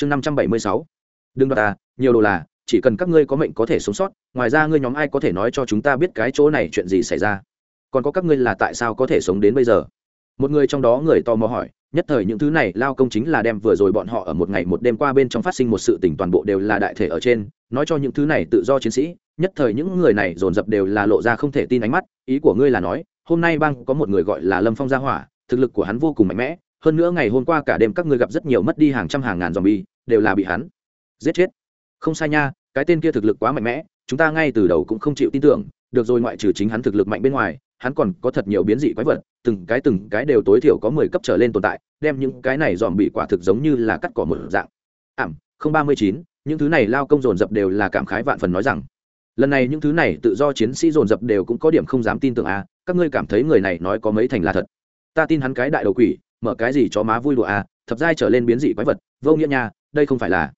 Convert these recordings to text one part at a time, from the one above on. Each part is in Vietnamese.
chương năm trăm bảy mươi sáu. Đừng đoạt ta, nhiều đồ là, chỉ cần các ngươi có mệnh có thể sống sót, ngoài ra ngươi nhóm ai có thể nói cho chúng ta biết cái chỗ này chuyện gì xảy ra? Còn có các ngươi là tại sao có thể sống đến bây giờ? Một người trong đó người tò mò hỏi, nhất thời những thứ này lao công chính là đem vừa rồi bọn họ ở một ngày một đêm qua bên trong phát sinh một sự tình toàn bộ đều là đại thể ở trên, nói cho những thứ này tự do chiến sĩ, nhất thời những người này dồn dập đều là lộ ra không thể tin ánh mắt, ý của ngươi là nói, hôm nay bang có một người gọi là lâm phong gia hỏa, thực lực của hắn vô cùng mạnh mẽ hơn nữa ngày hôm qua cả đêm các ngươi gặp rất nhiều mất đi hàng trăm hàng ngàn dòm bi đều là bị hắn giết chết. Không sai nha cái tên kia thực lực quá mạnh mẽ chúng ta ngay từ đầu cũng không chịu tin tưởng được rồi ngoại trừ chính hắn thực lực mạnh bên ngoài hắn còn có thật nhiều biến dị quái vật từng cái từng cái đều tối thiểu có mười cấp trở lên tồn tại đem những cái này dòm bị quả thực giống như là cắt cỏ một dạng. Ảm không ba mươi chín những thứ này lao công dồn dập đều là cảm khái vạn phần nói rằng lần này những thứ này tự do chiến sĩ dồn dập đều cũng có điểm không dám tin tưởng a à, các ngươi cảm thấy người này nói có mấy thành là thật? Ta tin hắn cái đại đầu quỷ mở cái gì cho má vui đùa à thập giai trở lên biến dị quái vật, vô nghĩa nha, đây không phải là,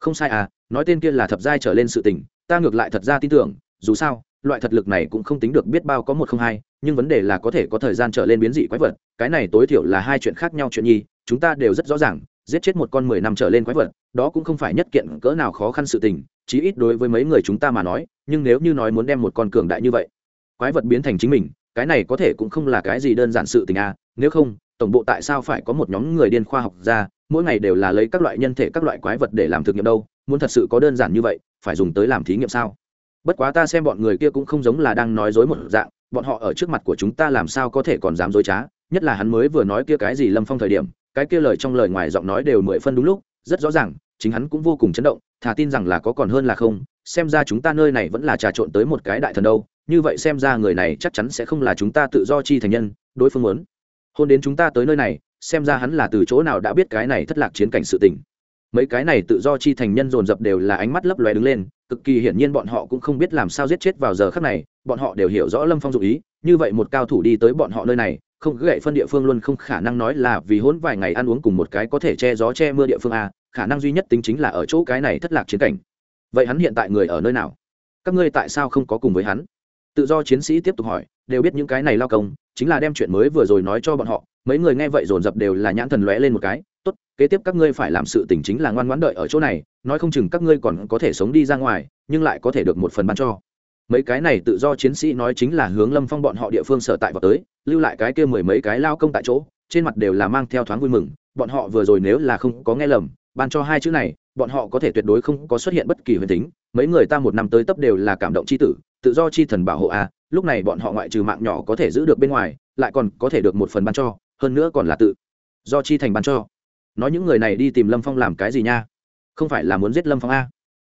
không sai à nói tên kia là thập giai trở lên sự tình, ta ngược lại thật ra tin tưởng, dù sao, loại thật lực này cũng không tính được biết bao có một không hai, nhưng vấn đề là có thể có thời gian trở lên biến dị quái vật, cái này tối thiểu là hai chuyện khác nhau chuyện nhi, chúng ta đều rất rõ ràng, giết chết một con mười năm trở lên quái vật, đó cũng không phải nhất kiện cỡ nào khó khăn sự tình, chí ít đối với mấy người chúng ta mà nói, nhưng nếu như nói muốn đem một con cường đại như vậy, quái vật biến thành chính mình, cái này có thể cũng không là cái gì đơn giản sự tình a à. nếu không tổng bộ tại sao phải có một nhóm người điên khoa học ra, mỗi ngày đều là lấy các loại nhân thể, các loại quái vật để làm thực nghiệm đâu, muốn thật sự có đơn giản như vậy, phải dùng tới làm thí nghiệm sao? Bất quá ta xem bọn người kia cũng không giống là đang nói dối một dạng, bọn họ ở trước mặt của chúng ta làm sao có thể còn dám dối trá, nhất là hắn mới vừa nói kia cái gì lâm phong thời điểm, cái kia lời trong lời ngoài giọng nói đều mười phân đúng lúc, rất rõ ràng, chính hắn cũng vô cùng chấn động, thà tin rằng là có còn hơn là không, xem ra chúng ta nơi này vẫn là trà trộn tới một cái đại thần đâu, như vậy xem ra người này chắc chắn sẽ không là chúng ta tự do chi thành nhân, đối phương muốn hôn đến chúng ta tới nơi này, xem ra hắn là từ chỗ nào đã biết cái này thất lạc chiến cảnh sự tình. Mấy cái này tự do chi thành nhân dồn dập đều là ánh mắt lấp lóe đứng lên, cực kỳ hiển nhiên bọn họ cũng không biết làm sao giết chết vào giờ khắc này, bọn họ đều hiểu rõ lâm phong dụ ý, như vậy một cao thủ đi tới bọn họ nơi này, không gậy phân địa phương luôn không khả năng nói là vì hôn vài ngày ăn uống cùng một cái có thể che gió che mưa địa phương a, khả năng duy nhất tính chính là ở chỗ cái này thất lạc chiến cảnh. Vậy hắn hiện tại người ở nơi nào? Các ngươi tại sao không có cùng với hắn? Tự do chiến sĩ tiếp tục hỏi, đều biết những cái này lao công chính là đem chuyện mới vừa rồi nói cho bọn họ, mấy người nghe vậy dồn dập đều là nhãn thần lóe lên một cái, tốt, kế tiếp các ngươi phải làm sự tình chính là ngoan ngoãn đợi ở chỗ này, nói không chừng các ngươi còn có thể sống đi ra ngoài, nhưng lại có thể được một phần ban cho. Mấy cái này tự do chiến sĩ nói chính là hướng lâm phong bọn họ địa phương sở tại vào tới, lưu lại cái kia mười mấy cái lao công tại chỗ, trên mặt đều là mang theo thoáng vui mừng, bọn họ vừa rồi nếu là không có nghe lầm, ban cho hai chữ này, bọn họ có thể tuyệt đối không có xuất hiện bất kỳ huyền tính, mấy người ta một năm tới tấp đều là cảm động c h i tử, tự do chi thần bảo hộ a lúc này bọn họ ngoại trừ mạng nhỏ có thể giữ được bên ngoài, lại còn có thể được một phần ban cho, hơn nữa còn là tự do chi thành ban cho. Nói những người này đi tìm lâm phong làm cái gì nha? Không phải là muốn giết lâm phong a?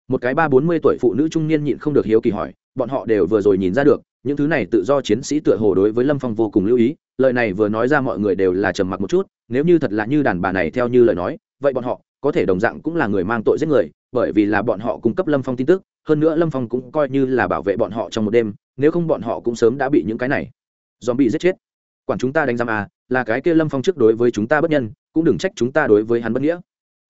Một cái ba bốn mươi tuổi phụ nữ trung niên nhịn không được hiếu kỳ hỏi, bọn họ đều vừa rồi nhìn ra được, những thứ này tự do chiến sĩ tựa hồ đối với lâm phong vô cùng lưu ý, lời này vừa nói ra mọi người đều là trầm mặc một chút, nếu như thật là như đàn bà này theo như lời nói, vậy bọn họ có thể đồng dạng cũng là người mang tội giết người, bởi vì là bọn họ cung cấp lâm phong tin tức hơn nữa lâm phong cũng coi như là bảo vệ bọn họ trong một đêm nếu không bọn họ cũng sớm đã bị những cái này dòm bị giết chết quản chúng ta đánh giam à là cái kia lâm phong trước đối với chúng ta bất nhân cũng đừng trách chúng ta đối với hắn bất nghĩa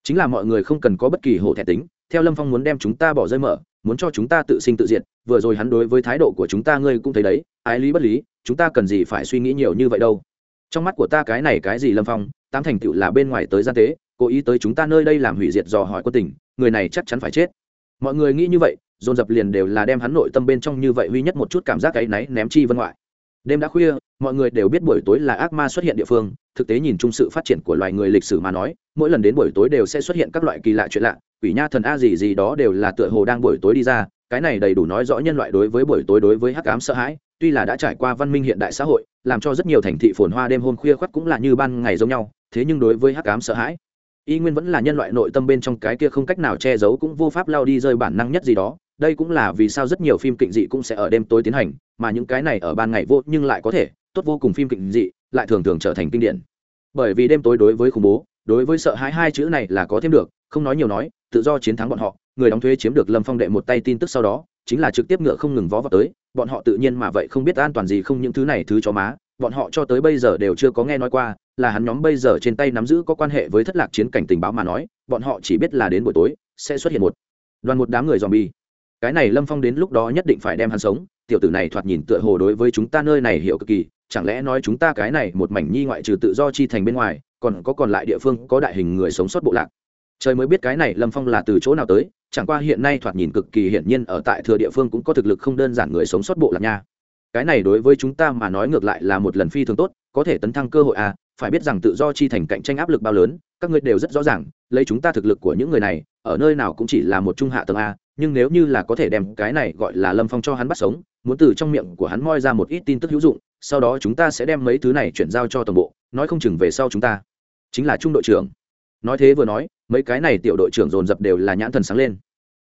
chính là mọi người không cần có bất kỳ hổ thẹn tính theo lâm phong muốn đem chúng ta bỏ rơi mở muốn cho chúng ta tự sinh tự diệt vừa rồi hắn đối với thái độ của chúng ta ngươi cũng thấy đấy ái lý bất lý chúng ta cần gì phải suy nghĩ nhiều như vậy đâu trong mắt của ta cái này cái gì lâm phong tám thành tựu là bên ngoài tới gian tế cố ý tới chúng ta nơi đây làm hủy diệt dò hỏi quân tình người này chắc chắn phải chết mọi người nghĩ như vậy dồn dập liền đều là đem hắn nội tâm bên trong như vậy huy nhất một chút cảm giác cái náy ném chi vân ngoại. Đêm đã khuya, mọi người đều biết buổi tối là ác ma xuất hiện địa phương, thực tế nhìn chung sự phát triển của loài người lịch sử mà nói, mỗi lần đến buổi tối đều sẽ xuất hiện các loại kỳ lạ chuyện lạ, quỷ nha thần a gì gì đó đều là tựa hồ đang buổi tối đi ra, cái này đầy đủ nói rõ nhân loại đối với buổi tối đối với hắc ám sợ hãi, tuy là đã trải qua văn minh hiện đại xã hội, làm cho rất nhiều thành thị phồn hoa đêm hôm khuya khoắt cũng là như ban ngày giống nhau, thế nhưng đối với hắc ám sợ hãi, y nguyên vẫn là nhân loại nội tâm bên trong cái kia không cách nào che giấu cũng vô pháp lao đi rơi bản năng nhất gì đó đây cũng là vì sao rất nhiều phim kịch dị cũng sẽ ở đêm tối tiến hành, mà những cái này ở ban ngày vô, nhưng lại có thể, tốt vô cùng phim kịch dị, lại thường thường trở thành kinh điển. Bởi vì đêm tối đối với khủng bố, đối với sợ hãi hai chữ này là có thêm được, không nói nhiều nói, tự do chiến thắng bọn họ, người đóng thuế chiếm được lâm phong đệ một tay tin tức sau đó, chính là trực tiếp ngựa không ngừng vó vào tới, bọn họ tự nhiên mà vậy không biết an toàn gì không những thứ này thứ chó má, bọn họ cho tới bây giờ đều chưa có nghe nói qua, là hắn nhóm bây giờ trên tay nắm giữ có quan hệ với thất lạc chiến cảnh tình báo mà nói, bọn họ chỉ biết là đến buổi tối, sẽ xuất hiện một đoàn một đám người dòm bi cái này lâm phong đến lúc đó nhất định phải đem hắn sống. Tiểu tử này thoạt nhìn tựa hồ đối với chúng ta nơi này hiểu cực kỳ, chẳng lẽ nói chúng ta cái này một mảnh nhi ngoại trừ tự do chi thành bên ngoài, còn có còn lại địa phương có đại hình người sống sót bộ lạc? Trời mới biết cái này lâm phong là từ chỗ nào tới, chẳng qua hiện nay thoạt nhìn cực kỳ hiển nhiên ở tại thừa địa phương cũng có thực lực không đơn giản người sống sót bộ lạc nha. Cái này đối với chúng ta mà nói ngược lại là một lần phi thường tốt, có thể tấn thăng cơ hội à phải biết rằng tự do chi thành cạnh tranh áp lực bao lớn, các ngươi đều rất rõ ràng, lấy chúng ta thực lực của những người này, ở nơi nào cũng chỉ là một trung hạ tầng a nhưng nếu như là có thể đem cái này gọi là lâm phong cho hắn bắt sống, muốn từ trong miệng của hắn moi ra một ít tin tức hữu dụng, sau đó chúng ta sẽ đem mấy thứ này chuyển giao cho toàn bộ, nói không chừng về sau chúng ta chính là trung đội trưởng. Nói thế vừa nói, mấy cái này tiểu đội trưởng dồn dập đều là nhãn thần sáng lên.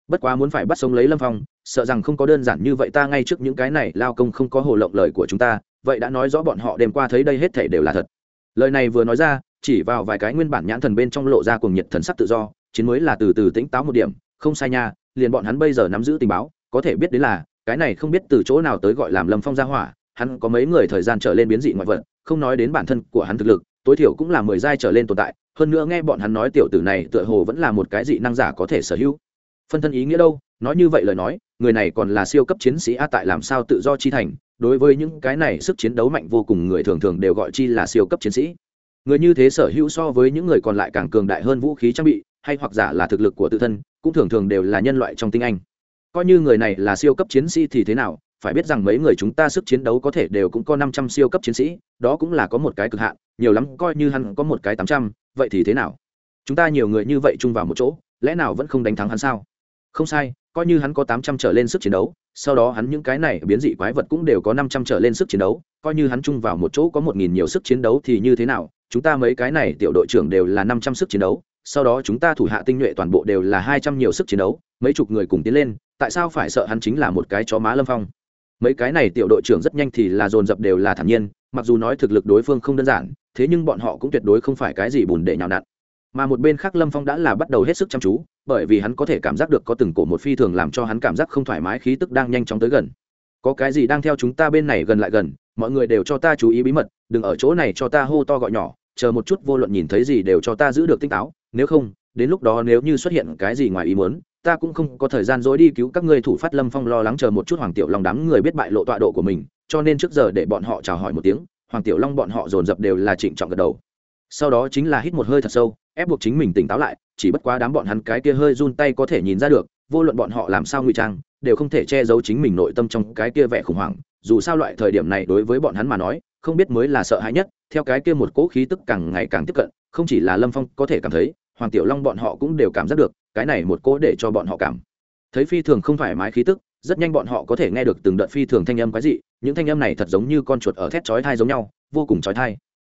Bất quá muốn phải bắt sống lấy lâm phong, sợ rằng không có đơn giản như vậy ta ngay trước những cái này lao công không có hồ lộng lời của chúng ta, vậy đã nói rõ bọn họ đêm qua thấy đây hết thể đều là thật. Lời này vừa nói ra, chỉ vào vài cái nguyên bản nhãn thần bên trong lộ ra cùng nhiệt thần sắc tự do, chiến mới là từ từ tỉnh táo một điểm không sai nha, liền bọn hắn bây giờ nắm giữ tình báo, có thể biết đến là, cái này không biết từ chỗ nào tới gọi làm lâm phong ra hỏa, hắn có mấy người thời gian trở lên biến dị ngoại vật, không nói đến bản thân của hắn thực lực, tối thiểu cũng là mười giai trở lên tồn tại, hơn nữa nghe bọn hắn nói tiểu tử này tựa hồ vẫn là một cái dị năng giả có thể sở hữu. Phân thân ý nghĩa đâu? Nói như vậy lời nói, người này còn là siêu cấp chiến sĩ a tại làm sao tự do chi thành, đối với những cái này sức chiến đấu mạnh vô cùng người thường thường đều gọi chi là siêu cấp chiến sĩ. Người như thế sở hữu so với những người còn lại càng cường đại hơn vũ khí trang bị hay hoặc giả là thực lực của tự thân, cũng thường thường đều là nhân loại trong tinh anh. Coi như người này là siêu cấp chiến sĩ thì thế nào, phải biết rằng mấy người chúng ta sức chiến đấu có thể đều cũng có năm trăm siêu cấp chiến sĩ, đó cũng là có một cái cực hạn, nhiều lắm coi như hắn có một cái tám trăm, vậy thì thế nào? Chúng ta nhiều người như vậy chung vào một chỗ, lẽ nào vẫn không đánh thắng hắn sao? Không sai, coi như hắn có tám trăm trở lên sức chiến đấu, sau đó hắn những cái này biến dị quái vật cũng đều có năm trăm trở lên sức chiến đấu, coi như hắn chung vào một chỗ có một nghìn nhiều sức chiến đấu thì như thế nào? Chúng ta mấy cái này tiểu đội trưởng đều là năm trăm sức chiến đấu sau đó chúng ta thủ hạ tinh nhuệ toàn bộ đều là hai trăm nhiều sức chiến đấu, mấy chục người cùng tiến lên, tại sao phải sợ hắn chính là một cái chó má lâm phong? Mấy cái này tiểu đội trưởng rất nhanh thì là dồn dập đều là thản nhiên, mặc dù nói thực lực đối phương không đơn giản, thế nhưng bọn họ cũng tuyệt đối không phải cái gì bùn để nhào nặn. Mà một bên khác lâm phong đã là bắt đầu hết sức chăm chú, bởi vì hắn có thể cảm giác được có từng cổ một phi thường làm cho hắn cảm giác không thoải mái, khí tức đang nhanh chóng tới gần. Có cái gì đang theo chúng ta bên này gần lại gần, mọi người đều cho ta chú ý bí mật, đừng ở chỗ này cho ta hô to gọi nhỏ, chờ một chút vô luận nhìn thấy gì đều cho ta giữ được tinh táo nếu không, đến lúc đó nếu như xuất hiện cái gì ngoài ý muốn, ta cũng không có thời gian dối đi cứu các ngươi thủ phát lâm phong lo lắng chờ một chút hoàng tiểu long đám người biết bại lộ tọa độ của mình, cho nên trước giờ để bọn họ chào hỏi một tiếng, hoàng tiểu long bọn họ dồn dập đều là trịnh trọng gật đầu. Sau đó chính là hít một hơi thật sâu, ép buộc chính mình tỉnh táo lại, chỉ bất quá đám bọn hắn cái kia hơi run tay có thể nhìn ra được, vô luận bọn họ làm sao ngụy trang, đều không thể che giấu chính mình nội tâm trong cái kia vẻ khủng hoảng, dù sao loại thời điểm này đối với bọn hắn mà nói, không biết mới là sợ hãi nhất, theo cái kia một cỗ khí tức càng ngày càng tiếp cận, không chỉ là lâm phong có thể cảm thấy hoàng tiểu long bọn họ cũng đều cảm giác được, cái này một cố để cho bọn họ cảm. Thấy phi thường không thoải mái khí tức, rất nhanh bọn họ có thể nghe được từng đợt phi thường thanh âm quái dị, những thanh âm này thật giống như con chuột ở thét chói thai giống nhau, vô cùng chói thai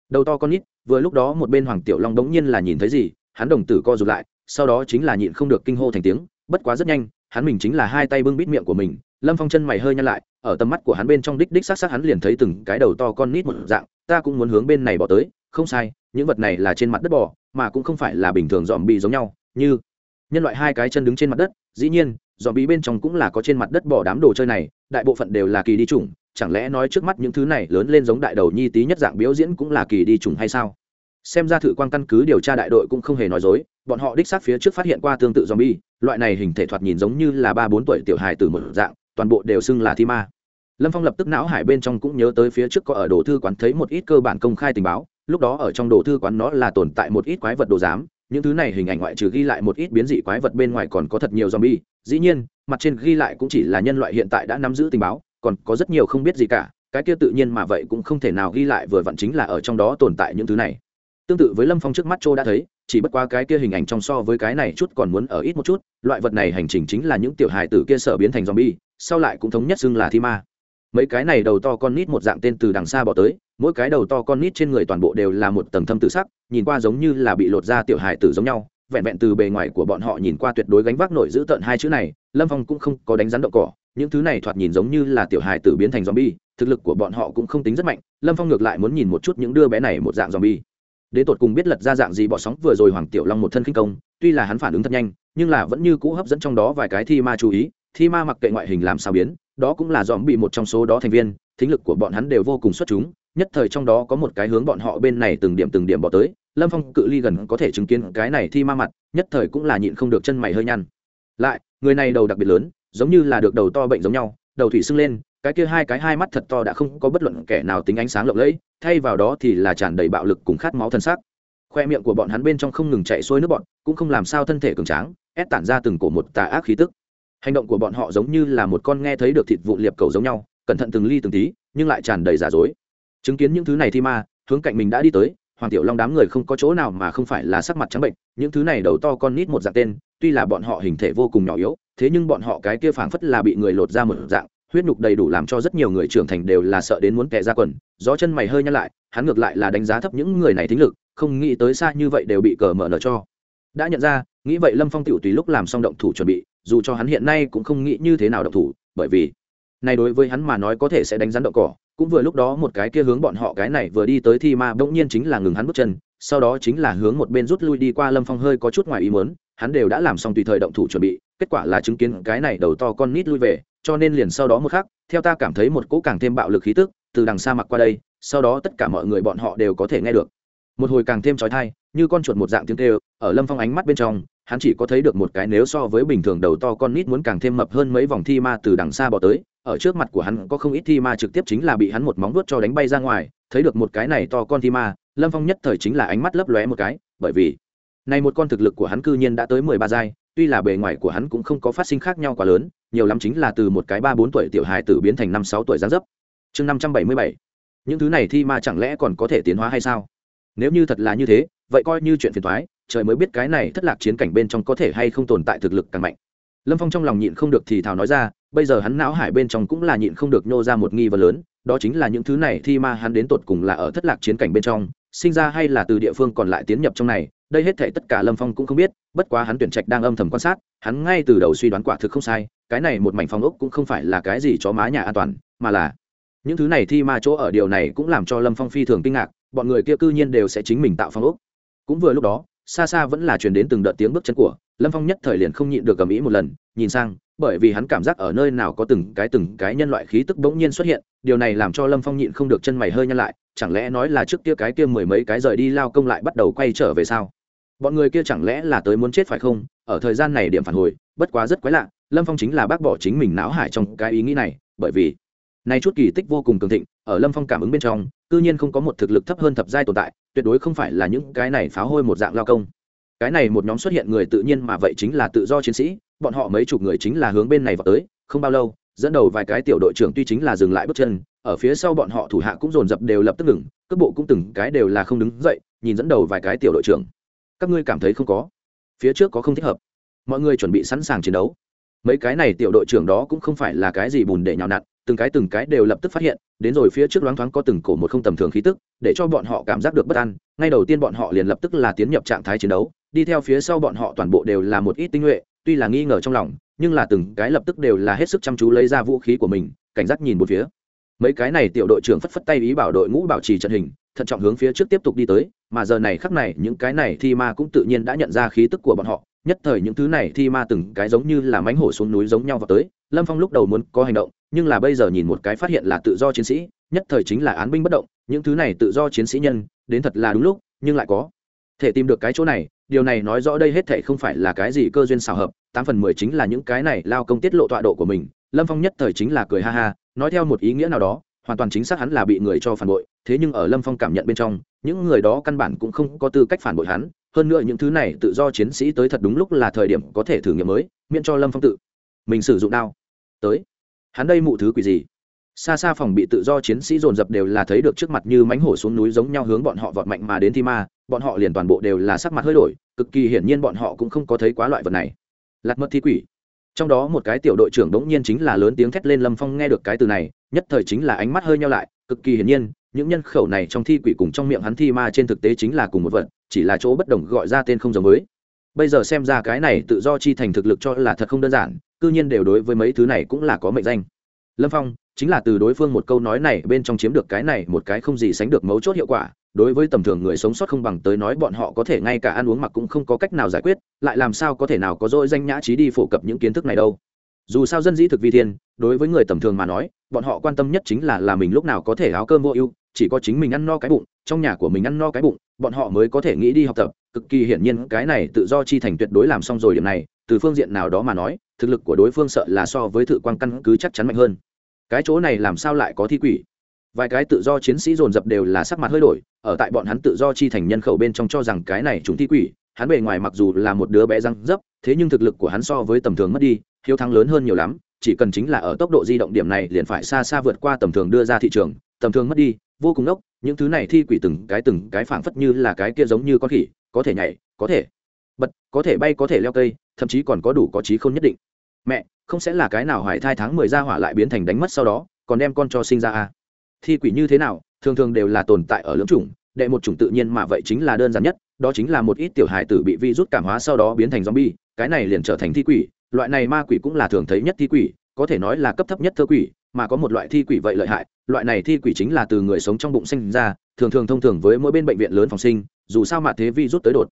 đầu to con nít, vừa lúc đó một bên hoàng tiểu long đống nhiên là nhìn thấy gì, hắn đồng tử co rụt lại, sau đó chính là nhịn không được kinh hô thành tiếng, bất quá rất nhanh, hắn mình chính là hai tay bưng bít miệng của mình, lâm phong chân mày hơi nhăn lại, ở tầm mắt của hắn bên trong đích đích s á hắn liền thấy từng cái đầu to con nít một dạng, ta cũng muốn hướng bên này bỏ tới, không sai, những vật này là trên mặt đất bò mà cũng không phải là bình thường dòm bị giống nhau, như nhân loại hai cái chân đứng trên mặt đất, dĩ nhiên dòm bị bên trong cũng là có trên mặt đất bỏ đám đồ chơi này, đại bộ phận đều là kỳ đi chủng, chẳng lẽ nói trước mắt những thứ này lớn lên giống đại đầu nhi tí nhất dạng biểu diễn cũng là kỳ đi trùng hay sao? Xem ra thử quan căn cứ điều tra đại đội cũng không hề nói dối, bọn họ đích xác phía trước phát hiện qua tương tự zombie, loại này hình thể thoạt nhìn giống như là ba bốn tuổi tiểu hài từ một dạng, toàn bộ đều xưng là thi ma. Lâm phong lập tức não hải bên trong cũng nhớ tới phía trước có ở đồ thư quán thấy một ít cơ bản công khai tình báo lúc đó ở trong đồ thư quán nó là tồn tại một ít quái vật đồ giám, những thứ này hình ảnh ngoại trừ ghi lại một ít biến dị quái vật bên ngoài còn có thật nhiều zombie. Dĩ nhiên, mặt trên ghi lại cũng chỉ là nhân loại hiện tại đã nắm giữ tình báo, còn có rất nhiều không biết gì cả, cái kia tự nhiên mà vậy cũng không thể nào ghi lại vừa vặn chính là ở trong đó tồn tại những thứ này. Tương tự với lâm phong trước mắt châu đã thấy, chỉ bất qua cái kia hình ảnh trong so với cái này chút còn muốn ở ít một chút, loại vật này hành trình chính là những tiểu hài tử kia sở biến thành zombie, sau lại cũng thống nhất xưng là thi ma mấy cái này đầu to con nít một dạng tên từ đằng xa bỏ tới, mỗi cái đầu to con nít trên người toàn bộ đều là một tầng thâm tự sắc, nhìn qua giống như là bị lột ra tiểu hài tử giống nhau, vẹn vẹn từ bề ngoài của bọn họ nhìn qua tuyệt đối gánh vác nổi giữ tợn hai chữ này, lâm phong cũng không có đánh rắn động cỏ, những thứ này thoạt nhìn giống như là tiểu hài tử biến thành zombie, thực lực của bọn họ cũng không tính rất mạnh, lâm phong ngược lại muốn nhìn một chút những đứa bé này một dạng zombie. Đến tột cùng biết lật ra dạng gì bỏ sóng, vừa rồi hoàng tiểu long một thân kinh công, tuy là hắn phản ứng thật nhanh, nhưng là vẫn như cũ hấp dẫn trong đó vài cái thi ma chú ý thi ma mặc kệ ngoại hình làm sao biến, đó cũng là dòm bị một trong số đó thành viên, thính lực của bọn hắn đều vô cùng xuất chúng, nhất thời trong đó có một cái hướng bọn họ bên này từng điểm từng điểm bỏ tới, lâm phong cự ly gần có thể chứng kiến cái này thi ma mặt, nhất thời cũng là nhịn không được chân mày hơi nhăn. Lại, người này đầu đặc biệt lớn, giống như là được đầu to bệnh giống nhau, đầu thủy sưng lên, cái kia hai cái hai mắt thật to đã không có bất luận kẻ nào tính ánh sáng lộng lẫy, thay vào đó thì là tràn đầy bạo lực cùng khát máu thân xác. Khoe miệng của bọn hắn bên trong không ngừng chạy xuôi nước bọn cũng không làm sao thân thể cường tráng, ép tản ra từng cổ một tà ác khí tức hành động của bọn họ giống như là một con nghe thấy được thịt vụ liệp cầu giống nhau, cẩn thận từng ly từng tí, nhưng lại tràn đầy giả dối. Chứng kiến những thứ này thì ma, hướng cạnh mình đã đi tới, hoàng tiểu long đám người không có chỗ nào mà không phải là sắc mặt trắng bệnh, những thứ này đầu to con nít một dạng tên, tuy là bọn họ hình thể vô cùng nhỏ yếu, thế nhưng bọn họ cái kia phảng phất là bị người lột ra một dạng, huyết nhục đầy đủ làm cho rất nhiều người trưởng thành đều là sợ đến muốn kẻ ra quần, gió chân mày hơi nhăn lại, hắn ngược lại là đánh giá thấp những người này thính lực, không nghĩ tới xa như vậy đều bị cờ mở nở cho. Đã nhận ra, nghĩ vậy lâm phong tiểu tùy lúc làm xong động thủ chuẩn bị dù cho hắn hiện nay cũng không nghĩ như thế nào động thủ, bởi vì này đối với hắn mà nói có thể sẽ đánh rắn động cỏ, cũng vừa lúc đó một cái kia hướng bọn họ cái này vừa đi tới thi ma bỗng nhiên chính là ngừng hắn bước chân, sau đó chính là hướng một bên rút lui đi qua lâm phong hơi có chút ngoài ý muốn, hắn đều đã làm xong tùy thời động thủ chuẩn bị, kết quả là chứng kiến cái này đầu to con nít lui về, cho nên liền sau đó một khắc, theo ta cảm thấy một cỗ càng thêm bạo lực khí tức, từ đằng xa mặc qua đây, sau đó tất cả mọi người bọn họ đều có thể nghe được. Một hồi càng thêm trói thai như con chuột một dạng tiếng kêu, ở lâm phong ánh mắt bên trong hắn chỉ có thấy được một cái nếu so với bình thường đầu to con nít muốn càng thêm mập hơn mấy vòng thi ma từ đằng xa bỏ tới, ở trước mặt của hắn có không ít thi ma trực tiếp chính là bị hắn một móng vuốt cho đánh bay ra ngoài, thấy được một cái này to con thi ma, lâm phong nhất thời chính là ánh mắt lấp lóe một cái, bởi vì này một con thực lực của hắn cư nhiên đã tới mười ba giai, tuy là bề ngoài của hắn cũng không có phát sinh khác nhau quá lớn, nhiều lắm chính là từ một cái ba bốn tuổi tiểu hài tử biến thành năm sáu tuổi gián dấp. Chương năm trăm bảy mươi bảy, những thứ này thi ma chẳng lẽ còn có thể tiến hóa hay sao? Nếu như thật là như thế, vậy coi như chuyện phiền thoái trời mới biết cái này thất lạc chiến cảnh bên trong có thể hay không tồn tại thực lực càng mạnh. Lâm phong trong lòng nhịn không được thì thào nói ra, bây giờ hắn não hải bên trong cũng là nhịn không được nhô ra một nghi vấn lớn, đó chính là những thứ này thi ma hắn đến tột cùng là ở thất lạc chiến cảnh bên trong, sinh ra hay là từ địa phương còn lại tiến nhập trong này, đây hết thể tất cả lâm phong cũng không biết, bất quá hắn tuyển trạch đang âm thầm quan sát, hắn ngay từ đầu suy đoán quả thực không sai, cái này một mảnh phong ốc cũng không phải là cái gì chó má nhà an toàn, mà là những thứ này thi ma chỗ ở điều này cũng làm cho lâm phong phi thường kinh ngạc, bọn người kia cư nhiên đều sẽ chính mình tạo phong ốc. Cũng vừa lúc đó xa xa vẫn là chuyển đến từng đợt tiếng bước chân của, lâm phong nhất thời liền không nhịn được gầm ĩ một lần, nhìn sang, bởi vì hắn cảm giác ở nơi nào có từng cái từng cái nhân loại khí tức bỗng nhiên xuất hiện, điều này làm cho lâm phong nhịn không được chân mày hơi nhăn lại, chẳng lẽ nói là trước kia cái kia mười mấy cái rời đi lao công lại bắt đầu quay trở về sao? Bọn người kia chẳng lẽ là tới muốn chết phải không? Ở thời gian này điểm phản hồi, bất quá rất quái lạ, lâm phong chính là bác bỏ chính mình não hải trong cái ý nghĩ này, bởi vì nay chút kỳ tích vô cùng cường thịnh, ở lâm phong cảm ứng bên trong, cư nhiên không có một thực lực thấp hơn thập giai tồn tại tuyệt đối không phải là những cái này phá hôi một dạng lao công. Cái này một nhóm xuất hiện người tự nhiên mà vậy chính là tự do chiến sĩ, bọn họ mấy chục người chính là hướng bên này vào tới, không bao lâu, dẫn đầu vài cái tiểu đội trưởng tuy chính là dừng lại bước chân, ở phía sau bọn họ thủ hạ cũng dồn dập đều lập tức ngừng, cước bộ cũng từng cái đều là không đứng dậy, nhìn dẫn đầu vài cái tiểu đội trưởng. Các ngươi cảm thấy không có? Phía trước có không thích hợp. Mọi người chuẩn bị sẵn sàng chiến đấu mấy cái này tiểu đội trưởng đó cũng không phải là cái gì bùn để nhào nặn, từng cái từng cái đều lập tức phát hiện, đến rồi phía trước loáng thoáng có từng cổ một không tầm thường khí tức, để cho bọn họ cảm giác được bất an. Ngay đầu tiên bọn họ liền lập tức là tiến nhập trạng thái chiến đấu, đi theo phía sau bọn họ toàn bộ đều là một ít tinh nhuệ, tuy là nghi ngờ trong lòng, nhưng là từng cái lập tức đều là hết sức chăm chú lấy ra vũ khí của mình, cảnh giác nhìn một phía. Mấy cái này tiểu đội trưởng phất phất tay ý bảo đội ngũ bảo trì trận hình, thận trọng hướng phía trước tiếp tục đi tới, mà giờ này khắc này, những cái này thi ma cũng tự nhiên đã nhận ra khí tức của bọn họ nhất thời những thứ này thi ma từng cái giống như là mánh hổ xuống núi giống nhau vào tới, lâm phong lúc đầu muốn có hành động, nhưng là bây giờ nhìn một cái phát hiện là tự do chiến sĩ, nhất thời chính là án binh bất động, những thứ này tự do chiến sĩ nhân, đến thật là đúng lúc, nhưng lại có thể tìm được cái chỗ này, điều này nói rõ đây hết thể không phải là cái gì cơ duyên xào hợp, tám phần mười chính là những cái này lao công tiết lộ tọa độ của mình, lâm phong nhất thời chính là cười ha ha, nói theo một ý nghĩa nào đó, hoàn toàn chính xác hắn là bị người cho phản bội, thế nhưng ở lâm phong cảm nhận bên trong, những người đó căn bản cũng không có tư cách phản bội hắn hơn nữa những thứ này tự do chiến sĩ tới thật đúng lúc là thời điểm có thể thử nghiệm mới, miễn cho lâm phong tự mình sử dụng đao. Tới. Hắn đây mụ thứ quỷ gì? Xa xa phòng bị tự do chiến sĩ dồn dập đều là thấy được trước mặt như mánh hổ xuống núi giống nhau hướng bọn họ vọt mạnh mà đến thi ma, bọn họ liền toàn bộ đều là sắc mặt hơi đổi, cực kỳ hiển nhiên bọn họ cũng không có thấy quá loại vật này. Lạt mất thi quỷ. Trong đó một cái tiểu đội trưởng đống nhiên chính là lớn tiếng thét lên lâm phong nghe được cái từ này, nhất thời chính là ánh mắt hơi nhau lại, cực kỳ hiển nhiên những nhân khẩu này trong thi quỷ cùng trong miệng hắn thi ma trên thực tế chính là cùng một vật, chỉ là chỗ bất đồng gọi ra tên không giống với. Bây giờ xem ra cái này tự do chi thành thực lực cho là thật không đơn giản, cư nhiên đều đối với mấy thứ này cũng là có mệnh danh. Lâm phong, chính là từ đối phương một câu nói này bên trong chiếm được cái này một cái không gì sánh được mấu chốt hiệu quả, đối với tầm thường người sống sót không bằng tới nói bọn họ có thể ngay cả ăn uống mặc cũng không có cách nào giải quyết, lại làm sao có thể nào có dỗi danh nhã trí đi phổ cập những kiến thức này đâu dù sao dân dĩ thực vi thiên, đối với người tầm thường mà nói, bọn họ quan tâm nhất chính là là mình lúc nào có thể áo cơm vô ưu, chỉ có chính mình ăn no cái bụng, trong nhà của mình ăn no cái bụng, bọn họ mới có thể nghĩ đi học tập, cực kỳ hiển nhiên cái này tự do chi thành tuyệt đối làm xong rồi điểm này, từ phương diện nào đó mà nói, thực lực của đối phương sợ là so với thự quan căn cứ chắc chắn mạnh hơn. Cái chỗ này làm sao lại có thi quỷ? Vài cái tự do chiến sĩ dồn dập đều là sắc mặt hơi đổi, ở tại bọn hắn tự do chi thành nhân khẩu bên trong cho rằng cái này chúng thi quỷ, hắn bề ngoài mặc dù là một đứa bé răng dấp, thế nhưng thực lực của hắn so với tầm thường mất đi hiếu thắng lớn hơn nhiều lắm, chỉ cần chính là ở tốc độ di động điểm này liền phải xa xa vượt qua tầm thường đưa ra thị trường, tầm thường mất đi, vô cùng ốc, những thứ này thi quỷ từng cái từng cái phảng phất như là cái kia giống như con khỉ, có thể nhảy, có thể bật, có thể bay, có thể leo cây, thậm chí còn có đủ có trí không nhất định mẹ, không sẽ là cái nào hoài thai tháng mười ra hỏa lại biến thành đánh mất sau đó, còn đem con cho sinh ra à? thi quỷ như thế nào, thường thường đều là tồn tại ở lưỡng chủng, đệ một chủng tự nhiên mà vậy chính là đơn giản nhất, đó chính là một ít tiểu hài tử bị vi rút cảm hóa sau đó biến thành zombie, cái này liền trở thành thi quỷ loại này ma quỷ cũng là thường thấy nhất thi quỷ có thể nói là cấp thấp nhất thơ quỷ mà có một loại thi quỷ vậy lợi hại loại này thi quỷ chính là từ người sống trong bụng sinh ra thường thường thông thường với mỗi bên bệnh viện lớn phòng sinh dù sao mà thế vi rút tới đột.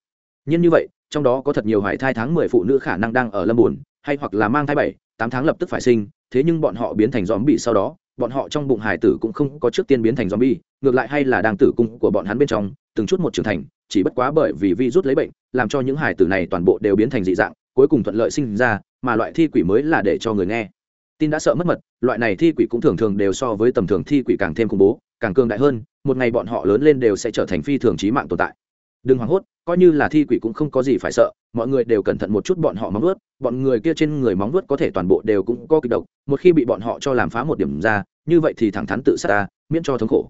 Nhưng như vậy trong đó có thật nhiều hoài thai tháng mười phụ nữ khả năng đang ở lâm buồn hay hoặc là mang thai bảy tám tháng lập tức phải sinh thế nhưng bọn họ biến thành dòm bị sau đó bọn họ trong bụng hải tử cũng không có trước tiên biến thành zombie, ngược lại hay là đang tử cung của bọn hắn bên trong, từng chút một trưởng thành, chỉ bất quá bởi vì virus lấy bệnh, làm cho những hải tử này toàn bộ đều biến thành dị dạng, cuối cùng thuận lợi sinh ra, mà loại thi quỷ mới là để cho người nghe. Tin đã sợ mất mật, loại này thi quỷ cũng thường thường đều so với tầm thường thi quỷ càng thêm khủng bố, càng cường đại hơn, một ngày bọn họ lớn lên đều sẽ trở thành phi thường trí mạng tồn tại. Đừng hoảng hốt, coi như là thi quỷ cũng không có gì phải sợ, mọi người đều cẩn thận một chút bọn họ móng vuốt, bọn người kia trên người móng vuốt có thể toàn bộ đều cũng có kịch độc, một khi bị bọn họ cho làm phá một điểm ra, như vậy thì thẳng thắn tự sát ta miễn cho thống khổ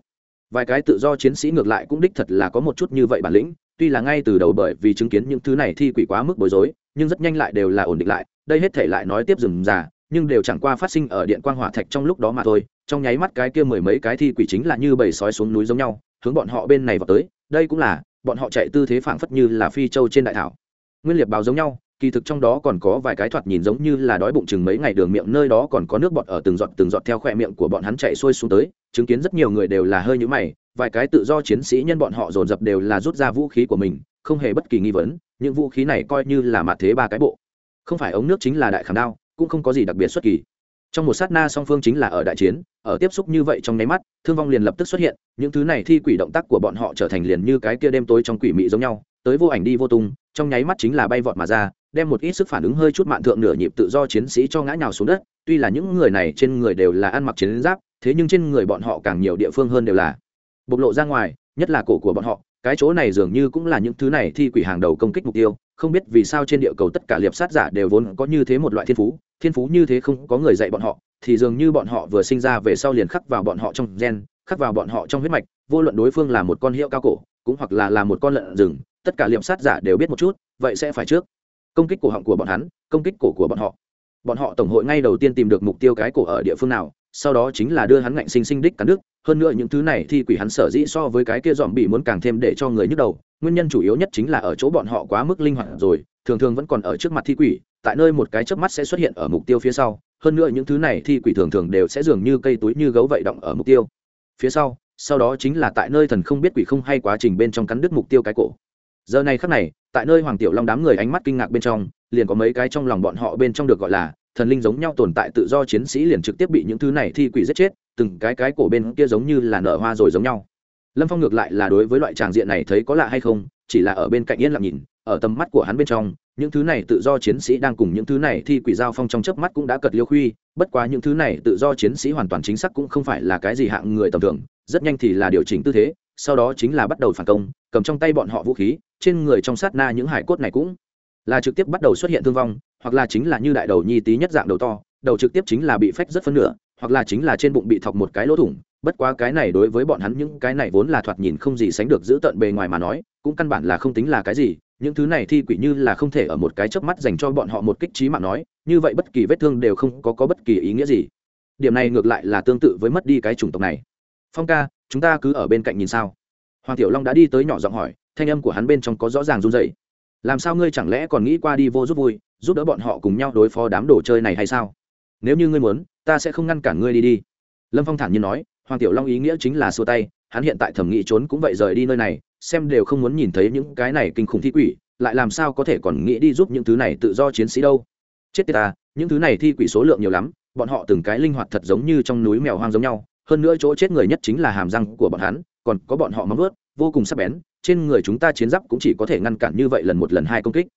vài cái tự do chiến sĩ ngược lại cũng đích thật là có một chút như vậy bản lĩnh tuy là ngay từ đầu bởi vì chứng kiến những thứ này thi quỷ quá mức bối rối nhưng rất nhanh lại đều là ổn định lại, đây hết thể lại nói tiếp dừng già, nhưng đều chẳng qua phát sinh ở điện quang hỏa thạch trong lúc đó mà thôi, trong nháy mắt cái kia mười mấy cái thi quỷ chính là như bầy sói xuống núi giống nhau, hướng bọn họ bên này vào tới, đây cũng là, bọn họ chạy tư thế phảng phất như là phi châu trên đại thảo. Nguyên liệt báo giống nhau, kỳ thực trong đó còn có vài cái thoạt nhìn giống như là đói bụng chừng mấy ngày đường miệng nơi đó còn có nước bọt ở từng giọt từng giọt theo khỏe miệng của bọn hắn chạy xuôi xuống tới, chứng kiến rất nhiều người đều là hơi nhũ mày, vài cái tự do chiến sĩ nhân bọn họ dồn dập đều là rút ra vũ khí của mình, không hề bất kỳ nghi vấn những vũ khí này coi như là mạt thế ba cái bộ. Không phải ống nước chính là đại khảm đao, cũng không có gì đặc biệt xuất kỳ. Trong một sát na song phương chính là ở đại chiến, ở tiếp xúc như vậy trong nháy mắt, thương vong liền lập tức xuất hiện, những thứ này thi quỷ động tác của bọn họ trở thành liền như cái kia đêm tối trong quỷ mị giống nhau, tới vô ảnh đi vô tung, trong nháy mắt chính là bay vọt mà ra, đem một ít sức phản ứng hơi chút mạn thượng nửa nhịp tự do chiến sĩ cho ngã nhào xuống đất, tuy là những người này trên người đều là ăn mặc chiến giáp, thế nhưng trên người bọn họ càng nhiều địa phương hơn đều là bộc lộ ra ngoài, nhất là cổ của bọn họ cái chỗ này dường như cũng là những thứ này thi quỷ hàng đầu công kích mục tiêu, không biết vì sao trên địa cầu tất cả liệp sát giả đều vốn có như thế một loại thiên phú thiên phú như thế không có người dạy bọn họ, thì dường như bọn họ vừa sinh ra về sau liền khắc vào bọn họ trong gen, khắc vào bọn họ trong huyết mạch, vô luận đối phương là một con hiệu cao cổ, cũng hoặc là là một con lợn rừng, tất cả liệp sát giả đều biết một chút, vậy sẽ phải trước. Công kích cổ họng của bọn hắn, công kích cổ của bọn họ. Bọn họ tổng hội ngay đầu tiên tìm được mục tiêu cái cổ ở địa phương nào sau đó chính là đưa hắn ngạnh sinh sinh đích cắn đứt, hơn nữa những thứ này thì quỷ hắn sở dĩ so với cái kia dòm bị muốn càng thêm để cho người nhức đầu nguyên nhân chủ yếu nhất chính là ở chỗ bọn họ quá mức linh hoạt rồi thường thường vẫn còn ở trước mặt thi quỷ tại nơi một cái chớp mắt sẽ xuất hiện ở mục tiêu phía sau hơn nữa những thứ này thi quỷ thường thường đều sẽ dường như cây túi như gấu vậy động ở mục tiêu. Phía sau sau đó chính là tại nơi thần không biết quỷ không hay quá trình bên trong cắn đứt mục tiêu cái cổ. Giờ này khắc này tại nơi hoàng tiểu long đám người ánh mắt kinh ngạc bên trong liền có mấy cái trong lòng bọn họ bên trong được gọi là thần linh giống nhau tồn tại tự do chiến sĩ liền trực tiếp bị những thứ này thi quỷ giết chết, từng cái cái cổ bên kia giống như là nở hoa rồi giống nhau. Lâm phong ngược lại là đối với loại tràng diện này thấy có lạ hay không, chỉ là ở bên cạnh yên lặng nhìn, ở tầm mắt của hắn bên trong, những thứ này tự do chiến sĩ đang cùng những thứ này thi quỷ giao phong trong chớp mắt cũng đã cật liêu khuy, bất quá những thứ này tự do chiến sĩ hoàn toàn chính xác cũng không phải là cái gì hạng người tầm thường, rất nhanh thì là điều chỉnh tư thế, sau đó chính là bắt đầu phản công, cầm trong tay bọn họ vũ khí, trên người trong sát na những hải cốt này cũng là trực tiếp bắt đầu xuất hiện thương vong hoặc là chính là như đại đầu nhi tí nhất dạng đầu to đầu trực tiếp chính là bị phách rất phân nửa hoặc là chính là trên bụng bị thọc một cái lỗ thủng. Bất quá cái này đối với bọn hắn những cái này vốn là thoạt nhìn không gì sánh được giữ tận bề ngoài mà nói cũng căn bản là không tính là cái gì. Những thứ này thi quỷ như là không thể ở một cái chớp mắt dành cho bọn họ một kích trí mạng nói như vậy bất kỳ vết thương đều không có, có bất kỳ ý nghĩa gì. Điểm này ngược lại là tương tự với mất đi cái chủng tộc này. Phong ca chúng ta cứ ở bên cạnh nhìn sao. Hoàng tiểu long đã đi tới nhỏ giọng hỏi thanh âm của hắn bên trong có rõ ràng run dậy làm sao ngươi chẳng lẽ còn nghĩ qua đi vô giúp vui, giúp đỡ bọn họ cùng nhau đối phó đám đồ chơi này hay sao? Nếu như ngươi muốn, ta sẽ không ngăn cản ngươi đi đi. Lâm phong thản nhiên nói, hoàng tiểu long ý nghĩa chính là xua tay, hắn hiện tại thẩm nghĩ trốn cũng vậy rời đi nơi này, xem đều không muốn nhìn thấy những cái này kinh khủng thi quỷ, lại làm sao có thể còn nghĩ đi giúp những thứ này tự do chiến sĩ đâu? Chết tiệt ta, những thứ này thi quỷ số lượng nhiều lắm, bọn họ từng cái linh hoạt thật giống như trong núi mèo hoang giống nhau, hơn nữa chỗ chết người nhất chính là hàm răng của bọn hắn, còn có bọn họ móng ướt vô cùng sắc bén trên người chúng ta chiến giáp cũng chỉ có thể ngăn cản như vậy lần một lần hai công kích.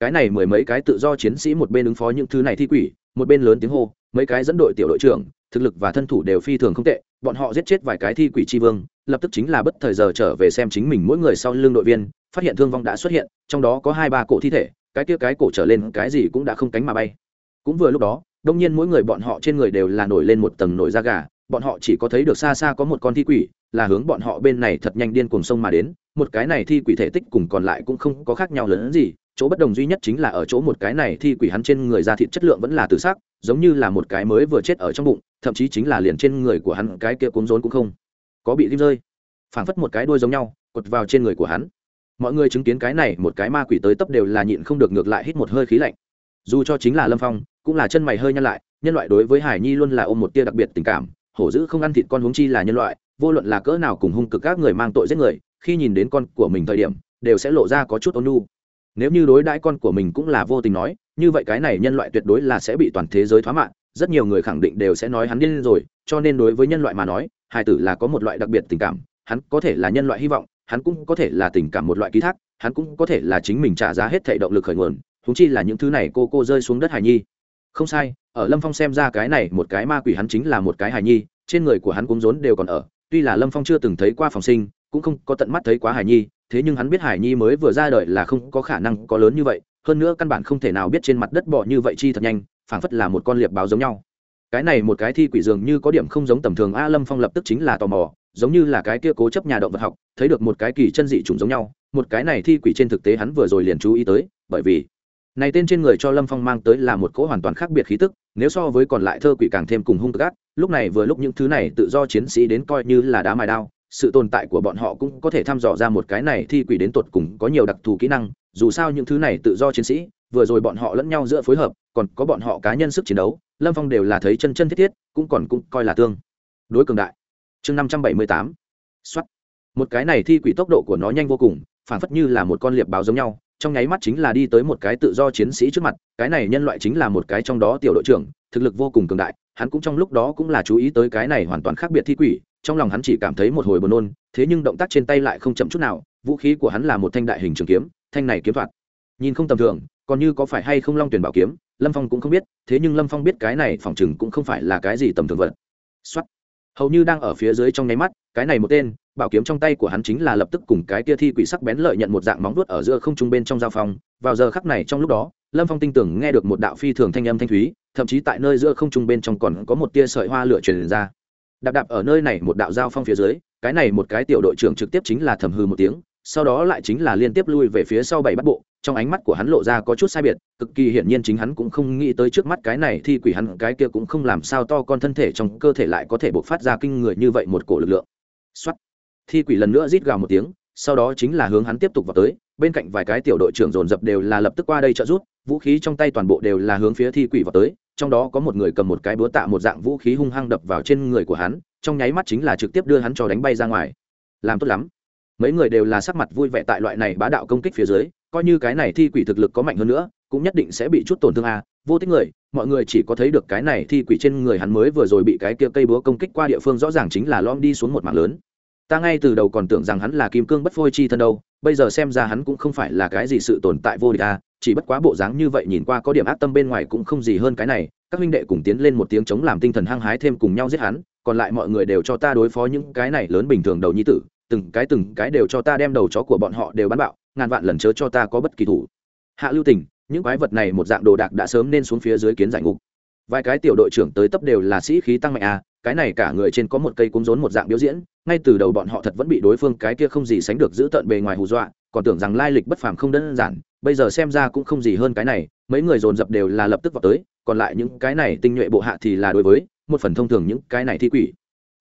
Cái này mười mấy cái tự do chiến sĩ một bên ứng phó những thứ này thi quỷ, một bên lớn tiếng hô, mấy cái dẫn đội tiểu đội trưởng, thực lực và thân thủ đều phi thường không tệ, bọn họ giết chết vài cái thi quỷ tri vương, lập tức chính là bất thời giờ trở về xem chính mình mỗi người sau lưng đội viên, phát hiện thương vong đã xuất hiện, trong đó có hai ba cổ thi thể, cái kia cái cổ trở lên cái gì cũng đã không cánh mà bay. Cũng vừa lúc đó, đông nhiên mỗi người bọn họ trên người đều là nổi lên một tầng nổi da gà bọn họ chỉ có thấy được xa xa có một con thi quỷ, là hướng bọn họ bên này thật nhanh điên cuồng sông mà đến, một cái này thi quỷ thể tích cùng còn lại cũng không có khác nhau lớn gì, chỗ bất đồng duy nhất chính là ở chỗ một cái này thi quỷ hắn trên người da thịt chất lượng vẫn là tự xác giống như là một cái mới vừa chết ở trong bụng, thậm chí chính là liền trên người của hắn cái kia cuốn rốn cũng không có bị lim rơi. Phảng phất một cái đuôi giống nhau, cột vào trên người của hắn. Mọi người chứng kiến cái này, một cái ma quỷ tới tấp đều là nhịn không được ngược lại hít một hơi khí lạnh. Dù cho chính là lâm phong, cũng là chân mày hơi nhăn lại, nhân loại đối với hải nhi luôn là ôm một tia đặc biệt tình cảm hổ dữ không ăn thịt con huống chi là nhân loại, vô luận là cỡ nào cùng hung cực các người mang tội giết người, khi nhìn đến con của mình thời điểm, đều sẽ lộ ra có chút ôn nhu. Nếu như đối đãi con của mình cũng là vô tình nói, như vậy cái này nhân loại tuyệt đối là sẽ bị toàn thế giới thoá mạng, rất nhiều người khẳng định đều sẽ nói hắn điên rồi, cho nên đối với nhân loại mà nói hải tử là có một loại đặc biệt tình cảm, hắn có thể là nhân loại hy vọng, hắn cũng có thể là tình cảm một loại ký thác, hắn cũng có thể là chính mình trả giá hết thể động lực khởi nguồn thúng chi là những thứ này cô cô rơi xuống đất hải nhi không sai, ở lâm phong xem ra cái này một cái ma quỷ hắn chính là một cái hài nhi, trên người của hắn cũng rốn đều còn ở. Tuy là lâm phong chưa từng thấy qua phòng sinh, cũng không có tận mắt thấy quá hài nhi, thế nhưng hắn biết hải nhi mới vừa ra đời là không có khả năng có lớn như vậy, hơn nữa căn bản không thể nào biết trên mặt đất bỏ như vậy chi thật nhanh, phảng phất là một con liệp báo giống nhau. Cái này một cái thi quỷ dường như có điểm không giống tầm thường, a, lâm phong lập tức chính là tò mò, giống như là cái kia cố chấp nhà động vật học, thấy được một cái kỳ chân dị trùng giống nhau, một cái này thi quỷ trên thực tế hắn vừa rồi liền chú ý tới, bởi vì này tên trên người cho lâm phong mang tới là một cỗ hoàn toàn khác biệt khí tức, nếu so với còn lại thơ quỷ càng thêm cùng hung tức ác, lúc này vừa lúc những thứ này tự do chiến sĩ đến coi như là đá mài đao, sự tồn tại của bọn họ cũng có thể thăm dò ra một cái này thi quỷ đến tột cùng có nhiều đặc thù kỹ năng, dù sao những thứ này tự do chiến sĩ, vừa rồi bọn họ lẫn nhau giữa phối hợp, còn có bọn họ cá nhân sức chiến đấu, lâm phong đều là thấy chân chân thiết thiết, cũng còn cũng coi là tương đối cường đại. Chương năm trăm bảy mươi tám. Xuất một cái này thi quỷ tốc độ của nó nhanh vô cùng, phản phất như là một con liệp báo giống nhau trong nháy mắt chính là đi tới một cái tự do chiến sĩ trước mặt, cái này nhân loại chính là một cái trong đó tiểu đội trưởng, thực lực vô cùng cường đại, hắn cũng trong lúc đó cũng là chú ý tới cái này hoàn toàn khác biệt thi quỷ, trong lòng hắn chỉ cảm thấy một hồi buồn nôn, thế nhưng động tác trên tay lại không chậm chút nào, vũ khí của hắn là một thanh đại hình trường kiếm, thanh này kiếm thoạt. Nhìn không tầm thường, còn như có phải hay không long tuyển bảo kiếm, lâm phong cũng không biết, thế nhưng lâm phong biết cái này phòng chừng cũng không phải là cái gì tầm thường vật. Xuất hầu như đang ở phía dưới trong nháy mắt, cái này một tên bảo kiếm trong tay của hắn chính là lập tức cùng cái kia thi quỷ sắc bén lợi nhận một dạng móng vuốt ở giữa không trung bên trong giao phong. Vào giờ khắc này trong lúc đó, lâm phong tinh tưởng nghe được một đạo phi thường thanh âm thanh thúy, thậm chí tại nơi giữa không trung bên trong còn có một tia sợi hoa lửa truyền ra. Đạp đạp ở nơi này một đạo giao phong phía dưới, cái này một cái tiểu đội trưởng trực tiếp chính là thầm hư một tiếng, sau đó lại chính là liên tiếp lui về phía sau bảy bắt bộ, trong ánh mắt của hắn lộ ra có chút sai biệt, cực kỳ hiển nhiên chính hắn cũng không nghĩ tới trước mắt cái này thì quỷ hắn, cái kia cũng không làm sao to con thân thể trong cơ thể lại có thể bộc phát ra kinh người như vậy một cổ lực lượng. Xuất thi quỷ lần nữa rít gào một tiếng, sau đó chính là hướng hắn tiếp tục vào tới, bên cạnh vài cái tiểu đội trưởng dồn dập đều là lập tức qua đây trợ giúp, vũ khí trong tay toàn bộ đều là hướng phía thi quỷ vào tới, trong đó có một người cầm một cái búa tạ một dạng vũ khí hung hăng đập vào trên người của hắn, trong nháy mắt chính là trực tiếp đưa hắn cho đánh bay ra ngoài làm tốt lắm mấy người đều là sắc mặt vui vẻ tại loại này bá đạo công kích phía dưới, coi như cái này thi quỷ thực lực có mạnh hơn nữa, cũng nhất định sẽ bị chút tổn thương à? vô tích người, mọi người chỉ có thấy được cái này thi quỷ trên người hắn mới vừa rồi bị cái kia cây búa công kích qua địa phương rõ ràng chính là lom đi xuống một mạng lớn ta ngay từ đầu còn tưởng rằng hắn là kim cương bất phôi chi thân đâu bây giờ xem ra hắn cũng không phải là cái gì sự tồn tại vô địch ta, chỉ bất quá bộ dáng như vậy nhìn qua có điểm ác tâm bên ngoài cũng không gì hơn cái này. Các huynh đệ cùng tiến lên một tiếng chống làm tinh thần hăng hái thêm cùng nhau giết hắn còn lại mọi người đều cho ta đối phó những cái này lớn bình thường đầu nhi tử từng cái từng cái đều cho ta đem đầu chó của bọn họ đều bắn bạo ngàn vạn lần chớ cho ta có bất kỳ thủ. Hạ lưu tình những quái vật này một dạng đồ đạc đã sớm nên xuống phía dưới kiến giải ngục. Vài cái tiểu đội trưởng tới tấp đều là sĩ khí tăng mạnh à cái này cả người trên có một cây cúng rốn một dạng biểu diễn ngay từ đầu bọn họ thật vẫn bị đối phương cái kia không gì sánh được giữ tận bề ngoài hù dọa, còn tưởng rằng lai lịch bất phàm không đơn giản, bây giờ xem ra cũng không gì hơn cái này, mấy người dồn dập đều là lập tức vào tới, còn lại những cái này tinh nhuệ bộ hạ thì là đối với, một phần thông thường những cái này thi quỷ.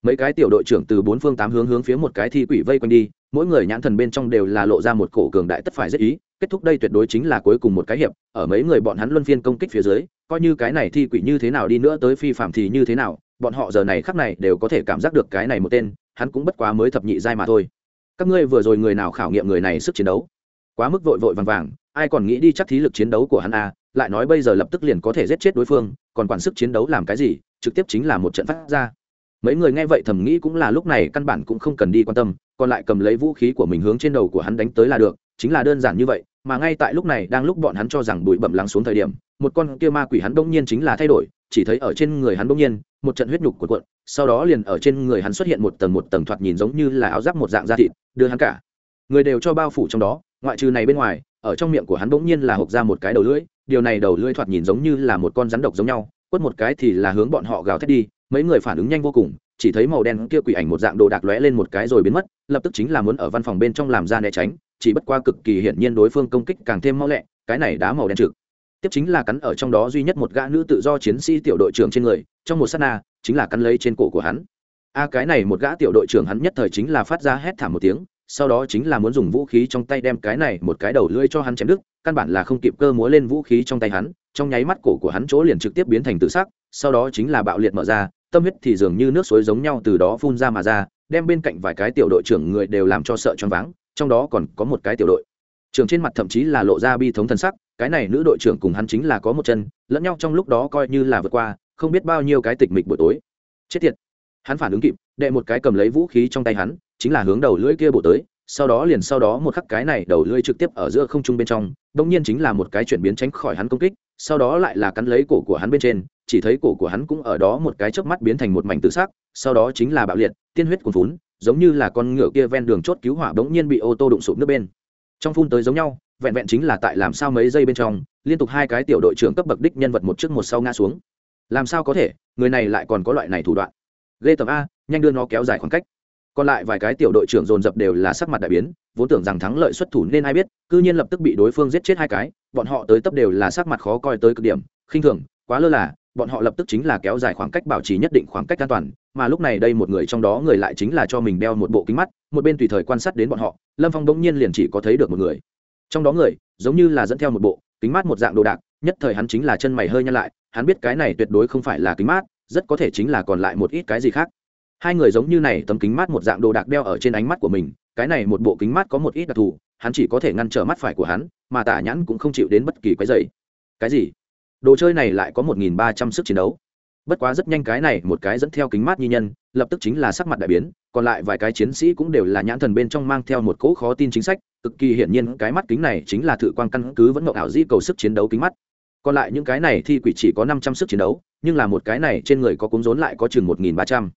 Mấy cái tiểu đội trưởng từ bốn phương tám hướng hướng phía một cái thi quỷ vây quanh đi, mỗi người nhãn thần bên trong đều là lộ ra một cổ cường đại tất phải rất ý, kết thúc đây tuyệt đối chính là cuối cùng một cái hiệp, ở mấy người bọn hắn luân phiên công kích phía dưới, coi như cái này thi quỷ như thế nào đi nữa tới phi phạm thì như thế nào, bọn họ giờ này khắc này đều có thể cảm giác được cái này một tên hắn cũng bất quá mới thập nhị giai mà thôi. Các ngươi vừa rồi người nào khảo nghiệm người này sức chiến đấu? Quá mức vội vội vàng vàng ai còn nghĩ đi chắc thí lực chiến đấu của hắn a à, lại nói bây giờ lập tức liền có thể giết chết đối phương còn quản sức chiến đấu làm cái gì? Trực tiếp chính là một trận phát ra. Mấy người nghe vậy thầm nghĩ cũng là lúc này căn bản cũng không cần đi quan tâm còn lại cầm lấy vũ khí của mình hướng trên đầu của hắn đánh tới là được chính là đơn giản như vậy mà ngay tại lúc này đang lúc bọn hắn cho rằng bụi bẩm lắng xuống thời điểm một con kia ma quỷ hắn đông nhiên chính là thay đổi chỉ thấy ở trên người hắn đông nhiên một trận huyết nhục cuộn cuộn, sau đó liền ở trên người hắn xuất hiện một tầng một tầng thoạt nhìn giống như là áo giáp một dạng da thịt, đưa hắn cả. Người đều cho bao phủ trong đó, ngoại trừ này bên ngoài, ở trong miệng của hắn bỗng nhiên là hộc ra một cái đầu lưỡi, điều này đầu lưỡi thoạt nhìn giống như là một con rắn độc giống nhau, quất một cái thì là hướng bọn họ gào thét đi, mấy người phản ứng nhanh vô cùng, chỉ thấy màu đen kia quỷ ảnh một dạng đồ đạc lóe lên một cái rồi biến mất, lập tức chính là muốn ở văn phòng bên trong làm ra né tránh, chỉ bất qua cực kỳ hiển nhiên đối phương công kích càng thêm mau lẹ, cái này đá màu đen trực tiếp chính là cắn ở trong đó duy nhất một gã nữ tự do chiến sĩ tiểu đội trưởng trên người, trong một sát na, chính là cắn lấy trên cổ của hắn. A, cái này một gã tiểu đội trưởng hắn nhất thời chính là phát ra hét thảm một tiếng, sau đó chính là muốn dùng vũ khí trong tay đem cái này một cái đầu lưỡi cho hắn chém đứt, căn bản là không kịp cơ múa lên vũ khí trong tay hắn, trong nháy mắt cổ của hắn chỗ liền trực tiếp biến thành tự sắc, sau đó chính là bạo liệt mở ra, tâm huyết thì dường như nước suối giống nhau từ đó phun ra mà ra, đem bên cạnh vài cái tiểu đội trưởng người đều làm cho sợ choáng váng, trong đó còn có một cái tiểu đội. Trưởng trên mặt thậm chí là lộ ra bi thống thần sắc cái này nữ đội trưởng cùng hắn chính là có một chân, lẫn nhau trong lúc đó coi như là vượt qua, không biết bao nhiêu cái tịch mịch buổi tối. Chết tiệt. Hắn phản ứng kịp, đệ một cái cầm lấy vũ khí trong tay hắn, chính là hướng đầu lưỡi kia bổ tới, sau đó liền sau đó một khắc cái này đầu lưỡi trực tiếp ở giữa không trung bên trong bỗng nhiên chính là một cái chuyển biến tránh khỏi hắn công kích, sau đó lại là cắn lấy cổ của hắn bên trên, chỉ thấy cổ của hắn cũng ở đó một cái chớp mắt biến thành một mảnh tự xác sau đó chính là bạo liệt, tiên huyết cuồn phún giống như là con ngựa kia ven đường chốt cứu hỏa bỗng nhiên bị ô tô đụng sụp nước bên. Trong phun tới giống nhau vẹn vẹn chính là tại làm sao mấy giây bên trong, liên tục hai cái tiểu đội trưởng cấp bậc đích nhân vật một trước một sau ngã xuống. Làm sao có thể, người này lại còn có loại này thủ đoạn. Ghê tầm a, nhanh đưa nó kéo dài khoảng cách. Còn lại vài cái tiểu đội trưởng dồn dập đều là sắc mặt đại biến, vốn tưởng rằng thắng lợi xuất thủ nên ai biết, cư nhiên lập tức bị đối phương giết chết hai cái, bọn họ tới tấp đều là sắc mặt khó coi tới cực điểm. Khinh thường, quá lơ là, bọn họ lập tức chính là kéo dài khoảng cách bảo trì nhất định khoảng cách an toàn, mà lúc này đây một người trong đó người lại chính là cho mình đeo một bộ kính mắt, một bên tùy thời quan sát đến bọn họ, lâm phong bỗng nhiên liền chỉ có thấy được một người trong đó người, giống như là dẫn theo một bộ, kính mát một dạng đồ đạc, nhất thời hắn chính là chân mày hơi nhăn lại, hắn biết cái này tuyệt đối không phải là kính mát, rất có thể chính là còn lại một ít cái gì khác. Hai người giống như này tấm kính mát một dạng đồ đạc đeo ở trên ánh mắt của mình, cái này một bộ kính mát có một ít đặc thù, hắn chỉ có thể ngăn trở mắt phải của hắn, mà tả nhãn cũng không chịu đến bất kỳ cái dày cái gì? Đồ chơi này lại có một nghìn ba trăm sức chiến đấu bất quá rất nhanh cái này một cái dẫn theo kính mát nhi nhân, lập tức chính là sắc mặt đại biến, còn lại vài cái chiến sĩ cũng đều là nhãn thần bên trong mang theo một cỗ khó tin chính sách, cực kỳ hiển nhiên cái mắt kính này chính là thự quan căn cứ vẫn mộng ảo di cầu sức chiến đấu kính mắt. Còn lại những cái này thi quỷ chỉ có năm trăm sức chiến đấu, nhưng là một cái này trên người có cúng rốn lại có chừng một nghìn ba trăm.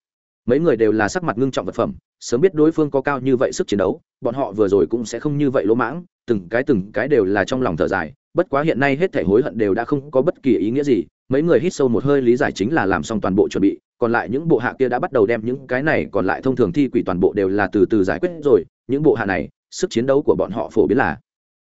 Mấy người đều là sắc mặt ngưng trọng vật phẩm, sớm biết đối phương có cao như vậy sức chiến đấu, bọn họ vừa rồi cũng sẽ không như vậy lỗ mãng, từng cái từng cái đều là trong lòng thở dài bất quá hiện nay hết thể hối hận đều đã không có bất kỳ ý nghĩa gì, mấy người hít sâu một hơi lý giải chính là làm xong toàn bộ chuẩn bị, còn lại những bộ hạ kia đã bắt đầu đem những cái này còn lại thông thường thi quỷ toàn bộ đều là từ từ giải quyết rồi, những bộ hạ này, sức chiến đấu của bọn họ phổ biến là,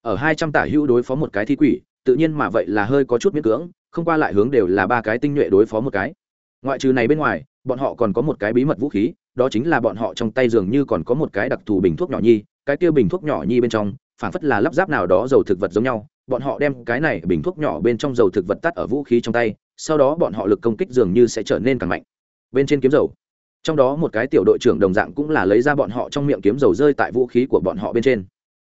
ở hai trăm tả hữu đối phó một cái thi quỷ, tự nhiên mà vậy là hơi có chút miễn cưỡng, không qua lại hướng đều là ba cái tinh nhuệ đối phó một cái. Ngoại trừ này bên ngoài, bọn họ còn có một cái bí mật vũ khí, đó chính là bọn họ trong tay dường như còn có một cái đặc thù bình thuốc nhỏ nhi, cái kia bình thuốc nhỏ nhi bên trong phản phất là lắp ráp nào đó dầu thực vật giống nhau bọn họ đem cái này bình thuốc nhỏ bên trong dầu thực vật tắt ở vũ khí trong tay, sau đó bọn họ lực công kích dường như sẽ trở nên càng mạnh. Bên trên kiếm dầu. Trong đó một cái tiểu đội trưởng đồng dạng cũng là lấy ra bọn họ trong miệng kiếm dầu rơi tại vũ khí của bọn họ bên trên.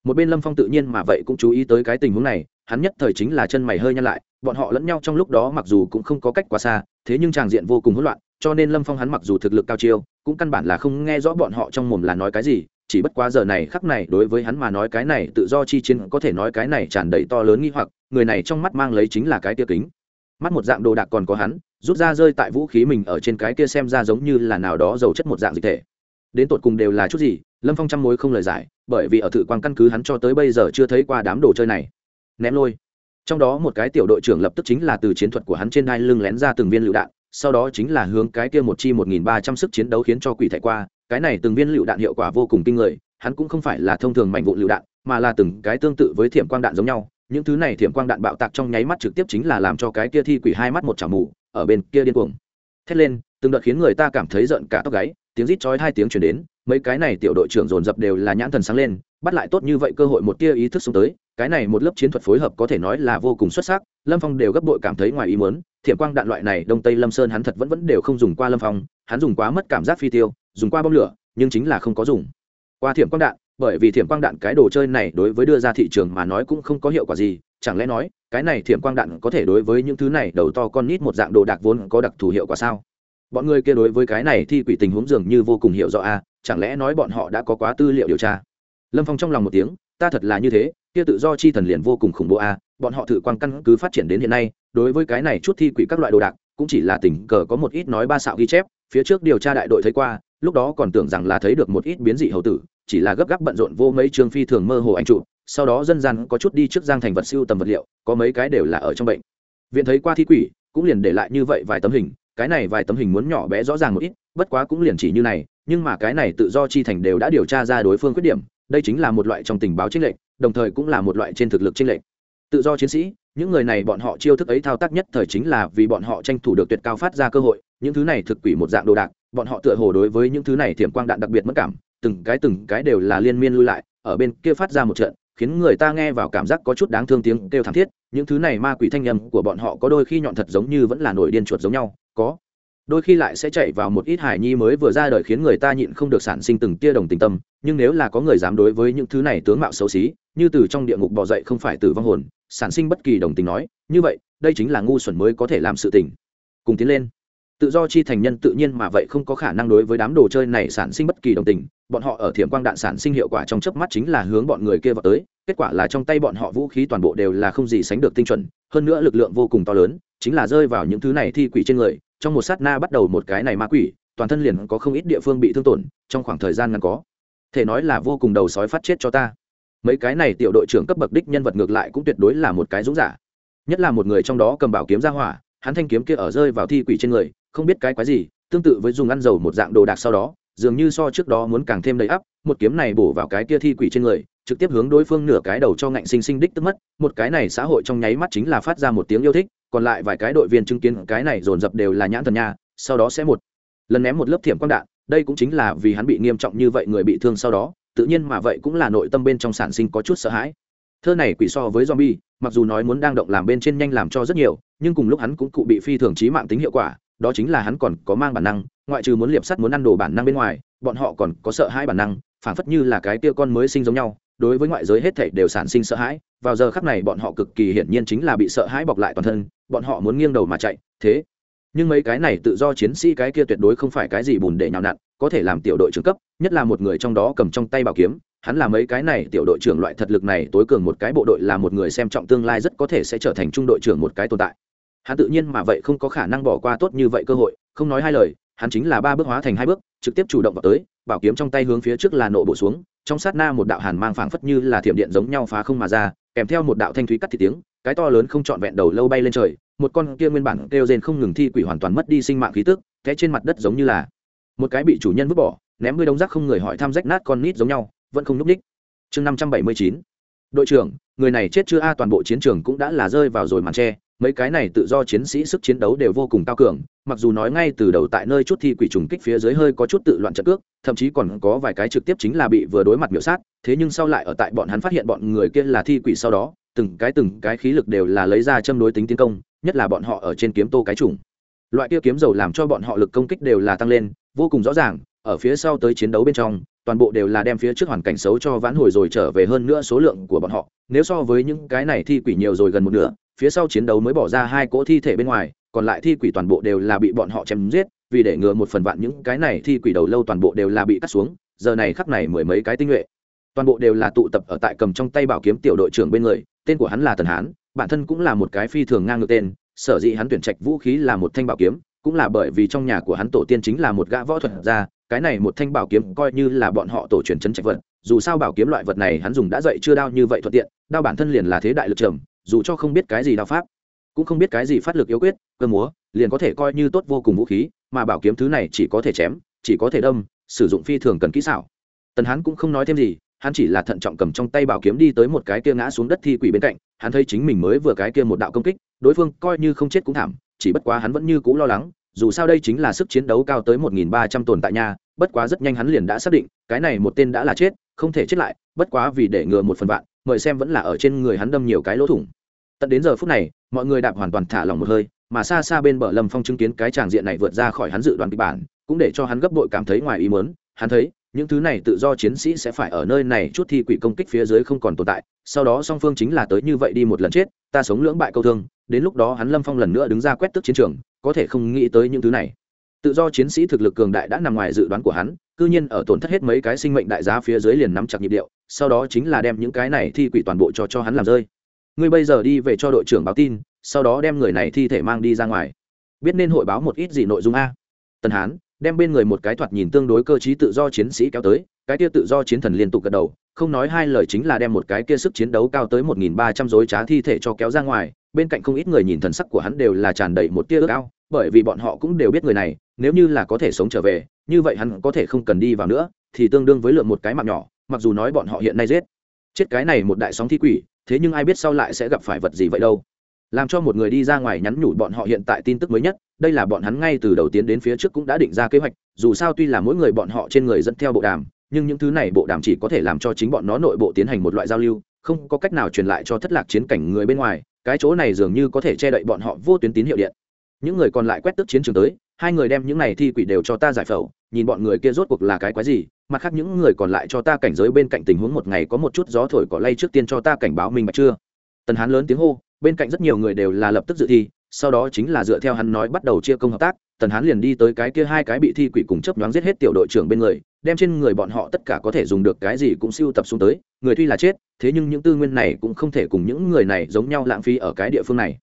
Một bên lâm phong tự nhiên mà vậy cũng chú ý tới cái tình huống này, hắn nhất thời chính là chân mày hơi nhăn lại, bọn họ lẫn nhau trong lúc đó mặc dù cũng không có cách quá xa, thế nhưng tràng diện vô cùng hỗn loạn, cho nên lâm phong hắn mặc dù thực lực cao chiêu, cũng căn bản là không nghe rõ bọn họ trong mồm là nói cái gì chỉ bất quá giờ này khắc này, đối với hắn mà nói cái này tự do chi chiến có thể nói cái này tràn đầy to lớn nghi hoặc, người này trong mắt mang lấy chính là cái tia kính. Mắt một dạng đồ đạc còn có hắn, rút ra rơi tại vũ khí mình ở trên cái kia xem ra giống như là nào đó dầu chất một dạng dịch thể. Đến tột cùng đều là chút gì, lâm phong trăm mối không lời giải, bởi vì ở thự quan căn cứ hắn cho tới bây giờ chưa thấy qua đám đồ chơi này. Ném lôi. Trong đó một cái tiểu đội trưởng lập tức chính là từ chiến thuật của hắn trên đai lưng lén ra từng viên lựu đạn sau đó chính là hướng cái kia một chi một nghìn ba trăm sức chiến đấu khiến cho quỷ thải qua, cái này từng viên lựu đạn hiệu quả vô cùng kinh người, hắn cũng không phải là thông thường mảnh vụ lựu đạn, mà là từng cái tương tự với thiểm quang đạn giống nhau. Những thứ này thiểm quang đạn bạo tạc trong nháy mắt trực tiếp chính là làm cho cái kia thi quỷ hai mắt một chảo mù, ở bên kia điên cuồng. Thét lên, từng đợt khiến người ta cảm thấy giận cả tóc gáy, tiếng rít chói hai tiếng truyền đến, mấy cái này tiểu đội trưởng dồn dập đều là nhãn thần sáng lên, bắt lại tốt như vậy cơ hội một tia ý thức xuống tới, cái này một lớp chiến thuật phối hợp có thể nói là vô cùng xuất sắc, lâm phong đều gấp bội cảm thấy ngoài ý muốn thiểm quang đạn loại này, đông tây lâm sơn hắn thật vẫn vẫn đều không dùng qua lâm phong, hắn dùng quá mất cảm giác phi tiêu, dùng qua bom lửa, nhưng chính là không có dùng. Qua thiểm quang đạn, bởi vì thiểm quang đạn cái đồ chơi này đối với đưa ra thị trường mà nói cũng không có hiệu quả gì, chẳng lẽ nói, cái này thiểm quang đạn có thể đối với những thứ này đầu to con nít một dạng đồ đạc vốn có đặc thù hiệu quả sao? Bọn người kia đối với cái này thi quỷ tình huống dường như vô cùng hiểu rõ a chẳng lẽ nói bọn họ đã có quá tư liệu điều tra? Lâm phong trong lòng một tiếng, ta thật là như thế, kia tự do chi thần liền vô cùng khủng bố a bọn họ thử quang căn cứ phát triển đến hiện nay đối với cái này chút thi quỷ các loại đồ đạc, cũng chỉ là tình cờ có một ít nói ba xạo ghi chép, phía trước điều tra đại đội thấy qua, lúc đó còn tưởng rằng là thấy được một ít biến dị hầu tử, chỉ là gấp gáp bận rộn vô mấy trường phi thường mơ hồ anh trụ sau đó dân gian có chút đi trước giang thành vật siêu tầm vật liệu, có mấy cái đều là ở trong bệnh. Viện thấy qua thi quỷ, cũng liền để lại như vậy vài tấm hình, cái này vài tấm hình muốn nhỏ bé rõ ràng một ít, bất quá cũng liền chỉ như này, nhưng mà cái này tự do chi thành đều đã điều tra ra đối phương khuyết điểm, đây chính là một loại trong tình báo trinh lệnh đồng thời cũng là một loại trên thực lực trinh lệnh tự do chiến sĩ những người này bọn họ chiêu thức ấy thao tác nhất thời chính là vì bọn họ tranh thủ được tuyệt cao phát ra cơ hội, những thứ này thực quỷ một dạng đồ đạc, bọn họ tựa hồ đối với những thứ này thiểm quang đạn đặc biệt mất cảm, từng cái từng cái đều là liên miên lui lại, ở bên kia phát ra một trận, khiến người ta nghe vào cảm giác có chút đáng thương tiếng kêu thảm thiết, những thứ này ma quỷ thanh nhầm của bọn họ có đôi khi nhọn thật giống như vẫn là nổi điên chuột giống nhau, có. Đôi khi lại sẽ chạy vào một ít hải nhi mới vừa ra đời khiến người ta nhịn không được sản sinh từng tia đồng tình tâm, nhưng nếu là có người dám đối với những thứ này tướng mạo xấu xí như từ trong địa ngục bỏ dậy không phải từ vong hồn, sản sinh bất kỳ đồng tình nói, như vậy, đây chính là ngu xuẩn mới có thể làm sự tình. Cùng tiến lên. Tự do chi thành nhân tự nhiên mà vậy không có khả năng đối với đám đồ chơi này sản sinh bất kỳ đồng tình, bọn họ ở thiểm quang đạn sản sinh hiệu quả trong chớp mắt chính là hướng bọn người kia vào tới, kết quả là trong tay bọn họ vũ khí toàn bộ đều là không gì sánh được tinh chuẩn, hơn nữa lực lượng vô cùng to lớn, chính là rơi vào những thứ này thi quỷ trên người, trong một sát na bắt đầu một cái này ma quỷ, toàn thân liền có không ít địa phương bị thương tổn, trong khoảng thời gian ngắn có. Thể nói là vô cùng đầu sói phát chết cho ta mấy cái này tiểu đội trưởng cấp bậc đích nhân vật ngược lại cũng tuyệt đối là một cái dũng giả. Nhất là một người trong đó cầm bảo kiếm ra hỏa, hắn thanh kiếm kia ở rơi vào thi quỷ trên người, không biết cái quái gì, tương tự với dùng ăn dầu một dạng đồ đạc sau đó, dường như so trước đó muốn càng thêm đầy ắp, một kiếm này bổ vào cái kia thi quỷ trên người, trực tiếp hướng đối phương nửa cái đầu cho ngạnh sinh sinh đích tức mất, một cái này xã hội trong nháy mắt chính là phát ra một tiếng yêu thích, còn lại vài cái đội viên chứng kiến cái này dồn dập đều là nhãn thần nha, sau đó sẽ một lần ném một lớp thiểm quang đạn, đây cũng chính là vì hắn bị nghiêm trọng như vậy người bị thương sau đó tự nhiên mà vậy cũng là nội tâm bên trong sản sinh có chút sợ hãi. Thơ này quỷ so với zombie, mặc dù nói muốn đang động làm bên trên nhanh làm cho rất nhiều, nhưng cùng lúc hắn cũng cụ bị phi thường trí mạng tính hiệu quả, đó chính là hắn còn có mang bản năng, ngoại trừ muốn liệp sắt muốn ăn đồ bản năng bên ngoài, bọn họ còn có sợ hãi bản năng phản phất như là cái tia con mới sinh giống nhau, đối với ngoại giới hết thảy đều sản sinh sợ hãi, vào giờ khắc này bọn họ cực kỳ hiển nhiên chính là bị sợ hãi bọc lại toàn thân, bọn họ muốn nghiêng đầu mà chạy, thế nhưng mấy cái này tự do chiến sĩ cái kia tuyệt đối không phải cái gì bùn để nhào nặn, có thể làm tiểu đội trưởng cấp, nhất là một người trong đó cầm trong tay bảo kiếm, hắn là mấy cái này tiểu đội trưởng loại thật lực này tối cường một cái bộ đội là một người xem trọng tương lai rất có thể sẽ trở thành trung đội trưởng một cái tồn tại. Hắn tự nhiên mà vậy không có khả năng bỏ qua tốt như vậy cơ hội, không nói hai lời, hắn chính là ba bước hóa thành hai bước, trực tiếp chủ động vào tới, bảo kiếm trong tay hướng phía trước là nộ bổ xuống, trong sát na một đạo hàn mang phảng phất như là thiểm điện giống nhau phá không mà ra, kèm theo một đạo thanh thúy cắt thì tiếng cái to lớn không trọn vẹn đầu lâu bay lên trời, một con kia nguyên bản kêu rên không ngừng thi quỷ hoàn toàn mất đi sinh mạng khí tức, té trên mặt đất giống như là một cái bị chủ nhân vứt bỏ, ném ngươi đống rác không người hỏi thăm rách nát con nít giống nhau, vẫn không núp ních chương năm trăm bảy mươi chín. Đội trưởng, người này chết chưa? A, toàn bộ chiến trường cũng đã là rơi vào rồi màn tre. Mấy cái này tự do chiến sĩ sức chiến đấu đều vô cùng cao cường, mặc dù nói ngay từ đầu tại nơi chút thi quỷ trùng kích phía dưới hơi có chút tự loạn trận cước, thậm chí còn có vài cái trực tiếp chính là bị vừa đối mặt miểu sát, thế nhưng sau lại ở tại bọn hắn phát hiện bọn người kia là thi quỷ sau đó từng cái từng cái khí lực đều là lấy ra châm đối tính tiến công, nhất là bọn họ ở trên kiếm tô cái trùng loại kia kiếm dầu làm cho bọn họ lực công kích đều là tăng lên, vô cùng rõ ràng, ở phía sau tới chiến đấu bên trong, toàn bộ đều là đem phía trước hoàn cảnh xấu cho vãn hồi rồi trở về hơn nữa số lượng của bọn họ. Nếu so với những cái này thi quỷ nhiều rồi gần một nửa, phía sau chiến đấu mới bỏ ra hai cỗ thi thể bên ngoài, còn lại thi quỷ toàn bộ đều là bị bọn họ chém giết, vì để ngừa một phần vạn những cái này thi quỷ đầu lâu toàn bộ đều là bị cắt xuống, giờ này khắc này mười mấy cái tinh nhuệ. Toàn bộ đều là tụ tập ở tại cầm trong tay bảo kiếm tiểu đội trưởng bên người tên của hắn là tần hán, bản thân cũng là một cái phi thường ngang ngược tên, sở dĩ hắn tuyển trạch vũ khí là một thanh bảo kiếm, cũng là bởi vì trong nhà của hắn tổ tiên chính là một gã võ thuật gia, cái này một thanh bảo kiếm coi như là bọn họ tổ truyền chấn trạch vật, dù sao bảo kiếm loại vật này hắn dùng đã dậy chưa đao như vậy thuận tiện, đao bản thân liền là thế đại lực trầm, dù cho không biết cái gì đao pháp, cũng không biết cái gì phát lực yếu quyết, cơ múa, liền có thể coi như tốt vô cùng vũ khí, mà bảo kiếm thứ này chỉ có thể chém, chỉ có thể đâm, sử dụng phi thường cần kỹ xảo. Tần hắn cũng không nói thêm gì hắn chỉ là thận trọng cầm trong tay bảo kiếm đi tới một cái kia ngã xuống đất thi quỷ bên cạnh, hắn thấy chính mình mới vừa cái kia một đạo công kích, đối phương coi như không chết cũng thảm, chỉ bất quá hắn vẫn như cũ lo lắng, dù sao đây chính là sức chiến đấu cao tới một nghìn ba trăm tồn tại nhà bất quá rất nhanh hắn liền đã xác định, cái này một tên đã là chết, không thể chết lại, bất quá vì để ngừa một phần vạn, mời xem vẫn là ở trên người hắn đâm nhiều cái lỗ thủng. Tận đến giờ phút này, mọi người đạp hoàn toàn thả lòng một hơi, mà xa xa bên bờ lâm phong chứng kiến cái tràng diện này vượt ra khỏi hắn dự đoán kịch bản, cũng để cho hắn gấp bội cảm thấy ngoài ý mớn hắn thấy những thứ này tự do chiến sĩ sẽ phải ở nơi này chút thi quỷ công kích phía dưới không còn tồn tại, sau đó song phương chính là tới như vậy đi một lần chết, ta sống lưỡng bại câu thương, đến lúc đó hắn lâm phong lần nữa đứng ra quét tức chiến trường, có thể không nghĩ tới những thứ này. Tự do chiến sĩ thực lực cường đại đã nằm ngoài dự đoán của hắn, cư nhiên ở tổn thất hết mấy cái sinh mệnh đại giá phía dưới liền nắm chặt nhịp điệu, sau đó chính là đem những cái này thi quỷ toàn bộ cho cho hắn làm rơi. Ngươi bây giờ đi về cho đội trưởng báo tin, sau đó đem người này thi thể mang đi ra ngoài. Biết nên hội báo một ít gì nội dung a? Tần hán đem bên người một cái thoạt nhìn tương đối cơ t tự do chiến sĩ kéo tới, cái kia tự do chiến thần liên tục gật đầu, không nói hai lời chính là đem một cái kia sức chiến đấu cao tới một nghìn ba trăm dối trá thi thể cho kéo ra ngoài, bên cạnh không ít người nhìn thần sắc của hắn đều là tràn đầy một tia ước ao, bởi vì bọn họ cũng đều biết người này, nếu như là có thể sống trở về, như vậy hắn có thể không cần đi vào nữa, thì tương đương với lượng một cái mạng nhỏ, mặc dù nói bọn họ hiện nay giết, chết cái này một đại sóng thi quỷ, thế nhưng ai biết sau lại sẽ gặp phải vật gì vậy đâu làm cho một người đi ra ngoài nhắn nhủ bọn họ hiện tại tin tức mới nhất, đây là bọn hắn ngay từ đầu tiến đến phía trước cũng đã định ra kế hoạch, dù sao tuy là mỗi người bọn họ trên người dẫn theo bộ đàm, nhưng những thứ này bộ đàm chỉ có thể làm cho chính bọn nó nội bộ tiến hành một loại giao lưu, không có cách nào truyền lại cho thất lạc chiến cảnh người bên ngoài, cái chỗ này dường như có thể che đậy bọn họ vô tuyến tín hiệu điện. Những người còn lại quét tức chiến trường tới, hai người đem những này thi quỷ đều cho ta giải phẫu, nhìn bọn người kia rốt cuộc là cái quái gì, mặt khác những người còn lại cho ta cảnh giới bên cạnh tình huống một ngày có một chút gió thổi cỏ lay trước tiên cho ta cảnh báo mình mà chưa? Tần hán lớn tiếng hô bên cạnh rất nhiều người đều là lập tức dự thi, sau đó chính là dựa theo hắn nói bắt đầu chia công hợp tác, tần hán liền đi tới cái kia hai cái bị thi quỷ cùng chấp nhoáng giết hết tiểu đội trưởng bên người, đem trên người bọn họ tất cả có thể dùng được cái gì cũng siêu tập xuống tới, người tuy là chết, thế nhưng những tư nguyên này cũng không thể cùng những người này giống nhau lãng phí ở cái địa phương này.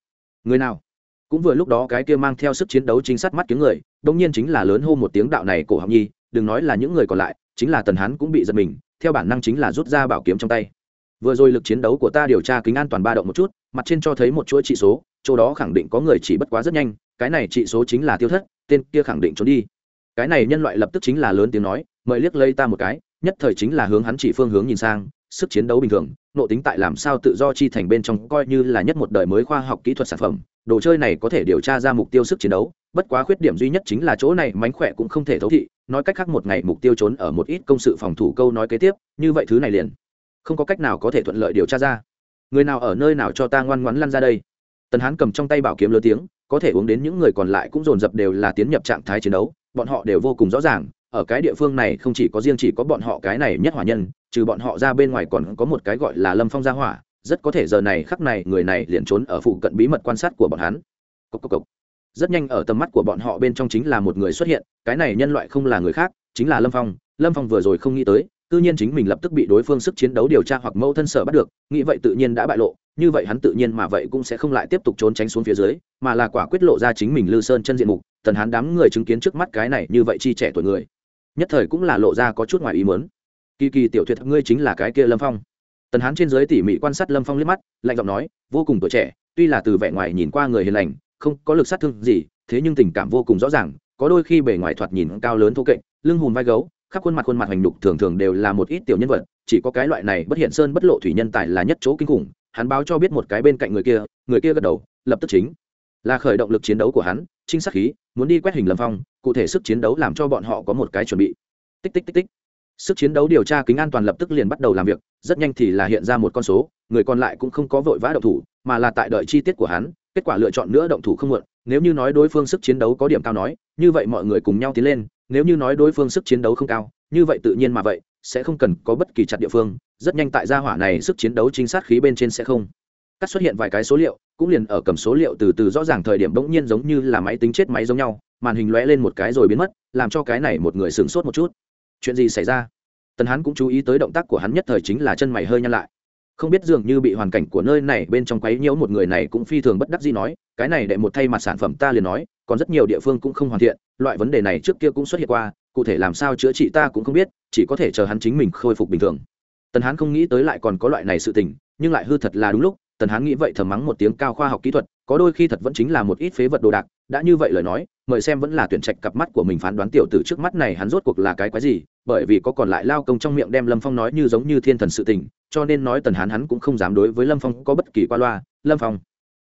Người nào? Cũng vừa lúc đó cái kia mang theo sức chiến đấu chính sát mắt tiếng người đông nhiên chính là lớn hô một tiếng đạo này cổ học nhi, đừng nói là những người còn lại, chính là tần hán cũng bị giật mình, theo bản năng chính là rút ra bảo kiếm trong tay vừa rồi lực chiến đấu của ta điều tra kính an toàn ba động một chút, mặt trên cho thấy một chuỗi trị số, chỗ đó khẳng định có người chỉ bất quá rất nhanh, cái này trị số chính là tiêu thất, tên kia khẳng định trốn đi. Cái này nhân loại lập tức chính là lớn tiếng nói, mời liếc lây ta một cái, nhất thời chính là hướng hắn chỉ phương hướng nhìn sang, sức chiến đấu bình thường, nộ tính tại làm sao tự do chi thành bên trong coi như là nhất một đời mới khoa học kỹ thuật sản phẩm, đồ chơi này có thể điều tra ra mục tiêu sức chiến đấu, bất quá khuyết điểm duy nhất chính là chỗ này mánh khỏe cũng không thể thấu thị, nói cách khác một ngày mục tiêu trốn ở một ít công sự phòng thủ câu nói kế tiếp, như vậy thứ này liền không có cách nào có thể thuận lợi điều tra ra. Người nào ở nơi nào cho ta ngoan ngoãn lăn ra đây? Tần hán cầm trong tay bảo kiếm lớn tiếng, có thể uống đến những người còn lại cũng dồn dập đều là tiến nhập trạng thái chiến đấu, bọn họ đều vô cùng rõ ràng, ở cái địa phương này không chỉ có riêng chỉ có bọn họ cái này nhất hỏa nhân, trừ bọn họ ra bên ngoài còn có một cái gọi là lâm phong gia hỏa, rất có thể giờ này khắc này người này liền trốn ở phụ cận bí mật quan sát của bọn hắn. Cốc cốc cốc. rất nhanh ở tầm mắt của bọn họ bên trong chính là một người xuất hiện, cái này nhân loại không là người khác, chính là lâm phong lâm phong vừa rồi không nghĩ tới tự nhiên chính mình lập tức bị đối phương sức chiến đấu điều tra hoặc mâu thân sở bắt được, nghĩ vậy tự nhiên đã bại lộ, như vậy hắn tự nhiên mà vậy cũng sẽ không lại tiếp tục trốn tránh xuống phía dưới, mà là quả quyết lộ ra chính mình lư sơn chân diện mục, tần hán đám người chứng kiến trước mắt cái này như vậy chi trẻ tuổi người. Nhất thời cũng là lộ ra có chút ngoài ý muốn. Kỳ kỳ tiểu thuyết ngươi chính là cái kia lâm phong. Tần hán trên giới tỉ mỉ quan sát lâm phong liếc mắt, lạnh giọng nói, vô cùng tuổi trẻ, tuy là từ vẻ ngoài nhìn qua người hiền lành, không có lực sát thương gì, thế nhưng tình cảm vô cùng rõ ràng, có đôi khi bề ngoài thoạt nhìn cao lớn thô kệch, lưng hùm vai gấu khắp khuôn mặt khuôn mặt hành đục thường thường đều là một ít tiểu nhân vật, chỉ có cái loại này bất hiện sơn bất lộ thủy nhân tài là nhất chỗ kinh khủng, hắn báo cho biết một cái bên cạnh người kia người kia gật đầu, lập tức chính là khởi động lực chiến đấu của hắn, trinh sát khí, muốn đi quét hình lâm phong, cụ thể sức chiến đấu làm cho bọn họ có một cái chuẩn bị. Tích tích tích tích. Sức chiến đấu điều tra kính an toàn lập tức liền bắt đầu làm việc, rất nhanh thì là hiện ra một con số, người còn lại cũng không có vội vã động thủ, mà là tại đợi chi tiết của hắn, kết quả lựa chọn nữa động thủ không muộn, nếu như nói đối phương sức chiến đấu có điểm cao nói, như vậy mọi người cùng nhau tiến lên nếu như nói đối phương sức chiến đấu không cao, như vậy tự nhiên mà vậy, sẽ không cần có bất kỳ chặt địa phương, rất nhanh tại gia hỏa này sức chiến đấu chính sát khí bên trên sẽ không. Cắt xuất hiện vài cái số liệu, cũng liền ở cầm số liệu từ từ rõ ràng thời điểm bỗng nhiên giống như là máy tính chết máy giống nhau, màn hình lóe lên một cái rồi biến mất, làm cho cái này một người sửng sốt một chút. Chuyện gì xảy ra? Tần hán cũng chú ý tới động tác của hắn nhất thời chính là chân mày hơi nhăn lại. Không biết dường như bị hoàn cảnh của nơi này bên trong quấy nhiễu một người này cũng phi thường bất đắc gì nói, cái này để một thay mặt sản phẩm ta liền nói còn rất nhiều địa phương cũng không hoàn thiện, loại vấn đề này trước kia cũng xuất hiện qua, cụ thể làm sao chữa trị ta cũng không biết, chỉ có thể chờ hắn chính mình khôi phục bình thường. Tần hán không nghĩ tới lại còn có loại này sự tình, nhưng lại hư thật là đúng lúc, tần hán nghĩ vậy thầm mắng một tiếng cao khoa học kỹ thuật, có đôi khi thật vẫn chính là một ít phế vật đồ đạc, đã như vậy lời nói, mời xem vẫn là tuyển trạch cặp mắt của mình phán đoán tiểu tử trước mắt này hắn rốt cuộc là cái quái gì, bởi vì có còn lại lao công trong miệng đem lâm phong nói như giống như thiên thần sự tình, cho nên nói tần hán hắn cũng không dám đối với lâm phong có bất kỳ qua loa. Lâm phong,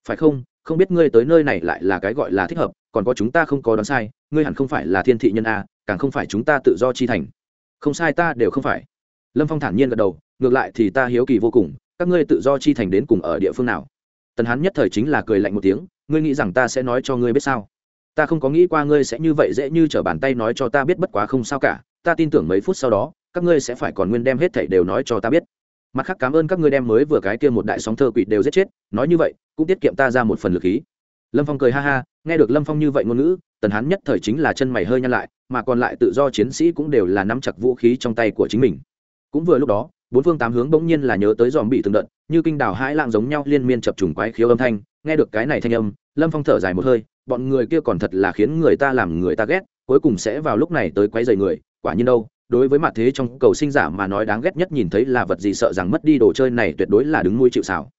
phải không? Không biết ngươi tới nơi này lại là cái gọi là thích hợp còn có chúng ta không có đoán sai, ngươi hẳn không phải là thiên thị nhân a, càng không phải chúng ta tự do chi thành. Không sai ta đều không phải. Lâm phong thản nhiên gật đầu, ngược lại thì ta hiếu kỳ vô cùng, các ngươi tự do chi thành đến cùng ở địa phương nào? Tần hán nhất thời chính là cười lạnh một tiếng, ngươi nghĩ rằng ta sẽ nói cho ngươi biết sao? Ta không có nghĩ qua ngươi sẽ như vậy dễ như t r ở bàn tay nói cho ta biết bất quá không sao cả, ta tin tưởng mấy phút sau đó, các ngươi sẽ phải còn nguyên đem hết thảy đều nói cho ta biết. Mặt khác cảm ơn các ngươi đem mới vừa cái kia một đại sóng thơ quỷ đều giết chết, nói như vậy, cũng tiết kiệm ta ra một phần lực khí. Lâm phong cười ha ha nghe được lâm phong như vậy ngôn ngữ, tần hán nhất thời chính là chân mày hơi nhăn lại, mà còn lại tự do chiến sĩ cũng đều là nắm chặt vũ khí trong tay của chính mình. Cũng vừa lúc đó, bốn phương tám hướng bỗng nhiên là nhớ tới dòm bị từng đợt, như kinh đảo hãi lạng giống nhau liên miên chập trùng quái khiếu âm thanh. Nghe được cái này thanh âm, lâm phong thở dài một hơi, bọn người kia còn thật là khiến người ta làm người ta ghét, cuối cùng sẽ vào lúc này tới quái dày người, quả nhiên đâu, đối với mặt thế trong cầu sinh giả mà nói đáng ghét nhất nhìn thấy là vật gì sợ rằng mất đi đồ chơi này tuyệt đối là đứng nuôi chịu xảo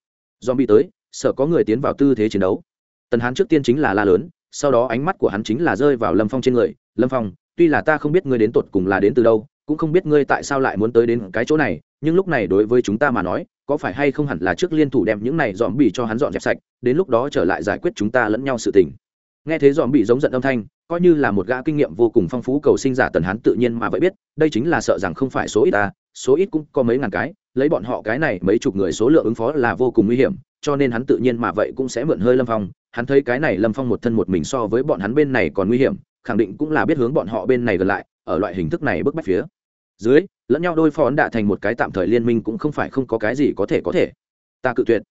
dòm bị tới, sợ có người tiến vào tư thế chiến đấu tần hán trước tiên chính là la lớn, sau đó ánh mắt của hắn chính là rơi vào lâm phong trên người. Lâm phong, tuy là ta không biết ngươi đến tột cùng là đến từ đâu, cũng không biết ngươi tại sao lại muốn tới đến cái chỗ này, nhưng lúc này đối với chúng ta mà nói, có phải hay không hẳn là trước liên thủ đem những này dòm bị cho hắn dọn dẹp sạch, đến lúc đó trở lại giải quyết chúng ta lẫn nhau sự tình. Nghe thế dòm bị giống giận âm thanh, coi như là một gã kinh nghiệm vô cùng phong phú cầu sinh giả tần Hán tự nhiên mà vậy biết, đây chính là sợ rằng không phải số ít ta, số ít cũng có mấy ngàn cái, lấy bọn họ cái này mấy chục người số lượng ứng phó là vô cùng nguy hiểm cho nên hắn tự nhiên mà vậy cũng sẽ mượn hơi lâm phong. Hắn thấy cái này lâm phong một thân một mình so với bọn hắn bên này còn nguy hiểm, khẳng định cũng là biết hướng bọn họ bên này gần lại, ở loại hình thức này bức bách phía dưới, lẫn nhau đôi phó đã thành một cái tạm thời liên minh cũng không phải không có cái gì có thể có thể. Ta cự tuyệt.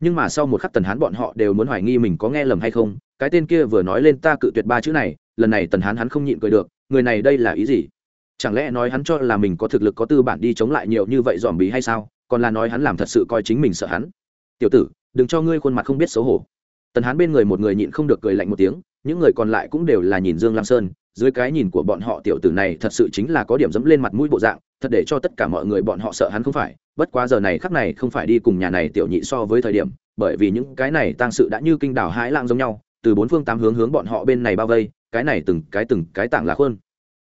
Nhưng mà sau một khắc tần hán bọn họ đều muốn hoài nghi mình có nghe lầm hay không, cái tên kia vừa nói lên ta cự tuyệt ba chữ này, lần này tần hán hắn không nhịn cười được, người này đây là ý gì? Chẳng lẽ nói hắn cho là mình có thực lực có tư bản đi chống lại nhiều như vậy dòm bí hay sao? Còn là nói hắn làm thật sự coi chính mình sợ hắn. Tiểu tử đừng cho ngươi khuôn mặt không biết xấu hổ. Tần hán bên người một người nhịn không được cười lạnh một tiếng, những người còn lại cũng đều là nhìn dương lam sơn, dưới cái nhìn của bọn họ tiểu tử này thật sự chính là có điểm dẫm lên mặt mũi bộ dạng, thật để cho tất cả mọi người bọn họ sợ hắn không phải, bất quá giờ này khắc này không phải đi cùng nhà này tiểu nhị so với thời điểm, bởi vì những cái này tăng sự đã như kinh đảo hãi lang giống nhau, từ bốn phương tám hướng hướng bọn họ bên này bao vây, cái này từng cái từng cái tảng là hơn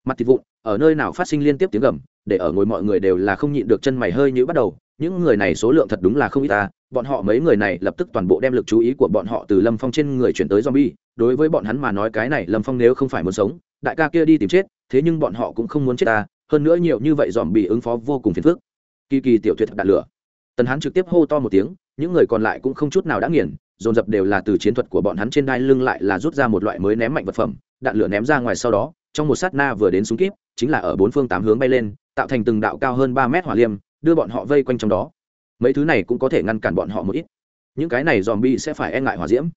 mặt thịt vụn, ở nơi nào phát sinh liên tiếp tiếng gầm, để ở ngồi mọi người đều là không nhịn được chân mày hơi như bắt đầu, những người này số lượng thật đúng là không ít ta bọn họ mấy người này lập tức toàn bộ đem lực chú ý của bọn họ từ lâm phong trên người chuyển tới zombie. Đối với bọn hắn mà nói cái này lâm phong nếu không phải muốn sống, đại ca kia đi tìm chết, thế nhưng bọn họ cũng không muốn chết ta. Hơn nữa nhiều như vậy dòm bị ứng phó vô cùng phiền phức. Kỳ kỳ tiểu tuyệt đạn lửa. Tần hắn trực tiếp hô to một tiếng, những người còn lại cũng không chút nào đã nghiền, dồn dập đều là từ chiến thuật của bọn hắn trên đai lưng lại là rút ra một loại mới ném mạnh vật phẩm, đạn lửa ném ra ngoài sau đó, trong một sát na vừa đến súng kíp, chính là ở bốn phương tám hướng bay lên, tạo thành từng đạo cao hơn ba mét hỏa liêm, đưa bọn họ vây quanh trong đó mấy thứ này cũng có thể ngăn cản bọn họ một ít. Những cái này dòm bi sẽ phải e ngại hỏa diễm.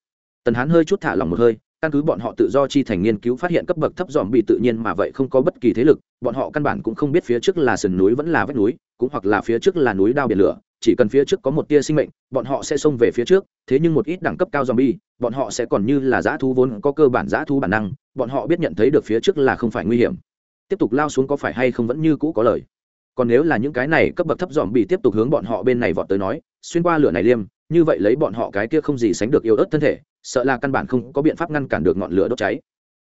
Tần hán hơi chút thả lòng một hơi, căn cứ bọn họ tự do chi thành nghiên cứu phát hiện cấp bậc thấp dòm bị tự nhiên mà vậy không có bất kỳ thế lực, bọn họ căn bản cũng không biết phía trước là sườn núi vẫn là vách núi, cũng hoặc là phía trước là núi đao biển lửa, chỉ cần phía trước có một tia sinh mệnh, bọn họ sẽ xông về phía trước, thế nhưng một ít đẳng cấp cao dòm bi bọn họ sẽ còn như là dã thú vốn có cơ bản dã thú bản năng, bọn họ biết nhận thấy được phía trước là không phải nguy hiểm. Tiếp tục lao xuống có phải hay không vẫn như cũ có lời còn nếu là những cái này cấp bậc thấp dòm bị tiếp tục hướng bọn họ bên này vọt tới nói, xuyên qua lửa này liêm, như vậy lấy bọn họ cái kia không gì sánh được yếu ớt thân thể, sợ là căn bản không có biện pháp ngăn cản được ngọn lửa đốt cháy.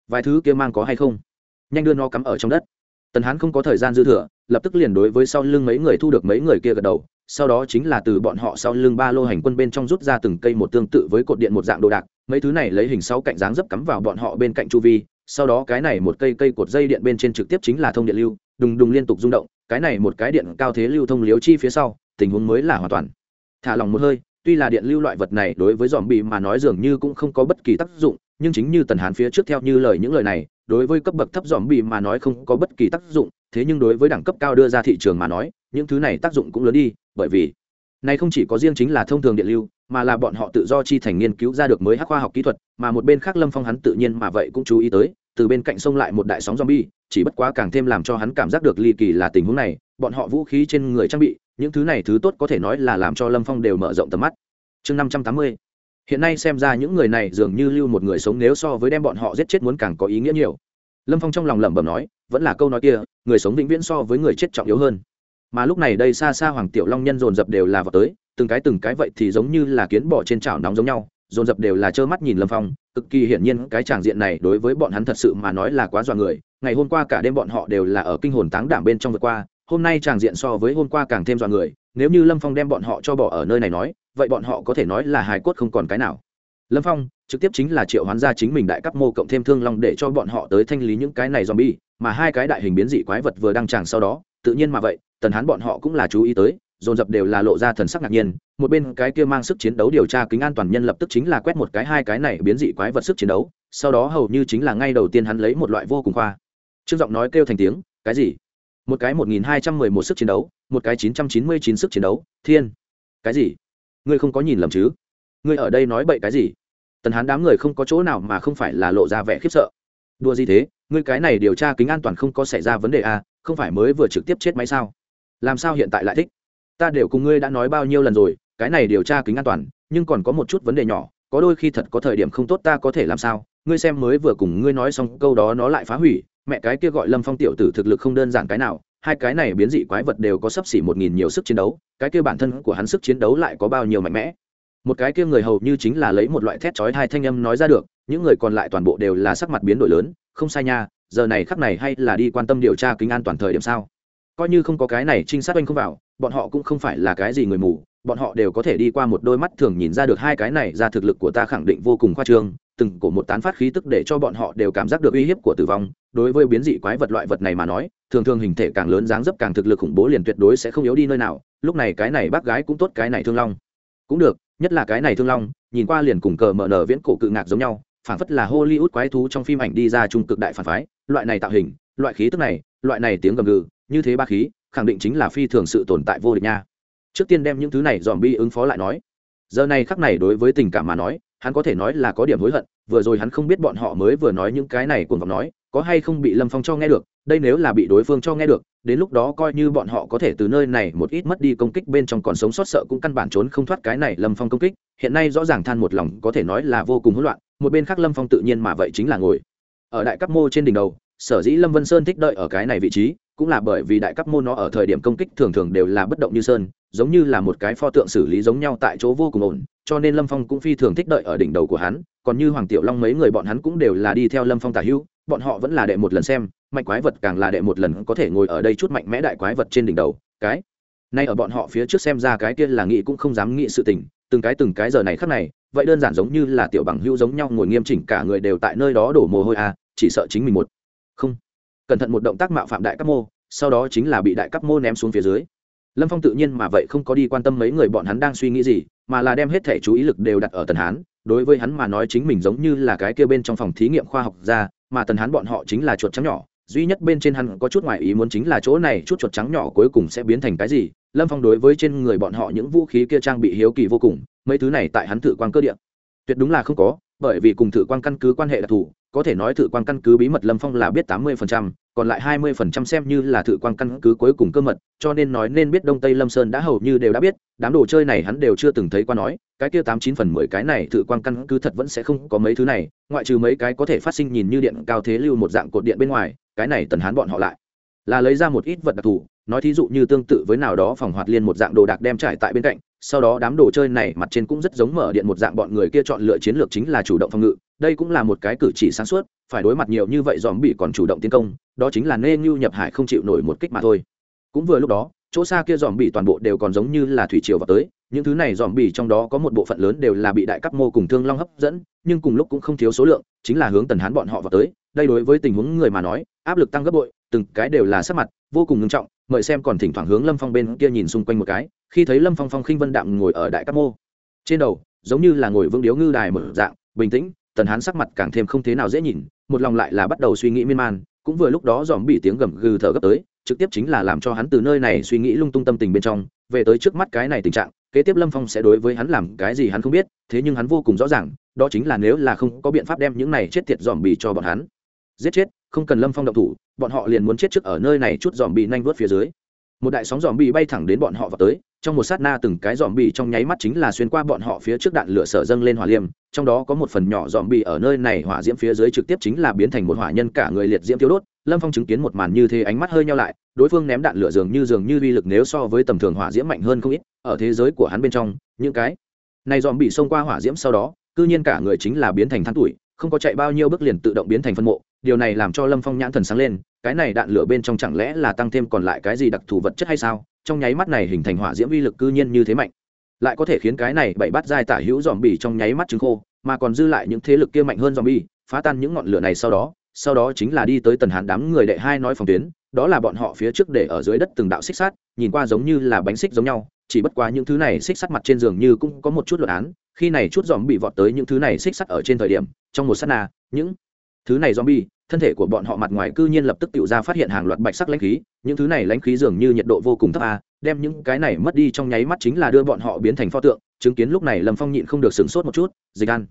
Vài thứ kia mang có hay không? Nhanh đưa nó cắm ở trong đất. Tần hán không có thời gian dư thừa, lập tức liền đối với sau lưng mấy người thu được mấy người kia gật đầu, sau đó chính là từ bọn họ sau lưng ba lô hành quân bên trong rút ra từng cây một tương tự với cột điện một dạng đồ đạc, mấy thứ này lấy hình sau cạnh dáng dấp cắm vào bọn họ bên cạnh chu vi, sau đó cái này một cây cây cột dây điện bên trên trực tiếp chính là thông điện lưu, đùng đùng liên tục rung động cái này một cái điện cao thế lưu thông liếu chi phía sau, tình huống mới là hoàn toàn. Thả lòng một hơi, tuy là điện lưu loại vật này đối với dòm bị mà nói dường như cũng không có bất kỳ tác dụng, nhưng chính như tần hán phía trước theo như lời những lời này, đối với cấp bậc thấp dòm bị mà nói không có bất kỳ tác dụng, thế nhưng đối với đẳng cấp cao đưa ra thị trường mà nói, những thứ này tác dụng cũng lớn đi, bởi vì này không chỉ có riêng chính là thông thường điện lưu, mà là bọn họ tự do chi thành nghiên cứu ra được mới hắc khoa học kỹ thuật, mà một bên khác lâm phong hắn tự nhiên mà vậy cũng chú ý tới từ bên cạnh sông lại một đại sóng zombie, chỉ bất quá càng thêm làm cho hắn cảm giác được ly kỳ là tình huống này, bọn họ vũ khí trên người trang bị, những thứ này thứ tốt có thể nói là làm cho lâm phong đều mở rộng tầm mắt. Chương năm trăm tám mươi. Hiện nay xem ra những người này dường như lưu một người sống nếu so với đem bọn họ giết chết muốn càng có ý nghĩa nhiều. Lâm phong trong lòng lẩm bẩm nói, vẫn là câu nói kia, người sống vĩnh viễn so với người chết trọng yếu hơn. Mà lúc này đây xa xa hoàng tiểu long nhân dồn dập đều là vào tới, từng cái từng cái vậy thì giống như là kiến bỏ trên chảo nóng giống nhau dồn dập đều là trơ mắt nhìn lâm phong, cực kỳ hiển nhiên cái tràng diện này đối với bọn hắn thật sự mà nói là quá dọa người. Ngày hôm qua cả đêm bọn họ đều là ở kinh hồn táng đảm bên trong vượt qua, hôm nay tràng diện so với hôm qua càng thêm dọa người. Nếu như lâm phong đem bọn họ cho bỏ ở nơi này nói, vậy bọn họ có thể nói là hài cốt không còn cái nào. Lâm phong, trực tiếp chính là triệu hoán gia chính mình đại cấp mô cộng thêm thương long để cho bọn họ tới thanh lý những cái này zombie, mà hai cái đại hình biến dị quái vật vừa đăng tràng sau đó, tự nhiên mà vậy, tần hán bọn họ cũng là chú ý tới dồn dập đều là lộ ra thần sắc ngạc nhiên một bên cái kia mang sức chiến đấu điều tra kính an toàn nhân lập tức chính là quét một cái hai cái này biến dị quái vật sức chiến đấu sau đó hầu như chính là ngay đầu tiên hắn lấy một loại vô cùng khoa. Trương giọng nói kêu thành tiếng cái gì? Một cái một nghìn hai trăm mười một sức chiến đấu một cái chín trăm chín mươi chín sức chiến đấu thiên. Cái gì? Ngươi không có nhìn lầm chứ? Ngươi ở đây nói bậy cái gì? Tần hán đám người không có chỗ nào mà không phải là lộ ra vẻ khiếp sợ. Đua gì thế? Ngươi cái này điều tra kính an toàn không có xảy ra vấn đề à, không phải mới vừa trực tiếp chết máy sao? Làm sao hiện tại lại thích? Ta đều cùng ngươi đã nói bao nhiêu lần rồi, cái này điều tra kính an toàn, nhưng còn có một chút vấn đề nhỏ, có đôi khi thật có thời điểm không tốt ta có thể làm sao? Ngươi xem mới vừa cùng ngươi nói xong câu đó nó lại phá hủy, mẹ cái kia gọi lâm phong tiểu tử thực lực không đơn giản cái nào, hai cái này biến dị quái vật đều có sấp xỉ một nghìn nhiều sức chiến đấu, cái kia bản thân của hắn sức chiến đấu lại có bao nhiêu mạnh mẽ? Một cái kia người hầu như chính là lấy một loại thét chói hai thanh âm nói ra được, những người còn lại toàn bộ đều là sắc mặt biến đổi lớn, không sai nha, giờ này khắc này hay là đi quan tâm điều tra kính an toàn thời điểm sao? Coi như không có cái này trinh sát oanh không vào, bọn họ cũng không phải là cái gì người mù, bọn họ đều có thể đi qua một đôi mắt thường nhìn ra được hai cái này ra thực lực của ta khẳng định vô cùng khoa trương, từng cổ một tán phát khí tức để cho bọn họ đều cảm giác được uy hiếp của tử vong. Đối với biến dị quái vật loại vật này mà nói, thường thường hình thể càng lớn dáng dấp càng thực lực khủng bố liền tuyệt đối sẽ không yếu đi nơi nào, lúc này cái này bác gái cũng tốt, cái này thương long cũng được, nhất là cái này thương long, nhìn qua liền cùng cờ mở nở viễn cổ cự ngạc giống nhau, phảng phất là hollywood quái thú trong phim ảnh đi ra trung cực đại phản phái, loại này tạo hình, loại khí tức này, loại này tiếng gầm gừ như thế ba khí, khẳng định chính là phi thường sự tồn tại vô địch nha. Trước tiên đem những thứ này dòm bi ứng phó lại nói. Giờ này khắc này đối với tình cảm mà nói, hắn có thể nói là có điểm hối hận, vừa rồi hắn không biết bọn họ mới vừa nói những cái này cuồng vọng nói, có hay không bị lâm phong cho nghe được, đây nếu là bị đối phương cho nghe được, đến lúc đó coi như bọn họ có thể từ nơi này một ít mất đi công kích bên trong còn sống sót sợ cũng căn bản trốn không thoát cái này lâm phong công kích, hiện nay rõ ràng than một lòng có thể nói là vô cùng hỗn loạn, một bên khác lâm phong tự nhiên mà vậy chính là ngồi ở đại cấp mô trên đỉnh đầu, sở dĩ lâm vân sơn thích đợi ở cái này vị trí cũng là bởi vì đại cấp môn nó ở thời điểm công kích thường thường đều là bất động như sơn, giống như là một cái pho tượng xử lý giống nhau tại chỗ vô cùng ổn, cho nên lâm phong cũng phi thường thích đợi ở đỉnh đầu của hắn, còn như hoàng tiểu long mấy người bọn hắn cũng đều là đi theo lâm phong tả hữu, bọn họ vẫn là đệ một lần xem, mạnh quái vật càng là đệ một lần có thể ngồi ở đây chút mạnh mẽ đại quái vật trên đỉnh đầu, cái. Nay ở bọn họ phía trước xem ra cái kia là nghĩ cũng không dám nghĩ sự tình, từng cái từng cái giờ này khắc này, vậy đơn giản giống như là tiểu bằng hữu giống nhau ngồi nghiêm chỉnh cả người đều tại nơi đó đổ mồ hôi à chỉ sợ chính mình một. Không cẩn thận một động tác mạo phạm đại cấp mô, sau đó chính là bị đại cấp mô ném xuống phía dưới. Lâm phong tự nhiên mà vậy không có đi quan tâm mấy người bọn hắn đang suy nghĩ gì, mà là đem hết thể chú ý lực đều đặt ở tần hán. Đối với hắn mà nói chính mình giống như là cái kia bên trong phòng thí nghiệm khoa học ra mà tần hán bọn họ chính là chuột trắng nhỏ, duy nhất bên trên hắn có chút ngoại ý muốn chính là chỗ này chút chuột trắng nhỏ cuối cùng sẽ biến thành cái gì. Lâm phong đối với trên người bọn họ những vũ khí kia trang bị hiếu kỳ vô cùng, mấy thứ này tại hắn thử quan cơ điện tuyệt đúng là không có, bởi vì cùng thử quan căn cứ quan hệ đặc thù có thể nói thử quan căn cứ bí mật lâm phong là biết tám mươi phần trăm, còn lại hai mươi phần trăm xem như là thử quan căn cứ cuối cùng cơ mật, cho nên nói nên biết đông tây lâm sơn đã hầu như đều đã biết, đám đồ chơi này hắn đều chưa từng thấy qua nói, cái kia tám chín phần mười cái này thử quan căn cứ thật vẫn sẽ không có mấy thứ này, ngoại trừ mấy cái có thể phát sinh nhìn như điện cao thế lưu một dạng cột điện bên ngoài, cái này tần hán bọn họ lại là lấy ra một ít vật đặc thù nói thí dụ như tương tự với nào đó phòng hoạt liên một dạng đồ đạc đem trải tại bên cạnh, sau đó đám đồ chơi này mặt trên cũng rất giống mở điện một dạng bọn người kia chọn lựa chiến lược chính là chủ động phòng ngự, đây cũng là một cái cử chỉ sáng suốt, phải đối mặt nhiều như vậy dòm bị còn chủ động tiến công, đó chính là nê ngưu nhập hải không chịu nổi một kích mà thôi. Cũng vừa lúc đó, chỗ xa kia dòm bị toàn bộ đều còn giống như là thủy triều vào tới, những thứ này dòm bị trong đó có một bộ phận lớn đều là bị đại cấp mô cùng thương long hấp dẫn, nhưng cùng lúc cũng không thiếu số lượng, chính là hướng tần hán bọn họ vào tới, đây đối với tình huống người mà nói, áp lực tăng gấp bội từng cái đều là sắc mặt, vô cùng nghiêm trọng, mời xem còn thỉnh thoảng hướng lâm phong bên kia nhìn xung quanh một cái, khi thấy lâm phong phong khinh vân đạm ngồi ở đại cát mô. Trên đầu, giống như là ngồi vương điếu ngư đài mở dạng, bình tĩnh, tần hán sắc mặt càng thêm không thế nào dễ nhìn, một lòng lại là bắt đầu suy nghĩ miên man, cũng vừa lúc đó dòm bị tiếng gầm gừ thở gấp tới, trực tiếp chính là làm cho hắn từ nơi này suy nghĩ lung tung tâm tình bên trong, về tới trước mắt cái này tình trạng, kế tiếp lâm phong sẽ đối với hắn làm cái gì hắn không biết, thế nhưng hắn vô cùng rõ ràng, đó chính là nếu là không có biện pháp đem những này chết tiệt dòm bị cho bọn hắn giết chết, không cần lâm phong động thủ, bọn họ liền muốn chết trước ở nơi này chút dòm bị nhanh vớt phía dưới. Một đại sóng dòm bị bay thẳng đến bọn họ vào tới, trong một sát na từng cái dòm bị trong nháy mắt chính là xuyên qua bọn họ phía trước đạn lửa sở dâng lên hỏa liêm trong đó có một phần nhỏ dòm bị ở nơi này hỏa diễm phía dưới trực tiếp chính là biến thành một hỏa nhân cả người liệt diễm thiếu đốt, lâm phong chứng kiến một màn như thế ánh mắt hơi nhau lại, đối phương ném đạn lửa dường như dường như uy lực nếu so với tầm thường hỏa diễm mạnh hơn không ít, ở thế giới của hắn bên trong, những cái này dòm bị xông qua hỏa diễm sau đó, cư nhiên cả người chính là biến thành than tuổi, không có chạy bao nhiêu bước liền tự động biến thành phân mộ điều này làm cho lâm phong nhãn thần sáng lên cái này đạn lửa bên trong chẳng lẽ là tăng thêm còn lại cái gì đặc thù vật chất hay sao? Trong nháy mắt này hình thành hỏa diễm uy lực cư nhiên như thế mạnh. Lại có thể khiến cái này bảy bát dai tả hữu dòm bỉ trong nháy mắt trứng khô mà còn dư lại những thế lực kia mạnh hơn dòm bỉ, phá tan những ngọn lửa này sau đó sau đó chính là đi tới tần hàn đám người đệ hai nói phòng tuyến đó là bọn họ phía trước để ở dưới đất từng đạo xích sát nhìn qua giống như là bánh xích giống nhau chỉ bất quá những thứ này xích sắt mặt trên giường như cũng có một chút luận án khi này chút dòm bị vọt tới những thứ này xích sắt ở trên thời điểm trong một sát na những thứ này zombie, thân thể của bọn họ mặt ngoài cư nhiên lập tức tự ra phát hiện hàng loạt bạch sắc lãnh khí, những thứ này lãnh khí dường như nhiệt độ vô cùng thấp a, đem những cái này mất đi trong nháy mắt chính là đưa bọn họ biến thành pho tượng, chứng kiến lúc này Lâm Phong nhịn không được sửng sốt một chút, Dịch An.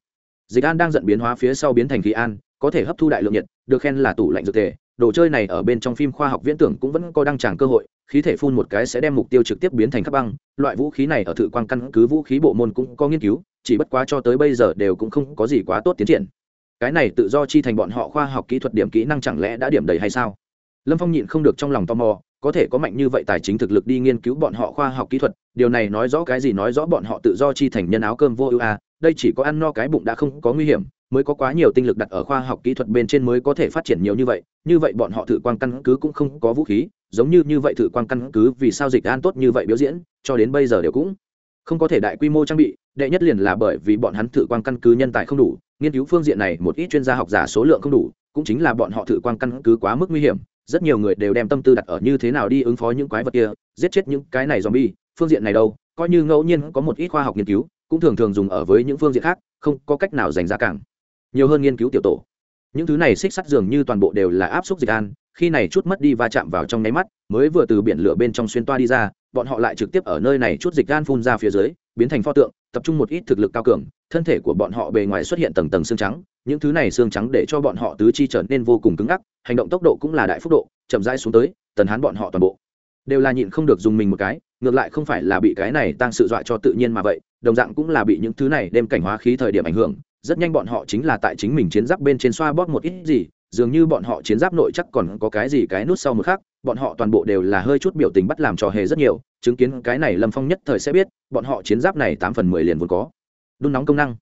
Dịch An đang giận biến hóa phía sau biến thành khí an, có thể hấp thu đại lượng nhiệt, được khen là tủ lạnh dược thể, đồ chơi này ở bên trong phim khoa học viễn tưởng cũng vẫn có đăng tràng cơ hội, khí thể phun một cái sẽ đem mục tiêu trực tiếp biến thành khắp băng, loại vũ khí này ở thử quan căn cứ vũ khí bộ môn cũng có nghiên cứu, chỉ bất quá cho tới bây giờ đều cũng không có gì quá tốt tiến triển cái này tự do chi thành bọn họ khoa học kỹ thuật điểm kỹ năng chẳng lẽ đã điểm đầy hay sao? Lâm phong nhịn không được trong lòng tò mò, có thể có mạnh như vậy tài chính thực lực đi nghiên cứu bọn họ khoa học kỹ thuật, điều này nói rõ cái gì nói rõ bọn họ tự do chi thành nhân áo cơm vô ưu a, đây chỉ có ăn no cái bụng đã không có nguy hiểm, mới có quá nhiều tinh lực đặt ở khoa học kỹ thuật bên trên mới có thể phát triển nhiều như vậy như vậy bọn họ thử quan căn cứ cũng không có vũ khí, giống như như vậy thử quan căn cứ vì sao dịch an tốt như vậy biểu diễn, cho đến bây giờ đều cũng không có thể đại quy mô trang bị, đệ nhất liền là bởi vì bọn hắn thử quan căn cứ nhân tài không đủ, nghiên cứu phương diện này một ít chuyên gia học giả số lượng không đủ, cũng chính là bọn họ thử quan căn cứ quá mức nguy hiểm, rất nhiều người đều đem tâm tư đặt ở như thế nào đi ứng phó những quái vật kia, giết chết những cái này zombie, phương diện này đâu, coi như ngẫu nhiên có một ít khoa học nghiên cứu, cũng thường thường dùng ở với những phương diện khác, không có cách nào dành ra càng. Nhiều hơn nghiên cứu tiểu tổ. Những thứ này xích sắt dường như toàn bộ đều là áp suất dịch an, khi này chút mất đi va chạm vào trong nháy mắt, mới vừa từ biển lửa bên trong xuyên toa đi ra bọn họ lại trực tiếp ở nơi này chút dịch gan phun ra phía dưới, biến thành pho tượng, tập trung một ít thực lực cao cường, thân thể của bọn họ bề ngoài xuất hiện tầng tầng xương trắng, những thứ này xương trắng để cho bọn họ tứ chi trở nên vô cùng cứng ngắc, hành động tốc độ cũng là đại phúc độ, chậm rãi xuống tới, tần hán bọn họ toàn bộ đều là nhịn không được dùng mình một cái, ngược lại không phải là bị cái này tăng sự dọa cho tự nhiên mà vậy, đồng dạng cũng là bị những thứ này đem cảnh hóa khí thời điểm ảnh hưởng, rất nhanh bọn họ chính là tại chính mình chiến giáp bên trên xoa bóp một ít gì, dường như bọn họ chiến giáp nội chắc còn có cái gì cái nút sau một khác bọn họ toàn bộ đều là hơi chút biểu tình bắt làm trò hề rất nhiều, chứng kiến cái này lâm phong nhất thời sẽ biết, bọn họ chiến giáp này tám phần mười liền vốn có. Đun nóng công năng.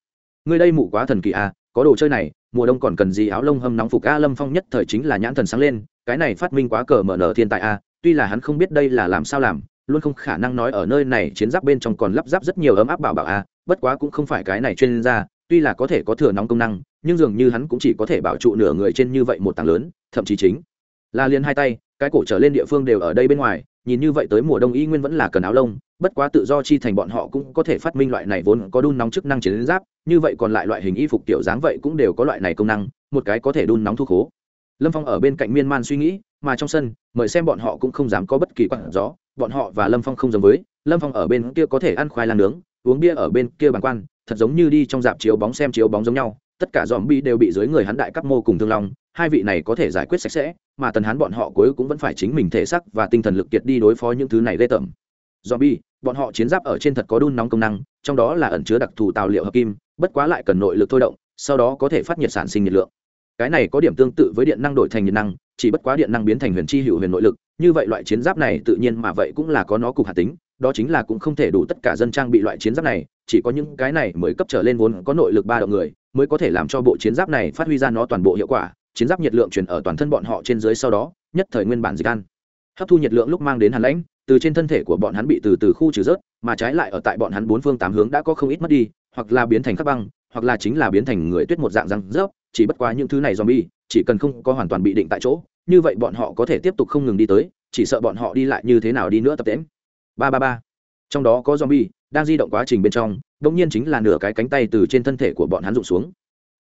Người đây mụ quá thần kỳ à có đồ chơi này, mùa đông còn cần gì áo lông hâm nóng phục a, lâm phong nhất thời chính là nhãn thần sáng lên, cái này phát minh quá cờ mở nở thiên tài a, tuy là hắn không biết đây là làm sao làm, luôn không khả năng nói ở nơi này chiến giáp bên trong còn lắp ráp rất nhiều ấm áp bảo bảo a, bất quá cũng không phải cái này chuyên gia, tuy là có thể có thừa nóng công năng, nhưng dường như hắn cũng chỉ có thể bảo trụ nửa người trên như vậy một tảng lớn, thậm chí chính là liền hai tay, cái cổ trở lên địa phương đều ở đây bên ngoài, nhìn như vậy tới mùa đông y nguyên vẫn là cần áo lông, bất quá tự do chi thành bọn họ cũng có thể phát minh loại này vốn có đun nóng chức năng chiến giáp, như vậy còn lại loại hình y phục tiểu dáng vậy cũng đều có loại này công năng, một cái có thể đun nóng thu khố. Lâm phong ở bên cạnh miên man suy nghĩ, mà trong sân, mời xem bọn họ cũng không dám có bất kỳ quặng gió, bọn họ và lâm phong không giống với, lâm phong ở bên kia có thể ăn khoai lang nướng, uống bia ở bên kia bàn quan, thật giống như đi trong dạp chiếu bóng xem chiếu bóng giống nhau, tất cả dòm bi đều bị dưới người hắn đại các mô cùng thương long hai vị này có thể giải quyết sạch sẽ, mà tần Hán bọn họ cuối cũng vẫn phải chính mình thể sắc và tinh thần lực kiệt đi đối phó những thứ này ghê tởm. Do bi bọn họ chiến giáp ở trên thật có đun nóng công năng, trong đó là ẩn chứa đặc thù tào liệu hợp kim, bất quá lại cần nội lực thôi động, sau đó có thể phát nhiệt sản sinh nhiệt lượng. Cái này có điểm tương tự với điện năng đổi thành nhiệt năng, chỉ bất quá điện năng biến thành huyền chi hữu huyền nội lực, như vậy loại chiến giáp này tự nhiên mà vậy cũng là có nó cục hạt tính, đó chính là cũng không thể đủ tất cả dân trang bị loại chiến giáp này, chỉ có những cái này mới cấp trở lên vốn có nội lực ba động người, mới có thể làm cho bộ chiến giáp này phát huy ra nó toàn bộ hiệu quả chiến giáp nhiệt lượng chuyển ở toàn thân bọn họ trên dưới sau đó, nhất thời nguyên bản dịch ăn. Hấp thu nhiệt lượng lúc mang đến hàn lãnh, từ trên thân thể của bọn hắn bị từ từ khu trừ rớt, mà trái lại ở tại bọn hắn bốn phương tám hướng đã có không ít mất đi, hoặc là biến thành khắc băng, hoặc là chính là biến thành người tuyết một dạng răng rớp, chỉ bất quá những thứ này zombie, chỉ cần không có hoàn toàn bị định tại chỗ, như vậy bọn họ có thể tiếp tục không ngừng đi tới, chỉ sợ bọn họ đi lại như thế nào đi nữa tập tễm ba ba ba. Trong đó có zombie, đang di động quá trình bên trong, đột nhiên chính là nửa cái cánh tay từ trên thân thể của bọn hắn rụng xuống.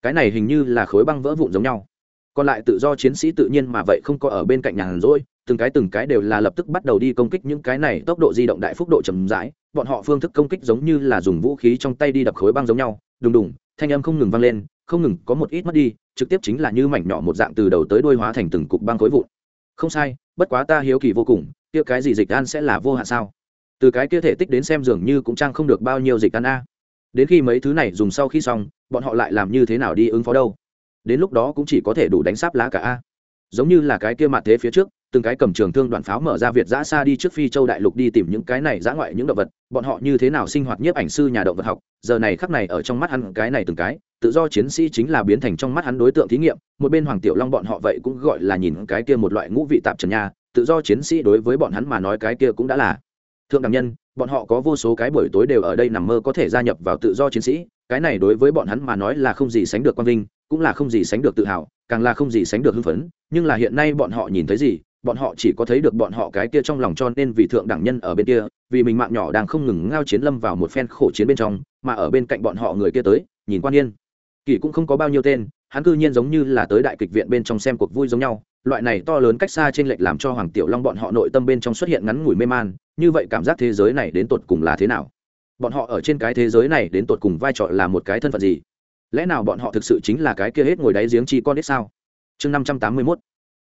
Cái này hình như là khối băng vỡ vụn giống nhau còn lại tự do chiến sĩ tự nhiên mà vậy không có ở bên cạnh nhàn rỗi, từng cái từng cái đều là lập tức bắt đầu đi công kích những cái này, tốc độ di động đại phúc độ chậm rãi, bọn họ phương thức công kích giống như là dùng vũ khí trong tay đi đập khối băng giống nhau, đùng đùng, thanh âm không ngừng vang lên, không ngừng có một ít mất đi, trực tiếp chính là như mảnh nhỏ một dạng từ đầu tới đuôi hóa thành từng cục băng khối vụn. Không sai, bất quá ta hiếu kỳ vô cùng, kia cái gì dịch an sẽ là vô hạn sao? Từ cái kia thể tích đến xem dường như cũng trang không được bao nhiêu dịch ăn a. Đến khi mấy thứ này dùng sau khi xong, bọn họ lại làm như thế nào đi ứng phó đâu? Đến lúc đó cũng chỉ có thể đủ đánh sáp lá cả a. Giống như là cái kia mặt thế phía trước, từng cái cầm trường thương đoạn pháo mở ra việt giã xa đi trước phi châu đại lục đi tìm những cái này giã ngoại những động vật, bọn họ như thế nào sinh hoạt nhiếp ảnh sư nhà động vật học, giờ này khắc này ở trong mắt hắn cái này từng cái, tự do chiến sĩ chính là biến thành trong mắt hắn đối tượng thí nghiệm, một bên hoàng tiểu long bọn họ vậy cũng gọi là nhìn cái kia một loại ngũ vị tạp trần nha, tự do chiến sĩ đối với bọn hắn mà nói cái kia cũng đã là. Thượng đẳng nhân bọn họ có vô số cái buổi tối đều ở đây nằm mơ có thể gia nhập vào tự do chiến sĩ, cái này đối với bọn hắn mà nói là không gì sánh được quang vinh, cũng là không gì sánh được tự hào, càng là không gì sánh được hưng phấn, nhưng là hiện nay bọn họ nhìn thấy gì, bọn họ chỉ có thấy được bọn họ cái kia trong lòng cho nên vì thượng đẳng nhân ở bên kia, vì mình mạng nhỏ đang không ngừng ngao chiến lâm vào một phen khổ chiến bên trong, mà ở bên cạnh bọn họ người kia tới, nhìn quan yên kỳ cũng không có bao nhiêu tên, hắn cư nhiên giống như là tới đại kịch viện bên trong xem cuộc vui giống nhau loại này to lớn cách xa trên lệch làm cho hoàng tiểu long bọn họ nội tâm bên trong xuất hiện ngắn ngủi mê man, như vậy cảm giác thế giới này đến tột cùng là thế nào? Bọn họ ở trên cái thế giới này đến tột cùng vai trò là một cái thân phận gì? Lẽ nào bọn họ thực sự chính là cái kia hết ngồi đáy giếng chi con đít sao? Chương năm trăm tám mươi mốt.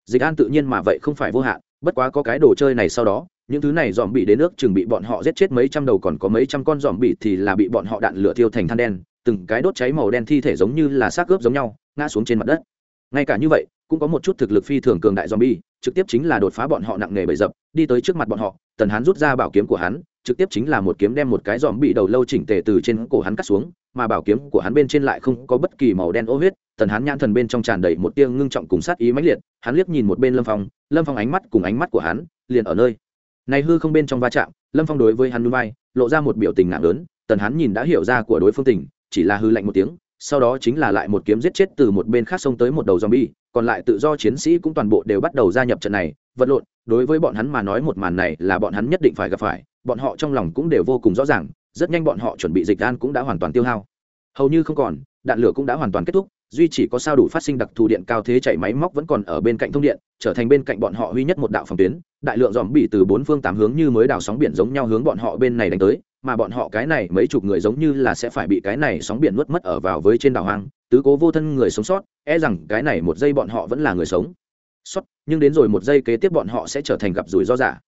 Dịch an tự nhiên mà vậy không phải vô hạn, bất quá có cái đồ chơi này sau đó, những thứ này dòm bị đến nước chừng bị bọn họ giết chết mấy trăm đầu còn có mấy trăm con dòm bị thì là bị bọn họ đạn lửa thiêu thành than đen, từng cái đốt cháy màu đen thi thể giống như là xác ướp giống nhau, ngã xuống trên mặt đất. Ngay cả như vậy cũng có một chút thực lực phi thường cường đại zombie trực tiếp chính là đột phá bọn họ nặng nề bầy dập đi tới trước mặt bọn họ tần hán rút ra bảo kiếm của hắn trực tiếp chính là một kiếm đem một cái zombie đầu lâu chỉnh tề từ trên cổ hắn cắt xuống mà bảo kiếm của hắn bên trên lại không có bất kỳ màu đen ô huyết tần hán nhãn thần bên trong tràn đầy một tia ngưng trọng cùng sát ý mãnh liệt hắn liếc nhìn một bên lâm phong lâm phong ánh mắt cùng ánh mắt của hắn liền ở nơi. Này hư không bên trong va chạm lâm phong đối với hắn nhún vai lộ ra một biểu tình nặng lớn tần hán nhìn đã hiểu ra của đối phương tình chỉ là hư lạnh một tiếng sau đó chính là lại một kiếm giết chết từ một bên khác xông tới một đầu zombie, còn lại tự do chiến sĩ cũng toàn bộ đều bắt đầu gia nhập trận này, vật lộn, đối với bọn hắn mà nói một màn này là bọn hắn nhất định phải gặp phải, bọn họ trong lòng cũng đều vô cùng rõ ràng, rất nhanh bọn họ chuẩn bị dịch đan cũng đã hoàn toàn tiêu hao. Hầu như không còn, đạn lửa cũng đã hoàn toàn kết thúc, duy chỉ có sao đủ phát sinh đặc thù điện cao thế chạy máy móc vẫn còn ở bên cạnh thông điện, trở thành bên cạnh bọn họ huy nhất một đạo phòng tuyến, đại lượng dòm bị từ bốn phương tám hướng như mới đào sóng biển giống nhau hướng bọn họ bên này đánh tới, mà bọn họ cái này mấy chục người giống như là sẽ phải bị cái này sóng biển nuốt mất ở vào với trên đảo hoang tứ cố vô thân người sống sót e rằng cái này một giây bọn họ vẫn là người sống. Sót, nhưng đến rồi một giây kế tiếp bọn họ sẽ trở thành gặp rủi ro giả.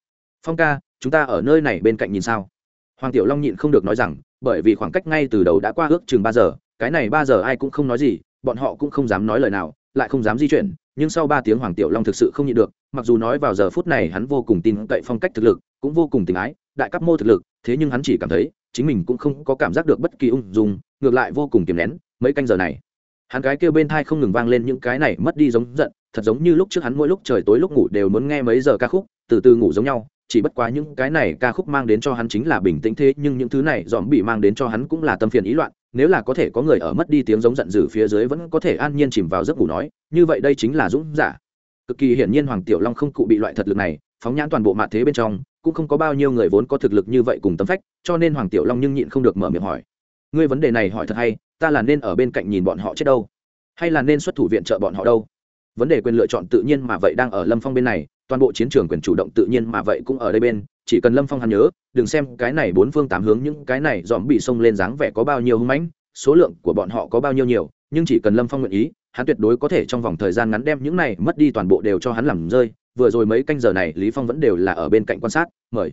Phong ca, chúng ta ở nơi này bên cạnh nhìn sao? Hoàng tiểu long nhịn không được nói rằng, bởi vì khoảng cách ngay từ đầu đã qua ước chừng ba giờ, cái này ba giờ ai cũng không nói gì, bọn họ cũng không dám nói lời nào, lại không dám di chuyển, nhưng sau ba tiếng hoàng tiểu long thực sự không nhịn được, mặc dù nói vào giờ phút này hắn vô cùng tin cậy phong cách thực lực, cũng vô cùng tình ái, đại cấp mô thực lực, thế nhưng hắn chỉ cảm thấy, chính mình cũng không có cảm giác được bất kỳ ung dung, ngược lại vô cùng kiềm nén, mấy canh giờ này hắn cái kêu bên thai không ngừng vang lên những cái này mất đi giống giận, thật giống như lúc trước hắn mỗi lúc trời tối lúc ngủ đều muốn nghe mấy giờ ca khúc, từ từ ngủ giống nhau, chỉ bất quá những cái này ca khúc mang đến cho hắn chính là bình tĩnh thế, nhưng những thứ này dòm bị mang đến cho hắn cũng là tâm phiền ý loạn, nếu là có thể có người ở mất đi tiếng giống giận dữ phía dưới vẫn có thể an nhiên chìm vào giấc ngủ nói, như vậy đây chính là dũng giả. Cực kỳ hiển nhiên hoàng tiểu long không cụ bị loại thật lực này, phóng nhãn toàn bộ mạ thế bên trong, cũng không có bao nhiêu người vốn có thực lực như vậy cùng tấm phách, cho nên hoàng tiểu long nhưng nhịn không được mở miệng hỏi ngươi vấn đề này hỏi thật hay, ta là nên ở bên cạnh nhìn bọn họ chết đâu? Hay là nên xuất thủ viện trợ bọn họ đâu? Vấn đề quyền lựa chọn tự nhiên mà vậy đang ở lâm phong bên này, toàn bộ chiến trường quyền chủ động tự nhiên mà vậy cũng ở đây bên, chỉ cần lâm phong hắn nhớ, đừng xem cái này bốn phương tám hướng những cái này dòm bị xông lên dáng vẻ có bao nhiêu hưng mãnh, số lượng của bọn họ có bao nhiêu nhiều, nhưng chỉ cần lâm phong nguyện ý, hắn tuyệt đối có thể trong vòng thời gian ngắn đem những này mất đi toàn bộ đều cho hắn làm rơi. Vừa rồi mấy canh giờ này, lý phong vẫn đều là ở bên cạnh quan sát, mời.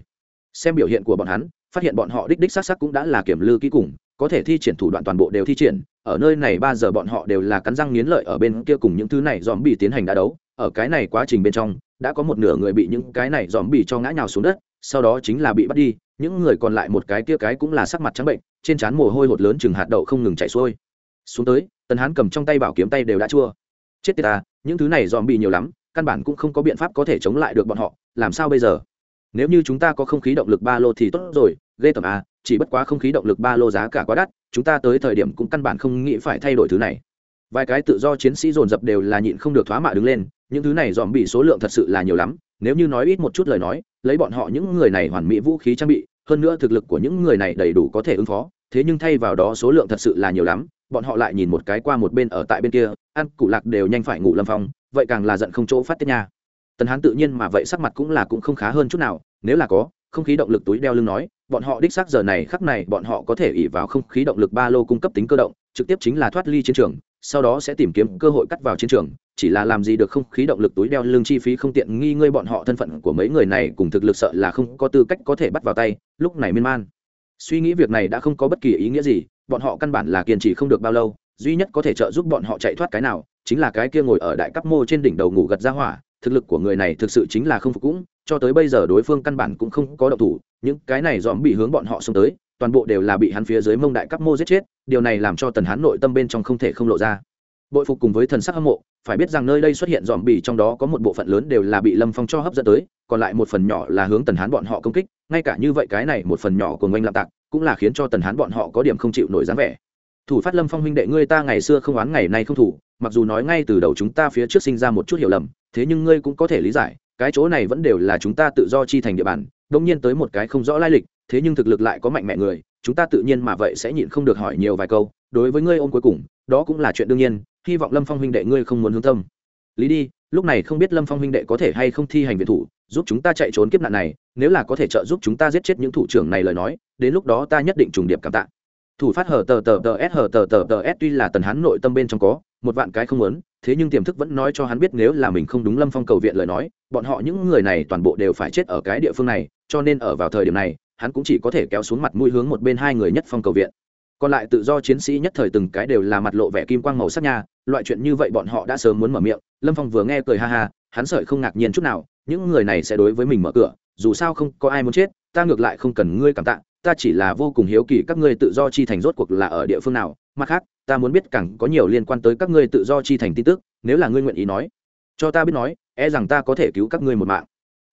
Xem biểu hiện của bọn hắn, phát hiện bọn họ đích đích xác xác cũng đã là kiểm lư kỹ cùng có thể thi triển thủ đoạn toàn bộ đều thi triển, ở nơi này ba giờ bọn họ đều là cắn răng nghiến lợi ở bên kia cùng những thứ này dòm bị tiến hành đã đấu, ở cái này quá trình bên trong, đã có một nửa người bị những cái này dòm bị cho ngã nhào xuống đất, sau đó chính là bị bắt đi, những người còn lại một cái kia cái cũng là sắc mặt trắng bệnh, trên trán mồ hôi hột lớn chừng hạt đậu không ngừng chạy xuôi. Xuống tới, tần hán cầm trong tay bảo kiếm tay đều đã chua. Chết tiệt ta, những thứ này dòm bị nhiều lắm, căn bản cũng không có biện pháp có thể chống lại được bọn họ, làm sao bây giờ? Nếu như chúng ta có không khí động lực ba lô thì tốt rồi, ghê tởm a chỉ bất quá không khí động lực ba lô giá cả quá đắt, chúng ta tới thời điểm cũng căn bản không nghĩ phải thay đổi thứ này. Vài cái tự do chiến sĩ dồn dập đều là nhịn không được thoá mạ đứng lên, những thứ này dòm bị số lượng thật sự là nhiều lắm, nếu như nói ít một chút lời nói, lấy bọn họ những người này hoàn mỹ vũ khí trang bị, hơn nữa thực lực của những người này đầy đủ có thể ứng phó, thế nhưng thay vào đó số lượng thật sự là nhiều lắm, bọn họ lại nhìn một cái qua một bên ở tại bên kia, ăn cụ lạc đều nhanh phải ngủ lâm phong, vậy càng là giận không chỗ phát tiết nha. Tần hán tự nhiên mà vậy sắc mặt cũng là cũng không khá hơn chút nào, nếu là có không khí động lực túi đeo lưng nói, bọn họ đích xác giờ này khắc này bọn họ có thể ỉ vào không khí động lực ba lô cung cấp tính cơ động, trực tiếp chính là thoát ly chiến trường, sau đó sẽ tìm kiếm cơ hội cắt vào chiến trường, chỉ là làm gì được không khí động lực túi đeo lưng chi phí không tiện nghi ngơi bọn họ thân phận của mấy người này cùng thực lực sợ là không có tư cách có thể bắt vào tay, lúc này miên man. Suy nghĩ việc này đã không có bất kỳ ý nghĩa gì, bọn họ căn bản là kiên trì không được bao lâu, duy nhất có thể trợ giúp bọn họ chạy thoát cái nào, chính là cái kia ngồi ở đại cấp mô trên đỉnh đầu ngủ gật ra hỏa, thực lực của người này thực sự chính là không phục cũng cho tới bây giờ đối phương căn bản cũng không có động thủ, những cái này dòm bị hướng bọn họ xông tới, toàn bộ đều là bị hắn phía dưới mông đại cấp mô giết chết, điều này làm cho tần hán nội tâm bên trong không thể không lộ ra. Bội phục cùng với thần sắc hâm mộ, phải biết rằng nơi đây xuất hiện dòm bì trong đó có một bộ phận lớn đều là bị lâm phong cho hấp dẫn tới, còn lại một phần nhỏ là hướng tần hán bọn họ công kích, ngay cả như vậy cái này một phần nhỏ của ngoanh lạm tạc cũng là khiến cho tần hán bọn họ có điểm không chịu nổi dáng vẻ. Thủ phát lâm phong huynh đệ ngươi ta ngày xưa không oán ngày nay không thủ, mặc dù nói ngay từ đầu chúng ta phía trước sinh ra một chút hiểu lầm, thế nhưng ngươi cũng có thể lý giải cái chỗ này vẫn đều là chúng ta tự do chi thành địa bàn đông nhiên tới một cái không rõ lai lịch, thế nhưng thực lực lại có mạnh mẽ người, chúng ta tự nhiên mà vậy sẽ nhịn không được hỏi nhiều vài câu, đối với ngươi ôm cuối cùng, đó cũng là chuyện đương nhiên, hy vọng lâm phong huynh đệ ngươi không muốn hướng tâm. Lý đi, lúc này không biết lâm phong huynh đệ có thể hay không thi hành viện thủ, giúp chúng ta chạy trốn kiếp nạn này, nếu là có thể trợ giúp chúng ta giết chết những thủ trưởng này lời nói, đến lúc đó ta nhất định trùng điệp cảm tạ. Thủ phát hờ tờ tờ tờ s hờ tờ tờ tờ s tuy là tần hán nội tâm bên trong có, một vạn cái không muốn thế nhưng tiềm thức vẫn nói cho hắn biết nếu là mình không đúng lâm phong cầu viện lời nói, bọn họ những người này toàn bộ đều phải chết ở cái địa phương này, cho nên ở vào thời điểm này, hắn cũng chỉ có thể kéo xuống mặt mũi hướng một bên hai người nhất phong cầu viện. Còn lại tự do chiến sĩ nhất thời từng cái đều là mặt lộ vẻ kim quang màu sắc nha, loại chuyện như vậy bọn họ đã sớm muốn mở miệng, lâm phong vừa nghe cười ha ha, hắn sợi không ngạc nhiên chút nào, những người này sẽ đối với mình mở cửa dù sao không có ai muốn chết, ta ngược lại không cần ngươi cảm tạ, ta chỉ là vô cùng hiếu kỳ các ngươi tự do chi thành rốt cuộc là ở địa phương nào. Mặt khác, ta muốn biết càng có nhiều liên quan tới các ngươi tự do chi thành tin tức, nếu là ngươi nguyện ý nói, cho ta biết nói e rằng ta có thể cứu các ngươi một mạng.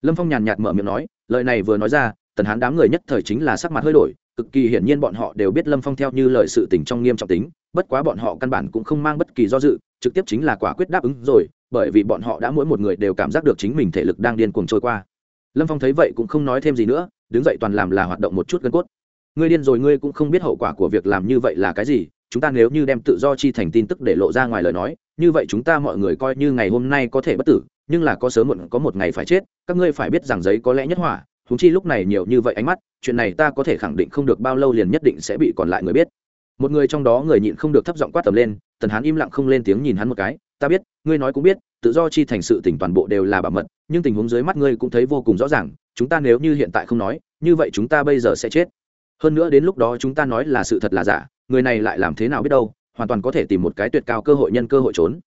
Lâm phong nhàn nhạt mở miệng nói, lời này vừa nói ra, tần hán đám người nhất thời chính là sắc mặt hơi đổi, cực kỳ hiển nhiên bọn họ đều biết lâm phong theo như lời sự tình trong nghiêm trọng tính, bất quá bọn họ căn bản cũng không mang bất kỳ do dự, trực tiếp chính là quả quyết đáp ứng rồi, bởi vì bọn họ đã mỗi một người đều cảm giác được chính mình thể lực đang điên cuồng trôi qua lâm phong thấy vậy cũng không nói thêm gì nữa, đứng dậy toàn làm là hoạt động một chút gân cốt. Ngươi điên rồi, ngươi cũng không biết hậu quả của việc làm như vậy là cái gì, chúng ta nếu như đem tự do chi thành tin tức để lộ ra ngoài lời nói, như vậy chúng ta mọi người coi như ngày hôm nay có thể bất tử, nhưng là có sớm muộn có một ngày phải chết, các ngươi phải biết rằng giấy có lẽ nhất hỏa thúng chi lúc này nhiều như vậy ánh mắt, chuyện này ta có thể khẳng định không được bao lâu liền nhất định sẽ bị còn lại người biết. Một người trong đó người nhịn không được thấp giọng quát tầm lên, tần hán im lặng không lên tiếng nhìn hắn một cái ta biết, ngươi nói cũng biết, tự do chi thành sự tỉnh toàn bộ đều là bảo mật, nhưng tình huống dưới mắt ngươi cũng thấy vô cùng rõ ràng, chúng ta nếu như hiện tại không nói, như vậy chúng ta bây giờ sẽ chết. Hơn nữa đến lúc đó chúng ta nói là sự thật là giả, người này lại làm thế nào biết đâu, hoàn toàn có thể tìm một cái tuyệt cao cơ hội nhân cơ hội trốn.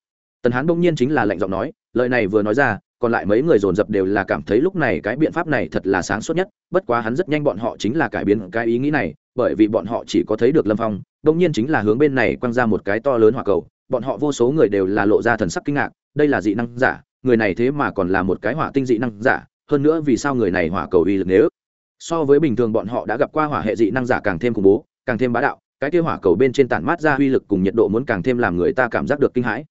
Tần hán bỗng nhiên chính là lệnh giọng nói, lời này vừa nói ra, còn lại mấy người dồn dập đều là cảm thấy lúc này cái biện pháp này thật là sáng suốt nhất, bất quá hắn rất nhanh bọn họ chính là cải biến cái ý nghĩ này, bởi vì bọn họ chỉ có thấy được lâm phong, bỗng nhiên chính là hướng bên này quăng ra một cái to lớn hỏa cầu bọn họ vô số người đều là lộ ra thần sắc kinh ngạc, đây là dị năng giả, người này thế mà còn là một cái hỏa tinh dị năng giả, hơn nữa vì sao người này hỏa cầu uy lực nếu? So với bình thường bọn họ đã gặp qua hỏa hệ dị năng giả càng thêm khủng bố, càng thêm bá đạo, cái kia hỏa cầu bên trên tản mát ra uy lực cùng nhiệt độ muốn càng thêm làm người ta cảm giác được kinh hãi.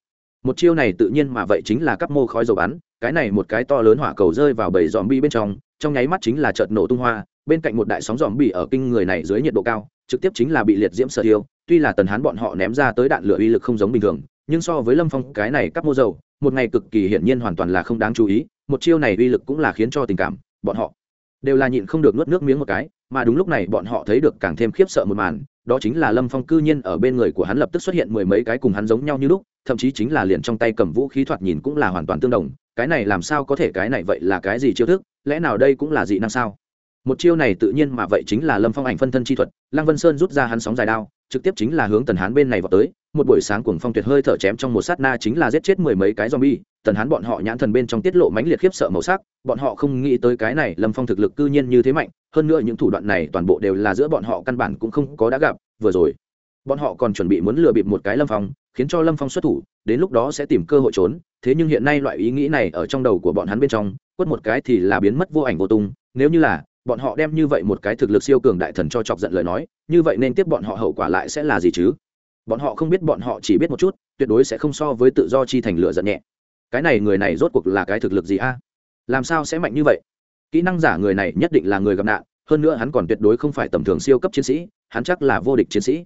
Một chiêu này tự nhiên mà vậy chính là cắp mô khói dầu bắn, cái này một cái to lớn hỏa cầu rơi vào bầy dòm bi bên trong trong nháy mắt chính là chợt nổ tung hoa, bên cạnh một đại sóng dòm bi ở kinh người này dưới nhiệt độ cao trực tiếp chính là bị liệt diễm sở tiêu, tuy là tần hán bọn họ ném ra tới đạn lửa uy lực không giống bình thường, nhưng so với lâm phong, cái này cắp mô dầu, một ngày cực kỳ hiển nhiên hoàn toàn là không đáng chú ý, một chiêu này uy lực cũng là khiến cho tình cảm, bọn họ đều là nhịn không được nuốt nước miếng một cái, mà đúng lúc này bọn họ thấy được càng thêm khiếp sợ một màn, đó chính là lâm phong cư nhiên ở bên người của hắn lập tức xuất hiện mười mấy cái cùng hắn giống nhau như lúc, thậm chí chính là liền trong tay cầm vũ khí thoạt nhìn cũng là hoàn toàn tương đồng, cái này làm sao có thể cái này vậy là cái gì chiêu thức, lẽ nào đây cũng là dị năng sao? Một chiêu này tự nhiên mà vậy chính là lâm phong ảnh phân thân chi thuật, lăng vân sơn rút ra hắn sóng dài đao, trực tiếp chính là hướng tần hán bên này vào tới, một buổi sáng cuồng phong tuyệt hơi thở chém trong một sát na chính là giết chết mười mấy cái zombie, tần hán bọn họ nhãn thần bên trong tiết lộ mãnh liệt khiếp sợ màu sắc, bọn họ không nghĩ tới cái này lâm phong thực lực cư nhiên như thế mạnh, hơn nữa những thủ đoạn này toàn bộ đều là giữa bọn họ căn bản cũng không có đã gặp, vừa rồi, bọn họ còn chuẩn bị muốn lừa bịp một cái lâm phong, khiến cho lâm phong xuất thủ, đến lúc đó sẽ tìm cơ hội trốn, thế nhưng hiện nay loại ý nghĩ này ở trong đầu của bọn hắn bên trong, quất một cái thì là biến mất vô ảnh vô tung, nếu như là bọn họ đem như vậy một cái thực lực siêu cường đại thần cho chọc giận lời nói, như vậy nên tiếp bọn họ hậu quả lại sẽ là gì chứ? Bọn họ không biết bọn họ chỉ biết một chút, tuyệt đối sẽ không so với tự do chi thành lửa giận nhẹ. Cái này người này rốt cuộc là cái thực lực gì a? Làm sao sẽ mạnh như vậy? Kỹ năng giả người này nhất định là người gặp nạn, hơn nữa hắn còn tuyệt đối không phải tầm thường siêu cấp chiến sĩ, hắn chắc là vô địch chiến sĩ.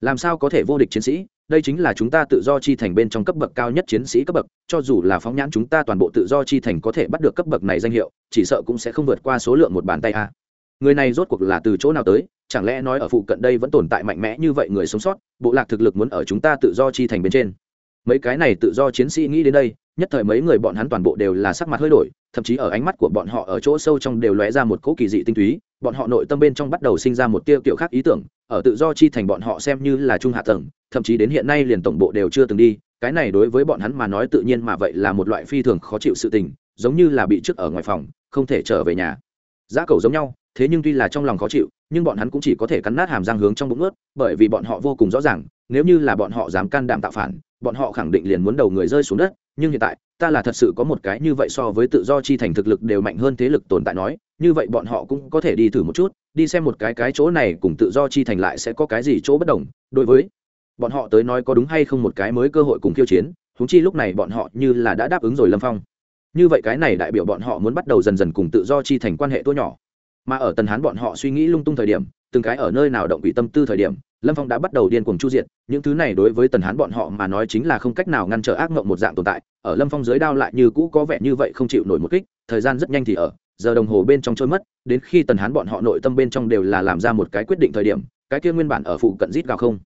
Làm sao có thể vô địch chiến sĩ? Đây chính là chúng ta tự do chi thành bên trong cấp bậc cao nhất chiến sĩ cấp bậc, cho dù là phóng nhãn chúng ta toàn bộ tự do chi thành có thể bắt được cấp bậc này danh hiệu, chỉ sợ cũng sẽ không vượt qua số lượng một bàn tay a. Người này rốt cuộc là từ chỗ nào tới, chẳng lẽ nói ở phụ cận đây vẫn tồn tại mạnh mẽ như vậy người sống sót, bộ lạc thực lực muốn ở chúng ta tự do chi thành bên trên. Mấy cái này tự do chiến sĩ nghĩ đến đây nhất thời mấy người bọn hắn toàn bộ đều là sắc mặt hơi đổi, thậm chí ở ánh mắt của bọn họ ở chỗ sâu trong đều lóe ra một cỗ kỳ dị tinh túy, bọn họ nội tâm bên trong bắt đầu sinh ra một tiêu kiểu khác ý tưởng, ở tự do chi thành bọn họ xem như là trung hạ tầng, thậm chí đến hiện nay liền tổng bộ đều chưa từng đi, cái này đối với bọn hắn mà nói tự nhiên mà vậy là một loại phi thường khó chịu sự tình, giống như là bị trước ở ngoài phòng, không thể trở về nhà. Giá cầu giống nhau, thế nhưng tuy là trong lòng khó chịu, nhưng bọn hắn cũng chỉ có thể cắn nát hàm răng hướng trong bụng ướt, bởi vì bọn họ vô cùng rõ ràng, nếu như là bọn họ dám can đảm tạo phản, bọn họ khẳng định liền muốn đầu người rơi xuống đất nhưng hiện tại, ta là thật sự có một cái như vậy so với tự do chi thành thực lực đều mạnh hơn thế lực tồn tại nói, như vậy bọn họ cũng có thể đi thử một chút, đi xem một cái cái chỗ này cùng tự do chi thành lại sẽ có cái gì chỗ bất đồng. Đối với bọn họ tới nói có đúng hay không một cái mới cơ hội cùng khiêu chiến húng chi lúc này bọn họ như là đã đáp ứng rồi lâm phong. Như vậy cái này đại biểu bọn họ muốn bắt đầu dần dần cùng tự do chi thành quan hệ tua nhỏ. Mà ở tần hán bọn họ suy nghĩ lung tung thời điểm, từng cái ở nơi nào động bị tâm tư thời điểm lâm phong đã bắt đầu điên cuồng chu diện những thứ này đối với tần hán bọn họ mà nói chính là không cách nào ngăn trở ác mộng một dạng tồn tại, ở lâm phong dưới đao lại như cũ có vẻ như vậy không chịu nổi một kích, thời gian rất nhanh thì ở, giờ đồng hồ bên trong trôi mất, đến khi tần hán bọn họ nội tâm bên trong đều là làm ra một cái quyết định thời điểm, cái kia nguyên bản ở phụ cận rít gào không.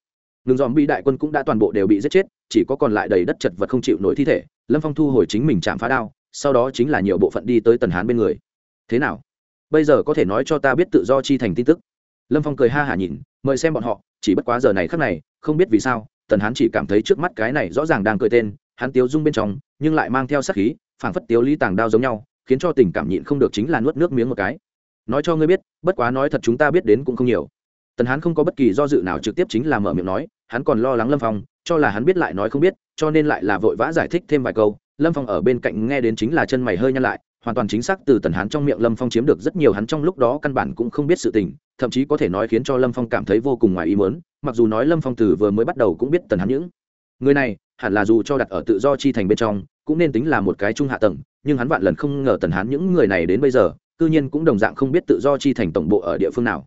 Ngừng dòm bi đại quân cũng đã toàn bộ đều bị giết chết, chỉ có còn lại đầy đất chật vật không chịu nổi thi thể, lâm phong thu hồi chính mình chạm phá đao, sau đó chính là nhiều bộ phận đi tới tần hán bên người. Thế nào? Bây giờ có thể nói cho ta biết tự do chi thành tin tức. Lâm phong cười ha hả nhìn, mời xem bọn họ chỉ bất quá giờ này khắc này, không biết vì sao, tần hán chỉ cảm thấy trước mắt cái này rõ ràng đang cười tên, hắn tiếu dung bên trong, nhưng lại mang theo sát khí, phảng phất tiếu lý tàng đao giống nhau, khiến cho tình cảm nhịn không được chính là nuốt nước miếng một cái. Nói cho ngươi biết, bất quá nói thật chúng ta biết đến cũng không nhiều. Tần hán không có bất kỳ do dự nào trực tiếp chính là mở miệng nói, hắn còn lo lắng lâm phong, cho là hắn biết lại nói không biết, cho nên lại là vội vã giải thích thêm vài câu. Lâm phong ở bên cạnh nghe đến chính là chân mày hơi nhăn lại hoàn toàn chính xác từ tần hán trong miệng lâm phong chiếm được rất nhiều hắn trong lúc đó căn bản cũng không biết sự tình, thậm chí có thể nói khiến cho lâm phong cảm thấy vô cùng ngoài ý mớn mặc dù nói lâm phong từ vừa mới bắt đầu cũng biết tần hán những người này hẳn là dù cho đặt ở tự do chi thành bên trong, cũng nên tính là một cái trung hạ tầng, nhưng hắn vạn lần không ngờ tần hán những người này đến bây giờ, cư nhiên cũng đồng dạng không biết tự do chi thành tổng bộ ở địa phương nào.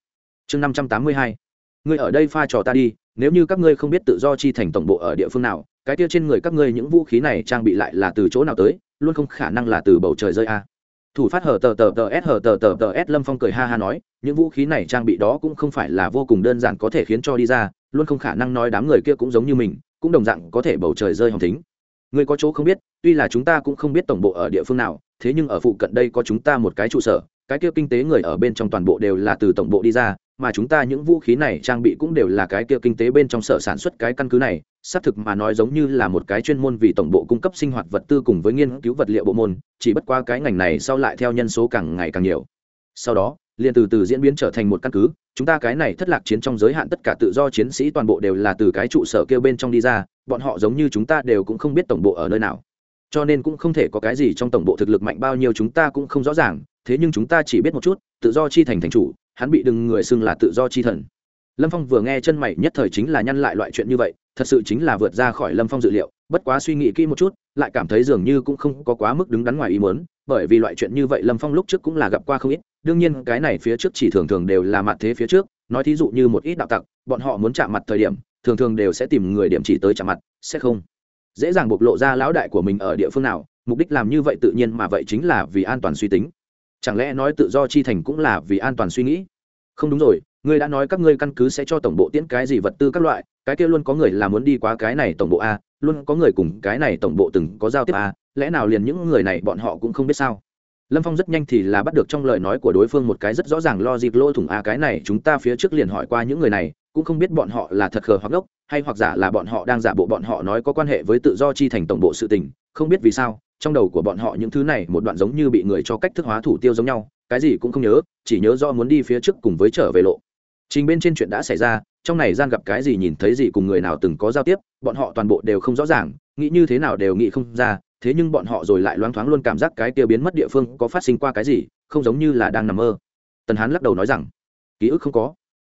Chương năm trăm tám mươi hai, ngươi ở đây pha trò ta đi, nếu như các ngươi không biết tự do chi thành tổng bộ ở địa phương nào, cái tiêu trên người các ngươi những vũ khí này trang bị lại là từ chỗ nào tới luôn không khả năng là từ bầu trời rơi a. Thủ phát hở tờ tờ tờ s, hở tờ tờ tờ s, lâm phong cười ha ha nói, những vũ khí này trang bị đó cũng không phải là vô cùng đơn giản có thể khiến cho đi ra, luôn không khả năng nói đám người kia cũng giống như mình, cũng đồng dạng có thể bầu trời rơi hồng thính. Người có chỗ không biết, tuy là chúng ta cũng không biết tổng bộ ở địa phương nào, thế nhưng ở phụ cận đây có chúng ta một cái trụ sở, cái kia kinh tế người ở bên trong toàn bộ đều là từ tổng bộ đi ra mà chúng ta những vũ khí này trang bị cũng đều là cái kia kinh tế bên trong sở sản xuất cái căn cứ này, xác thực mà nói giống như là một cái chuyên môn vì tổng bộ cung cấp sinh hoạt vật tư cùng với nghiên cứu vật liệu bộ môn, chỉ bất qua cái ngành này sau lại theo nhân số càng ngày càng nhiều. Sau đó, liền từ từ diễn biến trở thành một căn cứ, chúng ta cái này thất lạc chiến trong giới hạn tất cả tự do chiến sĩ toàn bộ đều là từ cái trụ sở kêu bên trong đi ra, bọn họ giống như chúng ta đều cũng không biết tổng bộ ở nơi nào. Cho nên cũng không thể có cái gì trong tổng bộ thực lực mạnh bao nhiêu chúng ta cũng không rõ ràng, thế nhưng chúng ta chỉ biết một chút, tự do chi thành thành chủ hắn bị đừng người xưng là tự do chi thần. Lâm phong vừa nghe chân mày nhất thời chính là nhăn lại loại chuyện như vậy, thật sự chính là vượt ra khỏi lâm phong dự liệu, bất quá suy nghĩ kỹ một chút, lại cảm thấy dường như cũng không có quá mức đứng đắn ngoài ý muốn, bởi vì loại chuyện như vậy lâm phong lúc trước cũng là gặp qua không ít, đương nhiên cái này phía trước chỉ thường thường đều là mặt thế phía trước, nói thí dụ như một ít đạo tặc, bọn họ muốn chạm mặt thời điểm, thường thường đều sẽ tìm người điểm chỉ tới chạm mặt, sẽ không dễ dàng bộc lộ ra lão đại của mình ở địa phương nào, mục đích làm như vậy tự nhiên mà vậy chính là vì an toàn suy tính chẳng lẽ nói tự do chi thành cũng là vì an toàn suy nghĩ? Không đúng rồi, ngươi đã nói các ngươi căn cứ sẽ cho tổng bộ tiễn cái gì vật tư các loại, cái kia luôn có người là muốn đi qua cái này tổng bộ a, luôn có người cùng cái này tổng bộ từng có giao tiếp a, lẽ nào liền những người này bọn họ cũng không biết sao? Lâm phong rất nhanh thì là bắt được trong lời nói của đối phương một cái rất rõ ràng lo dịp lô thủng a, cái này chúng ta phía trước liền hỏi qua những người này cũng không biết bọn họ là thật khờ hoặc ngốc, hay hoặc giả là bọn họ đang giả bộ bọn họ nói có quan hệ với tự do chi thành tổng bộ sự tình, không biết vì sao, trong đầu của bọn họ những thứ này một đoạn giống như bị người cho cách thức hóa thủ tiêu giống nhau, cái gì cũng không nhớ, chỉ nhớ do muốn đi phía trước cùng với trở về lộ. Trình bên trên chuyện đã xảy ra, trong này gian gặp cái gì nhìn thấy gì cùng người nào từng có giao tiếp, bọn họ toàn bộ đều không rõ ràng, nghĩ như thế nào đều nghĩ không ra, thế nhưng bọn họ rồi lại loáng thoáng luôn cảm giác cái kia biến mất địa phương có phát sinh qua cái gì, không giống như là đang nằm mơ. Tần hán lắc đầu nói rằng, ký ức không có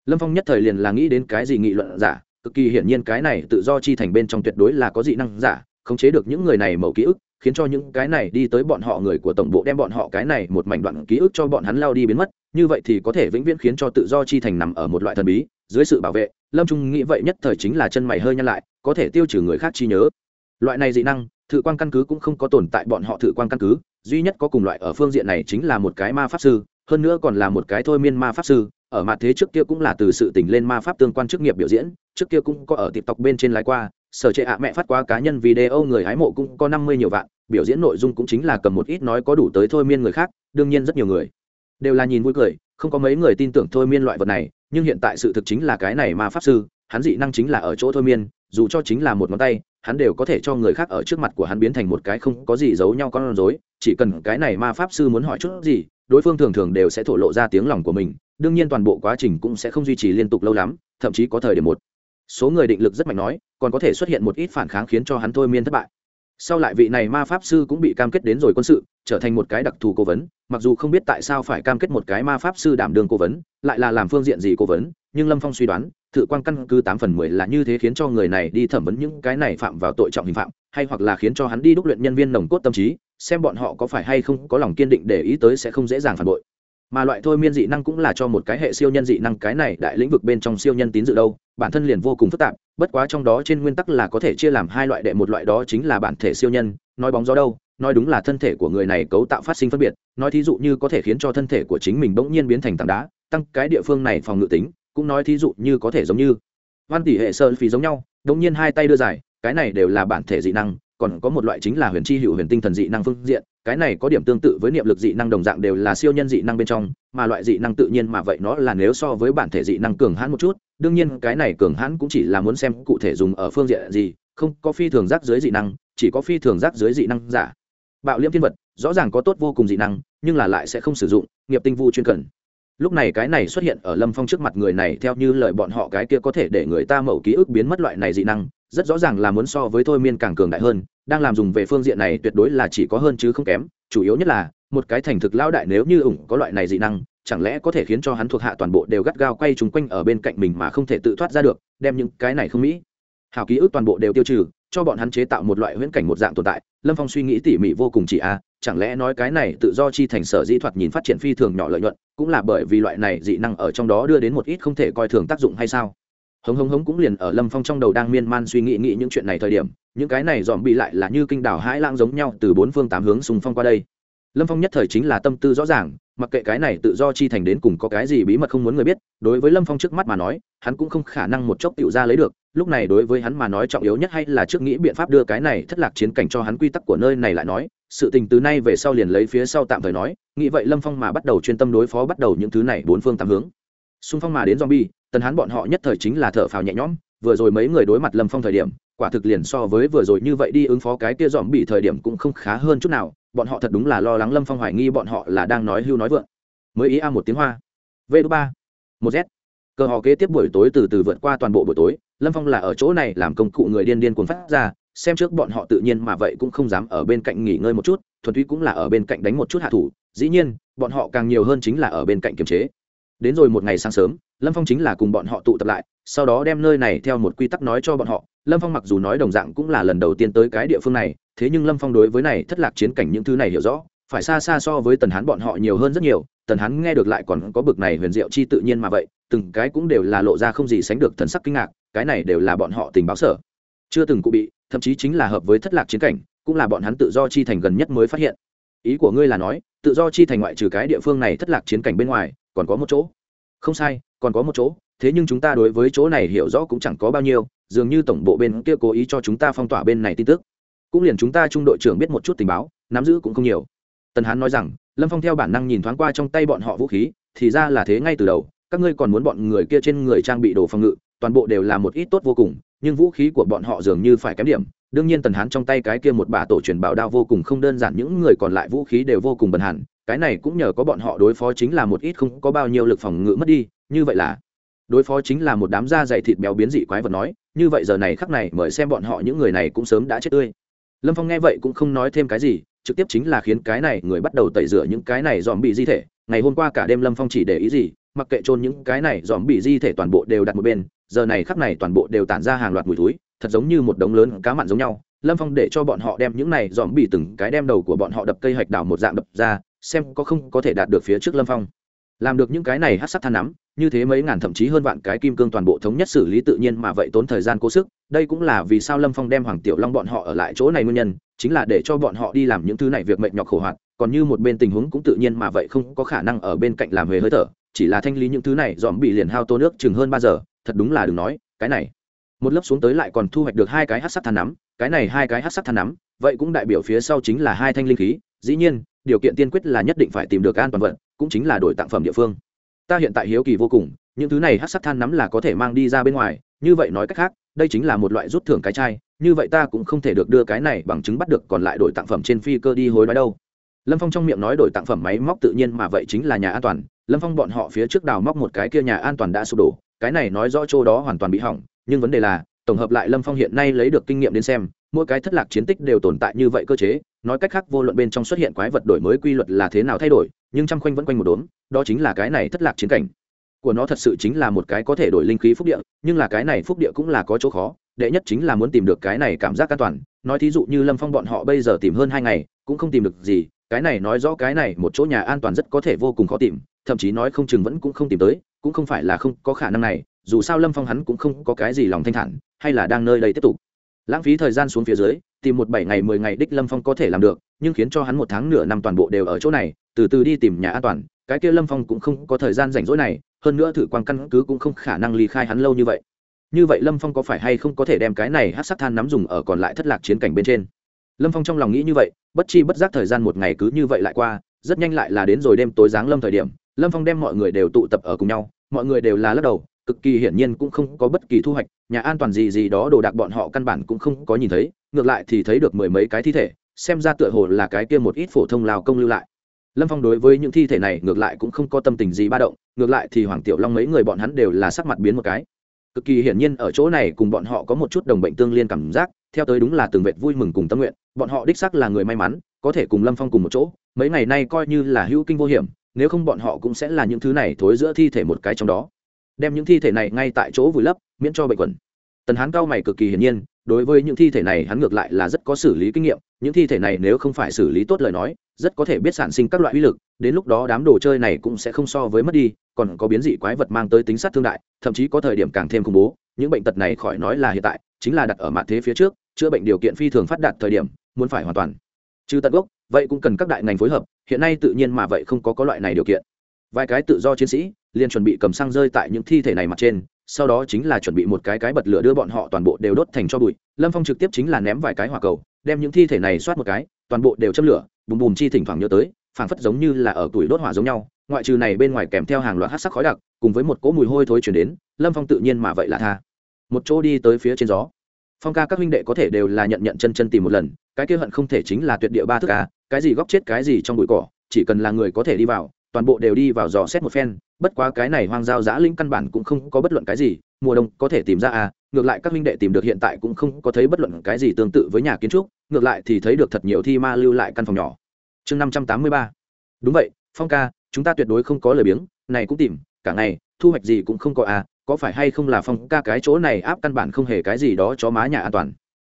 lâm phong nhất thời liền là nghĩ đến cái gì nghị luận giả, cực kỳ hiển nhiên cái này tự do chi thành bên trong tuyệt đối là có dị năng giả, khống chế được những người này mẩu ký ức, khiến cho những cái này đi tới bọn họ người của tổng bộ đem bọn họ cái này một mảnh đoạn ký ức cho bọn hắn lao đi biến mất, như vậy thì có thể vĩnh viễn khiến cho tự do chi thành nằm ở một loại thần bí, dưới sự bảo vệ, lâm trung nghĩ vậy nhất thời chính là chân mày hơi nhăn lại, có thể tiêu trừ người khác chi nhớ. Loại này dị năng, thự quan căn cứ cũng không có tồn tại bọn họ thự quan căn cứ, duy nhất có cùng loại ở phương diện này chính là một cái ma pháp sư, hơn nữa còn là một cái thôi miên ma pháp sư ở mặt thế trước kia cũng là từ sự tỉnh lên ma pháp tương quan chức nghiệp biểu diễn, trước kia cũng có ở tiktok bên trên lái qua, sở trệ ạ mẹ phát qua cá nhân video người hái mộ cũng có năm mươi nhiều vạn, biểu diễn nội dung cũng chính là cầm một ít nói có đủ tới thôi miên người khác, đương nhiên rất nhiều người đều là nhìn vui cười, không có mấy người tin tưởng thôi miên loại vật này, nhưng hiện tại sự thực chính là cái này mà pháp sư, hắn dị năng chính là ở chỗ thôi miên, dù cho chính là một ngón tay, hắn đều có thể cho người khác ở trước mặt của hắn biến thành một cái không có gì giấu nhau con rối, chỉ cần cái này ma pháp sư muốn hỏi chút gì, đối phương thường thường đều sẽ thổ lộ ra tiếng lòng của mình đương nhiên toàn bộ quá trình cũng sẽ không duy trì liên tục lâu lắm, thậm chí có thời điểm một. Số người định lực rất mạnh nói, còn có thể xuất hiện một ít phản kháng khiến cho hắn thôi miên thất bại. Sau lại vị này ma pháp sư cũng bị cam kết đến rồi quân sự, trở thành một cái đặc thù cố vấn, mặc dù không biết tại sao phải cam kết một cái ma pháp sư đảm đương cố vấn, lại là làm phương diện gì cố vấn, nhưng lâm phong suy đoán, thự quan căn cứ tám phần mười là như thế khiến cho người này đi thẩm vấn những cái này phạm vào tội trọng hình phạm, hay hoặc là khiến cho hắn đi đúc luyện nhân viên nồng cốt tâm trí, xem bọn họ có phải hay không có lòng kiên định để ý tới sẽ không dễ dàng phản bội mà loại thôi miên dị năng cũng là cho một cái hệ siêu nhân dị năng, cái này đại lĩnh vực bên trong siêu nhân tín dự đâu, bản thân liền vô cùng phức tạp, bất quá trong đó trên nguyên tắc là có thể chia làm hai loại đệ, một loại đó chính là bản thể siêu nhân, nói bóng gió đâu, nói đúng là thân thể của người này cấu tạo phát sinh phân biệt, nói thí dụ như có thể khiến cho thân thể của chính mình bỗng nhiên biến thành tảng đá, tăng cái địa phương này phòng ngự tính, cũng nói thí dụ như có thể giống như văn tỷ hệ sơn phí giống nhau bỗng nhiên hai tay đưa dài, cái này đều là bản thể dị năng, còn có một loại chính là huyền chi hữu huyền tinh thần dị năng phương diện cái này có điểm tương tự với niệm lực dị năng đồng dạng đều là siêu nhân dị năng bên trong, mà loại dị năng tự nhiên mà vậy nó là nếu so với bản thể dị năng cường hãn một chút, đương nhiên cái này cường hãn cũng chỉ là muốn xem cụ thể dùng ở phương diện gì, không có phi thường giác dưới dị năng, chỉ có phi thường giác dưới dị năng giả. Bạo liêm thiên vật, rõ ràng có tốt vô cùng dị năng, nhưng là lại sẽ không sử dụng, nghiệp tinh vu chuyên cần. Lúc này cái này xuất hiện ở lâm phong trước mặt người này, theo như lời bọn họ cái kia có thể để người ta mẩu ký ức biến mất loại này dị năng rất rõ ràng là muốn so với thôi miên càng cường đại hơn, đang làm dùng về phương diện này tuyệt đối là chỉ có hơn chứ không kém, chủ yếu nhất là, một cái thành thực lao đại nếu như ủng có loại này dị năng, chẳng lẽ có thể khiến cho hắn thuộc hạ toàn bộ đều gắt gao quay chúng quanh ở bên cạnh mình mà không thể tự thoát ra được, đem những cái này không mỹ. Hào ký ức toàn bộ đều tiêu trừ, cho bọn hắn chế tạo một loại huyễn cảnh một dạng tồn tại, lâm phong suy nghĩ tỉ mỉ vô cùng chỉ a, chẳng lẽ nói cái này tự do chi thành sở dĩ thoạt nhìn phát triển phi thường nhỏ lợi nhuận, cũng là bởi vì loại này dị năng ở trong đó đưa đến một ít không thể coi thường tác dụng hay sao? Hống hống hống cũng liền ở lâm phong trong đầu đang miên man suy nghĩ nghĩ những chuyện này thời điểm, những cái này dòm bị lại là như kinh đảo hãi lãng giống nhau từ bốn phương tám hướng xung phong qua đây. Lâm phong nhất thời chính là tâm tư rõ ràng, mặc kệ cái này tự do chi thành đến cùng có cái gì bí mật không muốn người biết, đối với lâm phong trước mắt mà nói, hắn cũng không khả năng một chốc tự ra lấy được, lúc này đối với hắn mà nói trọng yếu nhất hay là trước nghĩ biện pháp đưa cái này thất lạc chiến cảnh cho hắn quy tắc của nơi này lại nói, sự tình từ nay về sau liền lấy phía sau tạm thời nói, nghĩ vậy lâm phong mà bắt đầu chuyên tâm đối phó bắt đầu những thứ này bốn phương tám hướng. Xung phong mà đến zombie tần Hán bọn họ nhất thời chính là thở phào nhẹ nhõm, vừa rồi mấy người đối mặt lâm phong thời điểm, quả thực liền so với vừa rồi như vậy đi ứng phó cái kia dòm bị thời điểm cũng không khá hơn chút nào, bọn họ thật đúng là lo lắng lâm phong hoài nghi bọn họ là đang nói hưu nói vượng. Mới ý a một tiếng hoa. V ba. Một z. Cơ họ kế tiếp buổi tối từ từ vượt qua toàn bộ buổi tối, lâm phong là ở chỗ này làm công cụ người điên điên cuốn phát ra, xem trước bọn họ tự nhiên mà vậy cũng không dám ở bên cạnh nghỉ ngơi một chút, thuần túy cũng là ở bên cạnh đánh một chút hạ thủ, dĩ nhiên, bọn họ càng nhiều hơn chính là ở bên cạnh kiềm chế. Đến rồi một ngày sáng sớm lâm phong chính là cùng bọn họ tụ tập lại, sau đó đem nơi này theo một quy tắc nói cho bọn họ. Lâm phong mặc dù nói đồng dạng cũng là lần đầu tiên tới cái địa phương này, thế nhưng lâm phong đối với này thất lạc chiến cảnh những thứ này hiểu rõ, phải xa xa so với tần hán bọn họ nhiều hơn rất nhiều. Tần hán nghe được lại còn có bực này huyền diệu chi tự nhiên mà vậy, từng cái cũng đều là lộ ra không gì sánh được thần sắc kinh ngạc, cái này đều là bọn họ tình báo sở. Chưa từng cụ bị, thậm chí chính là hợp với thất lạc chiến cảnh, cũng là bọn hắn tự do chi thành gần nhất mới phát hiện. Ý của ngươi là nói, tự do chi thành ngoại trừ cái địa phương này thất lạc chiến cảnh bên ngoài, còn có một chỗ. Không sai còn có một chỗ, thế nhưng chúng ta đối với chỗ này hiểu rõ cũng chẳng có bao nhiêu, dường như tổng bộ bên kia cố ý cho chúng ta phong tỏa bên này tin tức. Cũng liền chúng ta trung đội trưởng biết một chút tình báo, nắm giữ cũng không nhiều. Tần hán nói rằng, lâm phong theo bản năng nhìn thoáng qua trong tay bọn họ vũ khí, thì ra là thế ngay từ đầu, các ngươi còn muốn bọn người kia trên người trang bị đồ phòng ngự, toàn bộ đều là một ít tốt vô cùng, nhưng vũ khí của bọn họ dường như phải kém điểm. Đương nhiên tần hán trong tay cái kia một bả tổ truyền bảo đao vô cùng không đơn giản, những người còn lại vũ khí đều vô cùng bần hẳn cái này cũng nhờ có bọn họ đối phó chính là một ít không có bao nhiêu lực phòng ngự mất đi, như vậy là đối phó chính là một đám da dày thịt béo biến dị quái vật nói, như vậy giờ này khắc này mời xem bọn họ những người này cũng sớm đã chết tươi. Lâm phong nghe vậy cũng không nói thêm cái gì, trực tiếp chính là khiến cái này người bắt đầu tẩy rửa những cái này dòm bị di thể. Ngày hôm qua cả đêm lâm phong chỉ để ý gì, mặc kệ trôn những cái này dòm bị di thể toàn bộ đều đặt một bên, giờ này khắc này toàn bộ đều tản ra hàng loạt mùi túi thật giống như một đống lớn cá mặn giống nhau. Lâm phong để cho bọn họ đem những này dòm bị từng cái đem đầu của bọn họ đập cây hạch đảo một dạng đập ra xem có không có thể đạt được phía trước lâm phong. Làm được những cái này hát sắc than nắm, như thế mấy ngàn thậm chí hơn vạn cái kim cương toàn bộ thống nhất xử lý tự nhiên mà vậy tốn thời gian cố sức, đây cũng là vì sao lâm phong đem hoàng tiểu long bọn họ ở lại chỗ này nguyên nhân, chính là để cho bọn họ đi làm những thứ này việc mệnh nhọc khổ hoạt còn như một bên tình huống cũng tự nhiên mà vậy không có khả năng ở bên cạnh làm hề hơi thở, chỉ là thanh lý những thứ này dòm bị liền hao tô nước chừng hơn ba giờ, thật đúng là đừng nói, cái này. Một lớp xuống tới lại còn thu hoạch được hai cái hát sắc than nắm, cái này hai cái hát sắc than nắm, vậy cũng đại biểu phía sau chính là hai thanh linh khí, dĩ nhiên điều kiện tiên quyết là nhất định phải tìm được an toàn vận cũng chính là đổi tặng phẩm địa phương. Ta hiện tại hiếu kỳ vô cùng, những thứ này hát sắc than nắm là có thể mang đi ra bên ngoài, như vậy nói cách khác, đây chính là một loại rút thưởng cái chai, như vậy ta cũng không thể được đưa cái này bằng chứng bắt được còn lại đổi tặng phẩm trên phi cơ đi hối đoái đâu. Lâm phong trong miệng nói đổi tặng phẩm máy móc tự nhiên mà vậy chính là nhà an toàn, lâm phong bọn họ phía trước đào móc một cái kia nhà an toàn đã sụp đổ, cái này nói rõ chỗ đó hoàn toàn bị hỏng, nhưng vấn đề là tổng hợp lại lâm phong hiện nay lấy được kinh nghiệm đến xem mỗi cái thất lạc chiến tích đều tồn tại như vậy cơ chế nói cách khác vô luận bên trong xuất hiện quái vật đổi mới quy luật là thế nào thay đổi nhưng trăm khoanh vẫn quanh một đốn, đó chính là cái này thất lạc chiến cảnh. Của nó thật sự chính là một cái có thể đổi linh khí phúc địa nhưng là cái này phúc địa cũng là có chỗ khó đệ nhất chính là muốn tìm được cái này cảm giác an toàn. Nói thí dụ như lâm phong bọn họ bây giờ tìm hơn hai ngày cũng không tìm được gì cái này nói rõ cái này một chỗ nhà an toàn rất có thể vô cùng khó tìm thậm chí nói không chừng vẫn cũng không tìm tới cũng không phải là không có khả năng này dù sao lâm phong hắn cũng không có cái gì lòng thanh thản hay là đang nơi đây tiếp tục? Lãng phí thời gian xuống phía dưới, tìm một bảy ngày, mười ngày đích lâm phong có thể làm được, nhưng khiến cho hắn một tháng nửa năm toàn bộ đều ở chỗ này, từ từ đi tìm nhà an toàn, cái kia lâm phong cũng không có thời gian rảnh rỗi này, hơn nữa thử quan căn cứ cũng không khả năng ly khai hắn lâu như vậy. Như vậy lâm phong có phải hay không có thể đem cái này hát sắc than nắm dùng ở còn lại thất lạc chiến cảnh bên trên? Lâm phong trong lòng nghĩ như vậy, bất chi bất giác thời gian một ngày cứ như vậy lại qua, rất nhanh lại là đến rồi đêm tối giáng lâm thời điểm, lâm phong đem mọi người đều tụ tập ở cùng nhau, mọi người đều là lắc đầu cực kỳ hiển nhiên cũng không có bất kỳ thu hoạch, nhà an toàn gì gì đó đồ đạc bọn họ căn bản cũng không có nhìn thấy, ngược lại thì thấy được mười mấy cái thi thể, xem ra tựa hồ là cái kia một ít phổ thông lào công lưu lại. Lâm phong đối với những thi thể này ngược lại cũng không có tâm tình gì ba động, ngược lại thì hoàng tiểu long mấy người bọn hắn đều là sắc mặt biến một cái. Cực kỳ hiển nhiên ở chỗ này cùng bọn họ có một chút đồng bệnh tương liên cảm giác, theo tới đúng là từng vệt vui mừng cùng tâm nguyện, bọn họ đích sắc là người may mắn, có thể cùng lâm phong cùng một chỗ, mấy ngày nay coi như là hữu kinh vô hiểm, nếu không bọn họ cũng sẽ là những thứ này thối giữa thi thể một cái trong đó đem những thi thể này ngay tại chỗ vùi lấp, miễn cho bệnh quẩn. Tần hán cao mày cực kỳ hiển nhiên, đối với những thi thể này hắn ngược lại là rất có xử lý kinh nghiệm, những thi thể này nếu không phải xử lý tốt lời nói, rất có thể biết sản sinh các loại uy lực, đến lúc đó đám đồ chơi này cũng sẽ không so với mất đi, còn có biến dị quái vật mang tới tính sát thương đại, thậm chí có thời điểm càng thêm khủng bố, những bệnh tật này khỏi nói là hiện tại, chính là đặt ở mặt thế phía trước, chữa bệnh điều kiện phi thường phát đạt thời điểm, muốn phải hoàn toàn. Trừ tận gốc, vậy cũng cần các đại ngành phối hợp, hiện nay tự nhiên mà vậy không có có loại này điều kiện. Vài cái tự do chiến sĩ liền chuẩn bị cầm xăng rơi tại những thi thể này mặt trên, sau đó chính là chuẩn bị một cái cái bật lửa đưa bọn họ toàn bộ đều đốt thành cho bụi. Lâm phong trực tiếp chính là ném vài cái hỏa cầu, đem những thi thể này soát một cái, toàn bộ đều châm lửa, bùm bùm chi thỉnh thoảng nhớ tới, phảng phất giống như là ở tuổi đốt hỏa giống nhau, ngoại trừ này bên ngoài kèm theo hàng loạt hát sắc khói đặc, cùng với một cỗ mùi hôi thối chuyển đến, lâm phong tự nhiên mà vậy là tha. Một chỗ đi tới phía trên gió. Phong ca các huynh đệ có thể đều là nhận nhận chân chân tìm một lần, cái kia hận không thể chính là tuyệt địa ba thức ca à, cái gì góc chết cái gì trong bụi cỏ, chỉ cần là người có thể đi vào, toàn bộ đều đi vào dò xét một phen bất quá cái này hoang giao giã linh căn bản cũng không có bất luận cái gì, mùa đông có thể tìm ra à ngược lại các minh đệ tìm được hiện tại cũng không có thấy bất luận cái gì tương tự với nhà kiến trúc, ngược lại thì thấy được thật nhiều thi ma lưu lại căn phòng nhỏ. Chương năm trăm tám mươi ba. Đúng vậy, phong ca, chúng ta tuyệt đối không có lời biếng, này cũng tìm, cả ngày, thu hoạch gì cũng không có à có phải hay không là phong ca cái chỗ này áp căn bản không hề cái gì đó cho má nhà an toàn.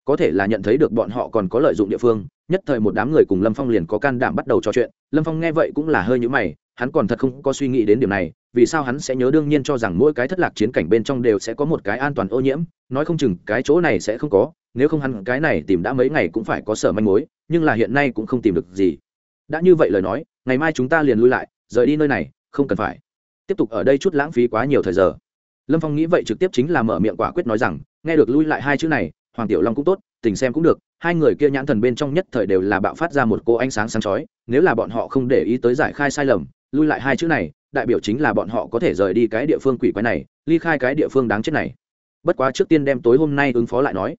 Có thể là nhận thấy được bọn họ còn có lợi dụng địa phương, nhất thời một đám người cùng lâm phong liền có can đảm bắt đầu trò chuyện, lâm phong nghe vậy cũng là hơi nhữ mày hắn còn thật không có suy nghĩ đến điểm này, vì sao hắn sẽ nhớ đương nhiên cho rằng mỗi cái thất lạc chiến cảnh bên trong đều sẽ có một cái an toàn ô nhiễm, nói không chừng cái chỗ này sẽ không có, nếu không hắn cái này tìm đã mấy ngày cũng phải có sở manh mối, nhưng là hiện nay cũng không tìm được gì. Đã như vậy lời nói, ngày mai chúng ta liền lui lại, rời đi nơi này, không cần phải. Tiếp tục ở đây chút lãng phí quá nhiều thời giờ. Lâm phong nghĩ vậy trực tiếp chính là mở miệng quả quyết nói rằng, nghe được lui lại hai chữ này, hoàng tiểu long cũng tốt, tình xem cũng được, hai người kia nhãn thần bên trong nhất thời đều là bạo phát ra một cô ánh sáng sáng chói, nếu là bọn họ không để ý tới giải khai sai lầm lui lại hai chữ này, đại biểu chính là bọn họ có thể rời đi cái địa phương quỷ quái này, ly khai cái địa phương đáng chết này. Bất quá trước tiên đem tối hôm nay ứng phó lại nói.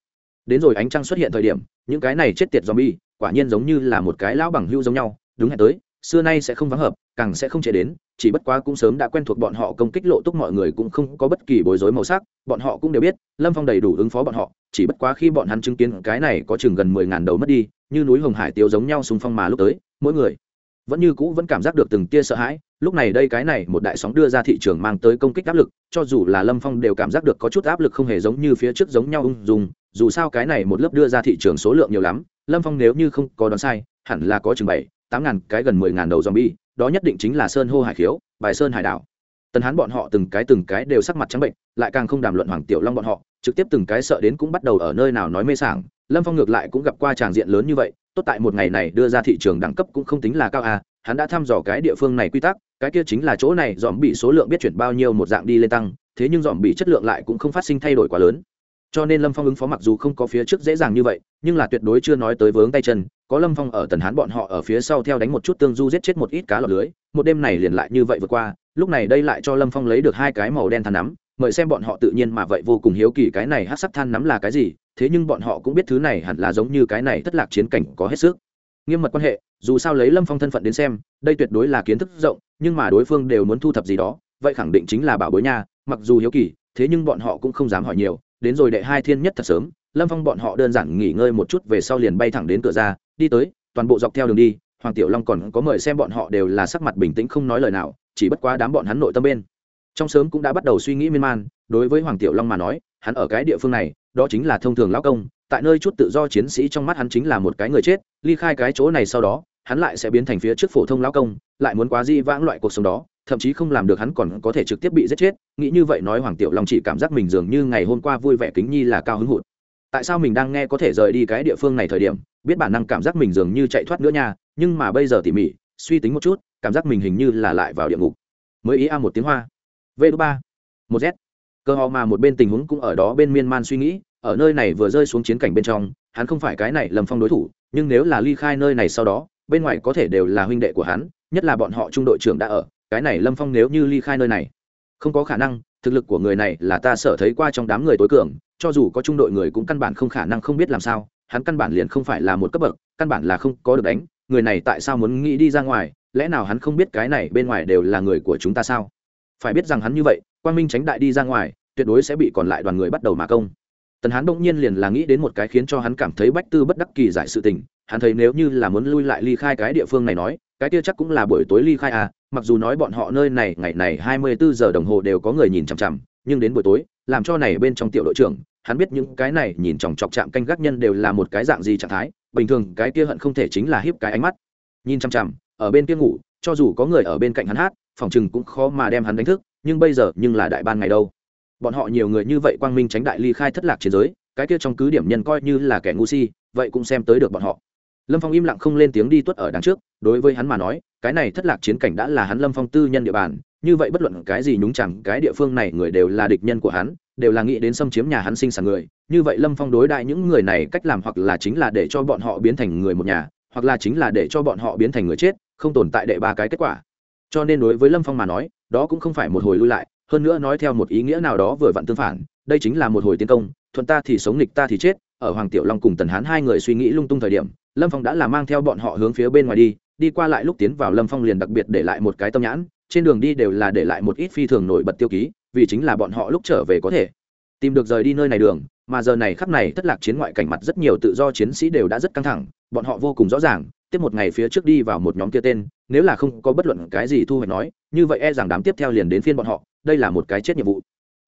Đến rồi ánh trăng xuất hiện thời điểm, những cái này chết tiệt zombie, quả nhiên giống như là một cái lão bằng hưu giống nhau, đúng hẹn tới, xưa nay sẽ không vắng hợp, càng sẽ không chạy đến, chỉ bất quá cũng sớm đã quen thuộc bọn họ công kích lộ túc mọi người cũng không có bất kỳ bối rối màu sắc, bọn họ cũng đều biết, lâm phong đầy đủ ứng phó bọn họ, chỉ bất quá khi bọn hắn chứng kiến cái này có chừng gần mười ngàn đầu mất đi, như núi hồng hải tiêu giống nhau xung phong mà lúc tới, mỗi người vẫn như cũ vẫn cảm giác được từng tia sợ hãi. Lúc này đây cái này một đại sóng đưa ra thị trường mang tới công kích áp lực, cho dù là lâm phong đều cảm giác được có chút áp lực không hề giống như phía trước giống nhau ung dùng dù sao cái này một lớp đưa ra thị trường số lượng nhiều lắm, lâm phong nếu như không có đoán sai, hẳn là có chừng bảy, tám ngàn cái gần mười ngàn đầu z bi đó nhất định chính là sơn hô hải khiếu, bài sơn hải đảo. Tần hán bọn họ từng cái từng cái đều sắc mặt trắng bệnh, lại càng không đàm luận hoàng tiểu long bọn họ, trực tiếp từng cái sợ đến cũng bắt đầu ở nơi nào nói mê sảng. Lâm phong ngược lại cũng gặp qua tràng diện lớn như vậy tốt tại một ngày này đưa ra thị trường đẳng cấp cũng không tính là cao à hắn đã thăm dò cái địa phương này quy tắc, cái kia chính là chỗ này dòm bị số lượng biết chuyển bao nhiêu một dạng đi lên tăng, thế nhưng dòm bị chất lượng lại cũng không phát sinh thay đổi quá lớn. Cho nên lâm phong ứng phó mặc dù không có phía trước dễ dàng như vậy, nhưng là tuyệt đối chưa nói tới vướng tay chân, có lâm phong ở tần hán bọn họ ở phía sau theo đánh một chút tương du giết chết một ít cá lọt lưới, một đêm này liền lại như vậy vượt qua, lúc này đây lại cho lâm phong lấy được hai cái màu đen than nắm, mời xem bọn họ tự nhiên mà vậy vô cùng hiếu kỳ cái này hát sắc than nắm là cái gì thế nhưng bọn họ cũng biết thứ này hẳn là giống như cái này thất lạc chiến cảnh có hết sức. Nghiêm mật quan hệ, dù sao lấy lâm phong thân phận đến xem, đây tuyệt đối là kiến thức rộng, nhưng mà đối phương đều muốn thu thập gì đó, vậy khẳng định chính là bảo bối nha, mặc dù hiếu kỳ, thế nhưng bọn họ cũng không dám hỏi nhiều, đến rồi đệ hai thiên nhất thật sớm, lâm phong bọn họ đơn giản nghỉ ngơi một chút về sau liền bay thẳng đến cửa ra, đi tới, toàn bộ dọc theo đường đi, hoàng tiểu long còn có mời xem bọn họ đều là sắc mặt bình tĩnh không nói lời nào, chỉ bất quá đám bọn hắn nội tâm bên. Trong sớm cũng đã bắt đầu suy nghĩ miên man, đối với hoàng tiểu long mà nói hắn ở cái địa phương này, đó chính là thông thường lão công, tại nơi chút tự do chiến sĩ trong mắt hắn chính là một cái người chết, ly khai cái chỗ này sau đó, hắn lại sẽ biến thành phía trước phổ thông lão công, lại muốn quá di vãng loại cuộc sống đó, thậm chí không làm được hắn còn có thể trực tiếp bị giết chết, nghĩ như vậy nói hoàng tiểu long chỉ cảm giác mình dường như ngày hôm qua vui vẻ kính nhi là cao hứng hụt. Tại sao mình đang nghe có thể rời đi cái địa phương này thời điểm, biết bản năng cảm giác mình dường như chạy thoát nữa nha, nhưng mà bây giờ tỉ mỉ, suy tính một chút, cảm giác mình hình như là lại vào địa ngục. Mới ý a một tiếng hoa. V ba. Một z cơ họ mà một bên tình huống cũng ở đó bên miên man suy nghĩ, ở nơi này vừa rơi xuống chiến cảnh bên trong, hắn không phải cái này lầm phong đối thủ, nhưng nếu là ly khai nơi này sau đó, bên ngoài có thể đều là huynh đệ của hắn, nhất là bọn họ trung đội trưởng đã ở, cái này lâm phong nếu như ly khai nơi này, không có khả năng, thực lực của người này là ta sở thấy qua trong đám người tối cường, cho dù có trung đội người cũng căn bản không khả năng không biết làm sao, hắn căn bản liền không phải là một cấp bậc, căn bản là không có được đánh, người này tại sao muốn nghĩ đi ra ngoài, lẽ nào hắn không biết cái này bên ngoài đều là người của chúng ta sao? Phải biết rằng hắn như vậy quang minh tránh đại đi ra ngoài, tuyệt đối sẽ bị còn lại đoàn người bắt đầu mà công. Tần hán bỗng nhiên liền là nghĩ đến một cái khiến cho hắn cảm thấy bách tư bất đắc kỳ giải sự tình. Hắn thấy nếu như là muốn lui lại ly khai cái địa phương này nói, cái kia chắc cũng là buổi tối ly khai à mặc dù nói bọn họ nơi này, ngày này hai mươi bốn giờ đồng hồ đều có người nhìn chằm chằm, nhưng đến buổi tối, làm cho này bên trong tiểu đội trưởng, hắn biết những cái này nhìn chòng chọc chạm canh gác nhân đều là một cái dạng gì trạng thái, bình thường cái kia hận không thể chính là hiếp cái ánh mắt. Nhìn chằm chằm, ở bên kia ngủ, cho dù có người ở bên cạnh hắn hát, phòng chừng cũng khó mà đem hắn đánh thức nhưng bây giờ nhưng là đại ban ngày đâu. Bọn họ nhiều người như vậy quang minh tránh đại ly khai thất lạc chiến giới, cái kia trong cứ điểm nhân coi như là kẻ ngu si, vậy cũng xem tới được bọn họ. Lâm phong im lặng không lên tiếng đi tuất ở đằng trước, đối với hắn mà nói, cái này thất lạc chiến cảnh đã là hắn lâm phong tư nhân địa bàn, như vậy bất luận cái gì nhúng chẳng cái địa phương này người đều là địch nhân của hắn, đều là nghĩ đến xâm chiếm nhà hắn sinh sản người. Như vậy lâm phong đối đại những người này cách làm hoặc là chính là để cho bọn họ biến thành người một nhà, hoặc là chính là để cho bọn họ biến thành người chết, không tồn tại đệ ba cái kết quả. Cho nên đối với lâm phong mà nói đó cũng không phải một hồi lui lại, hơn nữa nói theo một ý nghĩa nào đó vừa vặn tương phản, đây chính là một hồi tiến công, thuận ta thì sống nghịch ta thì chết, ở hoàng tiểu long cùng tần hán hai người suy nghĩ lung tung thời điểm, lâm phong đã là mang theo bọn họ hướng phía bên ngoài đi đi qua lại lúc tiến vào lâm phong liền đặc biệt để lại một cái tâm nhãn, trên đường đi đều là để lại một ít phi thường nổi bật tiêu ký, vì chính là bọn họ lúc trở về có thể tìm được rời đi nơi này đường, mà giờ này khắp này thất lạc chiến ngoại cảnh mặt rất nhiều tự do chiến sĩ đều đã rất căng thẳng, bọn họ vô cùng rõ ràng tiếp một ngày phía trước đi vào một nhóm kia tên, nếu là không có bất luận cái gì thu hoạch nói, như vậy e rằng đám tiếp theo liền đến phiên bọn họ, đây là một cái chết nhiệm vụ.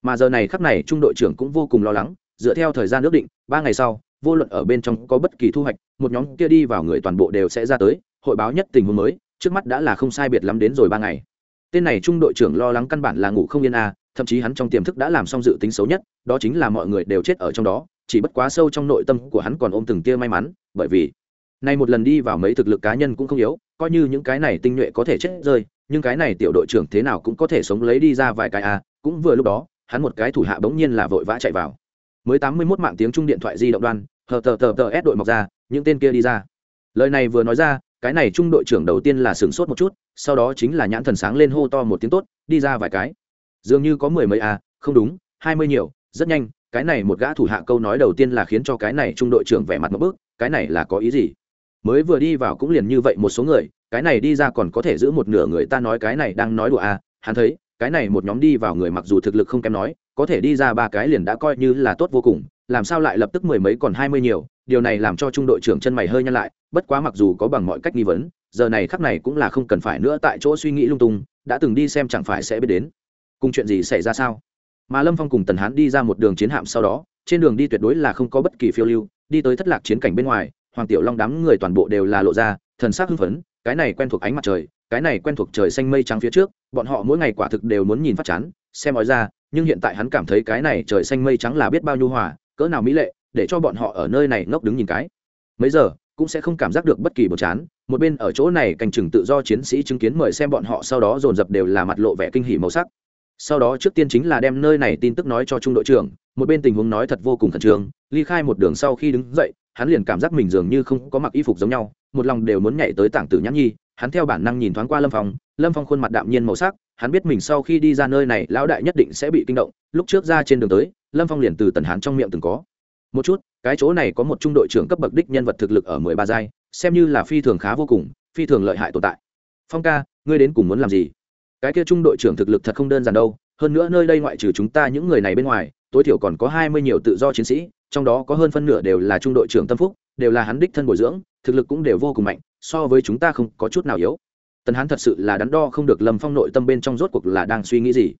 Mà giờ này khắp này, trung đội trưởng cũng vô cùng lo lắng, dựa theo thời gian ước định, ba ngày sau, vô luận ở bên trong có bất kỳ thu hoạch, một nhóm kia đi vào người toàn bộ đều sẽ ra tới, hội báo nhất tình huống mới, trước mắt đã là không sai biệt lắm đến rồi ba ngày. Tên này trung đội trưởng lo lắng căn bản là ngủ không yên a thậm chí hắn trong tiềm thức đã làm xong dự tính xấu nhất, đó chính là mọi người đều chết ở trong đó, chỉ bất quá sâu trong nội tâm của hắn còn ôm từng tia may mắn, bởi vì nay một lần đi vào mấy thực lực cá nhân cũng không yếu, coi như những cái này tinh nhuệ có thể chết rơi, nhưng cái này tiểu đội trưởng thế nào cũng có thể sống lấy đi ra vài cái a cũng vừa lúc đó, hắn một cái thủ hạ bỗng nhiên là vội vã chạy vào. Mới tám mươi mốt mạng tiếng trung điện thoại di động đoan, hờ tờ tờ tờ ép đội mọc ra, những tên kia đi ra. Lời này vừa nói ra, cái này trung đội trưởng đầu tiên là sửng sốt một chút, sau đó chính là nhãn thần sáng lên hô to một tiếng tốt, đi ra vài cái. Dường như có mười mấy a không đúng, hai mươi nhiều, rất nhanh, cái này một gã thủ hạ câu nói đầu tiên là khiến cho cái này trung đội trưởng vẻ mặt một bước, cái này là có ý gì? Mới vừa đi vào cũng liền như vậy một số người, cái này đi ra còn có thể giữ một nửa người, ta nói cái này đang nói đùa à hắn thấy, cái này một nhóm đi vào người mặc dù thực lực không kém nói, có thể đi ra ba cái liền đã coi như là tốt vô cùng, làm sao lại lập tức mười mấy còn hai mươi nhiều, điều này làm cho trung đội trưởng chân mày hơi nhăn lại, bất quá mặc dù có bằng mọi cách nghi vấn, giờ này khắc này cũng là không cần phải nữa tại chỗ suy nghĩ lung tung, đã từng đi xem chẳng phải sẽ biết đến, cùng chuyện gì xảy ra sao. Mà lâm phong cùng tần hán đi ra một đường chiến hạm sau đó, trên đường đi tuyệt đối là không có bất kỳ phiêu lưu, đi tới thất lạc chiến cảnh bên ngoài hoàng tiểu long đám người toàn bộ đều là lộ ra, thần sắc hưng phấn, cái này quen thuộc ánh mặt trời, cái này quen thuộc trời xanh mây trắng phía trước, bọn họ mỗi ngày quả thực đều muốn nhìn phát chán, xem nói ra, nhưng hiện tại hắn cảm thấy cái này trời xanh mây trắng là biết bao nhu hòa, cỡ nào mỹ lệ, để cho bọn họ ở nơi này ngốc đứng nhìn cái. Mấy giờ, cũng sẽ không cảm giác được bất kỳ một chán, một bên ở chỗ này canh chừng tự do chiến sĩ chứng kiến mời xem bọn họ, sau đó dồn dập đều là mặt lộ vẻ kinh hỉ màu sắc. Sau đó trước tiên chính là đem nơi này tin tức nói cho trung đội trưởng, một bên tình huống nói thật vô cùng khẩn trương, ly khai một đường sau khi đứng dậy hắn liền cảm giác mình dường như không có mặc y phục giống nhau, một lòng đều muốn nhảy tới tảng tử nhãn nhi, hắn theo bản năng nhìn thoáng qua lâm phong lâm phong khuôn mặt đạm nhiên màu sắc, hắn biết mình sau khi đi ra nơi này, lão đại nhất định sẽ bị kinh động, lúc trước ra trên đường tới, lâm phong liền từ tần hán trong miệng từng có. Một chút, cái chỗ này có một trung đội trưởng cấp bậc đích nhân vật thực lực ở mười ba giai, xem như là phi thường khá vô cùng, phi thường lợi hại tồn tại. Phong ca, ngươi đến cùng muốn làm gì? Cái kia trung đội trưởng thực lực thật không đơn giản đâu, hơn nữa nơi đây ngoại trừ chúng ta những người này bên ngoài, tối thiểu còn có hai mươi nhiều tự do chiến sĩ trong đó có hơn phân nửa đều là trung đội trưởng tâm phúc, đều là hắn đích thân bồi dưỡng, thực lực cũng đều vô cùng mạnh, so với chúng ta không có chút nào yếu. Tần hắn thật sự là đắn đo không được lâm phong nội tâm bên trong rốt cuộc là đang suy nghĩ gì.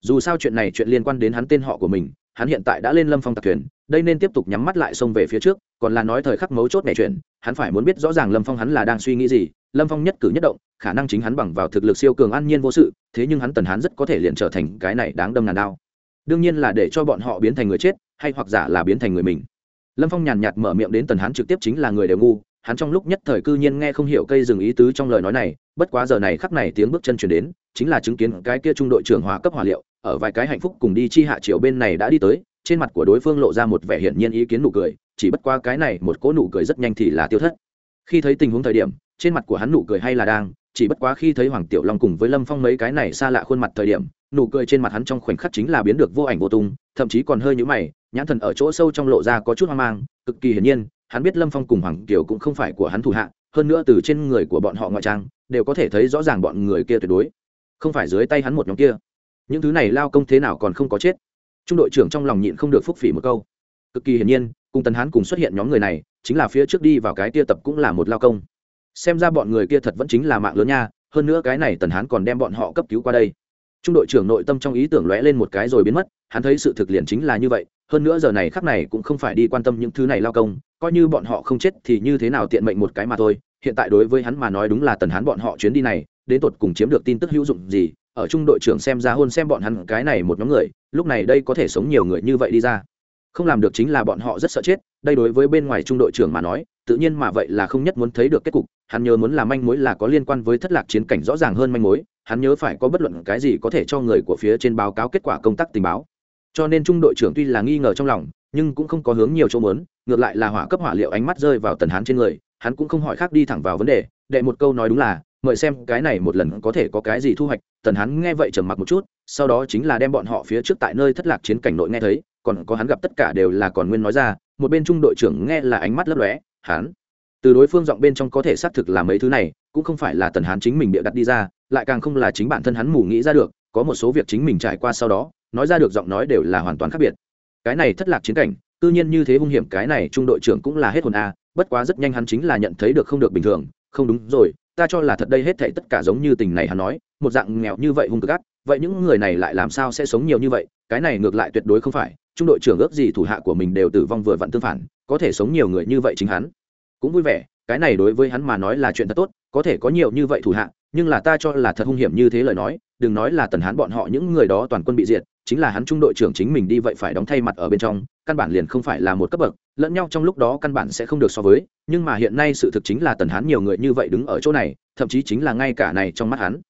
Dù sao chuyện này chuyện liên quan đến hắn tên họ của mình, hắn hiện tại đã lên lâm phong tạc thuyền, đây nên tiếp tục nhắm mắt lại xông về phía trước, còn là nói thời khắc mấu chốt này chuyện, hắn phải muốn biết rõ ràng lâm phong hắn là đang suy nghĩ gì, lâm phong nhất cử nhất động, khả năng chính hắn bằng vào thực lực siêu cường an nhiên vô sự, thế nhưng hắn tần hắn rất có thể liền trở thành cái này đáng đâm ngàn đao. Đương nhiên là để cho bọn họ biến thành người chết hay hoặc giả là biến thành người mình. Lâm phong nhàn nhạt mở miệng đến tần Hán trực tiếp chính là người đều ngu, hắn trong lúc nhất thời cư nhiên nghe không hiểu cây rừng ý tứ trong lời nói này, bất quá giờ này khắc này tiếng bước chân chuyển đến, chính là chứng kiến cái kia trung đội trưởng hòa cấp hỏa liệu, ở vài cái hạnh phúc cùng đi chi hạ triều bên này đã đi tới, trên mặt của đối phương lộ ra một vẻ hiển nhiên ý kiến nụ cười, chỉ bất qua cái này một cỗ nụ cười rất nhanh thì là tiêu thất. Khi thấy tình huống thời điểm, trên mặt của hắn nụ cười hay là đang chỉ bất quá khi thấy hoàng tiểu long cùng với lâm phong mấy cái này xa lạ khuôn mặt thời điểm, nụ cười trên mặt hắn trong khoảnh khắc chính là biến được vô ảnh vô tung, thậm chí còn hơi nhũ mày, nhãn thần ở chỗ sâu trong lộ ra có chút hoang mang, cực kỳ hiển nhiên, hắn biết lâm phong cùng hoàng kiều cũng không phải của hắn thủ hạ, hơn nữa từ trên người của bọn họ ngoại trang, đều có thể thấy rõ ràng bọn người kia tuyệt đối. Không phải dưới tay hắn một nhóm kia. Những thứ này lao công thế nào còn không có chết? Trung đội trưởng trong lòng nhịn không được phúc phỉ một câu. Cực kỳ hiển nhiên, cùng tần hán cùng xuất hiện nhóm người này, chính là phía trước đi vào cái kia tập cũng là một lao công xem ra bọn người kia thật vẫn chính là mạng lớn nha, hơn nữa cái này tần hán còn đem bọn họ cấp cứu qua đây. Trung đội trưởng nội tâm trong ý tưởng lóe lên một cái rồi biến mất, hắn thấy sự thực liền chính là như vậy, hơn nữa giờ này khắc này cũng không phải đi quan tâm những thứ này lao công, coi như bọn họ không chết thì như thế nào tiện mệnh một cái mà thôi, hiện tại đối với hắn mà nói đúng là tần hán bọn họ chuyến đi này, đến tột cùng chiếm được tin tức hữu dụng gì, ở trung đội trưởng xem ra hôn xem bọn hắn cái này một nhóm người, lúc này đây có thể sống nhiều người như vậy đi ra. Không làm được chính là bọn họ rất sợ chết, đây đối với bên ngoài trung đội trưởng mà nói, tự nhiên mà vậy là không nhất muốn thấy được kết cục hắn nhớ muốn làm manh mối là có liên quan với thất lạc chiến cảnh rõ ràng hơn manh mối, hắn nhớ phải có bất luận cái gì có thể cho người của phía trên báo cáo kết quả công tác tình báo. Cho nên trung đội trưởng tuy là nghi ngờ trong lòng, nhưng cũng không có hướng nhiều chỗ muốn, ngược lại là hỏa cấp hỏa liệu ánh mắt rơi vào tần hán trên người, hắn cũng không hỏi khác đi thẳng vào vấn đề, đệ một câu nói đúng là, mời xem cái này một lần có thể có cái gì thu hoạch. Tần hắn nghe vậy trầm mặc một chút, sau đó chính là đem bọn họ phía trước tại nơi thất lạc chiến cảnh nội nghe thấy, còn có hắn gặp tất cả đều là còn nguyên nói ra, một bên trung đội trưởng nghe là ánh mắt lấp lóe hắn từ đối phương giọng bên trong có thể xác thực là mấy thứ này, cũng không phải là tần hán chính mình bịa đặt đi ra, lại càng không là chính bản thân hắn mù nghĩ ra được, có một số việc chính mình trải qua sau đó, nói ra được giọng nói đều là hoàn toàn khác biệt. Cái này thất lạc chiến cảnh tự nhiên như thế hung hiểm, cái này trung đội trưởng cũng là hết hồn a, bất quá rất nhanh hắn chính là nhận thấy được không được bình thường, không đúng rồi, ta cho là thật đây hết thảy tất cả giống như tình này hắn nói, một dạng nghèo như vậy hung cực ác, vậy những người này lại làm sao sẽ sống nhiều như vậy, cái này ngược lại tuyệt đối không phải, trung đội trưởng ước gì thủ hạ của mình đều tử vong vừa vặn tương phản, có thể sống nhiều người như vậy chính hắn cũng vui vẻ, cái này đối với hắn mà nói là chuyện thật tốt, có thể có nhiều như vậy thủ hạ, nhưng là ta cho là thật hung hiểm như thế lời nói, đừng nói là tần hán bọn họ những người đó toàn quân bị diệt, chính là hắn trung đội trưởng chính mình đi vậy phải đóng thay mặt ở bên trong, căn bản liền không phải là một cấp bậc, lẫn nhau trong lúc đó căn bản sẽ không được so với, nhưng mà hiện nay sự thực chính là tần hán nhiều người như vậy đứng ở chỗ này, thậm chí chính là ngay cả này trong mắt hắn.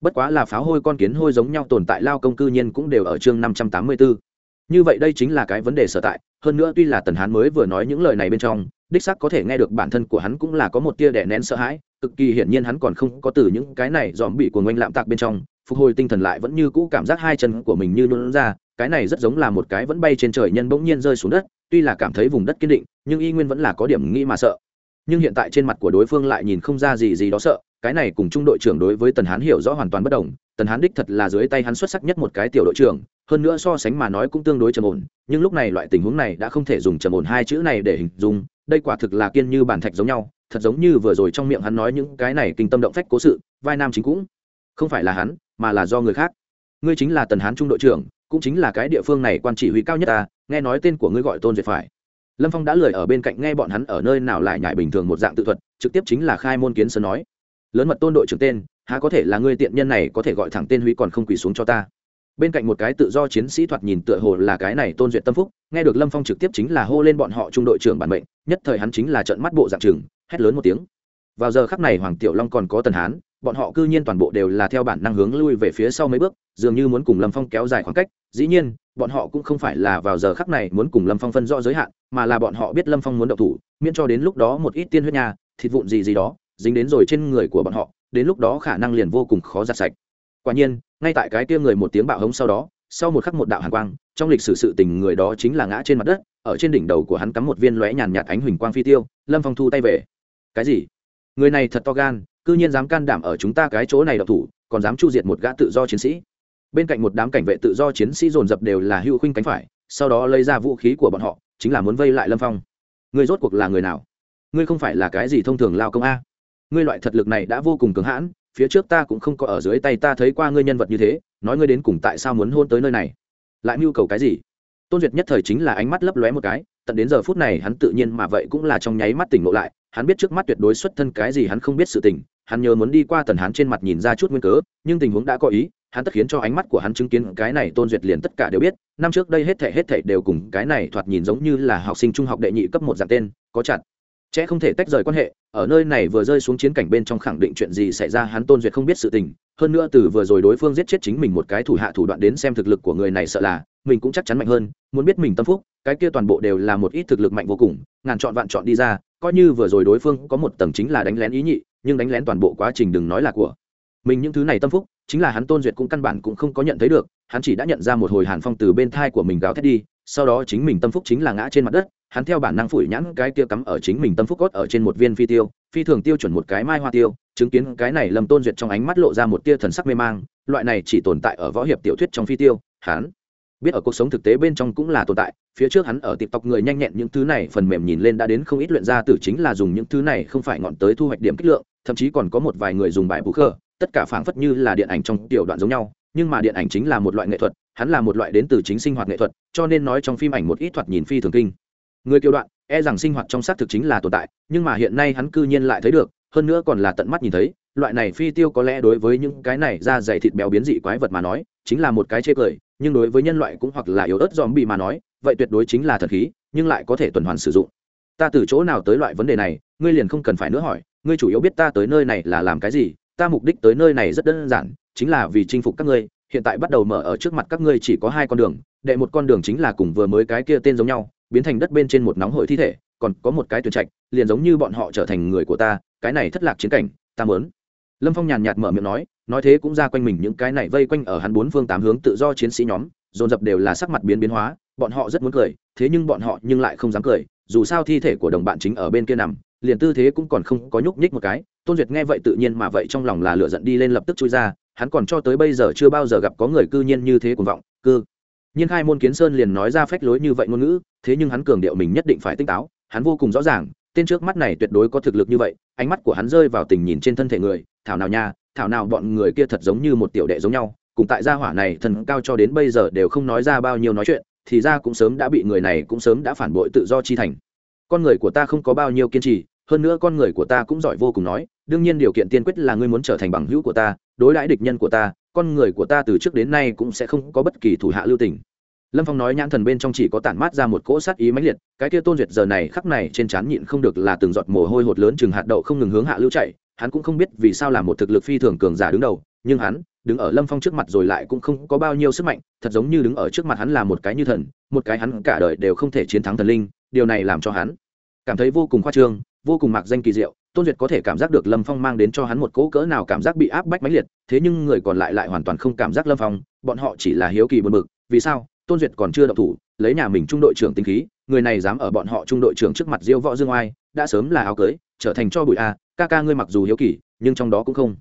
Bất quá là pháo hôi con kiến hôi giống nhau tồn tại, lao công cư nhiên cũng đều ở chương năm trăm tám mươi bốn như vậy đây chính là cái vấn đề sở tại, hơn nữa tuy là tần hán mới vừa nói những lời này bên trong, đích sắc có thể nghe được bản thân của hắn cũng là có một tia đè nén sợ hãi, cực kỳ hiển nhiên hắn còn không có từ những cái này dòm bị của ngoanh lạm tạc bên trong, phục hồi tinh thần lại vẫn như cũ cảm giác hai chân của mình như luôn ra, cái này rất giống là một cái vẫn bay trên trời nhân bỗng nhiên rơi xuống đất, tuy là cảm thấy vùng đất kiên định, nhưng y nguyên vẫn là có điểm nghĩ mà sợ. Nhưng hiện tại trên mặt của đối phương lại nhìn không ra gì gì đó sợ cái này cùng trung đội trưởng đối với tần hán hiểu rõ hoàn toàn bất đồng, tần hán đích thật là dưới tay hắn xuất sắc nhất một cái tiểu đội trưởng, hơn nữa so sánh mà nói cũng tương đối trầm ổn, nhưng lúc này loại tình huống này đã không thể dùng trầm ổn hai chữ này để hình dung, đây quả thực là kiên như bản thạch giống nhau, thật giống như vừa rồi trong miệng hắn nói những cái này kinh tâm động phách cố sự, vai nam chính cũng không phải là hắn, mà là do người khác. Ngươi chính là tần hán trung đội trưởng, cũng chính là cái địa phương này quan chỉ huy cao nhất ta, nghe nói tên của ngươi gọi tôn duyệt phải. Lâm phong đã lười ở bên cạnh nghe bọn hắn ở nơi nào lại nhại bình thường một dạng tự thuật, trực tiếp chính là khai môn kiến sơn nói lớn mật tôn đội trưởng tên, há có thể là ngươi tiện nhân này có thể gọi thẳng tên huy còn không quỳ xuống cho ta? Bên cạnh một cái tự do chiến sĩ thoạt nhìn tựa hồ là cái này tôn duyệt tâm phúc, nghe được lâm phong trực tiếp chính là hô lên bọn họ trung đội trưởng bản mệnh, nhất thời hắn chính là trận mắt bộ dạng chừng hét lớn một tiếng. Vào giờ khắc này hoàng tiểu long còn có tần hán, bọn họ cư nhiên toàn bộ đều là theo bản năng hướng lui về phía sau mấy bước, dường như muốn cùng lâm phong kéo dài khoảng cách, dĩ nhiên, bọn họ cũng không phải là vào giờ khắc này muốn cùng lâm phong phân rõ giới hạn, mà là bọn họ biết lâm phong muốn động thủ, miễn cho đến lúc đó một ít tiên huyết nhà thịt vụn gì gì đó dính đến rồi trên người của bọn họ, đến lúc đó khả năng liền vô cùng khó giặt sạch. Quả nhiên, ngay tại cái kia người một tiếng bạo hống sau đó, sau một khắc một đạo hàn quang, trong lịch sử sự tình người đó chính là ngã trên mặt đất, ở trên đỉnh đầu của hắn cắm một viên lóe nhàn nhạt ánh huỳnh quang phi tiêu, lâm phong thu tay về. Cái gì? Người này thật to gan, cư nhiên dám can đảm ở chúng ta cái chỗ này độc thủ, còn dám chu diệt một gã tự do chiến sĩ. Bên cạnh một đám cảnh vệ tự do chiến sĩ dồn dập đều là hữu khuynh cánh phải, sau đó lấy ra vũ khí của bọn họ, chính là muốn vây lại lâm phong. Người rốt cuộc là người nào? Ngươi không phải là cái gì thông thường lao công a? Ngươi loại thật lực này đã vô cùng cứng hãn, phía trước ta cũng không có ở dưới tay ta thấy qua ngươi nhân vật như thế, nói ngươi đến cùng tại sao muốn hôn tới nơi này? Lại mưu cầu cái gì? Tôn duyệt nhất thời chính là ánh mắt lấp lóe một cái, tận đến giờ phút này hắn tự nhiên mà vậy cũng là trong nháy mắt tỉnh ngộ lại, hắn biết trước mắt tuyệt đối xuất thân cái gì hắn không biết sự tình, hắn nhớ muốn đi qua tần hắn trên mặt nhìn ra chút nguyên cớ, nhưng tình huống đã có ý, hắn tất khiến cho ánh mắt của hắn chứng kiến cái này tôn duyệt liền tất cả đều biết, năm trước đây hết thể hết thể đều cùng cái này thoạt nhìn giống như là học sinh trung học đệ nhị cấp một dạng tên, có chặt chẽ không thể tách rời quan hệ, ở nơi này vừa rơi xuống chiến cảnh bên trong khẳng định chuyện gì xảy ra hắn tôn duyệt không biết sự tình, hơn nữa từ vừa rồi đối phương giết chết chính mình một cái thủ hạ thủ đoạn đến xem thực lực của người này sợ là, mình cũng chắc chắn mạnh hơn, muốn biết mình tâm phúc, cái kia toàn bộ đều là một ít thực lực mạnh vô cùng, ngàn chọn vạn chọn đi ra, coi như vừa rồi đối phương có một tầng chính là đánh lén ý nhị, nhưng đánh lén toàn bộ quá trình đừng nói là của mình những thứ này tâm phúc, chính là hắn tôn duyệt cũng căn bản cũng không có nhận thấy được, hắn chỉ đã nhận ra một hồi hàn phong từ bên thai của mình gào thét đi sau đó chính mình tâm phúc chính là ngã trên mặt đất, hắn theo bản năng phủi nhãn cái kia cắm ở chính mình tâm phúc cốt ở trên một viên phi tiêu, phi thường tiêu chuẩn một cái mai hoa tiêu, chứng kiến cái này lâm tôn duyệt trong ánh mắt lộ ra một tia thần sắc mê mang, loại này chỉ tồn tại ở võ hiệp tiểu thuyết trong phi tiêu, hắn biết ở cuộc sống thực tế bên trong cũng là tồn tại, phía trước hắn ở tiktok người nhanh nhẹn những thứ này phần mềm nhìn lên đã đến không ít luyện ra tử chính là dùng những thứ này không phải ngọn tới thu hoạch điểm kích lượng, thậm chí còn có một vài người dùng bài bù khơ tất cả phảng phất như là điện ảnh trong tiểu đoạn giống nhau, nhưng mà điện ảnh chính là một loại nghệ thuật hắn là một loại đến từ chính sinh hoạt nghệ thuật, cho nên nói trong phim ảnh một ít thoạt nhìn phi thường kinh. Người kiều đoạn e rằng sinh hoạt trong xác thực chính là tồn tại, nhưng mà hiện nay hắn cư nhiên lại thấy được, hơn nữa còn là tận mắt nhìn thấy, loại này phi tiêu có lẽ đối với những cái này da dày thịt béo biến dị quái vật mà nói, chính là một cái chê cười, nhưng đối với nhân loại cũng hoặc là yếu ớt dòm bị mà nói, vậy tuyệt đối chính là thần khí, nhưng lại có thể tuần hoàn sử dụng. Ta từ chỗ nào tới loại vấn đề này, ngươi liền không cần phải nữa hỏi, ngươi chủ yếu biết ta tới nơi này là làm cái gì, ta mục đích tới nơi này rất đơn giản, chính là vì chinh phục các ngươi hiện tại bắt đầu mở ở trước mặt các ngươi chỉ có hai con đường, đệ một con đường chính là cùng vừa mới cái kia tên giống nhau, biến thành đất bên trên một nóng hội thi thể, còn có một cái tuyển trạch, liền giống như bọn họ trở thành người của ta, cái này thất lạc chiến cảnh, ta mớn lâm phong nhàn nhạt mở miệng nói nói thế cũng ra quanh mình những cái này vây quanh ở hắn bốn phương tám hướng tự do chiến sĩ nhóm, dồn dập đều là sắc mặt biến biến hóa, bọn họ rất muốn cười, thế nhưng bọn họ nhưng lại không dám cười, dù sao thi thể của đồng bạn chính ở bên kia nằm, liền tư thế cũng còn không có nhúc nhích một cái, tôn duyệt nghe vậy tự nhiên mà vậy trong lòng là lựa giận đi lên lập tức chui ra hắn còn cho tới bây giờ chưa bao giờ gặp có người cư nhiên như thế cuồng vọng, cư. Nhiên hai môn kiến sơn liền nói ra phách lối như vậy ngôn ngữ, thế nhưng hắn cường điệu mình nhất định phải tinh táo, hắn vô cùng rõ ràng, tên trước mắt này tuyệt đối có thực lực như vậy, ánh mắt của hắn rơi vào tình nhìn trên thân thể người, thảo nào nha, thảo nào bọn người kia thật giống như một tiểu đệ giống nhau, cùng tại gia hỏa này thần cao cho đến bây giờ đều không nói ra bao nhiêu nói chuyện, thì ra cũng sớm đã bị người này cũng sớm đã phản bội tự do chi thành. Con người của ta không có bao nhiêu kiên trì hơn nữa con người của ta cũng giỏi vô cùng nói, đương nhiên điều kiện tiên quyết là ngươi muốn trở thành bằng hữu của ta, đối đãi địch nhân của ta, con người của ta từ trước đến nay cũng sẽ không có bất kỳ thủ hạ lưu tình. Lâm phong nói nhãn thần bên trong chỉ có tản mát ra một cỗ sát ý mãnh liệt, cái kia tôn duyệt giờ này khắc này trên trán nhịn không được là từng giọt mồ hôi hột lớn chừng hạt đậu không ngừng hướng hạ lưu chạy, hắn cũng không biết vì sao là một thực lực phi thường cường giả đứng đầu, nhưng hắn đứng ở lâm phong trước mặt rồi lại cũng không có bao nhiêu sức mạnh, thật giống như đứng ở trước mặt hắn là một cái như thần, một cái hắn cả đời đều không thể chiến thắng thần linh, điều này làm cho hắn cảm thấy vô cùng khoa trương vô cùng mạc danh kỳ diệu, tôn duyệt có thể cảm giác được lâm phong mang đến cho hắn một cỗ cỡ nào cảm giác bị áp bách mãnh liệt, thế nhưng người còn lại lại hoàn toàn không cảm giác lâm phong, bọn họ chỉ là hiếu kỳ buồn bực, vì sao? Tôn duyệt còn chưa đậu thủ, lấy nhà mình trung đội trưởng tinh khí, người này dám ở bọn họ trung đội trưởng trước mặt diêu võ dương oai, đã sớm là áo cưới, trở thành cho bụi a, ca ca ngươi mặc dù hiếu kỳ, nhưng trong đó cũng không.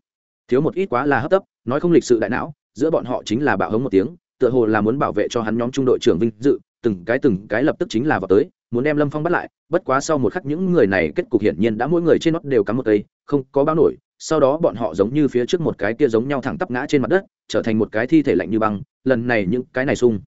Thiếu một ít quá là hấp tấp, nói không lịch sự đại não, giữa bọn họ chính là bạo hống một tiếng, tựa hồ là muốn bảo vệ cho hắn nhóm trung đội trưởng vinh dự từng cái từng cái lập tức chính là vào tới, muốn đem lâm phong bắt lại, bất quá sau một khắc những người này kết cục hiển nhiên đã mỗi người trên nót đều cắm một cây, không có bao nổi, sau đó bọn họ giống như phía trước một cái kia giống nhau thẳng tắp ngã trên mặt đất, trở thành một cái thi thể lạnh như băng, lần này những cái này sung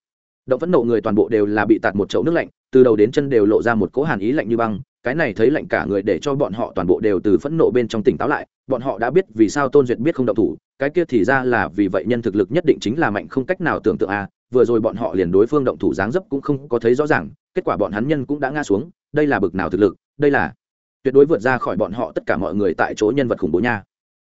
động phẫn nộ người toàn bộ đều là bị tạt một chậu nước lạnh, từ đầu đến chân đều lộ ra một cỗ hàn ý lạnh như băng, cái này thấy lạnh cả người để cho bọn họ toàn bộ đều từ phẫn nộ bên trong tỉnh táo lại, bọn họ đã biết vì sao tôn duyệt biết không động thủ, cái kia thì ra là vì vậy nhân thực lực nhất định chính là mạnh không cách nào tưởng tượng à vừa rồi bọn họ liền đối phương động thủ dáng dấp cũng không có thấy rõ ràng, kết quả bọn hắn nhân cũng đã ngã xuống, đây là bực nào thực lực, đây là tuyệt đối vượt ra khỏi bọn họ tất cả mọi người tại chỗ nhân vật khủng bố nha.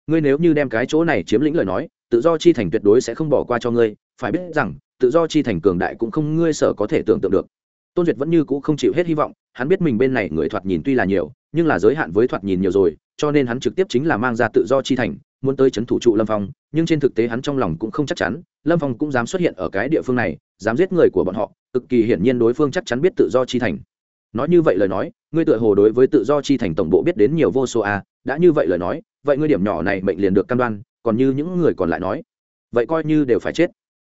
Ngươi nếu như đem cái chỗ này chiếm lĩnh lời nói, tự do chi thành tuyệt đối sẽ không bỏ qua cho ngươi, phải biết rằng, tự do chi thành cường đại cũng không ngươi sở có thể tưởng tượng được. Tôn duyệt vẫn như cũ không chịu hết hy vọng, hắn biết mình bên này người thoạt nhìn tuy là nhiều, nhưng là giới hạn với thoạt nhìn nhiều rồi, cho nên hắn trực tiếp chính là mang ra tự do chi thành muốn tới c h ấ n thủ trụ lâm phong nhưng trên thực tế hắn trong lòng cũng không chắc chắn lâm phong cũng dám xuất hiện ở cái địa phương này dám giết người của bọn họ cực kỳ hiển nhiên đối phương chắc chắn biết tự do chi thành nói như vậy lời nói ngươi tựa hồ đối với tự do chi thành tổng bộ biết đến nhiều vô số a à. đã như vậy lời nói vậy ngươi điểm nhỏ này mệnh liền được cam đoan còn như những người còn lại nói vậy coi như đều phải chết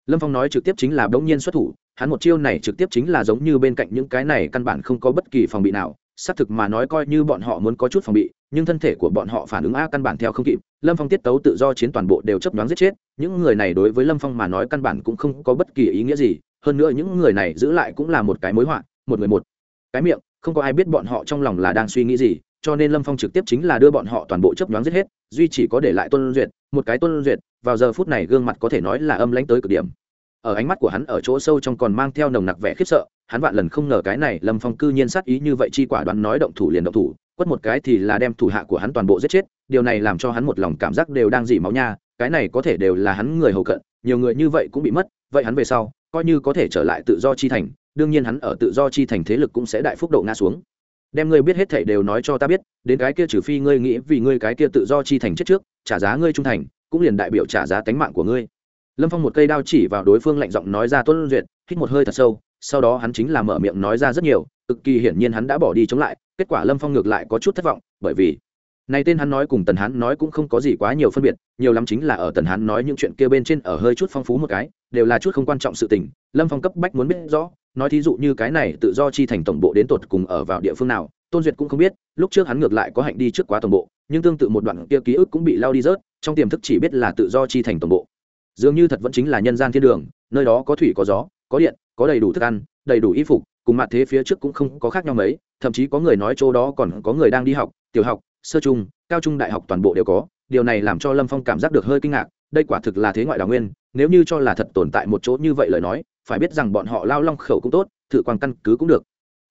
lâm phong nói trực tiếp chính là bỗng nhiên xuất thủ hắn một chiêu này trực tiếp chính là giống như bên cạnh những cái này căn bản không có bất kỳ phòng bị nào xác thực mà nói coi như bọn họ muốn có chút phòng bị nhưng thân thể của bọn họ phản ứng a căn bản theo không kịp, lâm phong tiết tấu tự do chiến toàn bộ đều chấp đoán giết chết, những người này đối với lâm phong mà nói căn bản cũng không có bất kỳ ý nghĩa gì, hơn nữa những người này giữ lại cũng là một cái mối họa, một người một. Cái miệng, không có ai biết bọn họ trong lòng là đang suy nghĩ gì, cho nên lâm phong trực tiếp chính là đưa bọn họ toàn bộ chấp đoán giết hết, duy chỉ có để lại tuân duyệt, một cái tuân duyệt, vào giờ phút này gương mặt có thể nói là âm lãnh tới cực điểm. Ở ánh mắt của hắn ở chỗ sâu trong còn mang theo nồng nặc vẻ khiếp sợ, hắn vạn lần không ngờ cái này lâm phong cư nhiên sát ý như vậy chi quả đoán nói động thủ liền động thủ quất một cái thì là đem thủ hạ của hắn toàn bộ giết chết, điều này làm cho hắn một lòng cảm giác đều đang dỉ máu nha, cái này có thể đều là hắn người hầu cận, nhiều người như vậy cũng bị mất, vậy hắn về sau, coi như có thể trở lại tự do chi thành, đương nhiên hắn ở tự do chi thành thế lực cũng sẽ đại phúc độ ngã xuống. Đem ngươi biết hết thảy đều nói cho ta biết, đến cái kia trừ phi ngươi nghĩ vì ngươi cái kia tự do chi thành chết trước, trả giá ngươi trung thành, cũng liền đại biểu trả giá tánh mạng của ngươi. Lâm phong một cây đao chỉ vào đối phương lạnh giọng nói ra tuân duyệt, hít một hơi thật sâu, sau đó hắn chính là mở miệng nói ra rất nhiều, cực kỳ hiển nhiên hắn đã bỏ đi chống lại kết quả lâm phong ngược lại có chút thất vọng, bởi vì này tên hắn nói cùng tần hắn nói cũng không có gì quá nhiều phân biệt, nhiều lắm chính là ở tần hắn nói những chuyện kia bên trên ở hơi chút phong phú một cái, đều là chút không quan trọng sự tình, lâm phong cấp bách muốn biết rõ, nói thí dụ như cái này tự do chi thành tổng bộ đến tột cùng ở vào địa phương nào, tôn duyệt cũng không biết, lúc trước hắn ngược lại có hạnh đi trước quá tổng bộ, nhưng tương tự một đoạn kia ký ức cũng bị lao đi rớt, trong tiềm thức chỉ biết là tự do chi thành tổng bộ. Dường như thật vẫn chính là nhân gian thiên đường, nơi đó có thủy có gió, có điện, có đầy đủ thức ăn, đầy đủ y phục cùng mặt thế phía trước cũng không có khác nhau mấy, thậm chí có người nói chỗ đó còn có người đang đi học, tiểu học, sơ trung, cao trung đại học toàn bộ đều có, điều này làm cho lâm phong cảm giác được hơi kinh ngạc, đây quả thực là thế ngoại đào nguyên, nếu như cho là thật tồn tại một chỗ như vậy lời nói, phải biết rằng bọn họ lao long khẩu cũng tốt, thử quan căn cứ cũng được.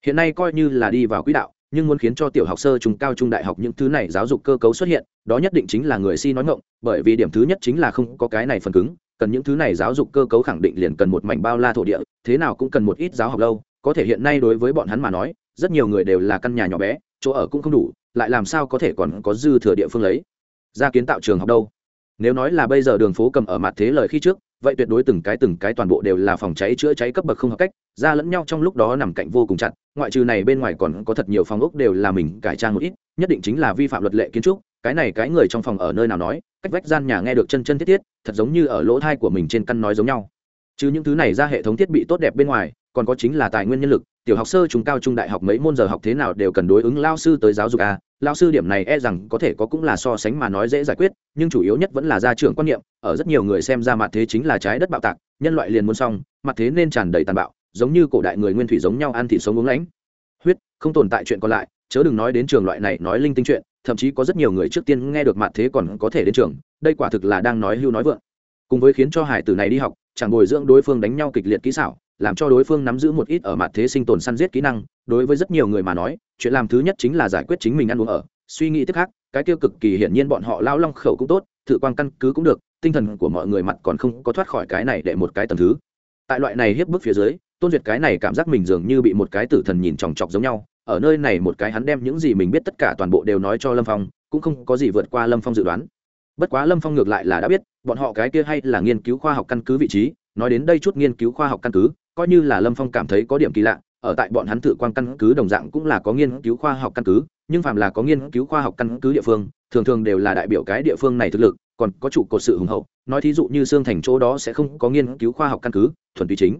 Hiện nay coi như là đi vào quỹ đạo, nhưng muốn khiến cho tiểu học sơ trung, cao trung đại học những thứ này giáo dục cơ cấu xuất hiện, đó nhất định chính là người si nói ngộng bởi vì điểm thứ nhất chính là không có cái này phần cứng, cần những thứ này giáo dục cơ cấu khẳng định liền cần một mảnh bao la thổ địa, thế nào cũng cần một ít giáo học lâu có thể hiện nay đối với bọn hắn mà nói, rất nhiều người đều là căn nhà nhỏ bé, chỗ ở cũng không đủ, lại làm sao có thể còn có dư thừa địa phương lấy? Ra kiến tạo trường học đâu? Nếu nói là bây giờ đường phố cầm ở mặt thế lời khi trước, vậy tuyệt đối từng cái từng cái toàn bộ đều là phòng cháy chữa cháy cấp bậc không hợp cách, ra lẫn nhau trong lúc đó nằm cạnh vô cùng chặt, ngoại trừ này bên ngoài còn có thật nhiều phòng ốc đều là mình cải trang một ít, nhất định chính là vi phạm luật lệ kiến trúc, cái này cái người trong phòng ở nơi nào nói, cách vách gian nhà nghe được chân chân thiết thiết, thật giống như ở lỗ thai của mình trên căn nói giống nhau. Chứ những thứ này ra hệ thống thiết bị tốt đẹp bên ngoài còn có chính là tài nguyên nhân lực, tiểu học sơ trung cao trung đại học mấy môn giờ học thế nào đều cần đối ứng lao sư tới giáo dục a. Lao sư điểm này e rằng có thể có cũng là so sánh mà nói dễ giải quyết, nhưng chủ yếu nhất vẫn là gia trưởng quan niệm, ở rất nhiều người xem ra mặt thế chính là trái đất bạo tạc, nhân loại liền muốn xong, mặt thế nên tràn đầy tàn bạo, giống như cổ đại người nguyên thủy giống nhau ăn thịt sống uống lãnh. Huyết, không tồn tại chuyện còn lại, chớ đừng nói đến trường loại này nói linh tinh chuyện, thậm chí có rất nhiều người trước tiên nghe được mặt thế còn có thể đến trường, đây quả thực là đang nói hưu nói vượng. Cùng với khiến cho hải tử này đi học, chẳng bồi dưỡng đối phương đánh nhau kịch liệt kỹ xảo làm cho đối phương nắm giữ một ít ở mặt thế sinh tồn săn giết kỹ năng, đối với rất nhiều người mà nói, chuyện làm thứ nhất chính là giải quyết chính mình ăn uống ở. Suy nghĩ tiếp khác, cái tiêu cực kỳ hiển nhiên bọn họ lao long khẩu cũng tốt, thử quan căn cứ cũng được, tinh thần của mọi người mặt còn không có thoát khỏi cái này để một cái tầm thứ. Tại loại này hiếp bức phía dưới, tôn duyệt cái này cảm giác mình dường như bị một cái tử thần nhìn chòng chọc giống nhau, ở nơi này một cái hắn đem những gì mình biết tất cả toàn bộ đều nói cho lâm phong, cũng không có gì vượt qua lâm phong dự đoán. Bất quá lâm phong ngược lại là đã biết, bọn họ cái kia hay là nghiên cứu khoa học căn cứ vị trí, nói đến đây chút nghiên cứu khoa học căn cứ coi như là lâm phong cảm thấy có điểm kỳ lạ, ở tại bọn hắn tự quan căn cứ đồng dạng cũng là có nghiên cứu khoa học căn cứ, nhưng phạm là có nghiên cứu khoa học căn cứ địa phương, thường thường đều là đại biểu cái địa phương này thực lực, còn có trụ cột sự hùng hậu. Nói thí dụ như xương thành chỗ đó sẽ không có nghiên cứu khoa học căn cứ, thuần túy chính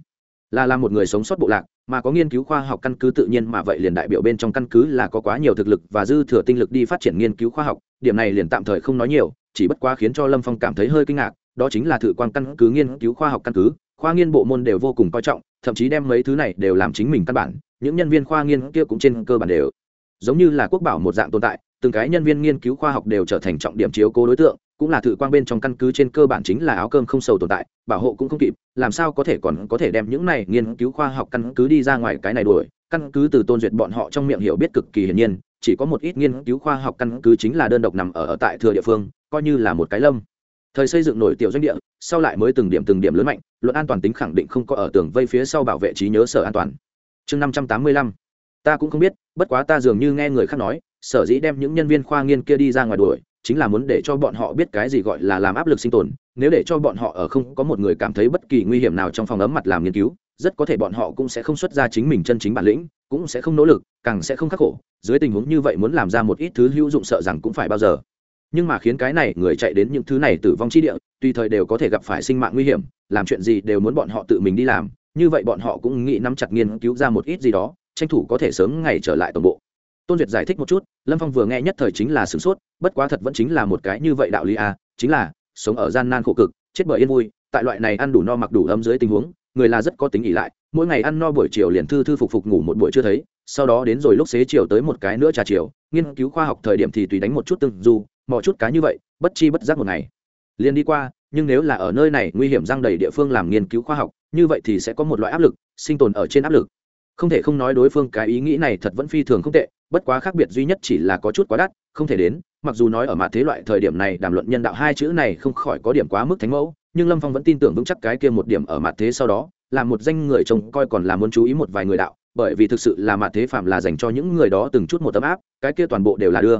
là là một người sống sót bộ lạc, mà có nghiên cứu khoa học căn cứ tự nhiên mà vậy liền đại biểu bên trong căn cứ là có quá nhiều thực lực và dư thừa tinh lực đi phát triển nghiên cứu khoa học, điểm này liền tạm thời không nói nhiều, chỉ bất quá khiến cho lâm phong cảm thấy hơi kinh ngạc, đó chính là thử quan căn cứ nghiên cứu khoa học căn cứ, khoa nghiên bộ môn đều vô cùng coi trọng thậm chí đem mấy thứ này đều làm chính mình căn bản những nhân viên khoa nghiên kia cũng trên cơ bản đều giống như là quốc bảo một dạng tồn tại từng cái nhân viên nghiên cứu khoa học đều trở thành trọng điểm chiếu cố đối tượng cũng là thử quang bên trong căn cứ trên cơ bản chính là áo cơm không sầu tồn tại bảo hộ cũng không kịp làm sao có thể còn có thể đem những này nghiên cứu khoa học căn cứ đi ra ngoài cái này đuổi căn cứ từ tôn duyệt bọn họ trong miệng hiểu biết cực kỳ hiển nhiên chỉ có một ít nghiên cứu khoa học căn cứ chính là đơn độc nằm ở, ở tại thừa địa phương coi như là một cái lâm thời xây dựng nổi tiểu doanh địa, sau lại mới từng điểm từng điểm lớn mạnh, luận an toàn tính khẳng định không có ở tường vây phía sau bảo vệ trí nhớ sở an toàn. Chương năm trăm tám mươi lăm. Ta cũng không biết, bất quá ta dường như nghe người khác nói, sở dĩ đem những nhân viên khoa nghiên kia đi ra ngoài đuổi, chính là muốn để cho bọn họ biết cái gì gọi là làm áp lực sinh tồn, nếu để cho bọn họ ở không có một người cảm thấy bất kỳ nguy hiểm nào trong phòng ấm mặt làm nghiên cứu, rất có thể bọn họ cũng sẽ không xuất ra chính mình chân chính bản lĩnh, cũng sẽ không nỗ lực, càng sẽ không khắc khổ, dưới tình huống như vậy muốn làm ra một ít thứ hữu dụng sợ rằng cũng phải bao giờ nhưng mà khiến cái này người chạy đến những thứ này tử vong chi địa, tùy thời đều có thể gặp phải sinh mạng nguy hiểm, làm chuyện gì đều muốn bọn họ tự mình đi làm, như vậy bọn họ cũng nghĩ nắm chặt nghiên cứu ra một ít gì đó, tranh thủ có thể sớm ngày trở lại toàn bộ. Tôn duyệt giải thích một chút, lâm phong vừa nghe nhất thời chính là sửng sốt, bất quá thật vẫn chính là một cái như vậy đạo lý à chính là, sống ở gian nan khổ cực, chết bởi yên vui, tại loại này ăn đủ no mặc đủ ấm dưới tình huống, người là rất có tính ỉ lại, mỗi ngày ăn no buổi chiều liền thư thư phục phục ngủ một buổi chưa thấy, sau đó đến rồi lúc xế chiều tới một cái nữa trà chiều, nghiên cứu khoa học thời điểm thì tùy đánh một chút từng du mò chút cá như vậy, bất chi bất giác một ngày. Liền đi qua, nhưng nếu là ở nơi này, nguy hiểm răng đầy địa phương làm nghiên cứu khoa học, như vậy thì sẽ có một loại áp lực, sinh tồn ở trên áp lực. Không thể không nói đối phương cái ý nghĩ này thật vẫn phi thường không tệ, bất quá khác biệt duy nhất chỉ là có chút quá đắt, không thể đến, mặc dù nói ở mặt thế loại thời điểm này, đàm luận nhân đạo hai chữ này không khỏi có điểm quá mức thánh mẫu, nhưng lâm phong vẫn tin tưởng vững chắc cái kia một điểm ở mặt thế sau đó, là một danh người trông coi còn là muốn chú ý một vài người đạo, bởi vì thực sự là mặt thế phạm là dành cho những người đó từng chút một tấm áp, cái kia toàn bộ đều là đưa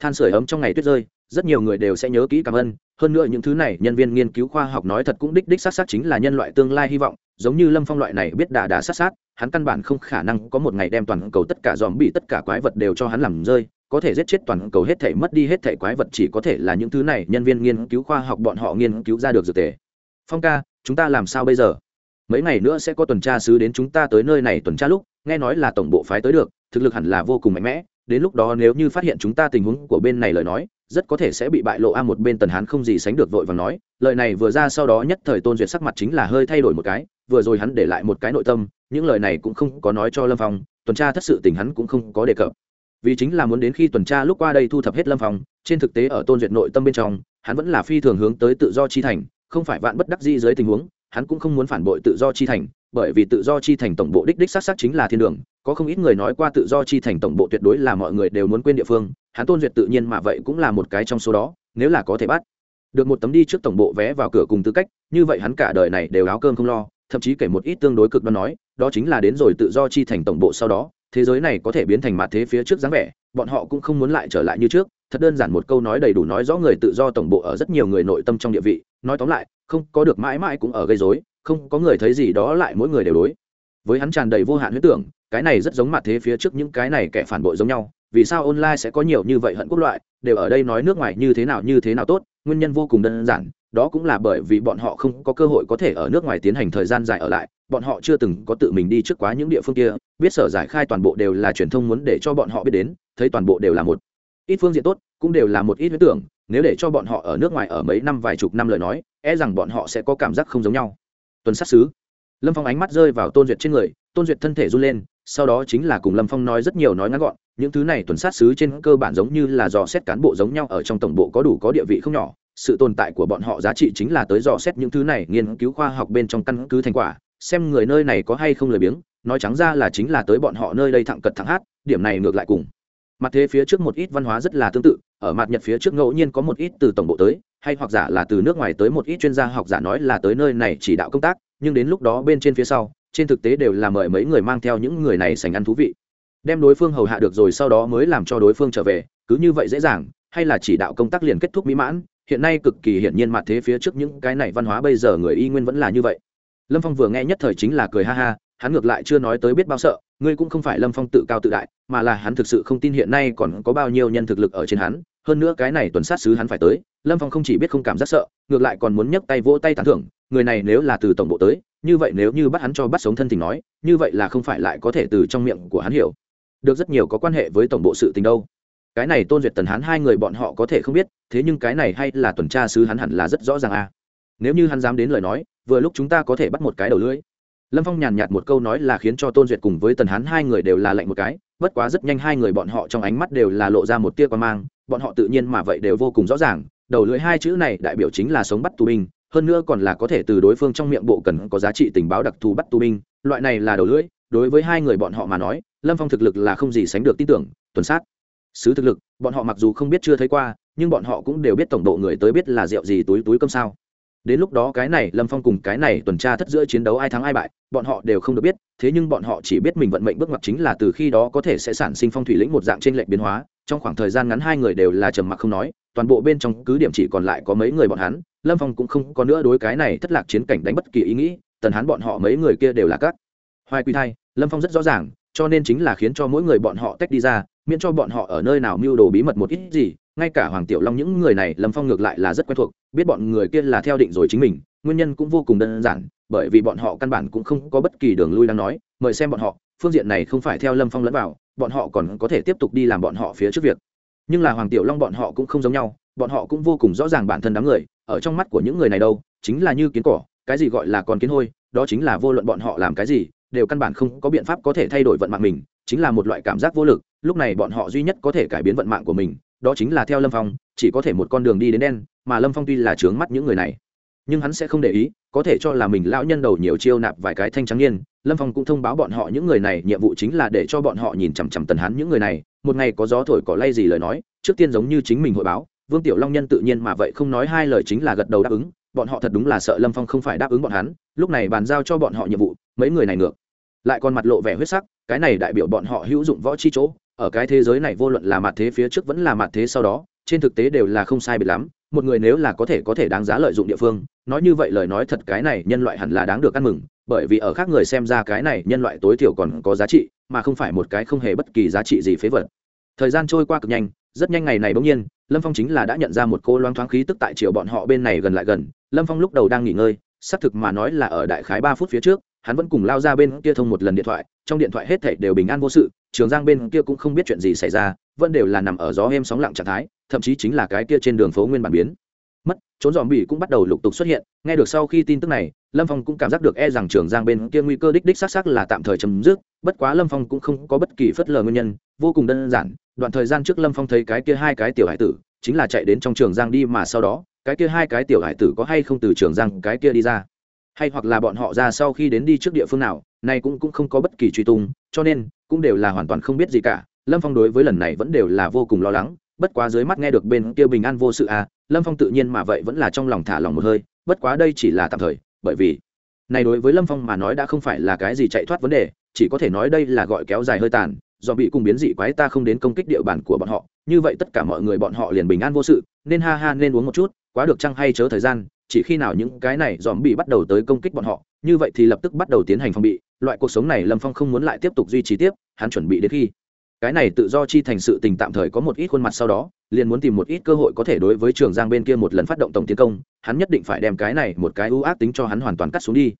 than sửa ấm trong ngày tuyết rơi, rất nhiều người đều sẽ nhớ kỹ cảm ơn. Hơn nữa những thứ này nhân viên nghiên cứu khoa học nói thật cũng đích đích sát sát chính là nhân loại tương lai hy vọng, giống như lâm phong loại này biết đà đà sát sát, hắn căn bản không khả năng có một ngày đem toàn cầu tất cả dòm bị tất cả quái vật đều cho hắn làm rơi, có thể giết chết toàn cầu hết thể mất đi hết thể quái vật chỉ có thể là những thứ này nhân viên nghiên cứu khoa học bọn họ nghiên cứu ra được dược tề. Phong ca, chúng ta làm sao bây giờ? Mấy ngày nữa sẽ có tuần tra sứ đến chúng ta tới nơi này tuần tra lúc, nghe nói là tổng bộ phái tới được, thực lực hẳn là vô cùng mạnh mẽ đến lúc đó nếu như phát hiện chúng ta tình huống của bên này lời nói, rất có thể sẽ bị bại lộ a một bên tần hán không gì sánh được vội và nói, lời này vừa ra sau đó nhất thời tôn duyệt sắc mặt chính là hơi thay đổi một cái, vừa rồi hắn để lại một cái nội tâm, những lời này cũng không có nói cho lâm phong, tuần tra thất sự tình hắn cũng không có đề cập. Vì chính là muốn đến khi tuần tra lúc qua đây thu thập hết lâm phong, trên thực tế ở tôn duyệt nội tâm bên trong, hắn vẫn là phi thường hướng tới tự do chi thành, không phải vạn bất đắc di dưới tình huống, hắn cũng không muốn phản bội tự do chi thành bởi vì tự do chi thành tổng bộ đích đích xác xác chính là thiên đường, có không ít người nói qua tự do chi thành tổng bộ tuyệt đối là mọi người đều muốn quên địa phương, hắn tôn duyệt tự nhiên mà vậy cũng là một cái trong số đó, nếu là có thể bắt được một tấm đi trước tổng bộ vé vào cửa cùng tư cách, như vậy hắn cả đời này đều áo cơm không lo, thậm chí kể một ít tương đối cực đoan nói, đó chính là đến rồi tự do chi thành tổng bộ sau đó, thế giới này có thể biến thành mặt thế phía trước dáng vẻ, bọn họ cũng không muốn lại trở lại như trước, thật đơn giản một câu nói đầy đủ nói rõ người tự do tổng bộ ở rất nhiều người nội tâm trong địa vị, nói tóm lại, không có được mãi mãi cũng ở gây dối không có người thấy gì đó lại mỗi người đều đối. Với hắn tràn đầy vô hạn huyết tưởng, cái này rất giống mặt thế phía trước những cái này kẻ phản bội giống nhau, vì sao online sẽ có nhiều như vậy hận quốc loại, đều ở đây nói nước ngoài như thế nào như thế nào tốt, nguyên nhân vô cùng đơn giản, đó cũng là bởi vì bọn họ không có cơ hội có thể ở nước ngoài tiến hành thời gian dài ở lại, bọn họ chưa từng có tự mình đi trước quá những địa phương kia, biết sở giải khai toàn bộ đều là truyền thông muốn để cho bọn họ biết đến, thấy toàn bộ đều là một ít phương diện tốt, cũng đều là một ít huyết tưởng, nếu để cho bọn họ ở nước ngoài ở mấy năm vài chục năm lời nói e rằng bọn họ sẽ có cảm giác không giống nhau tuần sát xứ. Lâm phong ánh mắt rơi vào tôn duyệt trên người, tôn duyệt thân thể run lên, sau đó chính là cùng lâm phong nói rất nhiều nói ngắn gọn, những thứ này tuần sát xứ trên cơ bản giống như là dò xét cán bộ giống nhau ở trong tổng bộ có đủ có địa vị không nhỏ, sự tồn tại của bọn họ giá trị chính là tới dò xét những thứ này nghiên cứu khoa học bên trong căn cứ thành quả, xem người nơi này có hay không lười biếng, nói trắng ra là chính là tới bọn họ nơi đây thẳng cật thẳng hát, điểm này ngược lại cùng. Mặt thế phía trước một ít văn hóa rất là tương tự, ở mặt nhật phía trước ngẫu nhiên có một ít từ tổng bộ tới hay hoặc giả là từ nước ngoài tới một ít chuyên gia học giả nói là tới nơi này chỉ đạo công tác, nhưng đến lúc đó bên trên phía sau, trên thực tế đều là mời mấy người mang theo những người này sành ăn thú vị. Đem đối phương hầu hạ được rồi sau đó mới làm cho đối phương trở về, cứ như vậy dễ dàng, hay là chỉ đạo công tác liền kết thúc mỹ mãn, hiện nay cực kỳ hiển nhiên mặt thế phía trước những cái này văn hóa bây giờ người y nguyên vẫn là như vậy. Lâm phong vừa nghe nhất thời chính là cười ha ha, hắn ngược lại chưa nói tới biết bao sợ, ngươi cũng không phải lâm phong tự cao tự đại, mà là hắn thực sự không tin hiện nay còn có bao nhiêu nhân thực lực ở trên hắn hơn nữa cái này tuần sát sứ hắn phải tới, lâm phong không chỉ biết không cảm giác sợ, ngược lại còn muốn nhấc tay vỗ tay tán thưởng, người này nếu là từ tổng bộ tới, như vậy nếu như bắt hắn cho bắt sống thân tình nói, như vậy là không phải lại có thể từ trong miệng của hắn hiểu. Được rất nhiều có quan hệ với tổng bộ sự tình đâu. Cái này tôn duyệt tần hắn hai người bọn họ có thể không biết, thế nhưng cái này hay là tuần tra sứ hắn hẳn là rất rõ ràng à. Nếu như hắn dám đến lời nói, vừa lúc chúng ta có thể bắt một cái đầu lưỡi. Lâm phong nhàn nhạt một câu nói là khiến cho tôn duyệt cùng với tần hắn hai người đều là lạnh một cái bất quá rất nhanh hai người bọn họ trong ánh mắt đều là lộ ra một tia quan mang, bọn họ tự nhiên mà vậy đều vô cùng rõ ràng, đầu lưỡi hai chữ này đại biểu chính là sống bắt tù binh, hơn nữa còn là có thể từ đối phương trong miệng bộ cần có giá trị tình báo đặc thù bắt tù binh, loại này là đầu lưỡi, đối với hai người bọn họ mà nói, lâm phong thực lực là không gì sánh được tin tưởng, tuần sát. Sứ thực lực, bọn họ mặc dù không biết chưa thấy qua, nhưng bọn họ cũng đều biết tổng độ người tới biết là rượu gì túi túi cơm sao đến lúc đó cái này lâm phong cùng cái này tuần tra thất giữa chiến đấu ai thắng ai bại, bọn họ đều không được biết, thế nhưng bọn họ chỉ biết mình vận mệnh bước ngoặt chính là từ khi đó có thể sẽ sản sinh phong thủy lĩnh một dạng trên lệch biến hóa, trong khoảng thời gian ngắn hai người đều là trầm mặc không nói, toàn bộ bên trong cứ điểm chỉ còn lại có mấy người bọn hắn, lâm phong cũng không có nữa đối cái này thất lạc chiến cảnh đánh bất kỳ ý nghĩ, tần hắn bọn họ mấy người kia đều là các. Hoài quy thai, lâm phong rất rõ ràng, cho nên chính là khiến cho mỗi người bọn họ tách đi ra, miễn cho bọn họ ở nơi nào mưu đồ bí mật một ít gì ngay cả hoàng tiểu long những người này, lâm phong ngược lại là rất quen thuộc, biết bọn người kia là theo định rồi chính mình, nguyên nhân cũng vô cùng đơn giản, bởi vì bọn họ căn bản cũng không có bất kỳ đường lui đang nói, mời xem bọn họ, phương diện này không phải theo lâm phong lẫn vào, bọn họ còn có thể tiếp tục đi làm bọn họ phía trước việc. Nhưng là hoàng tiểu long bọn họ cũng không giống nhau, bọn họ cũng vô cùng rõ ràng bản thân đám người, ở trong mắt của những người này đâu, chính là như kiến cỏ, cái gì gọi là con kiến hôi, đó chính là vô luận bọn họ làm cái gì, đều căn bản không có biện pháp có thể thay đổi vận mạng mình, chính là một loại cảm giác vô lực, lúc này bọn họ duy nhất có thể cải biến vận mạng của mình đó chính là theo lâm phong, chỉ có thể một con đường đi đến đen, mà lâm phong tuy là trướng mắt những người này, nhưng hắn sẽ không để ý, có thể cho là mình lão nhân đầu nhiều chiêu nạp vài cái thanh trắng niên, lâm phong cũng thông báo bọn họ những người này nhiệm vụ chính là để cho bọn họ nhìn chằm chằm tần hắn những người này, một ngày có gió thổi cỏ lay gì lời nói, trước tiên giống như chính mình hội báo, vương tiểu long nhân tự nhiên mà vậy không nói hai lời chính là gật đầu đáp ứng, bọn họ thật đúng là sợ lâm phong không phải đáp ứng bọn hắn, lúc này bàn giao cho bọn họ nhiệm vụ, mấy người này ngược, lại còn mặt lộ vẻ huyết sắc, cái này đại biểu bọn họ hữu dụng võ chi chỗ ở cái thế giới này vô luận là mặt thế phía trước vẫn là mặt thế sau đó, trên thực tế đều là không sai biệt lắm, một người nếu là có thể có thể đáng giá lợi dụng địa phương, nói như vậy lời nói thật cái này nhân loại hẳn là đáng được ăn mừng, bởi vì ở khác người xem ra cái này nhân loại tối thiểu còn có giá trị, mà không phải một cái không hề bất kỳ giá trị gì phế vật. Thời gian trôi qua cực nhanh, rất nhanh ngày này bỗng nhiên, lâm phong chính là đã nhận ra một cô loang thoáng khí tức tại chiều bọn họ bên này gần lại gần. Lâm phong lúc đầu đang nghỉ ngơi, xác thực mà nói là ở đại khái ba phút phía trước hắn vẫn cùng lao ra bên kia thông một lần điện thoại, trong điện thoại hết thảy đều bình an vô sự, trường giang bên kia cũng không biết chuyện gì xảy ra, vẫn đều là nằm ở gió êm sóng lặng trạng thái, thậm chí chính là cái kia trên đường phố nguyên bản biến. Mất, trốn dòm bỉ cũng bắt đầu lục tục xuất hiện, nghe được sau khi tin tức này, lâm phong cũng cảm giác được e rằng trường giang bên kia nguy cơ đích đích xác xác là tạm thời chấm dứt, bất quá lâm phong cũng không có bất kỳ phất lờ nguyên nhân, vô cùng đơn giản, đoạn thời gian trước lâm phong thấy cái kia hai cái tiểu hải tử, chính là chạy đến trong trường giang đi mà sau đó, cái kia hai cái tiểu hải tử có hay không từ trường giang cái kia đi ra? Hay hoặc là bọn họ ra sau khi đến đi trước địa phương nào nay cũng cũng không có bất kỳ truy tung, cho nên cũng đều là hoàn toàn không biết gì cả. Lâm phong đối với lần này vẫn đều là vô cùng lo lắng, bất quá dưới mắt nghe được bên kia bình an vô sự à lâm phong tự nhiên mà vậy vẫn là trong lòng thả lòng một hơi, bất quá đây chỉ là tạm thời, bởi vì này đối với lâm phong mà nói đã không phải là cái gì chạy thoát vấn đề, chỉ có thể nói đây là gọi kéo dài hơi tàn, do bị cùng biến dị quái ta không đến công kích địa bàn của bọn họ, như vậy tất cả mọi người bọn họ liền bình an vô sự, nên ha ha nên uống một chút, quá được chăng hay chớ thời gian chỉ khi nào những cái này dòm bị bắt đầu tới công kích bọn họ, như vậy thì lập tức bắt đầu tiến hành phòng bị, loại cuộc sống này lâm phong không muốn lại tiếp tục duy trì tiếp, hắn chuẩn bị đến khi cái này tự do chi thành sự tình tạm thời có một ít khuôn mặt sau đó, liền muốn tìm một ít cơ hội có thể đối với trường giang bên kia một lần phát động tổng tiến công, hắn nhất định phải đem cái này một cái ưu ác tính cho hắn hoàn toàn cắt xuống đi.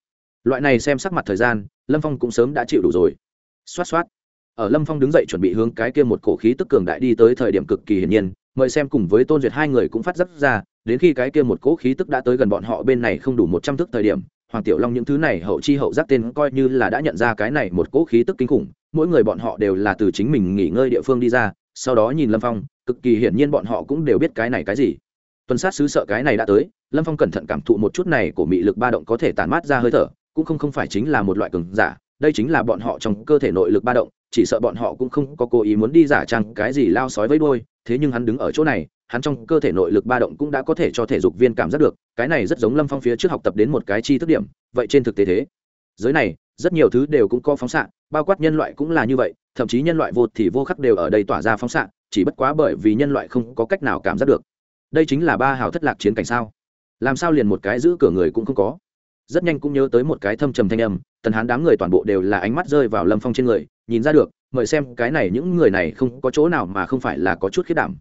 Loại này xem sắc mặt thời gian, lâm phong cũng sớm đã chịu đủ rồi. Xoát xoát. Ở lâm phong đứng dậy chuẩn bị hướng cái kia một cổ khí tức cường đại đi tới thời điểm cực kỳ hiển nhiên, mời xem cùng với tôn duyệt hai người cũng phát giác ra đến khi cái kia một cỗ khí tức đã tới gần bọn họ bên này không đủ một trăm thước thời điểm, hoàng tiểu long những thứ này hậu chi hậu giác tên coi như là đã nhận ra cái này một cỗ khí tức kinh khủng, mỗi người bọn họ đều là từ chính mình nghỉ ngơi địa phương đi ra, sau đó nhìn lâm phong, cực kỳ hiển nhiên bọn họ cũng đều biết cái này cái gì. Tuần sát sứ sợ cái này đã tới, lâm phong cẩn thận cảm thụ một chút này của mị lực ba động có thể tản mát ra hơi thở, cũng không không phải chính là một loại cường giả, đây chính là bọn họ trong cơ thể nội lực ba động, chỉ sợ bọn họ cũng không có cố ý muốn đi giả trang cái gì lao sói với đôi thế nhưng hắn đứng ở chỗ này hắn trong cơ thể nội lực ba động cũng đã có thể cho thể dục viên cảm giác được, cái này rất giống lâm phong phía trước học tập đến một cái chi thức điểm, vậy trên thực tế thế. Giới này, rất nhiều thứ đều cũng có phóng xạ, bao quát nhân loại cũng là như vậy, thậm chí nhân loại vô thì vô khắc đều ở đây tỏa ra phóng xạ, chỉ bất quá bởi vì nhân loại không có cách nào cảm giác được. Đây chính là ba hào thất lạc chiến cảnh sao? Làm sao liền một cái giữ cửa người cũng không có? Rất nhanh cũng nhớ tới một cái thâm trầm thanh âm, tần hán đám người toàn bộ đều là ánh mắt rơi vào lâm phong trên người, nhìn ra được, mời xem cái này những người này không có chỗ nào mà không phải là có chút khiết đảm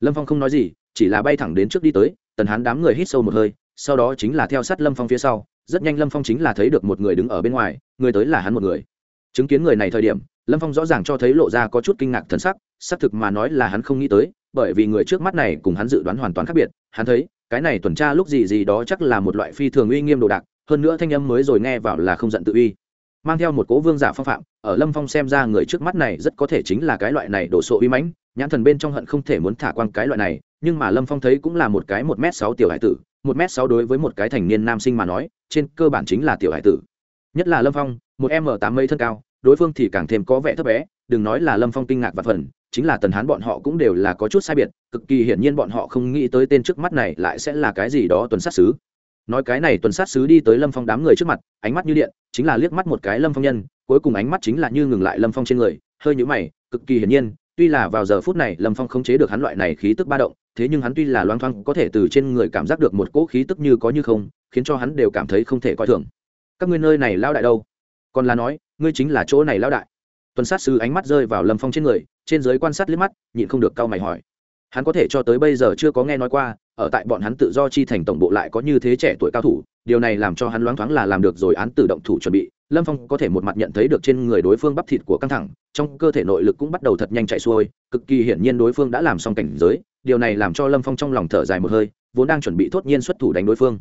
lâm phong không nói gì, chỉ là bay thẳng đến trước đi tới, tần hán đám người hít sâu một hơi, sau đó chính là theo sát lâm phong phía sau, rất nhanh lâm phong chính là thấy được một người đứng ở bên ngoài, người tới là hắn một người. Chứng kiến người này thời điểm, lâm phong rõ ràng cho thấy lộ ra có chút kinh ngạc thần sắc, xác thực mà nói là hắn không nghĩ tới, bởi vì người trước mắt này cùng hắn dự đoán hoàn toàn khác biệt, hắn thấy, cái này tuần tra lúc gì gì đó chắc là một loại phi thường uy nghiêm đồ đạc, hơn nữa thanh âm mới rồi nghe vào là không giận tự uy. Mang theo một cố vương giả phong phạm, ở lâm phong xem ra người trước mắt này rất có thể chính là cái loại này đổ sộ uy mãnh nhãn thần bên trong hận không thể muốn thả quang cái loại này, nhưng mà lâm phong thấy cũng là một cái một m sáu tiểu hải tử, một m sáu đối với một cái thành niên nam sinh mà nói, trên cơ bản chính là tiểu hải tử. Nhất là lâm phong, một m tám mấy thân cao, đối phương thì càng thêm có vẻ thấp bé, đừng nói là lâm phong kinh ngạc và phần chính là tần hán bọn họ cũng đều là có chút sai biệt, cực kỳ hiển nhiên bọn họ không nghĩ tới tên trước mắt này lại sẽ là cái gì đó tuần sát xứ. Nói cái này tuần sát sứ đi tới lâm phong đám người trước mặt, ánh mắt như điện, chính là liếc mắt một cái lâm phong nhân, cuối cùng ánh mắt chính là như ngừng lại lâm phong trên người, hơi nhũ mày, cực kỳ hiển nhiên tuy là vào giờ phút này, lâm phong không chế được hắn loại này khí tức ba động, thế nhưng hắn tuy là loang thoang, có thể từ trên người cảm giác được một cỗ khí tức như có như không, khiến cho hắn đều cảm thấy không thể coi thường. Các ngươi nơi này lao đại đâu? Còn là nói, ngươi chính là chỗ này lao đại. Tuần sát sư ánh mắt rơi vào lâm phong trên người, trên giới quan sát liếc mắt, nhịn không được cau mày hỏi. Hắn có thể cho tới bây giờ chưa có nghe nói qua, ở tại bọn hắn tự do chi thành tổng bộ lại có như thế trẻ tuổi cao thủ, điều này làm cho hắn loáng thoáng là làm được rồi án tự động thủ chuẩn bị lâm phong có thể một mặt nhận thấy được trên người đối phương bắp thịt của căng thẳng, trong cơ thể nội lực cũng bắt đầu thật nhanh chạy xuôi, cực kỳ hiển nhiên đối phương đã làm xong cảnh giới, điều này làm cho lâm phong trong lòng thở dài một hơi, vốn đang chuẩn bị thốt nhiên xuất thủ đánh đối phương.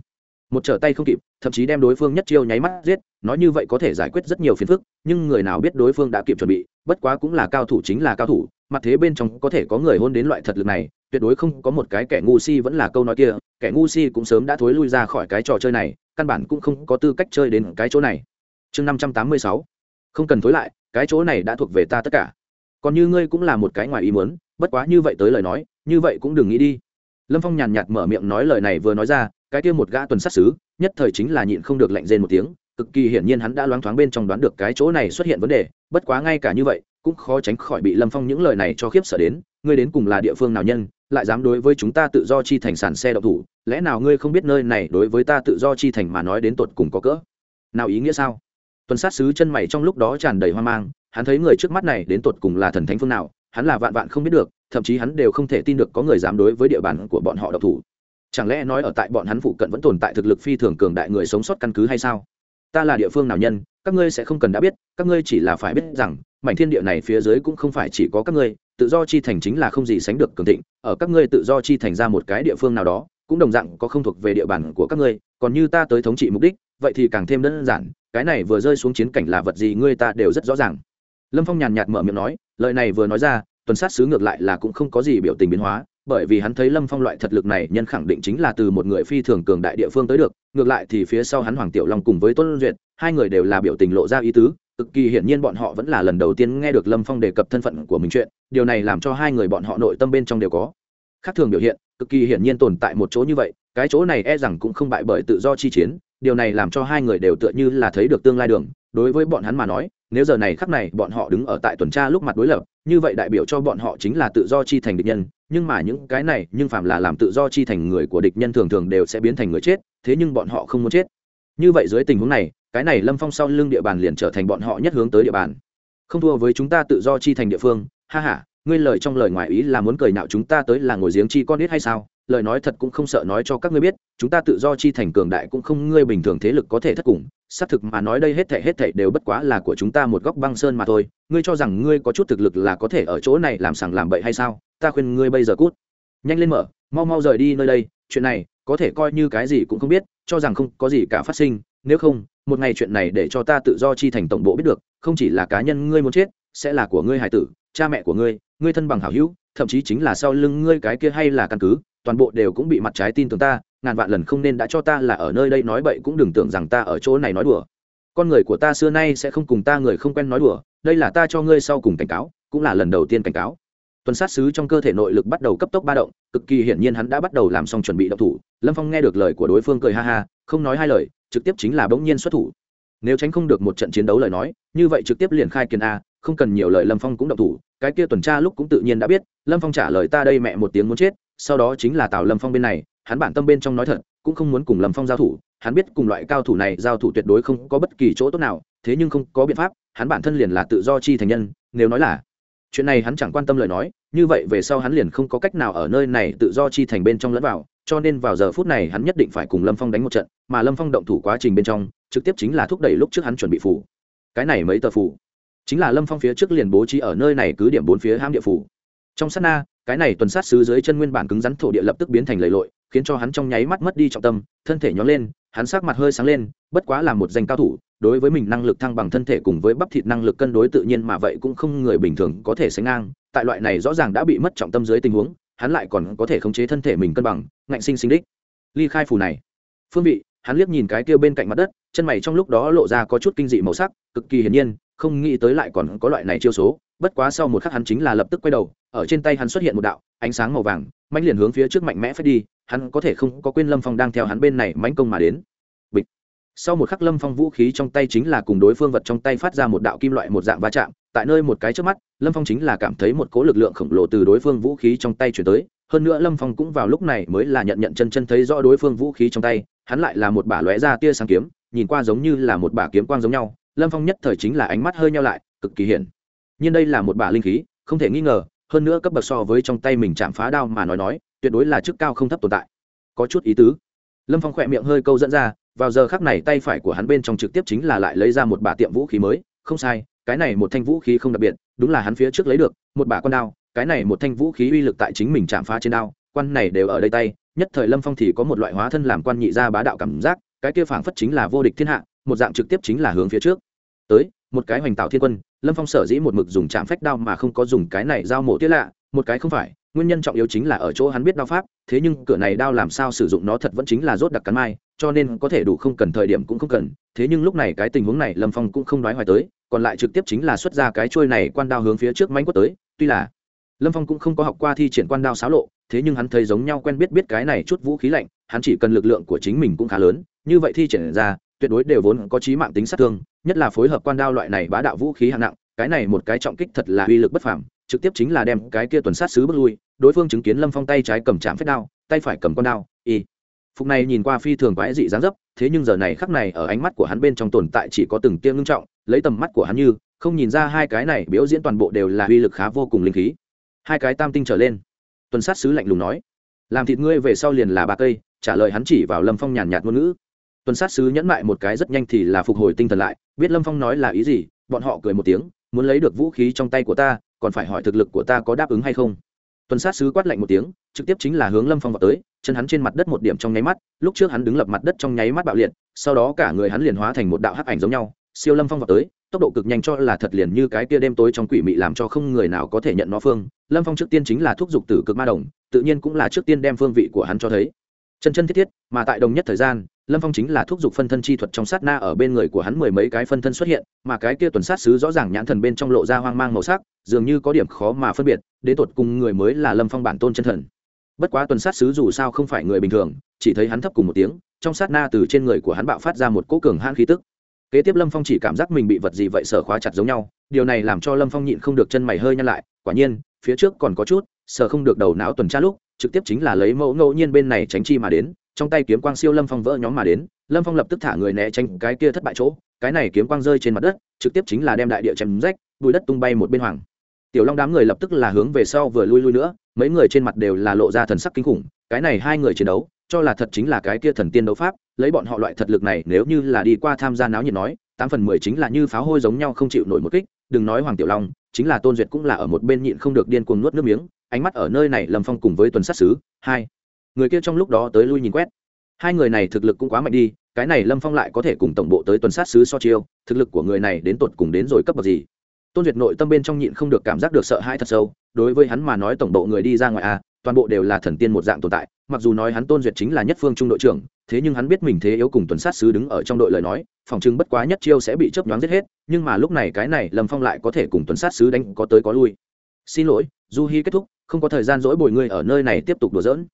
Một trở tay không kịp, thậm chí đem đối phương nhất chiêu nháy mắt giết, nói như vậy có thể giải quyết rất nhiều phiền phức, nhưng người nào biết đối phương đã kịp chuẩn bị, bất quá cũng là cao thủ chính là cao thủ mặt thế bên trong có thể có người hôn đến loại thật lực này, tuyệt đối không có một cái kẻ ngu si vẫn là câu nói kia, kẻ ngu si cũng sớm đã thối lui ra khỏi cái trò chơi này, căn bản cũng không có tư cách chơi đến cái chỗ này chương năm trăm tám mươi sáu. Không cần thối lại, cái chỗ này đã thuộc về ta tất cả. Còn như ngươi cũng là một cái ngoài ý muốn, bất quá như vậy tới lời nói, như vậy cũng đừng nghĩ đi. Lâm phong nhàn nhạt mở miệng nói lời này vừa nói ra, cái kia một gã tuần sát xứ nhất thời chính là nhịn không được lạnh rên một tiếng, cực kỳ hiển nhiên hắn đã loáng thoáng bên trong đoán được cái chỗ này xuất hiện vấn đề, bất quá ngay cả như vậy, cũng khó tránh khỏi bị lâm phong những lời này cho khiếp sợ đến, ngươi đến cùng là địa phương nào nhân, lại dám đối với chúng ta tự do chi thành sản xe đậu thủ, lẽ nào ngươi không biết nơi này đối với ta tự do chi thành mà nói đến tột cùng có cỡ? Nào ý nghĩa sao? Tuần sát sứ chân mày trong lúc đó tràn đầy hoang mang, hắn thấy người trước mắt này đến tột cùng là thần thánh phương nào, hắn là vạn vạn không biết được, thậm chí hắn đều không thể tin được có người dám đối với địa bàn của bọn họ độc thủ. Chẳng lẽ nói ở tại bọn hắn phụ cận vẫn tồn tại thực lực phi thường cường đại người sống sót căn cứ hay sao? Ta là địa phương nào nhân, các ngươi sẽ không cần đã biết, các ngươi chỉ là phải biết rằng, mảnh thiên địa này phía dưới cũng không phải chỉ có các ngươi, tự do chi thành chính là không gì sánh được cường thịnh, ở các ngươi tự do chi thành ra một cái địa phương nào đó, cũng đồng dạng có không thuộc về địa bàn của các ngươi, còn như ta tới thống trị mục đích, vậy thì càng thêm đơn giản cái này vừa rơi xuống chiến cảnh là vật gì ngươi ta đều rất rõ ràng. Lâm phong nhàn nhạt mở miệng nói, lời này vừa nói ra, tuần sát sứ ngược lại là cũng không có gì biểu tình biến hóa, bởi vì hắn thấy lâm phong loại thật lực này nhân khẳng định chính là từ một người phi thường cường đại địa phương tới được, ngược lại thì phía sau hắn hoàng tiểu long cùng với tôn duyệt, hai người đều là biểu tình lộ ra ý tứ, cực kỳ hiển nhiên bọn họ vẫn là lần đầu tiên nghe được lâm phong đề cập thân phận của mình chuyện, điều này làm cho hai người bọn họ nội tâm bên trong đều có khác thường biểu hiện, cực kỳ hiển nhiên tồn tại một chỗ như vậy cái chỗ này e rằng cũng không bại bởi tự do chi chiến, điều này làm cho hai người đều tựa như là thấy được tương lai đường. Đối với bọn hắn mà nói, nếu giờ này khắc này bọn họ đứng ở tại tuần tra lúc mặt đối lập, như vậy đại biểu cho bọn họ chính là tự do chi thành địch nhân. Nhưng mà những cái này, nhưng phạm là làm tự do chi thành người của địch nhân thường thường đều sẽ biến thành người chết, thế nhưng bọn họ không muốn chết. Như vậy dưới tình huống này, cái này lâm phong sau lưng địa bàn liền trở thành bọn họ nhất hướng tới địa bàn. Không thua với chúng ta tự do chi thành địa phương, ha h a ngươi lời trong lời ngoài ý là muốn cười nạo chúng ta tới là ngồi giếng chi con biết hay sao? Lời nói thật cũng không sợ nói cho các ngươi biết, chúng ta tự do chi thành cường đại cũng không, ngươi bình thường thế lực có thể thất cùng. Xác thực mà nói đây hết thảy hết thảy đều bất quá là của chúng ta một góc băng sơn mà thôi. Ngươi cho rằng ngươi có chút thực lực là có thể ở chỗ này làm sằng làm bậy hay sao? Ta khuyên ngươi bây giờ cút. Nhanh lên mở, mau mau rời đi nơi đây. Chuyện này, có thể coi như cái gì cũng không biết, cho rằng không có gì cả phát sinh. Nếu không, một ngày chuyện này để cho ta tự do chi thành tổng bộ biết được, không chỉ là cá nhân ngươi muốn chết, sẽ là của ngươi hải tử, cha mẹ của ngươi ngươi thân bằng hảo hữu, thậm chí chính là sau lưng ngươi cái kia hay là căn cứ toàn bộ đều cũng bị mặt trái tin tưởng ta, ngàn vạn lần không nên đã cho ta là ở nơi đây nói bậy cũng đừng tưởng rằng ta ở chỗ này nói đùa. Con người của ta xưa nay sẽ không cùng ta người không quen nói đùa, đây là ta cho ngươi sau cùng cảnh cáo, cũng là lần đầu tiên cảnh cáo. Tuần sát sứ trong cơ thể nội lực bắt đầu cấp tốc ba động, cực kỳ hiển nhiên hắn đã bắt đầu làm xong chuẩn bị động thủ. Lâm phong nghe được lời của đối phương cười ha ha, không nói hai lời, trực tiếp chính là bỗng nhiên xuất thủ. Nếu tránh không được một trận chiến đấu lời nói, như vậy trực tiếp liền khai kiên a, không cần nhiều lời lâm phong cũng động thủ. Cái kia tuần tra lúc cũng tự nhiên đã biết, lâm phong trả lời ta đây mẹ một tiếng muốn chết sau đó chính là tào lâm phong bên này, hắn bản tâm bên trong nói thật, cũng không muốn cùng lâm phong giao thủ, hắn biết cùng loại cao thủ này giao thủ tuyệt đối không có bất kỳ chỗ tốt nào, thế nhưng không có biện pháp, hắn bản thân liền là tự do chi thành nhân, nếu nói là chuyện này hắn chẳng quan tâm lời nói, như vậy về sau hắn liền không có cách nào ở nơi này tự do chi thành bên trong lẫn vào, cho nên vào giờ phút này hắn nhất định phải cùng lâm phong đánh một trận, mà lâm phong động thủ quá trình bên trong, trực tiếp chính là thúc đẩy lúc trước hắn chuẩn bị phủ cái này mấy tờ phủ chính là lâm phong phía trước liền bố trí ở nơi này cứ điểm bốn phía ham địa phủ trong sát na cái này tuần sát xứ dưới chân nguyên bản cứng rắn thổ địa lập tức biến thành lầy lội, khiến cho hắn trong nháy mắt mất đi trọng tâm, thân thể nhón lên, hắn sắc mặt hơi sáng lên, bất quá là một danh cao thủ, đối với mình năng lực thăng bằng thân thể cùng với bắp thịt năng lực cân đối tự nhiên mà vậy cũng không người bình thường có thể sánh ngang, tại loại này rõ ràng đã bị mất trọng tâm dưới tình huống, hắn lại còn có thể khống chế thân thể mình cân bằng, ngạnh sinh sinh đích. Ly khai phù này. Phương vị, hắn liếc nhìn cái kia bên cạnh mặt đất, chân mày trong lúc đó lộ ra có chút kinh dị màu sắc, cực kỳ hiển nhiên, không nghĩ tới lại còn có loại này chiêu số bất quá sau một khắc hắn chính là lập tức quay đầu, ở trên tay hắn xuất hiện một đạo ánh sáng màu vàng mạnh liền hướng phía trước mạnh mẽ phải đi, hắn có thể không có quên lâm phong đang theo hắn bên này mãnh công mà đến. Bịch. Sau một khắc lâm phong vũ khí trong tay chính là cùng đối phương vật trong tay phát ra một đạo kim loại một dạng va chạm, tại nơi một cái trước mắt, lâm phong chính là cảm thấy một cố lực lượng khổng lồ từ đối phương vũ khí trong tay chuyển tới, hơn nữa lâm phong cũng vào lúc này mới là nhận nhận chân chân thấy rõ đối phương vũ khí trong tay, hắn lại là một bả lóe ra tia sáng kiếm, nhìn qua giống như là một bả kiếm quang giống nhau, lâm phong nhất thời chính là ánh mắt hơi nhau lại, cực kỳ hiển nhưng đây là một bả linh khí, không thể nghi ngờ, hơn nữa cấp bậc so với trong tay mình chạm phá đao mà nói nói, tuyệt đối là chức cao không thấp tồn tại. Có chút ý tứ. Lâm phong khỏe miệng hơi câu dẫn ra, vào giờ khắc này tay phải của hắn bên trong trực tiếp chính là lại lấy ra một bả tiệm vũ khí mới, không sai, cái này một thanh vũ khí không đặc biệt, đúng là hắn phía trước lấy được, một bả con đao, cái này một thanh vũ khí uy lực tại chính mình chạm phá trên đao, quan này đều ở đây tay, nhất thời lâm phong thì có một loại hóa thân làm quan nhị ra bá đạo cảm giác, cái kia phảng phất chính là vô địch thiên hạ, một dạng trực tiếp chính là hướng phía trước. Tới, một cái hoành tạo thiên quân lâm phong sở dĩ một mực dùng chạm phách đao mà không có dùng cái này dao mổ tiết lạ, một cái không phải, nguyên nhân trọng yếu chính là ở chỗ hắn biết đao pháp, thế nhưng cửa này đao làm sao sử dụng nó thật vẫn chính là rốt đặc cắn mai, cho nên có thể đủ không cần thời điểm cũng không cần, thế nhưng lúc này cái tình huống này lâm phong cũng không nói hoài tới, còn lại trực tiếp chính là xuất ra cái trôi này quan đao hướng phía trước mánh quất tới, tuy là lâm phong cũng không có học qua thi triển quan đao xáo lộ, thế nhưng hắn thấy giống nhau quen biết biết cái này chút vũ khí lạnh, hắn chỉ cần lực lượng của chính mình cũng khá lớn, như vậy thi triển ra tuyệt đối đều vốn có trí mạng tính sát thương, nhất là phối hợp quan đao loại này bá đạo vũ khí hạng nặng, cái này một cái trọng kích thật là uy lực bất phàm, trực tiếp chính là đem cái kia tuần sát sứ bước lui, đối phương chứng kiến lâm phong tay trái cầm chạm phép đao, tay phải cầm con đao, y. Phục này nhìn qua phi thường quái dị dáng dấp, thế nhưng giờ này khắc này ở ánh mắt của hắn bên trong tồn tại chỉ có từng tiêm ngưng trọng, lấy tầm mắt của hắn như, không nhìn ra hai cái này biểu diễn toàn bộ đều là uy lực khá vô cùng linh khí. Hai cái tam tinh trở lên. Tuần sát sứ lạnh lùng nói, làm thịt ngươi về sau liền là ba cây, trả lời hắn chỉ vào lâm phong nhàn nhạt ngôn ngữ tuần sát sứ nhẫn mại một cái rất nhanh thì là phục hồi tinh thần lại, biết lâm phong nói là ý gì, bọn họ cười một tiếng, muốn lấy được vũ khí trong tay của ta, còn phải hỏi thực lực của ta có đáp ứng hay không. Tuần sát sứ quát lạnh một tiếng, trực tiếp chính là hướng lâm phong vào tới, chân hắn trên mặt đất một điểm trong nháy mắt, lúc trước hắn đứng lập mặt đất trong nháy mắt bạo liệt, sau đó cả người hắn liền hóa thành một đạo hắc ảnh giống nhau, siêu lâm phong vào tới, tốc độ cực nhanh cho là thật liền như cái kia đêm tối trong quỷ mị làm cho không người nào có thể nhận nó phương, lâm phong trước tiên chính là thúc giục tử cực ma đồng, tự nhiên cũng là trước tiên đem phương vị của hắn cho thấy. Chân chân thiết thiết, mà tại đồng nhất thời gian lâm phong chính là thúc giục phân thân chi thuật trong sát na ở bên người của hắn mười mấy cái phân thân xuất hiện, mà cái kia tuần sát sứ rõ ràng nhãn thần bên trong lộ ra hoang mang màu sắc, dường như có điểm khó mà phân biệt, đến tột cùng người mới là lâm phong bản tôn chân thần. Bất quá tuần sát sứ dù sao không phải người bình thường, chỉ thấy hắn thấp cùng một tiếng, trong sát na từ trên người của hắn bạo phát ra một cỗ cường hãn khí tức. Kế tiếp lâm phong chỉ cảm giác mình bị vật gì vậy sở khóa chặt giống nhau, điều này làm cho lâm phong nhịn không được chân mày hơi nhăn lại, quả nhiên, phía trước còn có chút, sở không được đầu não tuần tra lúc, trực tiếp chính là lấy mẫu ngẫu nhiên bên này tránh chi mà đến trong tay kiếm quang siêu lâm phong vỡ nhóm mà đến, lâm phong lập tức thả người né tránh cái kia thất bại chỗ, cái này kiếm quang rơi trên mặt đất, trực tiếp chính là đem đại địa chém rách, bụi đất tung bay một bên hoàng. Tiểu long đám người lập tức là hướng về sau vừa lui lui nữa, mấy người trên mặt đều là lộ ra thần sắc kinh khủng, cái này hai người chiến đấu, cho là thật chính là cái kia thần tiên đấu pháp, lấy bọn họ loại thật lực này nếu như là đi qua tham gia náo nhiệt nói, tám phần mười chính là như pháo hôi giống nhau không chịu nổi một kích, đừng nói hoàng tiểu long, chính là tôn duyệt cũng là ở một bên nhịn không được điên cuồng nuốt nước miếng, ánh mắt ở nơi này lâm phong cùng với tuần sát xứ hai người kia trong lúc đó tới lui nhìn quét. Hai người này thực lực cũng quá mạnh đi, cái này lâm phong lại có thể cùng tổng bộ tới tuần sát sứ so chiêu, thực lực của người này đến tột cùng đến rồi cấp bậc gì? Tôn duyệt nội tâm bên trong nhịn không được cảm giác được sợ hãi thật sâu, đối với hắn mà nói tổng bộ người đi ra ngoài à toàn bộ đều là thần tiên một dạng tồn tại, mặc dù nói hắn tôn duyệt chính là nhất phương trung đội trưởng, thế nhưng hắn biết mình thế yếu cùng tuần sát sứ đứng ở trong đội lời nói, phòng chứng bất quá nhất chiêu sẽ bị chớp nhoáng giết hết, nhưng mà lúc này cái này lâm phong lại có thể cùng tuần sát sứ đánh có tới có lui. Xin lỗi, du hi kết thúc, không có thời gian dỗi bồi ngươi ở nơi này tiếp tục đùa giỡn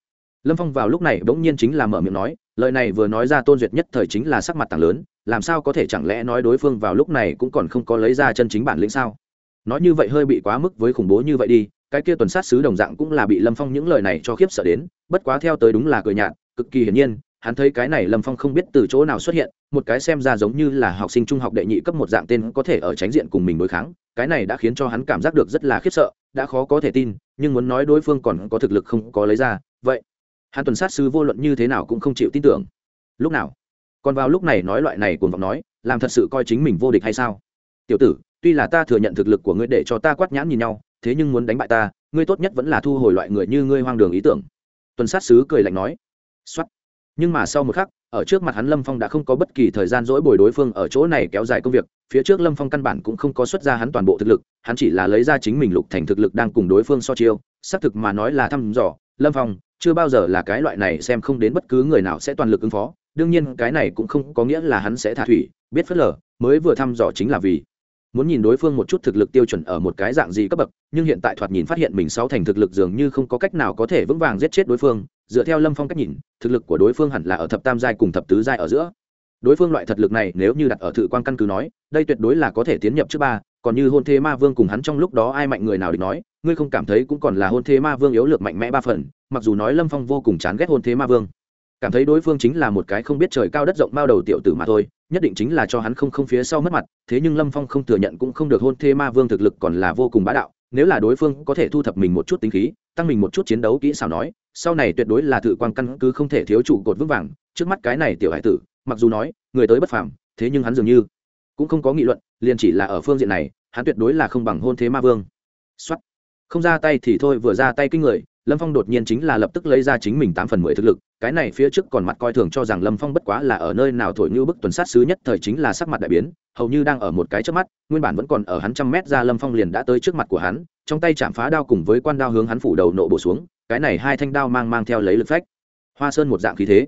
lâm phong vào lúc này bỗng nhiên chính là mở miệng nói, lời này vừa nói ra tôn duyệt nhất thời chính là sắc mặt tàng lớn, làm sao có thể chẳng lẽ nói đối phương vào lúc này cũng còn không có lấy ra chân chính bản lĩnh sao? Nói như vậy hơi bị quá mức với khủng bố như vậy đi, cái kia tuần sát sứ đồng dạng cũng là bị lâm phong những lời này cho khiếp sợ đến, bất quá theo tới đúng là cười nhạt, cực kỳ hiển nhiên, hắn thấy cái này lâm phong không biết từ chỗ nào xuất hiện, một cái xem ra giống như là học sinh trung học đệ nhị cấp một dạng tên có thể ở tránh diện cùng mình đối kháng, cái này đã khiến cho hắn cảm giác được rất là khiếp sợ, đã khó có thể tin, nhưng muốn nói đối phương còn có thực lực không có lấy ra, vậy hắn tuần sát sứ vô luận như thế nào cũng không chịu tin tưởng. Lúc nào? Còn vào lúc này nói loại này cuồng vọng nói, làm thật sự coi chính mình vô địch hay sao? Tiểu tử, tuy là ta thừa nhận thực lực của ngươi để cho ta quát nhãn nhìn nhau, thế nhưng muốn đánh bại ta, ngươi tốt nhất vẫn là thu hồi loại người như ngươi hoang đường ý tưởng. Tuần sát sứ cười lạnh nói. Xuất nhưng mà sau một khắc, ở trước mặt hắn lâm phong đã không có bất kỳ thời gian dỗi bồi đối phương ở chỗ này kéo dài công việc, phía trước lâm phong căn bản cũng không có xuất ra hắn toàn bộ thực lực, hắn chỉ là lấy ra chính mình lục thành thực lực đang cùng đối phương so chiêu, xác thực mà nói là thăm dò. Lâm phong chưa bao giờ là cái loại này xem không đến bất cứ người nào sẽ toàn lực ứng phó, đương nhiên cái này cũng không có nghĩa là hắn sẽ thả thủy, biết phớt lờ, mới vừa thăm dò chính là vì muốn nhìn đối phương một chút thực lực tiêu chuẩn ở một cái dạng gì cấp bậc, nhưng hiện tại thoạt nhìn phát hiện mình sáu thành thực lực dường như không có cách nào có thể vững vàng giết chết đối phương, dựa theo lâm phong cách nhìn, thực lực của đối phương hẳn là ở thập tam giai cùng thập tứ giai ở giữa. Đối phương loại thật lực này nếu như đặt ở thự quan căn cứ nói, đây tuyệt đối là có thể tiến nhập trước ba, còn như hôn thế ma vương cùng hắn trong lúc đó ai mạnh người nào địch nói, ngươi không cảm thấy cũng còn là hôn thế ma vương yếu lược mạnh mẽ ba phần mặc dù nói lâm phong vô cùng chán ghét hôn thế ma vương, cảm thấy đối phương chính là một cái không biết trời cao đất rộng bao đầu tiểu tử mà thôi, nhất định chính là cho hắn không không phía sau mất mặt, thế nhưng lâm phong không thừa nhận cũng không được hôn Thế ma vương thực lực còn là vô cùng bá đạo, nếu là đối phương có thể thu thập mình một chút tính khí, tăng mình một chút chiến đấu kỹ xảo nói, sau này tuyệt đối là tự quan căn cứ không thể thiếu trụ cột vững vàng, trước mắt cái này tiểu hải tử, mặc dù nói, người tới bất phàm, thế nhưng hắn dường như cũng không có nghị luận, liền chỉ là ở phương diện này, hắn tuyệt đối là không bằng hôn thế ma vương. Xuất không ra tay thì thôi, vừa ra tay kinh người lâm phong đột nhiên chính là lập tức lấy ra chính mình tám phần mười thực lực, cái này phía trước còn mặt coi thường cho rằng lâm phong bất quá là ở nơi nào thổi như bức tuần sát sứ nhất thời chính là sắc mặt đại biến, hầu như đang ở một cái trước mắt, nguyên bản vẫn còn ở hắn trăm mét ra lâm phong liền đã tới trước mặt của hắn, trong tay chạm phá đao cùng với quan đao hướng hắn phủ đầu nộ bổ xuống, cái này hai thanh đao mang mang theo lấy lực phách. Hoa sơn một dạng khí thế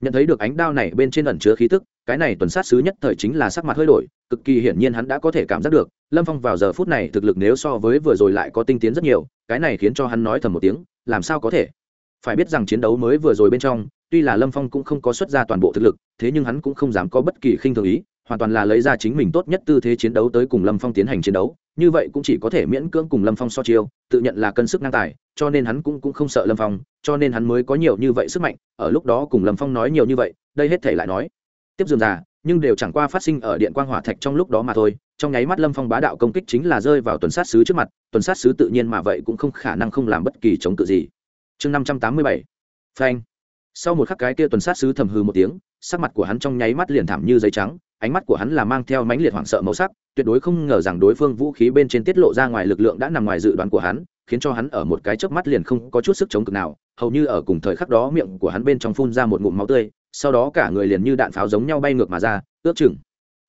nhận thấy được ánh đao này bên trên ẩn chứa khí tức, cái này tuần sát sứ nhất thời chính là sắc mặt hơi đổi, cực kỳ hiển nhiên hắn đã có thể cảm giác được, lâm phong vào giờ phút này thực lực nếu so với vừa rồi lại có tinh tiến rất nhiều, cái này khiến cho hắn nói thầm một tiếng, làm sao có thể? Phải biết rằng chiến đấu mới vừa rồi bên trong, tuy là lâm phong cũng không có xuất ra toàn bộ thực lực, thế nhưng hắn cũng không dám có bất kỳ khinh thường ý, hoàn toàn là lấy ra chính mình tốt nhất tư thế chiến đấu tới cùng lâm phong tiến hành chiến đấu như vậy cũng chỉ có thể miễn cưỡng cùng lâm phong so chiêu tự nhận là cân sức ngang tài cho nên hắn cũng, cũng không sợ lâm phong cho nên hắn mới có nhiều như vậy sức mạnh ở lúc đó cùng lâm phong nói nhiều như vậy đây hết thể lại nói. Tiếp dườm già nhưng đều chẳng qua phát sinh ở điện quang hỏa thạch trong lúc đó mà thôi trong nháy mắt lâm phong bá đạo công kích chính là rơi vào tuần sát sứ trước mặt tuần sát sứ tự nhiên mà vậy cũng không khả năng không làm bất kỳ chống cự gì. Chương năm trăm tám mươi bảy. Phanh. Sau một khắc cái kia tuần sát sứ thầm hư một tiếng sắc mặt của hắn trong nháy mắt liền thảm như giấy trắng ánh mắt của hắn là mang theo mãnh liệt hoảng sợ màu sắc, tuyệt đối không ngờ rằng đối phương vũ khí bên trên tiết lộ ra ngoài lực lượng đã nằm ngoài dự đoán của hắn, khiến cho hắn ở một cái chớp mắt liền không có chút sức chống cực nào, hầu như ở cùng thời khắc đó miệng của hắn bên trong phun ra một ngụm máu tươi, sau đó cả người liền như đạn pháo giống nhau bay ngược mà ra, ước chừng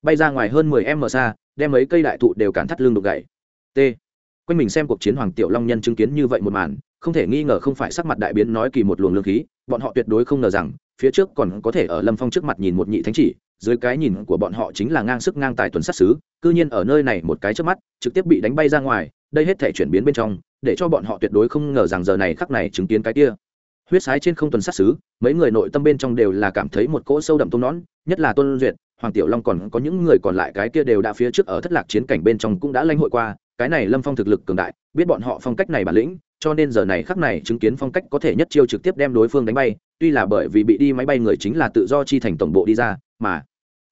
bay ra ngoài hơn mười m xa, đem mấy cây đại thụ đều cản thắt lưng đục gậy t. Quanh mình xem cuộc chiến hoàng tiểu long nhân chứng kiến như vậy một màn, không thể nghi ngờ không phải sắc mặt đại biến nói kỳ một luồng lương khí, bọn họ tuyệt đối không ngờ rằng, phía trước còn có thể ở lâm phong trước mặt nhìn một nhị thánh chỉ dưới cái nhìn của bọn họ chính là ngang sức ngang tài tuần sát xứ, cư nhiên ở nơi này một cái trước mắt, trực tiếp bị đánh bay ra ngoài, đây hết thể chuyển biến bên trong, để cho bọn họ tuyệt đối không ngờ rằng giờ này khắc này chứng kiến cái kia. Huyết sái trên không tuần sát xứ, mấy người nội tâm bên trong đều là cảm thấy một cỗ sâu đậm tôm nón, nhất là tôn duyệt, hoàng tiểu long còn có những người còn lại cái kia đều đã phía trước ở thất lạc chiến cảnh bên trong cũng đã lãnh hội qua, cái này lâm phong thực lực cường đại, biết bọn họ phong cách này bản lĩnh, cho nên giờ này khắc này chứng kiến phong cách có thể nhất chiêu trực tiếp đem đối phương đánh bay, tuy là bởi vì bị đi máy bay người chính là tự do chi thành tổng bộ đi ra mà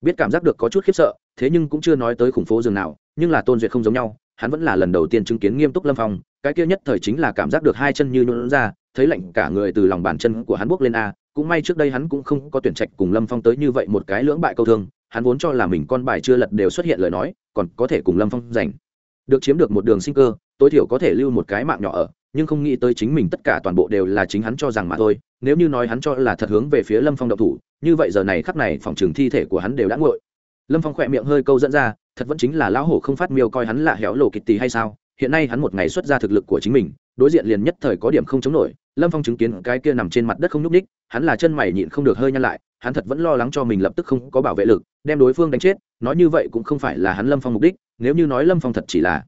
biết cảm giác được có chút khiếp sợ, thế nhưng cũng chưa nói tới khủng phố giường nào, nhưng là tôn duyệt không giống nhau, hắn vẫn là lần đầu tiên chứng kiến nghiêm túc lâm phong, cái kia nhất thời chính là cảm giác được hai chân như nhuận ra, thấy lạnh cả người từ lòng bàn chân của hắn buốc lên a, cũng may trước đây hắn cũng không có tuyển trạch cùng lâm phong tới như vậy một cái lưỡng bại câu thương, hắn vốn cho là mình con bài chưa lật đều xuất hiện lời nói, còn có thể cùng lâm phong giành. Được chiếm được một đường sinh cơ, tối thiểu có thể lưu một cái mạng nhỏ ở nhưng không nghĩ tới chính mình tất cả toàn bộ đều là chính hắn cho rằng mà thôi. Nếu như nói hắn cho là thật hướng về phía lâm phong độc thủ, như vậy giờ này khắc này phòng trường thi thể của hắn đều đã nguội. Lâm phong khỏe miệng hơi câu dẫn ra, thật vẫn chính là lão hổ không phát miêu coi hắn là héo lộ kịch tì hay sao? Hiện nay hắn một ngày xuất ra thực lực của chính mình, đối diện liền nhất thời có điểm không chống nổi. Lâm phong chứng kiến cái kia nằm trên mặt đất không nhúc ních hắn là chân mày nhịn không được hơi nhăn lại, hắn thật vẫn lo lắng cho mình lập tức không có bảo vệ lực, đem đối phương đánh chết, nói như vậy cũng không phải là hắn lâm phong mục đích, nếu như nói lâm phong thật chỉ là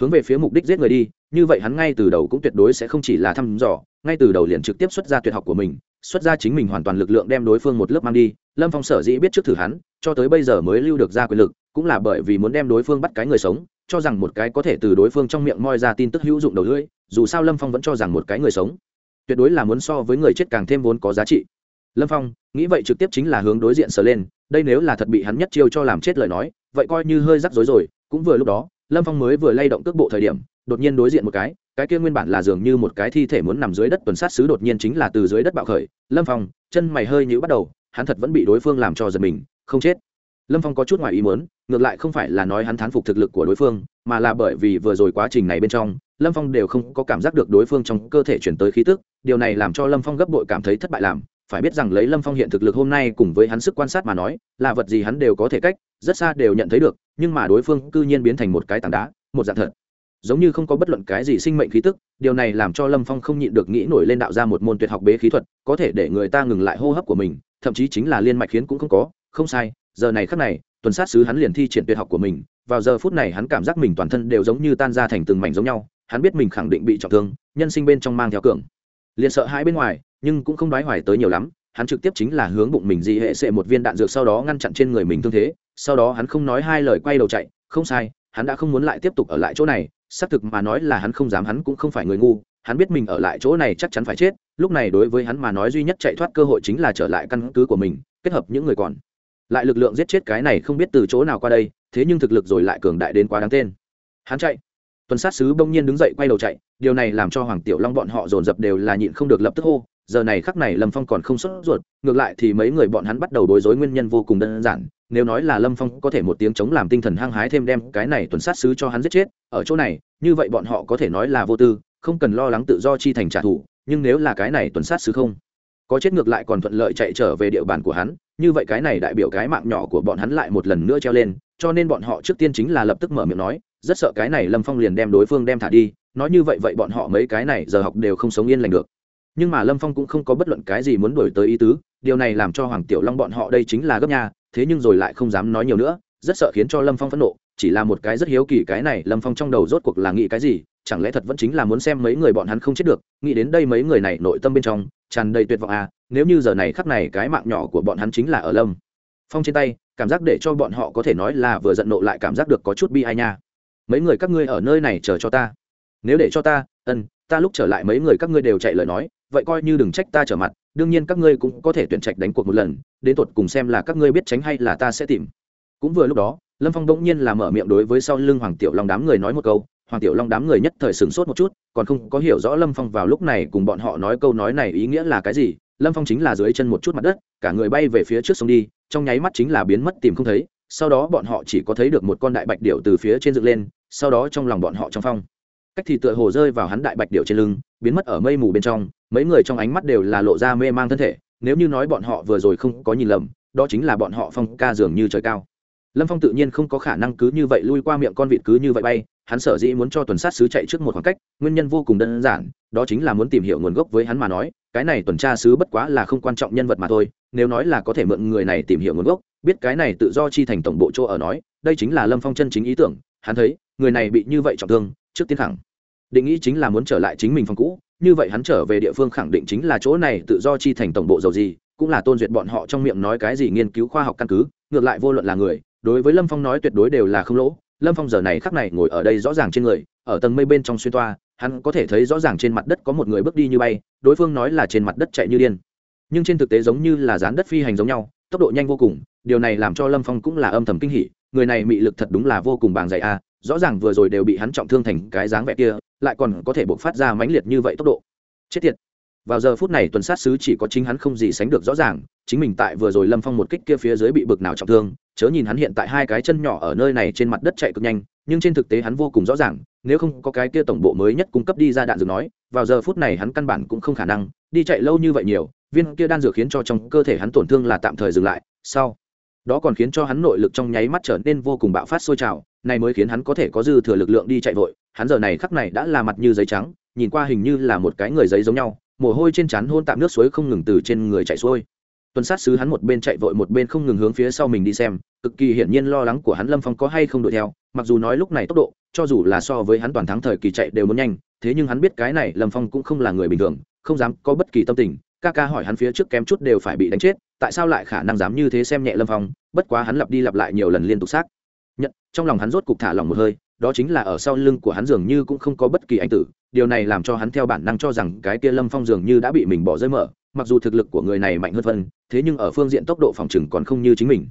hướng về phía mục đích giết người đi như vậy hắn ngay từ đầu cũng tuyệt đối sẽ không chỉ là thăm dò, ngay từ đầu liền trực tiếp xuất ra tuyệt học của mình, xuất ra chính mình hoàn toàn lực lượng đem đối phương một lớp mang đi. Lâm phong sở dĩ biết trước thử hắn, cho tới bây giờ mới lưu được ra quyền lực, cũng là bởi vì muốn đem đối phương bắt cái người sống, cho rằng một cái có thể từ đối phương trong miệng moi ra tin tức hữu dụng đầu lưỡi, dù sao lâm phong vẫn cho rằng một cái người sống. Tuyệt đối là muốn so với người chết càng thêm vốn có giá trị. Lâm phong, nghĩ vậy trực tiếp chính là hướng đối diện sờ lên, đây nếu là thật bị hắn nhất chiêu cho làm chết lời nói, vậy coi như hơi rắc rối rồi. Cũng vừa lúc đó, lâm phong mới vừa lay động cước bộ thời điểm đột nhiên đối diện một cái cái kia nguyên bản là dường như một cái thi thể muốn nằm dưới đất tuần sát xứ đột nhiên chính là từ dưới đất bạo khởi. Lâm phong, chân mày hơi nhữ bắt đầu, hắn thật vẫn bị đối phương làm cho giật mình, không chết. Lâm phong có chút ngoài ý muốn, ngược lại không phải là nói hắn thán phục thực lực của đối phương, mà là bởi vì vừa rồi quá trình này bên trong, lâm phong đều không có cảm giác được đối phương trong cơ thể chuyển tới khí tức, điều này làm cho lâm phong gấp bội cảm thấy thất bại làm. Phải biết rằng lấy lâm phong hiện thực lực hôm nay cùng với hắn sức quan sát mà nói, là vật gì hắn đều có thể cách, rất xa đều nhận thấy được, nhưng mà đối phương cư nhiên biến thành một cái tảng đá, một dạng thật giống như không có bất luận cái gì sinh mệnh khí tức, điều này làm cho lâm phong không nhịn được nghĩ nổi lên đạo ra một môn tuyệt học bế khí thuật, có thể để người ta ngừng lại hô hấp của mình, thậm chí chính là liên mạch khiến cũng không có, không sai, giờ này khắc này, tuần sát sứ hắn liền thi triển tuyệt học của mình, vào giờ phút này hắn cảm giác mình toàn thân đều giống như tan ra thành từng mảnh giống nhau, hắn biết mình khẳng định bị trọng thương, nhân sinh bên trong mang theo cường. Liền sợ hãi bên ngoài, nhưng cũng không đoái hoài tới nhiều lắm, hắn trực tiếp chính là hướng bụng mình dị hệ sệ một viên đạn dược sau đó ngăn chặn trên người mình thương thế, sau đó hắn không nói hai lời quay đầu chạy, không sai, hắn đã không muốn lại tiếp tục ở lại chỗ này xác thực mà nói là hắn không dám, hắn cũng không phải người ngu, hắn biết mình ở lại chỗ này chắc chắn phải chết, lúc này đối với hắn mà nói duy nhất chạy thoát cơ hội chính là trở lại căn cứ của mình, kết hợp những người còn lại lực lượng giết chết cái này không biết từ chỗ nào qua đây, thế nhưng thực lực rồi lại cường đại đến quá đáng tên. Hắn chạy. Tuần sát sứ bỗng nhiên đứng dậy quay đầu chạy, điều này làm cho hoàng tiểu long bọn họ dồn dập đều là nhịn không được lập tức hô, giờ này khắc này lâm phong còn không sốt ruột, ngược lại thì mấy người bọn hắn bắt đầu đối rối nguyên nhân vô cùng đơn giản nếu nói là lâm phong có thể một tiếng chống làm tinh thần hăng hái thêm đem cái này tuần sát sứ cho hắn giết chết, ở chỗ này, như vậy bọn họ có thể nói là vô tư, không cần lo lắng tự do chi thành trả thù, nhưng nếu là cái này tuần sát sứ không có chết ngược lại còn thuận lợi chạy trở về địa bàn của hắn, như vậy cái này đại biểu cái mạng nhỏ của bọn hắn lại một lần nữa treo lên, cho nên bọn họ trước tiên chính là lập tức mở miệng nói, rất sợ cái này lâm phong liền đem đối phương đem thả đi, nói như vậy vậy bọn họ mấy cái này giờ học đều không sống yên lành được. Nhưng mà lâm phong cũng không có bất luận cái gì muốn đổi tới ý tứ, điều này làm cho hoàng tiểu long bọn họ đây chính là gấp nhà thế nhưng rồi lại không dám nói nhiều nữa, rất sợ khiến cho lâm phong phẫn nộ, chỉ là một cái rất hiếu kỳ cái này lâm phong trong đầu rốt cuộc là nghĩ cái gì, chẳng lẽ thật vẫn chính là muốn xem mấy người bọn hắn không chết được, nghĩ đến đây mấy người này nội tâm bên trong, tràn đầy tuyệt vọng à nếu như giờ này khắc này cái mạng nhỏ của bọn hắn chính là ở lâm phong trên tay, cảm giác để cho bọn họ có thể nói là vừa giận nộ lại cảm giác được có chút bi ai nha. Mấy người các ngươi ở nơi này chờ cho ta. Nếu để cho ta, ân, ta lúc trở lại mấy người các ngươi đều chạy lời nói, vậy coi như đừng trách ta trở mặt, đương nhiên các ngươi cũng có thể tuyển trạch đánh cuộc một lần đến tột cùng xem là các ngươi biết tránh hay là ta sẽ tìm. Cũng vừa lúc đó, lâm phong đông nhiên là mở miệng đối với sau lưng hoàng tiểu long đám người nói một câu, hoàng tiểu long đám người nhất thời sửng sốt một chút, còn không có hiểu rõ lâm phong vào lúc này cùng bọn họ nói câu nói này ý nghĩa là cái gì, lâm phong chính là dưới chân một chút mặt đất, cả người bay về phía trước sông đi, trong nháy mắt chính là biến mất tìm không thấy, sau đó bọn họ chỉ có thấy được một con đại bạch điệu từ phía trên dựng lên, sau đó trong lòng bọn họ trong phong. Cách thì tựa hồ rơi vào hắn đại bạch điệu trên lưng, biến mất ở mây mù bên trong, mấy người trong ánh mắt đều là lộ ra mê mang thân thể nếu như nói bọn họ vừa rồi không có nhìn lầm đó chính là bọn họ phong ca dường như trời cao. Lâm phong tự nhiên không có khả năng cứ như vậy lui qua miệng con vịt cứ như vậy bay hắn sở dĩ muốn cho tuần sát sứ chạy trước một khoảng cách nguyên nhân vô cùng đơn giản đó chính là muốn tìm hiểu nguồn gốc với hắn mà nói cái này tuần tra sứ bất quá là không quan trọng nhân vật mà thôi nếu nói là có thể mượn người này tìm hiểu nguồn gốc biết cái này tự do chi thành tổng bộ chỗ ở nói đây chính là lâm phong chân chính ý tưởng hắn thấy người này bị như vậy trọng thương trước tiên thẳng, định nghĩ chính là muốn trở lại chính mình phòng cũ như vậy hắn trở về địa phương khẳng định chính là chỗ này tự do chi thành tổng bộ dầu gì, cũng là tôn duyệt bọn họ trong miệng nói cái gì nghiên cứu khoa học căn cứ, ngược lại vô luận là người, đối với lâm phong nói tuyệt đối đều là không lỗ. Lâm phong giờ này khắc này ngồi ở đây rõ ràng trên người, ở tầng mây bên trong xuyên toa, hắn có thể thấy rõ ràng trên mặt đất có một người bước đi như bay, đối phương nói là trên mặt đất chạy như điên. Nhưng trên thực tế giống như là dán đất phi hành giống nhau, tốc độ nhanh vô cùng, điều này làm cho lâm phong cũng là âm thầm kinh hỉ, người này mị lực thật đúng là vô cùng bàng dạy a, rõ ràng vừa rồi đều bị hắn trọng thương thành cái dáng vẻ kia lại còn có thể bộc phát ra mãnh liệt như vậy tốc độ. Chết tiệt. Vào giờ phút này tuần sát sứ chỉ có chính hắn không gì sánh được rõ ràng, chính mình tại vừa rồi lâm phong một kích kia phía dưới bị bực nào trọng thương, chớ nhìn hắn hiện tại hai cái chân nhỏ ở nơi này trên mặt đất chạy cực nhanh, nhưng trên thực tế hắn vô cùng rõ ràng, nếu không có cái kia tổng bộ mới nhất cung cấp đi ra đạn dược nói, vào giờ phút này hắn căn bản cũng không khả năng đi chạy lâu như vậy nhiều, viên kia đan dược khiến cho trong cơ thể hắn tổn thương là tạm thời dừng lại, sau đó còn khiến cho hắn nội lực trong nháy mắt trở nên vô cùng bạo phát sôi trào này mới khiến hắn có thể có dư thừa lực lượng đi chạy vội, hắn giờ này khắc này đã là mặt như giấy trắng, nhìn qua hình như là một cái người giấy giống nhau, mồ hôi trên trán hôn tạm nước suối không ngừng từ trên người chạy xuôi. Tuần sát sứ hắn một bên chạy vội một bên không ngừng hướng phía sau mình đi xem, cực kỳ hiển nhiên lo lắng của hắn lâm phong có hay không đuổi theo, mặc dù nói lúc này tốc độ, cho dù là so với hắn toàn thắng thời kỳ chạy đều muốn nhanh, thế nhưng hắn biết cái này lâm phong cũng không là người bình thường, không dám có bất kỳ tâm tình, ca ca hỏi hắn phía trước kém chút đều phải bị đánh chết, tại sao lại khả năng dám như thế xem nhẹ lâm phong, bất quá hắn lặp đi lặp lại nhiều lần liên tục xác trong lòng hắn rốt cục thả lòng một hơi, đó chính là ở sau lưng của hắn dường như cũng không có bất kỳ anh tử, điều này làm cho hắn theo bản năng cho rằng cái kia lâm phong dường như đã bị mình bỏ rơi mở, mặc dù thực lực của người này mạnh hơn phân, thế nhưng ở phương diện tốc độ phòng chừng còn không như chính mình.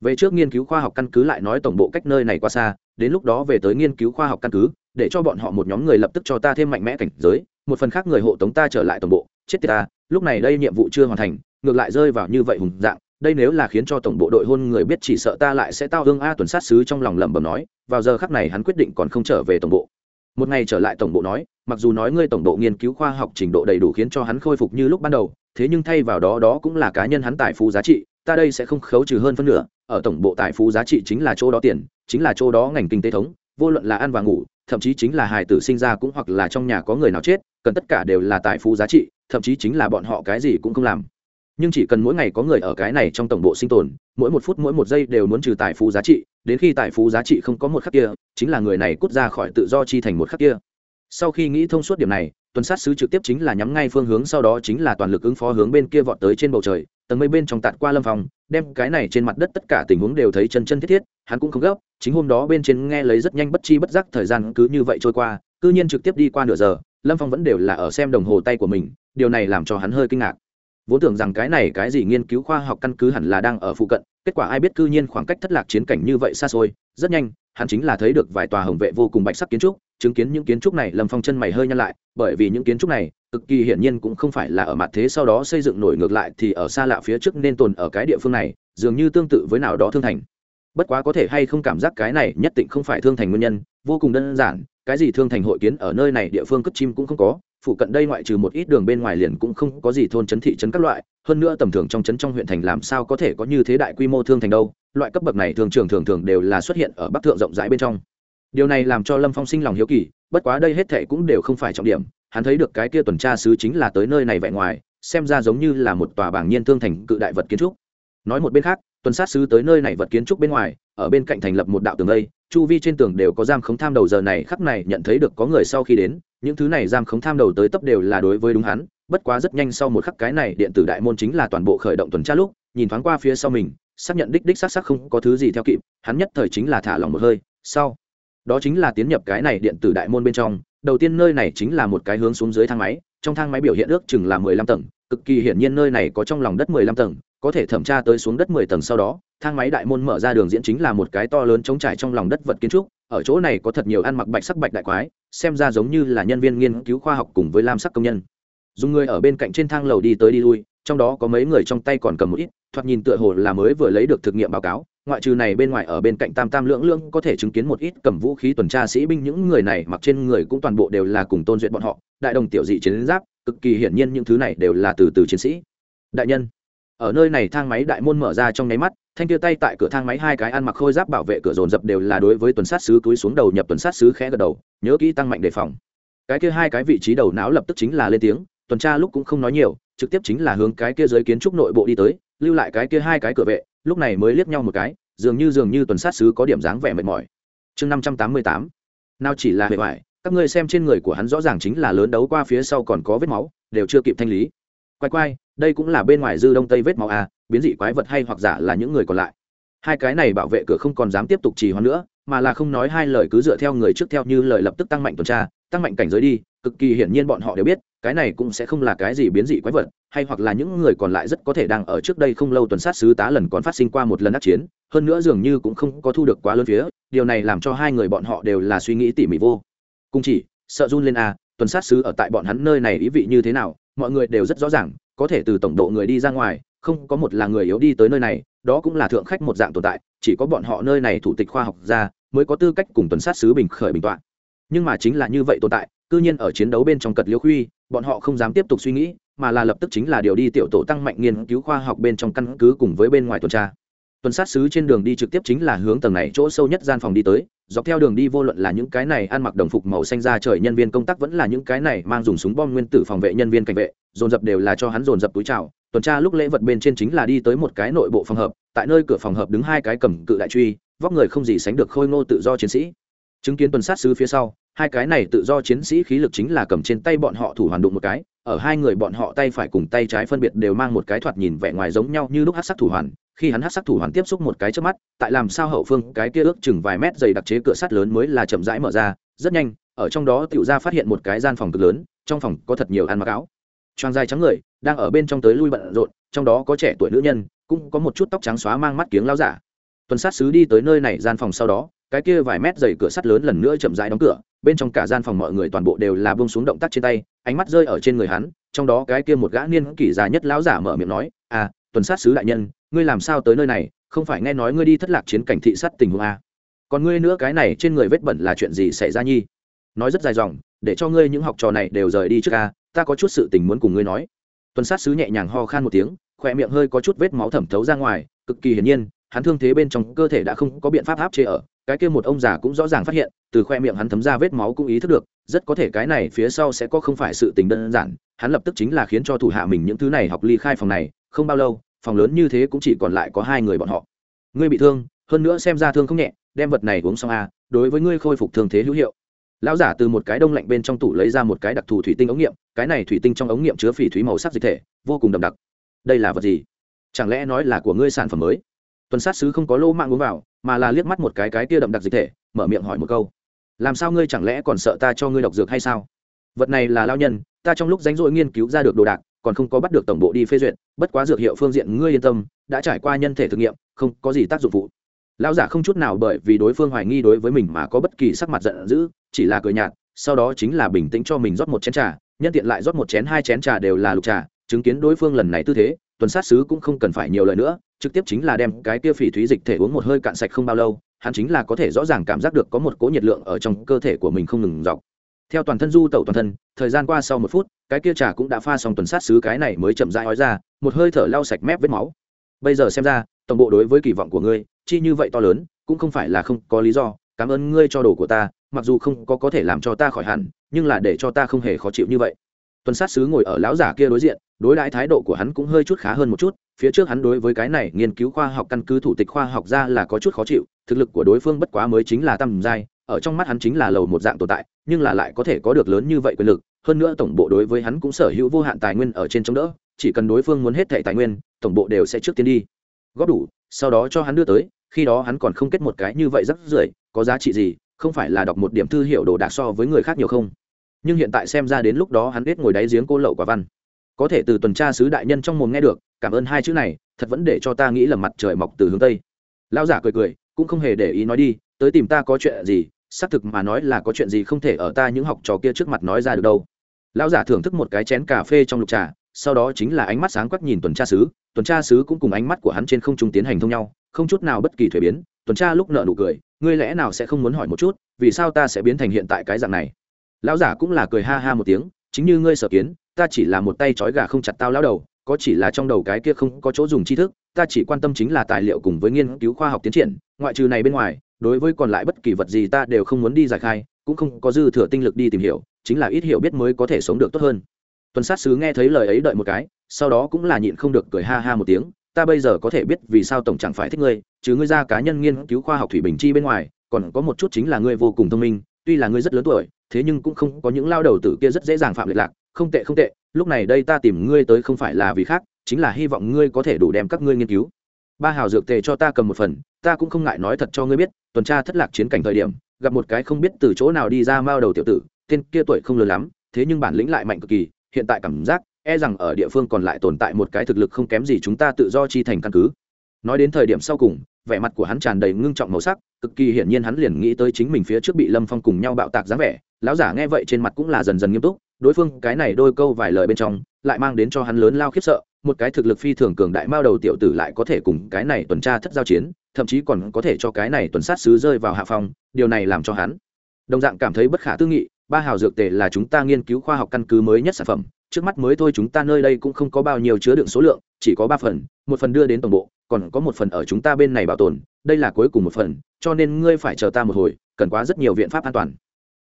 Về trước nghiên cứu khoa học căn cứ lại nói tổng bộ cách nơi này qua xa, đến lúc đó về tới nghiên cứu khoa học căn cứ, để cho bọn họ một nhóm người lập tức cho ta thêm mạnh mẽ cảnh giới, một phần khác người hộ tống ta trở lại tổng bộ, chết tiệt ta, lúc này đây nhiệm vụ chưa hoàn thành, ngược lại rơi vào như vậy hùng dạng đây nếu là khiến cho tổng bộ đội hôn người biết chỉ sợ ta lại sẽ tao hương a tuần sát sứ trong lòng lẩm bẩm nói, vào giờ khắc này hắn quyết định còn không trở về tổng bộ. Một ngày trở lại tổng bộ nói, mặc dù nói ngươi tổng bộ nghiên cứu khoa học trình độ đầy đủ khiến cho hắn khôi phục như lúc ban đầu, thế nhưng thay vào đó đó cũng là cá nhân hắn tài phú giá trị, ta đây sẽ không khấu trừ hơn phân nửa, ở tổng bộ tài phú giá trị chính là chỗ đó tiền, chính là chỗ đó ngành kinh tế thống, vô luận là ăn và ngủ, thậm chí chính là hài tử sinh ra cũng hoặc là trong nhà có người nào chết, cần tất cả đều là tài phú giá trị, thậm chí chính là bọn họ cái gì cũng không làm nhưng chỉ cần mỗi ngày có người ở cái này trong tổng bộ sinh tồn, mỗi một phút mỗi một giây đều muốn trừ tài phú giá trị, đến khi tài phú giá trị không có một khắc kia, chính là người này cút ra khỏi tự do chi thành một khắc kia. Sau khi nghĩ thông suốt điểm này, tuần sát sứ trực tiếp chính là nhắm ngay phương hướng, sau đó chính là toàn lực ứng phó hướng bên kia vọt tới trên bầu trời, tầng mây bên trong tạt qua lâm phòng đem cái này trên mặt đất tất cả tình huống đều thấy chân chân thiết thiết, hắn cũng không gấp, chính hôm đó bên trên nghe lấy rất nhanh bất chi bất giác thời gian cứ như vậy trôi qua, cư nhiên trực tiếp đi qua nửa giờ, lâm phong vẫn đều là ở xem đồng hồ tay của mình, điều này làm cho hắn hơi kinh ngạc vốn tưởng rằng cái này cái gì nghiên cứu khoa học căn cứ hẳn là đang ở phụ cận, kết quả ai biết cư nhiên khoảng cách thất lạc chiến cảnh như vậy xa xôi, rất nhanh, hắn chính là thấy được vài tòa hồng vệ vô cùng bạch sắc kiến trúc, chứng kiến những kiến trúc này lâm phong chân mày hơi nhăn lại, bởi vì những kiến trúc này, cực kỳ hiển nhiên cũng không phải là ở mặt thế sau đó xây dựng nổi ngược lại thì ở xa lạ phía trước nên tồn ở cái địa phương này, dường như tương tự với nào đó thương thành. Bất quá có thể hay không cảm giác cái này nhất định không phải thương thành nguyên nhân, vô cùng đơn giản, cái gì thương thành hội kiến ở nơi này địa phương cất chim cũng không có phụ cận đây ngoại trừ một ít đường bên ngoài liền cũng không có gì thôn trấn thị trấn các loại, hơn nữa tầm thường trong trấn trong huyện thành làm sao có thể có như thế đại quy mô thương thành đâu, loại cấp bậc này thường trường thường thường đều là xuất hiện ở bắc thượng rộng rãi bên trong. Điều này làm cho lâm phong sinh lòng hiếu kỳ, bất quá đây hết thệ cũng đều không phải trọng điểm, hắn thấy được cái kia tuần tra sứ chính là tới nơi này vẹn ngoài, xem ra giống như là một tòa bảng nhiên thương thành cự đại vật kiến trúc. Nói một bên khác, tuần sát sứ tới nơi này vật kiến trúc bên ngoài, ở bên cạnh thành lập một đạo tường lây chu vi trên tường đều có giam khống tham đầu, giờ này khắc này nhận thấy được có người sau khi đến, những thứ này giam khống tham đầu tới tấp đều là đối với đúng hắn, bất quá rất nhanh sau một khắc cái này điện tử đại môn chính là toàn bộ khởi động tuần tra lúc, nhìn thoáng qua phía sau mình, xác nhận đích đích xác xác không có thứ gì theo kịp, hắn nhất thời chính là thả lỏng một hơi, sau, đó chính là tiến nhập cái này điện tử đại môn bên trong, đầu tiên nơi này chính là một cái hướng xuống dưới thang máy, trong thang máy biểu hiện ước chừng là mười lăm tầng, cực kỳ hiển nhiên nơi này có trong lòng đất mười lăm tầng có thể thẩm tra tới xuống đất mười tầng sau đó, thang máy đại môn mở ra đường diễn chính là một cái to lớn trống trải trong lòng đất vật kiến trúc, ở chỗ này có thật nhiều ăn mặc bạch sắc bạch đại quái, xem ra giống như là nhân viên nghiên cứu khoa học cùng với lam sắc công nhân. Dùng người ở bên cạnh trên thang lầu đi tới đi lui, trong đó có mấy người trong tay còn cầm một ít, thoạt nhìn tựa hồ là mới vừa lấy được thực nghiệm báo cáo, ngoại trừ này bên ngoài ở bên cạnh tam tam lưỡng lưỡng có thể chứng kiến một ít cầm vũ khí tuần tra sĩ binh, những người này mặc trên người cũng toàn bộ đều là cùng tôn duyệt bọn họ, đại đồng tiểu dị chiến giáp, cực kỳ hiển nhiên những thứ này đều là từ từ chiến sĩ. Đại nhân ở nơi này thang máy đại môn mở ra trong nháy mắt, thanh kia tay tại cửa thang máy hai cái ăn mặc khôi giáp bảo vệ cửa dồn dập đều là đối với tuần sát sứ túi xuống đầu nhập tuần sát sứ khẽ gật đầu, nhớ kỹ tăng mạnh đề phòng. Cái kia hai cái vị trí đầu não lập tức chính là lên tiếng, tuần tra lúc cũng không nói nhiều, trực tiếp chính là hướng cái kia dưới kiến trúc nội bộ đi tới, lưu lại cái kia hai cái cửa vệ, lúc này mới liếc nhau một cái, dường như dường như tuần sát sứ có điểm dáng vẻ mệt mỏi. Chương năm trăm tám mươi tám, nào chỉ là hệ hoại các ngươi xem trên người của hắn rõ ràng chính là lớn đấu qua phía sau còn có vết máu, đều chưa kịp thanh lý. Quay quay đây cũng là bên ngoài dư đông tây vết máu a biến dị quái vật hay hoặc giả là những người còn lại. Hai cái này bảo vệ cửa không còn dám tiếp tục trì hoãn nữa, mà là không nói hai lời cứ dựa theo người trước theo như lời lập tức tăng mạnh tuần tra, tăng mạnh cảnh giới đi, cực kỳ hiển nhiên bọn họ đều biết, cái này cũng sẽ không là cái gì biến dị quái vật, hay hoặc là những người còn lại rất có thể đang ở trước đây không lâu tuần sát sứ tá lần còn phát sinh qua một lần ác chiến, hơn nữa dường như cũng không có thu được quá lớn phía, điều này làm cho hai người bọn họ đều là suy nghĩ tỉ mỉ vô. Cùng chỉ, sợ run lên a tuần sát sứ ở tại bọn hắn nơi này ý vị như thế nào, mọi người đều rất rõ ràng có thể từ tổng độ người đi ra ngoài, không có một là người yếu đi tới nơi này, đó cũng là thượng khách một dạng tồn tại, chỉ có bọn họ nơi này thủ tịch khoa học ra mới có tư cách cùng tuần sát sứ bình khởi bình tọa nhưng mà chính là như vậy tồn tại, cư nhiên ở chiến đấu bên trong cật liêu khuy, bọn họ không dám tiếp tục suy nghĩ, mà là lập tức chính là điều đi tiểu tổ tăng mạnh nghiên cứu khoa học bên trong căn cứ cùng với bên ngoài tuần tra. Tuần sát sứ trên đường đi trực tiếp chính là hướng tầng này chỗ sâu nhất gian phòng đi tới, dọc theo đường đi vô luận là những cái này ăn mặc đồng phục màu xanh ra trời nhân viên công tác vẫn là những cái này mang dùng súng bom nguyên tử phòng vệ nhân viên cảnh vệ dồn dập đều là cho hắn dồn dập túi chào. Tuần tra lúc lễ vật bên trên chính là đi tới một cái nội bộ phòng hợp, tại nơi cửa phòng hợp đứng hai cái cầm cự đại truy, vóc người không gì sánh được khôi ngô tự do chiến sĩ. Chứng kiến tuần sát sứ phía sau, hai cái này tự do chiến sĩ khí lực chính là cầm trên tay bọn họ thủ hoàn đụng một cái, ở hai người bọn họ tay phải cùng tay trái phân biệt đều mang một cái thoạt nhìn vẻ ngoài giống nhau như lúc hát sắc thủ hoàn. Khi hắn hát sắc thủ hoàn tiếp xúc một cái trước mắt, tại làm sao hậu phương, cái kia ước chừng vài mét dày đặc chế cửa sắt lớn mới là chậm rãi mở ra. Rất nhanh, ở trong đó tiểu ra phát hiện một cái gian phòng cực lớn, trong phòng có thật nhiều ăn mặc áo choàng dài trắng người, đang ở bên trong tới lui bận rộn, trong đó có trẻ tuổi nữ nhân, cũng có một chút tóc trắng xóa mang mắt kiếng lao giả. Tuần sát sứ đi tới nơi này gian phòng sau đó, cái kia vài mét dày cửa sắt lớn lần nữa chậm rãi đóng cửa, bên trong cả gian phòng mọi người toàn bộ đều là buông xuống động tác trên tay, ánh mắt rơi ở trên người hắn, trong đó cái kia một gã niên kỷ già nhất lão giả mở miệng nói à tuần sát sứ đại nhân, ngươi làm sao tới nơi này, không phải nghe nói ngươi đi thất lạc chiến cảnh thị sát tình huống à? Còn ngươi nữa cái này trên người vết bẩn là chuyện gì xảy ra nhi? Nói rất dài dòng, để cho ngươi những học trò này đều rời đi trước a ta có chút sự tình muốn cùng ngươi nói. Tuần sát sứ nhẹ nhàng ho khan một tiếng, khỏe miệng hơi có chút vết máu thẩm thấu ra ngoài, cực kỳ hiển nhiên, hắn thương thế bên trong cơ thể đã không có biện pháp áp chế ở, cái kia một ông già cũng rõ ràng phát hiện, từ khoe miệng hắn thấm ra vết máu cũng ý thức được, rất có thể cái này phía sau sẽ có không phải sự tình đơn giản, hắn lập tức chính là khiến cho thủ hạ mình những thứ này học ly khai phòng này, không bao lâu, phòng lớn như thế cũng chỉ còn lại có hai người bọn họ. Ngươi bị thương, hơn nữa xem ra thương không nhẹ, đem vật này uống xong a đối với ngươi khôi phục thương thế hữu hiệu lão giả từ một cái đông lạnh bên trong tủ lấy ra một cái đặc thù thủy tinh ống nghiệm, cái này thủy tinh trong ống nghiệm chứa phỉ thúy màu sắc dịch thể, vô cùng đậm đặc. Đây là vật gì? Chẳng lẽ nói là của ngươi sản phẩm mới? Tuần sát sứ không có lô mạng uống vào, mà là liếc mắt một cái cái kia đậm đặc dịch thể, mở miệng hỏi một câu. Làm sao ngươi chẳng lẽ còn sợ ta cho ngươi độc dược hay sao? Vật này là lao nhân, ta trong lúc rảnh rỗi nghiên cứu ra được đồ đạc, còn không có bắt được tổng bộ đi phê duyệt, bất quá dược hiệu phương diện ngươi yên tâm, đã trải qua nhân thể thực nghiệm, không có gì tác dụng phụ lão giả không chút nào bởi vì đối phương hoài nghi đối với mình mà có bất kỳ sắc mặt giận dữ, chỉ là cười nhạt, sau đó chính là bình tĩnh cho mình rót một chén trà, nhân tiện lại rót một chén, hai chén trà đều là lục trà, chứng kiến đối phương lần này tư thế, tuần sát sứ cũng không cần phải nhiều lời nữa, trực tiếp chính là đem cái kia phỉ thúy dịch thể uống một hơi cạn sạch không bao lâu, hắn chính là có thể rõ ràng cảm giác được có một cỗ nhiệt lượng ở trong cơ thể của mình không ngừng dọc. Theo toàn thân du tẩu toàn thân, thời gian qua sau một phút, cái kia trà cũng đã pha xong tuần sát sứ cái này mới chậm rãi ói ra, một hơi thở lau sạch mép vết máu. Bây giờ xem ra, tổng bộ đối với kỳ vọng của ngươi chi như vậy to lớn, cũng không phải là không có lý do, cảm ơn ngươi cho đồ của ta, mặc dù không có có thể làm cho ta khỏi hẳn, nhưng là để cho ta không hề khó chịu như vậy. Tuần sát sứ ngồi ở lão giả kia đối diện, đối đãi thái độ của hắn cũng hơi chút khá hơn một chút, phía trước hắn đối với cái này nghiên cứu khoa học căn cứ thủ tịch khoa học ra là có chút khó chịu, thực lực của đối phương bất quá mới chính là tầm giai, ở trong mắt hắn chính là lầu một dạng tồn tại, nhưng là lại có thể có được lớn như vậy quyền lực, hơn nữa tổng bộ đối với hắn cũng sở hữu vô hạn tài nguyên ở trên chống đỡ, chỉ cần đối phương muốn hết thẻ tài nguyên, tổng bộ đều sẽ trước tiên đi. Góp đủ, sau đó cho hắn đưa tới khi đó hắn còn không kết một cái như vậy rất rưởi, có giá trị gì, không phải là đọc một điểm thư hiệu đồ đạc so với người khác nhiều không? Nhưng hiện tại xem ra đến lúc đó hắn biết ngồi đáy giếng cô lậu quả văn. Có thể từ tuần tra sứ đại nhân trong mồm nghe được, cảm ơn hai chữ này, thật vẫn để cho ta nghĩ là mặt trời mọc từ hướng tây. Lão giả cười cười, cũng không hề để ý nói đi, tới tìm ta có chuyện gì, xác thực mà nói là có chuyện gì không thể ở ta những học trò kia trước mặt nói ra được đâu. Lão giả thưởng thức một cái chén cà phê trong lục trà, sau đó chính là ánh mắt sáng quắc nhìn tuần tra sứ, tuần tra sứ cũng cùng ánh mắt của hắn trên không trung tiến hành thông nhau không chút nào bất kỳ thuế biến, tuần tra lúc nợ nụ cười, ngươi lẽ nào sẽ không muốn hỏi một chút, vì sao ta sẽ biến thành hiện tại cái dạng này? Lão giả cũng là cười ha ha một tiếng, chính như ngươi sở kiến, ta chỉ là một tay trói gà không chặt tao lão đầu, có chỉ là trong đầu cái kia không có chỗ dùng tri thức, ta chỉ quan tâm chính là tài liệu cùng với nghiên cứu khoa học tiến triển, ngoại trừ này bên ngoài, đối với còn lại bất kỳ vật gì ta đều không muốn đi giải khai, cũng không có dư thừa tinh lực đi tìm hiểu, chính là ít hiểu biết mới có thể sống được tốt hơn. Tuần sát sứ nghe thấy lời ấy đợi một cái, sau đó cũng là nhịn không được cười ha ha một tiếng ta bây giờ có thể biết vì sao tổng chẳng phải thích ngươi, chứ ngươi ra cá nhân nghiên cứu khoa học thủy bình chi bên ngoài, còn có một chút chính là ngươi vô cùng thông minh, tuy là ngươi rất lớn tuổi, thế nhưng cũng không có những lao đầu tử kia rất dễ dàng phạm lệ lạc, không tệ không tệ, lúc này đây ta tìm ngươi tới không phải là vì khác, chính là hy vọng ngươi có thể đủ đem các ngươi nghiên cứu. Ba hào dược tề cho ta cầm một phần, ta cũng không ngại nói thật cho ngươi biết, tuần tra thất lạc chiến cảnh thời điểm, gặp một cái không biết từ chỗ nào đi ra mao đầu tiểu tử, tên kia tuổi không lớn lắm, thế nhưng bản lĩnh lại mạnh cực kỳ, hiện tại cảm giác e rằng ở địa phương còn lại tồn tại một cái thực lực không kém gì chúng ta tự do chi thành căn cứ. Nói đến thời điểm sau cùng, vẻ mặt của hắn tràn đầy ngưng trọng màu sắc, cực kỳ hiển nhiên hắn liền nghĩ tới chính mình phía trước bị lâm phong cùng nhau bạo tạc dáng vẻ. Lão giả nghe vậy trên mặt cũng là dần dần nghiêm túc, đối phương cái này đôi câu vài lời bên trong, lại mang đến cho hắn lớn lao khiếp sợ, một cái thực lực phi thường cường đại mao đầu tiểu tử lại có thể cùng cái này tuần tra thất giao chiến, thậm chí còn có thể cho cái này tuần sát sứ rơi vào hạ phong, điều này làm cho hắn đồng dạng cảm thấy bất khả tư nghị, ba hào dược tề là chúng ta nghiên cứu khoa học căn cứ mới nhất sản phẩm trước mắt mới thôi chúng ta nơi đây cũng không có bao nhiêu chứa đựng số lượng, chỉ có ba phần, một phần đưa đến tổng bộ, còn có một phần ở chúng ta bên này bảo tồn, đây là cuối cùng một phần, cho nên ngươi phải chờ ta một hồi, cần quá rất nhiều biện pháp an toàn.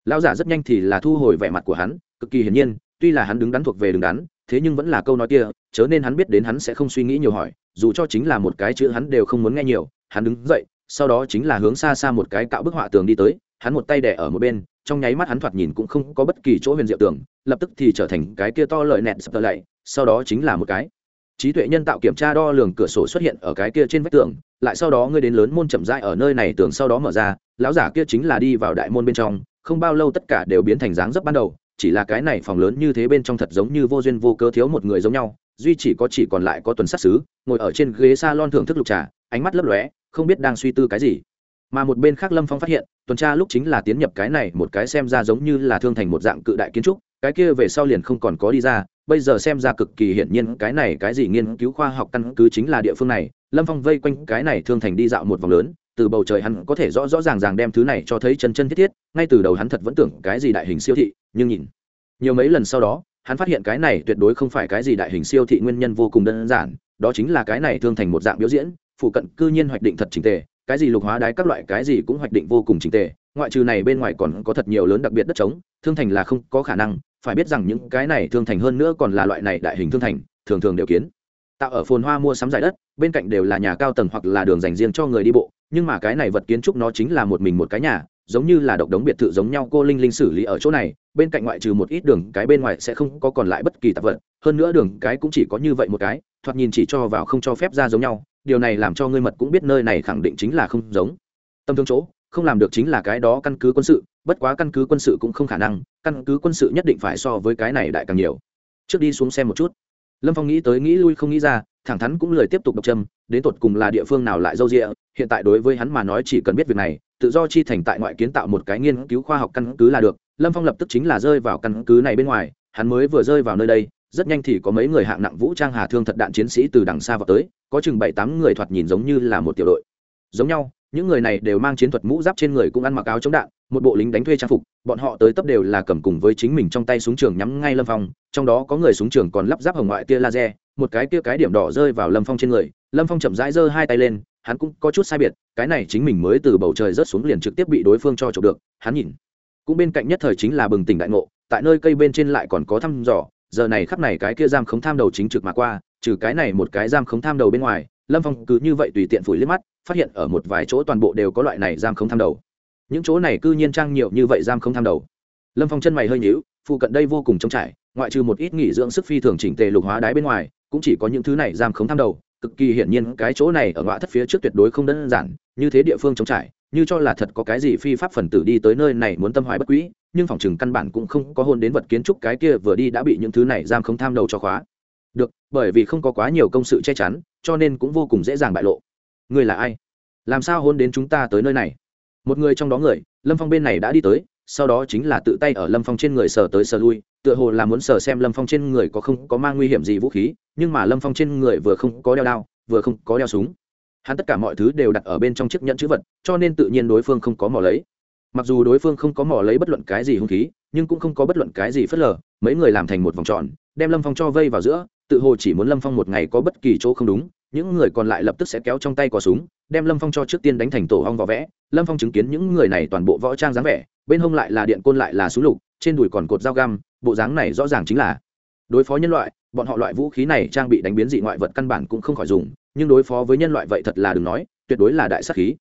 Lão giả rất nhanh thì là thu hồi vẻ mặt của hắn, cực kỳ hiển nhiên, tuy là hắn đứng đắn thuộc về đứng đắn, thế nhưng vẫn là câu nói kia, chớ nên hắn biết đến hắn sẽ không suy nghĩ nhiều hỏi, dù cho chính là một cái chữ hắn đều không muốn nghe nhiều, hắn đứng dậy, sau đó chính là hướng xa xa một cái cạo bức họa tường đi tới hắn một tay đẻ ở một bên trong nháy mắt hắn thoạt nhìn cũng không có bất kỳ chỗ huyền diệu tưởng, lập tức thì trở thành cái kia to lợi nẹt sập tờ lạy sau đó chính là một cái. Trí tuệ nhân tạo kiểm tra đo lường cửa sổ xuất hiện ở cái kia trên vách tường lại sau đó ngươi đến lớn môn chậm rãi ở nơi này tường sau đó mở ra lão giả kia chính là đi vào đại môn bên trong không bao lâu tất cả đều biến thành dáng dấp ban đầu chỉ là cái này phòng lớn như thế bên trong thật giống như vô duyên vô cớ thiếu một người giống nhau duy chỉ có chỉ còn lại có tuần sát xứ ngồi ở trên ghế s a lon thưởng thức lục trà ánh mắt lấp lóe không biết đang suy tư cái gì. Mà một bên khác lâm phong phát hiện tuần tra lúc chính là tiến nhập cái này một cái xem ra giống như là thương thành một dạng cự đại kiến trúc, cái kia về sau liền không còn có đi ra, bây giờ xem ra cực kỳ hiển nhiên cái này cái gì nghiên cứu khoa học căn cứ chính là địa phương này, lâm phong vây quanh cái này thương thành đi dạo một vòng lớn, từ bầu trời hắn có thể rõ rõ ràng ràng đem thứ này cho thấy chân chân thiết thiết, ngay từ đầu hắn thật vẫn tưởng cái gì đại hình siêu thị, nhưng nhìn, nhiều mấy lần sau đó, hắn phát hiện cái này tuyệt đối không phải cái gì đại hình siêu thị nguyên nhân vô cùng đơn giản, đó chính là cái này thương thành một dạng biểu diễn, phụ cận cư nhiên hoạch định thật trình tề cái gì lục hóa đái các loại cái gì cũng hoạch định vô cùng chính tề, ngoại trừ này bên ngoài còn có thật nhiều lớn đặc biệt đất trống, thương thành là không có khả năng, phải biết rằng những cái này thương thành hơn nữa còn là loại này đại hình thương thành, thường thường đều kiến. Tạo ở phồn hoa mua sắm giải đất, bên cạnh đều là nhà cao tầng hoặc là đường dành riêng cho người đi bộ, nhưng mà cái này vật kiến trúc nó chính là một mình một cái nhà, giống như là độc đống biệt thự giống nhau cô linh linh xử lý ở chỗ này, bên cạnh ngoại trừ một ít đường, cái bên ngoài sẽ không có còn lại bất kỳ tạp vật, hơn nữa đường cái cũng chỉ có như vậy một cái, thoạt nhìn chỉ cho vào không cho phép ra giống nhau điều này làm cho ngươi mật cũng biết nơi này khẳng định chính là không giống. Tâm thương chỗ, không làm được chính là cái đó căn cứ quân sự, bất quá căn cứ quân sự cũng không khả năng, căn cứ quân sự nhất định phải so với cái này đại càng nhiều. Trước đi xuống xem một chút. Lâm phong nghĩ tới nghĩ lui không nghĩ ra, thẳng thắn cũng lời tiếp tục độc châm, đến tột cùng là địa phương nào lại dâu rịa hiện tại đối với hắn mà nói chỉ cần biết việc này, tự do chi thành tại ngoại kiến tạo một cái nghiên cứu khoa học căn cứ là được, lâm phong lập tức chính là rơi vào căn cứ này bên ngoài, hắn mới vừa rơi vào nơi đây rất nhanh thì có mấy người hạng nặng vũ trang hà thương thật đạn chiến sĩ từ đằng xa vào tới, có chừng bảy tám người thoạt nhìn giống như là một tiểu đội. Giống nhau, những người này đều mang chiến thuật mũ giáp trên người cũng ăn mặc áo chống đạn, một bộ lính đánh thuê trang phục, bọn họ tới tấp đều là cầm cùng với chính mình trong tay súng trường nhắm ngay lâm phong, trong đó có người súng trường còn lắp ráp hồng ngoại tia laser, một cái tia cái điểm đỏ rơi vào lâm phong trên người, lâm phong chậm rãi giơ hai tay lên, hắn cũng có chút sai biệt, cái này chính mình mới từ bầu trời rớt xuống liền trực tiếp bị đối phương cho chụp được, hắn nhìn. Cũng bên cạnh nhất thời chính là bừng tỉnh đại ngộ, tại nơi cây bên trên lại còn có thăm dò giờ này khắp này cái kia giam khống tham đầu chính trực mà qua, trừ cái này một cái giam khống tham đầu bên ngoài, lâm phong cứ như vậy tùy tiện phủi liếc mắt, phát hiện ở một vài chỗ toàn bộ đều có loại này giam khống tham đầu. Những chỗ này cư nhiên trang nhiều như vậy giam không tham đầu. Lâm phong chân mày hơi nhíu phụ cận đây vô cùng trống trải, ngoại trừ một ít nghỉ dưỡng sức phi thường chỉnh tề lục hóa đáy bên ngoài, cũng chỉ có những thứ này giam không tham đầu, cực kỳ hiển nhiên cái chỗ này ở ngoại thất phía trước tuyệt đối không đơn giản, như thế địa phương trống trải như cho là thật có cái gì phi pháp phần tử đi tới nơi này muốn tâm hoài bất quỹ nhưng phòng chừng căn bản cũng không có hôn đến vật kiến trúc cái kia vừa đi đã bị những thứ này giam không tham đầu cho khóa. Được, bởi vì không có quá nhiều công sự che chắn, cho nên cũng vô cùng dễ dàng bại lộ. Người là ai? Làm sao hôn đến chúng ta tới nơi này? Một người trong đó người, lâm phong bên này đã đi tới, sau đó chính là tự tay ở lâm phong trên người sờ tới sờ lui, tựa hồ là muốn sờ xem lâm phong trên người có không có mang nguy hiểm gì vũ khí, nhưng mà lâm phong trên người vừa không có đeo đao, vừa không có đeo súng hắn tất cả mọi thứ đều đặt ở bên trong chiếc nhẫn chữ vật, cho nên tự nhiên đối phương không có mỏ lấy. Mặc dù đối phương không có mỏ lấy bất luận cái gì hung khí, nhưng cũng không có bất luận cái gì phớt lờ, mấy người làm thành một vòng tròn, đem lâm phong cho vây vào giữa, tự hồ chỉ muốn lâm phong một ngày có bất kỳ chỗ không đúng, những người còn lại lập tức sẽ kéo trong tay cò súng, đem lâm phong cho trước tiên đánh thành tổ hong vỏ vẽ. Lâm phong chứng kiến những người này toàn bộ võ trang dáng vẻ, bên hông lại là điện côn lại là súng lục, trên đùi còn cột dao găm, bộ dáng này rõ ràng chính là đối phó nhân loại bọn họ loại vũ khí này trang bị đánh biến dị ngoại vật căn bản cũng không khỏi dùng, nhưng đối phó với nhân loại vậy thật là đừng nói, tuyệt đối là đại sắc khí.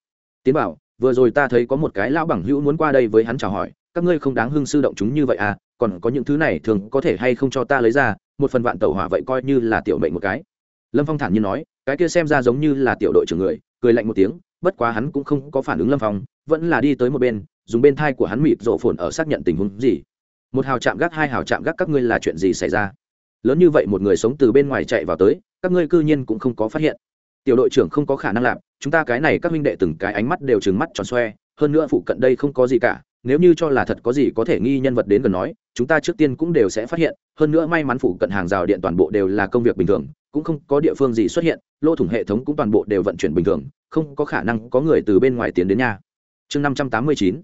Tiến bảo, vừa rồi ta thấy có một cái lão bằng hữu muốn qua đây với hắn chào hỏi, các ngươi không đáng hưng sư động chúng như vậy à còn có những thứ này thường có thể hay không cho ta lấy ra, một phần vạn tàu hỏa vậy coi như là tiểu mệnh một cái. Lâm phong thản nhiên nói, cái kia xem ra giống như là tiểu đội trưởng người, cười lạnh một tiếng, bất quá hắn cũng không có phản ứng lâm phong, vẫn là đi tới một bên, dùng bên thai của hắn mịt rộ phồn ở xác nhận tình huống gì. Một hào chạm gác, hai hào chạm gác, các ngươi là chuyện gì xảy ra? Lớn như vậy một người sống từ bên ngoài chạy vào tới, các ngươi cư nhiên cũng không có phát hiện. Tiểu đội trưởng không có khả năng làm, chúng ta cái này các huynh đệ từng cái ánh mắt đều trừng mắt tròn xoe, hơn nữa phụ cận đây không có gì cả, nếu như cho là thật có gì có thể nghi nhân vật đến gần nói, chúng ta trước tiên cũng đều sẽ phát hiện, hơn nữa may mắn phụ cận hàng rào điện toàn bộ đều là công việc bình thường, cũng không có địa phương gì xuất hiện, lô thủng hệ thống cũng toàn bộ đều vận chuyển bình thường, không có khả năng có người từ bên ngoài tiến đến nhà chương năm trăm tám mươi chín.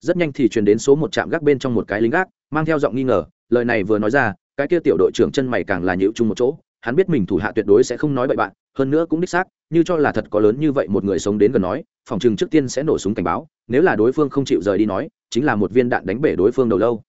Rất nhanh thì truyền đến số một trạm gác bên trong một cái lính gác, mang theo giọng nghi ngờ, lời này vừa nói ra cái kia tiểu đội trưởng chân mày càng là nhịu chung một chỗ, hắn biết mình thủ hạ tuyệt đối sẽ không nói bậy bạn, hơn nữa cũng đích xác, như cho là thật có lớn như vậy một người sống đến gần nói, phòng chừng trước tiên sẽ nổ súng cảnh báo, nếu là đối phương không chịu rời đi nói, chính là một viên đạn đánh bể đối phương đầu lâu.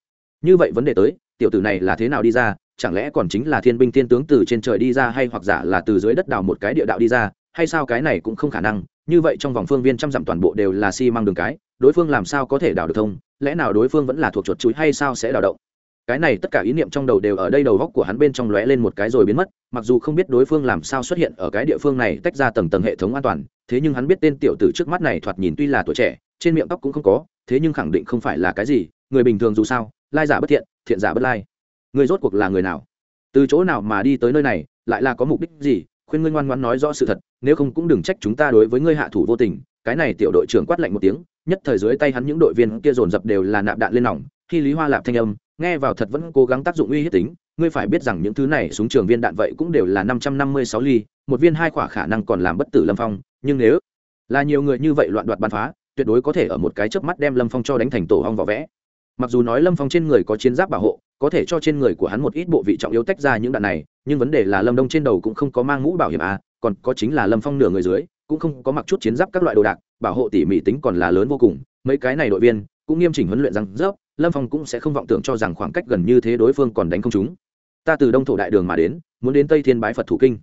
Như vậy vấn đề tới, tiểu tử này là thế nào đi ra, chẳng lẽ còn chính là thiên binh thiên tướng từ trên trời đi ra hay hoặc giả là từ dưới đất đào một cái địa đạo đi ra, hay sao cái này cũng không khả năng, như vậy trong vòng phương viên trăm dặm toàn bộ đều là xi、si、măng đường cái, đối phương làm sao có thể đào được thông, lẽ nào đối phương vẫn là thuộc chuột chuối hay sao sẽ đào động? Cái này tất cả ý niệm trong đầu đều ở đây đầu góc của hắn bên trong lóe lên một cái rồi biến mất, mặc dù không biết đối phương làm sao xuất hiện ở cái địa phương này tách ra tầng tầng hệ thống an toàn, thế nhưng hắn biết tên tiểu tử trước mắt này thoạt nhìn tuy là tuổi trẻ, trên miệng tóc cũng không có, thế nhưng khẳng định không phải là cái gì, người bình thường dù sao, lai giả bất thiện thiện giả bất lai. Người rốt cuộc là người nào? Từ chỗ nào mà đi tới nơi này, lại là có mục đích gì? Khuyên ngươi ngoan ngoan nói rõ sự thật, nếu không cũng đừng trách chúng ta đối với ngươi hạ thủ vô tình. Cái này tiểu đội trưởng quát lạnh một tiếng, nhất thời dưới tay hắn những đội viên kia dồn dập đều là nạp đạn lên nòng, khi lý hoa lạp thanh âm nghe vào thật vẫn cố gắng tác dụng uy hiếp tính, ngươi phải biết rằng những thứ này súng trường viên đạn vậy cũng đều là năm trăm năm mươi sáu ly, một viên hai quả khả năng còn làm bất tử lâm phong, nhưng nếu là nhiều người như vậy loạn đoạt bắn phá, tuyệt đối có thể ở một cái chớp mắt đem lâm phong cho đánh thành tổ hong vỏ vẽ. Mặc dù nói lâm phong trên người có chiến giáp bảo hộ, có thể cho trên người của hắn một ít bộ vị trọng yếu tách ra những đạn này, nhưng vấn đề là lâm đông trên đầu cũng không có mang mũ bảo hiểm à còn có chính là lâm phong nửa người dưới, cũng không có mặc chút chiến giáp các loại đồ đạc, bảo hộ tỉ mỉ tính còn là lớn vô cùng, mấy cái này đội viên cũng nghiêm chỉnh huấn luyện rằng dốc lâm phong cũng sẽ không vọng tưởng cho rằng khoảng cách gần như thế đối phương còn đánh không chúng ta từ đông thổ đại đường mà đến, muốn đến tây thiên bái phật thủ kinh.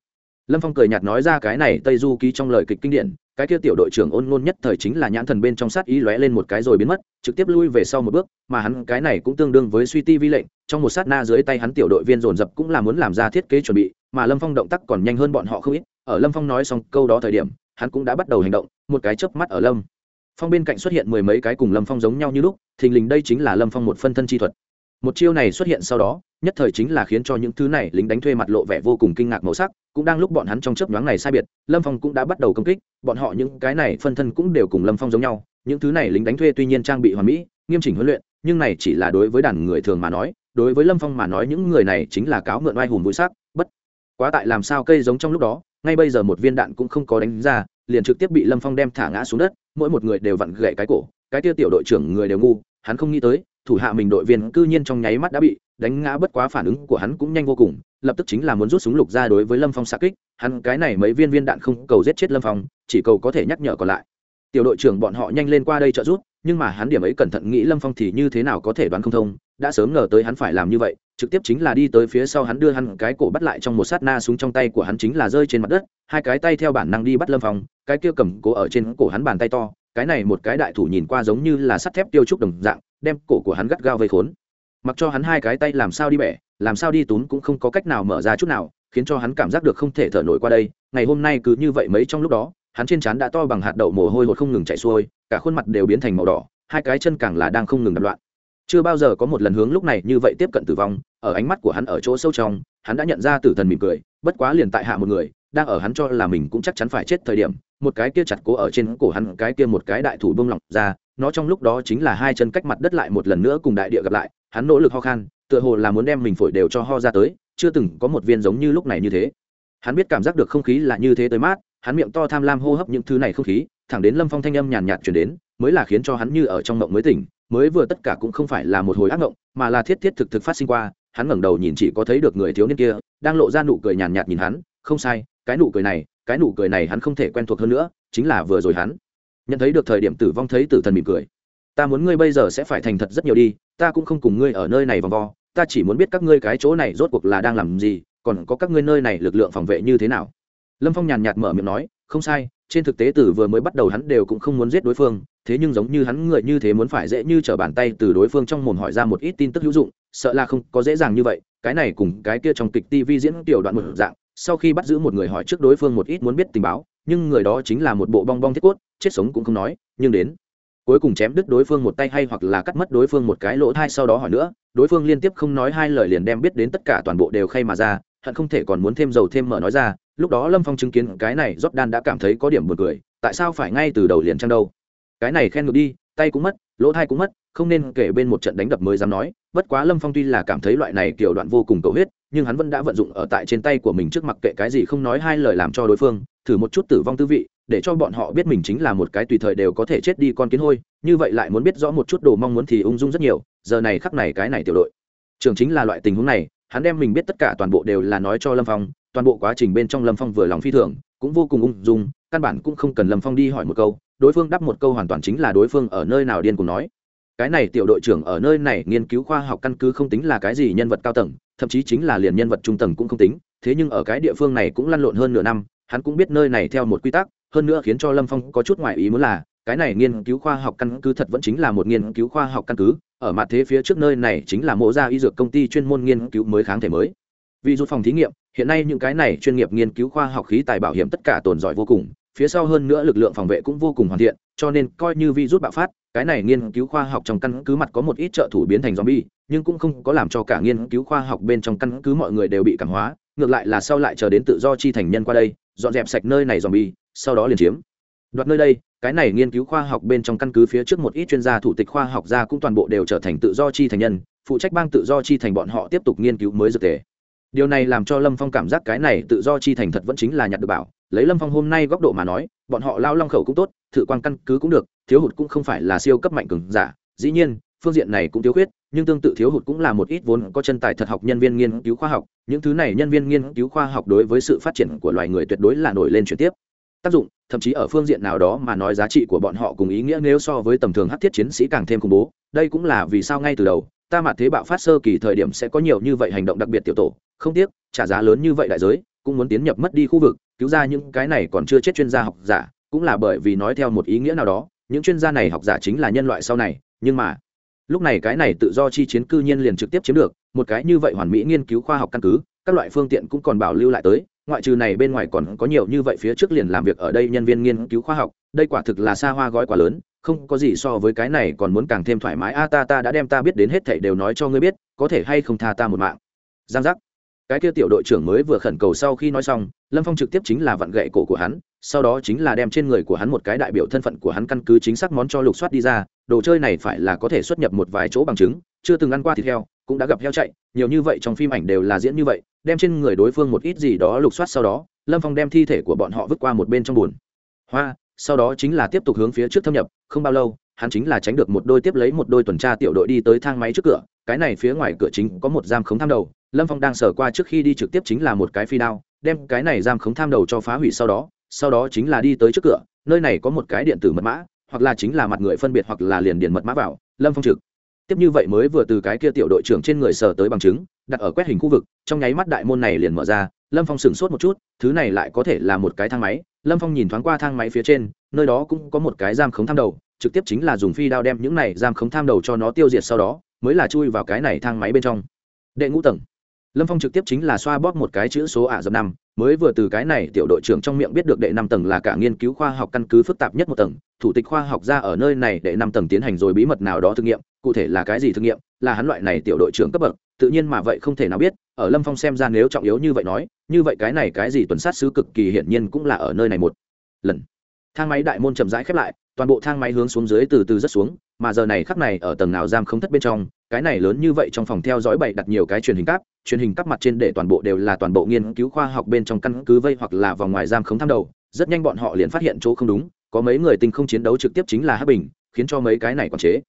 Lâm phong cười nhạt nói ra cái này tây du ký trong lời kịch kinh điển, cái kia tiểu đội trưởng ôn ngôn nhất thời chính là nhãn thần bên trong sát ý lóe lên một cái rồi biến mất, trực tiếp lui về sau một bước, mà hắn cái này cũng tương đương với suy ti vi lệnh, trong một sát na dưới tay hắn tiểu đội viên dồn dập cũng là muốn làm ra thiết kế chuẩn bị, mà lâm phong động tác còn nhanh hơn bọn họ không ít, ở lâm phong nói xong câu đó thời điểm, hắn cũng đã bắt đầu hành động, một cái chớp mắt ở lâm phong bên cạnh xuất hiện mười mấy cái cùng lâm phong giống nhau như lúc, thình lình đây chính là lâm phong một phân thân chi thuật. Một chiêu này xuất hiện sau đó, nhất thời chính là khiến cho những thứ này lính đánh thuê mặt lộ vẻ vô cùng kinh ngạc màu sắc, cũng đang lúc bọn hắn trong chớp nhoáng này sai biệt, lâm phong cũng đã bắt đầu công kích, bọn họ những cái này phân thân cũng đều cùng lâm phong giống nhau, những thứ này lính đánh thuê tuy nhiên trang bị hoàn mỹ, nghiêm chỉnh huấn luyện, nhưng này chỉ là đối với đàn người thường mà nói, đối với lâm phong mà nói những người này chính là cáo mượn oai hùng mũi sắc, bất, quá tại làm sao cây giống trong lúc đó, ngay bây giờ một viên đạn cũng không có đánh ra liền trực tiếp bị lâm phong đem thả ngã xuống đất, mỗi một người đều vặn gậy cái cổ, cái tia tiểu đội trưởng người đều ngu, hắn không nghĩ tới, thủ hạ mình đội viên cư nhiên trong nháy mắt đã bị đánh ngã bất quá phản ứng của hắn cũng nhanh vô cùng, lập tức chính là muốn rút súng lục ra đối với lâm phong xạ kích, hắn cái này mấy viên viên đạn không cầu giết chết lâm phong, chỉ cầu có thể nhắc nhở còn lại tiểu đội trưởng bọn họ nhanh lên qua đây trợ giúp nhưng mà hắn điểm ấy cẩn thận nghĩ lâm phong thì như thế nào có thể đoán không thông, đã sớm ngờ tới hắn phải làm như vậy, trực tiếp chính là đi tới phía sau hắn đưa hắn cái cổ bắt lại trong một sát na súng trong tay của hắn chính là rơi trên mặt đất, hai cái tay theo bản năng đi bắt lâm phong, cái kia cầm cố ở trên cổ hắn bàn tay to, cái này một cái đại thủ nhìn qua giống như là sắt thép tiêu trúc đồng dạng, đem cổ của hắn gắt gao vây khốn. Mặc cho hắn hai cái tay làm sao đi bẻ, làm sao đi tún cũng không có cách nào mở ra chút nào, khiến cho hắn cảm giác được không thể thở nổi qua đây, ngày hôm nay cứ như vậy mấy trong lúc đó hắn trên trán đã to bằng hạt đậu mồ hôi hột không ngừng chảy xuôi, cả khuôn mặt đều biến thành màu đỏ, hai cái chân càng là đang không ngừng đập loạn. Chưa bao giờ có một lần hướng lúc này như vậy tiếp cận tử vong, ở ánh mắt của hắn ở chỗ sâu trong, hắn đã nhận ra tử thần mỉm cười, bất quá liền tại hạ một người, đang ở hắn cho là mình cũng chắc chắn phải chết thời điểm, một cái kia chặt cố ở trên cổ hắn, cái kia một cái đại thủ bông lỏng ra, nó trong lúc đó chính là hai chân cách mặt đất lại một lần nữa cùng đại địa gặp lại, hắn nỗ lực ho khan, tựa hồ là muốn đem mình phổi đều cho ho ra tới, chưa từng có một viên giống như lúc này như thế. Hắn biết cảm giác được không khí là như thế tới mát hắn miệng to tham lam hô hấp những thứ này không khí, thẳng đến lâm phong thanh âm nhàn nhạt chuyển đến, mới là khiến cho hắn như ở trong mộng mới tỉnh, mới vừa tất cả cũng không phải là một hồi ác mộng, mà là thiết thiết thực thực phát sinh qua, hắn ngẩng đầu nhìn chỉ có thấy được người thiếu niên kia, đang lộ ra nụ cười nhàn nhạt nhìn hắn, không sai, cái nụ cười này, cái nụ cười này hắn không thể quen thuộc hơn nữa, chính là vừa rồi hắn. Nhận thấy được thời điểm tử vong thấy tử thần mỉm cười. Ta muốn ngươi bây giờ sẽ phải thành thật rất nhiều đi, ta cũng không cùng ngươi ở nơi này vòng vo, ta chỉ muốn biết các ngươi cái chỗ này rốt cuộc là đang làm gì, còn có các ngươi nơi này lực lượng phòng vệ như thế nào lâm phong nhàn nhạt mở miệng nói, không sai, trên thực tế từ vừa mới bắt đầu hắn đều cũng không muốn giết đối phương, thế nhưng giống như hắn người như thế muốn phải dễ như t r ở bàn tay từ đối phương trong mồm hỏi ra một ít tin tức hữu dụng, sợ là không có dễ dàng như vậy. Cái này cùng cái kia trong kịch tv diễn tiểu đoạn một dạng, sau khi bắt giữ một người hỏi trước đối phương một ít muốn biết tình báo, nhưng người đó chính là một bộ bong bong thiết cốt, chết sống cũng không nói, nhưng đến, cuối cùng chém đứt đối phương một tay hay hoặc là cắt mất đối phương một cái lỗ thai sau đó hỏi nữa, đối phương liên tiếp không nói hai lời liền đem biết đến tất cả toàn bộ đều khay mà ra hận không thể còn muốn thêm dầu thêm mở nói ra, lúc đó lâm phong chứng kiến cái này rót đan đã cảm thấy có điểm buồn cười, tại sao phải ngay từ đầu liền trăng đâu? Cái này khen ngược đi, tay cũng mất, lỗ thai cũng mất, không nên kể bên một trận đánh đập mới dám nói, bất quá lâm phong tuy là cảm thấy loại này kiểu đoạn vô cùng cầu huyết, nhưng hắn vẫn đã vận dụng ở tại trên tay của mình trước mặt kệ cái gì không nói hai lời làm cho đối phương, thử một chút tử vong tư vị, để cho bọn họ biết mình chính là một cái tùy thời đều có thể chết đi con kiến hôi, như vậy lại muốn biết rõ một chút đồ mong muốn thì ung dung rất nhiều, giờ này khắc này cái này tiểu đội. Trường chính là loại tình huống này hắn đem mình biết tất cả toàn bộ đều là nói cho lâm phong, toàn bộ quá trình bên trong lâm phong vừa lòng phi thường, cũng vô cùng ung dung, căn bản cũng không cần lâm phong đi hỏi một câu, đối phương đáp một câu hoàn toàn chính là đối phương ở nơi nào điên cùng nói. Cái này tiểu đội trưởng ở nơi này nghiên cứu khoa học căn cứ không tính là cái gì nhân vật cao tầng, thậm chí chính là liền nhân vật trung tầng cũng không tính, thế nhưng ở cái địa phương này cũng lăn lộn hơn nửa năm, hắn cũng biết nơi này theo một quy tắc, hơn nữa khiến cho lâm phong có chút ngoại ý muốn là cái này nghiên cứu khoa học căn cứ thật vẫn chính là một nghiên cứu khoa học căn cứ, ở mặt thế phía trước nơi này chính là mộ gia y dược công ty chuyên môn nghiên cứu mới kháng thể mới. Vì rút phòng thí nghiệm, hiện nay những cái này chuyên nghiệp nghiên cứu khoa học khí tài bảo hiểm tất cả tồn giỏi vô cùng, phía sau hơn nữa lực lượng phòng vệ cũng vô cùng hoàn thiện, cho nên coi như virus bạo phát, cái này nghiên cứu khoa học trong căn cứ mặt có một ít trợ thủ biến thành zombie, nhưng cũng không có làm cho cả nghiên cứu khoa học bên trong căn cứ mọi người đều bị cảm hóa, ngược lại là sau lại chờ đến tự do chi thành nhân qua đây, dọn dẹp sạch nơi này zombie, sau đó liền chiếm đoạt nơi đây, cái này nghiên cứu khoa học bên trong căn cứ phía trước một ít chuyên gia, thủ tịch khoa học gia cũng toàn bộ đều trở thành tự do chi thành nhân, phụ trách bang tự do chi thành bọn họ tiếp tục nghiên cứu mới dược thể điều này làm cho lâm phong cảm giác cái này tự do chi thành thật vẫn chính là nhặt được bảo. Lấy lâm phong hôm nay góc độ mà nói, bọn họ lao long khẩu cũng tốt thử quan căn cứ cũng được, thiếu hụt cũng không phải là siêu cấp mạnh cường giả. Dĩ nhiên, phương diện này cũng thiếu khuyết, nhưng tương tự thiếu hụt cũng là một ít vốn có chân tài thật học nhân viên nghiên cứu khoa học. Những thứ này nhân viên nghiên cứu khoa học đối với sự phát triển của loài người tuyệt đối là nổi lên chuyển tiếp tác dụng, thậm chí ở phương diện nào đó mà nói giá trị của bọn họ cùng ý nghĩa nếu so với tầm thường hát thiết chiến sĩ càng thêm khủng bố. Đây cũng là vì sao ngay từ đầu, ta mặt thế bạo phát sơ kỳ thời điểm sẽ có nhiều như vậy hành động đặc biệt tiểu tổ. Không tiếc, trả giá lớn như vậy đại giới, cũng muốn tiến nhập mất đi khu vực, cứu ra những cái này còn chưa chết chuyên gia học giả, cũng là bởi vì nói theo một ý nghĩa nào đó, những chuyên gia này học giả chính là nhân loại sau này, nhưng mà, lúc này cái này tự do chi chiến cư nhiên liền trực tiếp chiếm được, một cái như vậy hoàn mỹ nghiên cứu khoa học căn cứ, các loại phương tiện cũng còn bảo lưu lại tới ngoại trừ này bên ngoài còn có nhiều như vậy phía trước liền làm việc ở đây nhân viên nghiên cứu khoa học, đây quả thực là xa hoa gói quá lớn, không có gì so với cái này còn muốn càng thêm thoải mái. A, ta ta đã đem ta biết đến hết thảy đều nói cho ngươi biết, có thể hay không tha ta một mạng. Giang giác. Cái kia tiểu đội trưởng mới vừa khẩn cầu sau khi nói xong, lâm phong trực tiếp chính là vặn gậy cổ của hắn, sau đó chính là đem trên người của hắn một cái đại biểu thân phận của hắn căn cứ chính xác món cho lục soát đi ra, đồ chơi này phải là có thể xuất nhập một vài chỗ bằng chứng, chưa từng ăn qua thịt heo cũng đã gặp heo chạy, nhiều như vậy trong phim ảnh đều là diễn như vậy, đem trên người đối phương một ít gì đó lục soát sau đó, lâm phong đem thi thể của bọn họ vứt qua một bên trong bùn hoa, sau đó chính là tiếp tục hướng phía trước thâm nhập, không bao lâu, hắn chính là tránh được một đôi tiếp lấy một đôi tuần tra tiểu đội đi tới thang máy trước cửa, cái này phía ngoài cửa chính có một giam khống tham đầu, lâm phong đang sở qua trước khi đi trực tiếp chính là một cái phi đao, đem cái này giam khống tham đầu cho phá hủy sau đó sau đó chính là đi tới trước cửa, nơi này có một cái điện tử mật mã, hoặc là chính là mặt người phân biệt hoặc là liền điện mật mã vào, lâm phong trực tiếp như vậy mới vừa từ cái kia tiểu đội trưởng trên người sở tới bằng chứng, đặt ở quét hình khu vực, trong nháy mắt đại môn này liền mở ra, lâm phong sửng sốt một chút, thứ này lại có thể là một cái thang máy. Lâm phong nhìn thoáng qua thang máy phía trên, nơi đó cũng có một cái giam khống tham đầu, trực tiếp chính là dùng phi đao đem những này giam khống tham đầu cho nó tiêu diệt sau đó, mới là chui vào cái này thang máy bên trong. Đệ ngũ tầng. Lâm phong trực tiếp chính là xoa bóp một cái chữ số ả dập năm, mới vừa từ cái này tiểu đội trưởng trong miệng biết được đệ năm tầng là cả nghiên cứu khoa học căn cứ phức tạp nhất một tầng, thủ tịch khoa học ra ở nơi này đệ năm tầng tiến hành rồi bí mật nào đó thực nghiệm cụ thể là cái gì thực nghiệm, là hắn loại này tiểu đội trưởng cấp bậc, tự nhiên mà vậy không thể nào biết, ở lâm phong xem ra nếu trọng yếu như vậy nói, như vậy cái này cái gì tuần sát sứ cực kỳ hiển nhiên cũng là ở nơi này một lần. Thang máy đại môn chậm rãi khép lại, toàn bộ thang máy hướng xuống dưới từ từ rất xuống, mà giờ này khắc này ở tầng nào giam không thất bên trong, cái này lớn như vậy trong phòng theo dõi bậy đặt nhiều cái truyền hình cáp, truyền hình cắp mặt trên để toàn bộ đều là toàn bộ nghiên cứu khoa học bên trong căn cứ vây hoặc là vòng ngoài giam không tham đầu, rất nhanh bọn họ liền phát hiện chỗ không đúng, có mấy người tinh không chiến đấu trực tiếp chính là hắc bình, khiến cho mấy cái này quản chế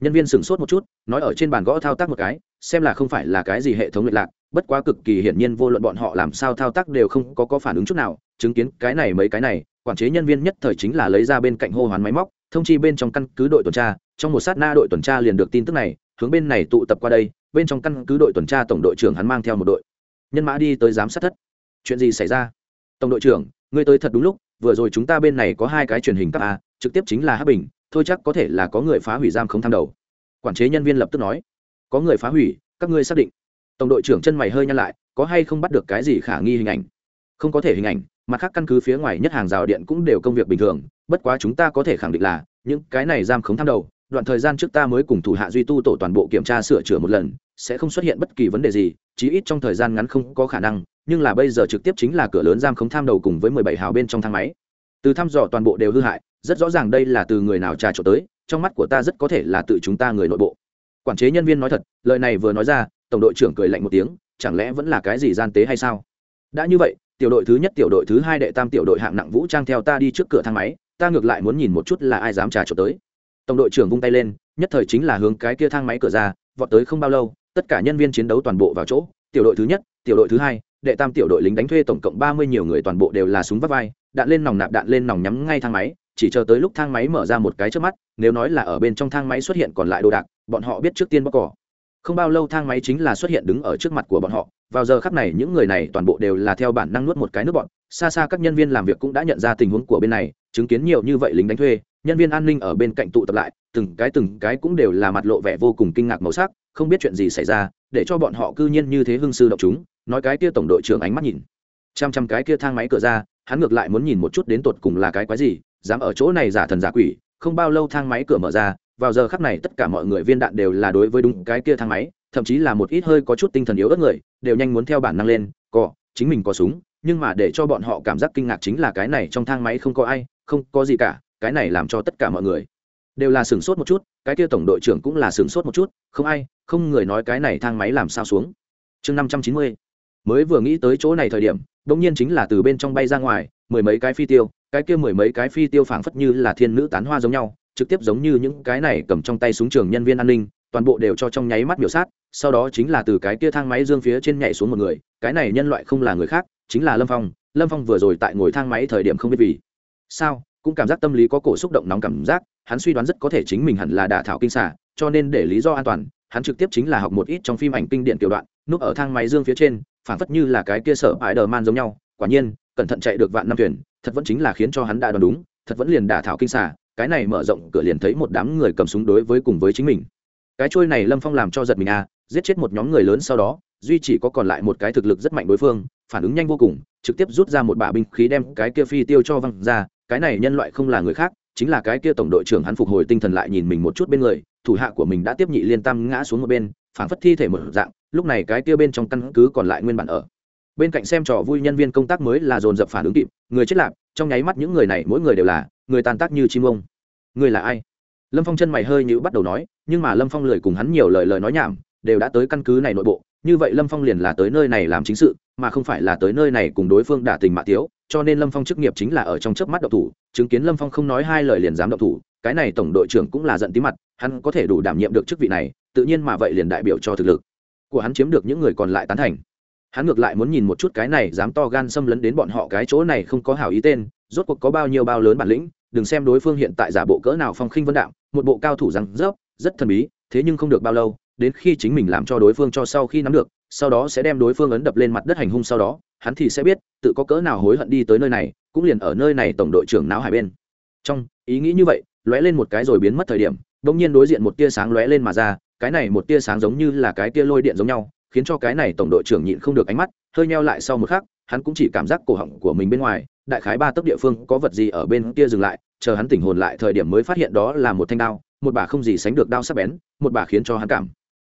nhân viên sửng sốt một chút nói ở trên bàn gõ thao tác một cái xem là không phải là cái gì hệ thống lệch lạc bất quá cực kỳ hiển nhiên vô luận bọn họ làm sao thao tác đều không có, có phản ứng chút nào chứng kiến cái này mấy cái này quản chế nhân viên nhất thời chính là lấy ra bên cạnh hô hoán máy móc thông chi bên trong căn cứ đội tuần tra trong một sát na đội tuần tra liền được tin tức này hướng bên này tụ tập qua đây bên trong căn cứ đội tuần tra tổng đội trưởng hắn mang theo một đội. Nhân mã đi tới giám sát thất. Chuyện gì xảy ra? Tổng đội trưởng ngươi tới thật đúng lúc vừa rồi chúng ta bên này có hai cái truyền hình cấp a trực tiếp chính là hát bình thôi chắc có thể là có người phá hủy giam không tham đầu. Quản chế nhân viên lập tức nói, có người phá hủy, các ngươi xác định. Tổng đội trưởng chân mày hơi nhăn lại, có hay không bắt được cái gì khả nghi hình ảnh? Không có thể hình ảnh, mặt khác căn cứ phía ngoài nhất hàng rào điện cũng đều công việc bình thường, bất quá chúng ta có thể khẳng định là, những cái này giam không tham đầu, đoạn thời gian trước ta mới cùng thủ hạ duy tu tổ toàn bộ kiểm tra sửa chữa một lần, sẽ không xuất hiện bất kỳ vấn đề gì, chí ít trong thời gian ngắn không có khả năng, nhưng là bây giờ trực tiếp chính là cửa lớn giam không tham đầu cùng với mười bảy hào bên trong thang máy từ thăm dò toàn bộ đều hư hại, rất rõ ràng đây là từ người nào trà trộn tới, trong mắt của ta rất có thể là tự chúng ta người nội bộ. Quản chế nhân viên nói thật, lời này vừa nói ra, tổng đội trưởng cười lạnh một tiếng, chẳng lẽ vẫn là cái gì gian tế hay sao? Đã như vậy, tiểu đội thứ nhất, tiểu đội thứ hai đệ tam tiểu đội hạng nặng vũ trang theo ta đi trước cửa thang máy, ta ngược lại muốn nhìn một chút là ai dám trà trộn tới. Tổng đội trưởng vung tay lên, nhất thời chính là hướng cái kia thang máy cửa ra, vọt tới không bao lâu, tất cả nhân viên chiến đấu toàn bộ vào chỗ, tiểu đội thứ nhất, tiểu đội thứ hai, đệ tam tiểu đội lính đánh thuê tổng cộng ba mươi nhiều người toàn bộ đều là súng vắt vai đạn lên nòng nạp đạn lên nòng nhắm ngay thang máy, chỉ chờ tới lúc thang máy mở ra một cái trước mắt, nếu nói là ở bên trong thang máy xuất hiện còn lại đồ đạc, bọn họ biết trước tiên bóc cỏ. Không bao lâu thang máy chính là xuất hiện đứng ở trước mặt của bọn họ. Vào giờ khắc này, những người này toàn bộ đều là theo bản năng nuốt một cái nước bọn. Xa xa các nhân viên làm việc cũng đã nhận ra tình huống của bên này, chứng kiến nhiều như vậy lính đánh thuê, nhân viên an ninh ở bên cạnh tụ tập lại, từng cái từng cái cũng đều là mặt lộ vẻ vô cùng kinh ngạc màu sắc, không biết chuyện gì xảy ra, để cho bọn họ cư nhiên như thế hưng sư động chúng, nói cái kia tổng đội trưởng ánh mắt nhìn. Trăm trăm cái kia thang máy cửa ra hắn ngược lại muốn nhìn một chút đến tột cùng là cái quái gì, dám ở chỗ này giả thần giả quỷ, không bao lâu thang máy cửa mở ra, vào giờ khắc này tất cả mọi người viên đạn đều là đối với đúng cái kia thang máy, thậm chí là một ít hơi có chút tinh thần yếu ớt người, đều nhanh muốn theo bản năng lên Có chính mình có súng, nhưng mà để cho bọn họ cảm giác kinh ngạc chính là cái này trong thang máy không có ai, không có gì cả, cái này làm cho tất cả mọi người đều là sửng sốt một chút, cái kia tổng đội trưởng cũng là sửng sốt một chút, không ai, không người nói cái này thang máy làm sao xuống. Chương năm trăm chín mươi mới vừa nghĩ tới chỗ này thời điểm đ nhiên chính là từ bên trong bay ra ngoài, mười mấy cái phi tiêu, cái kia mười mấy cái phi tiêu phảng phất như là thiên nữ tán hoa giống nhau, trực tiếp giống như những cái này cầm trong tay súng trường nhân viên an ninh, toàn bộ đều cho trong nháy mắt biểu sát, sau đó chính là từ cái kia thang máy dương phía trên nhảy xuống một người, cái này nhân loại không là người khác, chính là lâm phong lâm phong vừa rồi tại ngồi thang máy thời điểm không biết vì sao, cũng cảm giác tâm lý có cổ xúc động nóng cảm giác, hắn suy đoán rất có thể chính mình hẳn là đả thảo kinh xả cho nên để lý do an toàn hắn trực tiếp chính là học một ít trong phim ảnh kinh điển tiểu đoạn, núp ở thang máy dương phía trên phản phất như là cái kia sở ải đờ man giống nhau. Quả nhiên, cẩn thận chạy được vạn năm thuyền, thật vẫn chính là khiến cho hắn đã đoán đúng, thật vẫn liền đả thảo kinh xả cái này mở rộng cửa liền thấy một đám người cầm súng đối với cùng với chính mình. Cái trôi này lâm phong làm cho giật mình à giết chết một nhóm người lớn sau đó, duy chỉ có còn lại một cái thực lực rất mạnh đối phương, phản ứng nhanh vô cùng, trực tiếp rút ra một bả binh khí đem cái kia phi tiêu cho văng ra, cái này nhân loại không là người khác, chính là cái kia tổng đội trưởng hắn phục hồi tinh thần lại nhìn mình một chút bên người thủ hạ của mình đã tiếp nhị liên tam ngã xuống một bên phản phất thi thể một dạng, lúc này cái kia bên trong căn cứ còn lại nguyên bản ở. Bên cạnh xem trò vui nhân viên công tác mới là dồn dập phản ứng kịp, người chết lạp, trong nháy mắt những người này mỗi người đều là, người tàn tác như chim ông. Người là ai? Lâm phong chân mày hơi như bắt đầu nói, nhưng mà lâm phong lười cùng hắn nhiều lời lời nói nhảm, đều đã tới căn cứ này nội bộ, như vậy lâm phong liền là tới nơi này làm chính sự, mà không phải là tới nơi này cùng đối phương đả tình mạ tiếu cho nên lâm phong chức nghiệp chính là ở trong chớp mắt độc thủ, chứng kiến lâm phong không nói hai lời liền dám độc thủ, cái này tổng đội trưởng cũng là giận tí mặt, hắn có thể đủ đảm nhiệm được chức vị này, tự nhiên mà vậy liền đại biểu cho thực lực của hắn chiếm được những người còn lại tán thành. Hắn ngược lại muốn nhìn một chút cái này dám to gan xâm lấn đến bọn họ cái chỗ này không có hảo ý tên, rốt cuộc có bao nhiêu bao lớn bản lĩnh, đừng xem đối phương hiện tại giả bộ cỡ nào phong khinh vân đạo, một bộ cao thủ răng rớp, rất thần bí, thế nhưng không được bao lâu, đến khi chính mình làm cho đối phương cho sau khi nắm được sau đó sẽ đem đối phương ấn đập lên mặt đất hành hung sau đó, hắn thì sẽ biết, tự có cỡ nào hối hận đi tới nơi này, cũng liền ở nơi này tổng đội trưởng não hải bên. Trong, ý nghĩ như vậy, lóe lên một cái rồi biến mất thời điểm bỗng nhiên đối diện một tia sáng lóe lên mà ra, cái này một tia sáng giống như là cái tia lôi điện giống nhau, khiến cho cái này tổng đội trưởng nhịn không được ánh mắt, hơi nheo lại sau một khắc, hắn cũng chỉ cảm giác cổ họng của mình bên ngoài, đại khái ba tấc địa phương có vật gì ở bên kia dừng lại, chờ hắn tỉnh hồn lại thời điểm mới phát hiện đó là một thanh đao, một bà không gì sánh được đao sắc bén, một bà khiến cho hắn cảm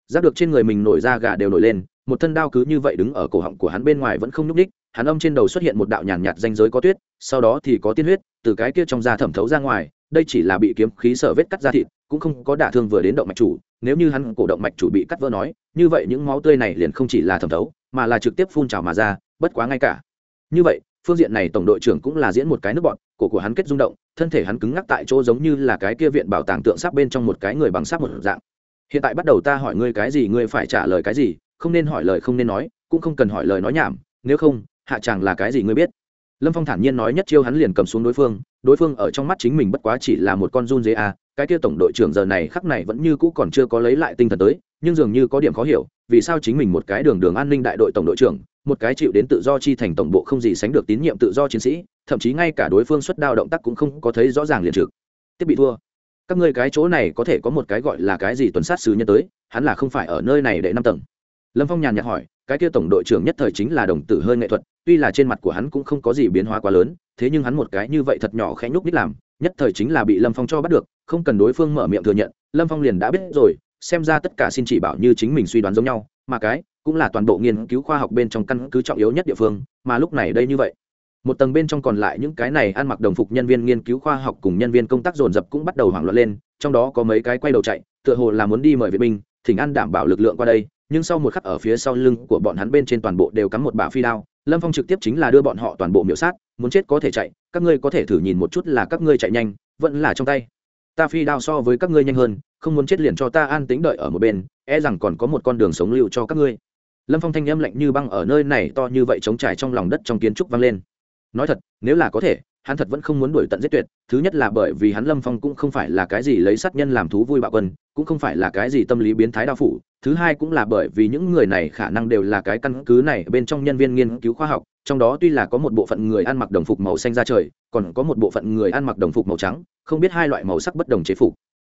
giác được trên người mình nổi da gà đều nổi lên một thân đao cứ như vậy đứng ở cổ họng của hắn bên ngoài vẫn không nhúc ních hắn âm trên đầu xuất hiện một đạo nhàn nhạt danh giới có tuyết, sau đó thì có tiên huyết, từ cái kia trong da thẩm thấu ra ngoài, đây chỉ là bị kiếm khí sở vết cắt ra thịt, cũng không có đả thương vừa đến động mạch chủ, nếu như hắn cổ động mạch chủ bị cắt vỡ nói, như vậy những máu tươi này liền không chỉ là thẩm thấu, mà là trực tiếp phun trào mà ra, bất quá ngay cả. Như vậy, phương diện này tổng đội trưởng cũng là diễn một cái nước bọn, cổ của hắn kết rung động, thân thể hắn cứng ngắc tại chỗ giống như là cái kia viện bảo tàng tượng sắp bên trong một cái người bằng sắp một dạng. Hiện tại bắt đầu ta hỏi ngươi cái gì, ngươi phải trả lời cái gì? Không nên hỏi lời không nên nói, cũng không cần hỏi lời nói nhảm, nếu không, hạ chàng là cái gì ngươi biết? Lâm phong thản nhiên nói nhất chiêu hắn liền cầm xuống đối phương đối phương ở trong mắt chính mình bất quá chỉ là một con run dế a cái kia tổng đội trưởng giờ này khắc này vẫn như cũ còn chưa có lấy lại tinh thần tới, nhưng dường như có điểm khó hiểu, vì sao chính mình một cái đường đường an ninh đại đội tổng đội trưởng, một cái chịu đến tự do chi thành tổng bộ không gì sánh được tín nhiệm tự do chiến sĩ, thậm chí ngay cả đối phương xuất đao động tác cũng không có thấy rõ ràng liền trực. Tiếp bị thua. Các ngươi cái chỗ này có thể có một cái gọi là cái gì tuần sát sứ nhân tới, hắn là không phải ở nơi này để năm tầng lâm phong nhàn nhạt hỏi, cái kia tổng đội trưởng nhất thời chính là đồng tử hơi nghệ thuật, tuy là trên mặt của hắn cũng không có gì biến hóa quá lớn, thế nhưng hắn một cái như vậy thật nhỏ khẽ nhúc nít làm, nhất thời chính là bị lâm phong cho bắt được, không cần đối phương mở miệng thừa nhận, lâm phong liền đã biết rồi, xem ra tất cả xin chỉ bảo như chính mình suy đoán giống nhau, mà cái, cũng là toàn bộ nghiên cứu khoa học bên trong căn cứ trọng yếu nhất địa phương, mà lúc này đây như vậy. Một tầng bên trong còn lại những cái này ăn mặc đồng phục nhân viên nghiên cứu khoa học cùng nhân viên công tác dồn dập cũng bắt đầu hoảng loạn lên, trong đó có mấy cái quay đầu chạy, tựa hồ là muốn đi mời vệ binh, thỉnh ăn đảm bảo lực lượng qua đây nhưng sau một khắc ở phía sau lưng của bọn hắn bên trên toàn bộ đều cắm một bả phi đao, lâm phong trực tiếp chính là đưa bọn họ toàn bộ miểu sát, muốn chết có thể chạy, các ngươi có thể thử nhìn một chút là các ngươi chạy nhanh, vẫn là trong tay. Ta phi đao so với các ngươi nhanh hơn, không muốn chết liền cho ta an tính đợi ở một bên e rằng còn có một con đường sống lưu cho các ngươi. Lâm phong thanh âm lạnh như băng ở nơi này to như vậy chống trải trong lòng đất trong kiến trúc vang lên. Nói thật, nếu là có thể, hắn thật vẫn không muốn đuổi tận giết tuyệt, thứ nhất là bởi vì hắn lâm phong cũng không phải là cái gì lấy sát nhân làm thú vui bạo quân cũng không phải là cái gì tâm lý biến thái đao phủ, thứ hai cũng là bởi vì những người này khả năng đều là cái căn cứ này bên trong nhân viên nghiên cứu khoa học, trong đó tuy là có một bộ phận người ăn mặc đồng phục màu xanh ra trời, còn có một bộ phận người ăn mặc đồng phục màu trắng, không biết hai loại màu sắc bất đồng chế phục.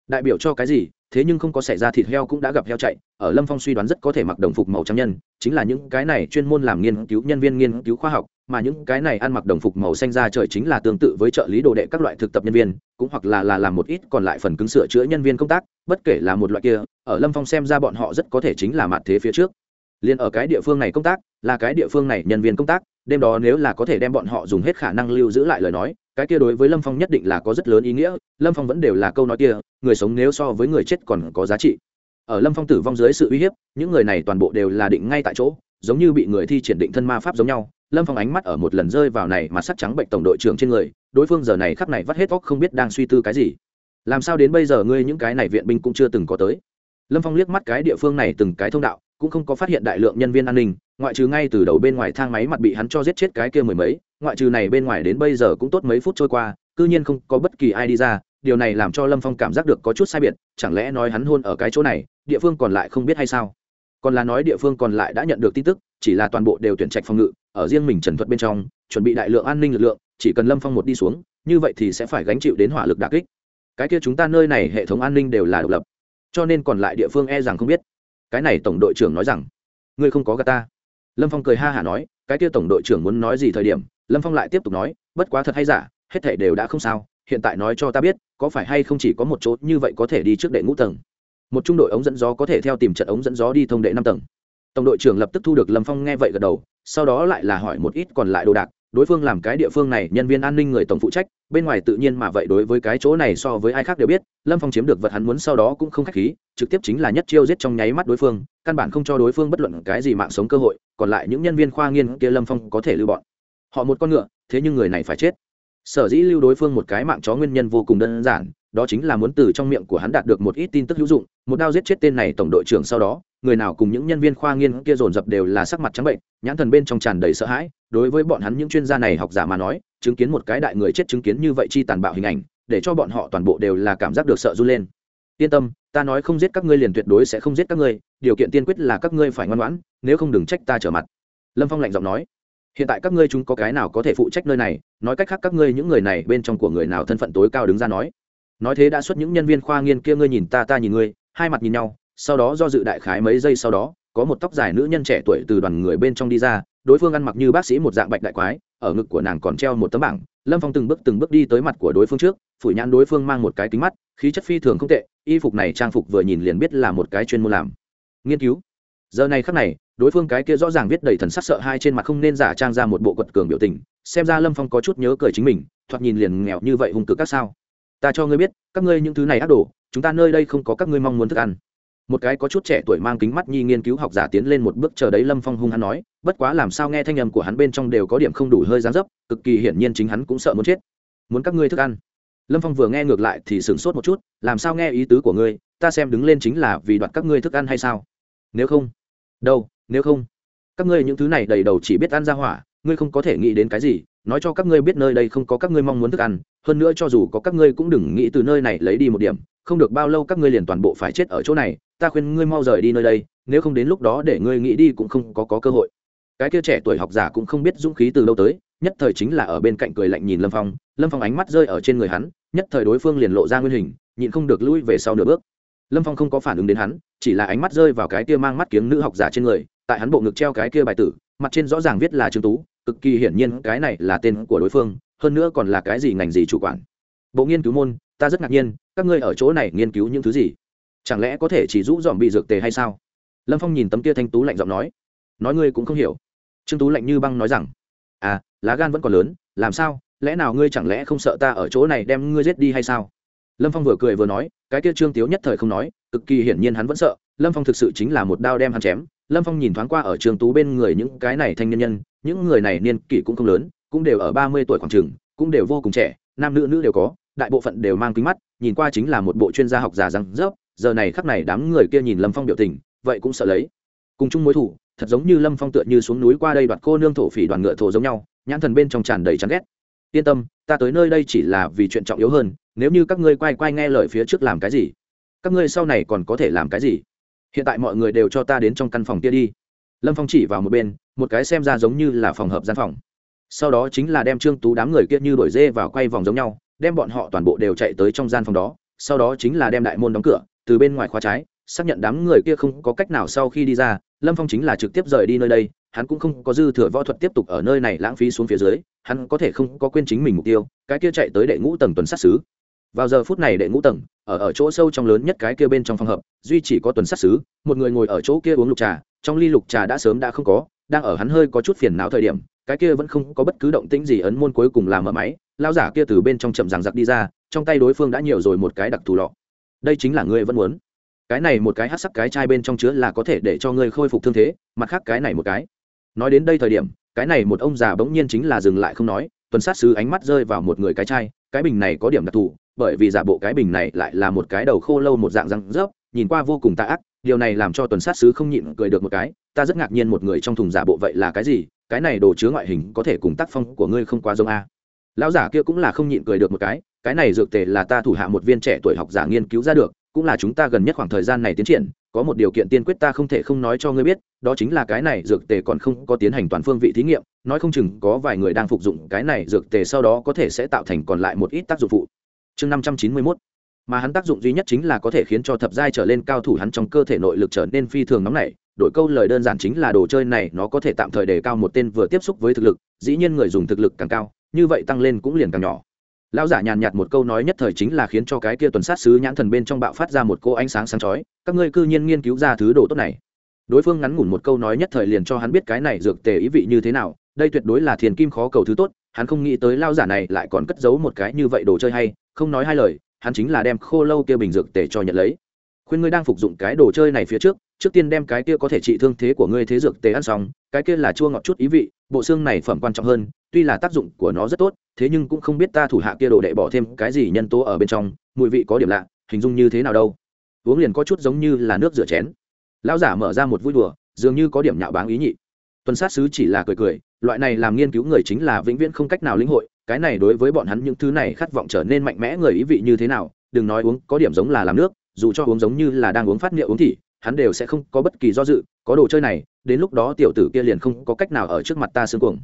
Đại biểu cho cái gì, thế nhưng không có xảy ra thịt heo cũng đã gặp heo chạy, ở lâm phong suy đoán rất có thể mặc đồng phục màu trắng nhân, chính là những cái này chuyên môn làm nghiên cứu, nhân viên nghiên cứu khoa học mà những cái này ăn mặc đồng phục màu xanh ra trời chính là tương tự với trợ lý đồ đệ các loại thực tập nhân viên, cũng hoặc là là làm một ít còn lại phần cứng sửa chữa nhân viên công tác, bất kể là một loại kia, ở lâm phong xem ra bọn họ rất có thể chính là mặt thế phía trước. Liền ở cái địa phương này công tác, là cái địa phương này nhân viên công tác, đêm đó nếu là có thể đem bọn họ dùng hết khả năng lưu giữ lại lời nói, cái kia đối với lâm phong nhất định là có rất lớn ý nghĩa, lâm phong vẫn đều là câu nói kia, người sống nếu so với người chết còn có giá trị. Ở lâm phong tử vong dưới sự uy hiếp, những người này toàn bộ đều là định ngay tại chỗ giống như bị người thi triển định thân ma pháp giống nhau, lâm phong ánh mắt ở một lần rơi vào này mà sắc trắng bệnh tổng đội trưởng trên người, đối phương giờ này khắc này vắt hết óc không biết đang suy tư cái gì. Làm sao đến bây giờ ngươi những cái này viện binh cũng chưa từng có tới? Lâm phong liếc mắt cái địa phương này từng cái thông đạo, cũng không có phát hiện đại lượng nhân viên an ninh, ngoại trừ ngay từ đầu bên ngoài thang máy mặt bị hắn cho giết chết cái kia mười mấy, ngoại trừ này bên ngoài đến bây giờ cũng tốt mấy phút trôi qua, cư nhiên không có bất kỳ ai đi ra, điều này làm cho lâm phong cảm giác được có chút sai biệt, chẳng lẽ nói hắn hôn ở cái chỗ này, địa phương còn lại không biết hay sao? Còn là nói địa phương còn lại đã nhận được tin tức, chỉ là toàn bộ đều tuyển trạch phòng ngự, ở riêng mình trần thuật bên trong, chuẩn bị đại lượng an ninh lực lượng, chỉ cần lâm phong một đi xuống, như vậy thì sẽ phải gánh chịu đến hỏa lực đà kích. Cái kia chúng ta nơi này hệ thống an ninh đều là độc lập, cho nên còn lại địa phương e rằng không biết. Cái này tổng đội trưởng nói rằng, ngươi không có gà ta. Lâm phong cười ha hả nói, cái kia tổng đội trưởng muốn nói gì thời điểm? Lâm phong lại tiếp tục nói, bất quá thật hay giả, hết thể đều đã không sao, hiện tại nói cho ta biết, có phải hay không chỉ có một chỗ như vậy có thể đi trước đệ ngũ tầng? Một trung đội ống dẫn gió có thể theo tìm trận ống dẫn gió đi thông đệ năm tầng. Tổng đội trưởng lập tức thu được lâm phong nghe vậy gật đầu, sau đó lại là hỏi một ít còn lại đồ đạc, đối phương làm cái địa phương này, nhân viên an ninh người tổng phụ trách, bên ngoài tự nhiên mà vậy đối với cái chỗ này so với ai khác đều biết, lâm phong chiếm được vật hắn muốn sau đó cũng không k h á c h khí, trực tiếp chính là nhất chiêu giết trong nháy mắt đối phương, căn bản không cho đối phương bất luận cái gì mạng sống cơ hội, còn lại những nhân viên khoa nghiên kia lâm phong có thể lưu bọn. Họ một con ngựa, thế nhưng người này phải chết. Sở dĩ lưu đối phương một cái mạng chó nguyên nhân vô cùng đơn giản đó chính là muốn từ trong miệng của hắn đạt được một ít tin tức hữu dụng, một đao giết chết tên này tổng đội trưởng sau đó, người nào cùng những nhân viên khoa nghiên kia dồn dập đều là sắc mặt trắng bệnh, nhãn thần bên trong tràn đầy sợ hãi, đối với bọn hắn những chuyên gia này học giả mà nói, chứng kiến một cái đại người chết chứng kiến như vậy chi tàn bạo hình ảnh, để cho bọn họ toàn bộ đều là cảm giác được sợ run lên. Yên tâm, ta nói không giết các ngươi liền tuyệt đối sẽ không giết các ngươi, điều kiện tiên quyết là các ngươi phải ngoan ngoãn, nếu không đừng trách ta trở mặt. Lâm phong lạnh giọng nói. Hiện tại các ngươi chúng có cái nào có thể phụ trách nơi này, nói cách khác các ngươi những người này bên trong của người nào thân phận tối cao đứng ra nói nói thế đã xuất những nhân viên khoa nghiên kia, ngươi nhìn ta ta nhìn ngươi, hai mặt nhìn nhau, sau đó do dự đại khái mấy giây sau đó, có một tóc dài nữ nhân trẻ tuổi từ đoàn người bên trong đi ra, đối phương ăn mặc như bác sĩ một dạng bạch đại quái, ở ngực của nàng còn treo một tấm bảng, lâm phong từng bước từng bước đi tới mặt của đối phương trước phủ nhãn đối phương mang một cái kính mắt, khí chất phi thường không tệ, y phục này trang phục vừa nhìn liền biết là một cái chuyên môn làm. Nghiên cứu. Giờ này khắc này, đối phương cái kia rõ ràng viết đầy thần sắc sợ hai trên mặt không nên giả trang ra một bộ quật cường biểu tình, xem ra lâm phong có chút nhớ cười chính mình, thoạt nhìn liền nghèo như vậy hung cực các sao ta cho ngươi biết, các ngươi những thứ này ác đồ, chúng ta nơi đây không có các ngươi mong muốn thức ăn. Một cái có chút trẻ tuổi mang kính mắt nhi nghiên cứu học giả tiến lên một bước chờ đấy lâm phong hung hắn nói, bất quá làm sao nghe thanh âm của hắn bên trong đều có điểm không đủ hơi dán dấp, cực kỳ hiển nhiên chính hắn cũng sợ muốn chết. Muốn các ngươi thức ăn. Lâm phong vừa nghe ngược lại thì sửng sốt một chút, làm sao nghe ý tứ của ngươi, ta xem đứng lên chính là vì đoạt các ngươi thức ăn hay sao? Nếu không, đâu, nếu không, các ngươi những thứ này đầy đầu chỉ biết ăn ra hỏa, ngươi không có thể nghĩ đến cái gì nói cho các ngươi biết nơi đây không có các ngươi mong muốn thức ăn hơn nữa cho dù có các ngươi cũng đừng nghĩ từ nơi này lấy đi một điểm không được bao lâu các ngươi liền toàn bộ phải chết ở chỗ này ta khuyên ngươi mau rời đi nơi đây nếu không đến lúc đó để ngươi nghĩ đi cũng không có, có cơ hội. Cái kia trẻ tuổi học giả cũng không biết dũng khí từ đâu tới nhất thời chính là ở bên cạnh cười lạnh nhìn lâm phong lâm phong ánh mắt rơi ở trên người hắn nhất thời đối phương liền lộ ra nguyên hình nhịn không được lui về sau nửa bước. Lâm phong không có phản ứng đến hắn chỉ là ánh mắt rơi vào cái kia mang mắt kiếng nữ học giả trên người tại hắn bộ ngực treo cái kia bài tử mặt trên rõ ràng viết là trương tú cực kỳ hiển nhiên cái này là tên của đối phương, hơn nữa còn là cái gì ngành gì chủ quản. Bộ nghiên cứu môn, ta rất ngạc nhiên, các ngươi ở chỗ này nghiên cứu những thứ gì? Chẳng lẽ có thể chỉ rũ dòm bị dược tề hay sao? Lâm phong nhìn tấm kia thanh tú lạnh giọng nói. Nói ngươi cũng không hiểu. Trương tú lạnh như băng nói rằng à lá gan vẫn còn lớn, làm sao? Lẽ nào ngươi chẳng lẽ không sợ ta ở chỗ này đem ngươi giết đi hay sao? Lâm phong vừa cười vừa nói, cái kia trương tiếu nhất thời không nói, cực kỳ hiển nhiên hắn vẫn sợ. Lâm phong thực sự chính là một đao đem hắn chém. Lâm phong nhìn thoáng qua ở trương tú bên người những cái này thanh nhân nhân những người này niên kỷ cũng không lớn, cũng đều ở ba mươi tuổi khoảng trường cũng đều vô cùng trẻ, nam nữ nữ đều có, đại bộ phận đều mang kính mắt, nhìn qua chính là một bộ chuyên gia học giả răng rớp, giờ này khắc này đám người kia nhìn lâm phong biểu tình, vậy cũng sợ lấy. Cùng chung mối thủ, thật giống như lâm phong tựa như xuống núi qua đây đoạt cô nương thổ phỉ đoàn ngựa thổ giống nhau, nhãn thần bên trong tràn đầy chán ghét. Yên tâm, ta tới nơi đây chỉ là vì chuyện trọng yếu hơn, nếu như các ngươi quay quay nghe lời phía trước làm cái gì, các ngươi sau này còn có thể làm cái gì? Hiện tại mọi người đều cho ta đến trong căn phòng kia đi. Lâm phong chỉ vào một bên một cái xem ra giống như là phòng hợp gian phòng. Sau đó chính là đem trương tú đám người kia như đổi dê vào quay vòng giống nhau, đem bọn họ toàn bộ đều chạy tới trong gian phòng đó, sau đó chính là đem đại môn đóng cửa, từ bên ngoài khóa trái, xác nhận đám người kia không có cách nào sau khi đi ra, lâm phong chính là trực tiếp rời đi nơi đây, hắn cũng không có dư thừa võ thuật tiếp tục ở nơi này lãng phí xuống phía dưới, hắn có thể không có quên chính mình mục tiêu, cái kia chạy tới đệ ngũ tầng tuần sát xứ. Vào giờ phút này đệ ngũ tầng, ở ở chỗ sâu trong lớn nhất cái kia bên trong phòng hợp, duy chỉ có tuần sát xứ, một người ngồi ở chỗ kia uống lục trà, trong ly lục trà đã sớm đã không có đang ở hắn hơi có chút phiền não thời điểm, cái kia vẫn không có bất cứ động tĩnh gì ấn môn cuối cùng làm mở máy lao giả kia từ bên trong chậm rằng giặc đi ra, trong tay đối phương đã nhiều rồi một cái đặc thù lọ. Đây chính là ngươi vẫn muốn. Cái này một cái hát sắc cái chai bên trong chứa là có thể để cho ngươi khôi phục thương thế, mặt khác cái này một cái. Nói đến đây thời điểm, cái này một ông già bỗng nhiên chính là dừng lại không nói, tuần sát sứ ánh mắt rơi vào một người cái chai, cái bình này có điểm đặc thù, bởi vì giả bộ cái bình này lại là một cái đầu khô lâu một dạng răng rớp, nhìn qua vô cùng tạ ác điều này làm cho tuần sát sứ không nhịn cười được một cái, ta rất ngạc nhiên một người trong thùng giả bộ vậy là cái gì, cái này đồ chứa ngoại hình có thể cùng tác phong của ngươi không quá giống a. Lão giả kia cũng là không nhịn cười được một cái cái này dược tề là ta thủ hạ một viên trẻ tuổi học giả nghiên cứu ra được, cũng là chúng ta gần nhất khoảng thời gian này tiến triển, có một điều kiện tiên quyết ta không thể không nói cho ngươi biết, đó chính là cái này dược tề còn không có tiến hành toàn phương vị thí nghiệm, nói không chừng có vài người đang phục dụng cái này dược tề sau đó có thể sẽ tạo thành còn lại một ít tác dụng phụ. Chương năm trăm chín mươi mốt mà hắn tác dụng duy nhất chính là có thể khiến cho thập giai trở lên cao thủ hắn trong cơ thể nội lực trở nên phi thường nóng nảy. Đổi câu lời đơn giản chính là đồ chơi này nó có thể tạm thời đề cao một tên vừa tiếp xúc với thực lực, dĩ nhiên người dùng thực lực càng cao, như vậy tăng lên cũng liền càng nhỏ. Lão giả nhàn nhạt một câu nói nhất thời chính là khiến cho cái kia tuần sát sứ nhãn thần bên trong bạo phát ra một cô ánh sáng sáng chói, các ngươi cư nhiên nghiên cứu ra thứ đồ tốt này. Đối phương ngắn ngủn một câu nói nhất thời liền cho hắn biết cái này dược tề ý vị như thế nào, đây tuyệt đối là thiền kim khó cầu thứ tốt, hắn không nghĩ tới lao giả này lại còn cất giấu một cái như vậy đồ chơi hay, không nói hai lời hắn chính là đem khô lâu kia bình dược tề cho nhận lấy. Khuyên ngươi đang phục dụng cái đồ chơi này phía trước trước tiên đem cái kia có thể trị thương thế của ngươi thế dược tề ăn xong, cái kia là chua ngọt chút ý vị, bộ xương này phẩm quan trọng hơn, tuy là tác dụng của nó rất tốt, thế nhưng cũng không biết ta thủ hạ kia đồ đệ bỏ thêm cái gì nhân tố ở bên trong, mùi vị có điểm lạ, hình dung như thế nào đâu. Uống liền có chút giống như là nước rửa chén. Lão giả mở ra một vui đùa, dường như có điểm nhạo báng ý nhị tuần sát sứ chỉ là cười cười, loại này làm nghiên cứu người chính là vĩnh viễn không cách nào lĩnh hội, cái này đối với bọn hắn những thứ này khát vọng trở nên mạnh mẽ người ý vị như thế nào, đừng nói uống, có điểm giống là làm nước, dù cho uống giống như là đang uống phát niệu uống thì, hắn đều sẽ không có bất kỳ do dự, có đồ chơi này, đến lúc đó tiểu tử kia liền không có cách nào ở trước mặt ta xương cuồng.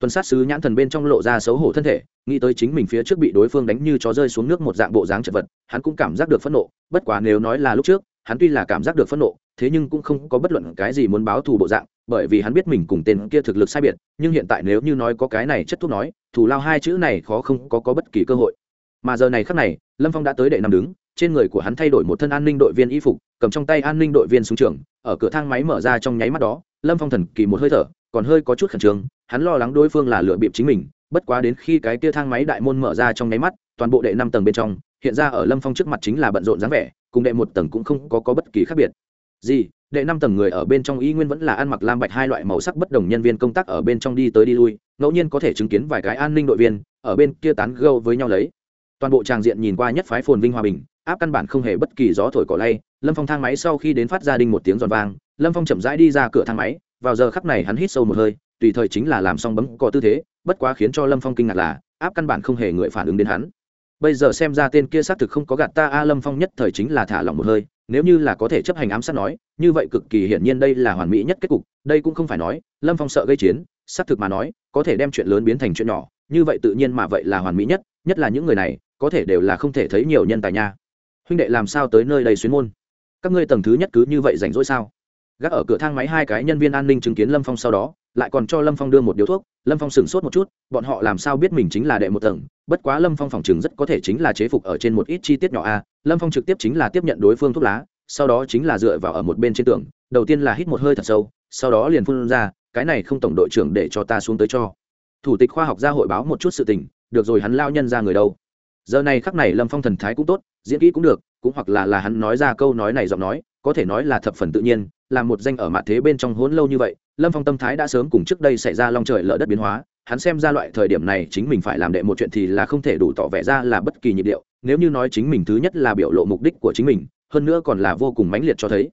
Tuần sát sứ nhãn thần bên trong lộ ra xấu hổ thân thể, nghĩ tới chính mình phía trước bị đối phương đánh như chó rơi xuống nước một dạng bộ dáng chật vật, hắn cũng cảm giác được phẫn nộ, bất quá nếu nói là lúc trước, hắn tuy là cảm giác được phẫn nộ, thế nhưng cũng không có bất luận cái gì muốn báo thù bộ dạng bởi vì hắn biết mình cùng tên kia thực lực sai biệt nhưng hiện tại nếu như nói có cái này chất thuốc nói thù lao hai chữ này khó không có, có bất kỳ cơ hội. Mà giờ này khắc này lâm phong đã tới đệ năm đứng trên người của hắn thay đổi một thân an ninh đội viên y phục cầm trong tay an ninh đội viên xuống trường ở cửa thang máy mở ra trong nháy mắt đó lâm phong thần kỳ một hơi thở còn hơi có chút khẩn trương hắn lo lắng đối phương là lựa bịp chính mình bất quá đến khi cái kia thang máy đại môn mở ra trong nháy mắt toàn bộ đệ năm tầng bên trong hiện ra ở lâm phong trước mặt chính là bận rộn dáng vẻ cùng đệ một tầng cũng không có, có bất kỳ khác biệt. Gì? Đệ năm tầng người ở bên trong y nguyên vẫn là ăn mặc lam bạch hai loại màu sắc bất đồng nhân viên công tác ở bên trong đi tới đi lui, ngẫu nhiên có thể chứng kiến vài cái an ninh đội viên, ở bên kia tán gâu với nhau lấy. Toàn bộ tràng diện nhìn qua nhất phái phồn vinh hòa bình, áp căn bản không hề bất kỳ gió thổi cỏ lay, lâm phong thang máy sau khi đến phát ra đinh một tiếng giòn vang, lâm phong chậm rãi đi ra cửa thang máy, vào giờ khắc này hắn hít sâu một hơi, tùy thời chính là làm xong bấm cò tư thế, bất quá khiến cho lâm phong kinh ngạc là, áp căn bản không hề người phản ứng đến hắn. Bây giờ xem ra tên kia xác thực không có gạt ta a, lâm phong nhất thời chính là thả lỏng một hơi nếu như là có thể chấp hành ám sát nói, như vậy cực kỳ hiển nhiên đây là hoàn mỹ nhất kết cục, đây cũng không phải nói, lâm phong sợ gây chiến, xác thực mà nói, có thể đem chuyện lớn biến thành chuyện nhỏ, như vậy tự nhiên mà vậy là hoàn mỹ nhất nhất là những người này, có thể đều là không thể thấy nhiều nhân tài nha. Huynh đệ làm sao tới nơi đây xuyên môn? Các ngươi tầng thứ nhất cứ như vậy rảnh rỗi sao? Gác ở cửa thang máy hai cái nhân viên an ninh chứng kiến lâm phong sau đó, lại còn cho lâm phong đưa một điếu thuốc, lâm phong sửng sốt một chút, bọn họ làm sao biết mình chính là đệ một tầng, bất quá lâm phong phòng chừng rất có thể chính là chế phục ở trên một ít chi tiết nhỏ a lâm phong trực tiếp chính là tiếp nhận đối phương thuốc lá, sau đó chính là dựa vào ở một bên trên tường, đầu tiên là hít một hơi thật sâu, sau đó liền phun ra, cái này không tổng đội trưởng để cho ta xuống tới cho. Thủ tịch khoa học ra hội báo một chút sự tình, được rồi, hắn lao nhân ra người đâu? Giờ này khắc này lâm phong thần thái cũng tốt, diễn kỹ cũng được, cũng hoặc là là hắn nói ra câu nói này giọng nói, có thể nói là thập phần tự nhiên, là một danh ở mạ thế bên trong hỗn lâu như vậy, lâm phong tâm thái đã sớm cùng trước đây xảy ra long trời lỡ đất biến hóa hắn xem ra loại thời điểm này chính mình phải làm đệ một chuyện thì là không thể đủ tỏ vẻ ra là bất kỳ nhịp điệu, nếu như nói chính mình thứ nhất là biểu lộ mục đích của chính mình, hơn nữa còn là vô cùng mãnh liệt cho thấy.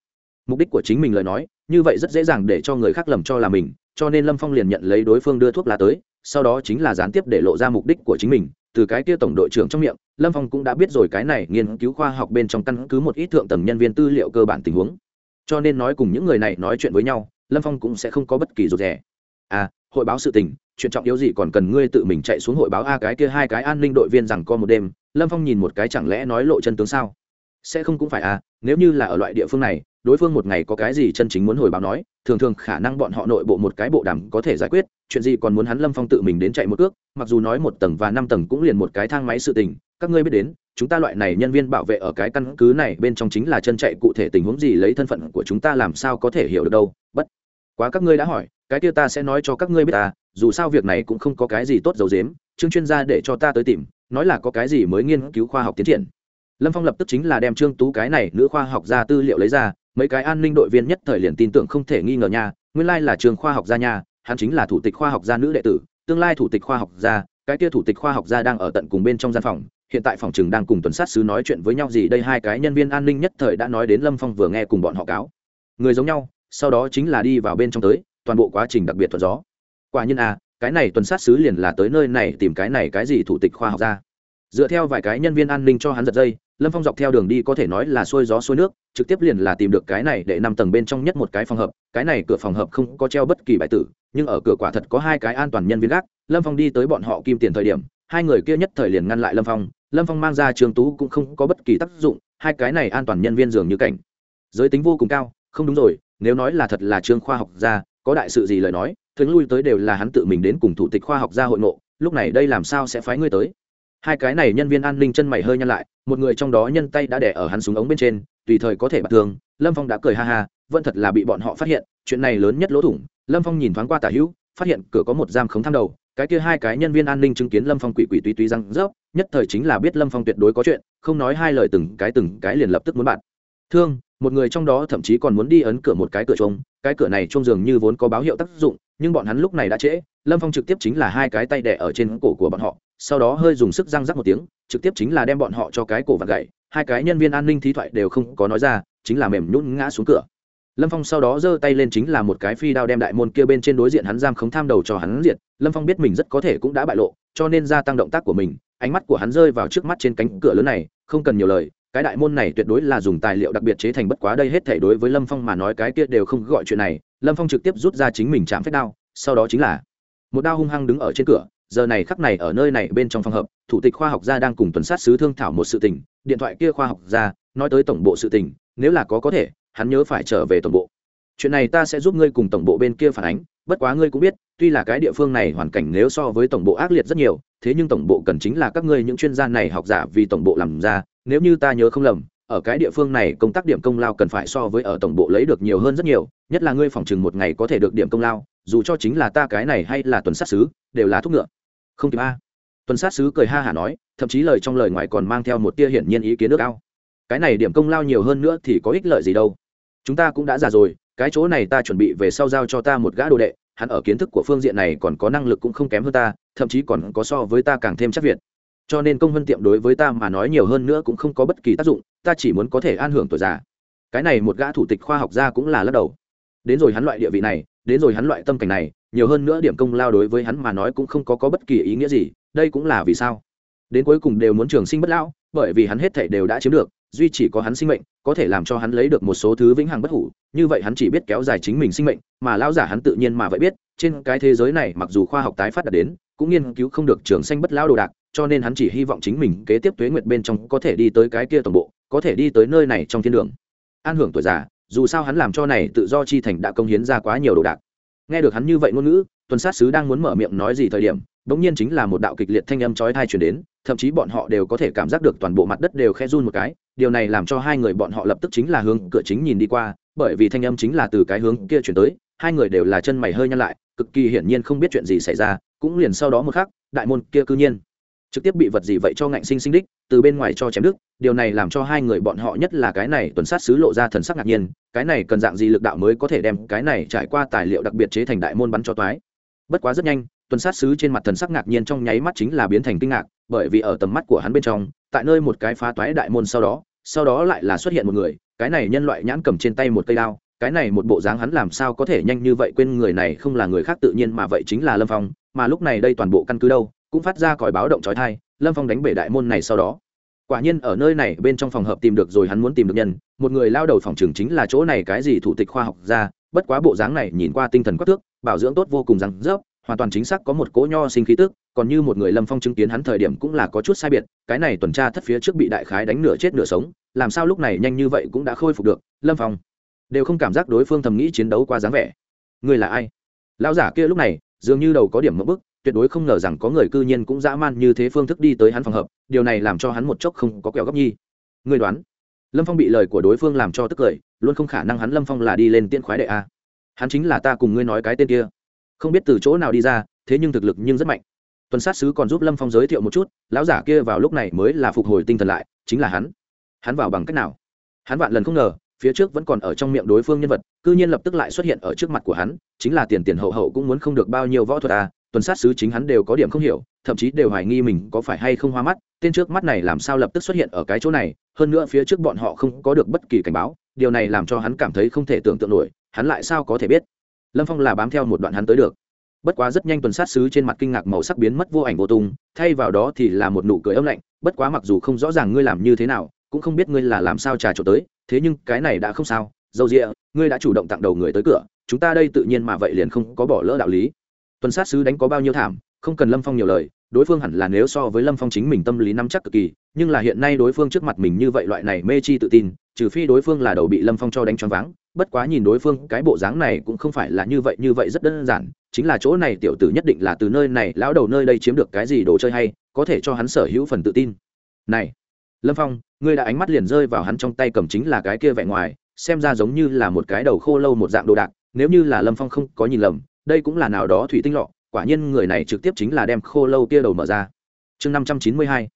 Mục đích của chính mình lời nói, như vậy rất dễ dàng để cho người khác lầm cho là mình, cho nên lâm phong liền nhận lấy đối phương đưa thuốc lá tới, sau đó chính là gián tiếp để lộ ra mục đích của chính mình. Từ cái kia tổng đội trưởng trong miệng, lâm phong cũng đã biết rồi cái này nghiên cứu khoa học bên trong căn cứ một ít thượng tầng nhân viên tư liệu cơ bản tình huống. Cho nên nói cùng những người này nói chuyện với nhau, lâm phong cũng sẽ không có bất kỳ rụt rè. À hội báo sự tình chuyện trọng yếu gì còn cần ngươi tự mình chạy xuống hội báo a cái kia hai cái an ninh đội viên rằng co một đêm, lâm phong nhìn một cái chẳng lẽ nói lộ chân tướng sao? Sẽ không cũng phải à nếu như là ở loại địa phương này, đối phương một ngày có cái gì chân chính muốn hồi báo nói, thường thường khả năng bọn họ nội bộ một cái bộ đàm có thể giải quyết, chuyện gì còn muốn hắn lâm phong tự mình đến chạy một ước, mặc dù nói một tầng và năm tầng cũng liền một cái thang máy sự tình, các ngươi biết đến, chúng ta loại này nhân viên bảo vệ ở cái căn cứ này bên trong chính là chân chạy cụ thể tình huống gì lấy thân phận của chúng ta làm sao có thể hiểu được đâu, bất quá các ngươi đã hỏi, cái kia ta sẽ nói cho các ngươi biết ta dù sao việc này cũng không có cái gì tốt dầu dếm chương chuyên gia để cho ta tới tìm, nói là có cái gì mới nghiên cứu khoa học tiến triển. Lâm phong lập tức chính là đem trương tú cái này nữ khoa học gia tư liệu lấy ra, mấy cái an ninh đội viên nhất thời liền tin tưởng không thể nghi ngờ nha, nguyên lai là trường khoa học gia nha, hắn chính là thủ tịch khoa học gia nữ đệ tử, tương lai thủ tịch khoa học gia, cái kia thủ tịch khoa học gia đang ở tận cùng bên trong gian phòng, hiện tại phòng trường đang cùng tuần sát sứ nói chuyện với nhau gì đây, hai cái nhân viên an ninh nhất thời đã nói đến lâm phong vừa nghe cùng bọn họ cáo. Người giống nhau, sau đó chính là đi vào bên trong tới, toàn bộ quá trình đặc biệt thuận gió quả nhiên à cái này tuần sát sứ liền là tới nơi này tìm cái này cái gì thủ tịch khoa học gia dựa theo vài cái nhân viên an ninh cho hắn giật dây, lâm phong dọc theo đường đi có thể nói là xuôi gió xuôi nước, trực tiếp liền là tìm được cái này để năm tầng bên trong nhất một cái phòng hợp, cái này cửa phòng hợp không có treo bất kỳ bài tử, nhưng ở cửa quả thật có hai cái an toàn nhân viên gác, lâm phong đi tới bọn họ kim tiền thời điểm, hai người kia nhất thời liền ngăn lại lâm phong lâm phong mang ra trường tú cũng không có bất kỳ tác dụng, hai cái này an toàn nhân viên dường như cảnh. Giới tính vô cùng cao, không đúng rồi, nếu nói là thật là trường khoa học gia, có đại sự gì lời nói? Thường lui tới đều là hắn tự mình đến cùng thủ tịch khoa học gia hội ngộ, lúc này đây làm sao sẽ phái ngươi tới? Hai cái này nhân viên an ninh chân mày hơi nhăn lại, một người trong đó nhân tay đã đẻ ở hắn súng ống bên trên, tùy thời có thể bạt thương lâm phong đã cười ha ha, vẫn thật là bị bọn họ phát hiện, chuyện này lớn nhất lỗ thủng, lâm phong nhìn thoáng qua tả hữu, phát hiện cửa có một giam khống tham đầu, cái kia hai cái nhân viên an ninh chứng kiến lâm phong quỷ quỷ tuy tuy răng rớp, nhất thời chính là biết lâm phong tuyệt đối có chuyện, không nói hai lời từng cái từng cái liền lập tức muốn bạn thương, một người trong đó thậm chí còn muốn đi ấn cửa một cái cửa trông cái cửa này trông dường như vốn có báo hiệu tác dụng nhưng bọn hắn lúc này đã trễ, lâm phong trực tiếp chính là hai cái tay đẻ ở trên cổ của bọn họ, sau đó hơi dùng sức răng rắc một tiếng, trực tiếp chính là đem bọn họ cho cái cổ và gậy, hai cái nhân viên an ninh thí thoại đều không có nói ra, chính là mềm nhún ngã xuống cửa. Lâm phong sau đó giơ tay lên chính là một cái phi đao đem đại môn kia bên trên đối diện hắn giam khống tham đầu cho hắn diệt, lâm phong biết mình rất có thể cũng đã bại lộ, cho nên gia tăng động tác của mình, ánh mắt của hắn rơi vào trước mắt trên cánh cửa lớn này, không cần nhiều lời, cái đại môn này tuyệt đối là dùng tài liệu đặc biệt chế thành bất quá đây hết thể đối với lâm phong mà nói cái kia đều không gọi chuyện này lâm phong trực tiếp rút ra chính mình chạm phép đao, sau đó chính là một đao hung hăng đứng ở trên cửa, giờ này khắc này ở nơi này bên trong phòng hợp thủ tịch khoa học gia đang cùng tuần sát sứ thương thảo một sự tình, điện thoại kia khoa học gia nói tới tổng bộ sự tình, nếu là có có thể, hắn nhớ phải trở về tổng bộ. Chuyện này ta sẽ giúp ngươi cùng tổng bộ bên kia phản ánh, bất quá ngươi cũng biết, tuy là cái địa phương này hoàn cảnh nếu so với tổng bộ ác liệt rất nhiều, thế nhưng tổng bộ cần chính là các ngươi những chuyên gia này học giả vì tổng bộ làm ra, nếu như ta nhớ không lầm ở cái địa phương này công tác điểm công lao cần phải so với ở tổng bộ lấy được nhiều hơn rất nhiều, nhất là ngươi phòng chừng một ngày có thể được điểm công lao, dù cho chính là ta cái này hay là tuần sát xứ đều là thuốc ngựa. Không kịp a. Tuần sát xứ cười ha hả nói, thậm chí lời trong lời ngoài còn mang theo một tia hiển nhiên ý kiến nước ao. Cái này điểm công lao nhiều hơn nữa thì có ích lợi gì đâu. Chúng ta cũng đã già rồi, cái chỗ này ta chuẩn bị về sau giao cho ta một gã đồ đệ, hắn ở kiến thức của phương diện này còn có năng lực cũng không kém hơn ta, thậm chí còn có so với ta càng thêm chắc việt cho nên công hơn tiệm đối với ta mà nói nhiều hơn nữa cũng không có bất kỳ tác dụng ta chỉ muốn có thể an hưởng tuổi già. Cái này một gã thủ tịch khoa học gia cũng là lắc đầu. Đến rồi hắn loại địa vị này đến rồi hắn loại tâm cảnh này nhiều hơn nữa điểm công lao đối với hắn mà nói cũng không có, có bất kỳ ý nghĩa gì đây cũng là vì sao. Đến cuối cùng đều muốn trường sinh bất lão bởi vì hắn hết thể đều đã chiếm được duy chỉ có hắn sinh mệnh có thể làm cho hắn lấy được một số thứ vĩnh hằng bất hủ như vậy hắn chỉ biết kéo dài chính mình sinh mệnh mà lão giả hắn tự nhiên mà vậy biết trên cái thế giới này mặc dù khoa học tái phát đạt đến cũng nghiên cứu không được trường sinh bất lão đồ đạc cho nên hắn chỉ hy vọng chính mình kế tiếp tuế nguyệt bên trong có thể đi tới cái kia tổng bộ, có thể đi tới nơi này trong thiên đường. An hưởng tuổi già, dù sao hắn làm cho này tự do chi thành đã công hiến ra quá nhiều đồ đạc. Nghe được hắn như vậy ngôn ngữ, tuần sát sứ đang muốn mở miệng nói gì thời điểm bỗng nhiên chính là một đạo kịch liệt thanh âm chói tai truyền đến, thậm chí bọn họ đều có thể cảm giác được toàn bộ mặt đất đều khe run một cái, điều này làm cho hai người bọn họ lập tức chính là hướng cửa chính nhìn đi qua, bởi vì thanh âm chính là từ cái hướng kia chuyển tới, hai người đều là chân mày hơi nhăn lại, cực kỳ hiển nhiên không biết chuyện gì xảy ra, cũng liền sau đó một khắc, đại môn kia cư nhiên trực tiếp bị vật gì vậy cho ngạnh sinh sinh đích, từ bên ngoài cho chém đức điều này làm cho hai người bọn họ nhất là cái này tuần sát xứ lộ ra thần sắc ngạc nhiên, cái này cần dạng gì lực đạo mới có thể đem cái này trải qua tài liệu đặc biệt chế thành đại môn bắn cho toái. Bất quá rất nhanh, tuần sát xứ trên mặt thần sắc ngạc nhiên trong nháy mắt chính là biến thành kinh ngạc, bởi vì ở tầm mắt của hắn bên trong, tại nơi một cái phá toái đại môn sau đó sau đó lại là xuất hiện một người, cái này nhân loại nhãn cầm trên tay một cây đao, cái này một bộ dáng hắn làm sao có thể nhanh như vậy quên người này không là người khác tự nhiên mà vậy chính là lâm phong, mà lúc này đây toàn bộ căn cứ đâu cũng phát ra còi báo động trói thai, lâm phong đánh bể đại môn này sau đó. Quả nhiên ở nơi này bên trong phòng hợp tìm được rồi hắn muốn tìm được nhân, một người lao đầu phòng trường chính là chỗ này cái gì thủ tịch khoa học ra bất quá bộ dáng này nhìn qua tinh thần quắc thước, bảo dưỡng tốt vô cùng rắn rớp, hoàn toàn chính xác có một cỗ nho sinh khí tức, còn như một người lâm phong chứng kiến hắn thời điểm cũng là có chút sai biệt, cái này tuần tra thất phía trước bị đại khái đánh nửa chết nửa sống, làm sao lúc này nhanh như vậy cũng đã khôi phục được, lâm phong. Đều không cảm giác đối phương thầm nghĩ chiến đấu qua dáng vẻ. Người là ai? Lão giả kia lúc này, dường như đầu có điểm mẫu bức tuyệt đối không ngờ rằng có người cư nhiên cũng dã man như thế phương thức đi tới hắn phòng hợp, điều này làm cho hắn một chốc không có kẹo gấp nhi. Người đoán, lâm phong bị lời của đối phương làm cho tức cười, luôn không khả năng hắn lâm phong là đi lên tiên khoái đệ a. Hắn chính là ta cùng ngươi nói cái tên kia. Không biết từ chỗ nào đi ra, thế nhưng thực lực nhưng rất mạnh. Tuần sát sứ còn giúp lâm phong giới thiệu một chút, lão giả kia vào lúc này mới là phục hồi tinh thần lại, chính là hắn. Hắn vào bằng cách nào? Hắn vạn lần không ngờ, phía trước vẫn còn ở trong miệng đối phương nhân vật, cư nhiên lập tức lại xuất hiện ở trước mặt của hắn, chính là tiền tiền hậu hậu cũng muốn không được bao nhiêu võ thuật à tuần sát sứ chính hắn đều có điểm không hiểu, thậm chí đều hoài nghi mình có phải hay không hoa mắt, tên trước mắt này làm sao lập tức xuất hiện ở cái chỗ này, hơn nữa phía trước bọn họ không có được bất kỳ cảnh báo, điều này làm cho hắn cảm thấy không thể tưởng tượng nổi, hắn lại sao có thể biết? Lâm phong là bám theo một đoạn hắn tới được. Bất quá rất nhanh tuần sát sứ trên mặt kinh ngạc màu sắc biến mất vô ảnh vô tung, thay vào đó thì là một nụ cười âm lạnh, bất quá mặc dù không rõ ràng ngươi làm như thế nào, cũng không biết ngươi là làm sao trà trộn tới, thế nhưng cái này đã không sao. Dầu rịa ngươi đã chủ động tặng đầu người tới cửa, chúng ta đây tự nhiên mà vậy liền không có bỏ lỡ đạo lý tuần sát sứ đánh có bao nhiêu thảm, không cần lâm phong nhiều lời, đối phương hẳn là nếu so với lâm phong chính mình tâm lý nắm chắc cực kỳ, nhưng là hiện nay đối phương trước mặt mình như vậy loại này mê chi tự tin, trừ phi đối phương là đầu bị lâm phong cho đánh choáng váng, bất quá nhìn đối phương cái bộ dáng này cũng không phải là như vậy như vậy rất đơn giản, chính là chỗ này tiểu tử nhất định là từ nơi này, lão đầu nơi đây chiếm được cái gì đồ chơi hay, có thể cho hắn sở hữu phần tự tin. Này, lâm phong, ngươi đã ánh mắt liền rơi vào hắn trong tay cầm chính là cái kia vẻ ngoài, xem ra giống như là một cái đầu khô lâu một dạng đồ đạc, nếu như là lâm phong không có nhìn lầm đây cũng là nào đó thủy tinh lọ, quả nhiên người này trực tiếp chính là đem khô lâu kia đầu mở ra. Chương năm trăm chín mươi hai,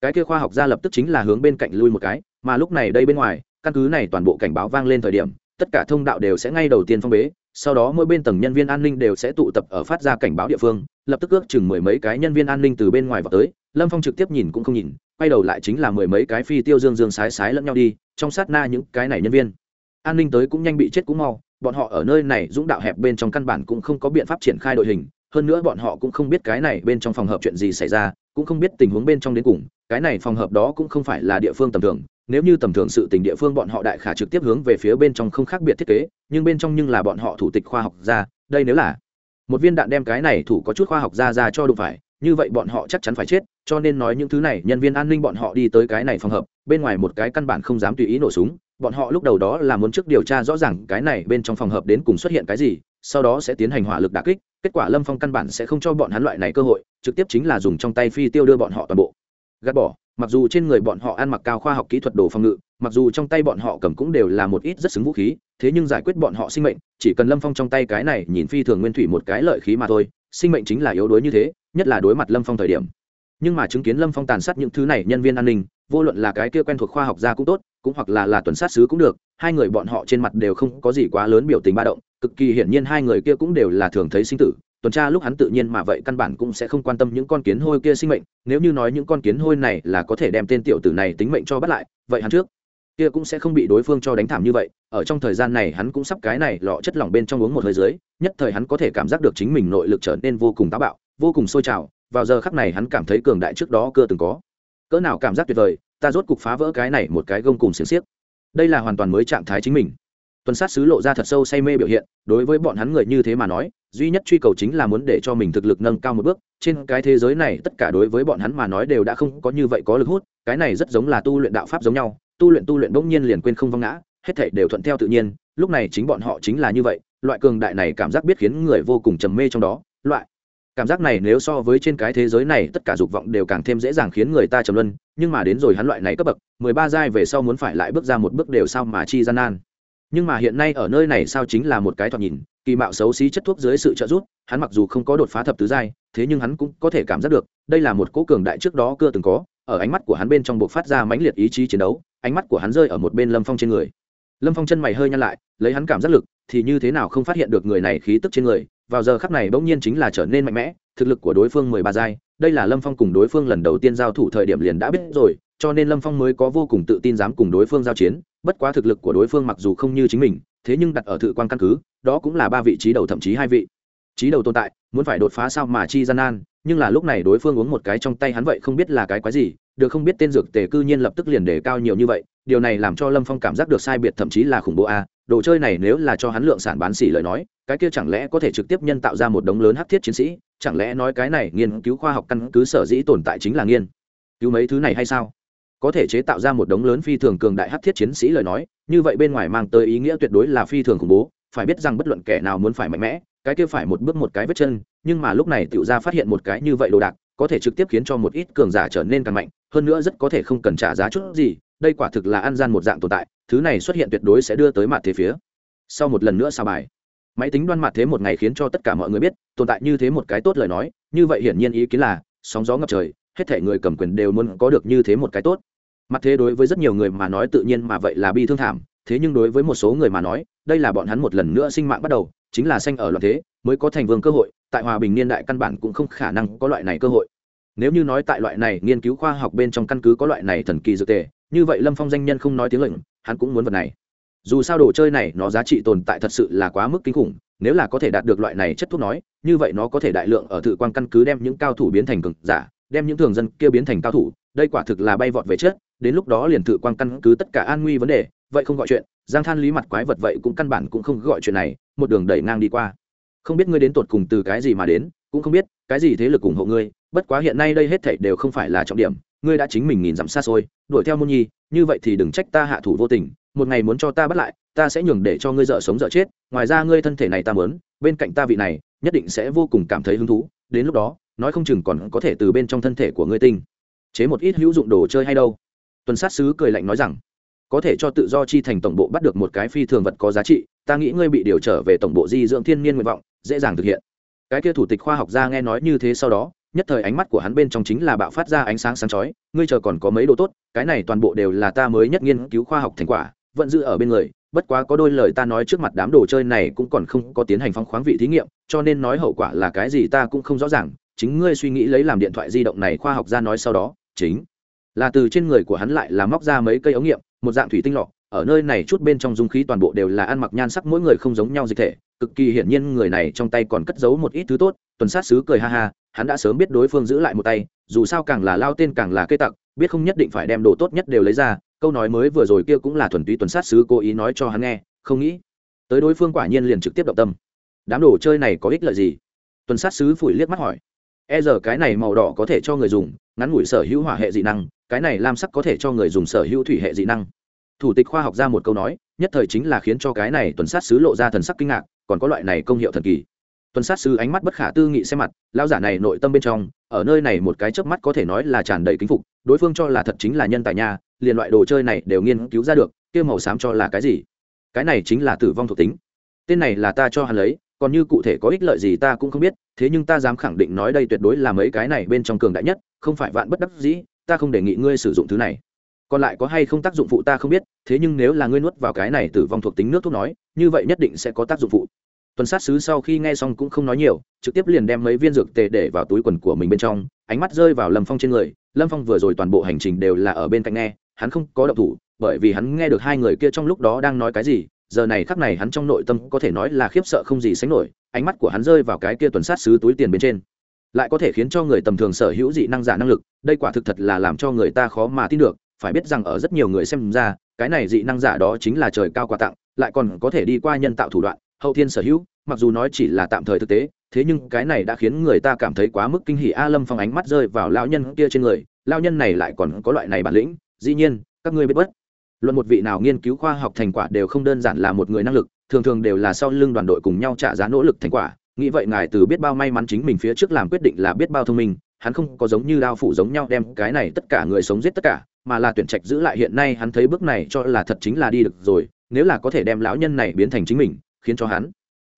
cái kia khoa học gia lập tức chính là hướng bên cạnh lui một cái, mà lúc này đây bên ngoài, căn cứ này toàn bộ cảnh báo vang lên thời điểm, tất cả thông đạo đều sẽ ngay đầu tiên phong bế, sau đó mỗi bên tầng nhân viên an ninh đều sẽ tụ tập ở phát ra cảnh báo địa phương, lập tức ước chừng mười mấy cái nhân viên an ninh từ bên ngoài vào tới, lâm phong trực tiếp nhìn cũng không nhìn, quay đầu lại chính là mười mấy cái phi tiêu dương dương sái sái lẫn nhau đi, trong sát na những cái này nhân viên. An ninh tới cũng nhanh bị chết cũng mau bọn họ ở nơi này dũng đạo hẹp bên trong căn bản cũng không có biện pháp triển khai đội hình, hơn nữa bọn họ cũng không biết cái này bên trong phòng hợp chuyện gì xảy ra, cũng không biết tình huống bên trong đến cùng, cái này phòng hợp đó cũng không phải là địa phương tầm thường, nếu như tầm thường sự tình địa phương bọn họ đại khả trực tiếp hướng về phía bên trong không khác biệt thiết kế, nhưng bên trong nhưng là bọn họ thủ tịch khoa học ra đây nếu là một viên đạn đem cái này thủ có chút khoa học ra ra cho đụng phải, như vậy bọn họ chắc chắn phải chết, cho nên nói những thứ này, nhân viên an ninh bọn họ đi tới cái này phòng hợp, bên ngoài một cái căn bản không dám tùy ý nổ súng bọn họ lúc đầu đó là muốn trước điều tra rõ ràng cái này bên trong phòng hợp đến cùng xuất hiện cái gì, sau đó sẽ tiến hành hỏa lực đà kích, kết quả lâm phong căn bản sẽ không cho bọn hắn loại này cơ hội, trực tiếp chính là dùng trong tay phi tiêu đưa bọn họ toàn bộ. Gạt bỏ, mặc dù trên người bọn họ ăn mặc cao khoa học kỹ thuật đồ phòng ngự, mặc dù trong tay bọn họ cầm cũng đều là một ít rất xứng vũ khí, thế nhưng giải quyết bọn họ sinh mệnh, chỉ cần lâm phong trong tay cái này nhìn phi thường nguyên thủy một cái lợi khí mà thôi, sinh mệnh chính là yếu đuối như thế, nhất là đối mặt lâm phong thời điểm. Nhưng mà chứng kiến lâm phong tàn sát những thứ này nhân viên an ninh, vô luận là cái kia quen thuộc khoa học gia cũng tốt cũng hoặc là là tuần sát sứ cũng được, hai người bọn họ trên mặt đều không có gì quá lớn biểu tình ba động, cực kỳ hiển nhiên hai người kia cũng đều là thường thấy sinh tử, tuần tra lúc hắn tự nhiên mà vậy căn bản cũng sẽ không quan tâm những con kiến hôi kia sinh mệnh, nếu như nói những con kiến hôi này là có thể đem tên tiểu tử này tính mệnh cho bắt lại, vậy hắn trước kia cũng sẽ không bị đối phương cho đánh thảm như vậy, ở trong thời gian này hắn cũng sắp cái này lọ chất lỏng bên trong uống một hơi dưới, nhất thời hắn có thể cảm giác được chính mình nội lực trở nên vô cùng táo bạo, vô cùng sôi trào, vào giờ khắc này hắn cảm thấy cường đại trước đó cơ từng có. Cỡ nào cảm giác tuyệt vời ta rốt cục phá vỡ cái này một cái gông cùng xiềng xiếc. Đây là hoàn toàn mới trạng thái chính mình. Tuần sát sứ lộ ra thật sâu say mê biểu hiện, đối với bọn hắn người như thế mà nói, duy nhất truy cầu chính là muốn để cho mình thực lực nâng cao một bước. Trên cái thế giới này, tất cả đối với bọn hắn mà nói đều đã không có như vậy có lực hút, cái này rất giống là tu luyện đạo pháp giống nhau, tu luyện tu luyện bỗng nhiên liền quên không văng ngã, hết thảy đều thuận theo tự nhiên, lúc này chính bọn họ chính là như vậy, loại cường đại này cảm giác biết khiến người vô cùng trầm mê trong đó, loại cảm giác này nếu so với trên cái thế giới này, tất cả dục vọng đều càng thêm dễ dàng khiến người ta trầm luân, nhưng mà đến rồi hắn loại này cấp bậc, mười ba giai về sau muốn phải lại bước ra một bước đều sao mà chi gian nan. Nhưng mà hiện nay ở nơi này sao chính là một cái thoạt nhìn, kỳ mạo xấu xí chất thuốc dưới sự trợ giúp, hắn mặc dù không có đột phá thập tứ giai, thế nhưng hắn cũng có thể cảm giác được, đây là một cố cường đại trước đó chưa từng có, ở ánh mắt của hắn bên trong buộc phát ra mãnh liệt ý chí chiến đấu, ánh mắt của hắn rơi ở một bên lâm phong trên người lâm phong chân mày hơi nhăn lại, lấy hắn cảm giác lực, thì như thế nào không phát hiện được người này khí tức trên người, vào giờ khắc này bỗng nhiên chính là trở nên mạnh mẽ, thực lực của đối phương mười ba giai, đây là lâm phong cùng đối phương lần đầu tiên giao thủ thời điểm liền đã biết rồi, cho nên lâm phong mới có vô cùng tự tin dám cùng đối phương giao chiến, bất quá thực lực của đối phương mặc dù không như chính mình, thế nhưng đặt ở thự quan căn cứ, đó cũng là ba vị trí đầu thậm chí hai vị trí đầu tồn tại, muốn phải đột phá sao mà chi gian nan, nhưng là lúc này đối phương uống một cái trong tay hắn vậy không biết là cái quái gì, được không biết tên dược tề cư nhiên lập tức liền đề cao nhiều như vậy điều này làm cho lâm phong cảm giác được sai biệt thậm chí là khủng bố a. Đồ chơi này nếu là cho hắn lượng sản bán xỉ lời nói, cái kia chẳng lẽ có thể trực tiếp nhân tạo ra một đống lớn hắc thiết chiến sĩ? Chẳng lẽ nói cái này nghiên cứu khoa học căn cứ sở dĩ tồn tại chính là nghiên cứu mấy thứ này hay sao? Có thể chế tạo ra một đống lớn phi thường cường đại hắc thiết chiến sĩ lời nói, như vậy bên ngoài mang tới ý nghĩa tuyệt đối là phi thường khủng bố. Phải biết rằng bất luận kẻ nào muốn phải mạnh mẽ, cái kia phải một bước một cái vết chân, nhưng mà lúc này tiểu ra phát hiện một cái như vậy đồ đạc, có thể trực tiếp khiến cho một ít cường giả trở nên càng mạnh, hơn nữa rất có thể không cần trả giá chút gì đây quả thực là ăn gian một dạng tồn tại, thứ này xuất hiện tuyệt đối sẽ đưa tới mặt thế phía. Sau một lần nữa sao bài. Máy tính đoan mặt thế một ngày khiến cho tất cả mọi người biết, tồn tại như thế một cái tốt lời nói, như vậy hiển nhiên ý kiến là, sóng gió ngập trời, hết thể người cầm quyền đều muốn có được như thế một cái tốt. Mặt thế đối với rất nhiều người mà nói tự nhiên mà vậy là bi thương thảm, thế nhưng đối với một số người mà nói, đây là bọn hắn một lần nữa sinh mạng bắt đầu, chính là sanh ở loạn thế, mới có thành vương cơ hội, tại hòa bình niên đại căn bản cũng không khả năng có loại này cơ hội nếu như nói tại loại này nghiên cứu khoa học bên trong căn cứ có loại này thần kỳ dược tề, như vậy lâm phong danh nhân không nói tiếng lệnh hắn cũng muốn vật này. Dù sao đồ chơi này nó giá trị tồn tại thật sự là quá mức kinh khủng, nếu là có thể đạt được loại này chất thuốc nói, như vậy nó có thể đại lượng ở thự quan căn cứ đem những cao thủ biến thành cực giả, đem những thường dân kia biến thành cao thủ, đây quả thực là bay vọt về chết đến lúc đó liền thự quan căn cứ tất cả an nguy vấn đề, vậy không gọi chuyện, giang than lý mặt quái vật vậy cũng căn bản cũng không gọi chuyện này, một đường đẩy ngang đi qua. Không biết ngươi đến tột cùng từ cái gì mà đến, cũng không biết, cái gì thế lực ủng hộ ngươi bất quá hiện nay đây hết thảy đều không phải là trọng điểm, ngươi đã chính mình nhìn dặm xa xôi, đuổi theo môn nhi, như vậy thì đừng trách ta hạ thủ vô tình, một ngày muốn cho ta bắt lại, ta sẽ nhường để cho ngươi dở sống dở chết, ngoài ra ngươi thân thể này ta mớn bên cạnh ta vị này, nhất định sẽ vô cùng cảm thấy hứng thú, đến lúc đó, nói không chừng còn có thể từ bên trong thân thể của ngươi tinh. Chế một ít hữu dụng đồ chơi hay đâu. Tuần sát sứ cười lạnh nói rằng, có thể cho tự do chi thành tổng bộ bắt được một cái phi thường vật có giá trị, ta nghĩ ngươi bị điều trở về tổng bộ di dưỡng thiên niên nguyện vọng, dễ dàng thực hiện. Cái kia thủ tịch khoa học gia nghe nói như thế sau đó nhất thời ánh mắt của hắn bên trong chính là bạo phát ra ánh sáng sáng chói, ngươi chờ còn có mấy đồ tốt, cái này toàn bộ đều là ta mới nhất nghiên cứu khoa học thành quả, vẫn giữ ở bên người, bất quá có đôi lời ta nói trước mặt đám đồ chơi này cũng còn không có tiến hành phóng khoáng vị thí nghiệm, cho nên nói hậu quả là cái gì ta cũng không rõ ràng, chính ngươi suy nghĩ lấy làm điện thoại di động này khoa học gia nói sau đó, chính là từ trên người của hắn lại là móc ra mấy cây ống nghiệm, một dạng thủy tinh lọ, ở nơi này chút bên trong dung khí toàn bộ đều là ăn mặc nhan sắc mỗi người không giống nhau dịch thể, cực kỳ hiển nhiên người này trong tay còn cất giấu một ít thứ tốt, tuần sát sứ cười ha ha hắn đã sớm biết đối phương giữ lại một tay, dù sao càng là lao tên càng là cây tặc, biết không nhất định phải đem đồ tốt nhất đều lấy ra, câu nói mới vừa rồi kia cũng là thuần túy tuần sát sứ cố ý nói cho hắn nghe, không nghĩ tới đối phương quả nhiên liền trực tiếp động tâm. Đám đồ chơi này có ích lợi gì? Tuần sát sứ phủi liếc mắt hỏi. E giờ cái này màu đỏ có thể cho người dùng, ngắn ngủi sở hữu hỏa hệ dị năng, cái này lam sắc có thể cho người dùng sở hữu thủy hệ dị năng. Thủ tịch khoa học ra một câu nói, nhất thời chính là khiến cho cái này tuần sát sứ lộ ra thần sắc kinh ngạc, còn có loại này công hiệu thần kỳ tuần sát sư ánh mắt bất khả tư nghị xem mặt lao giả này nội tâm bên trong ở nơi này một cái chớp mắt có thể nói là tràn đầy kính phục đối phương cho là thật chính là nhân tài nhà, liền loại đồ chơi này đều nghiên cứu ra được kia màu xám cho là cái gì? Cái này chính là tử vong thuộc tính. Tên này là ta cho hắn lấy còn như cụ thể có ích lợi gì ta cũng không biết thế nhưng ta dám khẳng định nói đây tuyệt đối là mấy cái này bên trong cường đại nhất không phải vạn bất đắc dĩ ta không đề nghị ngươi sử dụng thứ này. Còn lại có hay không tác dụng phụ ta không biết thế nhưng nếu là ngươi nuốt vào cái này tử vong thuộc tính nước thuốc nói như vậy nhất định sẽ có tác dụng phụ tuần sát sứ sau khi nghe xong cũng không nói nhiều, trực tiếp liền đem mấy viên dược tề để vào túi quần của mình bên trong, ánh mắt rơi vào lâm phong trên người. Lâm phong vừa rồi toàn bộ hành trình đều là ở bên cạnh nghe, hắn không có động thủ, bởi vì hắn nghe được hai người kia trong lúc đó đang nói cái gì, giờ này khắc này hắn trong nội tâm có thể nói là khiếp sợ không gì sánh nổi, ánh mắt của hắn rơi vào cái kia tuần sát sứ túi tiền bên trên. Lại có thể khiến cho người tầm thường sở hữu dị năng giả năng lực, đây quả thực thật là làm cho người ta khó mà tin được, phải biết rằng ở rất nhiều người xem ra, cái này dị năng giả đó chính là trời cao quà tặng, lại còn có thể đi qua nhân tạo thủ đoạn hậu thiên sở hữu, mặc dù nói chỉ là tạm thời thực tế, thế nhưng cái này đã khiến người ta cảm thấy quá mức kinh hỉ. A lâm phong ánh mắt rơi vào lao nhân kia trên người lao nhân này lại còn có loại này bản lĩnh, dĩ nhiên, các ngươi biết bất luận một vị nào nghiên cứu khoa học thành quả đều không đơn giản là một người năng lực, thường thường đều là sau lưng đoàn đội cùng nhau trả giá nỗ lực thành quả. Nghĩ vậy ngài từ biết bao may mắn chính mình phía trước làm quyết định là biết bao thông minh, hắn không có giống như đao phủ giống nhau đem cái này tất cả người sống giết tất cả, mà là tuyển trạch giữ lại hiện nay hắn thấy bước này cho là thật chính là đi được rồi, nếu là có thể đem lão nhân này biến thành chính mình khiến cho hắn.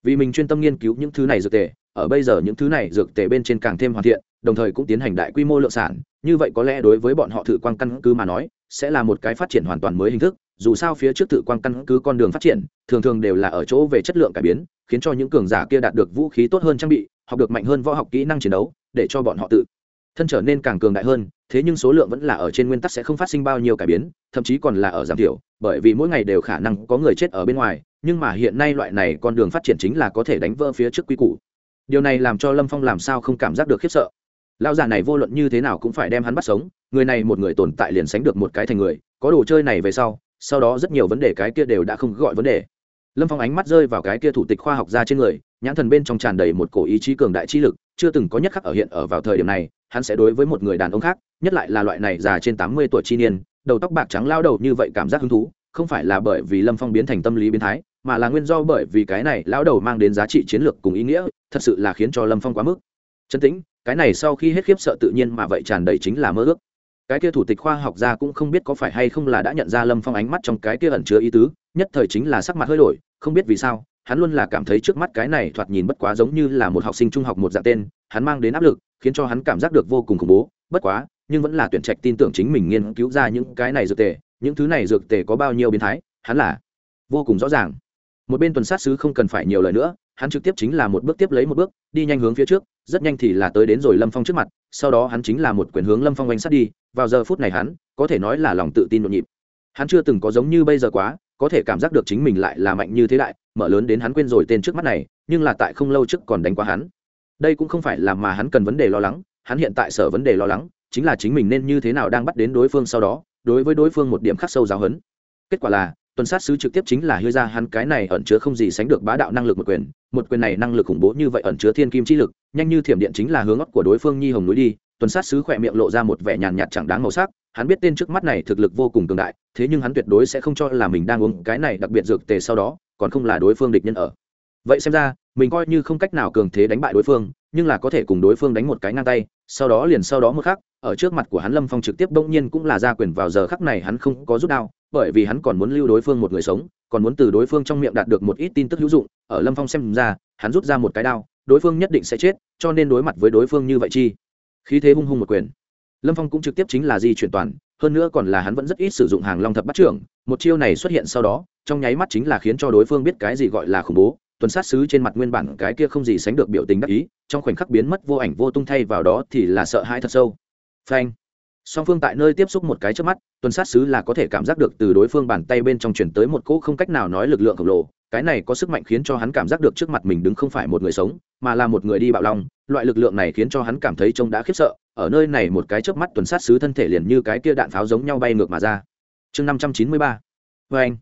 Vì mình chuyên tâm nghiên cứu những thứ này dược tề, ở bây giờ những thứ này dược tề bên trên càng thêm hoàn thiện, đồng thời cũng tiến hành đại quy mô lượng sản. Như vậy có lẽ đối với bọn họ thử quang căn cứ mà nói, sẽ là một cái phát triển hoàn toàn mới hình thức. Dù sao phía trước thử quang căn cứ con đường phát triển, thường thường đều là ở chỗ về chất lượng cải biến, khiến cho những cường giả kia đạt được vũ khí tốt hơn trang bị, học được mạnh hơn võ học kỹ năng chiến đấu, để cho bọn họ tự thân trở nên càng cường đại hơn. Thế nhưng số lượng vẫn là ở trên nguyên tắc sẽ không phát sinh bao nhiêu cải biến, thậm chí còn là ở giảm thiểu, bởi vì mỗi ngày đều khả năng có người chết ở bên ngoài nhưng mà hiện nay loại này con đường phát triển chính là có thể đánh vỡ phía trước quy củ. Điều này làm cho lâm phong làm sao không cảm giác được khiếp sợ. Lão già này vô luận như thế nào cũng phải đem hắn bắt sống, người này một người tồn tại liền sánh được một cái thành người, có đồ chơi này về sau sau đó rất nhiều vấn đề cái kia đều đã không gọi vấn đề. Lâm phong ánh mắt rơi vào cái kia thủ tịch khoa học ra trên người, nhãn thần bên trong tràn đầy một cổ ý chí cường đại chi lực, chưa từng có nhất khắc ở hiện ở vào thời điểm này, hắn sẽ đối với một người đàn ông khác, nhất lại là loại này già trên tám mươi tuổi chi niên, đầu tóc bạc trắng lao đầu như vậy cảm giác hứng thú, không phải là bởi vì lâm phong biến thành tâm lý biến thái mà là nguyên do bởi vì cái này lão đầu mang đến giá trị chiến lược cùng ý nghĩa, thật sự là khiến cho lâm phong quá mức. Chân tĩnh, cái này sau khi hết khiếp sợ tự nhiên mà vậy tràn đầy chính là mơ ước. Cái kia thủ tịch khoa học gia cũng không biết có phải hay không là đã nhận ra lâm phong ánh mắt trong cái kia ẩn chứa ý tứ, nhất thời chính là sắc mặt hơi đổi, không biết vì sao, hắn luôn là cảm thấy trước mắt cái này thoạt nhìn bất quá giống như là một học sinh trung học một dạng tên, hắn mang đến áp lực, khiến cho hắn cảm giác được vô cùng khủng bố, bất quá, nhưng vẫn là tuyển trạch tin tưởng chính mình nghiên cứu ra những cái này dược tề, những thứ này dược tề có bao nhiêu biến thái, hắn là vô cùng rõ ràng một bên tuần sát sứ không cần phải nhiều lời nữa, hắn trực tiếp chính là một bước tiếp lấy một bước, đi nhanh hướng phía trước, rất nhanh thì là tới đến rồi lâm phong trước mặt, sau đó hắn chính là một quyền hướng lâm phong oanh sát đi, vào giờ phút này hắn, có thể nói là lòng tự tin nhộn nhịp. Hắn chưa từng có giống như bây giờ quá, có thể cảm giác được chính mình lại là mạnh như thế đại, mở lớn đến hắn quên rồi tên trước mắt này, nhưng là tại không lâu trước còn đánh qua hắn. Đây cũng không phải là mà hắn cần vấn đề lo lắng, hắn hiện tại sở vấn đề lo lắng, chính là chính mình nên như thế nào đang bắt đến đối phương sau đó, đối với đối phương một điểm khắc sâu giáo hấn kết quả là tuần sát sứ trực tiếp chính là hứa ra hắn cái này ẩn chứa không gì sánh được bá đạo năng lực một quyền một quyền này năng lực khủng bố như vậy ẩn chứa thiên kim chi lực, nhanh như thiểm điện chính là hướng ấp của đối phương nhi hồng núi đi, tuần sát sứ khỏe miệng lộ ra một vẻ nhàn nhạt chẳng đáng màu sắc, hắn biết tên trước mắt này thực lực vô cùng cường đại, thế nhưng hắn tuyệt đối sẽ không cho là mình đang uống cái này đặc biệt dược tề sau đó, còn không là đối phương địch nhân ở. Vậy xem ra, mình coi như không cách nào cường thế đánh bại đối phương nhưng là có thể cùng đối phương đánh một cái ngang tay, sau đó liền sau đó một khắc, ở trước mặt của hắn lâm phong trực tiếp bỗng nhiên cũng là ra quyền vào giờ khắc này hắn không có rút đao, bởi vì hắn còn muốn lưu đối phương một người sống, còn muốn từ đối phương trong miệng đạt được một ít tin tức hữu dụng, ở lâm phong xem ra, hắn rút ra một cái đao, đối phương nhất định sẽ chết, cho nên đối mặt với đối phương như vậy chi, khí thế hung hung một quyền. Lâm phong cũng trực tiếp chính là di chuyển toàn, hơn nữa còn là hắn vẫn rất ít sử dụng hàng long thập bắt trưởng, một chiêu này xuất hiện sau đó, trong nháy mắt chính là khiến cho đối phương biết cái gì gọi là khủng bố tuần sát sứ trên mặt nguyên bản cái kia không gì sánh được biểu tình đắc ý, trong khoảnh khắc biến mất vô ảnh vô tung thay vào đó thì là sợ hãi thật sâu. Phanh. Song phương tại nơi tiếp xúc một cái trước mắt, tuần sát sứ là có thể cảm giác được từ đối phương bàn tay bên trong chuyển tới một cỗ không cách nào nói lực lượng khổng lồ, cái này có sức mạnh khiến cho hắn cảm giác được trước mặt mình đứng không phải một người sống, mà là một người đi bạo long, loại lực lượng này khiến cho hắn cảm thấy trông đã khiếp sợ, ở nơi này một cái chớp mắt tuần sát sứ thân thể liền như cái kia đạn pháo giống nhau bay ngược mà ra. Chương năm trăm chín mươi ba. Vê anh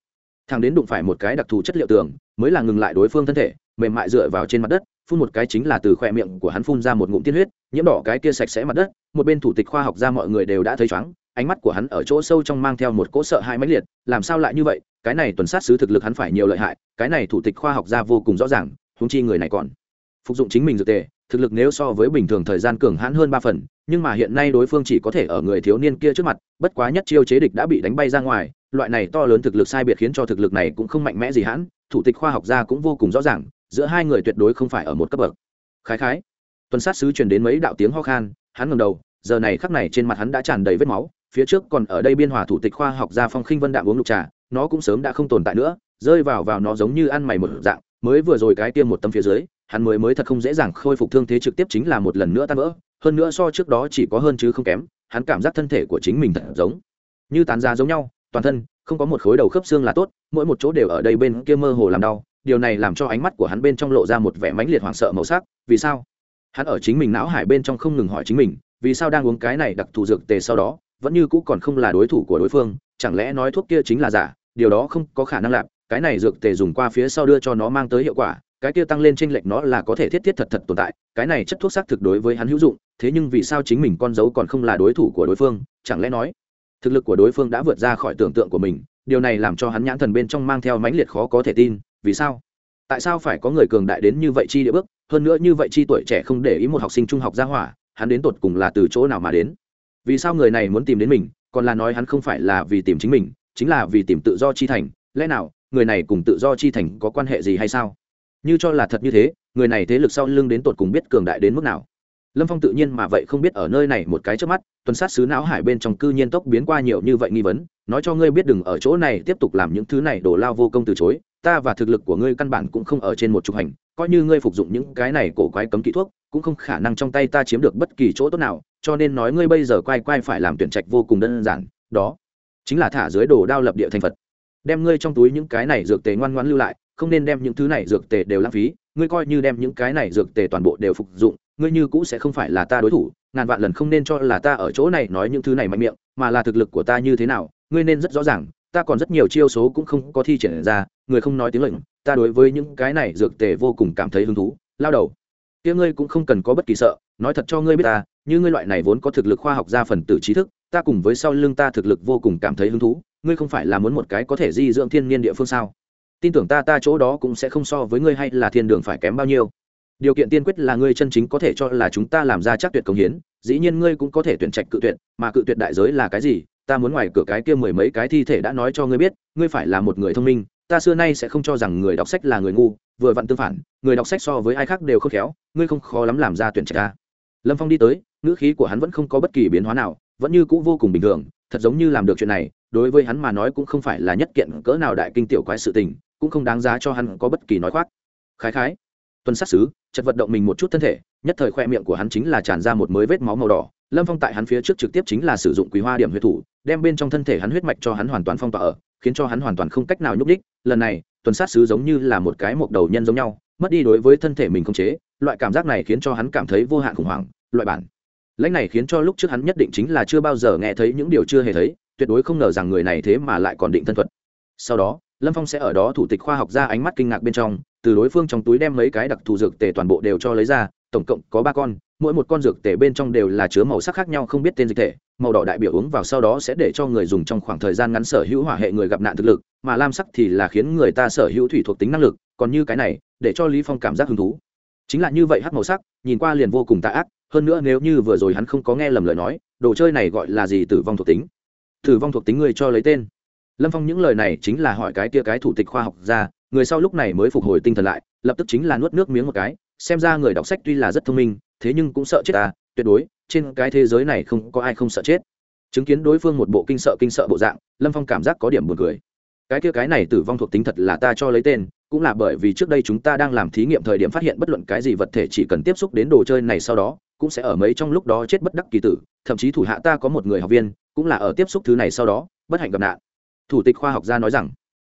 thằng đến đụng phải một cái đặc thù chất liệu tường mới là ngừng lại đối phương thân thể, mềm mại dựa vào trên mặt đất, phun một cái chính là từ khoe miệng của hắn phun ra một ngụm tiên huyết, nhiễm đỏ cái kia sạch sẽ mặt đất, một bên thủ tịch khoa học ra mọi người đều đã thấy chóng, ánh mắt của hắn ở chỗ sâu trong mang theo một cỗ sợ hãi mãnh liệt, làm sao lại như vậy, cái này tuần sát sứ thực lực hắn phải nhiều lợi hại, cái này thủ tịch khoa học ra vô cùng rõ ràng húng chi người này còn phục dụng chính mình dược tề, thực lực nếu so với bình thường thời gian cường hãn hơn ba phần, nhưng mà hiện nay đối phương chỉ có thể ở người thiếu niên kia trước mặt, bất quá nhất chiêu chế địch đã bị đánh bay ra ngoài, loại này to lớn thực lực sai biệt khiến cho thực lực này cũng không mạnh mẽ gì hãn thủ tịch khoa học gia cũng vô cùng rõ ràng, giữa hai người tuyệt đối không phải ở một cấp bậc. Khái khái. Tuần sát sứ truyền đến mấy đạo tiếng ho khan, hắn ngầm đầu, giờ này khắc này trên mặt hắn đã tràn đầy vết máu, phía trước còn ở đây biên hòa thủ tịch khoa học gia phong khinh vân đạm uống lục trà, nó cũng sớm đã không tồn tại nữa, rơi vào vào nó giống như ăn mày một dạng, mới vừa rồi cái tiêm một tâm phía dưới, hắn mới mới thật không dễ dàng khôi phục thương thế trực tiếp chính là một lần nữa tan vỡ, hơn nữa so trước đó chỉ có hơn chứ không kém, hắn cảm giác thân thể của chính mình thật giống như tán ra giống nhau, toàn thân không có một khối đầu khớp xương là tốt, mỗi một chỗ đều ở đây bên kia mơ hồ làm đau, điều này làm cho ánh mắt của hắn bên trong lộ ra một vẻ mãnh liệt hoảng sợ màu sắc, vì sao? Hắn ở chính mình não hải bên trong không ngừng hỏi chính mình, vì sao đang uống cái này đặc thù dược tề sau đó, vẫn như cũ còn không là đối thủ của đối phương, chẳng lẽ nói thuốc kia chính là giả, điều đó không có khả năng lạp cái này dược tề dùng qua phía sau đưa cho nó mang tới hiệu quả, cái kia tăng lên tranh lệch nó là có thể thiết thiết thật thật tồn tại, cái này chất thuốc xác thực đối với hắn hữu dụng, thế nhưng vì sao chính mình con dấu còn không là đối thủ của đối phương, chẳng lẽ nói thực lực của đối phương đã vượt ra khỏi tưởng tượng của mình, điều này làm cho hắn nhãn thần bên trong mang theo mãnh liệt khó có thể tin, vì sao? Tại sao phải có người cường đại đến như vậy chi địa bước, hơn nữa như vậy chi tuổi trẻ không để ý một học sinh trung học ra hỏa, hắn đến tột cùng là từ chỗ nào mà đến? Vì sao người này muốn tìm đến mình, còn là nói hắn không phải là vì tìm chính mình, chính là vì tìm tự do chi thành, lẽ nào, người này cùng tự do chi thành có quan hệ gì hay sao? Như cho là thật như thế, người này thế lực sau lưng đến tột cùng biết cường đại đến mức nào? Lâm phong tự nhiên mà vậy không biết ở nơi này một cái trước mắt, tuần sát xứ não hải bên trong cư nhiên tốc biến qua nhiều như vậy nghi vấn, nói cho ngươi biết đừng ở chỗ này tiếp tục làm những thứ này đổ lao vô công từ chối, ta và thực lực của ngươi căn bản cũng không ở trên một trục hành, coi như ngươi phục dụng những cái này cổ quái cấm kỹ thuốc, cũng không khả năng trong tay ta chiếm được bất kỳ chỗ tốt nào, cho nên nói ngươi bây giờ quay quay phải làm tuyển trạch vô cùng đơn giản, đó chính là thả dưới đồ đao lập địa thành phật. Đem ngươi trong túi những cái này dược tề ngoan ngoãn lưu lại, không nên đem những thứ này dược tề đều lãng phí, ngươi coi như đem những cái này dược tề toàn bộ đều phục dụng ngươi như cũ sẽ không phải là ta đối thủ, ngàn vạn lần không nên cho là ta ở chỗ này nói những thứ này mạnh miệng, mà là thực lực của ta như thế nào, ngươi nên rất rõ ràng, ta còn rất nhiều chiêu số cũng không có thi triển ra, người không nói tiếng lệnh, ta đối với những cái này dược tề vô cùng cảm thấy hứng thú, lao đầu. Kia ngươi cũng không cần có bất kỳ sợ, nói thật cho ngươi biết ta, như ngươi loại này vốn có thực lực khoa học ra phần tử trí thức, ta cùng với sau lưng ta thực lực vô cùng cảm thấy hứng thú, ngươi không phải là muốn một cái có thể di dưỡng thiên nhiên địa phương sao? Tin tưởng ta ta chỗ đó cũng sẽ không so với ngươi hay là thiên đường phải kém bao nhiêu điều kiện tiên quyết là ngươi chân chính có thể cho là chúng ta làm ra chắc tuyệt công hiến, dĩ nhiên ngươi cũng có thể tuyển trạch cự tuyệt, mà cự tuyệt đại giới là cái gì? Ta muốn ngoài cửa cái kia mười mấy cái thi thể đã nói cho ngươi biết, ngươi phải là một người thông minh, ta xưa nay sẽ không cho rằng người đọc sách là người ngu, vừa vặn tương phản, người đọc sách so với ai khác đều không khéo, ngươi không khó lắm làm ra tuyển trạch ta lâm phong đi tới, ngữ khí của hắn vẫn không có bất kỳ biến hóa nào, vẫn như c ũ vô cùng bình thường, thật giống như làm được chuyện này, đối với hắn mà nói cũng không phải là nhất kiện cỡ nào đại kinh tiểu quái sự tình, cũng không đáng giá cho hắn có bất kỳ nói khoác. Khái khái tuần sát xứ, chật vận động mình một chút thân thể, nhất thời khoe miệng của hắn chính là tràn ra một mới vết máu màu đỏ. Lâm phong tại hắn phía trước trực tiếp chính là sử dụng quý hoa điểm huyết thủ, đem bên trong thân thể hắn huyết mạch cho hắn hoàn toàn phong tỏa ở, khiến cho hắn hoàn toàn không cách nào nhúc đích lần này tuần sát sứ giống như là một cái mộc đầu nhân giống nhau, mất đi đối với thân thể mình không chế, loại cảm giác này khiến cho hắn cảm thấy vô hạn khủng hoảng, loại bản. Lãnh này khiến cho lúc trước hắn nhất định chính là chưa bao giờ nghe thấy những điều chưa hề thấy, tuyệt đối không ngờ rằng người này thế mà lại còn định thân thuật. Sau đó, lâm phong sẽ ở đó thủ tịch khoa học ra ánh mắt kinh ngạc bên trong từ đối phương trong túi đem mấy cái đặc thù dược tề toàn bộ đều cho lấy ra, tổng cộng có ba con, mỗi một con dược tề bên trong đều là chứa màu sắc khác nhau không biết tên dịch thể, màu đỏ đại biểu uống vào sau đó sẽ để cho người dùng trong khoảng thời gian ngắn sở hữu hỏa hệ người gặp nạn thực lực, mà lam sắc thì là khiến người ta sở hữu thủy thuộc tính năng lực, còn như cái này, để cho lý phong cảm giác hứng thú. Chính là như vậy hắc màu sắc, nhìn qua liền vô cùng tà ác, hơn nữa nếu như vừa rồi hắn không có nghe lầm lời nói, đồ chơi này gọi là gì tử vong thuộc tính? Tử vong thuộc tính người cho lấy tên. Lâm phong những lời này chính là hỏi cái kia cái thủ tịch khoa học ra người sau lúc này mới phục hồi tinh thần lại, lập tức chính là nuốt nước miếng một cái, xem ra người đọc sách tuy là rất thông minh, thế nhưng cũng sợ chết ta tuyệt đối, trên cái thế giới này không có ai không sợ chết. Chứng kiến đối phương một bộ kinh sợ kinh sợ bộ dạng, lâm phong cảm giác có điểm buồn cười. Cái kia cái này tử vong thuộc tính thật là ta cho lấy tên, cũng là bởi vì trước đây chúng ta đang làm thí nghiệm thời điểm phát hiện bất luận cái gì vật thể chỉ cần tiếp xúc đến đồ chơi này sau đó, cũng sẽ ở mấy trong lúc đó chết bất đắc kỳ tử, thậm chí thủ hạ ta có một người học viên, cũng là ở tiếp xúc thứ này sau đó, bất hạnh gặp nạn. Thủ tịch khoa học gia nói rằng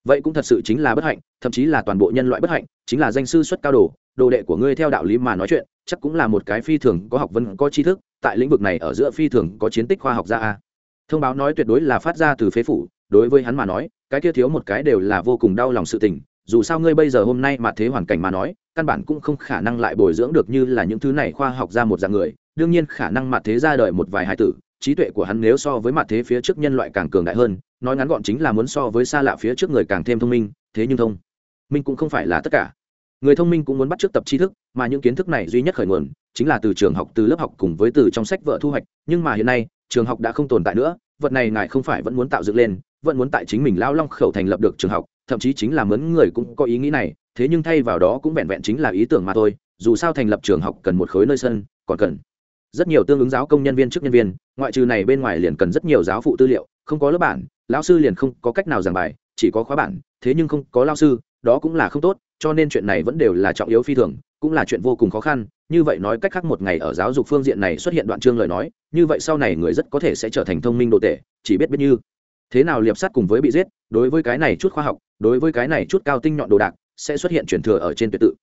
vậy cũng thật sự chính là bất hạnh, thậm chí là toàn bộ nhân loại bất hạnh, chính là danh sư xuất cao đồ đồ đệ của ngươi theo đạo lý mà nói chuyện, chắc cũng là một cái phi thường có học vấn, có tri thức, tại lĩnh vực này ở giữa phi thường có chiến tích khoa học gia a. Thông báo nói tuyệt đối là phát ra từ phế phủ, đối với hắn mà nói, cái kia thiếu một cái đều là vô cùng đau lòng sự tình, dù sao ngươi bây giờ hôm nay mà thế hoàn cảnh mà nói, căn bản cũng không khả năng lại bồi dưỡng được như là những thứ này khoa học ra một dạng người, đương nhiên khả năng mà thế ra đời một vài hải tử trí tuệ của hắn nếu so với mặt thế phía trước nhân loại càng cường đại hơn, nói ngắn gọn chính là muốn so với xa lạ phía trước người càng thêm thông minh, thế nhưng thông minh cũng không phải là tất cả. Người thông minh cũng muốn bắt trước tập tri thức, mà những kiến thức này duy nhất khởi nguồn chính là từ trường học, từ lớp học cùng với từ trong sách vợ thu hoạch. Nhưng mà hiện nay, trường học đã không tồn tại nữa, vật này ngài không phải vẫn muốn tạo dựng lên, vẫn muốn tại chính mình lao long khẩu thành lập được trường học, thậm chí chính là mướn người cũng có ý nghĩ này, thế nhưng thay vào đó cũng vẹn vẹn chính là ý tưởng mà thôi, dù sao thành lập trường học cần một khối nơi sân, còn cần rất nhiều tương ứng giáo công nhân viên chức nhân viên, ngoại trừ này bên ngoài liền cần rất nhiều giáo phụ tư liệu, không có lớp bản, lão sư liền không có cách nào giảng bài, chỉ có khóa bản, thế nhưng không có lao sư, đó cũng là không tốt, cho nên chuyện này vẫn đều là trọng yếu phi thường, cũng là chuyện vô cùng khó khăn, như vậy nói cách khác một ngày ở giáo dục phương diện này xuất hiện đoạn chương lời nói, như vậy sau này người rất có thể sẽ trở thành thông minh đồ tệ, chỉ biết biết như thế nào liệp sát cùng với bị giết, đối với cái này chút khoa học, đối với cái này chút cao tinh nhọn đồ đạc, sẽ xuất hiện truyền thừa ở trên tuyệt tự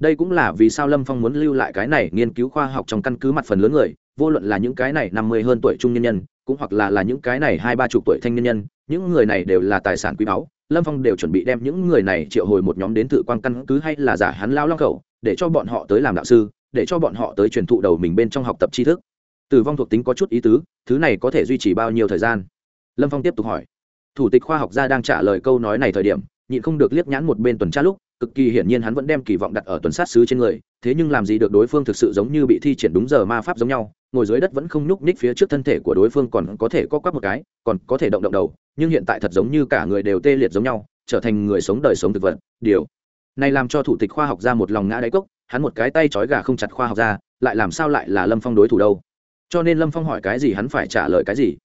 đây cũng là vì sao lâm phong muốn lưu lại cái này nghiên cứu khoa học trong căn cứ mặt phần lớn người, vô luận là những cái này năm mươi hơn tuổi trung nhân nhân, cũng hoặc là là những cái này hai ba chục tuổi thanh nhân nhân, những người này đều là tài sản quý báu, lâm phong đều chuẩn bị đem những người này triệu hồi một nhóm đến tự quan căn cứ hay là giả hắn lao long khẩu, để cho bọn họ tới làm đạo sư, để cho bọn họ tới truyền thụ đầu mình bên trong học tập tri thức. Tử vong thuộc tính có chút ý tứ, thứ này có thể duy trì bao nhiêu thời gian? Lâm phong tiếp tục hỏi. Thủ tịch khoa học gia đang trả lời câu nói này thời điểm, nhịn không được liếc nhãn một bên tuần tra lúc cực kỳ hiển nhiên hắn vẫn đem kỳ vọng đặt ở tuần sát sứ trên người thế nhưng làm gì được đối phương thực sự giống như bị thi triển đúng giờ ma pháp giống nhau ngồi dưới đất vẫn không nhúc nhích phía trước thân thể của đối phương còn có thể co quắp một cái còn có thể động động đầu nhưng hiện tại thật giống như cả người đều tê liệt giống nhau trở thành người sống đời sống thực vật. Điều này làm cho thủ tịch khoa học ra một lòng ngã đáy cốc hắn một cái tay trói gà không chặt khoa học ra, lại làm sao lại là lâm phong đối thủ đâu? Cho nên lâm phong hỏi cái gì hắn phải trả lời cái gì?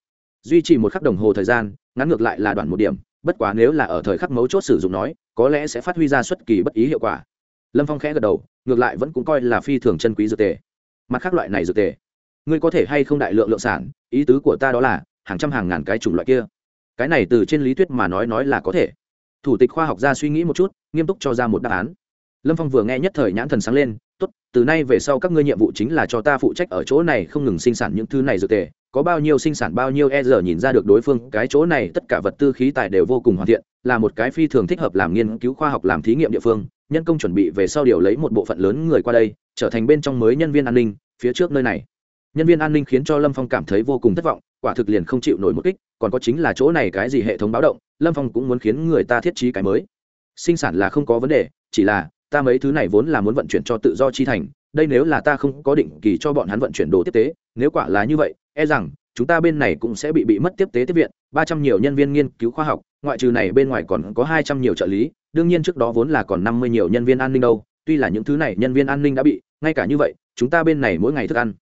Duy trì một khắc đồng hồ thời gian ngắn ngược lại là đoạn một điểm bất quá nếu là ở thời khắc mấu chốt sử dụng nói, có lẽ sẽ phát huy ra xuất kỳ bất ý hiệu quả. Lâm phong khẽ gật đầu, ngược lại vẫn cũng coi là phi thường chân quý dược tề. Mặt khác loại này dược tề, ngươi có thể hay không đại lượng lượng sản, ý tứ của ta đó là, hàng trăm hàng ngàn cái chủng loại kia. Cái này từ trên lý thuyết mà nói nói là có thể. Thủ tịch khoa học gia suy nghĩ một chút, nghiêm túc cho ra một đáp án. Lâm phong vừa nghe nhất thời nhãn thần sáng lên, tốt, từ nay về sau các ngươi nhiệm vụ chính là cho ta phụ trách ở chỗ này không ngừng sinh sản những thứ này dược tề có bao nhiêu sinh sản bao nhiêu e giờ nhìn ra được đối phương, cái chỗ này tất cả vật tư khí tài đều vô cùng hoàn thiện, là một cái phi thường thích hợp làm nghiên cứu khoa học làm thí nghiệm địa phương. Nhân công chuẩn bị về sau điều lấy một bộ phận lớn người qua đây, trở thành bên trong mới nhân viên an ninh, phía trước nơi này. Nhân viên an ninh khiến cho lâm phong cảm thấy vô cùng thất vọng, quả thực liền không chịu nổi một kích, còn có chính là chỗ này cái gì hệ thống báo động, lâm phong cũng muốn khiến người ta thiết trí cái mới. Sinh sản là không có vấn đề, chỉ là ta mấy thứ này vốn là muốn vận chuyển cho tự do chi thành đây nếu là ta không có định kỳ cho bọn hắn vận chuyển đồ tiếp tế, nếu quả là như vậy e rằng, chúng ta bên này cũng sẽ bị bị mất tiếp tế tiếp viện, ba trăm nhiều nhân viên nghiên cứu khoa học, ngoại trừ này bên ngoài còn có hai trăm nhiều trợ lý, đương nhiên trước đó vốn là còn năm mươi nhiều nhân viên an ninh đâu, tuy là những thứ này nhân viên an ninh đã bị, ngay cả như vậy, chúng ta bên này mỗi ngày thức ăn,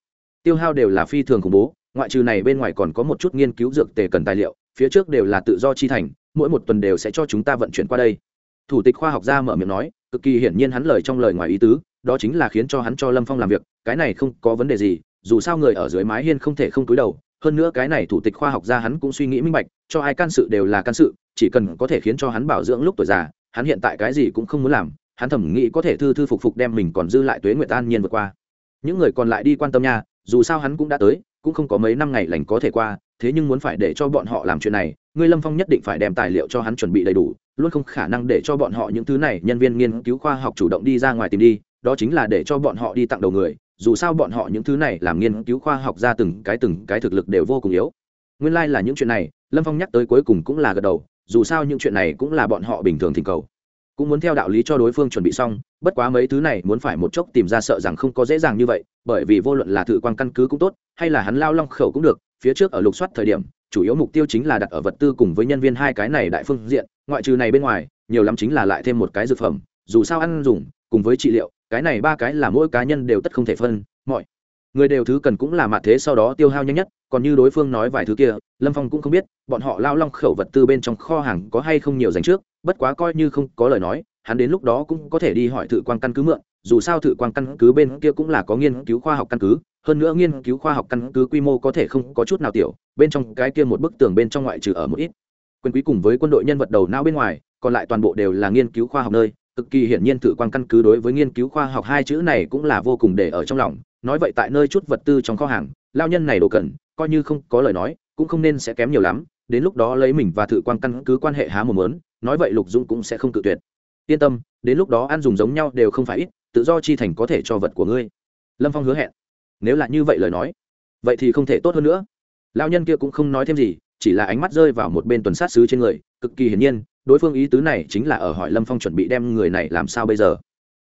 tiêu hao đều là phi thường khủng bố, ngoại trừ này bên ngoài còn có một chút nghiên cứu dược tề cần tài liệu, phía trước đều là tự do chi thành, mỗi một tuần đều sẽ cho chúng ta vận chuyển qua đây. Thủ tịch khoa học gia mở miệng nói, cực kỳ hiển nhiên hắn lời trong lời ngoài ý tứ đó chính là khiến cho hắn cho lâm phong làm việc, cái này không có vấn đề gì, dù sao người ở dưới mái hiên không thể không túi đầu, hơn nữa cái này thủ tịch khoa học gia hắn cũng suy nghĩ minh bạch, cho ai can sự đều là can sự, chỉ cần có thể khiến cho hắn bảo dưỡng lúc tuổi già, hắn hiện tại cái gì cũng không muốn làm, hắn thẩm nghĩ có thể thư thư phục phục đem mình còn dư lại tuế nguyệt an nhiên vượt qua. Những người còn lại đi quan tâm nha, dù sao hắn cũng đã tới, cũng không có mấy năm ngày lành có thể qua, thế nhưng muốn phải để cho bọn họ làm chuyện này ngươi lâm phong nhất định phải đem tài liệu cho hắn chuẩn bị đầy đủ, luôn không khả năng để cho bọn họ những thứ này nhân viên nghiên cứu khoa học chủ động đi ra ngoài tìm đi đó chính là để cho bọn họ đi tặng đầu người, dù sao bọn họ những thứ này làm nghiên cứu khoa học ra từng cái từng cái thực lực đều vô cùng yếu. Nguyên lai、like、là những chuyện này, lâm phong nhắc tới cuối cùng cũng là gật đầu, dù sao những chuyện này cũng là bọn họ bình thường thỉnh cầu. Cũng muốn theo đạo lý cho đối phương chuẩn bị xong, bất quá mấy thứ này muốn phải một chốc tìm ra sợ rằng không có dễ dàng như vậy, bởi vì vô luận là thử quan căn cứ cũng tốt, hay là hắn lao long khẩu cũng được, phía trước ở lục soát thời điểm, chủ yếu mục tiêu chính là đặt ở vật tư cùng với nhân viên hai cái này đại phương diện, ngoại trừ này bên ngoài, nhiều lắm chính là lại thêm một cái dược phẩm, dù sao ăn dùng, cùng với trị liệu cái này ba cái là mỗi cá nhân đều tất không thể phân, mọi người đều thứ cần cũng là mặt thế sau đó tiêu hao nhanh nhất, còn như đối phương nói vài thứ kia, lâm phong cũng không biết, bọn họ lao long khẩu vật tư bên trong kho hàng có hay không nhiều dành trước, bất quá coi như không có lời nói, hắn đến lúc đó cũng có thể đi hỏi thử quan căn cứ mượn, dù sao thử quan căn cứ bên kia cũng là có nghiên cứu khoa học căn cứ, hơn nữa nghiên cứu khoa học căn cứ quy mô có thể không có chút nào tiểu, bên trong cái kia một bức tường bên trong ngoại trừ ở một ít. Quyền quý cùng với quân đội nhân vật đầu não bên ngoài, còn lại toàn bộ đều là nghiên cứu khoa học nơi cực kỳ hiển nhiên thử quan căn cứ đối với nghiên cứu khoa học hai chữ này cũng là vô cùng để ở trong lòng. Nói vậy tại nơi chút vật tư trong kho hàng, lao nhân này đồ cần coi như không có lời nói, cũng không nên sẽ kém nhiều lắm, đến lúc đó lấy mình và thử quan căn cứ quan hệ há một mớn nói vậy lục dũng cũng sẽ không cự tuyệt. Yên tâm, đến lúc đó ăn dùng giống nhau đều không phải ít, tự do chi thành có thể cho vật của ngươi. Lâm phong hứa hẹn. Nếu là như vậy lời nói, vậy thì không thể tốt hơn nữa. Lao nhân kia cũng không nói thêm gì, chỉ là ánh mắt rơi vào một bên tuần sát sứ trên người, cực kỳ hiển nhiên đối phương ý tứ này chính là ở hỏi lâm phong chuẩn bị đem người này làm sao bây giờ.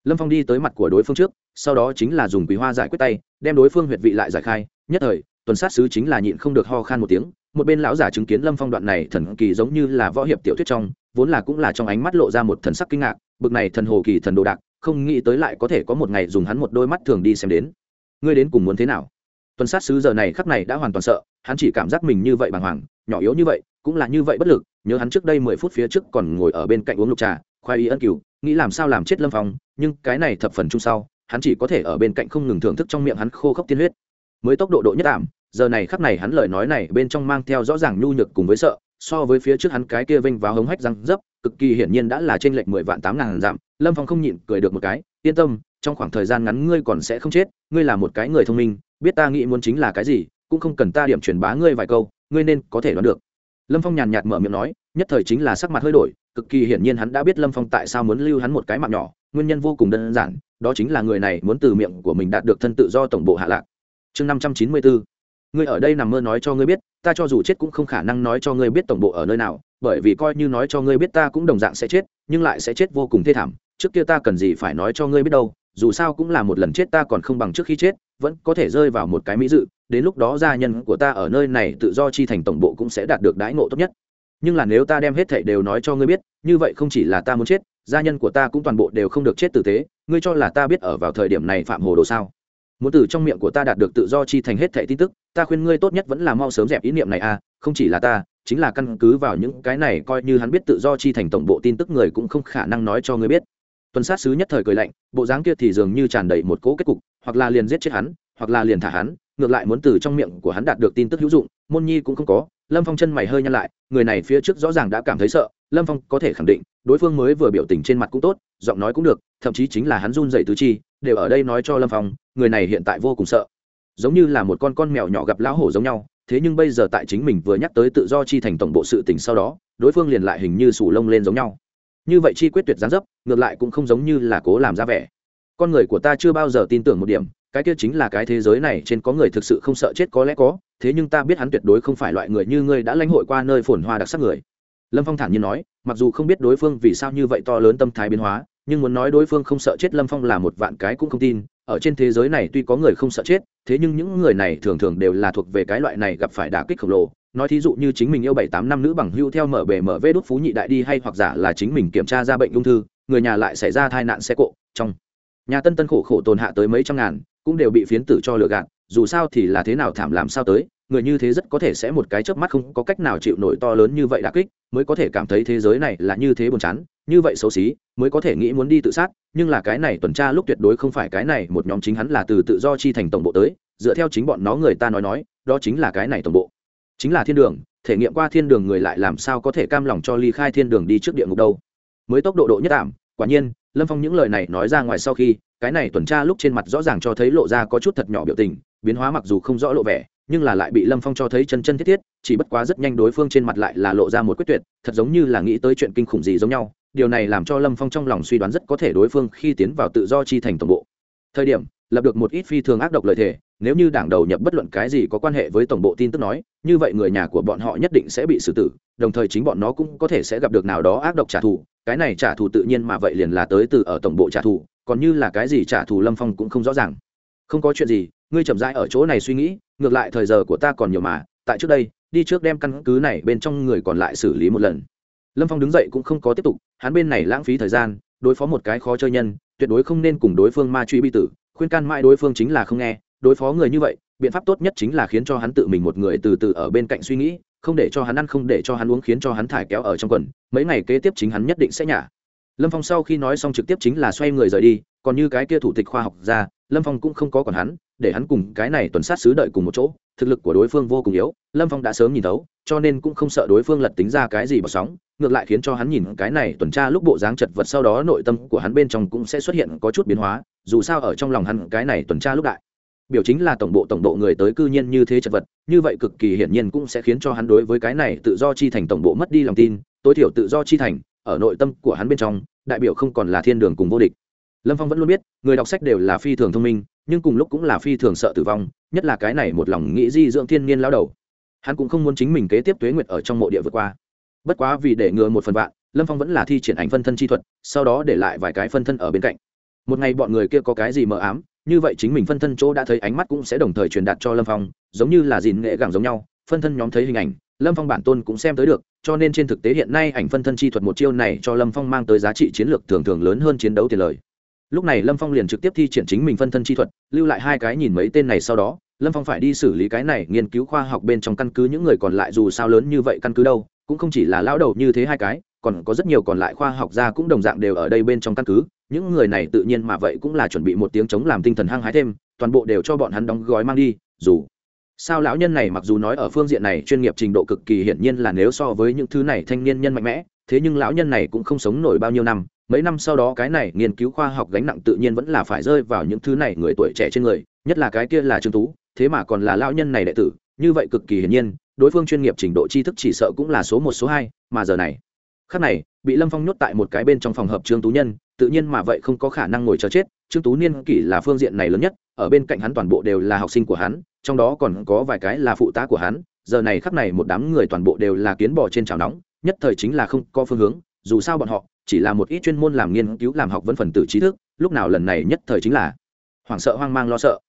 Lâm phong đi tới mặt của đối phương trước, sau đó chính là dùng quý hoa giải quyết tay, đem đối phương huyệt vị lại giải khai. Nhất thời, tuần sát sứ chính là nhịn không được ho khan một tiếng, một bên lão giả chứng kiến lâm phong đoạn này thần kỳ giống như là võ hiệp tiểu thuyết trong, vốn là cũng là trong ánh mắt lộ ra một thần sắc kinh ngạc, bực này thần hồ kỳ thần đồ đạc, không nghĩ tới lại có thể có một ngày dùng hắn một đôi mắt thường đi xem đến. Ngươi đến cùng muốn thế nào? Tuần sát sứ giờ này khắc này đã hoàn toàn sợ, hắn chỉ cảm giác mình như vậy bàng hoàng, nhỏ yếu như vậy cũng là như vậy bất lực, nhớ hắn trước đây mười phút phía trước còn ngồi ở bên cạnh uống lục trà, khoai y ân cửu, nghĩ làm sao làm chết lâm phong, nhưng cái này thập phần chung sau, hắn chỉ có thể ở bên cạnh không ngừng thưởng thức trong miệng hắn khô khốc tiên huyết. Mới tốc độ độ nhất ảm, giờ này khắc này hắn lời nói này bên trong mang theo rõ ràng nhu nhược cùng với sợ, so với phía trước hắn cái kia vênh vào hống hách răng dấp, cực kỳ hiển nhiên đã là trên lệch mười vạn tám ngàn dặm, lâm phong không nhịn cười được một cái, yên tâm, trong khoảng thời gian ngắn ngươi còn sẽ không chết, ngươi là một cái người thông minh, biết ta nghĩ muốn chính là cái gì, cũng không cần ta điểm truyền bá ngươi vài câu, ngươi nên có thể đoán được lâm phong nhàn nhạt mở miệng nói, nhất thời chính là sắc mặt hơi đổi, cực kỳ hiển nhiên hắn đã biết lâm phong tại sao muốn lưu hắn một cái mạng nhỏ, nguyên nhân vô cùng đơn giản, đó chính là người này muốn từ miệng của mình đạt được thân tự do tổng bộ hạ lạc. Chương năm trăm chín mươi bốn ngươi ở đây nằm mơ nói cho ngươi biết, ta cho dù chết cũng không khả năng nói cho ngươi biết tổng bộ ở nơi nào, bởi vì coi như nói cho ngươi biết ta cũng đồng dạng sẽ chết, nhưng lại sẽ chết vô cùng thê thảm, trước kia ta cần gì phải nói cho ngươi biết đâu, dù sao cũng là một lần chết ta còn không bằng trước khi chết, vẫn có thể rơi vào một cái mỹ dự đến lúc đó gia nhân của ta ở nơi này tự do chi thành tổng bộ cũng sẽ đạt được đãi ngộ tốt nhất. Nhưng là nếu ta đem hết thảy đều nói cho ngươi biết, như vậy không chỉ là ta muốn chết, gia nhân của ta cũng toàn bộ đều không được chết tử tế. Ngươi cho là ta biết ở vào thời điểm này phạm hồ đồ sao? Muốn từ trong miệng của ta đạt được tự do chi thành hết thảy tin tức, ta khuyên ngươi tốt nhất vẫn là mau sớm dẹp ý niệm này à không chỉ là ta, chính là căn cứ vào những cái này coi như hắn biết tự do chi thành tổng bộ tin tức người cũng không khả năng nói cho ngươi biết. Tuần sát sứ nhất thời cười lạnh, bộ dáng kia thì dường như tràn đầy một cỗ kết cục, hoặc là liền giết chết hắn, hoặc là liền thả hắn ngược lại muốn từ trong miệng của hắn đạt được tin tức hữu dụng, môn nhi cũng không có. Lâm phong chân mày hơi nhăn lại, người này phía trước rõ ràng đã cảm thấy sợ, lâm phong có thể khẳng định, đối phương mới vừa biểu tình trên mặt cũng tốt, giọng nói cũng được, thậm chí chính là hắn run dậy tứ chi, đều ở đây nói cho lâm phong, người này hiện tại vô cùng sợ. Giống như là một con con mèo nhỏ gặp lão hổ giống nhau, thế nhưng bây giờ tại chính mình vừa nhắc tới tự do chi thành tổng bộ sự tình sau đó, đối phương liền lại hình như sủ lông lên giống nhau. Như vậy chi quyết tuyệt gián dấp, ngược lại cũng không giống như là cố làm ra vẻ. Con người của ta chưa bao giờ tin tưởng một điểm cái kia chính là cái thế giới này trên có người thực sự không sợ chết có lẽ có, thế nhưng ta biết hắn tuyệt đối không phải loại người như ngươi đã lãnh hội qua nơi phồn hoa đặc sắc người. Lâm phong thản nhiên nói, mặc dù không biết đối phương vì sao như vậy to lớn tâm thái biến hóa, nhưng muốn nói đối phương không sợ chết lâm phong là một vạn cái cũng không tin, ở trên thế giới này tuy có người không sợ chết, thế nhưng những người này thường thường đều là thuộc về cái loại này gặp phải đả kích khổng lồ. Nói thí dụ như chính mình yêu bảy tám năm nữ bằng hưu theo mở bề mở vê đốt phú nhị đại đi hay hoặc giả là chính mình kiểm tra ra bệnh ung thư, người nhà lại xảy ra tai nạn xe cộ, trong nhà tân tân khổ khổ tồn hạ tới mấy trăm ngàn cũng đều bị phiến tử cho lừa gạt, dù sao thì là thế nào thảm làm sao tới, người như thế rất có thể sẽ một cái chớp mắt không có cách nào chịu nổi to lớn như vậy đả kích, mới có thể cảm thấy thế giới này là như thế buồn chán, như vậy xấu xí, mới có thể nghĩ muốn đi tự sát, nhưng là cái này tuần tra lúc tuyệt đối không phải cái này, một nhóm chính hắn là từ tự do chi thành tổng bộ tới, dựa theo chính bọn nó người ta nói nói, đó chính là cái này tổng bộ. Chính là thiên đường, thể nghiệm qua thiên đường người lại làm sao có thể cam lòng cho ly khai thiên đường đi trước địa ngục đâu. Mới tốc độ độ nhất ảm, quả nhiên, lâm phong những lời này nói ra ngoài sau khi cái này tuần tra lúc trên mặt rõ ràng cho thấy lộ ra có chút thật nhỏ biểu tình, biến hóa mặc dù không rõ lộ vẻ, nhưng là lại bị lâm phong cho thấy chân chân thiết thiết, chỉ bất quá rất nhanh đối phương trên mặt lại là lộ ra một quyết tuyệt, thật giống như là nghĩ tới chuyện kinh khủng gì giống nhau, điều này làm cho lâm phong trong lòng suy đoán rất có thể đối phương khi tiến vào tự do chi thành tổng bộ. Thời điểm, lập được một ít phi thường ác độc lợi thể nếu như đảng đầu nhập bất luận cái gì có quan hệ với tổng bộ tin tức nói, như vậy người nhà của bọn họ nhất định sẽ bị xử tử, đồng thời chính bọn nó cũng có thể sẽ gặp được nào đó ác độc trả thù, cái này trả thù tự nhiên mà vậy liền là tới từ ở tổng bộ trả thù còn như là cái gì trả thù lâm phong cũng không rõ ràng. Không có chuyện gì, ngươi chậm rãi ở chỗ này suy nghĩ, ngược lại thời giờ của ta còn nhiều mà, tại trước đây, đi trước đem căn cứ này bên trong người còn lại xử lý một lần. Lâm phong đứng dậy cũng không có tiếp tục, hắn bên này lãng phí thời gian, đối phó một cái khó chơi nhân, tuyệt đối không nên cùng đối phương ma truy bi tử, khuyên can mãi đối phương chính là không nghe, đối phó người như vậy, biện pháp tốt nhất chính là khiến cho hắn tự mình một người từ từ ở bên cạnh suy nghĩ, không để cho hắn ăn, không để cho hắn uống, khiến cho hắn thải kéo ở trong quần, mấy ngày kế tiếp chính hắn nhất định sẽ nhả lâm phong sau khi nói xong trực tiếp chính là xoay người rời đi, còn như cái kia thủ tịch khoa học ra lâm phong cũng không có còn hắn, để hắn cùng cái này tuần sát sứ đợi cùng một chỗ, thực lực của đối phương vô cùng yếu, lâm phong đã sớm nhìn thấu, cho nên cũng không sợ đối phương lật tính ra cái gì bọc sóng, ngược lại khiến cho hắn nhìn cái này tuần tra lúc bộ dáng chật vật sau đó nội tâm của hắn bên trong cũng sẽ xuất hiện có chút biến hóa, dù sao ở trong lòng hắn cái này tuần tra lúc đại. Biểu chính là tổng bộ tổng bộ người tới cư nhiên như thế chật vật, như vậy cực kỳ hiển nhiên cũng sẽ khiến cho hắn đối với cái này tự do chi thành tổng bộ mất đi lòng tin, tối thiểu tự do chi thành ở nội tâm của hắn bên trong, đại biểu không còn là thiên đường cùng vô địch. Lâm phong vẫn luôn biết, người đọc sách đều là phi thường thông minh, nhưng cùng lúc cũng là phi thường sợ tử vong, nhất là cái này một lòng nghĩ di dưỡng thiên niên lao đầu. Hắn cũng không muốn chính mình kế tiếp tuế nguyệt ở trong mộ địa vượt qua. Bất quá vì để ngừa một phần vạn, lâm phong vẫn là thi triển ảnh phân thân chi thuật, sau đó để lại vài cái phân thân ở bên cạnh. Một ngày bọn người kia có cái gì mờ ám, như vậy chính mình phân thân chỗ đã thấy ánh mắt cũng sẽ đồng thời truyền đạt cho lâm phong, giống như là dìn nghệ gẳng giống nhau, phân thân nhóm thấy hình ảnh lâm phong bản tôn cũng xem tới được, cho nên trên thực tế hiện nay ảnh phân thân chi thuật một chiêu này cho lâm phong mang tới giá trị chiến lược thường thường lớn hơn chiến đấu tiền lời. Lúc này lâm phong liền trực tiếp thi triển chính mình phân thân chi thuật, lưu lại hai cái nhìn mấy tên này sau đó, lâm phong phải đi xử lý cái này nghiên cứu khoa học bên trong căn cứ những người còn lại dù sao lớn như vậy căn cứ đâu, cũng không chỉ là lão đầu như thế hai cái, còn có rất nhiều còn lại khoa học gia cũng đồng dạng đều ở đây bên trong căn cứ. Những người này tự nhiên mà vậy cũng là chuẩn bị một tiếng chống làm tinh thần hăng hái thêm, toàn bộ đều cho bọn hắn đóng gói mang đi, dù sao lão nhân này mặc dù nói ở phương diện này chuyên nghiệp trình độ cực kỳ hiển nhiên là nếu so với những thứ này thanh niên nhân mạnh mẽ, thế nhưng lão nhân này cũng không sống nổi bao nhiêu năm, mấy năm sau đó cái này nghiên cứu khoa học gánh nặng tự nhiên vẫn là phải rơi vào những thứ này người tuổi trẻ trên người, nhất là cái kia là trương tú, thế mà còn là lão nhân này đệ tử, như vậy cực kỳ hiển nhiên, đối phương chuyên nghiệp trình độ tri thức chỉ sợ cũng là số một, số hai, mà giờ này khác này, bị lâm phong nhốt tại một cái bên trong phòng hợp trương tú nhân, tự nhiên mà vậy không có khả năng ngồi chờ chết, trương tú niên kỷ là phương diện này lớn nhất, ở bên cạnh hắn toàn bộ đều là học sinh của hắn, trong đó còn có vài cái là phụ tá của hắn, giờ này khắc này một đám người toàn bộ đều là kiến bò trên chảo nóng, nhất thời chính là không có phương hướng, dù sao bọn họ chỉ là một ít chuyên môn làm nghiên cứu làm học vấn phần tử trí thức, lúc nào lần này nhất thời chính là hoảng sợ, hoang mang, lo sợ.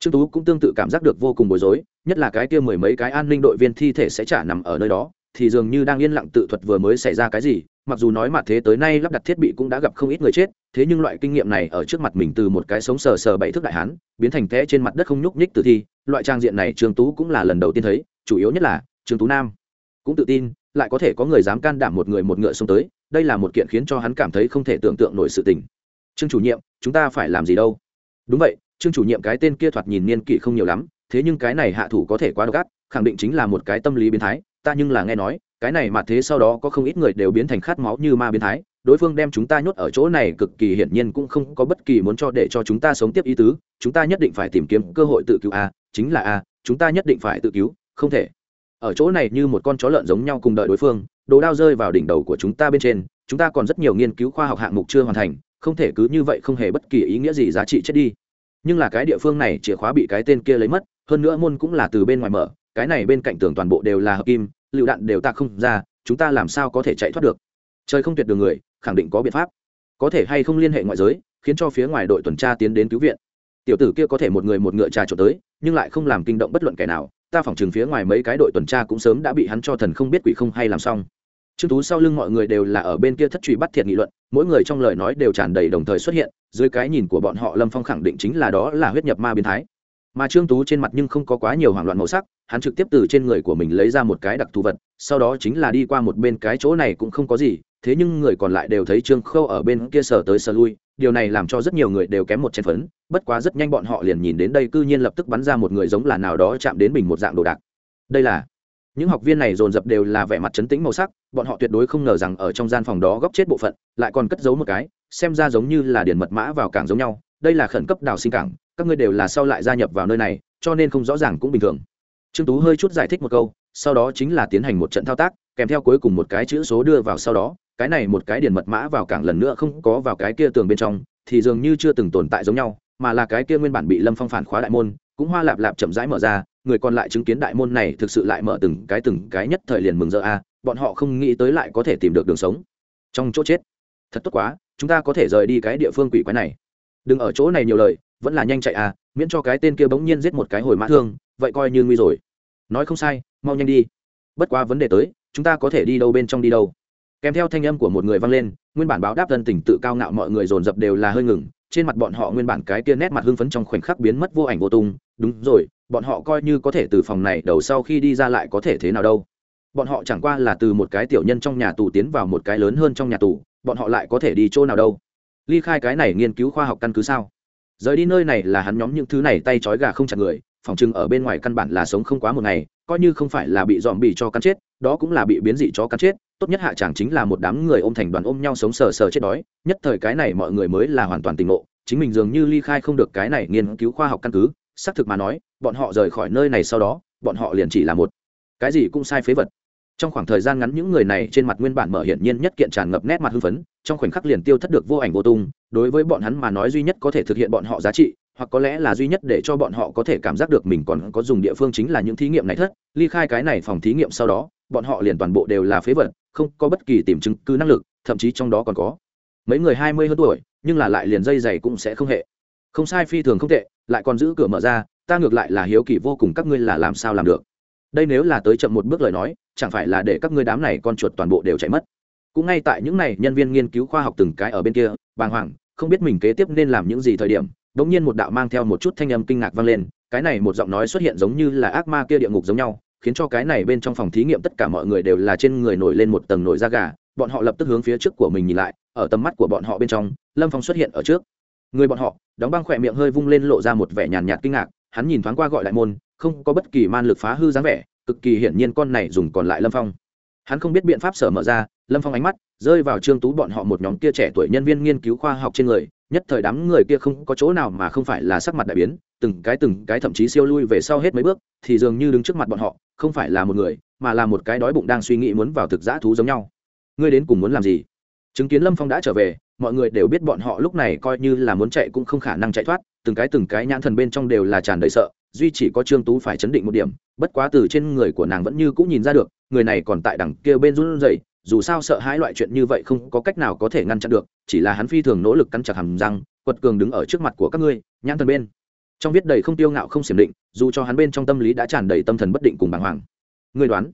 Trương tú cũng tương tự cảm giác được vô cùng bối rối, nhất là cái kia mười mấy cái an ninh đội viên thi thể sẽ trả nằm ở nơi đó thì dường như đang yên lặng tự thuật vừa mới xảy ra cái gì, mặc dù nói mặt thế tới nay lắp đặt thiết bị cũng đã gặp không ít người chết, thế nhưng loại kinh nghiệm này ở trước mặt mình từ một cái sống sờ sờ bậy thức đại hán, biến thành té trên mặt đất không nhúc nhích từ thi, loại trang diện này trương tú cũng là lần đầu tiên thấy, chủ yếu nhất là, trương tú nam cũng tự tin, lại có thể có người dám can đảm một người một ngựa xông tới, đây là một kiện khiến cho hắn cảm thấy không thể tưởng tượng nổi sự tình. Trương chủ nhiệm, chúng ta phải làm gì đâu? Đúng vậy, trương chủ nhiệm cái tên kia thoạt nhìn niên kỷ không nhiều lắm, thế nhưng cái này hạ thủ có thể quá độc ác, khẳng định chính là một cái tâm lý biến thái ta nhưng là nghe nói, cái này mà thế sau đó có không ít người đều biến thành khát máu như ma biến thái, đối phương đem chúng ta nhốt ở chỗ này cực kỳ hiển nhiên cũng không có bất kỳ muốn cho để cho chúng ta sống tiếp ý tứ, chúng ta nhất định phải tìm kiếm cơ hội tự cứu a chính là a chúng ta nhất định phải tự cứu, không thể. Ở chỗ này như một con chó lợn giống nhau cùng đợi đối phương, đồ đao rơi vào đỉnh đầu của chúng ta bên trên, chúng ta còn rất nhiều nghiên cứu khoa học hạng mục chưa hoàn thành, không thể cứ như vậy không hề bất kỳ ý nghĩa gì giá trị chết đi. Nhưng là cái địa phương này chìa khóa bị cái tên kia lấy mất, hơn nữa môn cũng là từ bên ngoài mở, cái này bên cạnh tường toàn bộ đều là hợp kim lựu đạn đều ta không ra, chúng ta làm sao có thể chạy thoát được? Trời không tuyệt đường người, khẳng định có biện pháp. Có thể hay không liên hệ ngoại giới, khiến cho phía ngoài đội tuần tra tiến đến cứu viện. Tiểu tử kia có thể một người một ngựa trà trộn tới, nhưng lại không làm kinh động bất luận kẻ nào. Ta phỏng chừng phía ngoài mấy cái đội tuần tra cũng sớm đã bị hắn cho thần không biết quỷ không hay làm xong. Trương tú sau lưng mọi người đều là ở bên kia thất truy bắt thiệt nghị luận, mỗi người trong lời nói đều tràn đầy đồng thời xuất hiện, dưới cái nhìn của bọn họ lâm phong khẳng định chính là đó là huyết nhập ma biến thái mà trương tú trên mặt nhưng không có quá nhiều hoảng loạn màu sắc, hắn trực tiếp từ trên người của mình lấy ra một cái đặc thù vật, sau đó chính là đi qua một bên cái chỗ này cũng không có gì, thế nhưng người còn lại đều thấy trương khâu ở bên kia sờ tới sờ lui, điều này làm cho rất nhiều người đều kém một chen phấn, bất quá rất nhanh bọn họ liền nhìn đến đây cư nhiên lập tức bắn ra một người giống là nào đó chạm đến mình một dạng đồ đạc. Đây là, những học viên này dồn dập đều là vẻ mặt chấn tĩnh màu sắc, bọn họ tuyệt đối không ngờ rằng ở trong gian phòng đó góc chết bộ phận, lại còn cất giấu một cái, xem ra giống như là điền mật mã vào cảng giống nhau, đây là khẩn cấp đào sinh cảng các ngươi đều là sau lại gia nhập vào nơi này, cho nên không rõ ràng cũng bình thường. Trương tú hơi chút giải thích một câu, sau đó chính là tiến hành một trận thao tác, kèm theo cuối cùng một cái chữ số đưa vào sau đó, cái này một cái điền mật mã vào cảng lần nữa không có vào cái kia tường bên trong, thì dường như chưa từng tồn tại giống nhau, mà là cái kia nguyên bản bị lâm phong phản khóa đại môn, cũng hoa lạp lạp chậm rãi mở ra, người còn lại chứng kiến đại môn này thực sự lại mở từng cái từng cái nhất thời liền mừng rỡ a, bọn họ không nghĩ tới lại có thể tìm được đường sống. Trong chỗ chết. Thật tốt quá, chúng ta có thể rời đi cái địa phương quỷ quái này đừng ở chỗ này nhiều lời, vẫn là nhanh chạy à miễn cho cái tên kia bỗng nhiên giết một cái hồi mã thương, vậy coi như nguy rồi. Nói không sai, mau nhanh đi. Bất quá vấn đề tới, chúng ta có thể đi đâu bên trong đi đâu. Kèm theo thanh âm của một người vang lên, nguyên bản báo đáp dân tình tự cao ngạo mọi người dồn dập đều là hơi ngừng, trên mặt bọn họ nguyên bản cái kia nét mặt hưng phấn trong khoảnh khắc biến mất vô ảnh vô tung. Đúng rồi, bọn họ coi như có thể từ phòng này đầu sau khi đi ra lại có thể thế nào đâu. Bọn họ chẳng qua là từ một cái tiểu nhân trong nhà tù tiến vào một cái lớn hơn trong nhà tù, bọn họ lại có thể đi chỗ nào đâu ly khai cái này nghiên cứu khoa học căn cứ sao? Rời đi nơi này là hắn nhóm những thứ này tay trói gà không chặt người, phòng chừng ở bên ngoài căn bản là sống không quá một ngày, coi như không phải là bị dòm bị cho cắn chết, đó cũng là bị biến dị chó cắn chết, tốt nhất hạ chẳng chính là một đám người ôm thành đoàn ôm nhau sống sờ sờ chết đói, nhất thời cái này mọi người mới là hoàn toàn tỉnh ngộ, chính mình dường như ly khai không được cái này nghiên cứu khoa học căn cứ, xác thực mà nói, bọn họ rời khỏi nơi này sau đó, bọn họ liền chỉ là một cái gì cũng sai phế vật trong khoảng thời gian ngắn những người này trên mặt nguyên bản mở hiển nhiên nhất kiện tràn ngập nét mặt hưng phấn, trong khoảnh khắc liền tiêu thất được vô ảnh vô tung, đối với bọn hắn mà nói duy nhất có thể thực hiện bọn họ giá trị, hoặc có lẽ là duy nhất để cho bọn họ có thể cảm giác được mình còn có dùng địa phương chính là những thí nghiệm này thất, ly khai cái này phòng thí nghiệm sau đó, bọn họ liền toàn bộ đều là phế vật, không có bất kỳ tìm chứng cứ năng lực, thậm chí trong đó còn có mấy người hai mươi hơn tuổi, nhưng là lại liền dây dày cũng sẽ không hệ. Không sai, phi thường không tệ, lại còn giữ cửa mở ra, ta ngược lại là hiếu kỳ vô cùng các ngươi là làm sao làm được. Đây nếu là tới chậm một bước lời nói chẳng phải là để các ngươi đám này con chuột toàn bộ đều chạy mất. Cũng ngay tại những này nhân viên nghiên cứu khoa học từng cái ở bên kia, bàng hoàng, không biết mình kế tiếp nên làm những gì thời điểm đ ỗ n g nhiên một đạo mang theo một chút thanh âm kinh ngạc vang lên, cái này một giọng nói xuất hiện giống như là ác ma kia địa ngục giống nhau, khiến cho cái này bên trong phòng thí nghiệm tất cả mọi người đều là trên người nổi lên một tầng nổi da gà, bọn họ lập tức hướng phía trước của mình nhìn lại, ở tầm mắt của bọn họ bên trong, lâm phong xuất hiện ở trước. Người bọn họ, đóng băng khỏe miệng hơi vung lên lộ ra một vẻ nhàn nhạt kinh ngạc, hắn nhìn thoáng qua gọi lại môn, không có bất kỳ man lực phá hư dáng vẻ cực kỳ hiển nhiên con này dùng còn lại lâm phong. Hắn không biết biện pháp sở mở ra, lâm phong ánh mắt rơi vào trương tú bọn họ một nhóm kia trẻ tuổi nhân viên nghiên cứu khoa học trên người, nhất thời đám người kia không có chỗ nào mà không phải là sắc mặt đại biến, từng cái từng cái thậm chí siêu lui về sau hết mấy bước, thì dường như đứng trước mặt bọn họ, không phải là một người, mà là một cái đói bụng đang suy nghĩ muốn vào thực giã thú giống nhau. Ngươi đến cùng muốn làm gì? Chứng kiến lâm phong đã trở về, mọi người đều biết bọn họ lúc này coi như là muốn chạy cũng không khả năng chạy thoát, từng cái từng cái nhãn thần bên trong đều là tràn đầy sợ duy chỉ có trương tú phải chấn định một điểm, bất quá từ trên người của nàng vẫn như cũng nhìn ra được, người này còn tại đằng kia bên run rẩy, dù sao sợ hãi loại chuyện như vậy không có cách nào có thể ngăn chặn được, chỉ là hắn phi thường nỗ lực cắn chặt hàm răng, quật cường đứng ở trước mặt của các ngươi, nhãn thần bên. Trong viết đầy không tiêu ngạo không xiểm định, dù cho hắn bên trong tâm lý đã tràn đầy tâm thần bất định cùng bàng hoàng. Người đoán?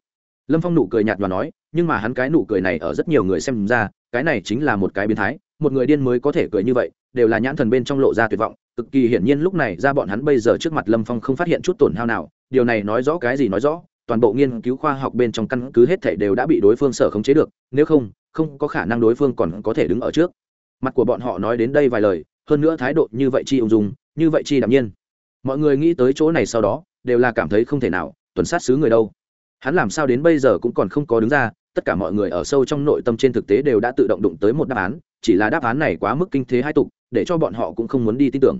Lâm phong nụ cười nhạt và nói, nhưng mà hắn cái nụ cười này ở rất nhiều người xem ra, cái này chính là một cái biến thái, một người điên mới có thể cười như vậy, đều là nhãn thần bên trong lộ ra tuyệt vọng cực kỳ hiển nhiên lúc này ra bọn hắn bây giờ trước mặt lâm phong không phát hiện chút tổn hao nào, điều này nói rõ cái gì nói rõ, toàn bộ nghiên cứu khoa học bên trong căn cứ hết thể đều đã bị đối phương sở khống chế được, nếu không không có khả năng đối phương còn có thể đứng ở trước. Mặt của bọn họ nói đến đây vài lời, hơn nữa thái độ như vậy chi ung dung, như vậy chi đạm nhiên. Mọi người nghĩ tới chỗ này sau đó, đều là cảm thấy không thể nào, tuần sát xứ người đâu. Hắn làm sao đến bây giờ cũng còn không có đứng ra, tất cả mọi người ở sâu trong nội tâm trên thực tế đều đã tự động đụng tới một đáp án, chỉ là đáp án này quá mức kinh thế hai tục để cho bọn họ cũng không muốn đi tin tưởng.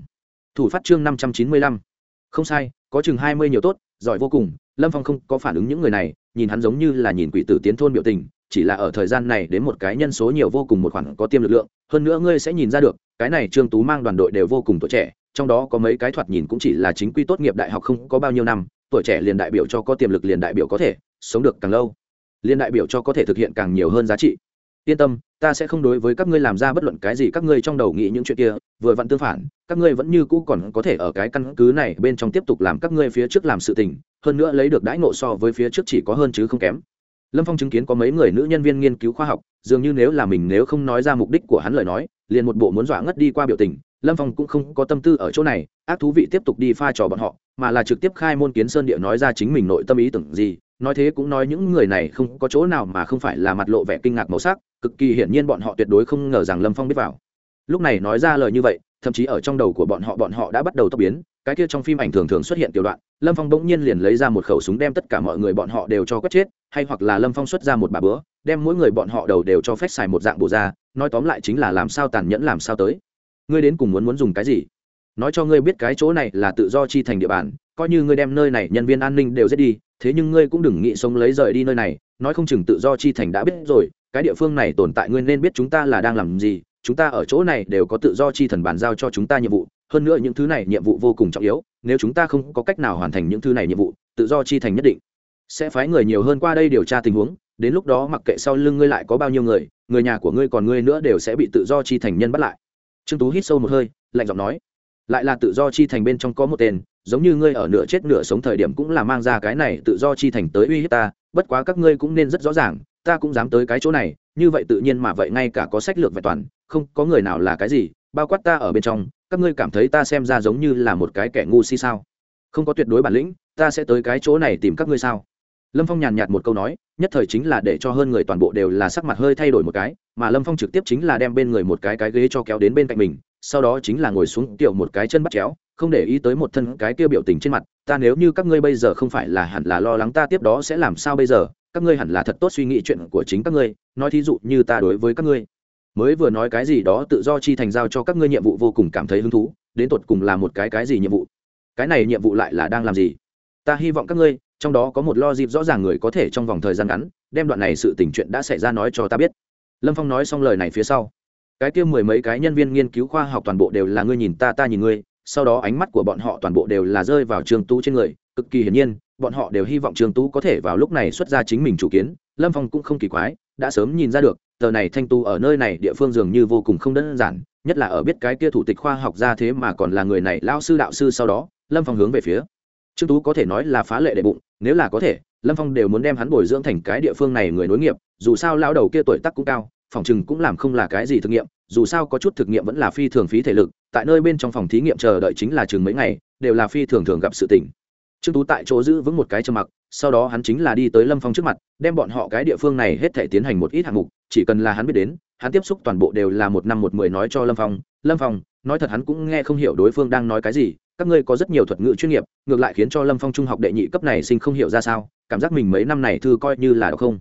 Thủ phát chương năm trăm chín mươi lăm. Không sai, có chừng hai mươi nhiều tốt, giỏi vô cùng, lâm phong không có phản ứng những người này, nhìn hắn giống như là nhìn quỷ tử tiến thôn biểu tình, chỉ là ở thời gian này đến một cái nhân số nhiều vô cùng một khoản có tiêm lực lượng, hơn nữa ngươi sẽ nhìn ra được, cái này trương tú mang đoàn đội đều vô cùng tuổi trẻ, trong đó có mấy cái thoạt nhìn cũng chỉ là chính quy tốt nghiệp đại học không có bao nhiêu năm, tuổi trẻ liền đại biểu cho có tiềm lực liền đại biểu có thể, sống được càng lâu, liền đại biểu cho có thể thực hiện càng nhiều hơn giá trị yên tâm, ta sẽ không đối với các ngươi làm ra bất luận cái gì, các ngươi trong đầu nghĩ những chuyện kia, vừa vặn tương phản, các ngươi vẫn như cũ còn có thể ở cái căn cứ này bên trong tiếp tục làm các ngươi phía trước làm sự tình, hơn nữa lấy được đãi ngộ so với phía trước chỉ có hơn chứ không kém. Lâm phong chứng kiến có mấy người nữ nhân viên nghiên cứu khoa học, dường như nếu là mình nếu không nói ra mục đích của hắn lời nói, liền một bộ muốn dọa ngất đi qua biểu tình, lâm phong cũng không có tâm tư ở chỗ này, ác thú vị tiếp tục đi pha trò bọn họ mà là trực tiếp khai môn kiến sơn địa nói ra chính mình nội tâm ý tưởng gì. Nói thế cũng nói những người này không có chỗ nào mà không phải là mặt lộ vẻ kinh ngạc màu sắc, cực kỳ hiển nhiên bọn họ tuyệt đối không ngờ rằng lâm phong biết vào. Lúc này nói ra lời như vậy, thậm chí ở trong đầu của bọn họ bọn họ đã bắt đầu tốc biến, cái kia trong phim ảnh thường thường xuất hiện tiểu đoạn, lâm phong bỗng nhiên liền lấy ra một khẩu súng đem tất cả mọi người bọn họ đều cho quất chết, hay hoặc là lâm phong xuất ra một bà bữa, đem mỗi người bọn họ đầu đều cho phép xài một dạng bổ ra, nói tóm lại chính là làm sao tàn nhẫn làm sao tới. Ngươi đến cùng muốn muốn dùng cái gì? Nói cho ngươi biết cái chỗ này là tự do chi thành địa bàn, coi như ngươi đem nơi này nhân viên an ninh đều giết đi, thế nhưng ngươi cũng đừng nghĩ sống lấy rời đi nơi này, nói không chừng tự do chi thành đã biết rồi, cái địa phương này tồn tại ngươi nên biết chúng ta là đang làm gì, chúng ta ở chỗ này đều có tự do chi thần bàn giao cho chúng ta nhiệm vụ, hơn nữa những thứ này nhiệm vụ vô cùng trọng yếu, nếu chúng ta không có cách nào hoàn thành những thứ này nhiệm vụ, tự do chi thành nhất định sẽ phái người nhiều hơn qua đây điều tra tình huống, đến lúc đó mặc kệ sau lưng ngươi lại có bao nhiêu người người nhà của ngươi còn ngươi nữa đều sẽ bị tự do chi thành nhân bắt lại. Trương tú hít sâu một hơi, lạnh giọng nói lại là tự do chi thành bên trong có một tên, giống như ngươi ở nửa chết nửa sống thời điểm cũng là mang ra cái này tự do chi thành tới uy hiếp ta, bất quá các ngươi cũng nên rất rõ ràng, ta cũng dám tới cái chỗ này, như vậy tự nhiên mà vậy ngay cả có sách lược vẹn toàn, không có người nào là cái gì, bao quát ta ở bên trong, các ngươi cảm thấy ta xem ra giống như là một cái kẻ ngu si sao? Không có tuyệt đối bản lĩnh, ta sẽ tới cái chỗ này tìm các ngươi sao? Lâm phong nhàn nhạt một câu nói, nhất thời chính là để cho hơn người toàn bộ đều là sắc mặt hơi thay đổi một cái, mà lâm phong trực tiếp chính là đem bên người một cái cái ghế cho kéo đến bên cạnh mình sau đó chính là ngồi xuống tiểu một cái chân bắt chéo, không để ý tới một thân cái kia biểu tình trên mặt, ta nếu như các ngươi bây giờ không phải là hẳn là lo lắng ta tiếp đó sẽ làm sao bây giờ, các ngươi hẳn là thật tốt suy nghĩ chuyện của chính các ngươi, nói thí dụ như ta đối với các ngươi. Mới vừa nói cái gì đó tự do chi thành giao cho các ngươi nhiệm vụ vô cùng cảm thấy hứng thú, đến tột cùng là một cái cái gì nhiệm vụ? Cái này nhiệm vụ lại là đang làm gì? Ta hy vọng các ngươi, trong đó có một lo dịp rõ ràng người có thể trong vòng thời gian ngắn, đem đoạn này sự tình chuyện đã xảy ra nói cho ta biết. Lâm phong nói xong lời này phía sau cái kia mười mấy cái nhân viên nghiên cứu khoa học toàn bộ đều là ngươi nhìn ta ta nhìn ngươi. Sau đó ánh mắt của bọn họ toàn bộ đều là rơi vào trương tú trên người. Cực kỳ hiển nhiên, bọn họ đều hy vọng trương tú có thể vào lúc này xuất ra chính mình chủ kiến. Lâm phong cũng không kỳ quái, đã sớm nhìn ra được, tờ này thanh tu ở nơi này địa phương dường như vô cùng không đơn giản, nhất là ở biết cái kia thủ tịch khoa học ra thế mà còn là người này lao sư đạo sư sau đó, lâm phong hướng về phía. Trương tú có thể nói là phá lệ đệ bụng, nếu là có thể, lâm phong đều muốn đem hắn bồi dưỡng thành cái địa phương này người nối nghiệp, dù sao lao đầu kia tuổi tắc cũng cao phòng chừng cũng làm không là cái gì thực nghiệm, dù sao có chút thực nghiệm vẫn là phi thường phí thể lực, tại nơi bên trong phòng thí nghiệm chờ đợi chính là chừng mấy ngày, đều là phi thường thường gặp sự tỉnh trương tú tại chỗ giữ vững một cái trầm mặc, sau đó hắn chính là đi tới lâm phong trước mặt, đem bọn họ cái địa phương này hết thể tiến hành một ít hạng mục, chỉ cần là hắn biết đến, hắn tiếp xúc toàn bộ đều là một năm một mười nói cho lâm phong lâm phong, nói thật hắn cũng nghe không hiểu đối phương đang nói cái gì, các ngươi có rất nhiều thuật ngữ chuyên nghiệp, ngược lại khiến cho lâm phong trung học đệ nhị cấp này sinh không hiểu ra sao, cảm giác mình mấy năm này thư coi như là đọc không.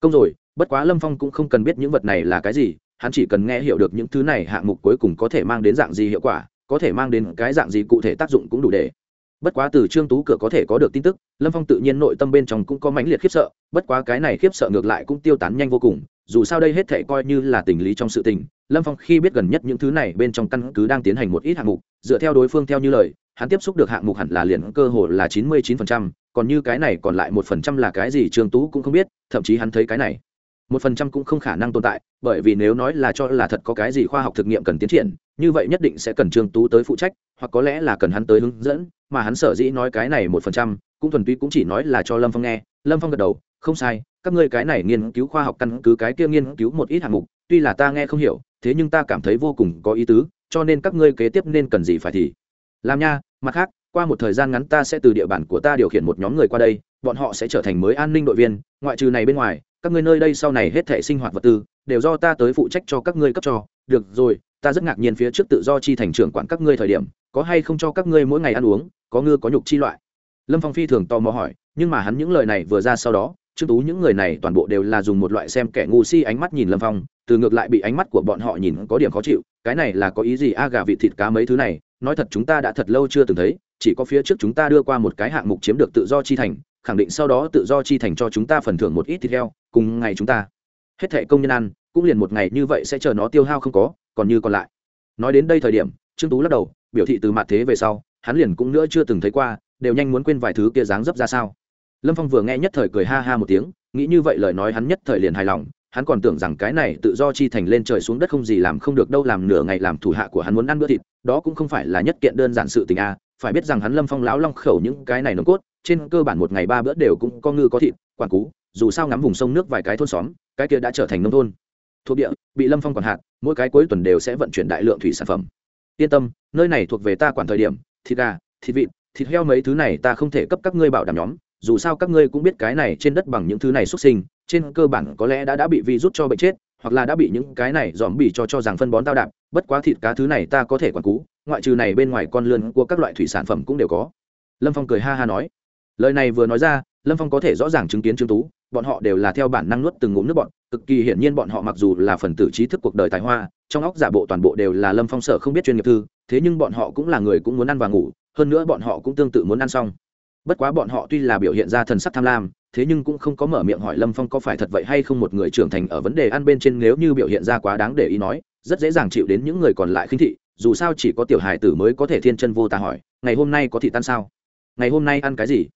Công rồi bất quá lâm phong cũng không cần biết những vật này là cái gì, hắn chỉ cần nghe hiểu được những thứ này hạng mục cuối cùng có thể mang đến dạng gì hiệu quả, có thể mang đến cái dạng gì cụ thể tác dụng cũng đủ để. Bất quá từ trương tú cửa có thể có được tin tức, lâm phong tự nhiên nội tâm bên trong cũng có mãnh liệt khiếp sợ, bất quá cái này khiếp sợ ngược lại cũng tiêu tán nhanh vô cùng, dù sao đây hết thể coi như là tình lý trong sự tình, lâm phong khi biết gần nhất những thứ này bên trong căn cứ đang tiến hành một ít hạng mục, dựa theo đối phương theo như lời, hắn tiếp xúc được hạng mục hẳn là liền cơ hồ là chín mươi chín phần trăm, còn như cái này còn lại một phần trăm là cái gì trương tú cũng không biết, thậm chí hắn thấy cái này một phần trăm cũng không khả năng tồn tại, bởi vì nếu nói là cho là thật có cái gì khoa học thực nghiệm cần tiến triển, như vậy nhất định sẽ cần trương tú tới phụ trách, hoặc có lẽ là cần hắn tới hướng dẫn, mà hắn sở dĩ nói cái này một phần trăm, cũng thuần túy cũng chỉ nói là cho lâm phong nghe. Lâm phong gật đầu, không sai, các ngươi cái này nghiên cứu khoa học căn cứ, cái kia nghiên cứu một ít hạng mục, tuy là ta nghe không hiểu, thế nhưng ta cảm thấy vô cùng có ý tứ, cho nên các ngươi kế tiếp nên cần gì phải thì làm nha. Mặt khác, qua một thời gian ngắn ta sẽ từ địa bàn của ta điều khiển một nhóm người qua đây, bọn họ sẽ trở thành mới an ninh đội viên, ngoại trừ này bên ngoài các ngươi nơi đây sau này hết thể sinh hoạt vật tư, đều do ta tới phụ trách cho các ngươi cấp cho. Được rồi, ta rất ngạc nhiên phía trước tự do chi thành trưởng quản các ngươi thời điểm, có hay không cho các ngươi mỗi ngày ăn uống, có ngư có nhục chi loại? Lâm phong phi thường tò mò hỏi, nhưng mà hắn những lời này vừa ra sau đó, trương tú những người này toàn bộ đều là dùng một loại xem kẻ ngu si ánh mắt nhìn lâm phong, từ ngược lại bị ánh mắt của bọn họ nhìn có điểm khó chịu, cái này là có ý gì? A gà vịt thịt cá mấy thứ này, nói thật chúng ta đã thật lâu chưa từng thấy, chỉ có phía trước chúng ta đưa qua một cái hạng mục chiếm được tự do chi thành khẳng định sau đó tự do chi thành cho chúng ta phần thưởng một ít thịt heo, cùng ngày chúng ta. Hết thệ công nhân ăn, cũng liền một ngày như vậy sẽ chờ nó tiêu hao không có, còn như còn lại. Nói đến đây thời điểm, trương tú lắc đầu, biểu thị từ mặt thế về sau, hắn liền cũng nữa chưa từng thấy qua, đều nhanh muốn quên vài thứ kia dáng dấp ra sao. Lâm phong vừa nghe nhất thời cười ha ha một tiếng, nghĩ như vậy lời nói hắn nhất thời liền hài lòng, hắn còn tưởng rằng cái này tự do chi thành lên trời xuống đất không gì làm không được đâu, làm nửa ngày làm thủ hạ của hắn muốn ăn bữa thịt, đó cũng không phải là nhất kiện đơn giản sự tình a phải biết rằng hắn lâm phong lão long khẩu những cái này nồng cốt, trên cơ bản một ngày ba bữa đều cũng có ngư có thịt, quản cú, dù sao ngắm vùng sông nước vài cái thôn xóm, cái kia đã trở thành nông thôn. Thuộc địa, bị lâm phong quản hạt, mỗi cái cuối tuần đều sẽ vận chuyển đại lượng thủy sản phẩm. Yên tâm, nơi này thuộc về ta quản thời điểm, thịt gà, thịt vịt, thịt heo mấy thứ này ta không thể cấp các ngươi bảo đảm nhóm, dù sao các ngươi cũng biết cái này trên đất bằng những thứ này xuất sinh, trên cơ bản có lẽ đã đã bị vi rút cho bệnh chết, hoặc là đã bị những cái này dòm bỉ cho cho rằng phân bón tao đạp, bất quá thịt cá thứ này ta có thể quản cú ngoại trừ này bên ngoài con lươn của các loại thủy sản phẩm cũng đều có. Lâm phong cười ha ha nói. Lời này vừa nói ra, lâm phong có thể rõ ràng chứng kiến trương tú, bọn họ đều là theo bản năng nuốt từng ngụm nước bọn cực kỳ hiển nhiên bọn họ mặc dù là phần tử trí thức cuộc đời tài hoa, trong óc giả bộ toàn bộ đều là lâm phong sở không biết chuyên nghiệp thư, thế nhưng bọn họ cũng là người cũng muốn ăn và ngủ, hơn nữa bọn họ cũng tương tự muốn ăn xong. Bất quá bọn họ tuy là biểu hiện ra thần sắc tham lam, thế nhưng cũng không có mở miệng hỏi lâm phong có phải thật vậy hay không một người trưởng thành ở vấn đề ăn bên trên nếu như biểu hiện ra quá đáng để ý nói, rất dễ dàng chịu đến những người còn lại khinh thị dù sao chỉ có tiểu hài tử mới có thể thiên chân vô tà hỏi, ngày hôm nay có thị tan sao? Ngày hôm nay ăn cái gì?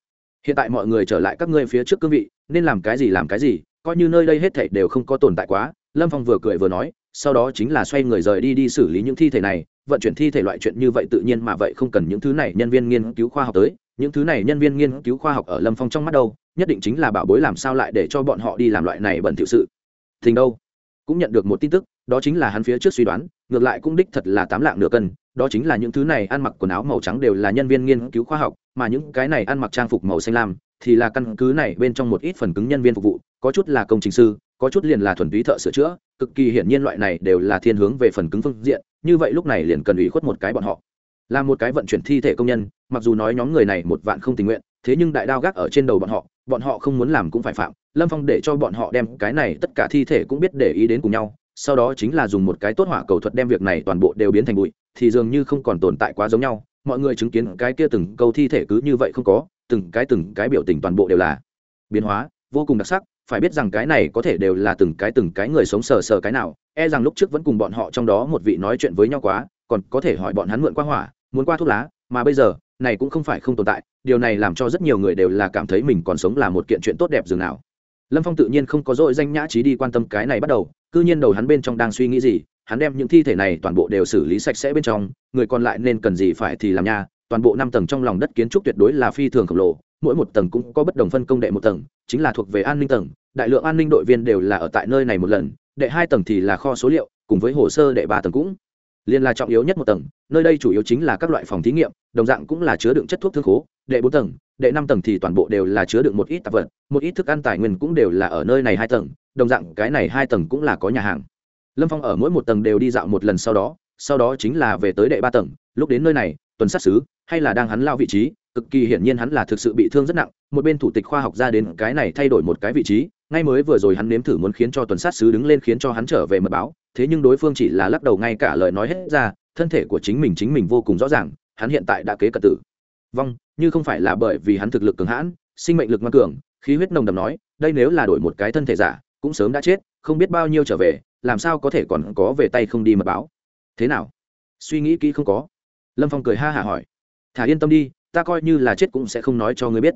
Hiện tại mọi người trở lại các ngươi phía trước cương vị, nên làm cái gì làm cái gì, coi như nơi đây hết thảy đều không có tồn tại quá, lâm phong vừa cười vừa nói, sau đó chính là xoay người rời đi đi xử lý những thi thể này, vận chuyển thi thể loại chuyện như vậy tự nhiên mà vậy không cần những thứ này nhân viên nghiên cứu khoa học tới, những thứ này nhân viên nghiên cứu khoa học ở lâm phong trong mắt đâu, nhất định chính là bảo bối làm sao lại để cho bọn họ đi làm loại này bẩn thiệu sự. Thình đâu? Cũng nhận được một tin tức đó chính là hắn phía trước suy đoán, ngược lại cũng đích thật là tám lạng nửa cân, đó chính là những thứ này ăn mặc quần áo màu trắng đều là nhân viên nghiên cứu khoa học, mà những cái này ăn mặc trang phục màu xanh lam thì là căn cứ này bên trong một ít phần cứng nhân viên phục vụ, có chút là công trình sư, có chút liền là thuần túy thợ sửa chữa, cực kỳ hiển nhiên loại này đều là thiên hướng về phần cứng phương diện, như vậy lúc này liền cần ủy khuất một cái bọn họ. Là một cái vận chuyển thi thể công nhân, mặc dù nói nhóm người này một vạn không tình nguyện, thế nhưng đại đao gác ở trên đầu bọn họ bọn họ không muốn làm cũng phải phạm, lâm phong để cho bọn họ đem cái này tất cả thi thể cũng biết để ý đến cùng nhau sau đó chính là dùng một cái tốt hỏa cầu thuật đem việc này toàn bộ đều biến thành bụi, thì dường như không còn tồn tại quá giống nhau. Mọi người chứng kiến cái kia từng câu thi thể cứ như vậy không có, từng cái từng cái biểu tình toàn bộ đều là biến hóa, vô cùng đặc sắc. Phải biết rằng cái này có thể đều là từng cái từng cái người sống sờ sờ cái nào e rằng lúc trước vẫn cùng bọn họ trong đó một vị nói chuyện với nhau quá, còn có thể hỏi bọn hắn mượn qua hỏa, muốn qua thuốc lá, mà bây giờ, này cũng không phải không tồn tại. Điều này làm cho rất nhiều người đều là cảm thấy mình còn sống là một kiện chuyện tốt đẹp dường nào. Lâm phong tự nhiên không có dội danh nhã trí đi quan tâm cái này bắt đầu cứ nhiên đầu hắn bên trong đang suy nghĩ gì, hắn đem những thi thể này toàn bộ đều xử lý sạch sẽ bên trong, người còn lại nên cần gì phải thì làm nha, toàn bộ năm tầng trong lòng đất kiến trúc tuyệt đối là phi thường khổng lồ, mỗi một tầng cũng có bất đồng phân công đệ một tầng, chính là thuộc về an ninh tầng, đại lượng an ninh đội viên đều là ở tại nơi này một lần, đệ hai tầng thì là kho số liệu, cùng với hồ sơ đệ ba tầng cũng liên là trọng yếu nhất một tầng, nơi đây chủ yếu chính là các loại phòng thí nghiệm, đồng dạng cũng là chứa đựng chất thuốc thương khố, đệ bốn tầng, đệ năm tầng thì toàn bộ đều là chứa đựng một ít tạp vật, một ít thức ăn tài nguyên cũng đều là ở nơi này hai tầng, đồng dạng cái này hai tầng cũng là có nhà hàng. Lâm phong ở mỗi một tầng đều đi dạo một lần sau đó sau đó chính là về tới đệ ba tầng, lúc đến nơi này, tuần sát xứ, hay là đang hắn lao vị trí, cực kỳ hiển nhiên hắn là thực sự bị thương rất nặng, một bên thủ tịch khoa học ra đến cái này thay đổi một cái vị trí, ngay mới vừa rồi hắn nếm thử muốn khiến cho tuần sát sứ đứng lên khiến cho hắn trở về mật báo thế nhưng đối phương chỉ là lắc đầu ngay cả lời nói hết ra, thân thể của chính mình chính mình vô cùng rõ ràng, hắn hiện tại đã kế cận tử. Vong, như không phải là bởi vì hắn thực lực cường hãn, sinh mệnh lực ngoan cường, khí huyết nồng đầm nói, đây nếu là đổi một cái thân thể giả, cũng sớm đã chết, không biết bao nhiêu trở về, làm sao có thể còn có về tay không đi mật báo. Thế nào? Suy nghĩ kỹ không có. Lâm phong cười ha hả hỏi. Thả yên tâm đi, ta coi như là chết cũng sẽ không nói cho ngươi biết.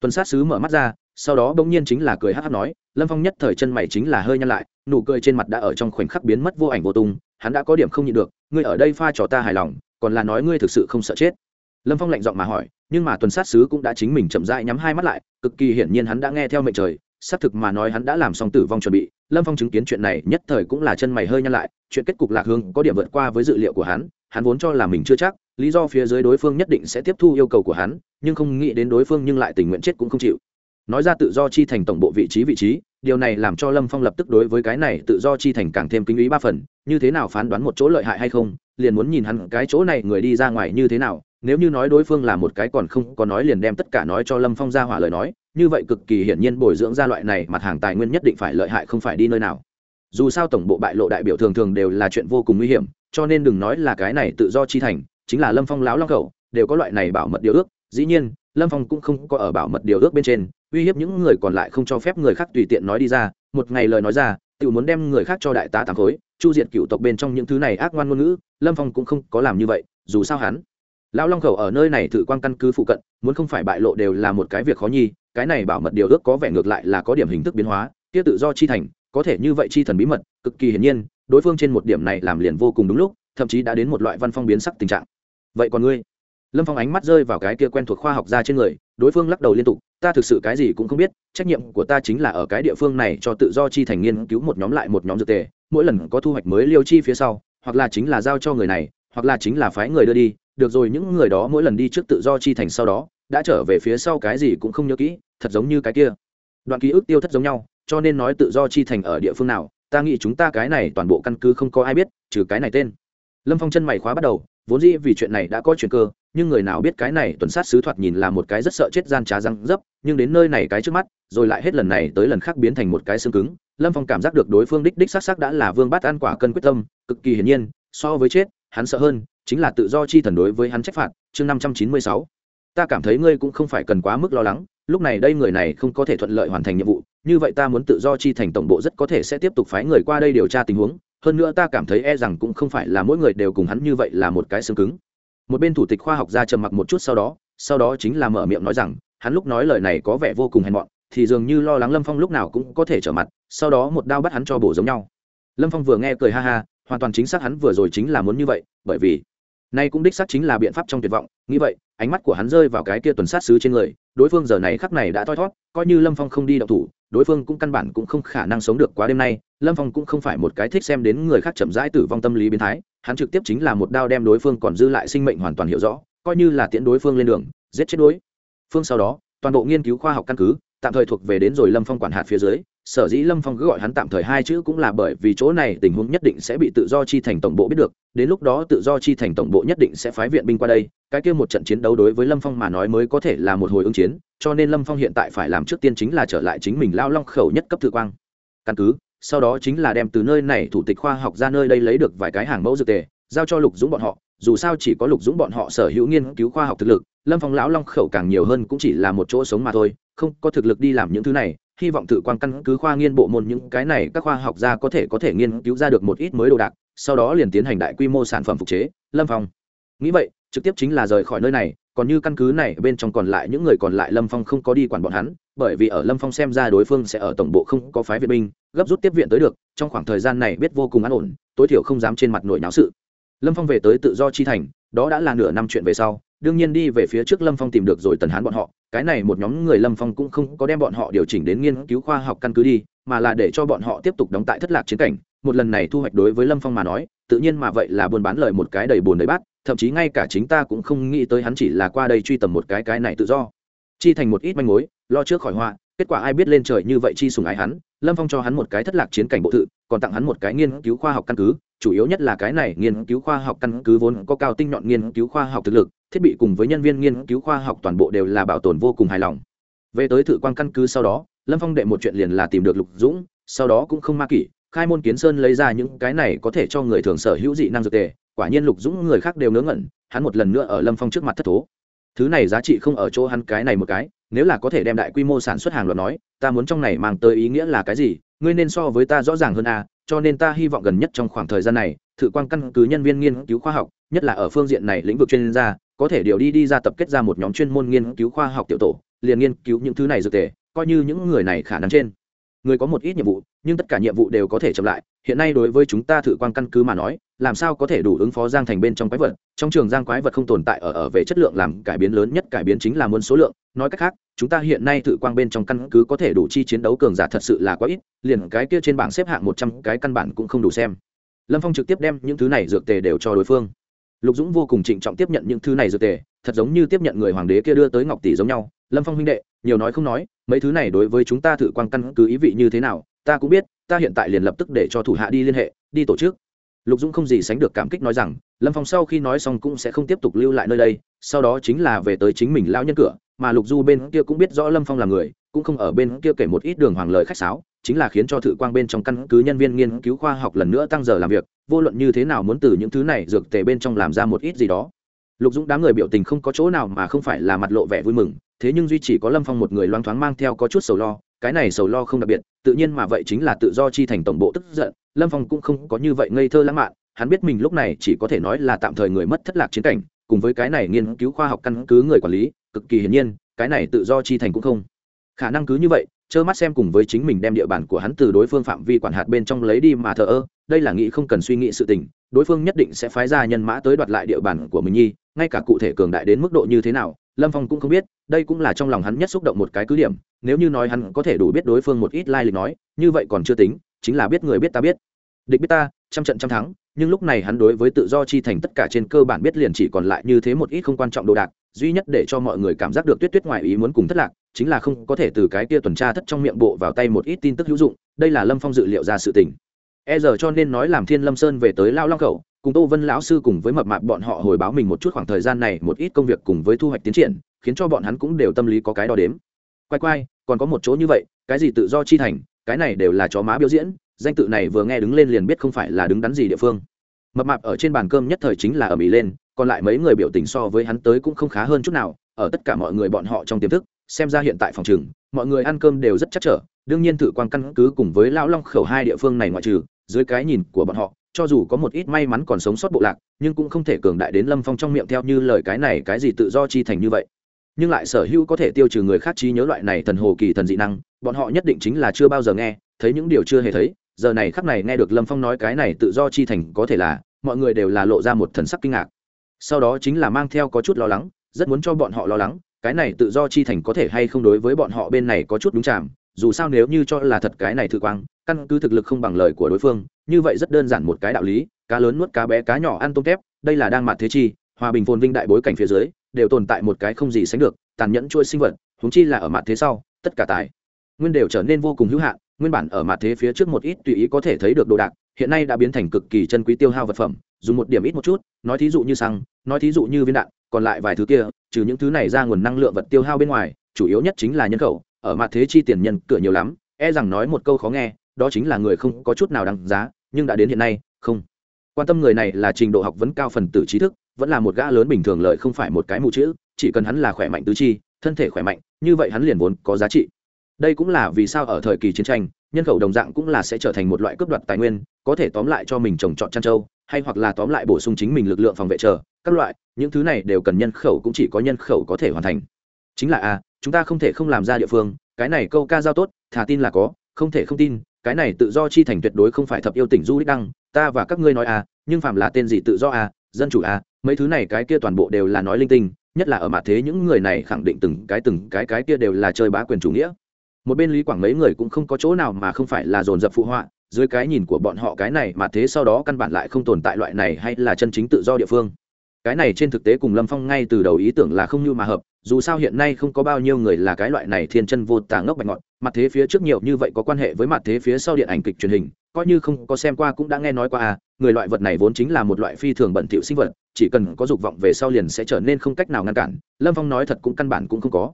Tuần sát sứ mở mắt ra sau đó bỗng nhiên chính là cười hát hát nói, lâm phong nhất thời chân mày chính là hơi nhăn lại, nụ cười trên mặt đã ở trong khoảnh khắc biến mất vô ảnh vô tung, hắn đã có điểm không nhịn được, ngươi ở đây pha trò ta hài lòng, còn là nói ngươi thực sự không sợ chết. Lâm phong lạnh giọng mà hỏi, nhưng mà tuần sát sứ cũng đã chính mình chậm rãi nhắm hai mắt lại, cực kỳ hiển nhiên hắn đã nghe theo mệnh trời, xác thực mà nói hắn đã làm xong tử vong chuẩn bị, lâm phong chứng kiến chuyện này nhất thời cũng là chân mày hơi nhăn lại, chuyện kết cục lạc hương có điểm vượt qua với dự liệu của hắn hắn vốn cho là mình chưa chắc, lý do phía dưới đối phương nhất định sẽ tiếp thu yêu cầu của hắn, nhưng không nghĩ đến đối phương nhưng lại tình nguyện chết cũng không chịu nói ra tự do chi thành tổng bộ vị trí vị trí, điều này làm cho lâm phong lập tức đối với cái này tự do chi thành càng thêm kinh ý ba phần, như thế nào phán đoán một chỗ lợi hại hay không, liền muốn nhìn hắn cái chỗ này người đi ra ngoài như thế nào, nếu như nói đối phương là một cái còn không có nói liền đem tất cả nói cho lâm phong ra hỏa lời nói, như vậy cực kỳ hiển nhiên bồi dưỡng ra loại này mặt hàng tài nguyên nhất định phải lợi hại không phải đi nơi nào. Dù sao tổng bộ bại lộ đại biểu thường thường đều là chuyện vô cùng nguy hiểm, cho nên đừng nói là cái này tự do chi thành, chính là lâm phong láo long khẩu, đều có loại này bảo mật điều ước, dĩ nhiên, lâm phong cũng không có ở bảo mật điều ước bên trên uy hiếp những người còn lại không cho phép người khác tùy tiện nói đi ra, một ngày lời nói ra tự muốn đem người khác cho đại tá tám khối, chu diệt cựu tộc bên trong những thứ này ác ngoan ngôn ngữ, lâm phong cũng không có làm như vậy, dù sao hắn, lão long khẩu ở nơi này thử quan căn cứ phụ cận, muốn không phải bại lộ đều là một cái việc khó nhi, cái này bảo mật điều ước có vẻ ngược lại là có điểm hình thức biến hóa, kia tự do chi thành, có thể như vậy chi thần bí mật, cực kỳ hiển nhiên, đối phương trên một điểm này làm liền vô cùng đúng lúc, thậm chí đã đến một loại văn phong biến sắc tình trạng. Vậy còn ngươi? Lâm phong ánh mắt rơi vào cái kia quen thuộc khoa học ra trên người đối phương lắc đầu liên tục, ta thực sự cái gì cũng không biết, trách nhiệm của ta chính là ở cái địa phương này cho tự do chi thành nghiên cứu một nhóm lại một nhóm dược tề, mỗi lần có thu hoạch mới liêu chi phía sau, hoặc là chính là giao cho người này, hoặc là chính là phái người đưa đi, được rồi những người đó mỗi lần đi trước tự do chi thành sau đó, đã trở về phía sau cái gì cũng không nhớ kỹ, thật giống như cái kia. Đoạn ký ức tiêu thất giống nhau, cho nên nói tự do chi thành ở địa phương nào, ta nghĩ chúng ta cái này toàn bộ căn cứ không có ai biết, trừ cái này tên. Lâm phong chân mày khóa bắt đầu, vốn dĩ vì chuyện này đã có chuyện cơ nhưng người nào biết cái này tuần sát sứ thoạt nhìn là một cái rất sợ chết gian trá răng dấp, nhưng đến nơi này cái trước mắt, rồi lại hết lần này tới lần khác biến thành một cái xương cứng. Lâm phong cảm giác được đối phương đích đích s á c s á c đã là vương bát ăn quả cân quyết tâm, cực kỳ hiển nhiên, so với chết, hắn sợ hơn, chính là tự do chi thần đối với hắn trách phạt, chương năm trăm chín mươi sáu. Ta cảm thấy ngươi cũng không phải cần quá mức lo lắng, lúc này đây người này không có thể thuận lợi hoàn thành nhiệm vụ, như vậy ta muốn tự do chi thành tổng bộ rất có thể sẽ tiếp tục phái người qua đây điều tra tình huống, hơn nữa ta cảm thấy e rằng cũng không phải là mỗi người đều cùng hắn như vậy là một cái xương cứng một bên thủ tịch khoa học gia trầm mặc một chút sau đó sau đó chính là mở miệng nói rằng, hắn lúc nói lời này có vẻ vô cùng hèn mọn, thì dường như lo lắng lâm phong lúc nào cũng có thể trở mặt, sau đó một đao bắt hắn cho bổ giống nhau. Lâm phong vừa nghe cười ha ha, hoàn toàn chính xác hắn vừa rồi chính là muốn như vậy, bởi vì nay cũng đích xác chính là biện pháp trong tuyệt vọng. Nghĩ vậy, ánh mắt của hắn rơi vào cái kia tuần sát sứ trên người, đối phương giờ này khắc này đã thoi thót, coi như lâm phong không đi đậu thủ đối phương cũng căn bản cũng không khả năng sống được quá đêm nay, lâm phong cũng không phải một cái thích xem đến người khác chậm rãi tử vong tâm lý biến thái, hắn trực tiếp chính là một đao đem đối phương còn dư lại sinh mệnh hoàn toàn hiểu rõ, coi như là tiễn đối phương lên đường, giết chết đối. Phương sau đó, toàn bộ nghiên cứu khoa học căn cứ, tạm thời thuộc về đến rồi lâm phong quản hạt phía dưới sở dĩ lâm phong cứ gọi hắn tạm thời hai chữ cũng là bởi vì chỗ này tình huống nhất định sẽ bị tự do chi thành tổng bộ biết được, đến lúc đó tự do chi thành tổng bộ nhất định sẽ phái viện binh qua đây. Cái kia một trận chiến đấu đối với lâm phong mà nói mới có thể là một hồi ứng chiến, cho nên lâm phong hiện tại phải làm trước tiên chính là trở lại chính mình lao long khẩu nhất cấp thư quang. Căn cứ, sau đó chính là đem từ nơi này thủ tịch khoa học ra nơi đây lấy được vài cái hàng mẫu dược tề, giao cho lục dũng bọn họ. Dù sao chỉ có lục dũng bọn họ sở hữu nghiên cứu khoa học thực lực, lâm phong lão long khẩu càng nhiều hơn cũng chỉ là một chỗ sống mà thôi, không có thực lực đi làm những thứ này hy vọng tự quan căn cứ khoa nghiên bộ môn những cái này các khoa học gia có thể có thể nghiên cứu ra được một ít mới đồ đạc, sau đó liền tiến hành đại quy mô sản phẩm phục chế, lâm phong. Nghĩ vậy, trực tiếp chính là rời khỏi nơi này, còn như căn cứ này bên trong còn lại những người còn lại lâm phong không có đi quản bọn hắn, bởi vì ở lâm phong xem ra đối phương sẽ ở tổng bộ không có phái viện binh, gấp rút tiếp viện tới được, trong khoảng thời gian này biết vô cùng an ổn, tối thiểu không dám trên mặt nổi náo sự. Lâm phong về tới tự do chi thành, đó đã là nửa năm chuyện về sau đương nhiên đi về phía trước lâm phong tìm được rồi tần hán bọn họ, cái này một nhóm người lâm phong cũng không có đem bọn họ điều chỉnh đến nghiên cứu khoa học căn cứ đi, mà là để cho bọn họ tiếp tục đóng tại thất lạc chiến cảnh, một lần này thu hoạch đối với lâm phong mà nói, tự nhiên mà vậy là buôn bán lời một cái đầy bồn đầy bát, thậm chí ngay cả chính ta cũng không nghĩ tới hắn chỉ là qua đây truy tầm một cái cái này tự do. Chi thành một ít manh mối, lo trước khỏi họa, kết quả ai biết lên trời như vậy chi sùng ái hắn, lâm phong cho hắn một cái thất lạc chiến cảnh bộ tự còn tặng hắn một cái nghiên cứu khoa học căn cứ chủ yếu nhất là cái này nghiên cứu khoa học căn cứ vốn có cao tinh nhọn nghiên cứu khoa học thực lực, thiết bị cùng với nhân viên nghiên cứu khoa học toàn bộ đều là bảo tồn vô cùng hài lòng. Về tới thử quan căn cứ sau đó, lâm phong đệ một chuyện liền là tìm được lục dũng, sau đó cũng không ma kỷ, khai môn kiến sơn lấy ra những cái này có thể cho người thường sở hữu dị năng dược tề, quả nhiên lục dũng người khác đều ngớ ngẩn, hắn một lần nữa ở lâm phong trước mặt thất thố. Thứ này giá trị không ở chỗ hắn cái này một cái, nếu là có thể đem đại quy mô sản xuất hàng loạt nói, ta muốn trong này mang tới ý nghĩa là cái gì, ngươi nên so với ta rõ ràng hơn à cho nên ta hy vọng gần nhất trong khoảng thời gian này, thử quan căn cứ nhân viên nghiên cứu khoa học, nhất là ở phương diện này lĩnh vực chuyên gia, có thể điều đi đi ra tập kết ra một nhóm chuyên môn nghiên cứu khoa học tiểu tổ, liền nghiên cứu những thứ này dược tề, coi như những người này khả năng trên người có một ít nhiệm vụ, nhưng tất cả nhiệm vụ đều có thể chậm lại. Hiện nay đối với chúng ta thử quan căn cứ mà nói, làm sao có thể đủ ứng phó giang thành bên trong quái vật? Trong trường giang quái vật không tồn tại ở ở về chất lượng làm cải biến lớn nhất cải biến chính là muốn số lượng. Nói cách khác, chúng ta hiện nay thử quang bên trong căn cứ có thể đủ chi chiến đấu cường giả thật sự là quá ít, liền cái kia trên bảng xếp hạng một trăm cái căn bản cũng không đủ xem. Lâm phong trực tiếp đem những thứ này dược tề đều cho đối phương lục dũng vô cùng trịnh trọng tiếp nhận những thứ này dược tề, thật giống như tiếp nhận người hoàng đế kia đưa tới ngọc tỷ giống nhau. Lâm phong huynh đệ, nhiều nói không nói, mấy thứ này đối với chúng ta thử quan căn cứ ý vị như thế nào, ta cũng biết, ta hiện tại liền lập tức để cho thủ hạ đi liên hệ, đi tổ chức. Lục dũng không gì sánh được cảm kích nói rằng, lâm phong sau khi nói xong cũng sẽ không tiếp tục lưu lại nơi đây, sau đó chính là về tới chính mình lao nhân cửa mà lục du bên kia cũng biết rõ lâm phong là người, cũng không ở bên kia kể một ít đường hoàng lời khách sáo, chính là khiến cho thự quang bên trong căn cứ nhân viên nghiên cứu khoa học lần nữa tăng giờ làm việc, vô luận như thế nào muốn từ những thứ này dược tề bên trong làm ra một ít gì đó. Lục dũng đám người biểu tình không có chỗ nào mà không phải là mặt lộ vẻ vui mừng, thế nhưng duy chỉ có lâm phong một người loang thoáng mang theo có chút sầu lo, cái này sầu lo không đặc biệt, tự nhiên mà vậy chính là tự do chi thành tổng bộ tức giận, lâm phong cũng không có như vậy ngây thơ lãng mạn, hắn biết mình lúc này chỉ có thể nói là tạm thời người mất thất lạc chiến cảnh cùng với cái này nghiên cứu khoa học căn cứ người quản lý, cực kỳ hiển nhiên, cái này tự do chi thành cũng không. Khả năng cứ như vậy, trơ mắt xem cùng với chính mình đem địa bàn của hắn từ đối phương phạm vi quản hạt bên trong lấy đi mà thờ ơ, đây là nghĩ không cần suy nghĩ sự tình, đối phương nhất định sẽ phái ra nhân mã tới đoạt lại địa bàn của mình nhi, ngay cả cụ thể cường đại đến mức độ như thế nào, lâm phong cũng không biết, đây cũng là trong lòng hắn nhất xúc động một cái cứ điểm, nếu như nói hắn có thể đủ biết đối phương một ít lai lịch nói, như vậy còn chưa tính, chính là biết người biết ta biết. Địch biết ta, trăm trận trăm thắng nhưng lúc này hắn đối với tự do chi thành tất cả trên cơ bản biết liền chỉ còn lại như thế một ít không quan trọng đồ đạc, duy nhất để cho mọi người cảm giác được tuyết tuyết ngoài ý muốn cùng thất lạc, chính là không có thể từ cái kia tuần tra thất trong miệng bộ vào tay một ít tin tức hữu dụng, đây là lâm phong dự liệu ra sự tình. E giờ cho nên nói làm thiên lâm sơn về tới lao long khẩu, cùng tô vân lão sư cùng với mập mạp bọn họ hồi báo mình một chút khoảng thời gian này một ít công việc cùng với thu hoạch tiến triển, khiến cho bọn hắn cũng đều tâm lý có cái đo đếm. Quay quay còn có một chỗ như vậy, cái gì tự do chi thành, cái này đều là chó má biểu diễn danh tự này vừa nghe đứng lên liền biết không phải là đứng đắn gì địa phương. Mập mạp ở trên bàn cơm nhất thời chính là ở mỹ lên, còn lại mấy người biểu tình so với hắn tới cũng không khá hơn chút nào, ở tất cả mọi người bọn họ trong tiềm thức, xem ra hiện tại phòng trường, mọi người ăn cơm đều rất chắc trở, đương nhiên thử quan căn cứ cùng với lão long khẩu hai địa phương này ngoại trừ, dưới cái nhìn của bọn họ, cho dù có một ít may mắn còn sống sót bộ lạc, nhưng cũng không thể cường đại đến lâm phong trong miệng theo như lời cái này cái gì tự do chi thành như vậy. Nhưng lại sở hữu có thể tiêu trừ người khác trí nhớ loại này thần hồ kỳ thần dị năng, bọn họ nhất định chính là chưa bao giờ nghe, thấy những điều chưa hề thấy giờ này khắc này nghe được lâm phong nói cái này tự do chi thành có thể là, mọi người đều là lộ ra một thần sắc kinh ngạc. Sau đó chính là mang theo có chút lo lắng, rất muốn cho bọn họ lo lắng, cái này tự do chi thành có thể hay không đối với bọn họ bên này có chút đúng chạm, dù sao nếu như cho là thật cái này thử quang, căn cứ thực lực không bằng lời của đối phương, như vậy rất đơn giản một cái đạo lý, cá lớn nuốt cá bé, cá nhỏ ăn tôm tép, đây là đang mặt thế chi, hòa bình phồn vinh đại bối cảnh phía dưới, đều tồn tại một cái không gì sánh được, tàn nhẫn chuôi sinh vật húng chi là ở mặt thế sau, tất cả tài nguyên đều trở nên vô cùng hữu hạn nguyên bản ở mặt thế phía trước một ít tùy ý có thể thấy được đồ đạc, hiện nay đã biến thành cực kỳ chân quý tiêu hao vật phẩm, dùng một điểm ít một chút, nói thí dụ như xăng, nói thí dụ như viên đạn, còn lại vài thứ kia, trừ những thứ này ra nguồn năng lượng vật tiêu hao bên ngoài, chủ yếu nhất chính là nhân khẩu, ở mặt thế chi tiền nhân cửa nhiều lắm e rằng nói một câu khó nghe, đó chính là người không có chút nào đáng giá, nhưng đã đến hiện nay, không. Quan tâm người này là trình độ học vấn cao phần tử trí thức, vẫn là một gã lớn bình thường lợi không phải một cái mù chữ, chỉ cần hắn là khỏe mạnh tứ chi, thân thể khỏe mạnh, như vậy hắn liền vốn có giá trị đây cũng là vì sao ở thời kỳ chiến tranh, nhân khẩu đồng dạng cũng là sẽ trở thành một loại cướp đoạt tài nguyên, có thể tóm lại cho mình trồng trọt chăn trâu, hay hoặc là tóm lại bổ sung chính mình lực lượng phòng vệ chờ, các loại, những thứ này đều cần nhân khẩu cũng chỉ có nhân khẩu có thể hoàn thành. Chính là a chúng ta không thể không làm ra địa phương, cái này câu ca giao tốt, thà tin là có, không thể không tin, cái này tự do chi thành tuyệt đối không phải thập yêu tỉnh du đích đăng, ta và các ngươi nói a nhưng phạm là tên gì tự do a dân chủ a mấy thứ này cái kia toàn bộ đều là nói linh tinh, nhất là ở mặt thế những người này khẳng định từng cái từng cái cái kia đều là chơi bá quyền chủ nghĩa một bên lý quảng mấy người cũng không có chỗ nào mà không phải là dồn dập phụ họa, dưới cái nhìn của bọn họ cái này mà thế sau đó căn bản lại không tồn tại loại này hay là chân chính tự do địa phương. Cái này trên thực tế cùng lâm phong ngay từ đầu ý tưởng là không như mà hợp, dù sao hiện nay không có bao nhiêu người là cái loại này thiên chân vô tà ngốc bạch ngọt mặt thế phía trước nhiều như vậy có quan hệ với mặt thế phía sau điện ảnh kịch truyền hình, coi như không có xem qua cũng đã nghe nói qua à người loại vật này vốn chính là một loại phi thường bẩn thỉu sinh vật, chỉ cần có dục vọng về sau liền sẽ trở nên không cách nào ngăn cản, lâm phong nói thật cũng căn bản cũng không có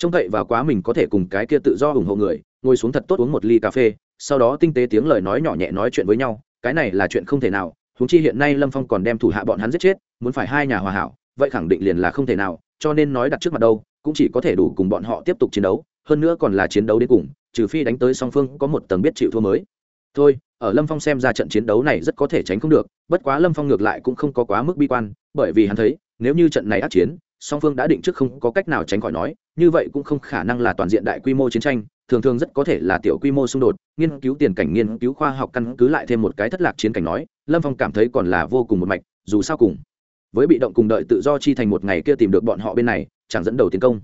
trông cậy và quá mình có thể cùng cái kia tự do ủng hộ người, ngồi xuống thật tốt uống một ly cà phê, sau đó tinh tế tiếng lời nói nhỏ nhẹ nói chuyện với nhau, cái này là chuyện không thể nào húng chi hiện nay lâm phong còn đem thủ hạ bọn hắn giết chết, muốn phải hai nhà hòa hảo, vậy khẳng định liền là không thể nào, cho nên nói đặt trước mặt đâu, cũng chỉ có thể đủ cùng bọn họ tiếp tục chiến đấu, hơn nữa còn là chiến đấu đến cùng, trừ phi đánh tới song phương có một tầng biết chịu thua mới. Thôi, ở lâm phong xem ra trận chiến đấu này rất có thể tránh không được, bất quá lâm phong ngược lại cũng không có quá mức bi quan, bởi vì hắn thấy, nếu như trận này át chiến song phương đã định trước không có cách nào tránh khỏi nói, như vậy cũng không khả năng là toàn diện đại quy mô chiến tranh, thường thường rất có thể là tiểu quy mô xung đột. Nghiên cứu tiền cảnh, nghiên cứu khoa học căn cứ lại thêm một cái thất lạc chiến cảnh nói, lâm phong cảm thấy còn là vô cùng một mạch, dù sao cùng với bị động cùng đợi tự do chi thành một ngày kia tìm được bọn họ bên này, chẳng dẫn đầu tiến công.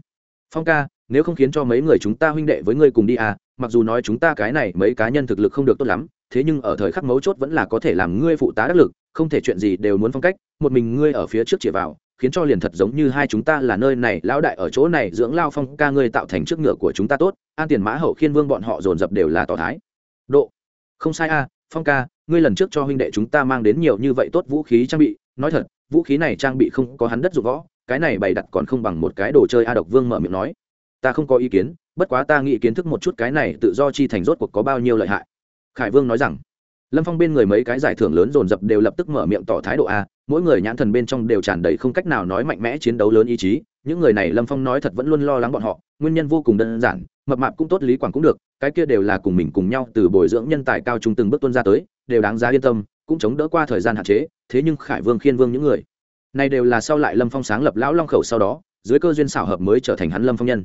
Phong ca, nếu không khiến cho mấy người chúng ta huynh đệ với ngươi cùng đi à mặc dù nói chúng ta cái này mấy cá nhân thực lực không được tốt lắm, thế nhưng ở thời khắc mấu chốt vẫn là có thể làm ngươi phụ tá đắc lực, không thể chuyện gì đều muốn phong cách, một mình ngươi ở phía trước chỉ vào khiến cho liền thật giống như hai chúng ta là nơi này, lão đại ở chỗ này, dưỡng lao phong ca ngươi tạo thành trước ngựa của chúng ta tốt, an tiền mã hậu khiên vương bọn họ dồn dập đều là tỏ thái. Độ, không sai a, phong ca, ngươi lần trước cho huynh đệ chúng ta mang đến nhiều như vậy tốt vũ khí trang bị, nói thật, vũ khí này trang bị không có hắn đất dụng võ, cái này bày đặt còn không bằng một cái đồ chơi a độc vương mở miệng nói. Ta không có ý kiến, bất quá ta nghĩ kiến thức một chút cái này tự do chi thành rốt cuộc có bao nhiêu lợi hại. Khải vương nói rằng lâm phong bên người mấy cái giải thưởng lớn dồn dập đều lập tức mở miệng tỏ thái độ a, mỗi người nhãn thần bên trong đều tràn đầy không cách nào nói mạnh mẽ chiến đấu lớn ý chí. Những người này lâm phong nói thật vẫn luôn lo lắng bọn họ, nguyên nhân vô cùng đơn giản, mập mạp cũng tốt, lý quảng cũng được, cái kia đều là cùng mình cùng nhau từ bồi dưỡng nhân tài cao trung từng bước tuân ra tới, đều đáng giá yên tâm, cũng chống đỡ qua thời gian hạn chế, thế nhưng khải vương khiên vương những người này đều là sau lại lâm phong sáng lập lão long khẩu sau đó, dưới cơ duyên xảo hợp mới trở thành hắn lâm phong nhân.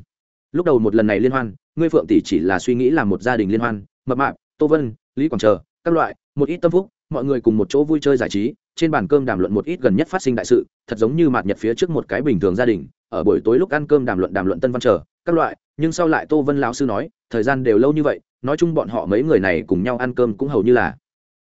Lúc đầu một lần này liên hoan, ngươi phượng tỷ chỉ là suy nghĩ là một gia đình liên hoan, mập mạp, tô vân, lý quảng chờ các loại, một ít tâm phúc, mọi người cùng một chỗ vui chơi giải trí, trên bàn cơm đàm luận một ít gần nhất phát sinh đại sự, thật giống như mạt nhật phía trước một cái bình thường gia đình, ở buổi tối lúc ăn cơm đàm luận đàm luận tân văn trở các loại, nhưng sau lại tô vân lão sư nói, thời gian đều lâu như vậy, nói chung bọn họ mấy người này cùng nhau ăn cơm cũng hầu như là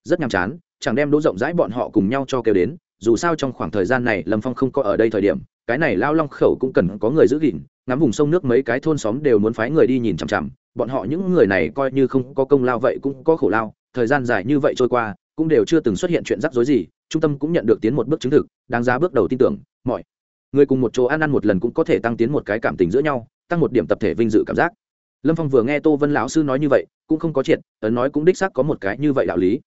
rất nhàm chán, chẳng đem đỗ rộng rãi bọn họ cùng nhau cho kêu đến, dù sao trong khoảng thời gian này lâm phong không có ở đây thời điểm, cái này lao long khẩu cũng cần có người giữ gìn, ngắm vùng sông nước mấy cái thôn xóm đều muốn phái người đi nhìn chằm chằm bọn họ những người này coi như không có công lao vậy cũng có khổ lao, thời gian dài như vậy trôi qua, cũng đều chưa từng xuất hiện chuyện rắc rối gì, trung tâm cũng nhận được tiến một bước chứng thực, đáng giá bước đầu tin tưởng, mọi người cùng một chỗ ăn ăn một lần cũng có thể tăng tiến một cái cảm tình giữa nhau, tăng một điểm tập thể vinh dự cảm giác. Lâm phong vừa nghe tô vân lão sư nói như vậy, cũng không có triệt, ấn nói cũng đích xác có một cái như vậy đạo lý.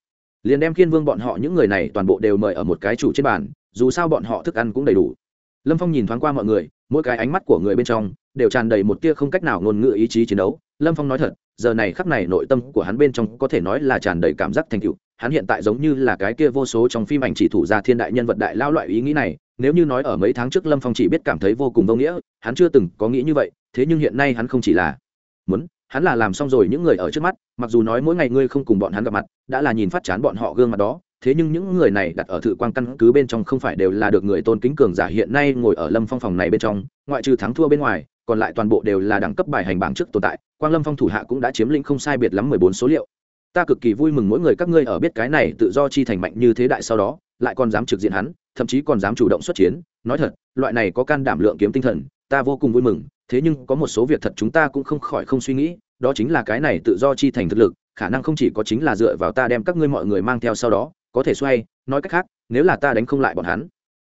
Liền đem khiên vương bọn họ những người này toàn bộ đều mời ở một cái chủ trên bàn, dù sao bọn họ thức ăn cũng đầy đủ. Lâm phong nhìn thoáng qua mọi người, mỗi cái ánh mắt của người bên trong đều tràn đầy một tia không cách nào ngôn ngữ ý chí chiến đấu lâm phong nói thật, giờ này khắc này nội tâm của hắn bên trong có thể nói là tràn đầy cảm giác thành tựu. Hắn hiện tại giống như là cái kia vô số trong phim ảnh chỉ thủ ra thiên đại nhân vật đại lao loại ý nghĩ này. Nếu như nói ở mấy tháng trước lâm phong chỉ biết cảm thấy vô cùng vô nghĩa, hắn chưa từng có nghĩ như vậy, thế nhưng hiện nay hắn không chỉ là muốn, hắn là làm xong rồi những người ở trước mắt, mặc dù nói mỗi ngày ngươi không cùng bọn hắn gặp mặt, đã là nhìn phát chán bọn họ gương mặt đó, thế nhưng những người này đặt ở thự quan căn cứ bên trong không phải đều là được người tôn kính cường giả hiện nay ngồi ở lâm phong phòng này bên trong, ngoại trừ thắng thua bên ngoài còn lại toàn bộ đều là đẳng cấp bài hành bảng trước tồn tại, quang lâm phong thủ hạ cũng đã chiếm lĩnh không sai biệt lắm mười bốn số liệu. Ta cực kỳ vui mừng mỗi người các ngươi ở biết cái này tự do chi thành mạnh như thế đại sau đó, lại còn dám trực diện hắn, thậm chí còn dám chủ động xuất chiến. Nói thật, loại này có can đảm lượng kiếm tinh thần, ta vô cùng vui mừng, thế nhưng có một số việc thật chúng ta cũng không khỏi không suy nghĩ, đó chính là cái này tự do chi thành thực lực, khả năng không chỉ có chính là dựa vào ta đem các ngươi mọi người mang theo sau đó, có thể xoay, nói cách khác, nếu là ta đánh không lại bọn hắn.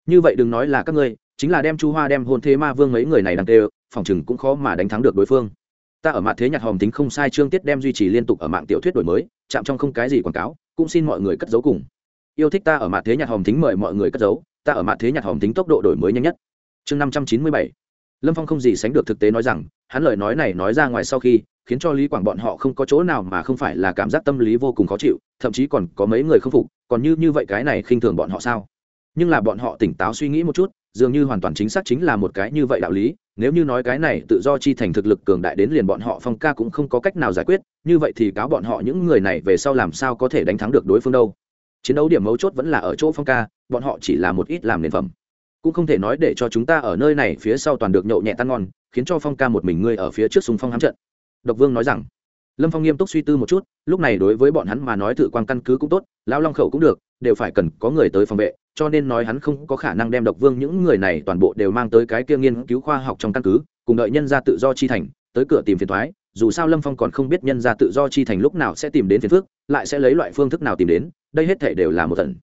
Như vậy đừng nói là các ngươi, chính là đem chu hoa đem hôn thế ma vương mấy người này đang tê phòng chừng cũng khó mà đánh thắng được đối phương. Ta ở mặt thế nhạc hòm tính không sai chương tiết đem duy trì liên tục ở mạng tiểu thuyết đổi mới, chạm trong không cái gì quảng cáo, cũng xin mọi người cất giấu cùng. Yêu thích ta ở mặt thế nhạc hòm tính mời mọi người cất giấu, ta ở mặt thế nhạc hòm tính tốc độ đổi mới nhanh nhất. Chương năm trăm chín mươi bảy. Lâm phong không gì sánh được thực tế nói rằng, hắn lời nói này nói ra ngoài sau khi, khiến cho lý quảng bọn họ không có chỗ nào mà không phải là cảm giác tâm lý vô cùng khó chịu, thậm chí còn có mấy người không phục, còn như như vậy cái này khinh thường bọn họ sao? Nhưng là bọn họ tỉnh táo suy nghĩ một chút dường như hoàn toàn chính xác chính là một cái như vậy đạo lý, nếu như nói cái này tự do chi thành thực lực cường đại đến liền bọn họ phong ca cũng không có cách nào giải quyết, như vậy thì cáo bọn họ những người này về sau làm sao có thể đánh thắng được đối phương đâu. Chiến đấu điểm mấu chốt vẫn là ở chỗ phong ca, bọn họ chỉ là một ít làm nền phẩm. Cũng không thể nói để cho chúng ta ở nơi này phía sau toàn được nhậu nhẹ tan ngon, khiến cho phong ca một mình ngươi ở phía trước súng phong hám trận. Độc vương nói rằng, lâm phong nghiêm túc suy tư một chút, lúc này đối với bọn hắn mà nói tự quan căn cứ cũng tốt lao long khẩu cũng được, đều phải cần có người tới phòng vệ cho nên nói hắn không có khả năng đem độc vương những người này toàn bộ đều mang tới cái kia nghiên cứu khoa học trong căn cứ, cùng đợi nhân gia tự do chi thành, tới cửa tìm phiền thoái, dù sao lâm phong còn không biết nhân gia tự do chi thành lúc nào sẽ tìm đến phiền phước lại sẽ lấy loại phương thức nào tìm đến, đây hết thể đều là một tận.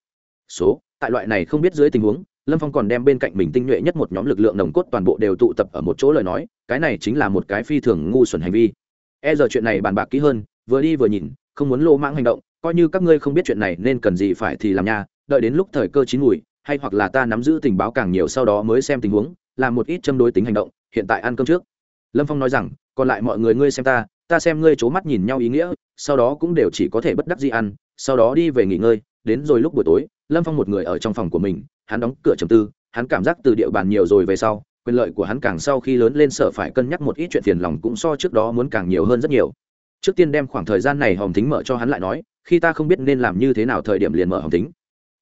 Số, tại loại này không biết dưới tình huống, lâm phong còn đem bên cạnh mình tinh nhuệ nhất một nhóm lực lượng nồng cốt toàn bộ đều tụ tập ở một chỗ lời nói, cái này chính là một cái phi thường ngu xuẩn hành vi. E giờ chuyện này bàn bạc kỹ hơn, vừa đi vừa nhìn, không muốn lô mãng hành động, coi như các ngươi không biết chuyện này nên cần gì phải thì làm nha đợi đến lúc thời cơ chín mùi, hay hoặc là ta nắm giữ tình báo càng nhiều sau đó mới xem tình huống, làm một ít châm đối tính hành động, hiện tại ăn cơm trước. Lâm phong nói rằng, còn lại mọi người ngươi xem ta ta xem ngươi c h ố mắt nhìn nhau ý nghĩa, sau đó cũng đều chỉ có thể bất đắc gì ăn, sau đó đi về nghỉ ngơi. Đến rồi lúc buổi tối, lâm phong một người ở trong phòng của mình, hắn đóng cửa trầm tư, hắn cảm giác từ địa bàn nhiều rồi về sau, quyền lợi của hắn càng sau khi lớn lên sợ phải cân nhắc một ít chuyện phiền lòng cũng so trước đó muốn càng nhiều hơn rất nhiều. Trước tiên đem khoảng thời gian này hồng thính mở cho hắn lại nói, khi ta không biết nên làm như thế nào thời điểm liền mở hồng thính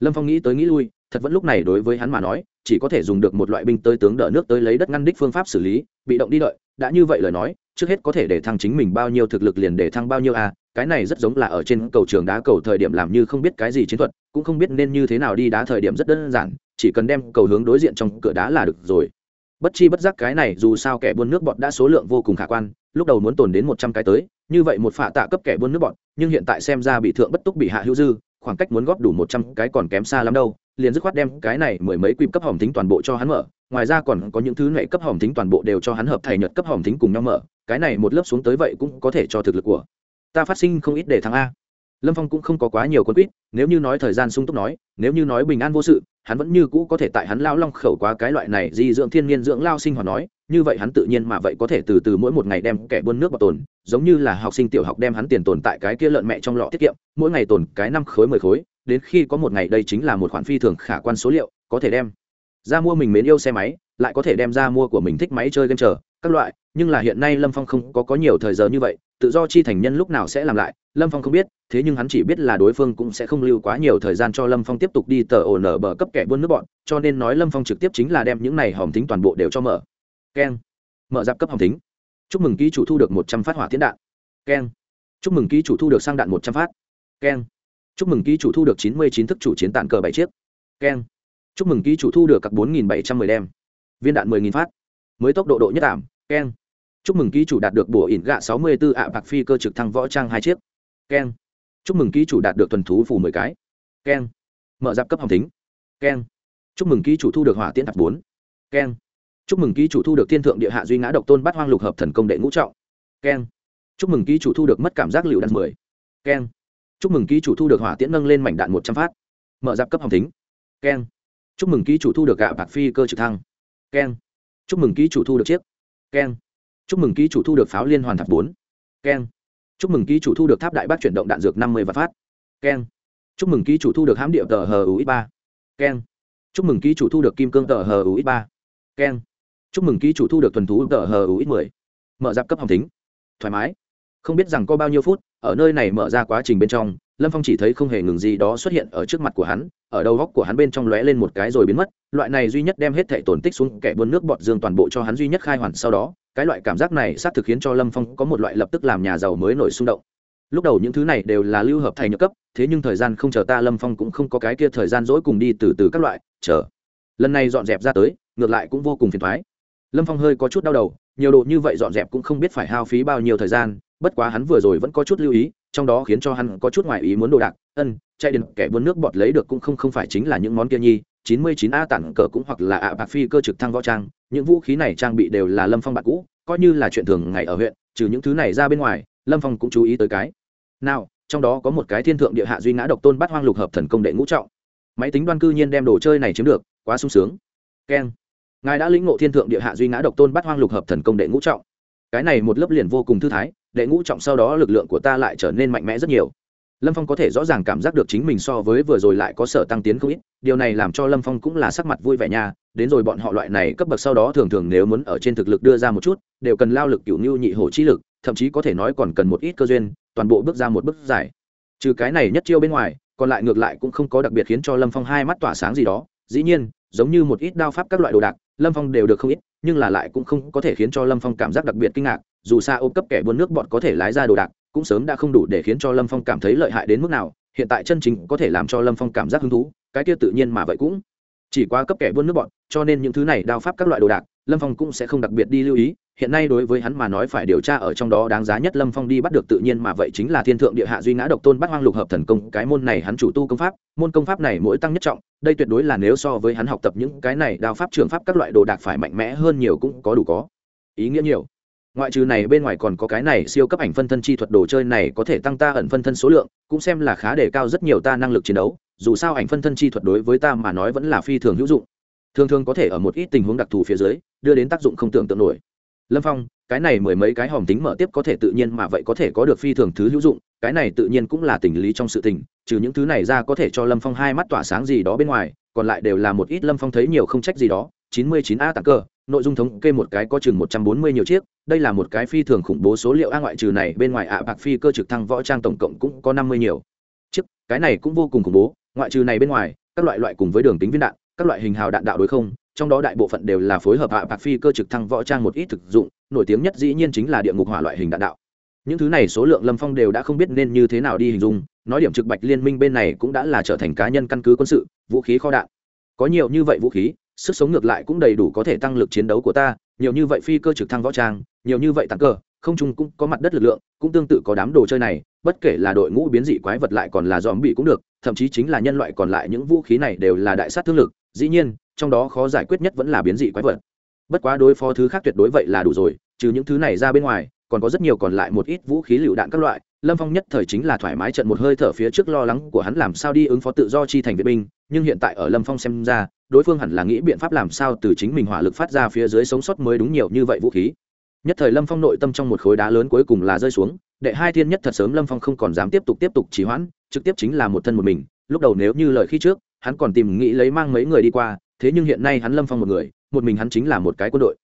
lâm phong nghĩ tới nghĩ lui, thật vẫn lúc này đối với hắn mà nói, chỉ có thể dùng được một loại binh tới tướng đỡ nước tới lấy đất ngăn đích phương pháp xử lý, bị động đi đợi, đã như vậy lời nói, trước hết có thể để thăng chính mình bao nhiêu thực lực liền để thăng bao nhiêu a cái này rất giống là ở trên cầu trường đá cầu thời điểm làm như không biết cái gì chiến thuật, cũng không biết nên như thế nào đi đá thời điểm rất đơn giản, chỉ cần đem cầu hướng đối diện trong cửa đá là được rồi. Bất chi bất giác cái này dù sao kẻ buôn nước bọt đã số lượng vô cùng khả quan, lúc đầu muốn tồn đến một trăm cái tới, như vậy một phạ tạ cấp kẻ buôn nước bọt nhưng hiện tại xem ra bị thượng bất túc bị hạ hữu dư khoảng cách muốn góp đủ một trăm cái còn kém xa lắm đâu, liền dứt khoát đem cái này mười mấy quy cấp hòm thính toàn bộ cho hắn mở. Ngoài ra còn có những thứ này cấp hòm thính toàn bộ đều cho hắn hợp thầy nhật cấp hòm thính cùng nhau mở. Cái này một lớp xuống tới vậy cũng có thể cho thực lực của ta phát sinh không ít để thắng a. Lâm phong cũng không có quá nhiều quân quýt, nếu như nói thời gian sung túc nói, nếu như nói bình an vô sự, hắn vẫn như cũ có thể tại hắn lao long khẩu quá cái loại này di dưỡng thiên nhiên dưỡng lao sinh hoạt nói, như vậy hắn tự nhiên mà vậy có thể từ từ mỗi một ngày đem kẻ buôn nước bảo tồn giống như là học sinh tiểu học đem hắn tiền tồn tại cái kia lợn mẹ trong lọ tiết kiệm, mỗi ngày tồn cái năm khối, mười khối, đến khi có một ngày đây chính là một khoản phi thường khả quan số liệu, có thể đem ra mua mình mến yêu xe máy, lại có thể đem ra mua của mình thích máy chơi game chờ, các loại, nhưng là hiện nay lâm phong không có có nhiều thời giờ như vậy, tự do chi thành nhân lúc nào sẽ làm lại, lâm phong không biết, thế nhưng hắn chỉ biết là đối phương cũng sẽ không lưu quá nhiều thời gian cho lâm phong tiếp tục đi tờ ổ nở bờ cấp kẻ buôn nước bọn, cho nên nói lâm phong trực tiếp chính là đem những này hòm thính toàn bộ đều cho mở. Keng. Mở giáp cấp hòm thính chúc mừng ký chủ thu được một trăm phát hỏa tiến đạn. Keng. Chúc mừng ký chủ thu được sang đạn một trăm phát. Keng. Chúc mừng ký chủ thu được chín mươi chín thức chủ chiến tạn cờ bảy chiếc. Keng. Chúc mừng ký chủ thu được các bốn nghìn bảy trăm mười đem. Viên đạn mười nghìn phát. Mới tốc độ độ nhất ảm. Keng. Chúc mừng ký chủ đạt được bổ ỉn gạ sáu mươi bốn ạ bạc phi cơ trực thăng võ trang hai chiếc. Keng. Chúc mừng ký chủ đạt được tuần thú phủ mười cái. Keng. Mở giáp cấp hồng tính keng. Chúc mừng ký chủ thu được hỏa tiễn tập bốn. Keng chúc mừng ký chủ thu được thiên thượng địa hạ duy ngã độc tôn bát hoang lục hợp thần công đệ ngũ trọng. Keng. Chúc mừng ký chủ thu được mất cảm giác liệu đạn mười. Keng. Chúc mừng ký chủ thu được hỏa tiễn nâng lên mảnh đạn một trăm phát. Mở giáp cấp hồng tính keng. Chúc mừng ký chủ thu được gạ bạc phi cơ trực thăng. Keng. Chúc mừng ký chủ thu được chiếc. Keng. Chúc mừng ký chủ thu được pháo liên hoàn thập bốn. Keng. Chúc mừng ký chủ thu được tháp đại bác chuyển động đạn dược năm mươi vạn phát. Keng. Chúc mừng ký chủ thu được hãm điệu tờ hờ ui ba. Keng. Chúc mừng ký chủ thu được kim cương tờ hờ ui ba. Keng chúc mừng ký chủ thu được thuần thú tờ hờ ít mười. Mở giáp cấp hồng tính thoải mái. Không biết rằng có bao nhiêu phút, ở nơi này mở ra quá trình bên trong, lâm phong chỉ thấy không hề ngừng gì đó xuất hiện ở trước mặt của hắn, ở đầu góc của hắn bên trong lóe lên một cái rồi biến mất, loại này duy nhất đem hết thệ tổn tích xuống kẻ buôn nước bọt dương toàn bộ cho hắn duy nhất khai hoàn sau đó, cái loại cảm giác này xác thực khiến cho lâm phong có một loại lập tức làm nhà giàu mới nổi xung động. Lúc đầu những thứ này đều là lưu hợp thành nhược cấp, thế nhưng thời gian không chờ ta, lâm phong cũng không có cái kia thời gian dỗi cùng đi từ từ các loại, chờ. Lần này dọn dẹp ra tới, ngược lại cũng vô cùng phiền thoái lâm phong hơi có chút đau đầu, nhiều đồ như vậy dọn dẹp cũng không biết phải hao phí bao nhiêu thời gian, bất quá hắn vừa rồi vẫn có chút lưu ý, trong đó khiến cho hắn có chút ngoại ý muốn đồ đạc, ân, chạy đến kẻ buôn nước bọt lấy được cũng không không phải chính là những món kia nhi, chín mươi chín a tản cờ cũng hoặc là ạ bạc phi cơ trực thăng võ trang, những vũ khí này trang bị đều là lâm phong bạn cũ, coi như là chuyện thường ngày ở huyện, trừ những thứ này ra bên ngoài, lâm phong cũng chú ý tới cái. Nào, trong đó có một cái thiên thượng địa hạ duy ngã độc tôn bắt hoang lục hợp thần công đệ ngũ trọng. Máy tính đoan cư nhiên đem đồ chơi này chiếm được, quá sung sướng. Keng ngài đã lĩnh ngộ thiên thượng địa hạ duy ngã độc tôn bắt hoang lục hợp thần công đệ ngũ trọng. Cái này một lớp liền vô cùng thư thái, đệ ngũ trọng sau đó lực lượng của ta lại trở nên mạnh mẽ rất nhiều. Lâm phong có thể rõ ràng cảm giác được chính mình so với vừa rồi lại có sở tăng tiến không ít, điều này làm cho lâm phong cũng là sắc mặt vui vẻ nha. Đến rồi bọn họ loại này cấp bậc sau đó thường thường nếu muốn ở trên thực lực đưa ra một chút, đều cần lao lực cựu nhu nhị hổ chi lực, thậm chí có thể nói còn cần một ít cơ duyên, toàn bộ bước ra một bước giải trừ cái này nhất chiêu bên ngoài, còn lại ngược lại cũng không có đặc biệt khiến cho lâm phong hai mắt tỏa sáng gì đó. Dĩ nhiên giống như một ít đao pháp các loại đồ đạc, lâm phong đều được không ít, nhưng là lại cũng không có thể khiến cho lâm phong cảm giác đặc biệt kinh ngạc, dù xa ô cấp kẻ buôn nước bọn có thể lái ra đồ đạc, cũng sớm đã không đủ để khiến cho lâm phong cảm thấy lợi hại đến mức nào, hiện tại chân chính có thể làm cho lâm phong cảm giác hứng thú, cái kia tự nhiên mà vậy cũng. Chỉ qua cấp kẻ buôn nước bọn, cho nên những thứ này đao pháp các loại đồ đạc, lâm phong cũng sẽ không đặc biệt đi lưu ý hiện nay đối với hắn mà nói phải điều tra ở trong đó đáng giá nhất lâm phong đi bắt được tự nhiên mà vậy chính là thiên thượng địa hạ duy ngã độc tôn bắt hoang lục hợp thần công, cái môn này hắn chủ tu công pháp, môn công pháp này mỗi tăng nhất trọng, đây tuyệt đối là nếu so với hắn học tập những cái này đao pháp trường pháp các loại đồ đạc phải mạnh mẽ hơn nhiều cũng có đủ có. Ý nghĩa nhiều. Ngoại trừ này bên ngoài còn có cái này siêu cấp ảnh phân thân chi thuật đồ chơi này có thể tăng ta ẩn phân thân số lượng, cũng xem là khá đề cao rất nhiều ta năng lực chiến đấu, dù sao ảnh phân thân chi thuật đối với ta mà nói vẫn là phi thường hữu dụng. Thường thường có thể ở một ít tình huống đặc thù phía dưới, đưa đến tác dụng không tưởng tượng nổi lâm phong, cái này mười mấy cái hòm tính mở tiếp có thể tự nhiên mà vậy có thể có được phi thường thứ hữu dụng, cái này tự nhiên cũng là tình lý trong sự tình, trừ những thứ này ra có thể cho lâm phong hai mắt tỏa sáng gì đó bên ngoài, còn lại đều là một ít lâm phong thấy nhiều không trách gì đó. Chín mươi chín a tặng cơ, nội dung thống kê một cái có chừng một trăm bốn mươi nhiều chiếc, đây là một cái phi thường khủng bố số liệu a ngoại trừ này, bên ngoài ạ, bạc phi cơ trực thăng võ trang tổng cộng cũng có năm mươi nhiều. Chiếc, cái này cũng vô cùng khủng bố, ngoại trừ này bên ngoài, các loại loại cùng với đường tính viên đạn, các loại hình hào đạn đạo đối không trong đó đại bộ phận đều là phối hợp hạ bạc phi cơ trực thăng võ trang một ít thực dụng, nổi tiếng nhất dĩ nhiên chính là địa ngục hỏa loại hình đạn đạo. Những thứ này số lượng lâm phong đều đã không biết nên như thế nào đi hình dung, nói điểm trực bạch liên minh bên này cũng đã là trở thành cá nhân căn cứ quân sự, vũ khí kho đạn. Có nhiều như vậy vũ khí, sức sống ngược lại cũng đầy đủ có thể tăng lực chiến đấu của ta, nhiều như vậy phi cơ trực thăng võ trang, nhiều như vậy tăng cơ, không chung cũng có mặt đất lực lượng, cũng tương tự có đám đồ chơi này, bất kể là đội ngũ biến dị quái vật lại còn là dòm bị cũng được, thậm chí chính là nhân loại còn lại những vũ khí này đều là đại sát thương lực dĩ nhiên, trong đó khó giải quyết nhất vẫn là biến dị quái vật. Bất quá đối phó thứ khác tuyệt đối vậy là đủ rồi, trừ những thứ này ra bên ngoài, còn có rất nhiều còn lại một ít vũ khí lựu đạn các loại. Lâm phong nhất thời chính là thoải mái trận một hơi thở phía trước lo lắng của hắn làm sao đi ứng phó tự do chi thành vệ binh, nhưng hiện tại ở lâm phong xem ra, đối phương hẳn là nghĩ biện pháp làm sao từ chính mình hỏa lực phát ra phía dưới sống sót mới đúng nhiều như vậy vũ khí. Nhất thời lâm phong nội tâm trong một khối đá lớn cuối cùng là rơi xuống, đệ hai thiên nhất thật sớm lâm phong không còn dám tiếp tục tiếp tục trì hoãn, trực tiếp chính là một thân một mình, lúc đầu nếu như lời khi trước hắn còn tìm nghĩ lấy mang mấy người đi qua, thế nhưng hiện nay hắn lâm phong một người, một mình hắn chính là một cái quân đội.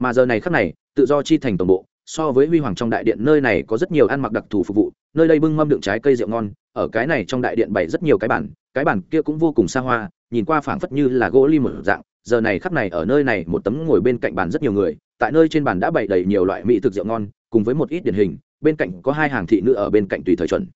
Mà giờ này khác này, tự do chi thành tổng bộ, so với huy hoàng trong đại điện nơi này có rất nhiều ăn mặc đặc thù phục vụ, nơi đây bưng mâm đựng trái cây rượu ngon, ở cái này trong đại điện bày rất nhiều cái bản cái bản kia cũng vô cùng xa hoa, nhìn qua phảng phất như là gỗ lim một dạng, giờ này khắp này ở nơi này một tấm ngồi bên cạnh bàn rất nhiều người, tại nơi trên bàn đã bày đầy nhiều loại mỹ thực rượu ngon, cùng với một ít điển hình, bên cạnh có hai hàng thị nữ ở bên cạnh tùy thời chuẩn.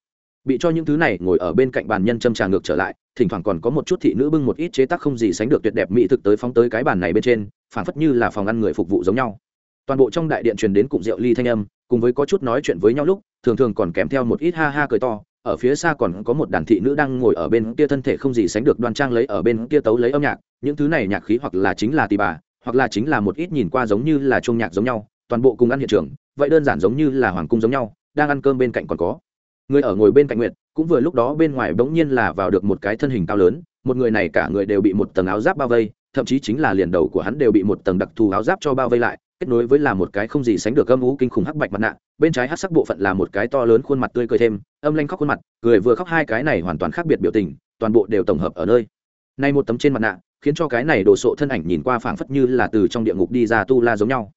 Bị cho những thứ này ngồi ở bên cạnh bàn nhân châm trà ngược trở lại thỉnh thoảng còn có một chút thị nữ bưng một ít chế tác không gì sánh được tuyệt đẹp mỹ thực tới phóng tới cái bàn này bên trên, phảng phất như là phòng ăn người phục vụ giống nhau. Toàn bộ trong đại điện truyền đến cụm rượu ly thanh âm, cùng với có chút nói chuyện với nhau lúc, thường thường còn kèm theo một ít ha ha cười to, ở phía xa còn có một đàn thị nữ đang ngồi ở bên kia thân thể không gì sánh được đoan trang lấy ở bên kia tấu lấy âm nhạc, những thứ này nhạc khí hoặc là chính là tì bà, hoặc là chính là một ít nhìn qua giống như là chuông nhạc giống nhau, toàn bộ cùng ăn hiện trường, vậy đơn giản giống như là hoàng cung giống nhau, đang ăn cơm bên cạnh còn có người ở ngồi bên cạnh Nguyệt, cũng vừa lúc đó bên ngoài bỗng nhiên là vào được một cái thân hình cao lớn, một người này cả người đều bị một tầng áo giáp bao vây, thậm chí chính là liền đầu của hắn đều bị một tầng đặc thù áo giáp cho bao vây lại, kết nối với là một cái không gì sánh được âm ú kinh khủng hắc bạch mặt nạ, bên trái hắc sắc bộ phận là một cái to lớn khuôn mặt tươi cười thêm, âm lanh khóc khuôn mặt, cười vừa khóc hai cái này hoàn toàn khác biệt biểu tình, toàn bộ đều tổng hợp ở nơi. Này một tấm trên mặt nạ, khiến cho cái này đồ sộ thân ảnh nhìn qua phảng phất như là từ trong địa ngục đi ra tu la giống nhau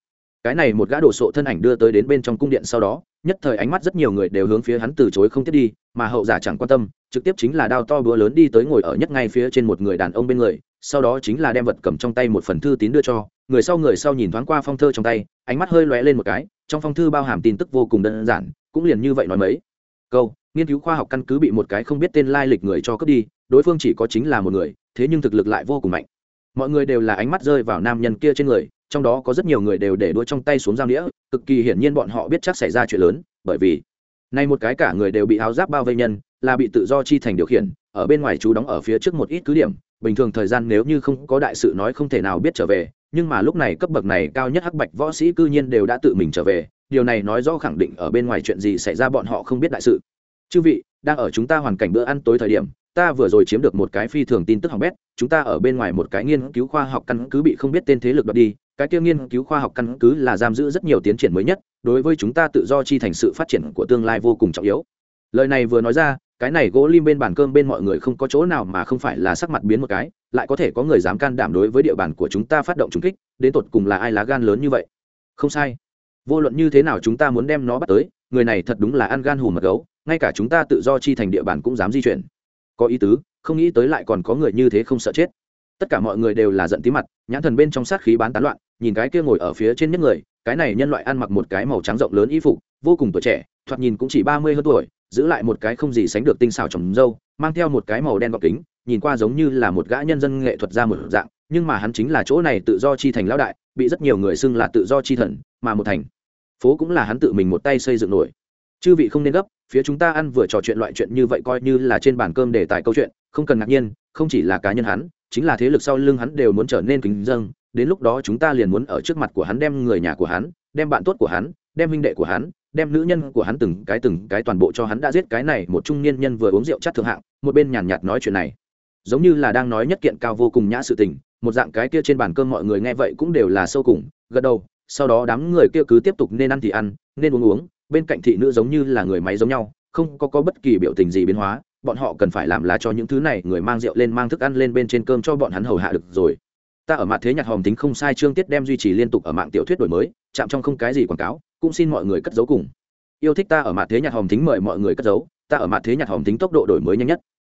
cái này một gã đồ sộ thân ảnh đưa tới đến bên trong cung điện sau đó, nhất thời ánh mắt rất nhiều người đều hướng phía hắn từ chối không tiếp đi, mà hậu giả chẳng quan tâm, trực tiếp chính là đao to búa lớn đi tới ngồi ở nhất ngay phía trên một người đàn ông bên người, sau đó chính là đem vật cầm trong tay một phần thư tín đưa cho, người sau người sau nhìn thoáng qua phong thơ trong tay, ánh mắt hơi lóe lên một cái, trong phong thư bao hàm tin tức vô cùng đơn giản, cũng liền như vậy nói mấy. Câu, nghiên cứu khoa học căn cứ bị một cái không biết tên lai lịch người cho cướp đi, đối phương chỉ có chính là một người, thế nhưng thực lực lại vô cùng mạnh mọi người đều là ánh mắt rơi vào nam nhân kia trên người, trong đó có rất nhiều người đều để đua trong tay xuống dao đĩa cực kỳ hiển nhiên bọn họ biết chắc xảy ra chuyện lớn, bởi vì nay một cái cả người đều bị áo giáp bao vây nhân, là bị tự do chi thành điều khiển, ở bên ngoài chú đóng ở phía trước một ít cứ điểm, bình thường thời gian nếu như không có đại sự nói không thể nào biết trở về, nhưng mà lúc này cấp bậc này cao nhất hắc bạch võ sĩ cư nhiên đều đã tự mình trở về, điều này nói rõ khẳng định ở bên ngoài chuyện gì xảy ra bọn họ không biết đại sự. Chư vị, đang ở chúng ta hoàn cảnh bữa ăn tối thời điểm ta vừa rồi chiếm được một cái phi thường tin tức hỏng bét, chúng ta ở bên ngoài một cái nghiên cứu khoa học căn cứ bị không biết tên thế lực đoạt đi, cái kia nghiên cứu khoa học căn cứ là giam giữ rất nhiều tiến triển mới nhất, đối với chúng ta tự do chi thành sự phát triển của tương lai vô cùng trọng yếu. Lời này vừa nói ra, cái này gỗ lim bên bàn cơm bên mọi người không có chỗ nào mà không phải là sắc mặt biến một cái, lại có thể có người dám can đảm đối với địa bàn của chúng ta phát động trúng kích, đến tột cùng là ai lá gan lớn như vậy? Không sai. Vô luận như thế nào chúng ta muốn đem nó bắt tới, người này thật đúng là ăn gan hùm mật gấu, ngay cả chúng ta tự do chi thành địa bàn cũng dám di chuyển có ý tứ, không nghĩ tới lại còn có người như thế không sợ chết. Tất cả mọi người đều là giận tí mặt, nhãn thần bên trong sát khí bán tán loạn, nhìn cái kia ngồi ở phía trên nhất người, cái này nhân loại ăn mặc một cái màu trắng rộng lớn y phục, vô cùng tuổi trẻ, thoạt nhìn cũng chỉ ba mươi hơn tuổi, giữ lại một cái không gì sánh được tinh xảo trồng dâu, mang theo một cái màu đen gọc kính, nhìn qua giống như là một gã nhân dân nghệ thuật ra một dạng, nhưng mà hắn chính là chỗ này tự do chi thành lão đại, bị rất nhiều người xưng là tự do chi thần, mà một thành phố cũng là hắn tự mình một tay xây dựng nổi. Chư vị không nên gấp phía chúng ta ăn vừa trò chuyện loại chuyện như vậy coi như là trên bàn cơm để tài câu chuyện, không cần ngạc nhiên, không chỉ là cá nhân hắn, chính là thế lực sau lưng hắn đều muốn trở nên kính dâng, đến lúc đó chúng ta liền muốn ở trước mặt của hắn đem người nhà của hắn, đem bạn tốt của hắn, đem huynh đệ của hắn, đem nữ nhân của hắn từng cái từng cái toàn bộ cho hắn đã giết cái này một trung niên nhân vừa uống rượu chát thượng hạng, một bên nhàn nhạt nói chuyện này. Giống như là đang nói nhất kiện cao vô cùng nhã sự tình, một dạng cái kia trên bàn cơm mọi người nghe vậy cũng đều là sâu cùng, gật đầu, sau đó đám người kia cứ tiếp tục nên ăn thì ăn, nên uống uống bên cạnh thị nữ giống như là người máy giống nhau không có, có bất kỳ biểu tình gì biến hóa bọn họ cần phải làm là cho những thứ này người mang rượu lên mang thức ăn lên bên trên cơm cho bọn hắn hầu hạ được rồi. Ta ở mặt thế nhạc hòm tính không sai chương tiết đem duy trì liên tục ở mạng tiểu thuyết đổi mới chạm trong không cái gì quảng cáo cũng xin mọi người cất giấu cùng. Yêu thích ta ở mặt thế nhạc hòm tính mời mọi người cất giấu ta ở mặt thế nhạc hòm tính tốc độ đổi mới nhanh nhất.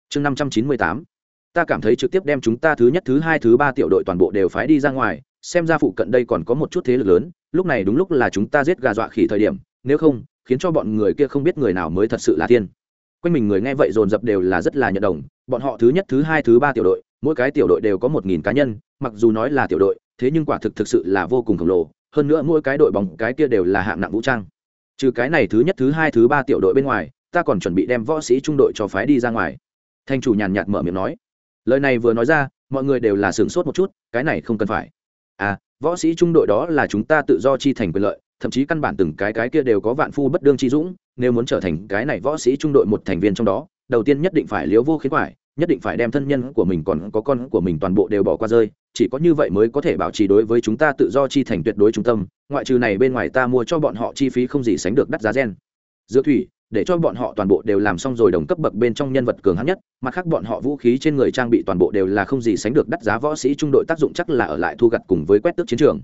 Chương năm trăm chín mươi tám. Ta cảm thấy trực tiếp đem chúng ta thứ nhất thứ hai thứ ba tiểu đội toàn bộ đều phái đi ra ngoài xem ra phụ cận đây còn có một chút thế lực lớn lúc này đúng lúc là chúng ta giết gà dọa khỉ thời điểm nếu không, khiến cho bọn người kia không biết người nào mới thật sự là tiên quanh mình người nghe vậy dồn dập đều là rất là nhận đồng, bọn họ thứ nhất, thứ hai, thứ ba tiểu đội, mỗi cái tiểu đội đều có một nghìn cá nhân, mặc dù nói là tiểu đội, thế nhưng quả thực thực sự là vô cùng khổng lồ, hơn nữa mỗi cái đội bóng, cái kia đều là hạng nặng vũ trang. Trừ cái này thứ nhất, thứ hai, thứ ba tiểu đội bên ngoài, ta còn chuẩn bị đem võ sĩ trung đội cho phái đi ra ngoài. Thanh chủ nhàn nhạt mở miệng nói. Lời này vừa nói ra, mọi người đều là sửng sốt một chút, cái này không cần phải. À võ sĩ trung đội đó là chúng ta tự do chi thành quyền lợi thậm chí căn bản từng cái cái kia đều có vạn phu bất đương chi dũng, nếu muốn trở thành cái này võ sĩ trung đội một thành viên trong đó, đầu tiên nhất định phải liếu vô khiến quải, nhất định phải đem thân nhân của mình còn có con của mình toàn bộ đều bỏ qua rơi, chỉ có như vậy mới có thể bảo trì đối với chúng ta tự do chi thành tuyệt đối trung tâm, ngoại trừ này bên ngoài ta mua cho bọn họ chi phí không gì sánh được đắt giá gen. Giữa thủy, để cho bọn họ toàn bộ đều làm xong rồi đồng cấp bậc bên trong nhân vật cường hãn nhất, mặt khác bọn họ vũ khí trên người trang bị toàn bộ đều là không gì sánh được đắt giá võ sĩ trung đội tác dụng chắc là ở lại thu gặt cùng với quét tước chiến trường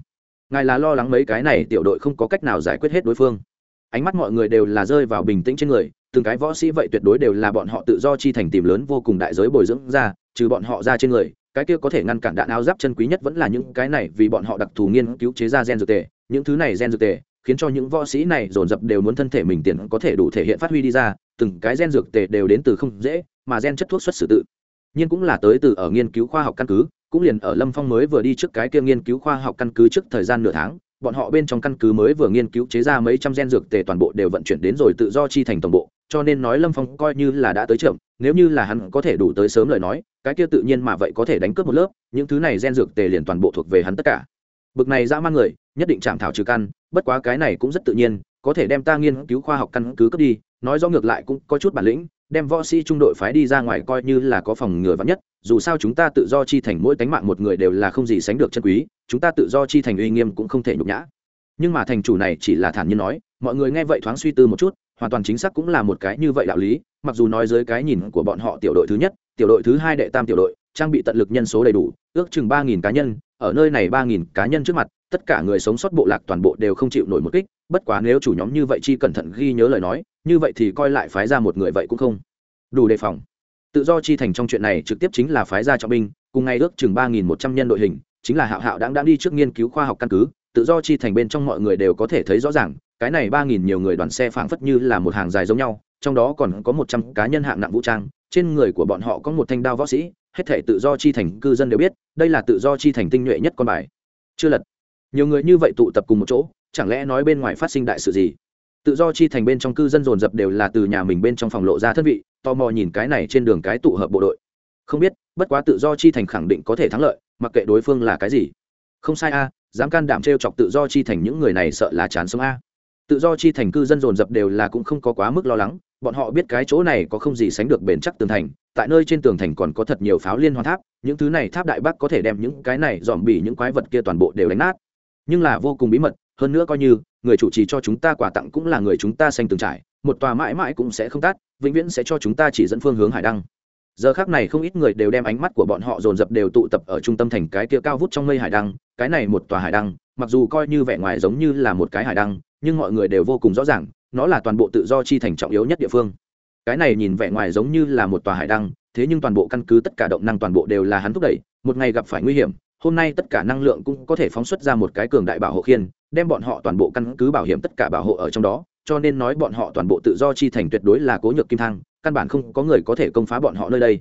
ngài là lo lắng mấy cái này tiểu đội không có cách nào giải quyết hết đối phương. Ánh mắt mọi người đều là rơi vào bình tĩnh trên người, từng cái võ sĩ vậy tuyệt đối đều là bọn họ tự do chi thành tìm lớn vô cùng đại giới bồi dưỡng ra, trừ bọn họ ra trên người, cái kia có thể ngăn cản đạn áo giáp chân quý nhất vẫn là những cái này vì bọn họ đặc thù nghiên cứu chế ra gen dược tề. Những thứ này gen dược tề, khiến cho những võ sĩ này dồn dập đều muốn thân thể mình tiền có thể đủ thể hiện phát huy đi ra, từng cái gen dược tề đều đến từ không dễ, mà gen chất thuốc xuất xử tự. Nhiên cũng là tới từ ở nghiên cứu khoa học căn cứ cũng liền ở lâm phong mới vừa đi trước cái kia nghiên cứu khoa học căn cứ trước thời gian nửa tháng, bọn họ bên trong căn cứ mới vừa nghiên cứu chế ra mấy trăm gen dược tề toàn bộ đều vận chuyển đến rồi tự do chi thành tổng bộ, cho nên nói lâm phong coi như là đã tới chậm nếu như là hắn có thể đủ tới sớm lời nói, cái kia tự nhiên mà vậy có thể đánh cướp một lớp, những thứ này gen dược tề liền toàn bộ thuộc về hắn tất cả. Bực này dã man người, nhất định chạm thảo trừ căn, bất quá cái này cũng rất tự nhiên, có thể đem ta nghiên cứu khoa học căn cứ cướp đi, nói do ngược lại cũng có chút bản lĩnh đem võ sĩ trung đội phái đi ra ngoài coi như là có phòng ngừa vắng nhất, dù sao chúng ta tự do chi thành mỗi tánh mạng một người đều là không gì sánh được chân quý, chúng ta tự do chi thành uy nghiêm cũng không thể nhục nhã. Nhưng mà thành chủ này chỉ là thản nhiên nói, mọi người nghe vậy thoáng suy tư một chút, hoàn toàn chính xác cũng là một cái như vậy đạo lý, mặc dù nói dưới cái nhìn của bọn họ tiểu đội thứ nhất, tiểu đội thứ hai đệ tam tiểu đội, trang bị tận lực nhân số đầy đủ, ước chừng ba nghìn cá nhân ở nơi này ba nghìn cá nhân trước mặt, tất cả người sống sót bộ lạc toàn bộ đều không chịu nổi một kích, bất quá nếu chủ nhóm như vậy chi cẩn thận ghi nhớ lời nói, như vậy thì coi lại phái ra một người vậy cũng không đủ đề phòng. Tự do chi thành trong chuyện này trực tiếp chính là phái ra trọng binh, cùng ngày ước chừng ba nghìn một trăm nhân đội hình, chính là hạo hạo đáng đang đi trước nghiên cứu khoa học căn cứ, tự do chi thành bên trong mọi người đều có thể thấy rõ ràng, cái này ba nghìn nhiều người đoàn xe phảng phất như là một hàng dài giống nhau, trong đó còn có một trăm cá nhân hạng nặng vũ trang, trên người của bọn họ có một thanh đao võ sĩ hết thể tự do chi thành cư dân đều biết, đây là tự do chi thành tinh nhuệ nhất con bài. Chưa lật. Nhiều người như vậy tụ tập cùng một chỗ, chẳng lẽ nói bên ngoài phát sinh đại sự gì? Tự do chi thành bên trong cư dân dồn dập đều là từ nhà mình bên trong phòng lộ ra thân vị, tò mò nhìn cái này trên đường cái tụ hợp bộ đội. Không biết, bất quá tự do chi thành khẳng định có thể thắng lợi, mặc kệ đối phương là cái gì. Không sai a, dám can đảm t chọc tự do chi thành những người này sợ là chán sống a. Tự do chi thành cư dân dồn dập đều là cũng không có quá mức lo lắng bọn họ biết cái chỗ này có không gì sánh được bền chắc tường thành, tại nơi trên tường thành còn có thật nhiều pháo liên hoàn tháp, những thứ này tháp đại bắc có thể đem những cái này dòm bỉ những quái vật kia toàn bộ đều đánh nát. Nhưng là vô cùng bí mật, hơn nữa coi như, người chủ trì cho chúng ta quà tặng cũng là người chúng ta xanh tường trải, một tòa mãi mãi cũng sẽ không tắt, vĩnh viễn sẽ cho chúng ta chỉ dẫn phương hướng hải đăng. Giờ khác này không ít người đều đem ánh mắt của bọn họ dồn dập đều tụ tập ở trung tâm thành cái kia cao vút trong mây hải đăng, cái này một tòa hải đăng, mặc dù coi như vẻ ngoài giống như là một cái hải đăng, nhưng mọi người đều vô cùng rõ ràng nó là toàn bộ tự do chi thành trọng yếu nhất địa phương. Cái này nhìn vẻ ngoài giống như là một tòa hải đăng, thế nhưng toàn bộ căn cứ tất cả động năng toàn bộ đều là hắn thúc đẩy, một ngày gặp phải nguy hiểm, hôm nay tất cả năng lượng cũng có thể phóng xuất ra một cái cường đại bảo hộ khiên, đem bọn họ toàn bộ căn cứ bảo hiểm tất cả bảo hộ ở trong đó, cho nên nói bọn họ toàn bộ tự do chi thành tuyệt đối là cố nhược kim thang, căn bản không có người có thể công phá bọn họ nơi đây.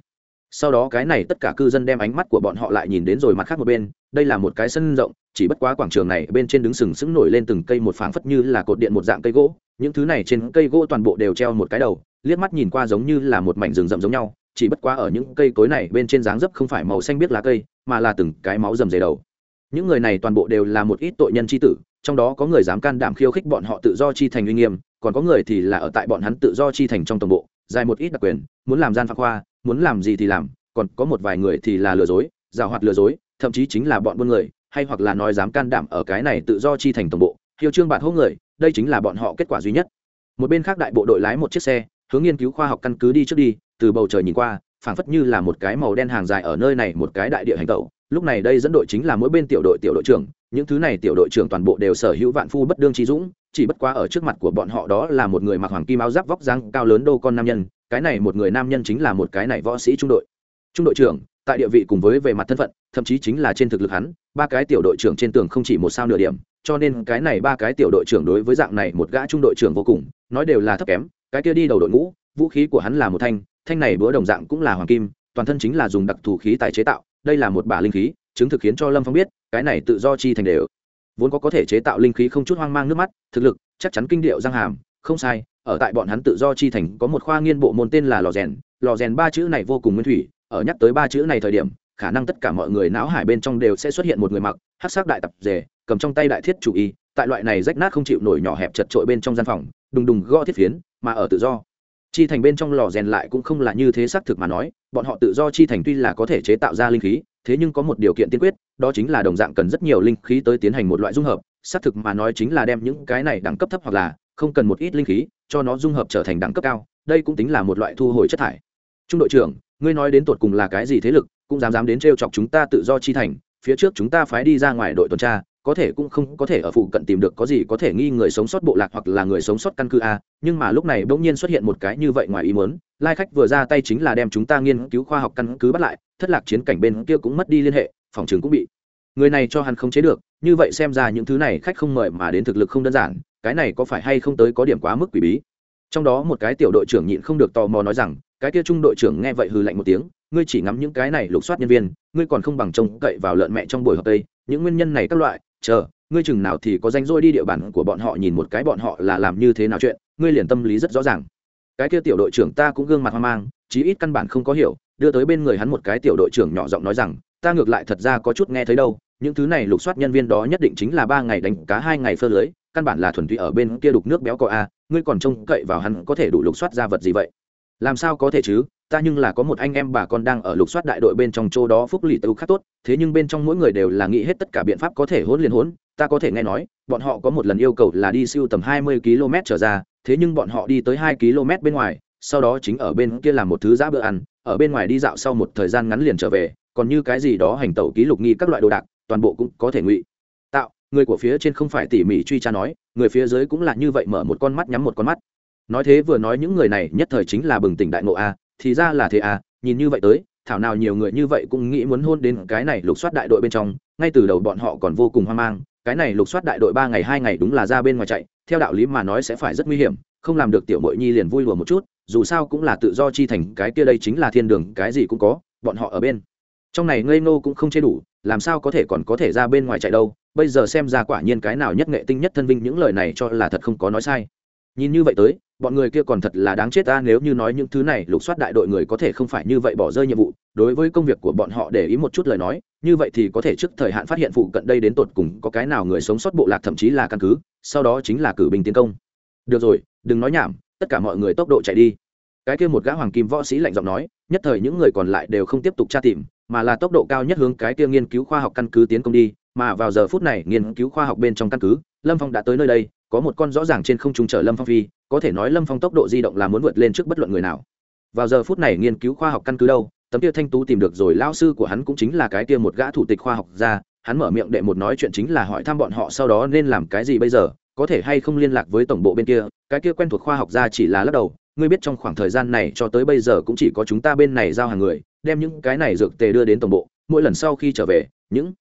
Sau đó cái này tất cả cư dân đem ánh mắt của bọn họ lại nhìn đến rồi mặt khác một bên đây là một cái sân rộng, chỉ bất quá quảng trường này bên trên đứng sừng sững nổi lên từng cây một phảng phất như là cột điện một dạng cây gỗ, những thứ này trên cây gỗ toàn bộ đều treo một cái đầu, liếc mắt nhìn qua giống như là một mảnh rừng rậm giống nhau, chỉ bất quá ở những cây cối này bên trên dáng dấp không phải màu xanh biết lá cây, mà là từng cái máu rầm dày đầu. Những người này toàn bộ đều là một ít tội nhân c h i tử, trong đó có người dám can đảm khiêu khích bọn họ tự do chi thành uy nghiêm, còn có người thì là ở tại bọn hắn tự do chi thành trong tổng bộ, dài một ít đặc quyền, muốn làm gian phá khoa muốn làm gì thì làm, còn có một vài người thì là lừa dối, rào hoạt lừa dối thậm chí chính là bọn buôn người, hay hoặc là nói dám can đảm ở cái này tự do chi thành tổng bộ, hiêu trương bạn hô người, đây chính là bọn họ kết quả duy nhất. Một bên khác đại bộ đội lái một chiếc xe, hướng nghiên cứu khoa học căn cứ đi trước đi, từ bầu trời nhìn qua, phảng phất như là một cái màu đen hàng dài ở nơi này một cái đại địa hành tẩu. Lúc này đây dẫn đội chính là mỗi bên tiểu đội tiểu đội trưởng, những thứ này tiểu đội trưởng toàn bộ đều sở hữu vạn phu bất đương trí dũng, chỉ bất quá ở trước mặt của bọn họ đó là một người mặc hoàng kim áo giáp vóc dáng cao lớn đô con nam nhân, cái này một người nam nhân chính là một cái này võ sĩ trung đội. Trung đội trưởng tại địa vị cùng với về mặt thân phận, thậm chí chính là trên thực lực hắn, ba cái tiểu đội trưởng trên tường không chỉ một sao nửa điểm, cho nên cái này ba cái tiểu đội trưởng đối với dạng này một gã trung đội trưởng vô cùng, nói đều là thấp kém, cái kia đi đầu đội ngũ, vũ khí của hắn là một thanh thanh này búa đồng dạng cũng là hoàng kim, toàn thân chính là dùng đặc thù khí tài chế tạo, đây là một bả linh khí, chứng thực khiến cho lâm phong biết, cái này tự do chi thành đều. Vốn có có thể chế tạo linh khí không chút hoang mang nước mắt, thực lực, chắc chắn kinh điệu răng hàm, không sai, ở tại bọn hắn tự do chi thành có một khoa nghiên bộ môn tên là lò rèn lò rèn ba chữ này vô cùng nguyên thủy ở nhắc tới ba chữ này thời điểm, khả năng tất cả mọi người não hải bên trong đều sẽ xuất hiện một người mặc hát sắc đại tập rể cầm trong tay đại thiết chủ y, tại loại này rách nát không chịu nổi nhỏ hẹp chật trội bên trong gian phòng, đùng đùng gõ thiết phiến, mà ở tự do. Chi thành bên trong lò rèn lại cũng không là như thế xác thực mà nói, bọn họ tự do chi thành tuy là có thể chế tạo ra linh khí, thế nhưng có một điều kiện tiên quyết, đó chính là đồng dạng cần rất nhiều linh khí tới tiến hành một loại dung hợp, xác thực mà nói chính là đem những cái này đẳng cấp thấp hoặc là không cần một ít linh khí, cho nó dung hợp trở thành đẳng cấp cao, đây cũng tính là một loại thu hồi chất thải. Trung đội trưởng ngươi nói đến tột cùng là cái gì thế lực, cũng dám dám đến t chọc chúng ta tự do chi thành, phía trước chúng ta phái đi ra ngoài đội tuần tra, có thể cũng không có thể ở phụ cận tìm được có gì có thể nghi người sống sót bộ lạc hoặc là người sống sót căn cứ a, nhưng mà lúc này bỗng nhiên xuất hiện một cái như vậy ngoài ý muốn, lai khách vừa ra tay chính là đem chúng ta nghiên cứu khoa học căn cứ bắt lại, thất lạc chiến cảnh bên kia cũng mất đi liên hệ, phòng trường cũng bị người này cho hắn không chế được, như vậy xem ra những thứ này khách không mời mà đến thực lực không đơn giản, cái này có phải hay không tới có điểm quá mức quỷ bí. Trong đó một cái tiểu đội trưởng nhịn không được tò mò nói rằng cái kia trung đội trưởng nghe vậy hừ lạnh một tiếng, ngươi chỉ ngắm những cái này lục soát nhân viên, ngươi còn không bằng trông cậy vào lợn mẹ trong buổi họp tây, những nguyên nhân này các loại, chờ, ngươi chừng nào thì có danh rỗi đi địa bàn của bọn họ nhìn một cái bọn họ là làm như thế nào chuyện, ngươi liền tâm lý rất rõ ràng. Cái kia tiểu đội trưởng ta cũng gương mặt hoang mang, chí ít căn bản không có hiểu, đưa tới bên người hắn một cái tiểu đội trưởng nhỏ giọng nói rằng, ta ngược lại thật ra có chút nghe thấy đâu, những thứ này lục soát nhân viên đó nhất định chính là ba ngày đánh cá hai ngày phơ lưới, căn bản là thuần túy ở bên kia đục nước béo cò a, ngươi còn trông cậy vào hắn có thể đủ lục soát ra vật gì vậy? Làm sao có thể chứ? Ta nhưng là có một anh em bà con đang ở lục soát đại đội bên trong chỗ đó phúc lì tâu khắc tốt, thế nhưng bên trong mỗi người đều là nghĩ hết tất cả biện pháp có thể hỗn liền hỗn. Ta có thể nghe nói, bọn họ có một lần yêu cầu là đi siêu tầm hai mươi km trở ra, thế nhưng bọn họ đi tới hai km bên ngoài, sau đó chính ở bên kia làm một thứ giã bữa ăn, ở bên ngoài đi dạo sau một thời gian ngắn liền trở về, còn như cái gì đó hành tẩu ký lục nghi các loại đồ đạc, toàn bộ cũng có thể ngụy. Tạo, người của phía trên không phải tỉ mỉ truy tra nói, người phía dưới cũng là như vậy mở một con mắt nhắm một con mắt nói thế vừa nói những người này nhất thời chính là bừng tỉnh đại ngộ a thì ra là thế a nhìn như vậy tới, thảo nào nhiều người như vậy cũng nghĩ muốn hôn đến cái này lục soát đại đội bên trong, ngay từ đầu bọn họ còn vô cùng hoang mang, cái này lục soát đại đội ba ngày hai ngày đúng là ra bên ngoài chạy, theo đạo lý mà nói sẽ phải rất nguy hiểm, không làm được tiểu mội nhi liền vui lùa một chút, dù sao cũng là tự do chi thành, cái kia đây chính là thiên đường, cái gì cũng có, bọn họ ở bên. Trong này ngây ngô cũng không chê đủ, làm sao có thể còn có thể ra bên ngoài chạy đâu, bây giờ xem ra quả nhiên cái nào nhất nghệ tinh nhất thân vinh những lời này cho là thật không có nói sai. Nhìn như vậy tới bọn người kia còn thật là đáng chết ta, nếu như nói những thứ này, lục soát đại đội người có thể không phải như vậy bỏ rơi nhiệm vụ. Đối với công việc của bọn họ để ý một chút lời nói, như vậy thì có thể trước thời hạn phát hiện phụ cận đây đến tột cùng có cái nào người sống sót bộ lạc thậm chí là căn cứ, sau đó chính là cử binh tiến công. Được rồi, đừng nói nhảm, tất cả mọi người tốc độ chạy đi. Cái kia một gã hoàng kim võ sĩ lạnh giọng nói, nhất thời những người còn lại đều không tiếp tục tra tìm, mà là tốc độ cao nhất hướng cái kia nghiên cứu khoa học căn cứ tiến công đi, mà vào giờ phút này, nghiên cứu khoa học bên trong căn cứ, lâm phong đã tới nơi đây có một con rõ ràng trên không trung chở lâm phong phi, có thể nói lâm phong tốc độ di động là muốn vượt lên trước bất luận người nào. Vào giờ phút này nghiên cứu khoa học căn cứ đâu, tấm kia thanh tú tìm được rồi lao sư của hắn cũng chính là cái kia một gã thủ tịch khoa học ra hắn mở miệng đệ một nói chuyện chính là hỏi thăm bọn họ sau đó nên làm cái gì bây giờ, có thể hay không liên lạc với tổng bộ bên kia, cái kia quen thuộc khoa học ra chỉ là lắc đầu, ngươi biết trong khoảng thời gian này cho tới bây giờ cũng chỉ có chúng ta bên này giao hàng người, đem những cái này dược tề đưa đến tổng bộ, mỗi lần sau khi trở về, những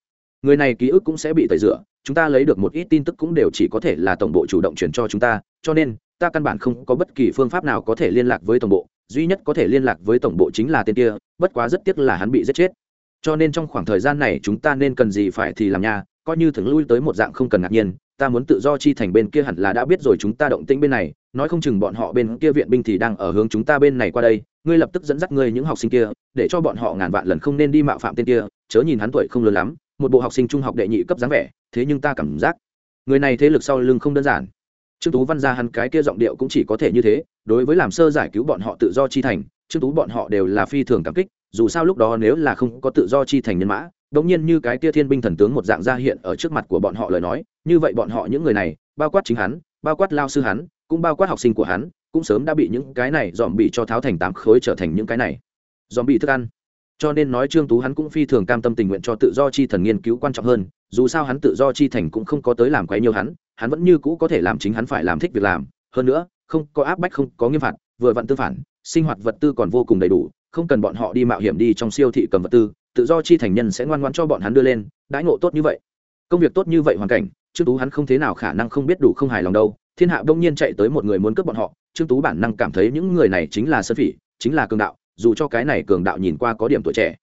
người này ký ức cũng sẽ bị tẩy rửa chúng ta lấy được một ít tin tức cũng đều chỉ có thể là tổng bộ chủ động chuyển cho chúng ta, cho nên, ta căn bản không có bất kỳ phương pháp nào có thể liên lạc với tổng bộ, duy nhất có thể liên lạc với tổng bộ chính là tên kia, bất quá rất tiếc là hắn bị giết chết. Cho nên trong khoảng thời gian này chúng ta nên cần gì phải thì làm nha, coi như thường lui tới một dạng không cần ngạc nhiên, ta muốn tự do chi thành bên kia hẳn là đã biết rồi chúng ta động tĩnh bên này, nói không chừng bọn họ bên kia viện binh thì đang ở hướng chúng ta bên này qua đây, ngươi lập tức dẫn dắt ngươi những học sinh kia, để cho bọn họ ngàn vạn lần không nên đi mạo phạm tên kia, chớ nhìn hắn tuổi không lớn lắm một bộ học sinh trung học đệ nhị cấp dáng vẻ, thế nhưng ta cảm giác, người này thế lực sau lưng không đơn giản. Trương tú văn ra hắn cái kia giọng điệu cũng chỉ có thể như thế, đối với làm sơ giải cứu bọn họ tự do chi thành, trương tú bọn họ đều là phi thường cảm kích, dù sao lúc đó nếu là không có tự do chi thành nhân mã đống nhiên như cái kia thiên binh thần tướng một dạng ra hiện ở trước mặt của bọn họ lời nói, như vậy bọn họ những người này, bao quát chính hắn, bao quát lao sư hắn, cũng bao quát học sinh của hắn, cũng sớm đã bị những cái này dòm bị cho tháo thành tám khối trở thành những cái này. Dòm bị thức ăn cho nên nói trương tú hắn cũng phi thường cam tâm tình nguyện cho tự do chi thần nghiên cứu quan trọng hơn, dù sao hắn tự do chi thành cũng không có tới làm quấy nhiều hắn hắn vẫn như cũ có thể làm chính hắn phải làm thích việc làm. Hơn nữa, không có áp bách không có nghiêm phạt, vừa vặn tư phản, sinh hoạt vật tư còn vô cùng đầy đủ, không cần bọn họ đi mạo hiểm đi trong siêu thị cầm vật tư, tự do chi thành nhân sẽ ngoan ngoan cho bọn hắn đưa lên, đãi ngộ tốt như vậy. Công việc tốt như vậy hoàn cảnh, trương tú hắn không thế nào khả năng không biết đủ không hài lòng đâu. Thiên hạ bỗng nhiên chạy tới một người muốn cướp bọn họ, trương tú bản năng cảm thấy những người này chính là sơn phỉ, chính là cường đạo dù cho cái này cường đạo nhìn qua có điểm tuổi trẻ.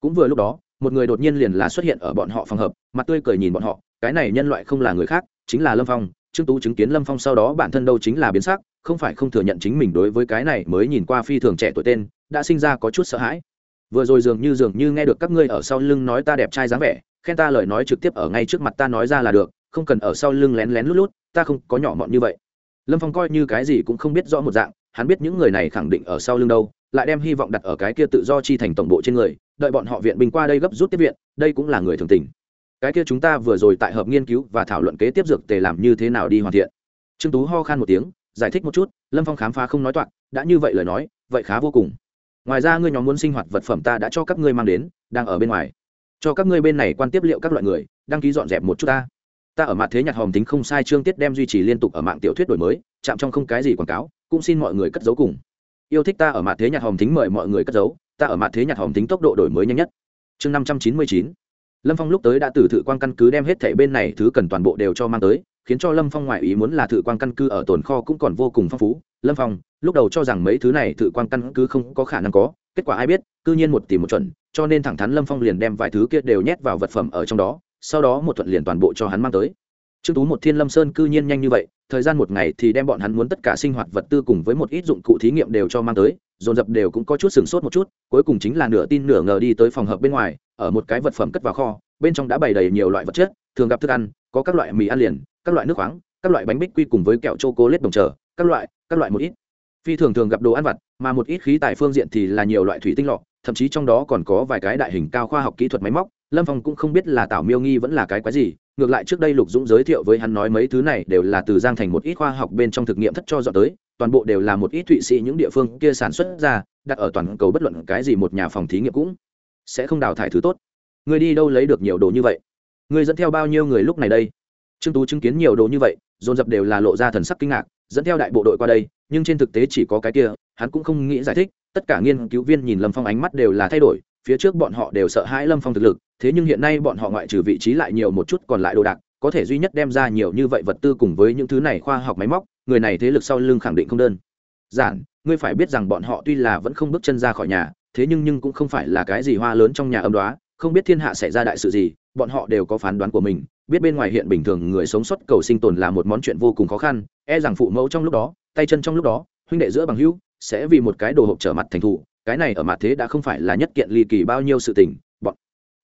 Cũng vừa lúc đó, một người đột nhiên liền là xuất hiện ở bọn họ phòng hợp, mặt tươi cười nhìn bọn họ, cái này nhân loại không là người khác, chính là lâm phong. Trương tú chứng kiến lâm phong sau đó bản thân đâu chính là biến sắc, không phải không thừa nhận chính mình đối với cái này mới nhìn qua phi thường trẻ tuổi tên, đã sinh ra có chút sợ hãi. Vừa rồi dường như dường như nghe được các ngươi ở sau lưng nói ta đẹp trai dáng vẻ, khen ta lời nói trực tiếp ở ngay trước mặt ta nói ra là được, không cần ở sau lưng lén lén lút lút, ta không có nhỏ mọn như vậy. Lâm phong coi như cái gì cũng không biết rõ một dạng, hắn biết những người này khẳng định ở sau lưng đâu lại đem hy vọng đặt ở cái kia tự do chi thành tổng bộ trên người, đợi bọn họ viện binh qua đây gấp rút tiếp viện, đây cũng là người thường tình. Cái kia chúng ta vừa rồi tại hợp nghiên cứu và thảo luận kế tiếp dược tề làm như thế nào đi hoàn thiện. Trương tú ho khan một tiếng, giải thích một chút, lâm phong khám phá không nói toạc, đã như vậy lời nói, vậy khá vô cùng. Ngoài ra ngươi nhóm muốn sinh hoạt vật phẩm ta đã cho các ngươi mang đến, đang ở bên ngoài. Cho các ngươi bên này quan tiếp liệu các loại người, đăng ký dọn dẹp một chút ta. Ta ở mặt thế nhạc hòm tính không sai chương tiết đem duy trì liên tục ở mạng tiểu thuyết đổi mới, chạm trong không cái gì quảng cáo, cũng xin mọi người cất giấu cùng yêu thích ta ở mặt thế nhạc hòm thính mời mọi người cất giấu, ta ở mặt thế nhạc hòm thính tốc độ đổi mới nhanh nhất. Chương năm trăm chín mươi chín. Lâm phong lúc tới đã từ thự quan căn cứ đem hết thẻ bên này thứ cần toàn bộ đều cho mang tới, khiến cho lâm phong ngoại ý muốn là thự quan căn cứ ở tồn kho cũng còn vô cùng phong phú. Lâm phong lúc đầu cho rằng mấy thứ này thự quan căn cứ không có khả năng có, kết quả ai biết, cư nhiên một tìm một chuẩn, cho nên thẳng thắn lâm phong liền đem vài thứ kia đều nhét vào vật phẩm ở trong đó, sau đó một thuận liền toàn bộ cho hắn mang tới trương tú một thiên lâm sơn cư nhiên nhanh như vậy, thời gian một ngày thì đem bọn hắn muốn tất cả sinh hoạt vật tư cùng với một ít dụng cụ thí nghiệm đều cho mang tới, dồn dập đều cũng có chút sửng sốt một chút, cuối cùng chính là nửa tin nửa ngờ đi tới phòng hợp bên ngoài, ở một cái vật phẩm cất vào kho, bên trong đã bày đầy nhiều loại vật chất, thường gặp thức ăn, có các loại mì ăn liền, các loại nước khoáng, các loại bánh bích quy cùng với kẹo chô cố lết đồng trở, các loại các loại một ít. Phi thường thường gặp đồ ăn vặt, mà một ít khí tài phương diện thì là nhiều loại thủy tinh lọ, thậm chí trong đó còn có vài cái đại hình cao khoa học kỹ thuật máy móc, lâm phong cũng không biết là tảo miêu nghi vẫn là cái quái gì ngược lại trước đây lục dũng giới thiệu với hắn nói mấy thứ này đều là từ giang thành một ít khoa học bên trong thực nghiệm thất cho dọn tới, toàn bộ đều là một ít thụy sĩ những địa phương kia sản xuất ra, đặt ở toàn cầu bất luận cái gì một nhà phòng thí nghiệm cũng sẽ không đào thải thứ tốt. Người đi đâu lấy được nhiều đồ như vậy? Người dẫn theo bao nhiêu người lúc này đây? Trương tú chứng kiến nhiều đồ như vậy, dồn dập đều là lộ ra thần sắc kinh ngạc, dẫn theo đại bộ đội qua đây, nhưng trên thực tế chỉ có cái kia, hắn cũng không nghĩ giải thích, tất cả nghiên cứu viên nhìn lâm phong ánh mắt đều là thay đổi phía trước bọn họ đều sợ hãi lâm phong thực lực, thế nhưng hiện nay bọn họ ngoại trừ vị trí lại nhiều một chút còn lại đồ đạc, có thể duy nhất đem ra nhiều như vậy vật tư cùng với những thứ này khoa học máy móc, người này thế lực sau lưng khẳng định không đơn giản. Ngươi phải biết rằng bọn họ tuy là vẫn không bước chân ra khỏi nhà, thế nhưng nhưng cũng không phải là cái gì hoa lớn trong nhà âm đoá không biết thiên hạ xảy ra đại sự gì, bọn họ đều có phán đoán của mình, biết bên ngoài hiện bình thường người sống sót cầu sinh tồn là một món chuyện vô cùng khó khăn e rằng phụ mẫu trong lúc đó, tay chân trong lúc đó, huynh đệ giữa bằng hữu, sẽ vì một cái đồ hộp trở mặt thành thủ cái này ở mặt thế đã không phải là nhất kiện ly kỳ bao nhiêu sự tình, bọn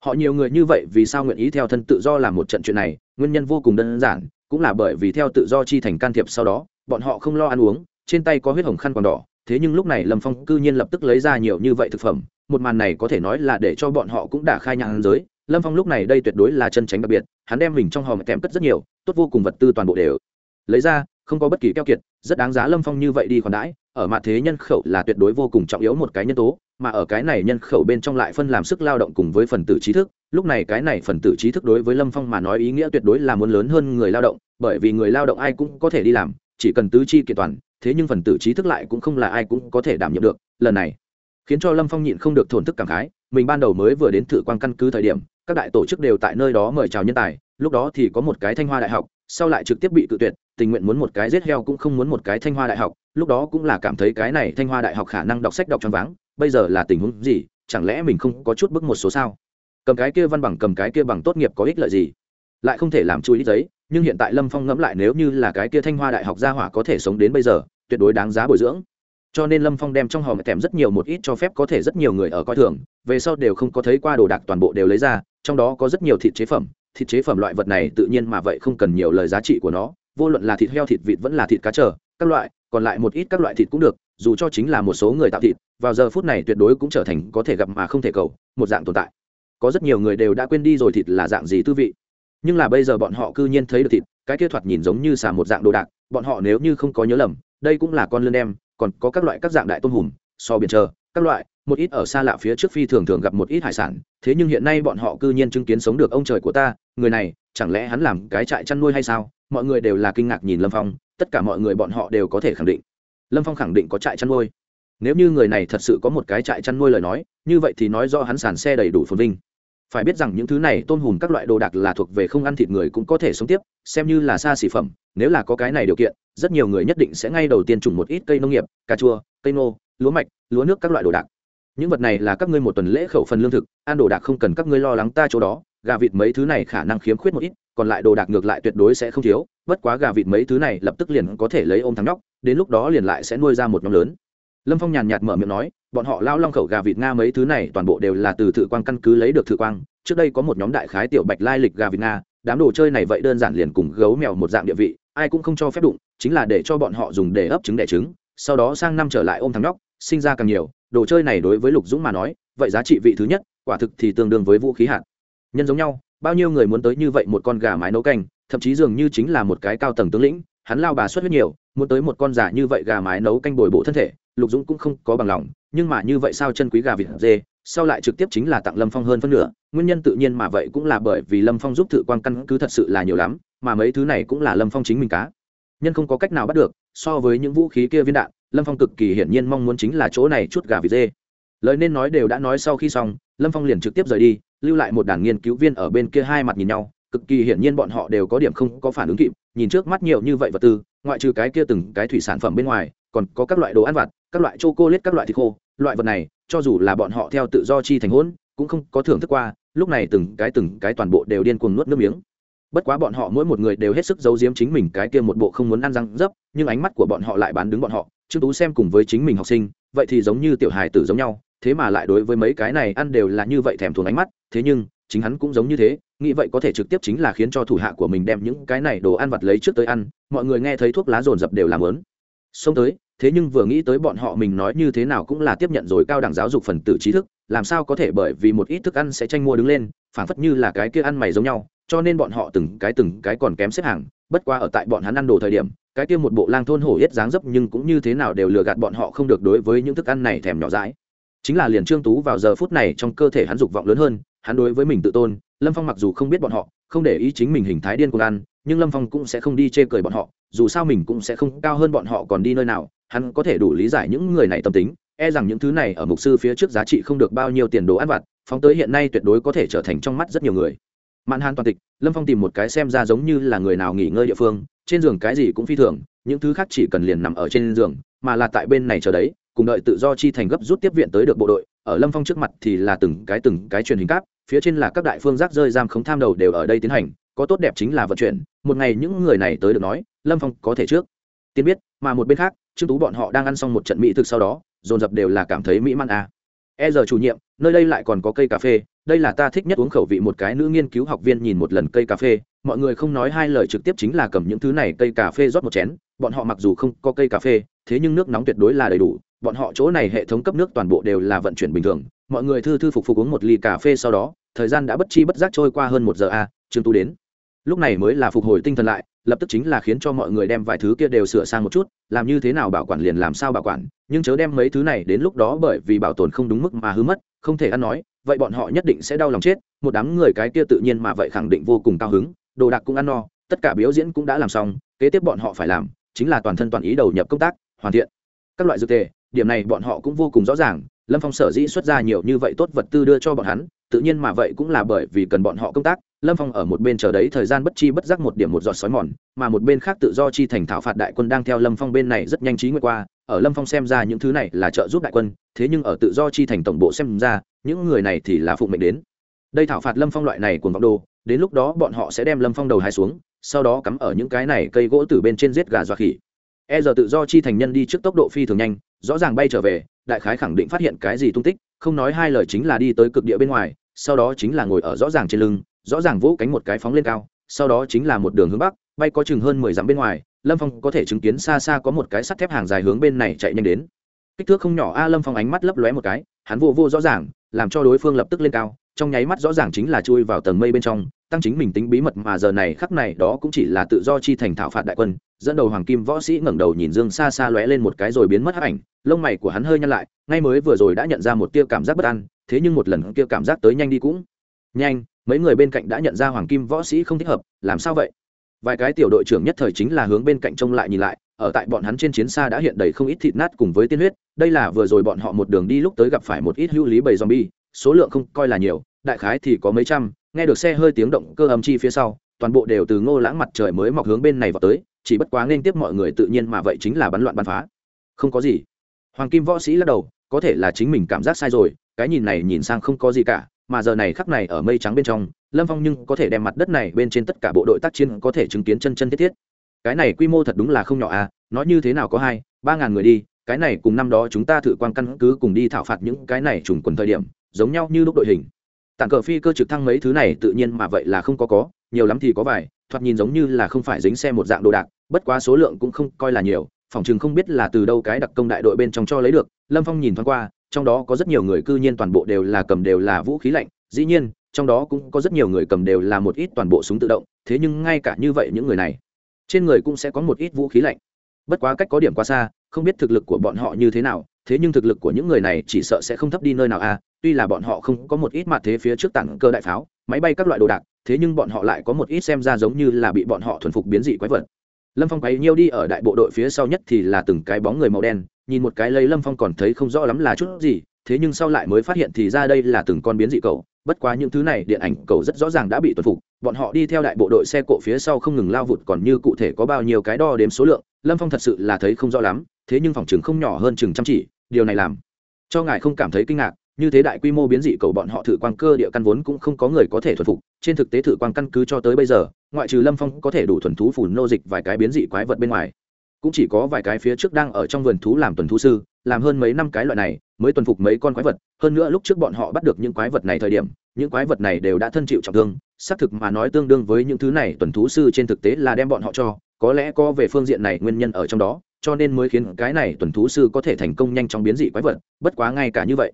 họ nhiều người như vậy vì sao nguyện ý theo thân tự do làm một trận chuyện này, nguyên nhân vô cùng đơn giản, cũng là bởi vì theo tự do chi thành can thiệp sau đó, bọn họ không lo ăn uống, trên tay có huyết hồng khăn còn đỏ, thế nhưng lúc này lâm phong cư nhiên lập tức lấy ra nhiều như vậy thực phẩm, một màn này có thể nói là để cho bọn họ cũng đã khai nhãn giới, lâm phong lúc này đây tuyệt đối là chân tránh đặc biệt, hắn đem mình trong hòm kèm cất rất nhiều, tốt vô cùng vật tư toàn bộ đều lấy ra, không có bất kỳ keo kiệt, rất đáng giá lâm phong như vậy đi khoản đãi ở mặt thế nhân khẩu là tuyệt đối vô cùng trọng yếu một cái nhân tố, mà ở cái này nhân khẩu bên trong lại phân làm sức lao động cùng với phần tử trí thức. Lúc này cái này phần tử trí thức đối với lâm phong mà nói ý nghĩa tuyệt đối là muốn lớn hơn người lao động, bởi vì người lao động ai cũng có thể đi làm, chỉ cần tứ chi kiện toàn, thế nhưng phần tử trí thức lại cũng không là ai cũng có thể đảm nhiệm được. Lần này, khiến cho lâm phong nhịn không được thổn thức cảm khái, mình ban đầu mới vừa đến thử quan căn cứ thời điểm, các đại tổ chức đều tại nơi đó mời chào nhân tài, lúc đó thì có một cái thanh hoa đại học, sau lại trực tiếp bị tự tuyệt tình nguyện muốn một cái giết heo cũng không muốn một cái thanh hoa đại học, lúc đó cũng là cảm thấy cái này thanh hoa đại học khả năng đọc sách đọc choáng váng, bây giờ là tình huống gì, chẳng lẽ mình không có chút bức một số sao? Cầm cái kia văn bằng, cầm cái kia bằng tốt nghiệp có ích lợi gì? Lại không thể làm chui ít giấy, nhưng hiện tại lâm phong ngẫm lại nếu như là cái kia thanh hoa đại học gia hỏa có thể sống đến bây giờ, tuyệt đối đáng giá bồi dưỡng. Cho nên lâm phong đem trong hòm kèm rất nhiều một ít cho phép có thể rất nhiều người ở coi thường, về sau đều không có thấy qua đồ đạc toàn bộ đều lấy ra, trong đó có rất nhiều thịt chế phẩm, thịt chế phẩm loại vật này tự nhiên mà vậy không cần nhiều lời giá trị của nó vô luận là thịt heo, thịt vịt vẫn là thịt cá trở các loại, còn lại một ít các loại thịt cũng được, dù cho chính là một số người tạo thịt, vào giờ phút này tuyệt đối cũng trở thành có thể gặp mà không thể cầu, một dạng tồn tại. Có rất nhiều người đều đã quên đi rồi thịt là dạng gì tư vị. Nhưng là bây giờ bọn họ cư nhiên thấy được thịt, cái kia thoạt nhìn giống như xà một dạng đồ đạc, bọn họ nếu như không có nhớ lầm, đây cũng là con lươn đem còn có các loại các dạng đại tôm hùm, so biển chờ các loại, một ít ở xa lạ phía trước phi thường thường gặp một ít hải sản, thế nhưng hiện nay bọn họ cư nhiên chứng kiến sống được ông trời của ta, người này, chẳng lẽ hắn làm cái trại chăn nuôi hay sao? Mọi người đều là kinh ngạc nhìn lâm phong, tất cả mọi người bọn họ đều có thể khẳng định. Lâm phong khẳng định có trại chăn nuôi. Nếu như người này thật sự có một cái trại chăn nuôi lời nói, như vậy thì nói do hắn sàn xe đầy đủ phồn vinh phải biết rằng những thứ này tôn hùm các loại đồ đạc là thuộc về không ăn thịt người cũng có thể sống tiếp, xem như là xa xỉ phẩm, nếu là có cái này điều kiện, rất nhiều người nhất định sẽ ngay đầu tiên trùng một ít cây nông nghiệp, cà chua, cây nô lúa mạch, lúa nước các loại đồ đạc. Những vật này là các ngươi một tuần lễ khẩu phần lương thực, ăn đồ đạc không cần các ngươi lo lắng ta chỗ đó, gà vịt mấy thứ này khả năng khiếm khuyết một ít, còn lại đồ đạc ngược lại tuyệt đối sẽ không thiếu, bất quá gà vịt mấy thứ này lập tức liền có thể lấy ôm thắng nhóc, đến lúc đó liền lại sẽ nuôi ra một nhóm lớn lâm phong nhàn nhạt mở miệng nói, bọn họ lao long khẩu gà vịt nga mấy thứ này toàn bộ đều là từ thự quang căn cứ lấy được thự quang. Trước đây có một nhóm đại khái tiểu bạch lai lịch gà vịt nga, đám đồ chơi này vậy đơn giản liền cùng gấu mèo một dạng địa vị, ai cũng không cho phép đụng, chính là để cho bọn họ dùng để ấp trứng đẻ trứng, sau đó sang năm trở lại ôm thằng nhóc, sinh ra càng nhiều. Đồ chơi này đối với lục dũng mà nói, vậy giá trị vị thứ nhất, quả thực thì tương đương với vũ khí hạt. Nhân giống nhau, bao nhiêu người muốn tới như vậy một con gà mái nấu canh, thậm chí dường như chính là một cái cao tầng tướng lĩnh, hắn lao bà xuất huyết nhiều, muốn tới một con giả như vậy gà mái nấu canh bồi bổ thân thể lục dũng cũng không có bằng lòng, nhưng mà như vậy sao chân quý gà vịt dê, sau lại trực tiếp chính là tặng lâm phong hơn phân nửa, nguyên nhân tự nhiên mà vậy cũng là bởi vì lâm phong giúp thự quan căn cứ thật sự là nhiều lắm, mà mấy thứ này cũng là lâm phong chính mình cá. Nhân không có cách nào bắt được, so với những vũ khí kia viên đạn, lâm phong cực kỳ hiển nhiên mong muốn chính là chỗ này chút gà vịt dê. Lời nên nói đều đã nói sau khi xong, lâm phong liền trực tiếp rời đi, lưu lại một đảng nghiên cứu viên ở bên kia hai mặt nhìn nhau, cực kỳ hiển nhiên bọn họ đều có điểm không có phản ứng kịp, nhìn trước mắt nhiều như vậy vật tư, ngoại trừ cái kia từng cái thủy sản phẩm bên ngoài còn có các loại đồ ăn vặt các loại chocolate, các loại thịt khô loại vật này cho dù là bọn họ theo tự do chi thành hỗn cũng không có thưởng thức qua lúc này từng cái từng cái toàn bộ đều điên cuồng nuốt nước miếng. Bất quá bọn họ mỗi một người đều hết sức giấu giếm chính mình cái kia một bộ không muốn ăn răng dấp nhưng ánh mắt của bọn họ lại bán đứng bọn họ trương tú xem cùng với chính mình học sinh vậy thì giống như tiểu hài tử giống nhau thế mà lại đối với mấy cái này ăn đều là như vậy thèm thuồng ánh mắt thế nhưng chính hắn cũng giống như thế nghĩ vậy có thể trực tiếp chính là khiến cho thủ hạ của mình đem những cái này đồ ăn vặt lấy trước tới ăn mọi người nghe thấy thuốc lá dồn dập đều làm lớn xông tới, thế nhưng vừa nghĩ tới bọn họ mình nói như thế nào cũng là tiếp nhận rồi cao đẳng giáo dục phần tử trí thức, làm sao có thể bởi vì một ít thức ăn sẽ tranh mua đứng lên, phảng phất như là cái kia ăn mày giống nhau, cho nên bọn họ từng cái từng cái còn kém xếp hàng, bất qua ở tại bọn hắn ăn đồ thời điểm, cái kia một bộ lang thôn hổ yết dáng dấp nhưng cũng như thế nào đều lừa gạt bọn họ không được đối với những thức ăn này thèm nhỏ dãi. Chính là liền trương tú vào giờ phút này trong cơ thể hắn dục vọng lớn hơn, hắn đối với mình tự tôn, lâm phong mặc dù không biết bọn họ, không để ý chính mình hình thái điên cuồng ăn nhưng lâm phong cũng sẽ không đi chê cười bọn họ, dù sao mình cũng sẽ không cao hơn bọn họ còn đi nơi nào, hắn có thể đủ lý giải những người này tâm tính e rằng những thứ này ở mục sư phía trước giá trị không được bao nhiêu tiền đồ ăn vặt, phóng tới hiện nay tuyệt đối có thể trở thành trong mắt rất nhiều người. Mạn hàn toàn tịch, lâm phong tìm một cái xem ra giống như là người nào nghỉ ngơi địa phương, trên giường cái gì cũng phi thường, những thứ khác chỉ cần liền nằm ở trên giường, mà là tại bên này chờ đấy, cùng đợi tự do chi thành gấp rút tiếp viện tới được bộ đội, ở lâm phong trước mặt thì là từng cái từng cái truyền hình cáp, phía trên là các đại phương giác rơi giam không tham đầu đều ở đây tiến hành có tốt đẹp chính là vận chuyển, một ngày những người này tới được nói, lâm phong có thể trước tiên biết, mà một bên khác, trương tú bọn họ đang ăn xong một trận mỹ thực sau đó, dồn dập đều là cảm thấy mỹ man à. e giờ chủ nhiệm, nơi đây lại còn có cây cà phê, đây là ta thích nhất uống khẩu vị một cái nữ nghiên cứu học viên nhìn một lần cây cà phê, mọi người không nói hai lời trực tiếp chính là cầm những thứ này cây cà phê rót một chén, bọn họ mặc dù không có cây cà phê, thế nhưng nước nóng tuyệt đối là đầy đủ, bọn họ chỗ này hệ thống cấp nước toàn bộ đều là vận chuyển bình thường, mọi người thư thư phục phục uống một ly cà phê sau đó, thời gian đã bất chi bất giác trôi qua hơn một giờ a trương tú đến lúc này mới là phục hồi tinh thần lại, lập tức chính là khiến cho mọi người đem vài thứ kia đều sửa sang một chút, làm như thế nào bảo quản liền làm sao bảo quản, nhưng chớ đem mấy thứ này đến lúc đó bởi vì bảo tồn không đúng mức mà hư mất, không thể ăn nói, vậy bọn họ nhất định sẽ đau lòng chết, một đám người cái kia tự nhiên mà vậy khẳng định vô cùng cao hứng, đồ đạc cũng ăn no, tất cả biểu diễn cũng đã làm xong, kế tiếp bọn họ phải làm chính là toàn thân toàn ý đầu nhập công tác, hoàn thiện các loại dược tề, điểm này bọn họ cũng vô cùng rõ ràng, lâm phong sở dĩ xuất ra nhiều như vậy tốt vật tư đưa cho bọn hắn, tự nhiên mà vậy cũng là bởi vì cần bọn họ công tác lâm phong ở một bên chờ đấy, thời gian bất chi bất giác một điểm một giọt sói mòn, mà một bên khác tự do chi thành thảo phạt đại quân đang theo lâm phong bên này rất nhanh trí nguyệt qua. Ở lâm phong xem ra những thứ này là trợ giúp đại quân, thế nhưng ở tự do chi thành tổng bộ xem ra, những người này thì là phụng mệnh đến. Đây thảo phạt lâm phong loại này cùng vọng đồ, đến lúc đó bọn họ sẽ đem lâm phong đầu hai xuống, sau đó cắm ở những cái này cây gỗ từ bên trên giết gà dọa khỉ. E giờ tự do chi thành nhân đi trước tốc độ phi thường nhanh, rõ ràng bay trở về, đại khái khẳng định phát hiện cái gì tung tích, không nói hai lời chính là đi tới cực địa bên ngoài, sau đó chính là ngồi ở rõ ràng trên lưng rõ ràng vỗ cánh một cái phóng lên cao, sau đó chính là một đường hướng bắc, bay có chừng hơn mười dặm bên ngoài, lâm phong có thể chứng kiến xa xa có một cái sắt thép hàng dài hướng bên này chạy nhanh đến. Kích thước không nhỏ, a lâm phong ánh mắt lấp lóe một cái, hắn vô vô rõ ràng, làm cho đối phương lập tức lên cao, trong nháy mắt rõ ràng chính là chui vào tầng mây bên trong, tăng chính mình tính bí mật mà giờ này khắc này đó cũng chỉ là tự do chi thành thảo phạt đại quân, dẫn đầu hoàng kim võ sĩ ngẩng đầu nhìn dương xa xa lóe lên một cái rồi biến mất hấp ảnh, lông mày của hắn hơi nhăn lại, ngay mới vừa rồi đã nhận ra một tia cảm giác bất an, thế nhưng một lần kia cảm giác tới nhanh đi cũng nhanh mấy người bên cạnh đã nhận ra hoàng kim võ sĩ không thích hợp, làm sao vậy? Vài cái tiểu đội trưởng nhất thời chính là hướng bên cạnh trông lại nhìn lại, ở tại bọn hắn trên chiến xa đã hiện đầy không ít thịt nát cùng với tiên huyết, đây là vừa rồi bọn họ một đường đi lúc tới gặp phải một ít hữu lý bầy zombie, số lượng không coi là nhiều, đại khái thì có mấy trăm, nghe được xe hơi tiếng động cơ âm chi phía sau, toàn bộ đều từ ngô lãng mặt trời mới mọc hướng bên này vào tới, chỉ bất quá nên tiếp mọi người tự nhiên mà vậy chính là bắn loạn bắn phá. Không có gì. Hoàng kim võ sĩ lắc đầu, có thể là chính mình cảm giác sai rồi, cái nhìn này nhìn sang không có gì cả mà giờ này khắc này ở mây trắng bên trong, lâm phong nhưng có thể đem mặt đất này bên trên tất cả bộ đội tác chiến có thể chứng kiến chân chân thiết thiết. Cái này quy mô thật đúng là không nhỏ à nói như thế nào có hai, ba ngàn người đi, cái này cùng năm đó chúng ta thử quan căn cứ cùng đi thảo phạt những cái này trùng quần thời điểm, giống nhau như lúc đội hình. Tản cờ phi cơ trực thăng mấy thứ này tự nhiên mà vậy là không có có, nhiều lắm thì có vài, thoạt nhìn giống như là không phải dính xe một dạng đồ đạc, bất quá số lượng cũng không coi là nhiều, phòng chừng không biết là từ đâu cái đặc công đại đội bên trong cho lấy được, lâm phong nhìn thoáng qua trong đó có rất nhiều người cư nhiên toàn bộ đều là cầm đều là vũ khí lạnh dĩ nhiên trong đó cũng có rất nhiều người cầm đều là một ít toàn bộ súng tự động thế nhưng ngay cả như vậy những người này trên người cũng sẽ có một ít vũ khí lạnh. Bất quá cách có điểm quá xa không biết thực lực của bọn họ như thế nào thế nhưng thực lực của những người này chỉ sợ sẽ không thấp đi nơi nào a à, tuy là bọn họ không có một ít mặt thế phía trước tặng cơ đại pháo máy bay các loại đồ đạc thế nhưng bọn họ lại có một ít xem ra giống như là bị bọn họ thuần phục biến dị quái vật. Lâm phong quấy nhiêu đi ở đại bộ đội phía sau nhất thì là từng cái bóng người màu đen nhìn một cái lấy lâm phong còn thấy không rõ lắm là chút gì, thế nhưng sau lại mới phát hiện thì ra đây là từng con biến dị cầu bất quá những thứ này điện ảnh cầu rất rõ ràng đã bị tuần phục, bọn họ đi theo đại bộ đội xe cộ phía sau không ngừng lao vụt còn như cụ thể có bao nhiêu cái đo đếm số lượng, lâm phong thật sự là thấy không rõ lắm, thế nhưng phòng chừng không nhỏ hơn chừng chăm chỉ, điều này làm cho ngài không cảm thấy kinh ngạc, như thế đại quy mô biến dị cầu bọn họ thử quang cơ địa căn vốn cũng không có người có thể thuần phục, trên thực tế thử quang căn cứ cho tới bây giờ, ngoại trừ lâm phong có thể đủ thuần thú phủ nô dịch vài cái biến dị quái vật bên ngoài cũng chỉ có vài cái phía trước đang ở trong vườn thú làm tuần thú sư, làm hơn mấy năm cái loại này, mới tuần phục mấy con quái vật. Hơn nữa lúc trước bọn họ bắt được những quái vật này thời điểm, những quái vật này đều đã thân chịu trọng thương. Xác thực mà nói tương đương với những thứ này, tuần thú sư trên thực tế là đem bọn họ cho. Có lẽ có về phương diện này nguyên nhân ở trong đó, cho nên mới khiến cái này tuần thú sư có thể thành công nhanh trong biến dị quái vật. Bất quá ngay cả như vậy,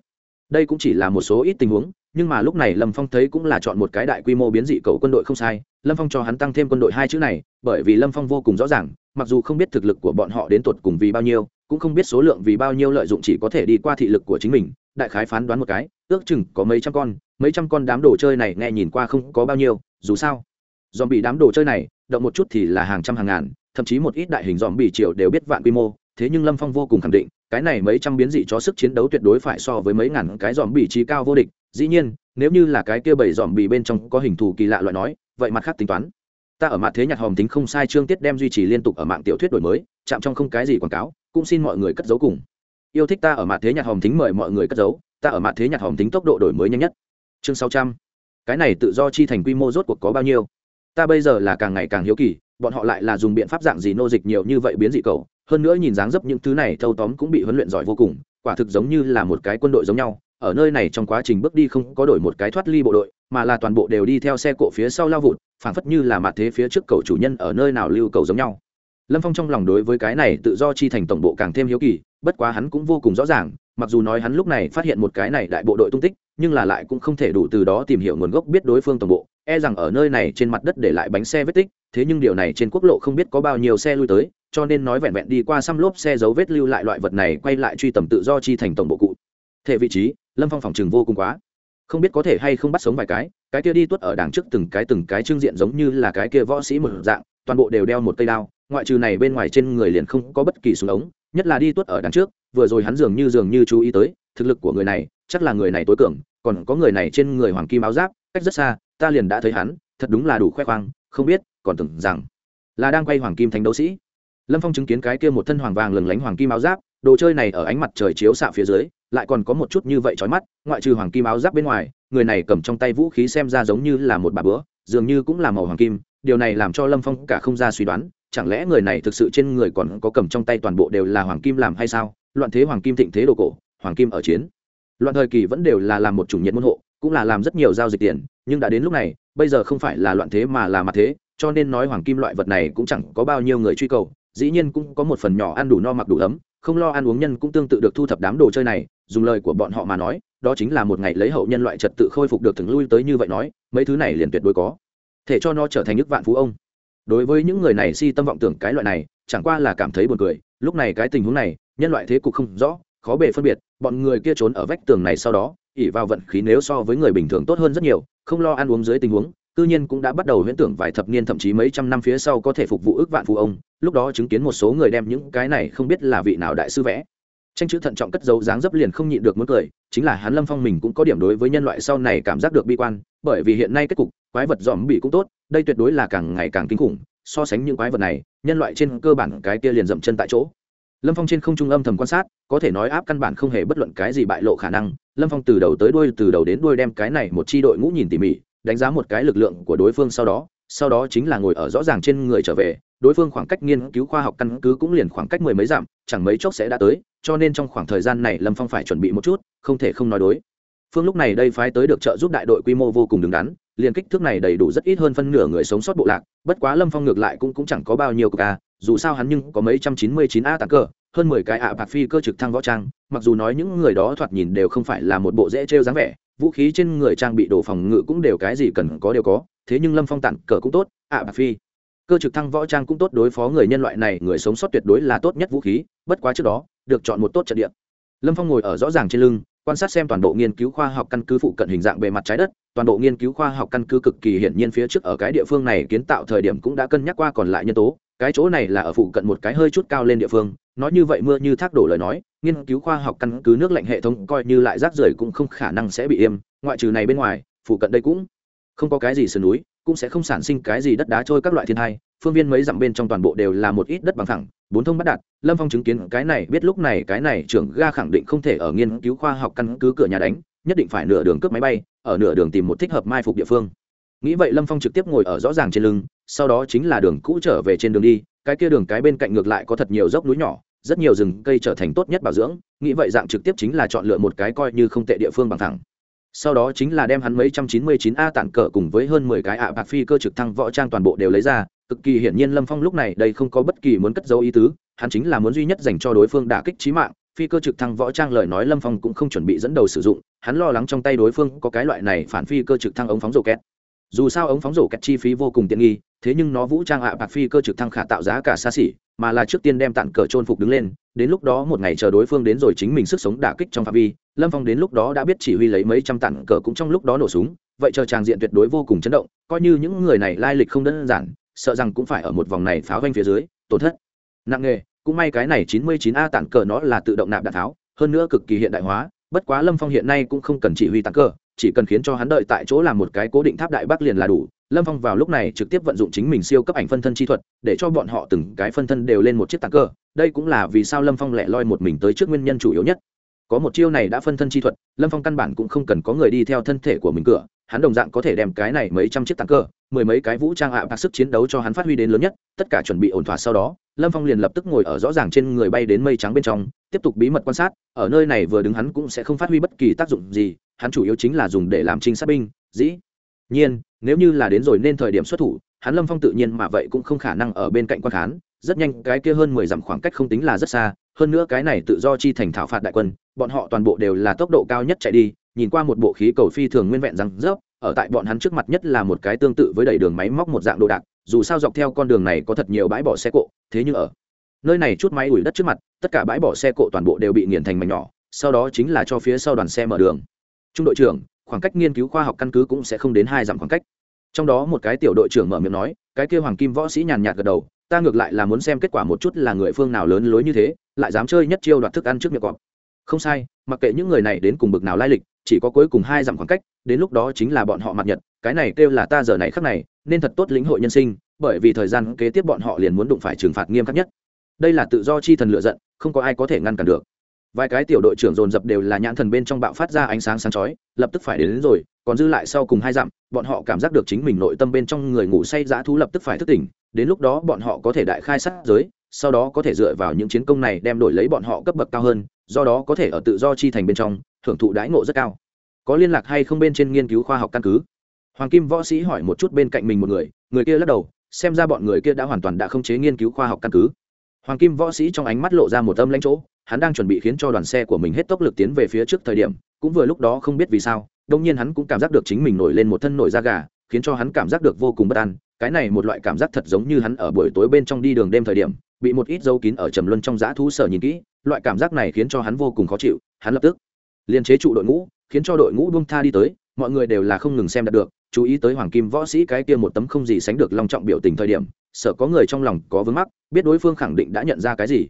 đây cũng chỉ là một số ít tình huống, nhưng mà lúc này lâm phong thấy cũng là chọn một cái đại quy mô biến dị cầu quân đội không sai. Lâm phong cho hắn tăng thêm quân đội hai chữ này, bởi vì lâm phong vô cùng rõ ràng mặc dù không biết thực lực của bọn họ đến tột cùng vì bao nhiêu, cũng không biết số lượng vì bao nhiêu lợi dụng chỉ có thể đi qua thị lực của chính mình, đại khái phán đoán một cái, ước chừng có mấy trăm con, mấy trăm con đám đồ chơi này nghe nhìn qua không có bao nhiêu, dù sao dòm bị đám đồ chơi này, động một chút thì là hàng trăm hàng ngàn, thậm chí một ít đại hình dòm bị triệu đều biết vạn quy mô, thế nhưng lâm phong vô cùng khẳng định, cái này mấy trăm biến dị cho sức chiến đấu tuyệt đối phải so với mấy ngàn cái dòm bị trí cao vô địch, dĩ nhiên, nếu như là cái kia bảy dòm bị bên trong có hình thù kỳ lạ loại nói, vậy mặt khác tính toán ta ở mặt thế nhạc hòm tính không sai chương tiết đem duy trì liên tục ở mạng tiểu thuyết đổi mới, chạm trong không cái gì quảng cáo, cũng xin mọi người cất giấu cùng. Yêu thích ta ở mặt thế nhạc hòm tính mời mọi người cất giấu, ta ở mặt thế nhạc hòm tính tốc độ đổi mới nhanh nhất. Chương sáu trăm. Cái này tự do chi thành quy mô rốt cuộc có bao nhiêu? Ta bây giờ là càng ngày càng hiếu kỳ, bọn họ lại là dùng biện pháp dạng gì nô dịch nhiều như vậy biến dị cầu, hơn nữa nhìn dáng dấp những thứ này thâu tóm cũng bị huấn luyện giỏi vô cùng, quả thực giống như là một cái quân đội giống nhau, ở nơi này trong quá trình bước đi không có đổi một cái thoát ly bộ đội mà là toàn bộ đều đi theo xe cộ phía sau lao vụt, phảng phất như là mặt thế phía trước cầu chủ nhân ở nơi nào lưu cầu giống nhau. Lâm phong trong lòng đối với cái này tự do chi thành tổng bộ càng thêm hiếu kỳ, bất quá hắn cũng vô cùng rõ ràng, mặc dù nói hắn lúc này phát hiện một cái này đại bộ đội tung tích, nhưng là lại cũng không thể đủ từ đó tìm hiểu nguồn gốc biết đối phương tổng bộ e rằng ở nơi này trên mặt đất để lại bánh xe vết tích, thế nhưng điều này trên quốc lộ không biết có bao nhiêu xe lui tới, cho nên nói vẹn vẹn đi qua xăm lốp xe dấu vết lưu lại loại vật này quay lại truy tầm tự do chi thành tổng bộ cụ. Thể vị trí, lâm phong phòng chừng vô cùng quá không biết có thể hay không bắt sống vài cái cái kia đi tuất ở đằng trước từng cái từng cái trưng diện giống như là cái kia võ sĩ một dạng, toàn bộ đều đeo một cây đao, ngoại trừ này bên ngoài trên người liền không có bất kỳ súng ống, nhất là đi tuất ở đằng trước, vừa rồi hắn dường như dường như chú ý tới, thực lực của người này, chắc là người này tối cường, còn có người này trên người hoàng kim áo giáp, cách rất xa, ta liền đã thấy hắn, thật đúng là đủ khoe khoang, không biết, còn tưởng rằng là đang quay hoàng kim thánh đấu sĩ. Lâm phong chứng kiến cái kia một thân hoàng vàng lừng lánh hoàng kim áo giáp, đồ chơi này ở ánh mặt trời chiếu xạ phía dưới lại còn có một chút như vậy trói mắt, ngoại trừ hoàng kim áo giáp bên ngoài, người này cầm trong tay vũ khí xem ra giống như là một bà bữa, dường như cũng là màu hoàng kim, điều này làm cho lâm phong cả không ra suy đoán, chẳng lẽ người này thực sự trên người còn có cầm trong tay toàn bộ đều là hoàng kim làm hay sao? Loạn thế hoàng kim thịnh thế đồ cổ, hoàng kim ở chiến. Loạn thời kỳ vẫn đều là làm một chủ nhiệt môn hộ, cũng là làm rất nhiều giao dịch tiền, nhưng đã đến lúc này, bây giờ không phải là loạn thế mà là mặt thế, cho nên nói hoàng kim loại vật này cũng chẳng có bao nhiêu người truy cầu, dĩ nhiên cũng có một phần nhỏ ăn đủ no mặc đủ ấm không lo ăn uống nhân cũng tương tự được thu thập đám đồ chơi này, dùng lời của bọn họ mà nói, đó chính là một ngày lấy hậu nhân loại trật tự khôi phục được thường lui tới như vậy nói, mấy thứ này liền tuyệt đối có. Thể cho nó trở thành nước vạn phú ông. Đối với những người này si tâm vọng tưởng cái loại này, chẳng qua là cảm thấy buồn cười. Lúc này cái tình huống này, nhân loại thế cục không rõ, khó bề phân biệt, bọn người kia trốn ở vách tường này sau đó ỉ vào vận khí nếu so với người bình thường tốt hơn rất nhiều, không lo ăn uống dưới tình huống cư nhiên cũng đã bắt đầu huyễn tưởng vài thập niên thậm chí mấy trăm năm phía sau có thể phục vụ ước vạn phụ ông, lúc đó chứng kiến một số người đem những cái này không biết là vị nào đại sư vẽ. Tranh chữ thận trọng cất dấu dáng dấp liền không nhịn được muốn cười, chính là hắn lâm phong mình cũng có điểm đối với nhân loại sau này cảm giác được bi quan, bởi vì hiện nay kết cục, quái vật dòm bị cũng tốt, đây tuyệt đối là càng ngày càng kinh khủng, so sánh những quái vật này, nhân loại trên cơ bản cái kia liền dậm chân tại chỗ. Lâm phong trên không trung âm thầm quan sát, có thể nói áp căn bản không hề bất luận cái gì bại lộ khả năng, lâm phong từ đầu tới đuôi, từ đầu đến đuôi đem cái này một c h i đội ngũ nhìn tỉ mỉ đánh giá một cái lực lượng của đối phương sau đó sau đó chính là ngồi ở rõ ràng trên người trở về đối phương khoảng cách nghiên cứu khoa học căn cứ cũng liền khoảng cách mười mấy dặm chẳng mấy chốc sẽ đã tới cho nên trong khoảng thời gian này lâm phong phải chuẩn bị một chút không thể không nói đối. Phương lúc này đây phái tới được trợ giúp đại đội quy mô vô cùng đứng đắn liền kích thước này đầy đủ rất ít hơn phân nửa người sống sót bộ lạc bất quá lâm phong ngược lại cũng, cũng chẳng có bao nhiêu ca à, dù sao hắn nhưng có mấy trăm chín mươi chín a tàn cơ hơn mười cái ạ bạc phi cơ trực thăng võ trang mặc dù nói những người đó thoạt nhìn đều không phải là một bộ dễ trêu dáng vẻ vũ khí trên người trang bị đồ phòng ngự cũng đều cái gì cần có đều có, thế nhưng lâm phong tặng cờ cũng tốt, ạ bạc phi. Cơ trực thăng võ trang cũng tốt đối phó người nhân loại này, người sống sót tuyệt đối là tốt nhất vũ khí, bất quá trước đó, được chọn một tốt trận địa. Lâm phong ngồi ở rõ ràng trên lưng, quan sát xem toàn bộ nghiên cứu khoa học căn cứ phụ cận hình dạng bề mặt trái đất, toàn bộ nghiên cứu khoa học căn cứ cực kỳ hiển nhiên phía trước ở cái địa phương này kiến tạo thời điểm cũng đã cân nhắc qua còn lại nhân tố, cái chỗ này là ở phụ cận một cái hơi chút cao lên địa phương nói như vậy mưa như thác đổ lời nói, nghiên cứu khoa học căn cứ nước lạnh hệ thống coi như lại rác rưởi cũng không khả năng sẽ bị im ngoại trừ này bên ngoài phụ cận đây cũng không có cái gì sườn núi, cũng sẽ không sản sinh cái gì đất đá trôi các loại thiên thai phương viên mấy dặm bên trong toàn bộ đều là một ít đất bằng thẳng bốn thông bắt đạt. Lâm phong chứng kiến cái này, biết lúc này cái này trưởng ga khẳng định không thể ở nghiên cứu khoa học căn cứ cửa nhà đánh, nhất định phải nửa đường cướp máy bay, ở nửa đường tìm một thích hợp mai phục địa phương. Nghĩ vậy lâm phong trực tiếp ngồi ở rõ ràng trên lưng, sau đó chính là đường cũ trở về trên đường đi, cái kia đường cái bên cạnh ngược lại có thật nhiều dốc núi nhỏ rất nhiều rừng cây trở thành tốt nhất bảo dưỡng, nghĩ vậy dạng trực tiếp chính là chọn lựa một cái coi như không tệ địa phương bằng thẳng. Sau đó chính là đem hắn mấy trăm chín mươi chín a tản cờ cùng với hơn mười cái ạ bạc phi cơ trực thăng võ trang toàn bộ đều lấy ra, cực kỳ hiển nhiên lâm phong lúc này đây không có bất kỳ muốn cất dấu ý tứ, hắn chính là muốn duy nhất dành cho đối phương đả kích trí mạng, phi cơ trực thăng võ trang lời nói lâm phong cũng không chuẩn bị dẫn đầu sử dụng, hắn lo lắng trong tay đối phương có cái loại này phản phi cơ trực thăng ống phóng rổ két dù sao ống phóng rổ kẹt chi phí vô cùng tiện nghi thế nhưng nó vũ trang ạ bạc phi cơ trực thăng khả tạo giá cả xa xỉ, mà là trước tiên đem tặng cờ trôn phục đứng lên, đến lúc đó một ngày chờ đối phương đến rồi chính mình sức sống đả kích trong phạm vi, lâm phong đến lúc đó đã biết chỉ huy lấy mấy trăm tặng cờ cũng trong lúc đó nổ súng, vậy chờ tràng diện tuyệt đối vô cùng chấn động, coi như những người này lai lịch không đơn giản, sợ rằng cũng phải ở một vòng này pháo vanh phía dưới, tổn thất. Nặng nghề, cũng may cái này chín mươi chín a tặng cờ nó là tự động nạp đạn tháo hơn nữa cực kỳ hiện đại hóa, bất quá lâm phong hiện nay cũng không cần chỉ huy tặng cờ, chỉ cần khiến cho hắn đợi tại chỗ làm một cái cố định tháp đại bắc liền là đủ lâm phong vào lúc này trực tiếp vận dụng chính mình siêu cấp ảnh phân thân chi thuật, để cho bọn họ từng cái phân thân đều lên một chiếc tạc cơ. Đây cũng là vì sao lâm phong lẻ loi một mình tới trước nguyên nhân chủ yếu nhất. Có một chiêu này đã phân thân chi thuật, lâm phong căn bản cũng không cần có người đi theo thân thể của mình cửa. Hắn đồng dạng có thể đem cái này mấy trăm chiếc tạc cơ, mười mấy cái vũ trang ạ bạc sức chiến đấu cho hắn phát huy đến lớn nhất. Tất cả chuẩn bị ổn thỏa sau đó, lâm phong liền lập tức ngồi ở rõ ràng trên người bay đến mây trắng bên trong, tiếp tục bí mật quan sát. Ở nơi này vừa đứng hắn cũng sẽ không phát huy bất kỳ tác dụng gì, hắn chủ yếu chính là dùng để làm trinh sát binh. Dĩ nhiên nếu như là đến rồi nên thời điểm xuất thủ, hắn lâm phong tự nhiên mà vậy cũng không khả năng ở bên cạnh quan khán. Rất nhanh, cái kia hơn mười dặm khoảng cách không tính là rất xa, hơn nữa cái này tự do chi thành thảo phạt đại quân, bọn họ toàn bộ đều là tốc độ cao nhất chạy đi, nhìn qua một bộ khí cầu phi thường nguyên vẹn răng rớp, ở tại bọn hắn trước mặt nhất là một cái tương tự với đầy đường máy móc một dạng đồ đạc, dù sao dọc theo con đường này có thật nhiều bãi bỏ xe cộ, thế nhưng ở nơi này chút máy ủi đất trước mặt, tất cả bãi bỏ xe cộ toàn bộ đều bị nghiền thành mảnh nhỏ, sau đó chính là cho phía sau đoàn xe mở đường. Trung đội trưởng khoảng cách nghiên cứu khoa học căn cứ cũng sẽ không đến hai dặm khoảng cách. Trong đó một cái tiểu đội trưởng mở miệng nói, cái kia hoàng kim võ sĩ nhàn nhạt gật đầu, ta ngược lại là muốn xem kết quả một chút là người phương nào lớn lối như thế, lại dám chơi nhất chiêu đoạt thức ăn trước miệng cọp. Không sai, mặc kệ những người này đến cùng bực nào lai lịch, chỉ có cuối cùng hai dặm khoảng cách, đến lúc đó chính là bọn họ mặt nhật, cái này kêu là ta giờ này khắc này, nên thật tốt lĩnh hội nhân sinh, bởi vì thời gian kế tiếp bọn họ liền muốn đụng phải trừng phạt nghiêm khắc nhất. Đây là tự do chi thần lựa giận, không có ai có thể ngăn cản được vài cái tiểu đội trưởng dồn dập đều là nhãn thần bên trong bạo phát ra ánh sáng sáng chói lập tức phải đến, đến rồi còn dư lại sau cùng hai dặm bọn họ cảm giác được chính mình nội tâm bên trong người ngủ say dã thú lập tức phải thức tỉnh đến lúc đó bọn họ có thể đại khai sát giới sau đó có thể dựa vào những chiến công này đem đổi lấy bọn họ cấp bậc cao hơn do đó có thể ở tự do chi thành bên trong thưởng thụ đãi ngộ rất cao. Có liên lạc hay không bên trên nghiên cứu khoa học căn cứ? Hoàng kim võ sĩ hỏi một chút bên cạnh mình một người người kia lắc đầu xem ra bọn người kia đã hoàn toàn đã không chế nghiên cứu khoa học căn cứ. Hoàng kim võ sĩ trong ánh mắt lộ ra một âm lãnh chỗ hắn đang chuẩn bị khiến cho đoàn xe của mình hết tốc lực tiến về phía trước thời điểm, cũng vừa lúc đó không biết vì sao đông nhiên hắn cũng cảm giác được chính mình nổi lên một thân nổi da gà, khiến cho hắn cảm giác được vô cùng bất an. Cái này một loại cảm giác thật giống như hắn ở buổi tối bên trong đi đường đêm thời điểm, bị một ít dấu kín ở trầm luân trong dã thú sở nhìn kỹ, loại cảm giác này khiến cho hắn vô cùng khó chịu, hắn lập tức liên chế trụ đội ngũ, khiến cho đội ngũ buông tha đi tới, mọi người đều là không ngừng xem đạt được, chú ý tới hoàng kim võ sĩ cái kia một tấm không gì sánh được long trọng biểu tình thời điểm, sợ có người trong lòng có vướng mắc, biết đối phương khẳng định đã nhận ra cái gì,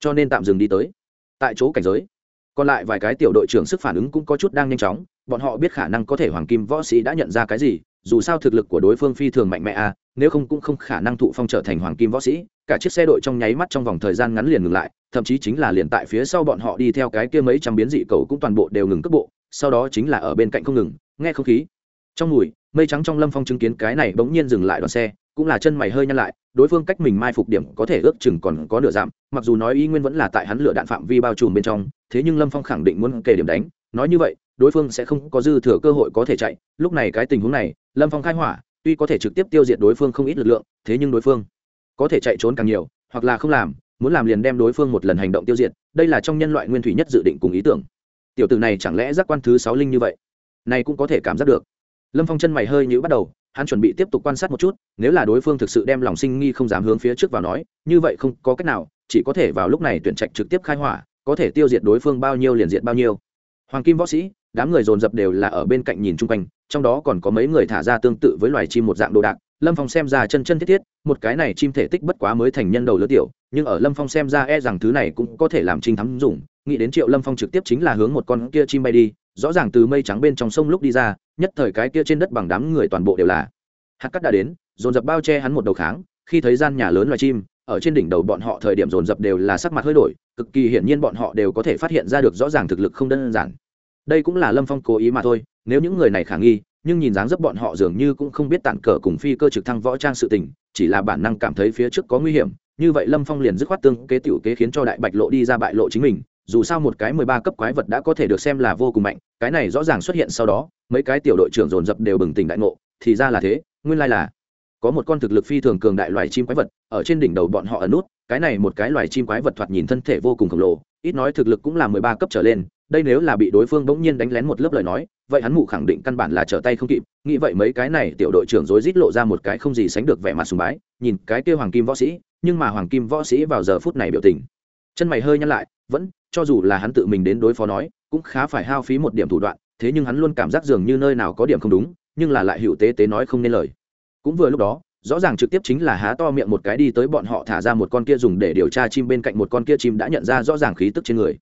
cho nên tạm dừng đi tới tại chỗ cảnh giới. Còn lại vài cái tiểu đội trưởng sức phản ứng cũng có chút đang nhanh chóng, bọn họ biết khả năng có thể hoàng kim võ sĩ đã nhận ra cái gì, dù sao thực lực của đối phương phi thường mạnh mẽ à nếu không cũng không khả năng thụ phong trở thành hoàng kim võ sĩ, cả chiếc xe đội trong nháy mắt trong vòng thời gian ngắn liền ngừng lại, thậm chí chính là liền tại phía sau bọn họ đi theo cái kia mấy trăm biến dị cầu cũng toàn bộ đều ngừng cước bộ, sau đó chính là ở bên cạnh không ngừng, nghe không khí. Trong mùi, mây trắng trong lâm phong chứng kiến cái này bỗng nhiên dừng lại đoàn xe cũng là chân mày hơi nhăn lại, đối phương cách mình mai phục điểm có thể ước chừng còn có nửa giảm, mặc dù nói ý nguyên vẫn là tại hắn lựa đạn phạm vi bao trùm bên trong, thế nhưng lâm phong khẳng định muốn kể điểm đánh, nói như vậy, đối phương sẽ không có dư thừa cơ hội có thể chạy, lúc này cái tình huống này, lâm phong khai hỏa, tuy có thể trực tiếp tiêu diệt đối phương không ít lực lượng, thế nhưng đối phương có thể chạy trốn càng nhiều, hoặc là không làm, muốn làm liền đem đối phương một lần hành động tiêu diệt, đây là trong nhân loại nguyên thủy nhất dự định cùng ý tưởng. Tiểu tử này chẳng lẽ giác quan thứ sáu linh như vậy? Này cũng có thể cảm giác được. Lâm phong chân mày hơi nhữ bắt đầu hắn chuẩn bị tiếp tục quan sát một chút, nếu là đối phương thực sự đem lòng sinh nghi không dám hướng phía trước vào nói, như vậy không có cách nào, chỉ có thể vào lúc này tuyển trạch trực tiếp khai hỏa, có thể tiêu diệt đối phương bao nhiêu liền diệt bao nhiêu. Hoàng kim võ sĩ, đám người dồn dập đều là ở bên cạnh nhìn chung quanh, trong đó còn có mấy người thả ra tương tự với loài chim một dạng đồ đạc, lâm phong xem ra chân chân thiết thiết, một cái này chim thể tích bất quá mới thành nhân đầu lớn tiểu, nhưng ở lâm phong xem ra e rằng thứ này cũng có thể làm trinh thắm dùng, nghĩ đến triệu lâm phong trực tiếp chính là hướng một con kia chim bay đi, rõ ràng từ mây trắng bên trong sông lúc đi ra nhất thời cái kia trên đất bằng đám người toàn bộ đều là. Hạt cắt đã đến, dồn dập bao che hắn một đầu kháng, khi thấy gian nhà lớn loài chim, ở trên đỉnh đầu bọn họ thời điểm dồn dập đều là sắc mặt hơi đổi, cực kỳ hiển nhiên bọn họ đều có thể phát hiện ra được rõ ràng thực lực không đơn giản. Đây cũng là lâm phong cố ý mà thôi, nếu những người này khả nghi, nhưng nhìn dáng dấp bọn họ dường như cũng không biết tản cờ cùng phi cơ trực thăng võ trang sự tình, chỉ là bản năng cảm thấy phía trước có nguy hiểm, như vậy lâm phong liền dứt khoát tương kế tiểu kế khiến cho đại bạch lộ đi ra bại lộ chính mình dù sao một cái mười ba cấp quái vật đã có thể được xem là vô cùng mạnh, cái này rõ ràng xuất hiện sau đó, mấy cái tiểu đội trưởng dồn dập đều bừng tỉnh đại ngộ, thì ra là thế, nguyên lai là có một con thực lực phi thường cường đại loài chim quái vật, ở trên đỉnh đầu bọn họ ẩn nút, cái này một cái loài chim quái vật thoạt nhìn thân thể vô cùng khổng lồ, ít nói thực lực cũng là mười ba cấp trở lên, đây nếu là bị đối phương bỗng nhiên đánh lén một lớp lời nói, vậy hắn mụ khẳng định căn bản là trở tay không kịp, nghĩ vậy mấy cái này tiểu đội trưởng rối rít lộ ra một cái không gì sánh được vẻ mặt sùng bái, nhìn cái kia hoàng kim võ sĩ, nhưng mà hoàng kim võ sĩ vào giờ phút này biểu tình, chân mày hơi nhăn lại, vẫn cho dù là hắn tự mình đến đối phó nói, cũng khá phải hao phí một điểm thủ đoạn, thế nhưng hắn luôn cảm giác dường như nơi nào có điểm không đúng, nhưng là lại hữu tế tế nói không nên lời. Cũng vừa lúc đó, rõ ràng trực tiếp chính là há to miệng một cái đi tới bọn họ thả ra một con kia dùng để điều tra chim bên cạnh một con kia chim đã nhận ra rõ ràng khí tức trên người.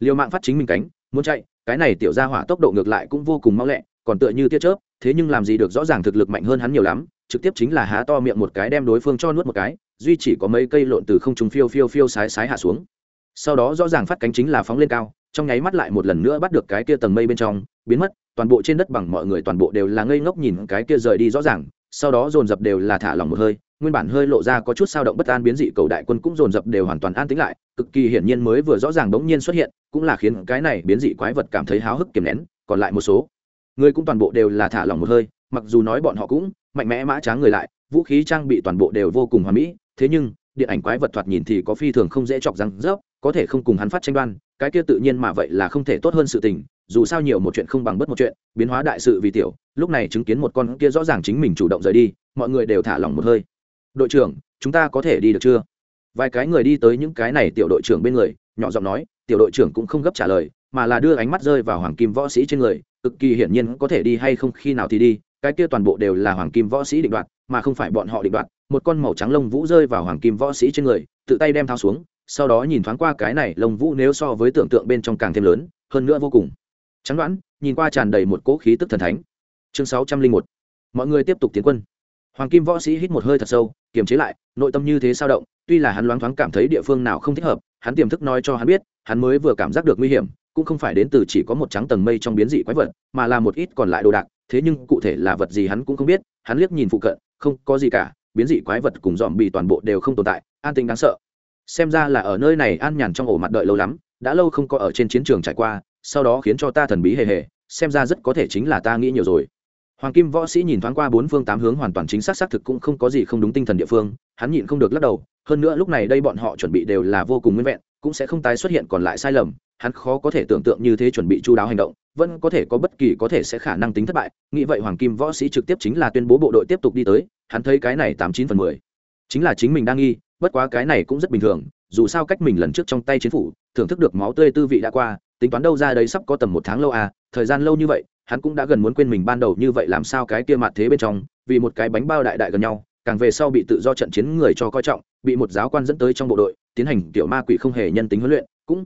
Liều mạng phát chính mình cánh, muốn chạy, cái này tiểu ra hỏa tốc độ ngược lại cũng vô cùng mau lẹ, còn tựa như tia chớp, thế nhưng làm gì được rõ ràng thực lực mạnh hơn hắn nhiều lắm, trực tiếp chính là há to miệng một cái đem đối phương cho nuốt một cái, duy chỉ có mấy cây lộn từ không trùng phiêu phiêu phiêu sái sái hạ xuống sau đó rõ ràng phát cánh chính là phóng lên cao, trong nháy mắt lại một lần nữa bắt được cái kia tầng mây bên trong, biến mất, toàn bộ trên đất bằng mọi người toàn bộ đều là ngây ngốc nhìn cái kia rời đi rõ ràng, sau đó dồn dập đều là thả lỏng một hơi, nguyên bản hơi lộ ra có chút sao động bất an biến dị cầu đại quân cũng dồn dập đều hoàn toàn an tĩnh lại, cực kỳ hiển nhiên mới vừa rõ ràng bỗng nhiên xuất hiện, cũng là khiến cái này biến dị quái vật cảm thấy háo hức kiềm nén, còn lại một số người cũng toàn bộ đều là thả lỏng một hơi, mặc dù nói bọn họ cũng mạnh mẽ mã tráng người lại, vũ khí trang bị toàn bộ đều vô cùng hoà mỹ, thế nhưng điện ảnh quái vật thoạt nhìn thì có phi thường không dễ chọc răng rớp có thể không cùng hắn phát tranh đoan, cái kia tự nhiên mà vậy là không thể tốt hơn sự tình, dù sao nhiều một chuyện không bằng bất một chuyện, biến hóa đại sự vì tiểu, lúc này chứng kiến một con kia rõ ràng chính mình chủ động rời đi, mọi người đều thả lỏng một hơi. Đội trưởng, chúng ta có thể đi được chưa? Vài cái người đi tới những cái này tiểu đội trưởng bên người, nhỏ giọng nói, tiểu đội trưởng cũng không gấp trả lời, mà là đưa ánh mắt rơi vào hoàng kim võ sĩ trên người, cực kỳ hiển nhiên có thể đi hay không khi nào thì đi, cái kia toàn bộ đều là hoàng kim võ sĩ định đoạt, mà không phải bọn họ định đoạt, một con màu trắng lông vũ rơi vào hoàng kim võ sĩ trên người, tự tay đem thao xuống sau đó nhìn thoáng qua cái này lông vũ nếu so với tưởng tượng bên trong càng thêm lớn, hơn nữa vô cùng. Trắng đoán, nhìn qua tràn đầy một cỗ khí tức thần thánh. Chương sáu trăm linh một. Mọi người tiếp tục tiến quân. Hoàng kim võ sĩ hít một hơi thật sâu, kiềm chế lại, nội tâm như thế sao động, tuy là hắn loáng thoáng cảm thấy địa phương nào không thích hợp, hắn tiềm thức nói cho hắn biết, hắn mới vừa cảm giác được nguy hiểm, cũng không phải đến từ chỉ có một trắng tầng mây trong biến dị quái vật, mà là một ít còn lại đồ đạc, thế nhưng cụ thể là vật gì hắn cũng không biết, hắn liếc nhìn phụ cận, không có gì cả, biến dị quái vật cùng dòm bị toàn bộ đều không tồn tại, an tinh đáng sợ xem ra là ở nơi này an nhàn trong ổ mặt đợi lâu lắm, đã lâu không có ở trên chiến trường trải qua, sau đó khiến cho ta thần bí hề hề, xem ra rất có thể chính là ta nghĩ nhiều rồi. Hoàng kim võ sĩ nhìn thoáng qua bốn phương tám hướng hoàn toàn chính xác xác thực cũng không có gì không đúng tinh thần địa phương, hắn nhịn không được lắc đầu, hơn nữa lúc này đây bọn họ chuẩn bị đều là vô cùng nguyên vẹn, cũng sẽ không tái xuất hiện còn lại sai lầm, hắn khó có thể tưởng tượng như thế chuẩn bị chu đáo hành động, vẫn có thể có bất kỳ có thể sẽ khả năng tính thất bại, nghĩ vậy hoàng kim võ sĩ trực tiếp chính là tuyên bố bộ đội tiếp tục đi tới, hắn thấy cái này tám chín phần mười, chính là chính mình đang nghi bất quá cái này cũng rất bình thường, dù sao cách mình lần trước trong tay chiến phủ, thưởng thức được máu tươi tư vị đã qua, tính toán đâu ra đấy sắp có tầm một tháng lâu à thời gian lâu như vậy, hắn cũng đã gần muốn quên mình ban đầu như vậy làm sao cái kia mặt thế bên trong, vì một cái bánh bao đại đại gần nhau, càng về sau bị tự do trận chiến người cho coi trọng, bị một giáo quan dẫn tới trong bộ đội, tiến hành tiểu ma quỷ không hề nhân tính huấn luyện, cũng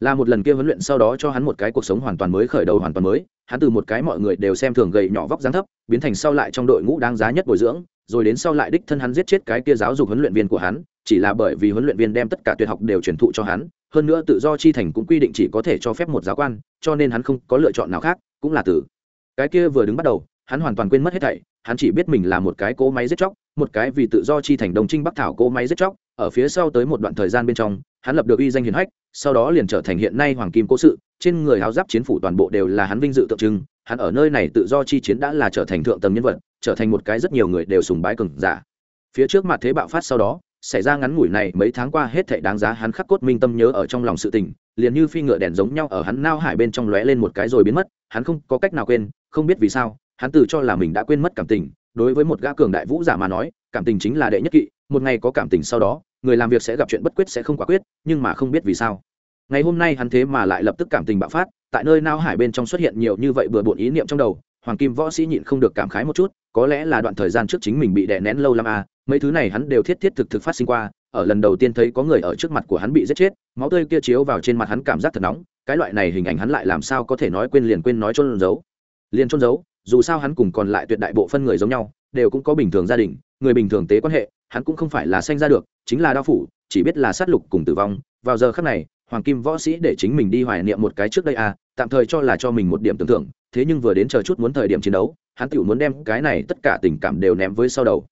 là một lần kia huấn luyện sau đó cho hắn một cái cuộc sống hoàn toàn mới khởi đầu hoàn toàn mới, hắn từ một cái mọi người đều xem thường gầy nhỏ vóc dáng thấp, biến thành sau lại trong đội ngũ đáng giá nhất bồi dưỡng, rồi đến sau lại đích thân hắn giết chết cái kia giáo dục huấn luyện viên của hắn chỉ là bởi vì huấn luyện viên đem tất cả tuyệt học đều truyền thụ cho hắn, hơn nữa tự do chi thành cũng quy định chỉ có thể cho phép một giáo quan, cho nên hắn không có lựa chọn nào khác, cũng là từ. Cái kia vừa đứng bắt đầu, hắn hoàn toàn quên mất hết thảy, hắn chỉ biết mình là một cái cỗ máy giết chóc, một cái vì tự do chi thành đồng trinh bắc thảo cỗ máy giết chóc, ở phía sau tới một đoạn thời gian bên trong, hắn lập được uy danh hiền hách, sau đó liền trở thành hiện nay hoàng kim cố sự, trên người háo giáp chiến phủ toàn bộ đều là hắn vinh dự tượng trưng, hắn ở nơi này tự do chi chiến đã là trở thành thượng tầng nhân vật, trở thành một cái rất nhiều người đều sùng bái cường giả. Phía trước mặt thế bạo phát sau đó xảy ra ngắn ngủi này mấy tháng qua hết thảy đáng giá hắn khắc cốt minh tâm nhớ ở trong lòng sự tình, liền như phi ngựa đèn giống nhau ở hắn nao hải bên trong lóe lên một cái rồi biến mất, hắn không có cách nào quên, không biết vì sao, hắn tự cho là mình đã quên mất cảm tình, đối với một gã cường đại vũ giả mà nói, cảm tình chính là đệ nhất kỵ, một ngày có cảm tình sau đó, người làm việc sẽ gặp chuyện bất quyết sẽ không quả quyết, nhưng mà không biết vì sao. Ngày hôm nay hắn thế mà lại lập tức cảm tình bạo phát, tại nơi nao hải bên trong xuất hiện nhiều như vậy bừa bộn ý niệm trong đầu, hoàng kim võ sĩ nhịn không được cảm khái một chút, có lẽ là đoạn thời gian trước chính mình bị đè nén lâu lắm à mấy thứ này hắn đều thiết thiết thực thực phát sinh qua, ở lần đầu tiên thấy có người ở trước mặt của hắn bị giết chết, máu tươi kia chiếu vào trên mặt hắn cảm giác thật nóng, cái loại này hình ảnh hắn lại làm sao có thể nói quên liền quên nói trôn giấu. Liền trôn giấu, dù sao hắn cùng còn lại tuyệt đại bộ phân người giống nhau, đều cũng có bình thường gia đình, người bình thường tế quan hệ, hắn cũng không phải là sanh ra được, chính là đao phủ, chỉ biết là sát lục cùng tử vong. Vào giờ khắc này, hoàng kim võ sĩ để chính mình đi hoài niệm một cái trước đây à tạm thời cho là cho mình một điểm tưởng tượng, thế nhưng vừa đến chờ chút muốn thời điểm chiến đấu, hắn tự muốn đem cái này tất cả tình cảm đều ném với sau đầu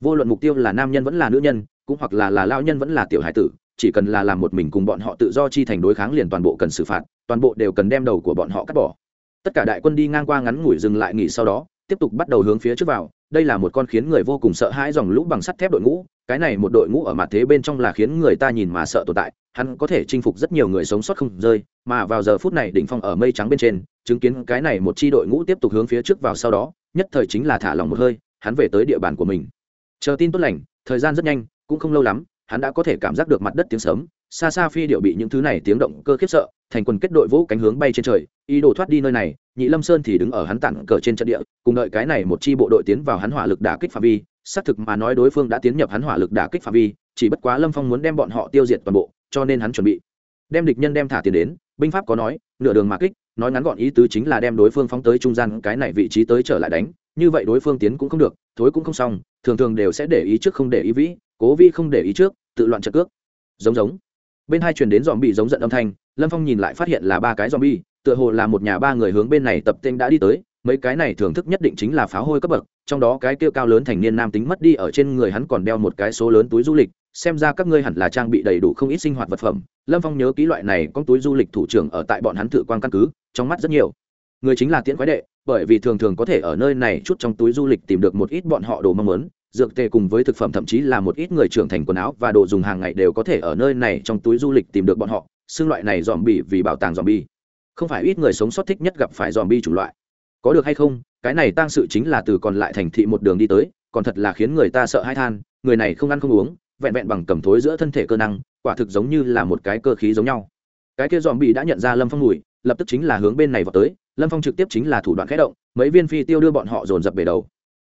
vô luận mục tiêu là nam nhân vẫn là nữ nhân, cũng hoặc là là lao nhân vẫn là tiểu hải tử, chỉ cần là làm một mình cùng bọn họ tự do chi thành đối kháng liền toàn bộ cần xử phạt, toàn bộ đều cần đem đầu của bọn họ cắt bỏ. Tất cả đại quân đi ngang qua ngắn ngủi dừng lại nghỉ sau đó, tiếp tục bắt đầu hướng phía trước vào. Đây là một con khiến người vô cùng sợ hãi dòng lũ bằng sắt thép đội ngũ, cái này một đội ngũ ở mặt thế bên trong là khiến người ta nhìn mà sợ tồn tại, hắn có thể chinh phục rất nhiều người sống sót không rơi, mà vào giờ phút này đỉnh phong ở mây trắng bên trên, chứng kiến cái này một chi đội ngũ tiếp tục hướng phía trước vào sau đó, nhất thời chính là thả lòng một hơi, hắn về tới địa bàn của mình chờ tin tốt lành, thời gian rất nhanh, cũng không lâu lắm, hắn đã có thể cảm giác được mặt đất tiếng sớm xa xa phi điệu bị những thứ này tiếng động cơ khiếp sợ, thành quần kết đội vũ cánh hướng bay trên trời, ý đồ thoát đi nơi này, nhị lâm sơn thì đứng ở hắn tặng cờ trên trận địa, cùng đợi cái này một chi bộ đội tiến vào hắn hỏa lực đả kích phạm vi, xác thực mà nói đối phương đã tiến nhập hắn hỏa lực đả kích phạm vi, chỉ bất quá lâm phong muốn đem bọn họ tiêu diệt toàn bộ, cho nên hắn chuẩn bị đem địch nhân đem thả tiền đến, binh pháp có nói, nửa đường mà kích, nói ngắn gọn ý tứ chính là đem đối phương phóng tới trung gian, cái này vị trí tới trở lại đánh, như vậy đối phương tiến cũng không được, thối cũng không xong thường thường đều sẽ để ý trước không để ý vĩ, cố vi không để ý trước, tự loạn trận cước. Giống giống. Bên hai truyền đến dòm bị giống giận âm thanh, lâm phong nhìn lại phát hiện là ba cái dòm bi tựa hồ là một nhà ba người hướng bên này tập tên đã đi tới, mấy cái này thưởng thức nhất định chính là pháo hôi cấp bậc, trong đó cái kêu cao lớn thành niên nam tính mất đi ở trên người hắn còn đeo một cái số lớn túi du lịch, xem ra các ngươi hẳn là trang bị đầy đủ không ít sinh hoạt vật phẩm. Lâm phong nhớ ký loại này có túi du lịch thủ trưởng ở tại bọn hắn thự quan căn cứ, trong mắt rất nhiều. Người chính là tiễn quái đệ bởi vì thường thường có thể ở nơi này chút trong túi du lịch tìm được một ít bọn họ đồ mong muốn. Dược tề cùng với thực phẩm thậm chí là một ít người trưởng thành quần áo và đồ dùng hàng ngày đều có thể ở nơi này trong túi du lịch tìm được bọn họ xương loại này dòm bỉ vì bảo tàng dòm bi không phải ít người sống sót thích nhất gặp phải dòm bi chủng loại. Có được hay không? Cái này tăng sự chính là từ còn lại thành thị một đường đi tới, còn thật là khiến người ta sợ hãi than, người này không ăn không uống, vẹn vẹn bằng cầm thối giữa thân thể cơ năng, quả thực giống như là một cái cơ khí giống nhau. Cái kia dòm bị đã nhận ra lâm phong mùi, lập tức chính là hướng bên này vào tới lâm phong trực tiếp chính là thủ đoạn khẽ động, mấy viên phi tiêu đưa bọn họ dồn dập bể đầu.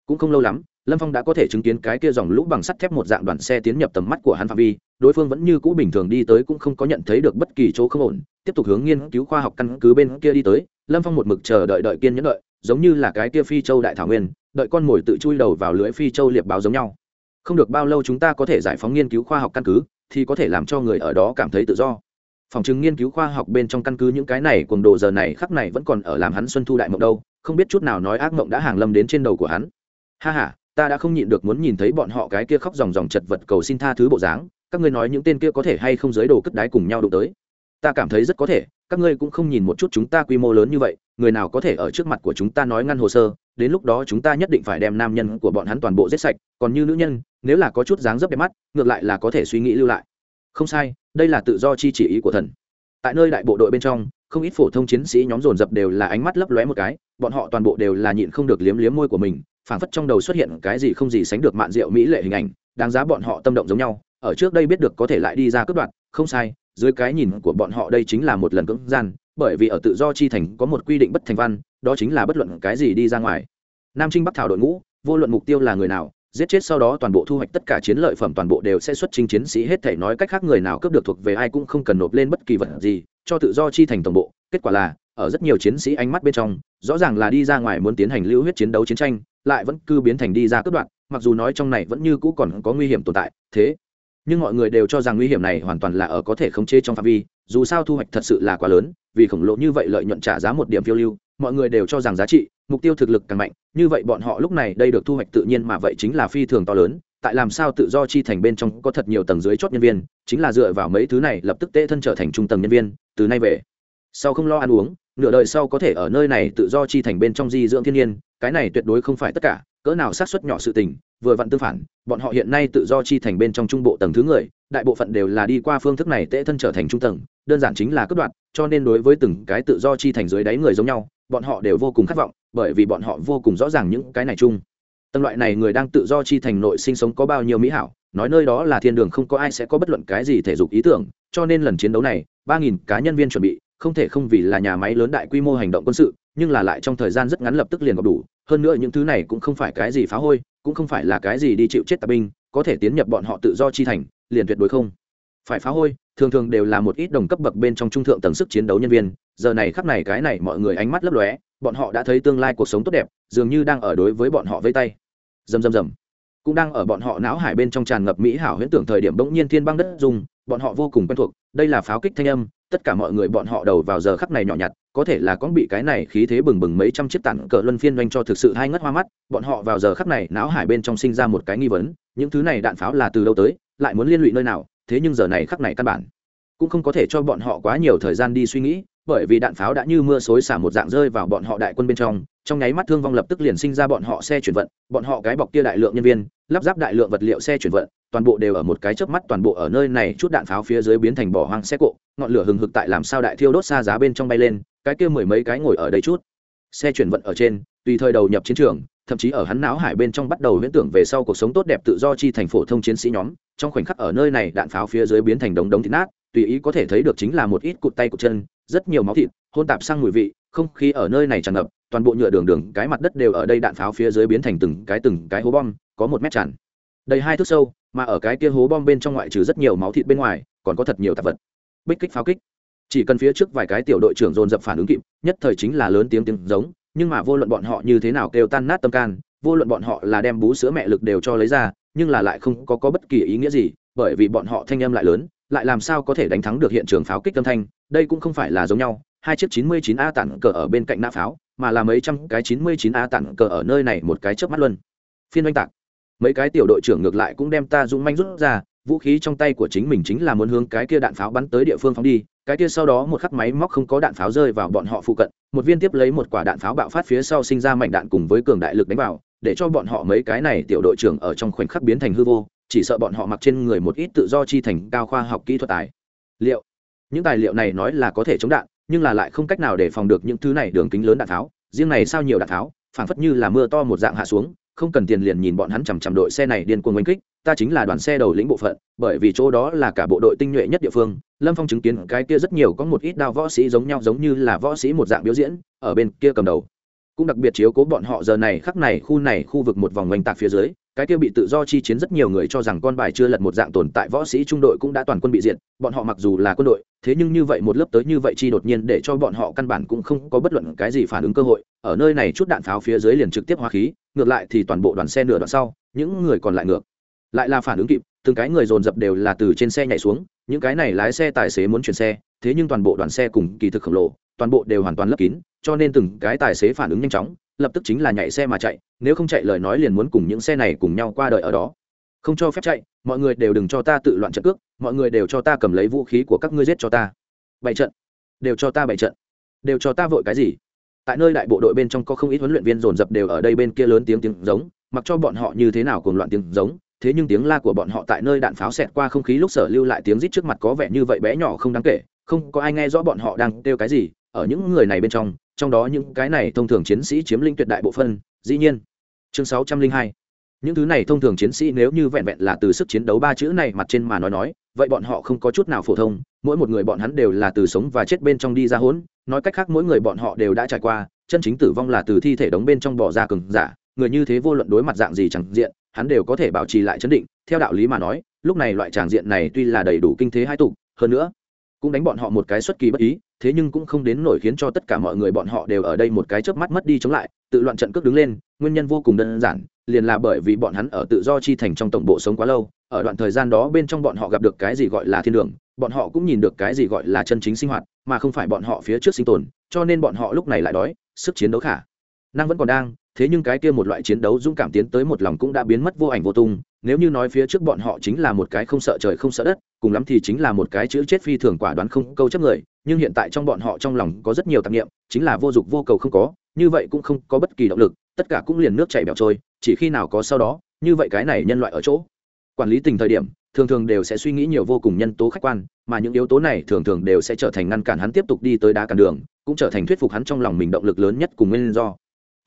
Cũng không lâu lắm, lâm phong đã có thể chứng kiến cái kia dòng lũ bằng sắt thép một dạng đoàn xe tiến nhập tầm mắt của hắn phạm vi, đối phương vẫn như cũ bình thường đi tới cũng không có nhận thấy được bất kỳ chỗ không ổn, tiếp tục hướng nghiên cứu khoa học căn cứ bên kia đi tới, lâm phong một mực chờ đợi đợi kiên nhẫn đợi, giống như là cái kia phi châu đại thảo nguyên, đợi con mồi tự chui đầu vào lưỡi phi châu liệp báo giống nhau. Không được bao lâu chúng ta có thể giải phóng nghiên cứu khoa học căn cứ, thì có thể làm cho người ở đó cảm thấy tự do phòng chứng nghiên cứu khoa học bên trong căn cứ những cái này, cuồng đồ giờ này khắc này vẫn còn ở làm hắn xuân thu đại mộng đâu, không biết chút nào nói ác mộng đã hàng lâm đến trên đầu của hắn. Ha ha, ta đã không nhịn được muốn nhìn thấy bọn họ cái kia khóc ròng ròng chật vật cầu xin tha thứ bộ dáng, các ngươi nói những tên kia có thể hay không giới đồ cất đái cùng nhau đụng tới? Ta cảm thấy rất có thể, các ngươi cũng không nhìn một chút chúng ta quy mô lớn như vậy, người nào có thể ở trước mặt của chúng ta nói ngăn hồ sơ, đến lúc đó chúng ta nhất định phải đem nam nhân của bọn hắn toàn bộ giết sạch, còn như nữ nhân, nếu là có chút dáng dấp đẹp mắt, ngược lại là có thể suy nghĩ lưu lại. Không sai đây là tự do chi chỉ ý của thần. Tại nơi đại bộ đội bên trong, không ít phổ thông chiến sĩ nhóm dồn dập đều là ánh mắt lấp lóe một cái, bọn họ toàn bộ đều là nhịn không được liếm liếm môi của mình, phảng phất trong đầu xuất hiện cái gì không gì sánh được mạn rượu mỹ lệ hình ảnh, đáng giá bọn họ tâm động giống nhau. Ở trước đây biết được có thể lại đi ra cướp đoạt, không sai, dưới cái nhìn của bọn họ đây chính là một lần cưỡng gian, bởi vì ở tự do chi thành có một quy định bất thành văn, đó chính là bất luận cái gì đi ra ngoài. Nam trinh bắc thảo đội ngũ, vô luận mục tiêu là người nào giết chết sau đó toàn bộ thu hoạch tất cả chiến lợi phẩm toàn bộ đều sẽ xuất trình chiến sĩ hết thể nói cách khác người nào cướp được thuộc về ai cũng không cần nộp lên bất kỳ vật gì, cho tự do chi thành tổng bộ. Kết quả là, ở rất nhiều chiến sĩ ánh mắt bên trong, rõ ràng là đi ra ngoài muốn tiến hành lưu huyết chiến đấu chiến tranh, lại vẫn cứ biến thành đi ra cướp đoạn mặc dù nói trong này vẫn như cũ còn có nguy hiểm tồn tại, thế, nhưng mọi người đều cho rằng nguy hiểm này hoàn toàn là ở có thể khống chế trong phạm vi, dù sao thu hoạch thật sự là quá lớn, vì khổng lồ như vậy lợi nhuận trả giá một điểm phiêu lưu, mọi người đều cho rằng giá trị mục tiêu thực lực càng mạnh, như vậy bọn họ lúc này đây được thu hoạch tự nhiên mà vậy chính là phi thường to lớn, tại làm sao tự do chi thành bên trong có thật nhiều tầng dưới chót nhân viên, chính là dựa vào mấy thứ này lập tức tệ thân trở thành trung tầng nhân viên, từ nay về. Sau không lo ăn uống, nửa đời sau có thể ở nơi này tự do chi thành bên trong di dưỡng thiên nhiên, cái này tuyệt đối không phải tất cả, cỡ nào sát xuất nhỏ sự tình, vừa vặn tương phản, bọn họ hiện nay tự do chi thành bên trong trung bộ tầng thứ người, đại bộ phận đều là đi qua phương thức này tệ thân trở thành trung tầng, đơn giản chính là cướp đoạt cho nên đối với từng cái tự do chi thành dưới đáy người giống nhau bọn họ đều vô cùng khát vọng, bởi vì bọn họ vô cùng rõ ràng những cái này chung. Tầng loại này người đang tự do chi thành nội sinh sống có bao nhiêu mỹ hảo, nói nơi đó là thiên đường không có ai sẽ có bất luận cái gì thể dục ý tưởng, cho nên lần chiến đấu này, ba nghìn cá nhân viên chuẩn bị, không thể không vì là nhà máy lớn đại quy mô hành động quân sự, nhưng là lại trong thời gian rất ngắn lập tức liền gặp đủ, hơn nữa những thứ này cũng không phải cái gì phá hôi, cũng không phải là cái gì đi chịu chết tà binh, có thể tiến nhập bọn họ tự do chi thành, liền tuyệt đối không phải phá hôi, thường thường đều là một ít đồng cấp bậc bên trong trung thượng tầng sức chiến đấu nhân viên. Giờ này khắp này cái này mọi người ánh mắt lấp lóe, bọn họ đã thấy tương lai cuộc sống tốt đẹp, dường như đang ở đối với bọn họ vây tay. Rầm rầm rầm. Cũng đang ở bọn họ não hải bên trong tràn ngập mỹ hảo huyễn tưởng thời điểm bỗng nhiên thiên băng đất dùng bọn họ vô cùng quen thuộc, đây là pháo kích thanh âm, tất cả mọi người bọn họ đầu vào giờ khắc này nhỏ nhặt, có thể là con bị cái này khí thế bừng bừng mấy trăm chiếc tản cờ luân phiên doanh cho thực sự hai ngất hoa mắt, bọn họ vào giờ khắc này não hải bên trong sinh ra một cái nghi vấn, những thứ này đạn pháo là từ đâu tới, lại muốn liên lụy nơi nào thế nhưng giờ này khắc này căn bản cũng không có thể cho bọn họ quá nhiều thời gian đi suy nghĩ, bởi vì đạn pháo đã như mưa xối xả một dạng rơi vào bọn họ đại quân bên trong trong nháy mắt thương vong lập tức liền sinh ra bọn họ xe chuyển vận, bọn họ cái bọc kia đại lượng nhân viên, lắp ráp đại lượng vật liệu xe chuyển vận, toàn bộ đều ở một cái chớp mắt toàn bộ ở nơi này chút đạn pháo phía dưới biến thành bỏ hoang xe cộ, ngọn lửa hừng hực tại làm sao đại thiêu đốt xa giá bên trong bay lên, cái kia mười mấy cái ngồi ở đây chút, xe chuyển vận ở trên, tùy thời đầu nhập chiến trường thậm chí ở hắn não hải bên trong bắt đầu huyễn tưởng về sau cuộc sống tốt đẹp tự do chi thành phổ thông chiến sĩ nhóm, trong khoảnh khắc ở nơi này đạn pháo phía dưới biến thành đống đống thịt nát, tùy ý có thể thấy được chính là một ít cụt tay cụt chân, rất nhiều máu thịt, hôn tạp sang mùi vị, không khí ở nơi này tràn ngập, toàn bộ nhựa đường đường, cái mặt đất đều ở đây đạn pháo phía dưới biến thành từng cái từng cái hố bom, có một mét tràn. Đầy hai thước sâu, mà ở cái kia hố bom bên trong ngoại trừ rất nhiều máu thịt bên ngoài, còn có thật nhiều tạp vật. Bích kích pháo kích. Chỉ cần phía trước vài cái tiểu đội trưởng dồn dập phản ứng kịp, nhất thời chính là lớn tiếng tiếng giống nhưng mà vô luận bọn họ như thế nào kêu tan nát tâm can vô luận bọn họ là đem bú sữa mẹ lực đều cho lấy ra nhưng là lại không có, có bất kỳ ý nghĩa gì bởi vì bọn họ thanh âm lại lớn lại làm sao có thể đánh thắng được hiện trường pháo kích âm thanh đây cũng không phải là giống nhau hai chiếc 99 a tản cờ ở bên cạnh nã pháo mà là mấy trăm cái 99 a tản cờ ở nơi này một cái chớp mắt luôn. Phiên oanh tạc. Mấy cái tiểu đội trưởng ngược lại cũng đem ta dũng manh rút ra vũ khí trong tay của chính mình chính là muốn hướng cái kia đạn pháo bắn tới địa phương phóng đi cái kia sau đó một khắc máy móc không có đạn pháo rơi vào bọn họ phụ cận, một viên tiếp lấy một quả đạn pháo bạo phát phía sau sinh ra mảnh đạn cùng với cường đại lực đánh vào, để cho bọn họ mấy cái này tiểu đội trưởng ở trong khoảnh khắc biến thành hư vô, chỉ sợ bọn họ mặc trên người một ít tự do chi thành cao khoa học kỹ thuật tài. Liệu, những tài liệu này nói là có thể chống đạn, nhưng là lại không cách nào để phòng được những thứ này đường kính lớn đạn tháo riêng này sao nhiều đạn tháo phảng phất như là mưa to một dạng hạ xuống không cần tiền liền nhìn bọn hắn chằm chằm đội xe này điên cuồng oanh kích, ta chính là đoàn xe đầu lĩnh bộ phận, bởi vì chỗ đó là cả bộ đội tinh nhuệ nhất địa phương, lâm phong chứng kiến cái kia rất nhiều có một ít đao võ sĩ giống nhau giống như là võ sĩ một dạng biểu diễn, ở bên kia cầm đầu. Cũng đặc biệt chiếu cố bọn họ giờ này, khắc này, khu này, khu vực một vòng oanh tạc phía dưới cái kia bị tự do chi chiến rất nhiều người cho rằng con bài chưa lật một dạng tồn tại võ sĩ trung đội cũng đã toàn quân bị diệt, bọn họ mặc dù là quân đội, thế nhưng như vậy một lớp tới như vậy chi đột nhiên để cho bọn họ căn bản cũng không có bất luận cái gì phản ứng cơ hội, ở nơi này chút đạn pháo phía dưới liền trực tiếp hóa khí, ngược lại thì toàn bộ đoàn xe nửa đoạn sau, những người còn lại ngược. Lại là phản ứng kịp, từng cái người dồn dập đều là từ trên xe nhảy xuống, những cái này lái xe tài xế muốn chuyển xe, thế nhưng toàn bộ đoàn xe cùng kỳ thực khổng lồ, toàn bộ đều hoàn toàn lấp kín, cho nên từng cái tài xế phản ứng nhanh chóng lập tức chính là nhảy xe mà chạy, nếu không chạy lời nói liền muốn cùng những xe này cùng nhau qua đời ở đó. Không cho phép chạy, mọi người đều đừng cho ta tự loạn trận cước, mọi người đều cho ta cầm lấy vũ khí của các ngươi giết cho ta. Bảy trận. Đều cho ta bảy trận. Đều cho ta vội cái gì? Tại nơi đại bộ đội bên trong có không ít huấn luyện viên dồn dập đều ở đây bên kia lớn tiếng tiếng giống, mặc cho bọn họ như thế nào cùng loạn tiếng giống, thế nhưng tiếng la của bọn họ tại nơi đạn pháo xẹt qua không khí lúc sở lưu lại tiếng rít trước mặt có vẻ như vậy bé nhỏ không đáng kể, không có ai nghe rõ bọn họ đang kêu cái gì ở những người này bên trong trong đó những cái này thông thường chiến sĩ chiếm lĩnh tuyệt đại bộ phân dĩ nhiên. Chương sáu trăm linh hai. Những thứ này thông thường chiến sĩ nếu như vẹn vẹn là từ sức chiến đấu ba chữ này mặt trên mà nói nói, vậy bọn họ không có chút nào phổ thông, mỗi một người bọn hắn đều là từ sống và chết bên trong đi ra hỗn nói cách khác mỗi người bọn họ đều đã trải qua, chân chính tử vong là từ thi thể đóng bên trong bỏ ra cừng giả, người như thế vô luận đối mặt dạng gì chẳng diện, hắn đều có thể bảo trì lại chấn định, theo đạo lý mà nói, lúc này loại tràng diện này tuy là đầy đủ kinh thế hai tục hơn nữa cũng đánh bọn họ một cái xuất kỳ bất ý, thế nhưng cũng không đến nổi khiến cho tất cả mọi người bọn họ đều ở đây một cái chớp mắt mất đi chống lại, tự loạn trận cước đứng lên, nguyên nhân vô cùng đơn giản, liền là bởi vì bọn hắn ở tự do chi thành trong tổng bộ sống quá lâu, ở đoạn thời gian đó bên trong bọn họ gặp được cái gì gọi là thiên đường, bọn họ cũng nhìn được cái gì gọi là chân chính sinh hoạt, mà không phải bọn họ phía trước sinh tồn, cho nên bọn họ lúc này lại đói, sức chiến đấu khả năng vẫn còn đang thế nhưng cái kia một loại chiến đấu dũng cảm tiến tới một lòng cũng đã biến mất vô ảnh vô tung, nếu như nói phía trước bọn họ chính là một cái không sợ trời không sợ đất, cùng lắm thì chính là một cái chữ chết phi thường quả đoán không câu chấp người, nhưng hiện tại trong bọn họ trong lòng có rất nhiều tạp nghiệm chính là vô dụng vô cầu không có, như vậy cũng không có bất kỳ động lực, tất cả cũng liền nước chảy bẹo trôi, chỉ khi nào có sau đó, như vậy cái này nhân loại ở chỗ. Quản lý tình thời điểm, thường thường đều sẽ suy nghĩ nhiều vô cùng nhân tố khách quan, mà những yếu tố này thường thường đều sẽ trở thành ngăn cản hắn tiếp tục đi tới đá cản đường, cũng trở thành thuyết phục hắn trong lòng mình động lực lớn nhất cùng nguyên do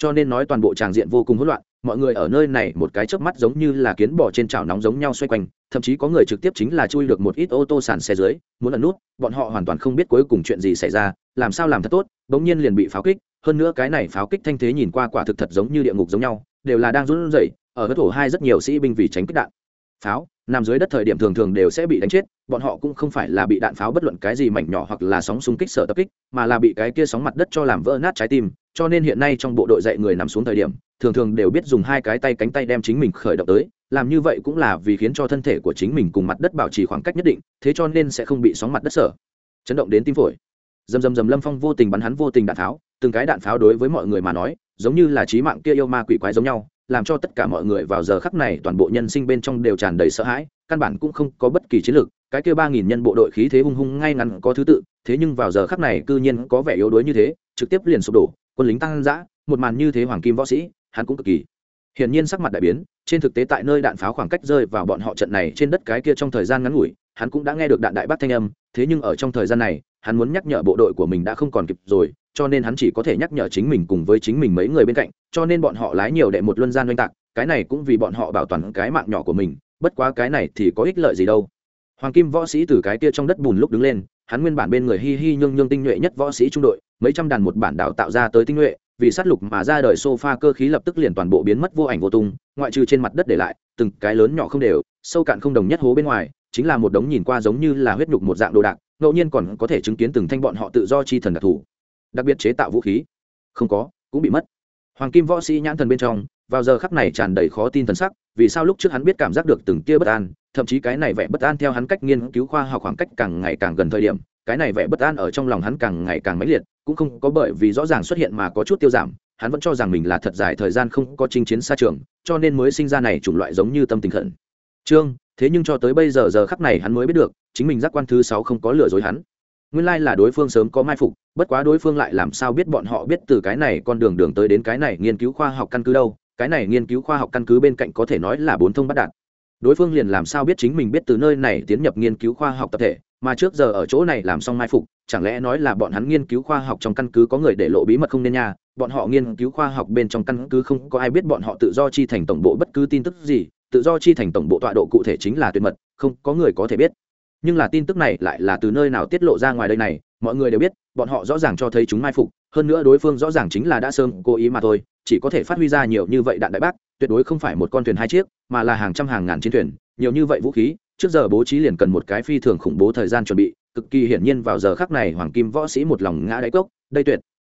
cho nên nói toàn bộ tràng diện vô cùng hỗn loạn, mọi người ở nơi này một cái chớp mắt giống như là kiến bò trên chảo nóng giống nhau xoay quanh, thậm chí có người trực tiếp chính là chui được một ít ô tô sàn xe dưới, muốn ẩn nút, bọn họ hoàn toàn không biết cuối cùng chuyện gì xảy ra, làm sao làm thật tốt, bỗng nhiên liền bị pháo kích, hơn nữa cái này pháo kích thanh thế nhìn qua quả thực thật giống như địa ngục giống nhau, đều là đang run rẩy, ở đất thổ hai rất nhiều sĩ binh vì tránh kích đạn. Pháo, nằm dưới đất thời điểm thường thường đều sẽ bị đánh chết, bọn họ cũng không phải là bị đạn pháo bất luận cái gì mảnh nhỏ hoặc là sóng xung kích sở tập kích, mà là bị cái kia sóng mặt đất cho làm vỡ nát trái tim cho nên hiện nay trong bộ đội dạy người nằm xuống thời điểm, thường thường đều biết dùng hai cái tay cánh tay đem chính mình khởi động tới, làm như vậy cũng là vì khiến cho thân thể của chính mình cùng mặt đất bảo trì khoảng cách nhất định, thế cho nên sẽ không bị sóng mặt đất sở. Chấn động đến tim phổi. Dầm dầm dầm lâm phong vô tình bắn hắn vô tình đạn pháo, từng cái đạn pháo đối với mọi người mà nói, giống như là trí mạng kia yêu ma quỷ quái giống nhau, làm cho tất cả mọi người vào giờ khắc này toàn bộ nhân sinh bên trong đều tràn đầy sợ hãi, căn bản cũng không có bất kỳ chiến lược, cái kia ba nghìn nhân bộ đội khí thế hung hung ngay ngắn có thứ tự, thế nhưng vào giờ khắc này cư nhiên có vẻ yếu đuối như thế, trực tiếp liền sụp đổ quân lính tăng dã một màn như thế hoàng kim võ sĩ, hắn cũng cực kỳ. Hiển nhiên sắc mặt đại biến, trên thực tế tại nơi đạn pháo khoảng cách rơi vào bọn họ trận này trên đất cái kia trong thời gian ngắn ngủi, hắn cũng đã nghe được đạn đại bác thanh âm, thế nhưng ở trong thời gian này, hắn muốn nhắc nhở bộ đội của mình đã không còn kịp rồi, cho nên hắn chỉ có thể nhắc nhở chính mình cùng với chính mình mấy người bên cạnh, cho nên bọn họ lái nhiều đệ một luân gian oanh tạc, cái này cũng vì bọn họ bảo toàn cái mạng nhỏ của mình, bất quá cái này thì có ích lợi gì đâu hoàng kim võ sĩ từ cái kia trong đất bùn lúc đứng lên, hắn nguyên bản bên người hi hi nhương nhương tinh nhuệ nhất võ sĩ trung đội, mấy trăm đàn một bản đào tạo ra tới tinh nhuệ, vì sát lục mà ra đời sofa cơ khí lập tức liền toàn bộ biến mất vô ảnh vô tung, ngoại trừ trên mặt đất để lại, từng cái lớn nhỏ không đều, sâu cạn không đồng nhất hố bên ngoài, chính là một đống nhìn qua giống như là huyết nhục một dạng đồ đạc, ngẫu nhiên còn có thể chứng kiến từng thanh bọn họ tự do chi thần đặc thù. Đặc biệt chế tạo vũ khí. Không có, cũng bị mất. Hoàng kim võ sĩ nhãn thần bên trong, vào giờ khắc này tràn đầy khó tin thần sắc, vì sao lúc trước hắn biết cảm giác được từng tia bất an thậm chí cái này vẻ bất an theo hắn cách nghiên cứu khoa học khoảng cách càng ngày càng gần thời điểm, cái này vẻ bất an ở trong lòng hắn càng ngày càng mãnh liệt, cũng không có bởi vì rõ ràng xuất hiện mà có chút tiêu giảm, hắn vẫn cho rằng mình là thật dài thời gian không có chinh chiến xa trường, cho nên mới sinh ra này chủng loại giống như tâm tình khẩn. Trương, thế nhưng cho tới bây giờ giờ khắc này hắn mới biết được, chính mình giác quan thứ sáu không có lừa dối hắn. Nguyên lai là đối phương sớm có mai phục, bất quá đối phương lại làm sao biết bọn họ biết từ cái này con đường đường tới đến cái này nghiên cứu khoa học căn cứ đâu, cái này nghiên cứu khoa học căn cứ bên cạnh có thể nói là bốn thông bắt đạt đối phương liền làm sao biết chính mình biết từ nơi này tiến nhập nghiên cứu khoa học tập thể, mà trước giờ ở chỗ này làm xong mai phục, chẳng lẽ nói là bọn hắn nghiên cứu khoa học trong căn cứ có người để lộ bí mật không nên nha? Bọn họ nghiên cứu khoa học bên trong căn cứ không có ai biết bọn họ tự do chi thành tổng bộ bất cứ tin tức gì, tự do chi thành tổng bộ tọa độ cụ thể chính là tuyệt mật, không có người có thể biết. Nhưng là tin tức này lại là từ nơi nào tiết lộ ra ngoài đây này, mọi người đều biết, bọn họ rõ ràng cho thấy chúng mai phục, hơn nữa đối phương rõ ràng chính là đã sơn cố ý mà thôi, chỉ có thể phát huy ra nhiều như vậy đạn đại bác tuyệt đối không phải một con thuyền hai chiếc, mà là hàng trăm hàng ngàn chiến thuyền, nhiều như vậy vũ khí, trước giờ bố trí liền cần một cái phi thường khủng bố thời gian chuẩn bị, cực kỳ hiển nhiên vào giờ khắc này hoàng kim võ sĩ một lòng ngã đáy cốc, đây tuyệt.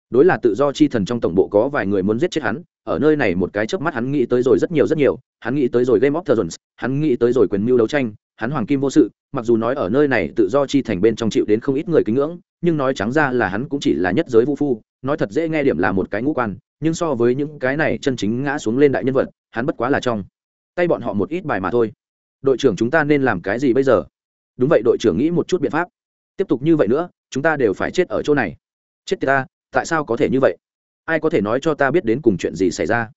Đối là tự do chi thần trong tổng bộ có vài người muốn giết chết hắn, ở nơi này một cái chớp mắt hắn nghĩ tới rồi rất nhiều rất nhiều, hắn nghĩ tới rồi game of thrones, hắn nghĩ tới rồi quyền mưu đấu tranh, hắn hoàng kim vô sự, mặc dù nói ở nơi này tự do chi thành bên trong chịu đến không ít người kính ngưỡng, nhưng nói trắng ra là hắn cũng chỉ là nhất giới vũ phu nói thật dễ nghe điểm là một cái ngũ quan, nhưng so với những cái này chân chính ngã xuống lên đại nhân vật, hắn bất quá là trong. Tay bọn họ một ít bài mà thôi. Đội trưởng chúng ta nên làm cái gì bây giờ? Đúng vậy, đội trưởng nghĩ một chút biện pháp. Tiếp tục như vậy nữa, chúng ta đều phải chết ở chỗ này. Chết ta, tại sao có thể như vậy? Ai có thể nói cho ta biết đến cùng chuyện gì xảy ra?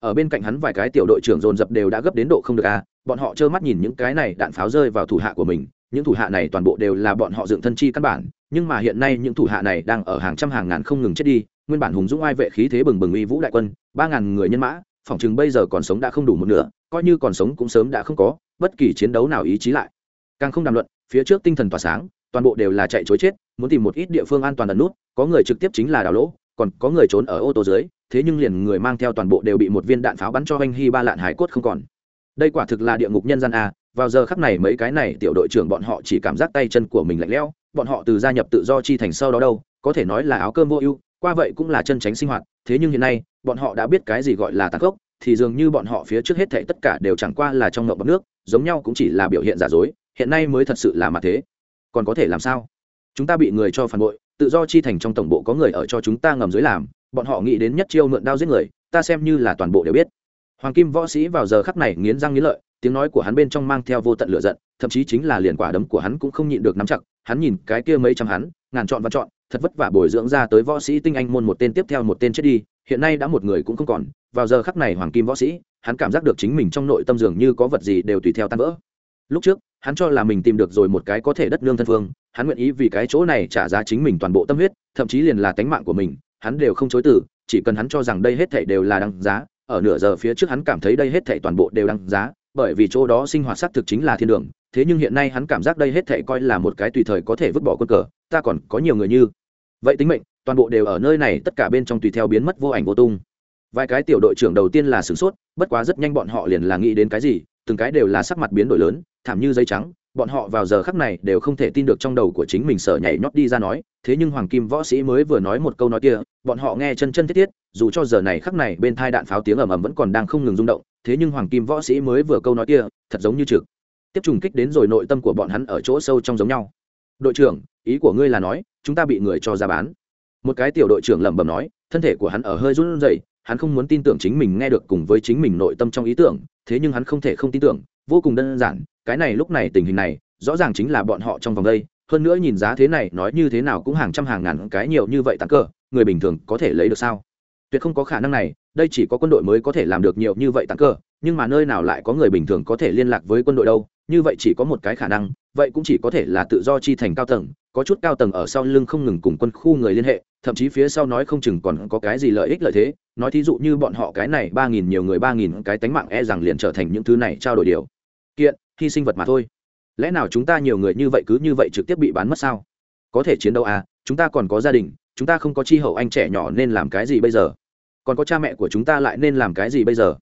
Ở bên cạnh hắn vài cái tiểu đội trưởng dồn dập đều đã gấp đến độ không được à bọn họ trơ mắt nhìn những cái này đạn pháo rơi vào thủ hạ của mình những thủ hạ này toàn bộ đều là bọn họ dựng thân chi căn bản, nhưng mà hiện nay những thủ hạ này đang ở hàng trăm hàng ngàn không ngừng chết đi, nguyên bản hùng dũng ai vệ khí thế bừng bừng uy vũ đại quân, ba ngàn người nhân mã, phỏng chừng bây giờ còn sống đã không đủ một nửa, coi như còn sống cũng sớm đã không có bất kỳ chiến đấu nào ý chí lại. Càng không đàm luận, phía trước tinh thần tỏa sáng, toàn bộ đều là chạy chối chết, muốn tìm một ít địa phương an toàn ẩn nút, có người trực tiếp chính là đào lỗ, còn có người trốn ở ô tô dưới, thế nhưng liền người mang theo toàn bộ đều bị một viên đạn pháo bắn cho anh hy ba lạn hải cốt không còn. Đây quả thực là địa ngục nhân gian a vào giờ khắc này mấy cái này tiểu đội trưởng bọn họ chỉ cảm giác tay chân của mình lạnh lẽo, bọn họ từ gia nhập tự do chi thành sau đó đâu, có thể nói là áo cơm vô ưu, qua vậy cũng là chân tránh sinh hoạt, thế nhưng hiện nay, bọn họ đã biết cái gì gọi là tàn gốc thì dường như bọn họ phía trước hết thảy tất cả đều chẳng qua là trong ngộng bọc nước, giống nhau cũng chỉ là biểu hiện giả dối, hiện nay mới thật sự là mặt thế. Còn có thể làm sao? Chúng ta bị người cho phản bội, tự do chi thành trong tổng bộ có người ở cho chúng ta ngầm dưới làm, bọn họ nghĩ đến nhất chiêu mượn đao giết người, ta xem như là toàn bộ đều biết. Hoàng kim võ sĩ vào giờ khắc này nghiến răng nghiến lợi tiếng nói của hắn bên trong mang theo vô tận lửa giận, thậm chí chính là liền quả đấm của hắn cũng không nhịn được nắm chặt, hắn nhìn cái kia mấy trăm hắn, ngàn chọn và chọn, thật vất vả bồi dưỡng ra tới võ sĩ tinh anh môn một tên tiếp theo một tên chết đi, hiện nay đã một người cũng không còn, vào giờ khắc này hoàng kim võ sĩ, hắn cảm giác được chính mình trong nội tâm dường như có vật gì đều tùy theo tan vỡ. Lúc trước, hắn cho là mình tìm được rồi một cái có thể đất nương thân phương hắn nguyện ý vì cái chỗ này trả giá chính mình toàn bộ tâm huyết, thậm chí liền là tánh mạng của mình, hắn đều không chối từ, chỉ cần hắn cho rằng đây hết thảy đều là đáng giá, ở nửa giờ phía trước hắn cảm thấy đây hết thảy toàn bộ đều đáng giá bởi vì chỗ đó sinh hoạt xác thực chính là thiên đường, thế nhưng hiện nay hắn cảm giác đây hết thảy coi là một cái tùy thời có thể vứt bỏ quân cờ, ta còn có nhiều người như vậy tính mệnh, toàn bộ đều ở nơi này, tất cả bên trong tùy theo biến mất vô ảnh vô tung. Vài cái tiểu đội trưởng đầu tiên là sửng sốt, bất quá rất nhanh bọn họ liền là nghĩ đến cái gì, từng cái đều là sắc mặt biến đổi lớn, thảm như giấy trắng, bọn họ vào giờ khắc này đều không thể tin được trong đầu của chính mình sợ nhảy nhót đi ra nói, thế nhưng hoàng kim võ sĩ mới vừa nói một câu nói kia, bọn họ nghe chân chân thiết thiết, dù cho giờ này khắc này bên thai đạn pháo tiếng ầm ầm vẫn còn đang không ngừng rung động thế nhưng hoàng kim võ sĩ mới vừa câu nói kia, thật giống như trực. Tiếp trùng kích đến rồi nội tâm của bọn hắn ở chỗ sâu trong giống nhau. Đội trưởng, ý của ngươi là nói, chúng ta bị người cho ra bán. Một cái tiểu đội trưởng lẩm bẩm nói, thân thể của hắn ở hơi run rẩy, hắn không muốn tin tưởng chính mình nghe được cùng với chính mình nội tâm trong ý tưởng, thế nhưng hắn không thể không tin tưởng, vô cùng đơn giản, cái này lúc này tình hình này, rõ ràng chính là bọn họ trong vòng đây, hơn nữa nhìn giá thế này, nói như thế nào cũng hàng trăm hàng ngàn cái nhiều như vậy tặng cờ, người bình thường có thể lấy được sao? Tuyệt không có khả năng này, đây chỉ có quân đội mới có thể làm được nhiều như vậy tặng cờ nhưng mà nơi nào lại có người bình thường có thể liên lạc với quân đội đâu, như vậy chỉ có một cái khả năng, vậy cũng chỉ có thể là tự do chi thành cao tầng, có chút cao tầng ở sau lưng không ngừng cùng quân khu người liên hệ, thậm chí phía sau nói không chừng còn có cái gì lợi ích lợi thế, nói thí dụ như bọn họ cái này ba nghìn nhiều người ba nghìn cái tánh mạng e rằng liền trở thành những thứ này trao đổi điều. Kiện, hy sinh vật mà thôi. Lẽ nào chúng ta nhiều người như vậy cứ như vậy trực tiếp bị bán mất sao? Có thể chiến đấu à chúng ta còn có gia đình, chúng ta không có chi hậu anh trẻ nhỏ nên làm cái gì bây giờ? Còn có cha mẹ của chúng ta lại nên làm cái gì bây giờ?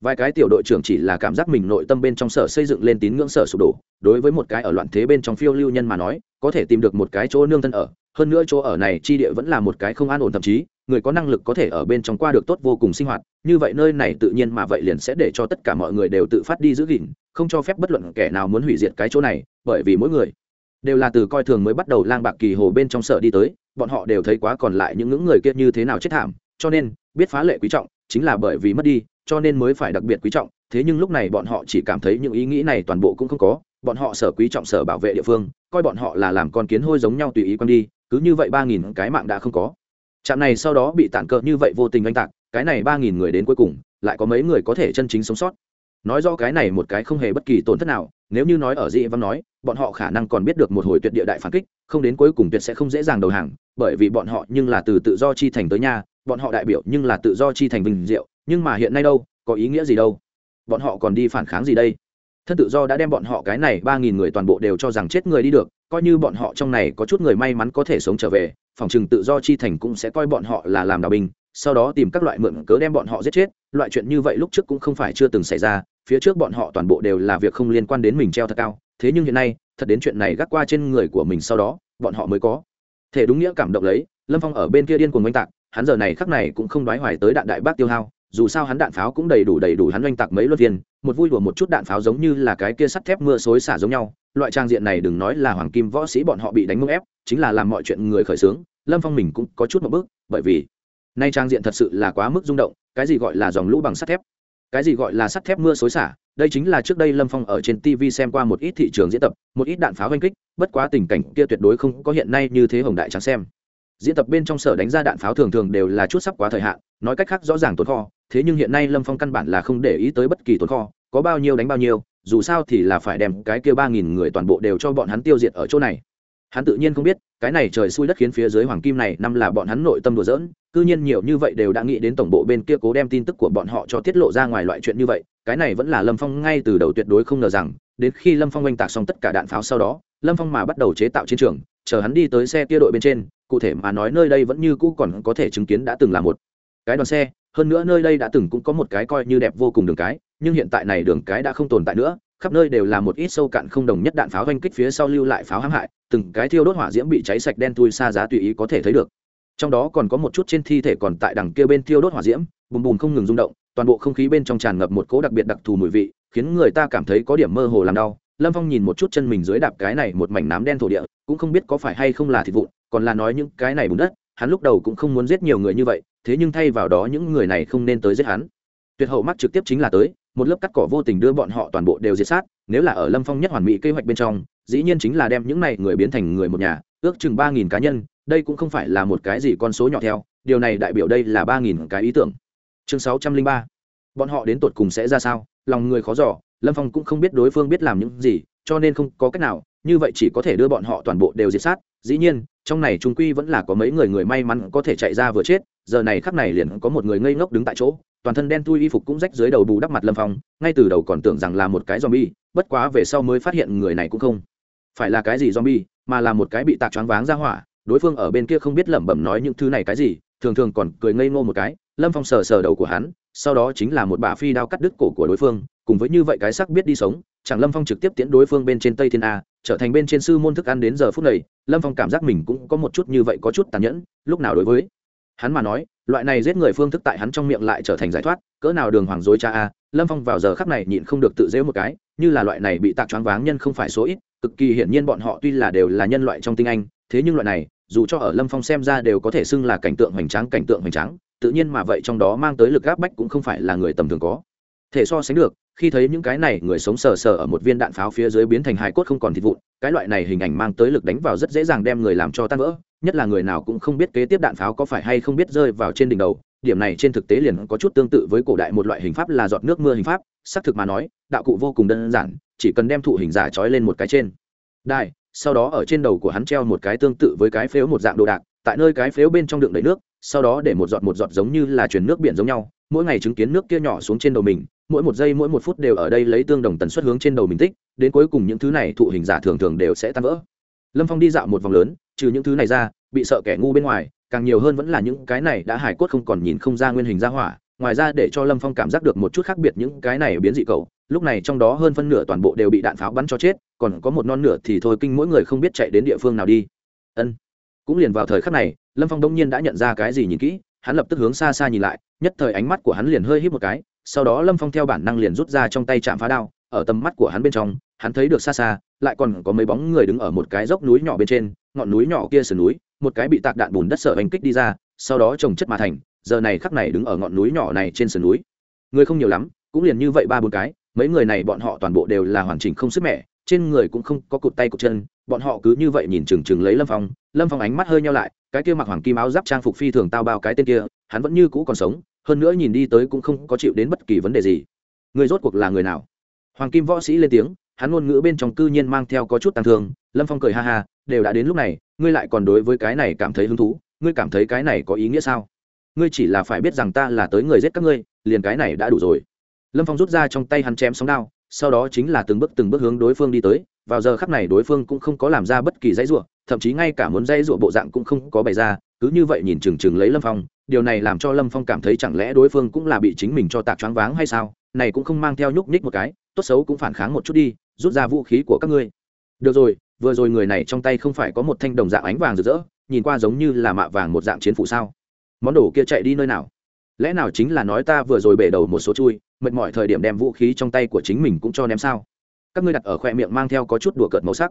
Vài cái tiểu đội trưởng chỉ là cảm giác mình nội tâm bên trong sở xây dựng lên tín ngưỡng sở sụp đổ, đối với một cái ở loạn thế bên trong phiêu lưu nhân mà nói, có thể tìm được một cái chỗ nương thân ở, hơn nữa chỗ ở này chi địa vẫn là một cái không an ổn thậm chí, người có năng lực có thể ở bên trong qua được tốt vô cùng sinh hoạt, như vậy nơi này tự nhiên mà vậy liền sẽ để cho tất cả mọi người đều tự phát đi giữ gìn, không cho phép bất luận kẻ nào muốn hủy diệt cái chỗ này, bởi vì mỗi người đều là từ coi thường mới bắt đầu lang bạc kỳ hồ bên trong sở đi tới, bọn họ đều thấy quá còn lại những ngưỡng người kia như thế nào chết thảm, cho nên biết phá lệ quý trọng, chính là bởi vì mất đi, cho nên mới phải đặc biệt quý trọng. Thế nhưng lúc này bọn họ chỉ cảm thấy những ý nghĩ này toàn bộ cũng không có. Bọn họ sở quý trọng sở bảo vệ địa phương, coi bọn họ là làm con kiến hôi giống nhau tùy ý quăng đi, cứ như vậy ba nghìn cái mạng đã không có. Trạm này sau đó bị tản cờ như vậy vô tình oanh tạc, cái này ba nghìn người đến cuối cùng, lại có mấy người có thể chân chính sống sót. Nói do cái này một cái không hề bất kỳ tổn thất nào, nếu như nói ở dị văn nói, bọn họ khả năng còn biết được một hồi tuyệt địa đại phản kích, không đến cuối cùng tuyệt sẽ không dễ dàng đầu hàng, bởi vì bọn họ nhưng là từ tự do chi thành tới nhà bọn họ đại biểu nhưng là tự do chi thành vinh diệu, nhưng mà hiện nay đâu, có ý nghĩa gì đâu? Bọn họ còn đi phản kháng gì đây? Thân tự do đã đem bọn họ cái này ba nghìn người toàn bộ đều cho rằng chết người đi được, coi như bọn họ trong này có chút người may mắn có thể sống trở về, phòng chừng tự do chi thành cũng sẽ coi bọn họ là làm đào binh, sau đó tìm các loại mượn cớ đem bọn họ giết chết, loại chuyện như vậy lúc trước cũng không phải chưa từng xảy ra, phía trước bọn họ toàn bộ đều là việc không liên quan đến mình treo thật cao, thế nhưng hiện nay, thật đến chuyện này gác qua trên người của mình sau đó, bọn họ mới có thể đúng nghĩa cảm động lấy, lâm phong ở bên kia điên cuồng oanh tạc hắn giờ này khắc này cũng không đoái hoài tới đạn đại bác tiêu hao, dù sao hắn đạn pháo cũng đầy đủ đầy đủ hắn oanh tạc mấy luân viên một vui đùa một chút đạn pháo giống như là cái kia sắt thép mưa xối xả giống nhau, loại trang diện này đừng nói là hoàng kim võ sĩ bọn họ bị đánh mông ép, chính là làm mọi chuyện người khởi xướng, lâm phong mình cũng có chút một bước, bởi vì nay trang diện thật sự là quá mức rung động, cái gì gọi là dòng lũ bằng sắt thép? Cái gì gọi là sắt thép mưa xối xả? Đây chính là trước đây lâm phong ở trên tv xem qua một ít thị trường diễn tập, một ít đạn pháo oanh kích, bất quá tình cảnh kia tuyệt đối không có hiện nay như thế hồng đại trắng xem diễn tập bên trong sở đánh ra đạn pháo thường thường đều là chút sắp quá thời hạn, nói cách khác rõ ràng tồn kho, thế nhưng hiện nay lâm phong căn bản là không để ý tới bất kỳ tồn kho, có bao nhiêu đánh bao nhiêu, dù sao thì là phải đem cái kia ba nghìn người toàn bộ đều cho bọn hắn tiêu diệt ở chỗ này. Hắn tự nhiên không biết, cái này trời xui đất khiến phía dưới hoàng kim này năm là bọn hắn nội tâm đùa dỡn cư nhiên nhiều như vậy đều đã nghĩ đến tổng bộ bên kia cố đem tin tức của bọn họ cho tiết lộ ra ngoài loại chuyện như vậy, cái này vẫn là lâm phong ngay từ đầu tuyệt đối không ngờ rằng, đến khi lâm phong oanh tạc xong tất cả đạn pháo sau đó, lâm phong mà bắt đầu chế tạo chiến trường, chờ hắn đi tới xe kia đội bên trên cụ thể mà nói nơi đây vẫn như cũ còn có thể chứng kiến đã từng là một cái đoàn xe, hơn nữa nơi đây đã từng cũng có một cái coi như đẹp vô cùng đường cái, nhưng hiện tại này đường cái đã không tồn tại nữa, khắp nơi đều là một ít sâu cạn không đồng nhất đạn pháo oanh kích phía sau lưu lại pháo hãm hại, từng cái thiêu đốt hỏa diễm bị cháy sạch đen thui xa giá tùy ý có thể thấy được. Trong đó còn có một chút trên thi thể còn tại đằng kia bên thiêu đốt hỏa diễm, bùm bùm không ngừng rung động, toàn bộ không khí bên trong tràn ngập một cỗ đặc biệt đặc thù mùi vị, khiến người ta cảm thấy có điểm mơ hồ làm đau. Lâm phong nhìn một chút chân mình dưới đạp cái này một mảnh nám đen thổ địa, cũng không biết có phải hay không là thịt vụn còn là nói những cái này bùn đất, hắn lúc đầu cũng không muốn giết nhiều người như vậy, thế nhưng thay vào đó những người này không nên tới giết hắn. Tuyệt hậu mắt trực tiếp chính là tới, một lớp cắt cỏ vô tình đưa bọn họ toàn bộ đều diệt sát, nếu là ở lâm phong nhất hoàn mỹ kế hoạch bên trong, dĩ nhiên chính là đem những này người biến thành người một nhà, ước chừng ba nghìn cá nhân, đây cũng không phải là một cái gì con số nhỏ theo, điều này đại biểu đây là ba nghìn cái ý tưởng. Chương sáu trăm linh ba, bọn họ đến tột cùng sẽ ra sao, lòng người khó giỏ lâm phong cũng không biết đối phương biết làm những gì, cho nên không có cách nào, như vậy chỉ có thể đưa bọn họ toàn bộ đều diệt sát. Dĩ nhiên, trong này trung quy vẫn là có mấy người người may mắn có thể chạy ra vừa chết, giờ này khắc này liền có một người ngây ngốc đứng tại chỗ, toàn thân đen thui y phục cũng rách dưới đầu bù đắp mặt lâm phong, ngay từ đầu còn tưởng rằng là một cái zombie, bất quá về sau mới phát hiện người này cũng không phải là cái gì zombie, mà là một cái bị tạc choáng váng ra hỏa. Đối phương ở bên kia không biết lẩm bẩm nói những thứ này cái gì, thường thường còn cười ngây ngô một cái. Lâm phong sờ sờ đầu của hắn, sau đó chính là một bà phi đao cắt đứt cổ của đối phương cùng với như vậy cái sắc biết đi sống, chẳng lâm phong trực tiếp tiễn đối phương bên trên tây thiên a, trở thành bên trên sư môn thức ăn đến giờ phút này, lâm phong cảm giác mình cũng có một chút như vậy có chút tàn nhẫn, lúc nào đối với hắn mà nói, loại này giết người phương thức tại hắn trong miệng lại trở thành giải thoát, cỡ nào đường hoàng dối cha a, lâm phong vào giờ khắc này nhịn không được tự dễ một cái, như là loại này bị tạc choáng váng nhân không phải số ít, cực kỳ hiển nhiên bọn họ tuy là đều là nhân loại trong tinh anh, thế nhưng loại này, dù cho ở lâm phong xem ra đều có thể xưng là cảnh tượng hoành tráng, cảnh tượng hoành tráng, tự nhiên mà vậy trong đó mang tới lực gáp bách cũng không phải là người tầm thường có thể so sánh được khi thấy những cái này người sống sờ sờ ở một viên đạn pháo phía dưới biến thành hài cốt không còn thịt vụn, cái loại này hình ảnh mang tới lực đánh vào rất dễ dàng đem người làm cho tan vỡ, nhất là người nào cũng không biết kế tiếp đạn pháo có phải hay không biết rơi vào trên đỉnh đầu. Điểm này trên thực tế liền có chút tương tự với cổ đại một loại hình pháp là giọt nước mưa hình pháp, xác thực mà nói, đạo cụ vô cùng đơn giản, chỉ cần đem thụ hình giả trói lên một cái trên. Đài, sau đó ở trên đầu của hắn treo một cái tương tự với cái phếu một dạng đồ đạc, tại nơi cái phếu bên trong đựng đầy nước, sau đó để một giọt một giọt giống như là chuyển nước biển giống nhau mỗi ngày chứng kiến nước kia nhỏ xuống trên đầu mình, mỗi một giây mỗi một phút đều ở đây lấy tương đồng tần suất hướng trên đầu mình tích, đến cuối cùng những thứ này thụ hình giả thường thường đều sẽ tan vỡ. Lâm phong đi dạo một vòng lớn, trừ những thứ này ra, bị sợ kẻ ngu bên ngoài, càng nhiều hơn vẫn là những cái này đã hải cốt không còn nhìn không ra nguyên hình ra hỏa, ngoài ra để cho lâm phong cảm giác được một chút khác biệt những cái này biến dị cầu lúc này trong đó hơn phân nửa toàn bộ đều bị đạn pháo bắn cho chết, còn có một non nửa thì thôi kinh mỗi người không biết chạy đến địa phương nào đi. Ân. Cũng liền vào thời khắc này, lâm phong đông nhiên đã nhận ra cái gì nhìn kỹ, hắn lập tức hướng xa xa nhìn lại nhất thời ánh mắt của hắn liền hơi hít một cái, sau đó lâm phong theo bản năng liền rút ra trong tay chạm phá đao, ở tầm mắt của hắn bên trong, hắn thấy được xa xa, lại còn có mấy bóng người đứng ở một cái dốc núi nhỏ bên trên, ngọn núi nhỏ kia sườn núi, một cái bị tạc đạn bùn đất sợ hành kích đi ra, sau đó trồng chất mà thành, giờ này khắc này đứng ở ngọn núi nhỏ này trên sườn núi. Người không nhiều lắm, cũng liền như vậy ba bốn cái, mấy người này bọn họ toàn bộ đều là hoàn chỉnh không sức mẻ, trên người cũng không có cụt tay cụt chân, bọn họ cứ như vậy nhìn chừng chừng lấy lâm phong lâm phong ánh mắt hơi nhau lại, cái kia mặc hoàng kim áo giáp trang phục phi thường tao bao cái tên kia, hắn vẫn như cũ còn sống hơn nữa nhìn đi tới cũng không có chịu đến bất kỳ vấn đề gì. Người rốt cuộc là người nào? Hoàng kim võ sĩ lên tiếng, hắn ngôn ngữ bên trong cư nhiên mang theo có chút tàn thương, lâm phong cười ha ha, đều đã đến lúc này, ngươi lại còn đối với cái này cảm thấy hứng thú, ngươi cảm thấy cái này có ý nghĩa sao? Ngươi chỉ là phải biết rằng ta là tới người giết các ngươi, liền cái này đã đủ rồi. Lâm phong rút ra trong tay hắn chém sóng đao, sau đó chính là từng bước từng bước hướng đối phương đi tới, vào giờ khắc này đối phương cũng không có làm ra bất kỳ dãy ruộng thậm chí ngay cả muốn dãy ruộng bộ dạng cũng không có bày ra cứ như vậy nhìn chừng chừng lấy lâm phong, điều này làm cho lâm phong cảm thấy chẳng lẽ đối phương cũng là bị chính mình cho tạc choáng váng hay sao? Này cũng không mang theo nhúc nhích một cái, tốt xấu cũng phản kháng một chút đi, rút ra vũ khí của các ngươi. Được rồi, vừa rồi người này trong tay không phải có một thanh đồng dạng ánh vàng rực rỡ, nhìn qua giống như là mạ vàng một dạng chiến phủ sao? Món đồ kia chạy đi nơi nào? Lẽ nào chính là nói ta vừa rồi bể đầu một số chui, mệt mỏi thời điểm đem vũ khí trong tay của chính mình cũng cho ném sao? Các ngươi đặt ở khoe miệng mang theo có chút đùa cợt màu sắc.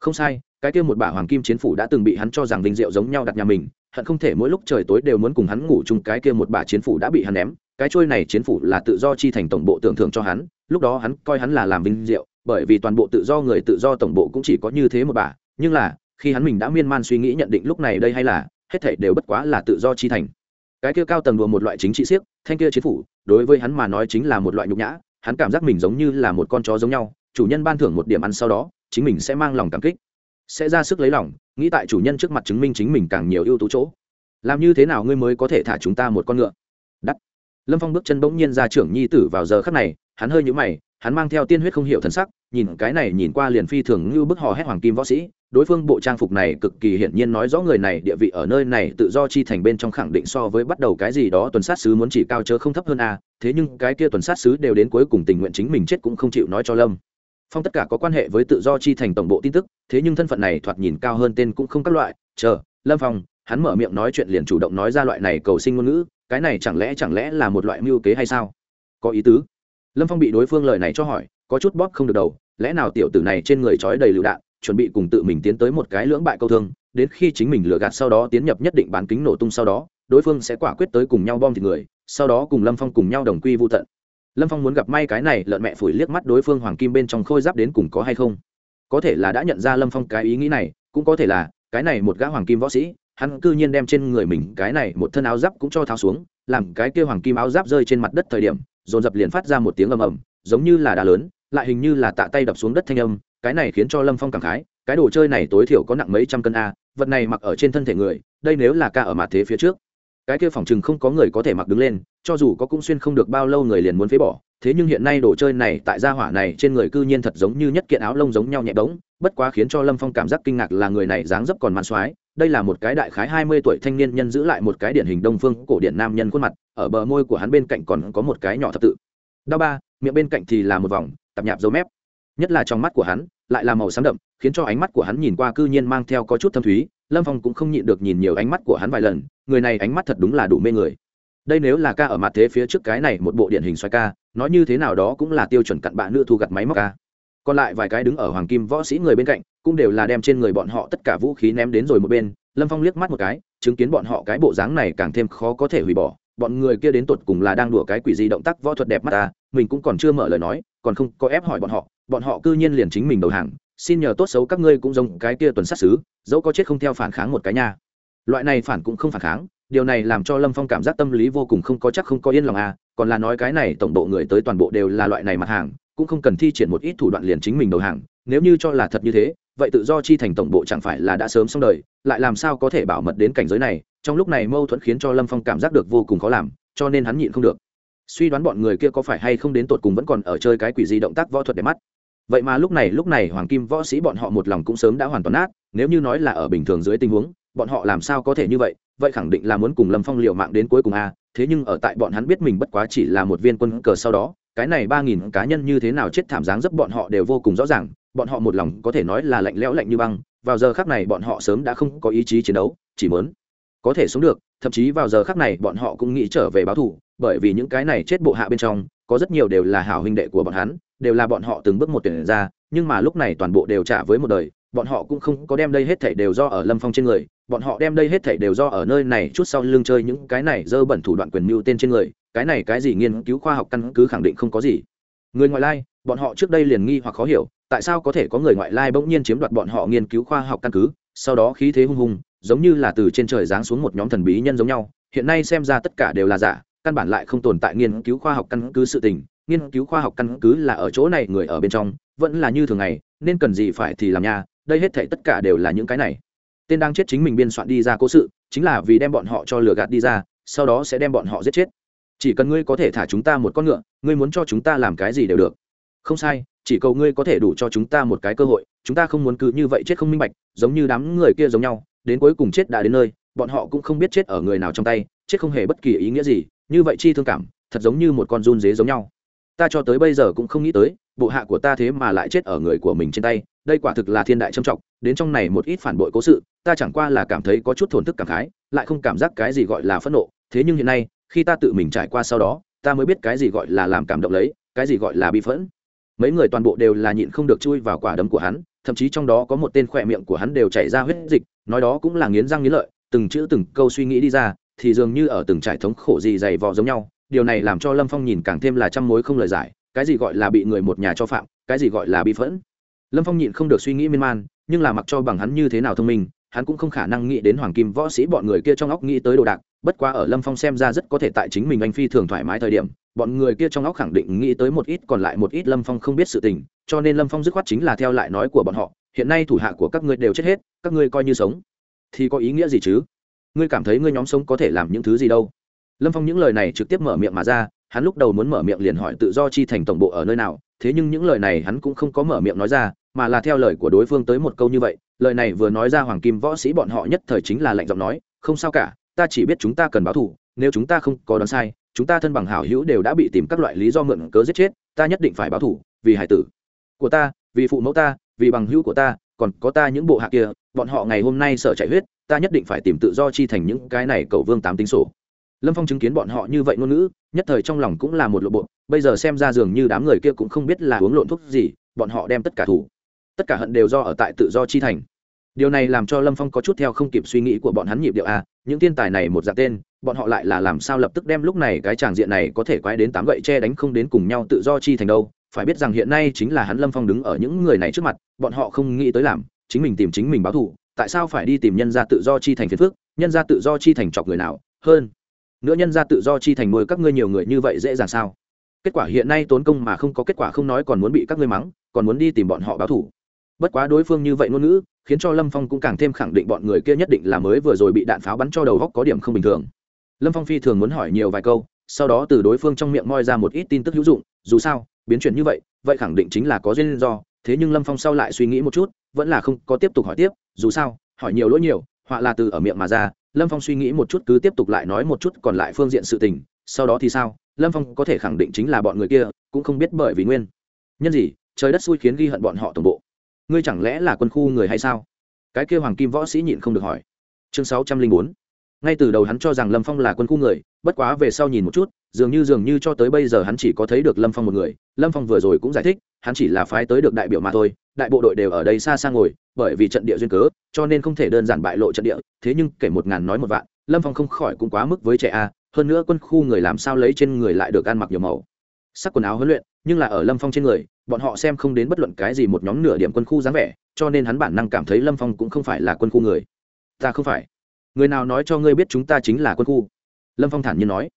Không sai, cái kia một bả hoàng kim chiến phủ đã từng bị hắn cho rằng vinh diệu giống nhau đặt nhà mình hận không thể mỗi lúc trời tối đều muốn cùng hắn ngủ chung cái kia một bà chiến phủ đã bị hắn ném. Cái trôi này chiến phủ là tự do chi thành tổng bộ tưởng thưởng cho hắn, lúc đó hắn coi hắn là làm vinh diệu, bởi vì toàn bộ tự do người tự do tổng bộ cũng chỉ có như thế một bà. Nhưng là, khi hắn mình đã miên man suy nghĩ nhận định lúc này đây hay là, hết thảy đều bất quá là tự do chi thành. Cái kia cao tầng đùa một loại chính trị siếc, thanh kia chiến phủ, đối với hắn mà nói chính là một loại nhục nhã, hắn cảm giác mình giống như là một con chó giống nhau, chủ nhân ban thưởng một điểm ăn sau đó, chính mình sẽ mang lòng cảm kích sẽ ra sức lấy lòng, nghĩ tại chủ nhân trước mặt chứng minh chính mình càng nhiều ưu tú chỗ. Làm như thế nào ngươi mới có thể thả chúng ta một con ngựa? Đắt. Lâm phong bước chân bỗng nhiên ra trưởng nhi tử vào giờ khắc này, hắn hơi nhũ mày, hắn mang theo tiên huyết không hiểu thần sắc, nhìn cái này nhìn qua liền phi thường như bức hò hét hoàng kim võ sĩ, đối phương bộ trang phục này cực kỳ hiển nhiên nói rõ người này địa vị ở nơi này tự do chi thành bên trong khẳng định so với bắt đầu cái gì đó tuần sát sứ muốn chỉ cao chớ không thấp hơn a, thế nhưng cái kia tuần sát sứ đều đến cuối cùng tình nguyện chính mình chết cũng không chịu nói cho lâm phong tất cả có quan hệ với tự do chi thành tổng bộ tin tức, thế nhưng thân phận này thoạt nhìn cao hơn tên cũng không các loại. Chờ, lâm phong, hắn mở miệng nói chuyện liền chủ động nói ra loại này cầu sinh ngôn ngữ, cái này chẳng lẽ chẳng lẽ là một loại mưu kế hay sao? Có ý tứ. Lâm phong bị đối phương lời này cho hỏi, có chút bóp không được đầu, lẽ nào tiểu tử này trên người trói đầy lựu đạn, chuẩn bị cùng tự mình tiến tới một cái lưỡng bại câu thương, đến khi chính mình lừa gạt sau đó tiến nhập nhất định bán kính nổ tung sau đó, đối phương sẽ quả quyết tới cùng nhau bom thịt người, sau đó cùng lâm phong cùng nhau đồng quy vô tận lâm phong muốn gặp may cái này, lợn mẹ phủi liếc mắt đối phương hoàng kim bên trong khôi giáp đến cùng có hay không? Có thể là đã nhận ra lâm phong cái ý nghĩ này, cũng có thể là, cái này một gã hoàng kim võ sĩ, hắn cư nhiên đem trên người mình cái này một thân áo giáp cũng cho tháo xuống, làm cái kia hoàng kim áo giáp rơi trên mặt đất thời điểm, dồn dập liền phát ra một tiếng ầm ầm, giống như là đá lớn, lại hình như là tạ tay đập xuống đất thanh âm, cái này khiến cho lâm phong cảm khái, cái đồ chơi này tối thiểu có nặng mấy trăm cân a, vật này mặc ở trên thân thể người, đây nếu là ca ở mặt thế phía trước cái kia phòng chừng không có người có thể mặc đứng lên, cho dù có cũng xuyên không được bao lâu người liền muốn phế bỏ. Thế nhưng hiện nay đồ chơi này tại gia hỏa này trên người cư nhiên thật giống như nhất kiện áo lông giống nhau nhẹ bóng bất quá khiến cho lâm phong cảm giác kinh ngạc là người này dáng dấp còn man soái. Đây là một cái đại khái hai mươi tuổi thanh niên nhân giữ lại một cái điển hình đông phương cổ điển nam nhân khuôn mặt, ở bờ môi của hắn bên cạnh còn có một cái nhỏ thập tự. Đau ba, miệng bên cạnh thì là một vòng, tập nhạp dấu mép. Nhất là trong mắt của hắn, lại là màu xám đậm, khiến cho ánh mắt của hắn nhìn qua cư nhiên mang theo có chút thâm thúy lâm phong cũng không nhịn được nhìn nhiều ánh mắt của hắn vài lần, người này ánh mắt thật đúng là đủ mê người. Đây nếu là ca ở mặt thế phía trước cái này một bộ điển hình xoay ca, nói như thế nào đó cũng là tiêu chuẩn cặn bạ nữ thu gặt máy móc ca. Còn lại vài cái đứng ở hoàng kim võ sĩ người bên cạnh, cũng đều là đem trên người bọn họ tất cả vũ khí ném đến rồi một bên, lâm phong liếc mắt một cái, chứng kiến bọn họ cái bộ dáng này càng thêm khó có thể hủy bỏ. Bọn người kia đến tột cùng là đang đùa cái quỷ gì động tác võ thuật đẹp mắt ta, mình cũng còn chưa mở lời nói, còn không có ép hỏi bọn họ bọn họ cư nhiên liền chính mình đầu hàng xin nhờ tốt xấu các ngươi cũng giống cái kia tuần sát xứ, dẫu có chết không theo phản kháng một cái nha. Loại này phản cũng không phản kháng, điều này làm cho lâm phong cảm giác tâm lý vô cùng không có chắc không có yên lòng à còn là nói cái này tổng bộ người tới toàn bộ đều là loại này mặt hàng, cũng không cần thi triển một ít thủ đoạn liền chính mình đầu hàng, nếu như cho là thật như thế, vậy tự do chi thành tổng bộ chẳng phải là đã sớm xong đời, lại làm sao có thể bảo mật đến cảnh giới này, trong lúc này mâu thuẫn khiến cho lâm phong cảm giác được vô cùng khó làm, cho nên hắn nhịn không được. Suy đoán bọn người kia có phải hay không đến tột cùng vẫn còn ở chơi cái quỷ gì động tác võ thuật để mắt vậy mà lúc này lúc này hoàng kim võ sĩ bọn họ một lòng cũng sớm đã hoàn toàn nát, nếu như nói là ở bình thường dưới tình huống, bọn họ làm sao có thể như vậy? Vậy khẳng định là muốn cùng lâm phong liều mạng đến cuối cùng a thế nhưng ở tại bọn hắn biết mình bất quá chỉ là một viên quân cờ sau đó, cái này ba nghìn cá nhân như thế nào chết thảm dáng dấp bọn họ đều vô cùng rõ ràng, bọn họ một lòng có thể nói là lạnh lẽo lạnh như băng, vào giờ khác này bọn họ sớm đã không có ý chí chiến đấu, chỉ muốn có thể sống được, thậm chí vào giờ khác này bọn họ cũng nghĩ trở về báo thù, bởi vì những cái này chết bộ hạ bên trong có rất nhiều đều là hảo huynh đệ của bọn hắn, đều là bọn họ từng bước một tuyển ra, nhưng mà lúc này toàn bộ đều trả với một đời, bọn họ cũng không có đem đây hết thảy đều do ở lâm phong trên người, bọn họ đem đây hết thảy đều do ở nơi này chút sau lưng chơi những cái này dơ bẩn thủ đoạn quyền mưu tên trên người, cái này cái gì nghiên cứu khoa học căn cứ khẳng định không có gì. Người ngoại lai, bọn họ trước đây liền nghi hoặc khó hiểu, tại sao có thể có người ngoại lai bỗng nhiên chiếm đoạt bọn họ nghiên cứu khoa học căn cứ, sau đó khí thế hung hùng, giống như là từ trên trời giáng xuống một nhóm thần bí nhân giống nhau, hiện nay xem ra tất cả đều là giả căn bản lại không tồn tại nghiên cứu khoa học căn cứ sự tình. Nghiên cứu khoa học căn cứ là ở chỗ này người ở bên trong, vẫn là như thường ngày, nên cần gì phải thì làm nha, đây hết thảy tất cả đều là những cái này. Tên đang chết chính mình biên soạn đi ra cố sự, chính là vì đem bọn họ cho lừa gạt đi ra, sau đó sẽ đem bọn họ giết chết. Chỉ cần ngươi có thể thả chúng ta một con ngựa, ngươi muốn cho chúng ta làm cái gì đều được. Không sai, chỉ cầu ngươi có thể đủ cho chúng ta một cái cơ hội, chúng ta không muốn cứ như vậy chết không minh bạch, giống như đám người kia giống nhau, đến cuối cùng chết đã đến nơi, bọn họ cũng không biết chết ở người nào trong tay, chết không hề bất kỳ ý nghĩa gì như vậy chi thương cảm, thật giống như một con run dế giống nhau. Ta cho tới bây giờ cũng không nghĩ tới, bộ hạ của ta thế mà lại chết ở người của mình trên tay, đây quả thực là thiên đại trâm trọng, đến trong này một ít phản bội cố sự, ta chẳng qua là cảm thấy có chút thổn thức cảm khái, lại không cảm giác cái gì gọi là phẫn nộ, thế nhưng hiện nay, khi ta tự mình trải qua sau đó, ta mới biết cái gì gọi là làm cảm động lấy, cái gì gọi là bi phẫn. Mấy người toàn bộ đều là nhịn không được chui vào quả đấm của hắn, thậm chí trong đó có một tên khỏe miệng của hắn đều chảy ra huyết dịch, nói đó cũng là nghiến răng nghiến lợi, từng chữ từng câu suy nghĩ đi ra thì dường như ở từng trải thống khổ gì dày vò giống nhau. Điều này làm cho lâm phong nhìn càng thêm là trăm mối không lời giải. Cái gì gọi là bị người một nhà cho phạm, cái gì gọi là bị phẫn. Lâm phong nhịn không được suy nghĩ miên man, nhưng là mặc cho bằng hắn như thế nào thông minh, hắn cũng không khả năng nghĩ đến hoàng kim võ sĩ bọn người kia trong óc nghĩ tới đồ đạc. Bất quá ở lâm phong xem ra rất có thể tại chính mình anh phi thường thoải mái thời điểm, bọn người kia trong óc khẳng định nghĩ tới một ít, còn lại một ít lâm phong không biết sự tình, cho nên lâm phong dứt khoát chính là theo lại nói của bọn họ, hiện nay thủ hạ của các ngươi đều chết hết, các ngươi coi như sống. Thì có ý nghĩa gì chứ? Ngươi cảm thấy ngươi nhóm sống có thể làm những thứ gì đâu? Lâm phong những lời này trực tiếp mở miệng mà ra, hắn lúc đầu muốn mở miệng liền hỏi tự do chi thành tổng bộ ở nơi nào, thế nhưng những lời này hắn cũng không có mở miệng nói ra, mà là theo lời của đối phương tới một câu như vậy, lời này vừa nói ra hoàng kim võ sĩ bọn họ nhất thời chính là lạnh giọng nói, không sao cả, ta chỉ biết chúng ta cần báo thù, nếu chúng ta không có đoán sai, chúng ta thân bằng hảo hữu đều đã bị tìm các loại lý do mượn cớ giết chết, ta nhất định phải báo thù, vì hải tử của ta, vì phụ mẫu ta, vì bằng hữu của ta, còn có ta những bộ hạ kia, bọn họ ngày hôm nay sợ chạy huyết ta nhất định phải tìm tự do chi thành những cái này cầu vương tám tính sổ. Lâm phong chứng kiến bọn họ như vậy ngôn ngữ, nhất thời trong lòng cũng là một lộ bộ, bây giờ xem ra dường như đám người kia cũng không biết là uống lộn thuốc gì, bọn họ đem tất cả thủ, tất cả hận đều do ở tại tự do chi thành. Điều này làm cho lâm phong có chút theo không kịp suy nghĩ của bọn hắn nhịp điệu a những thiên tài này một dạng tên, bọn họ lại là làm sao lập tức đem lúc này cái tràng diện này có thể quái đến tám gậy che đánh không đến cùng nhau tự do chi thành đâu. Phải biết rằng hiện nay chính là hắn lâm phong đứng ở những người này trước mặt, bọn họ không nghĩ tới làm, chính mình tìm chính mình báo thù tại sao phải đi tìm nhân gia tự do chi thành phiền phước nhân gia tự do chi thành chọc người nào? Hơn nữa nhân gia tự do chi thành nuôi các ngươi nhiều người như vậy dễ dàng sao? Kết quả hiện nay tốn công mà không có kết quả không nói còn muốn bị các ngươi mắng, còn muốn đi tìm bọn họ báo thủ. Bất quá đối phương như vậy ngôn ngữ, khiến cho lâm phong cũng càng thêm khẳng định bọn người kia nhất định là mới vừa rồi bị đạn pháo bắn cho đầu góc có điểm không bình thường. Lâm phong phi thường muốn hỏi nhiều vài câu, sau đó từ đối phương trong miệng moi ra một ít tin tức hữu dụng, dù sao, biến chuyển như vậy vậy khẳng định chính là có duyên do. Thế nhưng lâm phong sau lại suy nghĩ một chút, vẫn là không có tiếp tục hỏi tiếp dù sao, hỏi nhiều lỗi nhiều, họa là từ ở miệng mà ra, lâm phong suy nghĩ một chút cứ tiếp tục lại nói một chút còn lại phương diện sự tình, sau đó thì sao, lâm phong có thể khẳng định chính là bọn người kia, cũng không biết bởi vì nguyên nhân gì, trời đất xui khiến ghi hận bọn họ tổng bộ. Ngươi chẳng lẽ là quân khu người hay sao? Cái kia hoàng kim võ sĩ nhịn không được hỏi. Chương sáu trăm linh bốn ngay từ đầu hắn cho rằng lâm phong là quân khu người, bất quá về sau nhìn một chút, dường như dường như cho tới bây giờ hắn chỉ có thấy được lâm phong một người. Lâm phong vừa rồi cũng giải thích, hắn chỉ là phái tới được đại biểu mà thôi, đại bộ đội đều ở đây xa xa ngồi, bởi vì trận địa duyên cớ, cho nên không thể đơn giản bại lộ trận địa. Thế nhưng kể một ngàn nói một vạn, lâm phong không khỏi cũng quá mức với trẻ a, hơn nữa quân khu người làm sao lấy trên người lại được ăn mặc nhiều màu. Sắc quần áo huấn luyện, nhưng là ở lâm phong trên người, bọn họ xem không đến bất luận cái gì một nhóm nửa điểm quân khu dáng vẻ, cho nên hắn bản năng cảm thấy lâm phong cũng không phải là quân khu người. Ta không phải người nào nói cho ngươi biết chúng ta chính là quân khu? Lâm phong thản nhiên nói.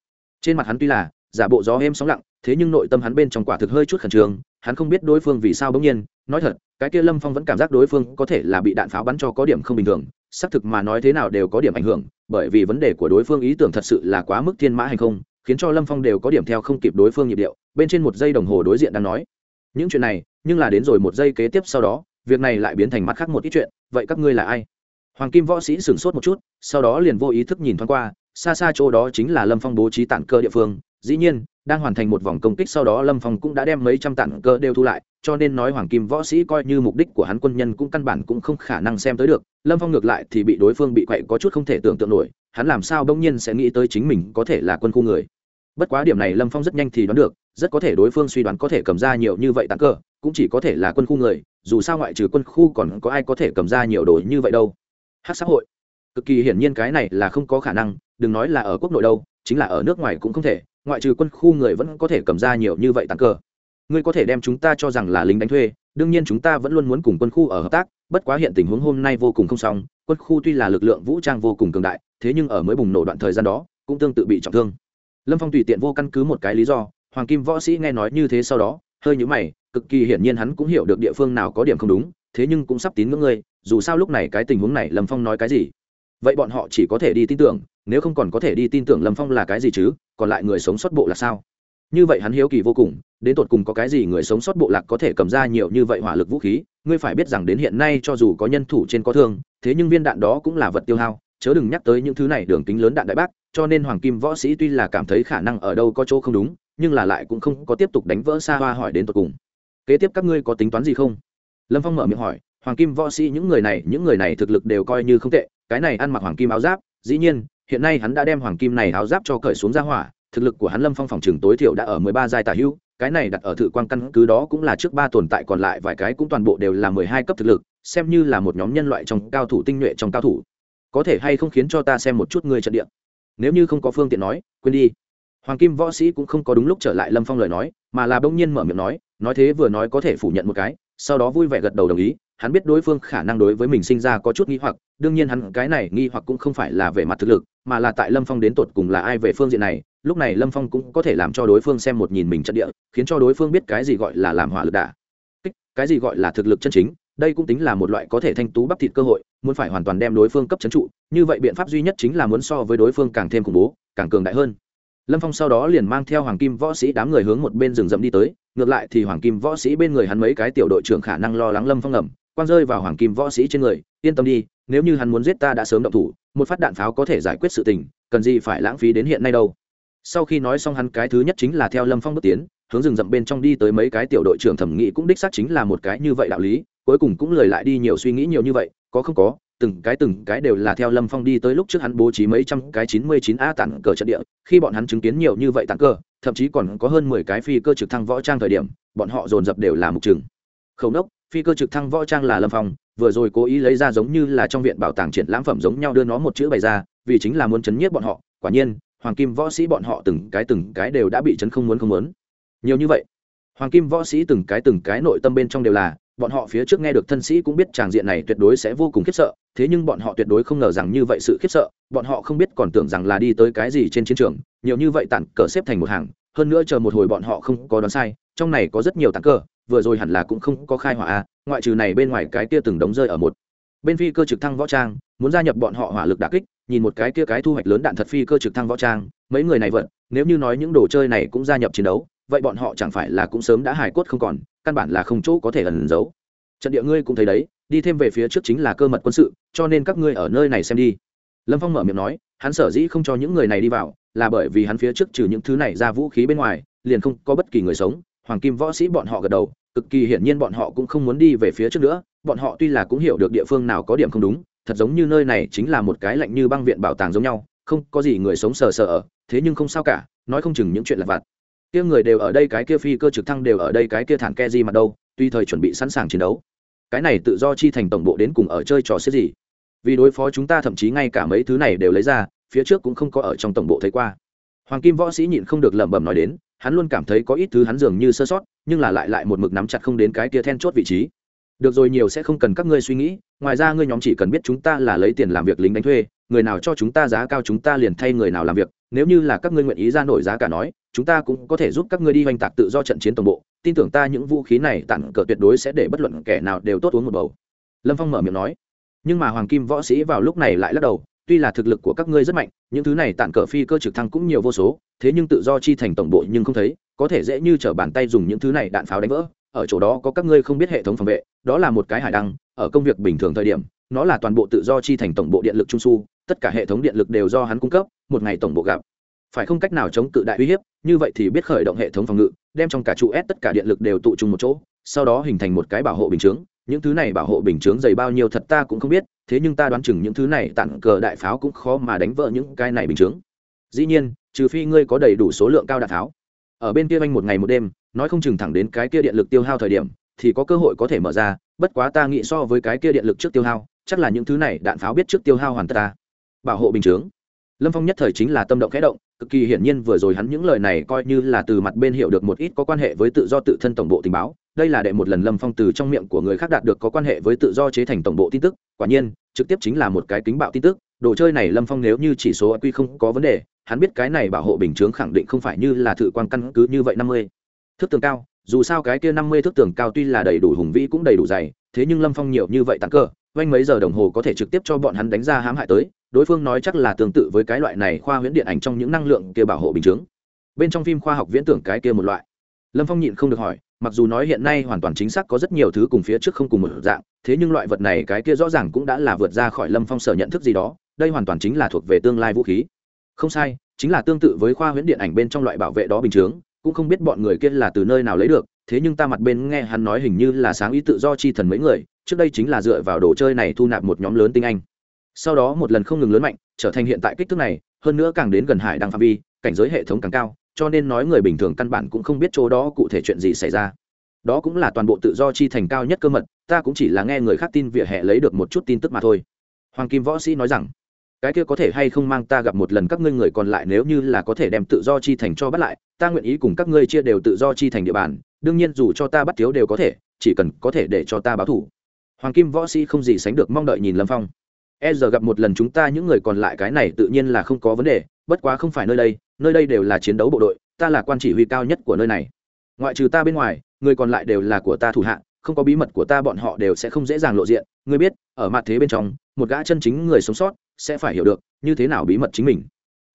Trên mặt hắn tuy là, giả bộ gió êm sóng lặng, thế nhưng nội tâm hắn bên trong quả thực hơi chút khẩn trương, hắn không biết đối phương vì sao bỗng nhiên, nói thật, cái kia lâm phong vẫn cảm giác đối phương có thể là bị đạn pháo bắn cho có điểm không bình thường, xác thực mà nói thế nào đều có điểm ảnh hưởng, bởi vì vấn đề của đối phương ý tưởng thật sự là quá mức thiên mã hay không, khiến cho lâm phong đều có điểm theo không kịp đối phương nhịp điệu, bên trên một giây đồng hồ đối diện đang nói. Những chuyện này, nhưng là đến rồi một giây kế tiếp sau đó, việc này lại biến thành mắt khác một ít chuyện, vậy các ngươi là ai? Hoàng kim võ sĩ sửng sốt một chút, sau đó liền vô ý thức nhìn thoáng qua, xa xa chỗ đó chính là lâm phong bố trí tản cơ địa phương. Dĩ nhiên, đang hoàn thành một vòng công kích sau đó lâm phong cũng đã đem mấy trăm tản cơ đều thu lại, cho nên nói hoàng kim võ sĩ coi như mục đích của hắn quân nhân cũng căn bản cũng không khả năng xem tới được. Lâm phong ngược lại thì bị đối phương bị quậy có chút không thể tưởng tượng nổi, hắn làm sao bỗng nhiên sẽ nghĩ tới chính mình có thể là quân khu người? Bất quá điểm này lâm phong rất nhanh thì đoán được, rất có thể đối phương suy đoán có thể cầm ra nhiều như vậy tản cơ, cũng chỉ có thể là quân khu người, dù sao ngoại trừ quân khu còn có ai có thể cầm ra nhiều đồ như vậy đâu hát xã hội. Cực kỳ hiển nhiên cái này là không có khả năng đừng nói là ở quốc nội đâu chính là ở nước ngoài cũng không thể ngoại trừ quân khu người vẫn có thể cầm ra nhiều như vậy tàn cờ, ngươi có thể đem chúng ta cho rằng là lính đánh thuê đương nhiên chúng ta vẫn luôn muốn cùng quân khu ở hợp tác bất quá hiện tình huống hôm nay vô cùng không xong quân khu tuy là lực lượng vũ trang vô cùng cường đại thế nhưng ở mới bùng nổ đoạn thời gian đó cũng tương tự bị trọng thương. Lâm phong tùy tiện vô căn cứ một cái lý do hoàng kim võ sĩ nghe nói như thế sau đó hơi nhũ mày cực kỳ hiển nhiên hắn cũng hiểu được địa phương nào có điểm không đúng thế nhưng cũng sắp tín ngưỡng ngươi, dù sao lúc này cái tình huống này lâm phong nói cái gì? Vậy bọn họ chỉ có thể đi tin tưởng, nếu không còn có thể đi tin tưởng lâm phong là cái gì chứ? Còn lại người sống sót bộ là sao? Như vậy hắn hiếu kỳ vô cùng, đến tột cùng có cái gì người sống sót bộ lạc có thể cầm ra nhiều như vậy hỏa lực vũ khí? Ngươi phải biết rằng đến hiện nay cho dù có nhân thủ trên có thương, thế nhưng viên đạn đó cũng là vật tiêu hao, chớ đừng nhắc tới những thứ này đường kính lớn đạn đại bác, cho nên hoàng kim võ sĩ tuy là cảm thấy khả năng ở đâu có chỗ không đúng, nhưng là lại cũng không có tiếp tục đánh vỡ xa hoa hỏi đến tột cùng. Kế tiếp các ngươi có tính toán gì không? Lâm phong mở miệng hỏi, hoàng kim võ sĩ, những người này, những người này thực lực đều coi như không tệ, cái này ăn mặc hoàng kim áo giáp, dĩ nhiên, hiện nay hắn đã đem hoàng kim này áo giáp cho cởi xuống ra hỏa, thực lực của hắn lâm phong phòng trường tối thiểu đã ở mười ba giai tả hữu cái này đặt ở thự quan căn cứ đó cũng là trước ba tồn tại còn lại vài cái cũng toàn bộ đều là mười hai cấp thực lực, xem như là một nhóm nhân loại trong cao thủ tinh nhuệ trong cao thủ. Có thể hay không khiến cho ta xem một chút người trận địa? Nếu như không có phương tiện nói, quên đi. Hoàng kim võ sĩ cũng không có đúng lúc trở lại lâm phong lời nói, mà là bỗng nhiên mở miệng nói nói thế vừa nói có thể phủ nhận một cái sau đó vui vẻ gật đầu đồng ý, hắn biết đối phương khả năng đối với mình sinh ra có chút nghi hoặc, đương nhiên hắn cái này nghi hoặc cũng không phải là về mặt thực lực, mà là tại lâm phong đến tột cùng là ai về phương diện này, lúc này lâm phong cũng có thể làm cho đối phương xem một nhìn mình trận địa, khiến cho đối phương biết cái gì gọi là làm hỏa lực đả. Kích, cái gì gọi là thực lực chân chính, đây cũng tính là một loại có thể thanh tú bắp thịt cơ hội, muốn phải hoàn toàn đem đối phương cấp c trụ, như vậy biện pháp duy nhất chính là muốn so với đối phương càng thêm khủng bố, càng cường đại hơn lâm phong sau đó liền mang theo hoàng kim võ sĩ đám người hướng một bên rừng rậm đi tới, ngược lại thì hoàng kim võ sĩ bên người hắn mấy cái tiểu đội trưởng khả năng lo lắng lâm phong ngầm quan rơi vào hoàng kim võ sĩ trên người, yên tâm đi, nếu như hắn muốn giết ta đã sớm động thủ, một phát đạn pháo có thể giải quyết sự tình, cần gì phải lãng phí đến hiện nay đâu. Sau khi nói xong hắn cái thứ nhất chính là theo lâm phong bước tiến, hướng rừng rậm bên trong đi tới mấy cái tiểu đội trưởng thẩm nghị cũng đích xác chính là một cái như vậy đạo lý, cuối cùng cũng lời lại đi nhiều suy nghĩ nhiều như vậy, có không có từng cái từng cái đều là theo lâm phong đi tới lúc trước hắn bố trí mấy trăm cái chín mươi chín a tản cờ trận địa, khi bọn hắn chứng kiến nhiều như vậy tản cờ, thậm chí còn có hơn mười cái phi cơ trực thăng võ trang thời điểm, bọn họ dồn dập đều là mục trường. Khẩu đốc phi cơ trực thăng võ trang là lâm phong, vừa rồi cố ý lấy ra giống như là trong viện bảo tàng triển lãm phẩm giống nhau đưa nó một chữ bày ra, vì chính là muốn chấn nhiếp bọn họ, quả nhiên, hoàng kim võ sĩ bọn họ từng cái từng cái đều đã bị chấn không muốn không muốn. Nhiều như vậy, hoàng kim võ sĩ từng cái từng cái nội tâm bên trong đều là bọn họ phía trước nghe được thân sĩ cũng biết tràng diện này tuyệt đối sẽ vô cùng khiếp sợ, thế nhưng bọn họ tuyệt đối không ngờ rằng như vậy sự khiếp sợ, bọn họ không biết còn tưởng rằng là đi tới cái gì trên chiến trường, nhiều như vậy tản cờ xếp thành một hàng, hơn nữa chờ một hồi bọn họ không có đoán sai, trong này có rất nhiều tản cờ, vừa rồi hẳn là cũng không có khai hỏa a, ngoại trừ này bên ngoài cái kia từng đống rơi ở một. Bên phi cơ trực thăng võ trang, muốn gia nhập bọn họ hỏa lực đà kích, nhìn một cái kia cái thu hoạch lớn đạn thật phi cơ trực thăng võ trang, mấy người này vận nếu như nói những đồ chơi này cũng gia nhập chiến đấu, vậy bọn họ chẳng phải là cũng sớm đã hài cốt không còn căn bản là không chỗ có thể ẩn giấu. Trận địa ngươi cũng thấy đấy, đi thêm về phía trước chính là cơ mật quân sự, cho nên các ngươi ở nơi này xem đi. Lâm phong mở miệng nói, hắn sở dĩ không cho những người này đi vào, là bởi vì hắn phía trước trừ những thứ này ra vũ khí bên ngoài, liền không có bất kỳ người sống. Hoàng kim võ sĩ bọn họ gật đầu, cực kỳ hiển nhiên bọn họ cũng không muốn đi về phía trước nữa, bọn họ tuy là cũng hiểu được địa phương nào có điểm không đúng, thật giống như nơi này chính là một cái lạnh như băng viện bảo tàng giống nhau, không có gì người sống sờ sờ ở, thế nhưng không sao cả, nói không chừng những chuyện lặt vặt kia người đều ở đây, cái kia phi cơ trực thăng đều ở đây, cái kia thản ke gì mà đâu, tuy thời chuẩn bị sẵn sàng chiến đấu. Cái này tự do chi thành tổng bộ đến cùng ở chơi trò xếp gì? Vì đối phó chúng ta, thậm chí ngay cả mấy thứ này đều lấy ra, phía trước cũng không có ở trong tổng bộ thấy qua. Hoàng kim võ sĩ nhịn không được lẩm bẩm nói đến, hắn luôn cảm thấy có ít thứ hắn dường như sơ sót, nhưng là lại lại một mực nắm chặt không đến cái kia then chốt vị trí. Được rồi, nhiều sẽ không cần các ngươi suy nghĩ, ngoài ra ngươi nhóm chỉ cần biết chúng ta là lấy tiền làm việc lính đánh thuê, người nào cho chúng ta giá cao chúng ta liền thay người nào làm việc, nếu như là các ngươi nguyện ý ra nổi giá cả nói chúng ta cũng có thể giúp các ngươi đi hoành tạc tự do trận chiến tổng bộ, tin tưởng ta những vũ khí này tặng cờ tuyệt đối sẽ để bất luận kẻ nào đều tốt uống một bầu. Lâm phong mở miệng nói. Nhưng mà hoàng kim võ sĩ vào lúc này lại lắc đầu, tuy là thực lực của các ngươi rất mạnh, những thứ này tặng cờ phi cơ trực thăng cũng nhiều vô số, thế nhưng tự do chi thành tổng bộ nhưng không thấy, có thể dễ như t r ở bàn tay dùng những thứ này đạn pháo đánh vỡ. Ở chỗ đó có các ngươi không biết hệ thống phòng vệ, đó là một cái hải đăng, ở công việc bình thường thời điểm, nó là toàn bộ tự do chi thành tổng bộ điện lực trung su, tất cả hệ thống điện lực đều do hắn cung cấp, một ngày tổng bộ gặp phải không cách nào chống cự đại uy hiếp, như vậy thì biết khởi động hệ thống phòng ngự, đem trong cả trụ s tất cả điện lực đều tụ trung một chỗ, sau đó hình thành một cái bảo hộ bình chướng. Những thứ này bảo hộ bình chướng dày bao nhiêu thật ta cũng không biết, thế nhưng ta đoán chừng những thứ này tặng cờ đại pháo cũng khó mà đánh vỡ những cái này bình chướng. Dĩ nhiên, trừ phi ngươi có đầy đủ số lượng cao đạn pháo. Ở bên kia anh một ngày một đêm, nói không chừng thẳng đến cái kia điện lực tiêu hao thời điểm, thì có cơ hội có thể mở ra, bất quá ta nghĩ so với cái kia điện lực trước tiêu hao, chắc là những thứ này đạn pháo biết trước tiêu hao hoàn tất ta. Bảo hộ bình chướng. Lâm phong nhất thời chính là tâm động khẽ động cực kỳ hiển nhiên vừa rồi hắn những lời này coi như là từ mặt bên hiểu được một ít có quan hệ với tự do tự thân tổng bộ tình báo. Đây là đệ một lần lâm phong từ trong miệng của người khác đạt được có quan hệ với tự do chế thành tổng bộ tin tức. Quả nhiên, trực tiếp chính là một cái kính bạo tin tức. Đồ chơi này lâm phong nếu như chỉ số quy không có vấn đề, hắn biết cái này bảo hộ bình chướng khẳng định không phải như là thự quan căn cứ như vậy năm mươi. Thước tường cao, dù sao cái kia năm mươi thước tường cao tuy là đầy đủ hùng vĩ cũng đầy đủ dày, thế nhưng lâm phong nhiều như vậy tặng cơ vanh mấy giờ đồng hồ có thể trực tiếp cho bọn hắn đánh ra hãm hại tới đối phương nói chắc là tương tự với cái loại này khoa huyễn điện ảnh trong những năng lượng kia bảo hộ bình chứng bên trong phim khoa học viễn tưởng cái kia một loại. Lâm phong nhịn không được hỏi, mặc dù nói hiện nay hoàn toàn chính xác có rất nhiều thứ cùng phía trước không cùng một dạng, thế nhưng loại vật này cái kia rõ ràng cũng đã là vượt ra khỏi lâm phong sở nhận thức gì đó, đây hoàn toàn chính là thuộc về tương lai vũ khí. Không sai, chính là tương tự với khoa huyễn điện ảnh bên trong loại bảo vệ đó bình chướng, cũng không biết bọn người kia là từ nơi nào lấy được, thế nhưng ta mặt bên nghe hắn nói hình như là sáng ý tự do chi thần mấy người, trước đây chính là dựa vào đồ chơi này thu nạp một nhóm lớn tinh anh sau đó một lần không ngừng lớn mạnh, trở thành hiện tại kích thước này, hơn nữa càng đến gần hải đăng phạm vi, cảnh giới hệ thống càng cao, cho nên nói người bình thường căn bản cũng không biết chỗ đó cụ thể chuyện gì xảy ra. Đó cũng là toàn bộ tự do chi thành cao nhất cơ mật, ta cũng chỉ là nghe người khác tin vỉa hè lấy được một chút tin tức mà thôi. Hoàng kim võ sĩ nói rằng, cái kia có thể hay không mang ta gặp một lần các ngươi người còn lại nếu như là có thể đem tự do chi thành cho bắt lại, ta nguyện ý cùng các ngươi chia đều tự do chi thành địa bàn, đương nhiên dù cho ta bắt thiếu đều có thể, chỉ cần có thể để cho ta báo thủ. Hoàng kim võ sĩ không gì sánh được mong đợi nhìn lâm phong e giờ gặp một lần chúng ta những người còn lại cái này tự nhiên là không có vấn đề, bất quá không phải nơi đây nơi đây đều là chiến đấu bộ đội, ta là quan chỉ huy cao nhất của nơi này. Ngoại trừ ta bên ngoài, người còn lại đều là của ta thủ hạ, không có bí mật của ta bọn họ đều sẽ không dễ dàng lộ diện. Ngươi biết, ở mặt thế bên trong, một gã chân chính người sống sót sẽ phải hiểu được như thế nào bí mật chính mình.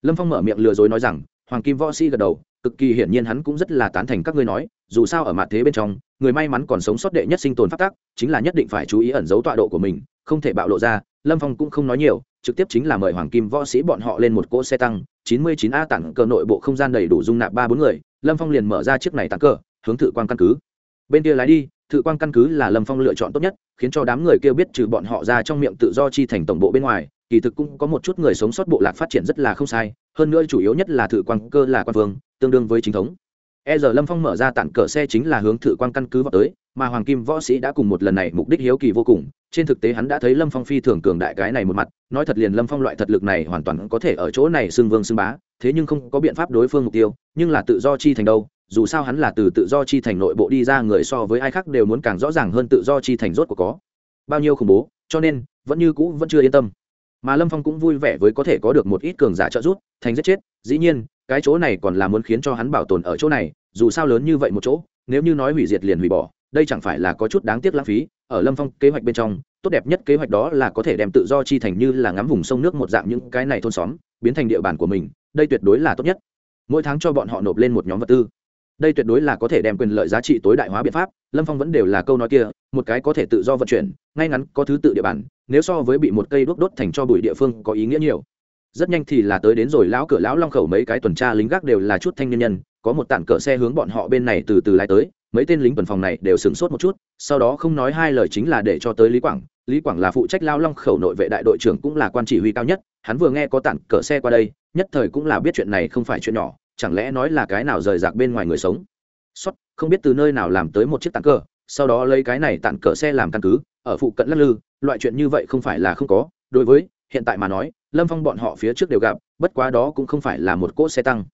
Lâm phong mở miệng lừa dối nói rằng, hoàng kim võ sĩ gật đầu cực kỳ hiển nhiên hắn cũng rất là tán thành các ngươi nói, dù sao ở mặt thế bên trong, người may mắn còn sống sót đệ nhất sinh tồn phát tác chính là nhất định phải chú ý ẩn giấu tọa độ của mình, không thể bạo lộ ra, lâm phong cũng không nói nhiều, trực tiếp chính là mời hoàng kim võ sĩ bọn họ lên một cỗ xe tăng, chín mươi chín a tặng cờ nội bộ không gian đầy đủ dung nạp ba bốn người, lâm phong liền mở ra chiếc này tặng cờ, hướng thự quan căn cứ. Bên kia lái đi, thự quan căn cứ là lâm phong lựa chọn tốt nhất, khiến cho đám người kia biết trừ bọn họ ra trong miệng tự do chi thành tổng bộ bên ngoài, kỳ thực cũng có một chút người sống sót bộ lạc phát triển rất là không sai, hơn nữa chủ yếu nhất là thự quan cơ là quan vương tương đương với chính thống. E giờ lâm phong mở ra tặng cờ xe chính là hướng thự quan căn cứ vào tới, mà hoàng kim võ sĩ đã cùng một lần này mục đích hiếu kỳ vô cùng. Trên thực tế hắn đã thấy lâm phong phi thường cường đại cái này một mặt, nói thật liền lâm phong loại thật lực này hoàn toàn có thể ở chỗ này xưng vương xưng bá, thế nhưng không có biện pháp đối phương mục tiêu, nhưng là tự do chi thành đâu, dù sao hắn là từ tự do chi thành nội bộ đi ra người so với ai khác đều muốn càng rõ ràng hơn tự do chi thành rốt của có bao nhiêu khủng bố, cho nên vẫn như cũ vẫn chưa yên tâm mà lâm phong cũng vui vẻ với có thể có được một ít cường giả trợ giúp, thành giết chết. Dĩ nhiên, cái chỗ này còn là muốn khiến cho hắn bảo tồn ở chỗ này, dù sao lớn như vậy một chỗ, nếu như nói hủy diệt liền hủy bỏ, đây chẳng phải là có chút đáng tiếc lãng phí. Ở lâm phong kế hoạch bên trong, tốt đẹp nhất kế hoạch đó là có thể đem tự do chi thành như là ngắm vùng sông nước một dạng những cái này thôn xóm, biến thành địa bàn của mình. Đây tuyệt đối là tốt nhất. Mỗi tháng cho bọn họ nộp lên một nhóm vật tư. Đây tuyệt đối là có thể đem quyền lợi giá trị tối đại hóa biện pháp. Lâm phong vẫn đều là câu nói kia, một cái có thể tự do vận chuyển, ngay ngắn có thứ tự địa bàn nếu so với bị một cây đốt đốt thành cho bụi địa phương có ý nghĩa nhiều. Rất nhanh thì là tới đến rồi lão cửa lão long khẩu, mấy cái tuần tra lính gác đều là chút thanh niên nhân, có một tản cỡ xe hướng bọn họ bên này từ từ lái tới, mấy tên lính tuần phòng này đều sửng sốt một chút, sau đó không nói hai lời chính là để cho tới lý quảng. Lý quảng là phụ trách lao long khẩu nội vệ đại đội trưởng cũng là quan chỉ huy cao nhất, hắn vừa nghe có tản cỡ xe qua đây, nhất thời cũng là biết chuyện này không phải chuyện nhỏ, chẳng lẽ nói là cái nào rời rạc bên ngoài người sống. Xuất không biết từ nơi nào làm tới một chiếc tản cờ sau đó lấy cái này tản cờ xe làm căn cứ ở phụ cận lắc lư, loại chuyện như vậy không phải là không có. Đối với, hiện tại mà nói, lâm phong bọn họ phía trước đều gặp, bất quá đó cũng không phải là một cỗ xe tăng,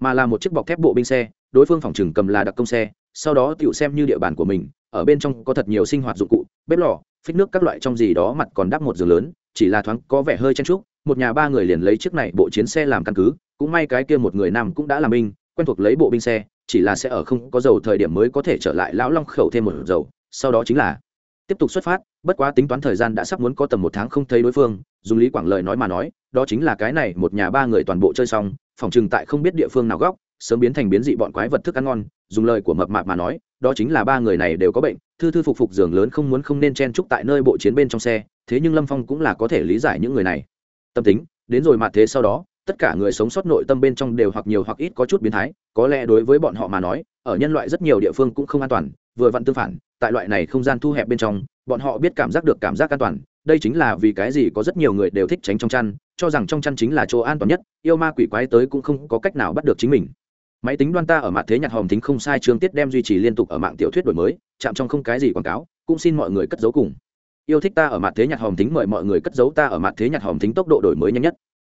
mà là một chiếc bọc thép bộ binh xe, đối phương phòng chừng cầm là đặc công xe, sau đó tựu xem như địa bàn của mình, ở bên trong có thật nhiều sinh hoạt dụng cụ, bếp lò, phích nước các loại trong gì đó mặt còn đắp một giường lớn, chỉ là thoáng có vẻ hơi chen trúc một nhà ba người liền lấy chiếc này bộ chiến xe làm căn cứ, cũng may cái kia một người nam cũng đã làm binh, quen thuộc lấy bộ binh xe, chỉ là sẽ ở không có dầu thời điểm mới có thể trở lại lão long khẩu thêm một dầu, sau đó chính là tiếp tục xuất phát, bất quá tính toán thời gian đã sắp muốn có tầm một tháng không thấy đối phương, dùng lý quảng lời nói mà nói, đó chính là cái này, một nhà ba người toàn bộ chơi xong, phòng chừng tại không biết địa phương nào góc, sớm biến thành biến dị bọn quái vật thức ăn ngon, dùng lời của mập mạp mà nói, đó chính là ba người này đều có bệnh, thư thư phục phục giường lớn không muốn không nên chen chúc tại nơi bộ chiến bên trong xe, thế nhưng lâm phong cũng là có thể lý giải những người này. Tâm tính, đến rồi mà thế sau đó, tất cả người sống sót nội tâm bên trong đều hoặc nhiều hoặc ít có chút biến thái, có lẽ đối với bọn họ mà nói, ở nhân loại rất nhiều địa phương cũng không an toàn vừa vặn tương phản, tại loại này không gian thu hẹp bên trong, bọn họ biết cảm giác được cảm giác an toàn, đây chính là vì cái gì có rất nhiều người đều thích tránh trong chăn, cho rằng trong chăn chính là chỗ an toàn nhất, yêu ma quỷ quái tới cũng không có cách nào bắt được chính mình. Máy tính đoan ta ở mạng thế nhạc hòm tính không sai chương tiết đem duy trì liên tục ở mạng tiểu thuyết đổi mới, chạm trong không cái gì quảng cáo, cũng xin mọi người cất giấu cùng. Yêu thích ta ở mạng thế nhạc hòm tính mời mọi người cất giấu ta ở mạng thế nhạc hòm tính tốc độ đổi mới nhanh nhất.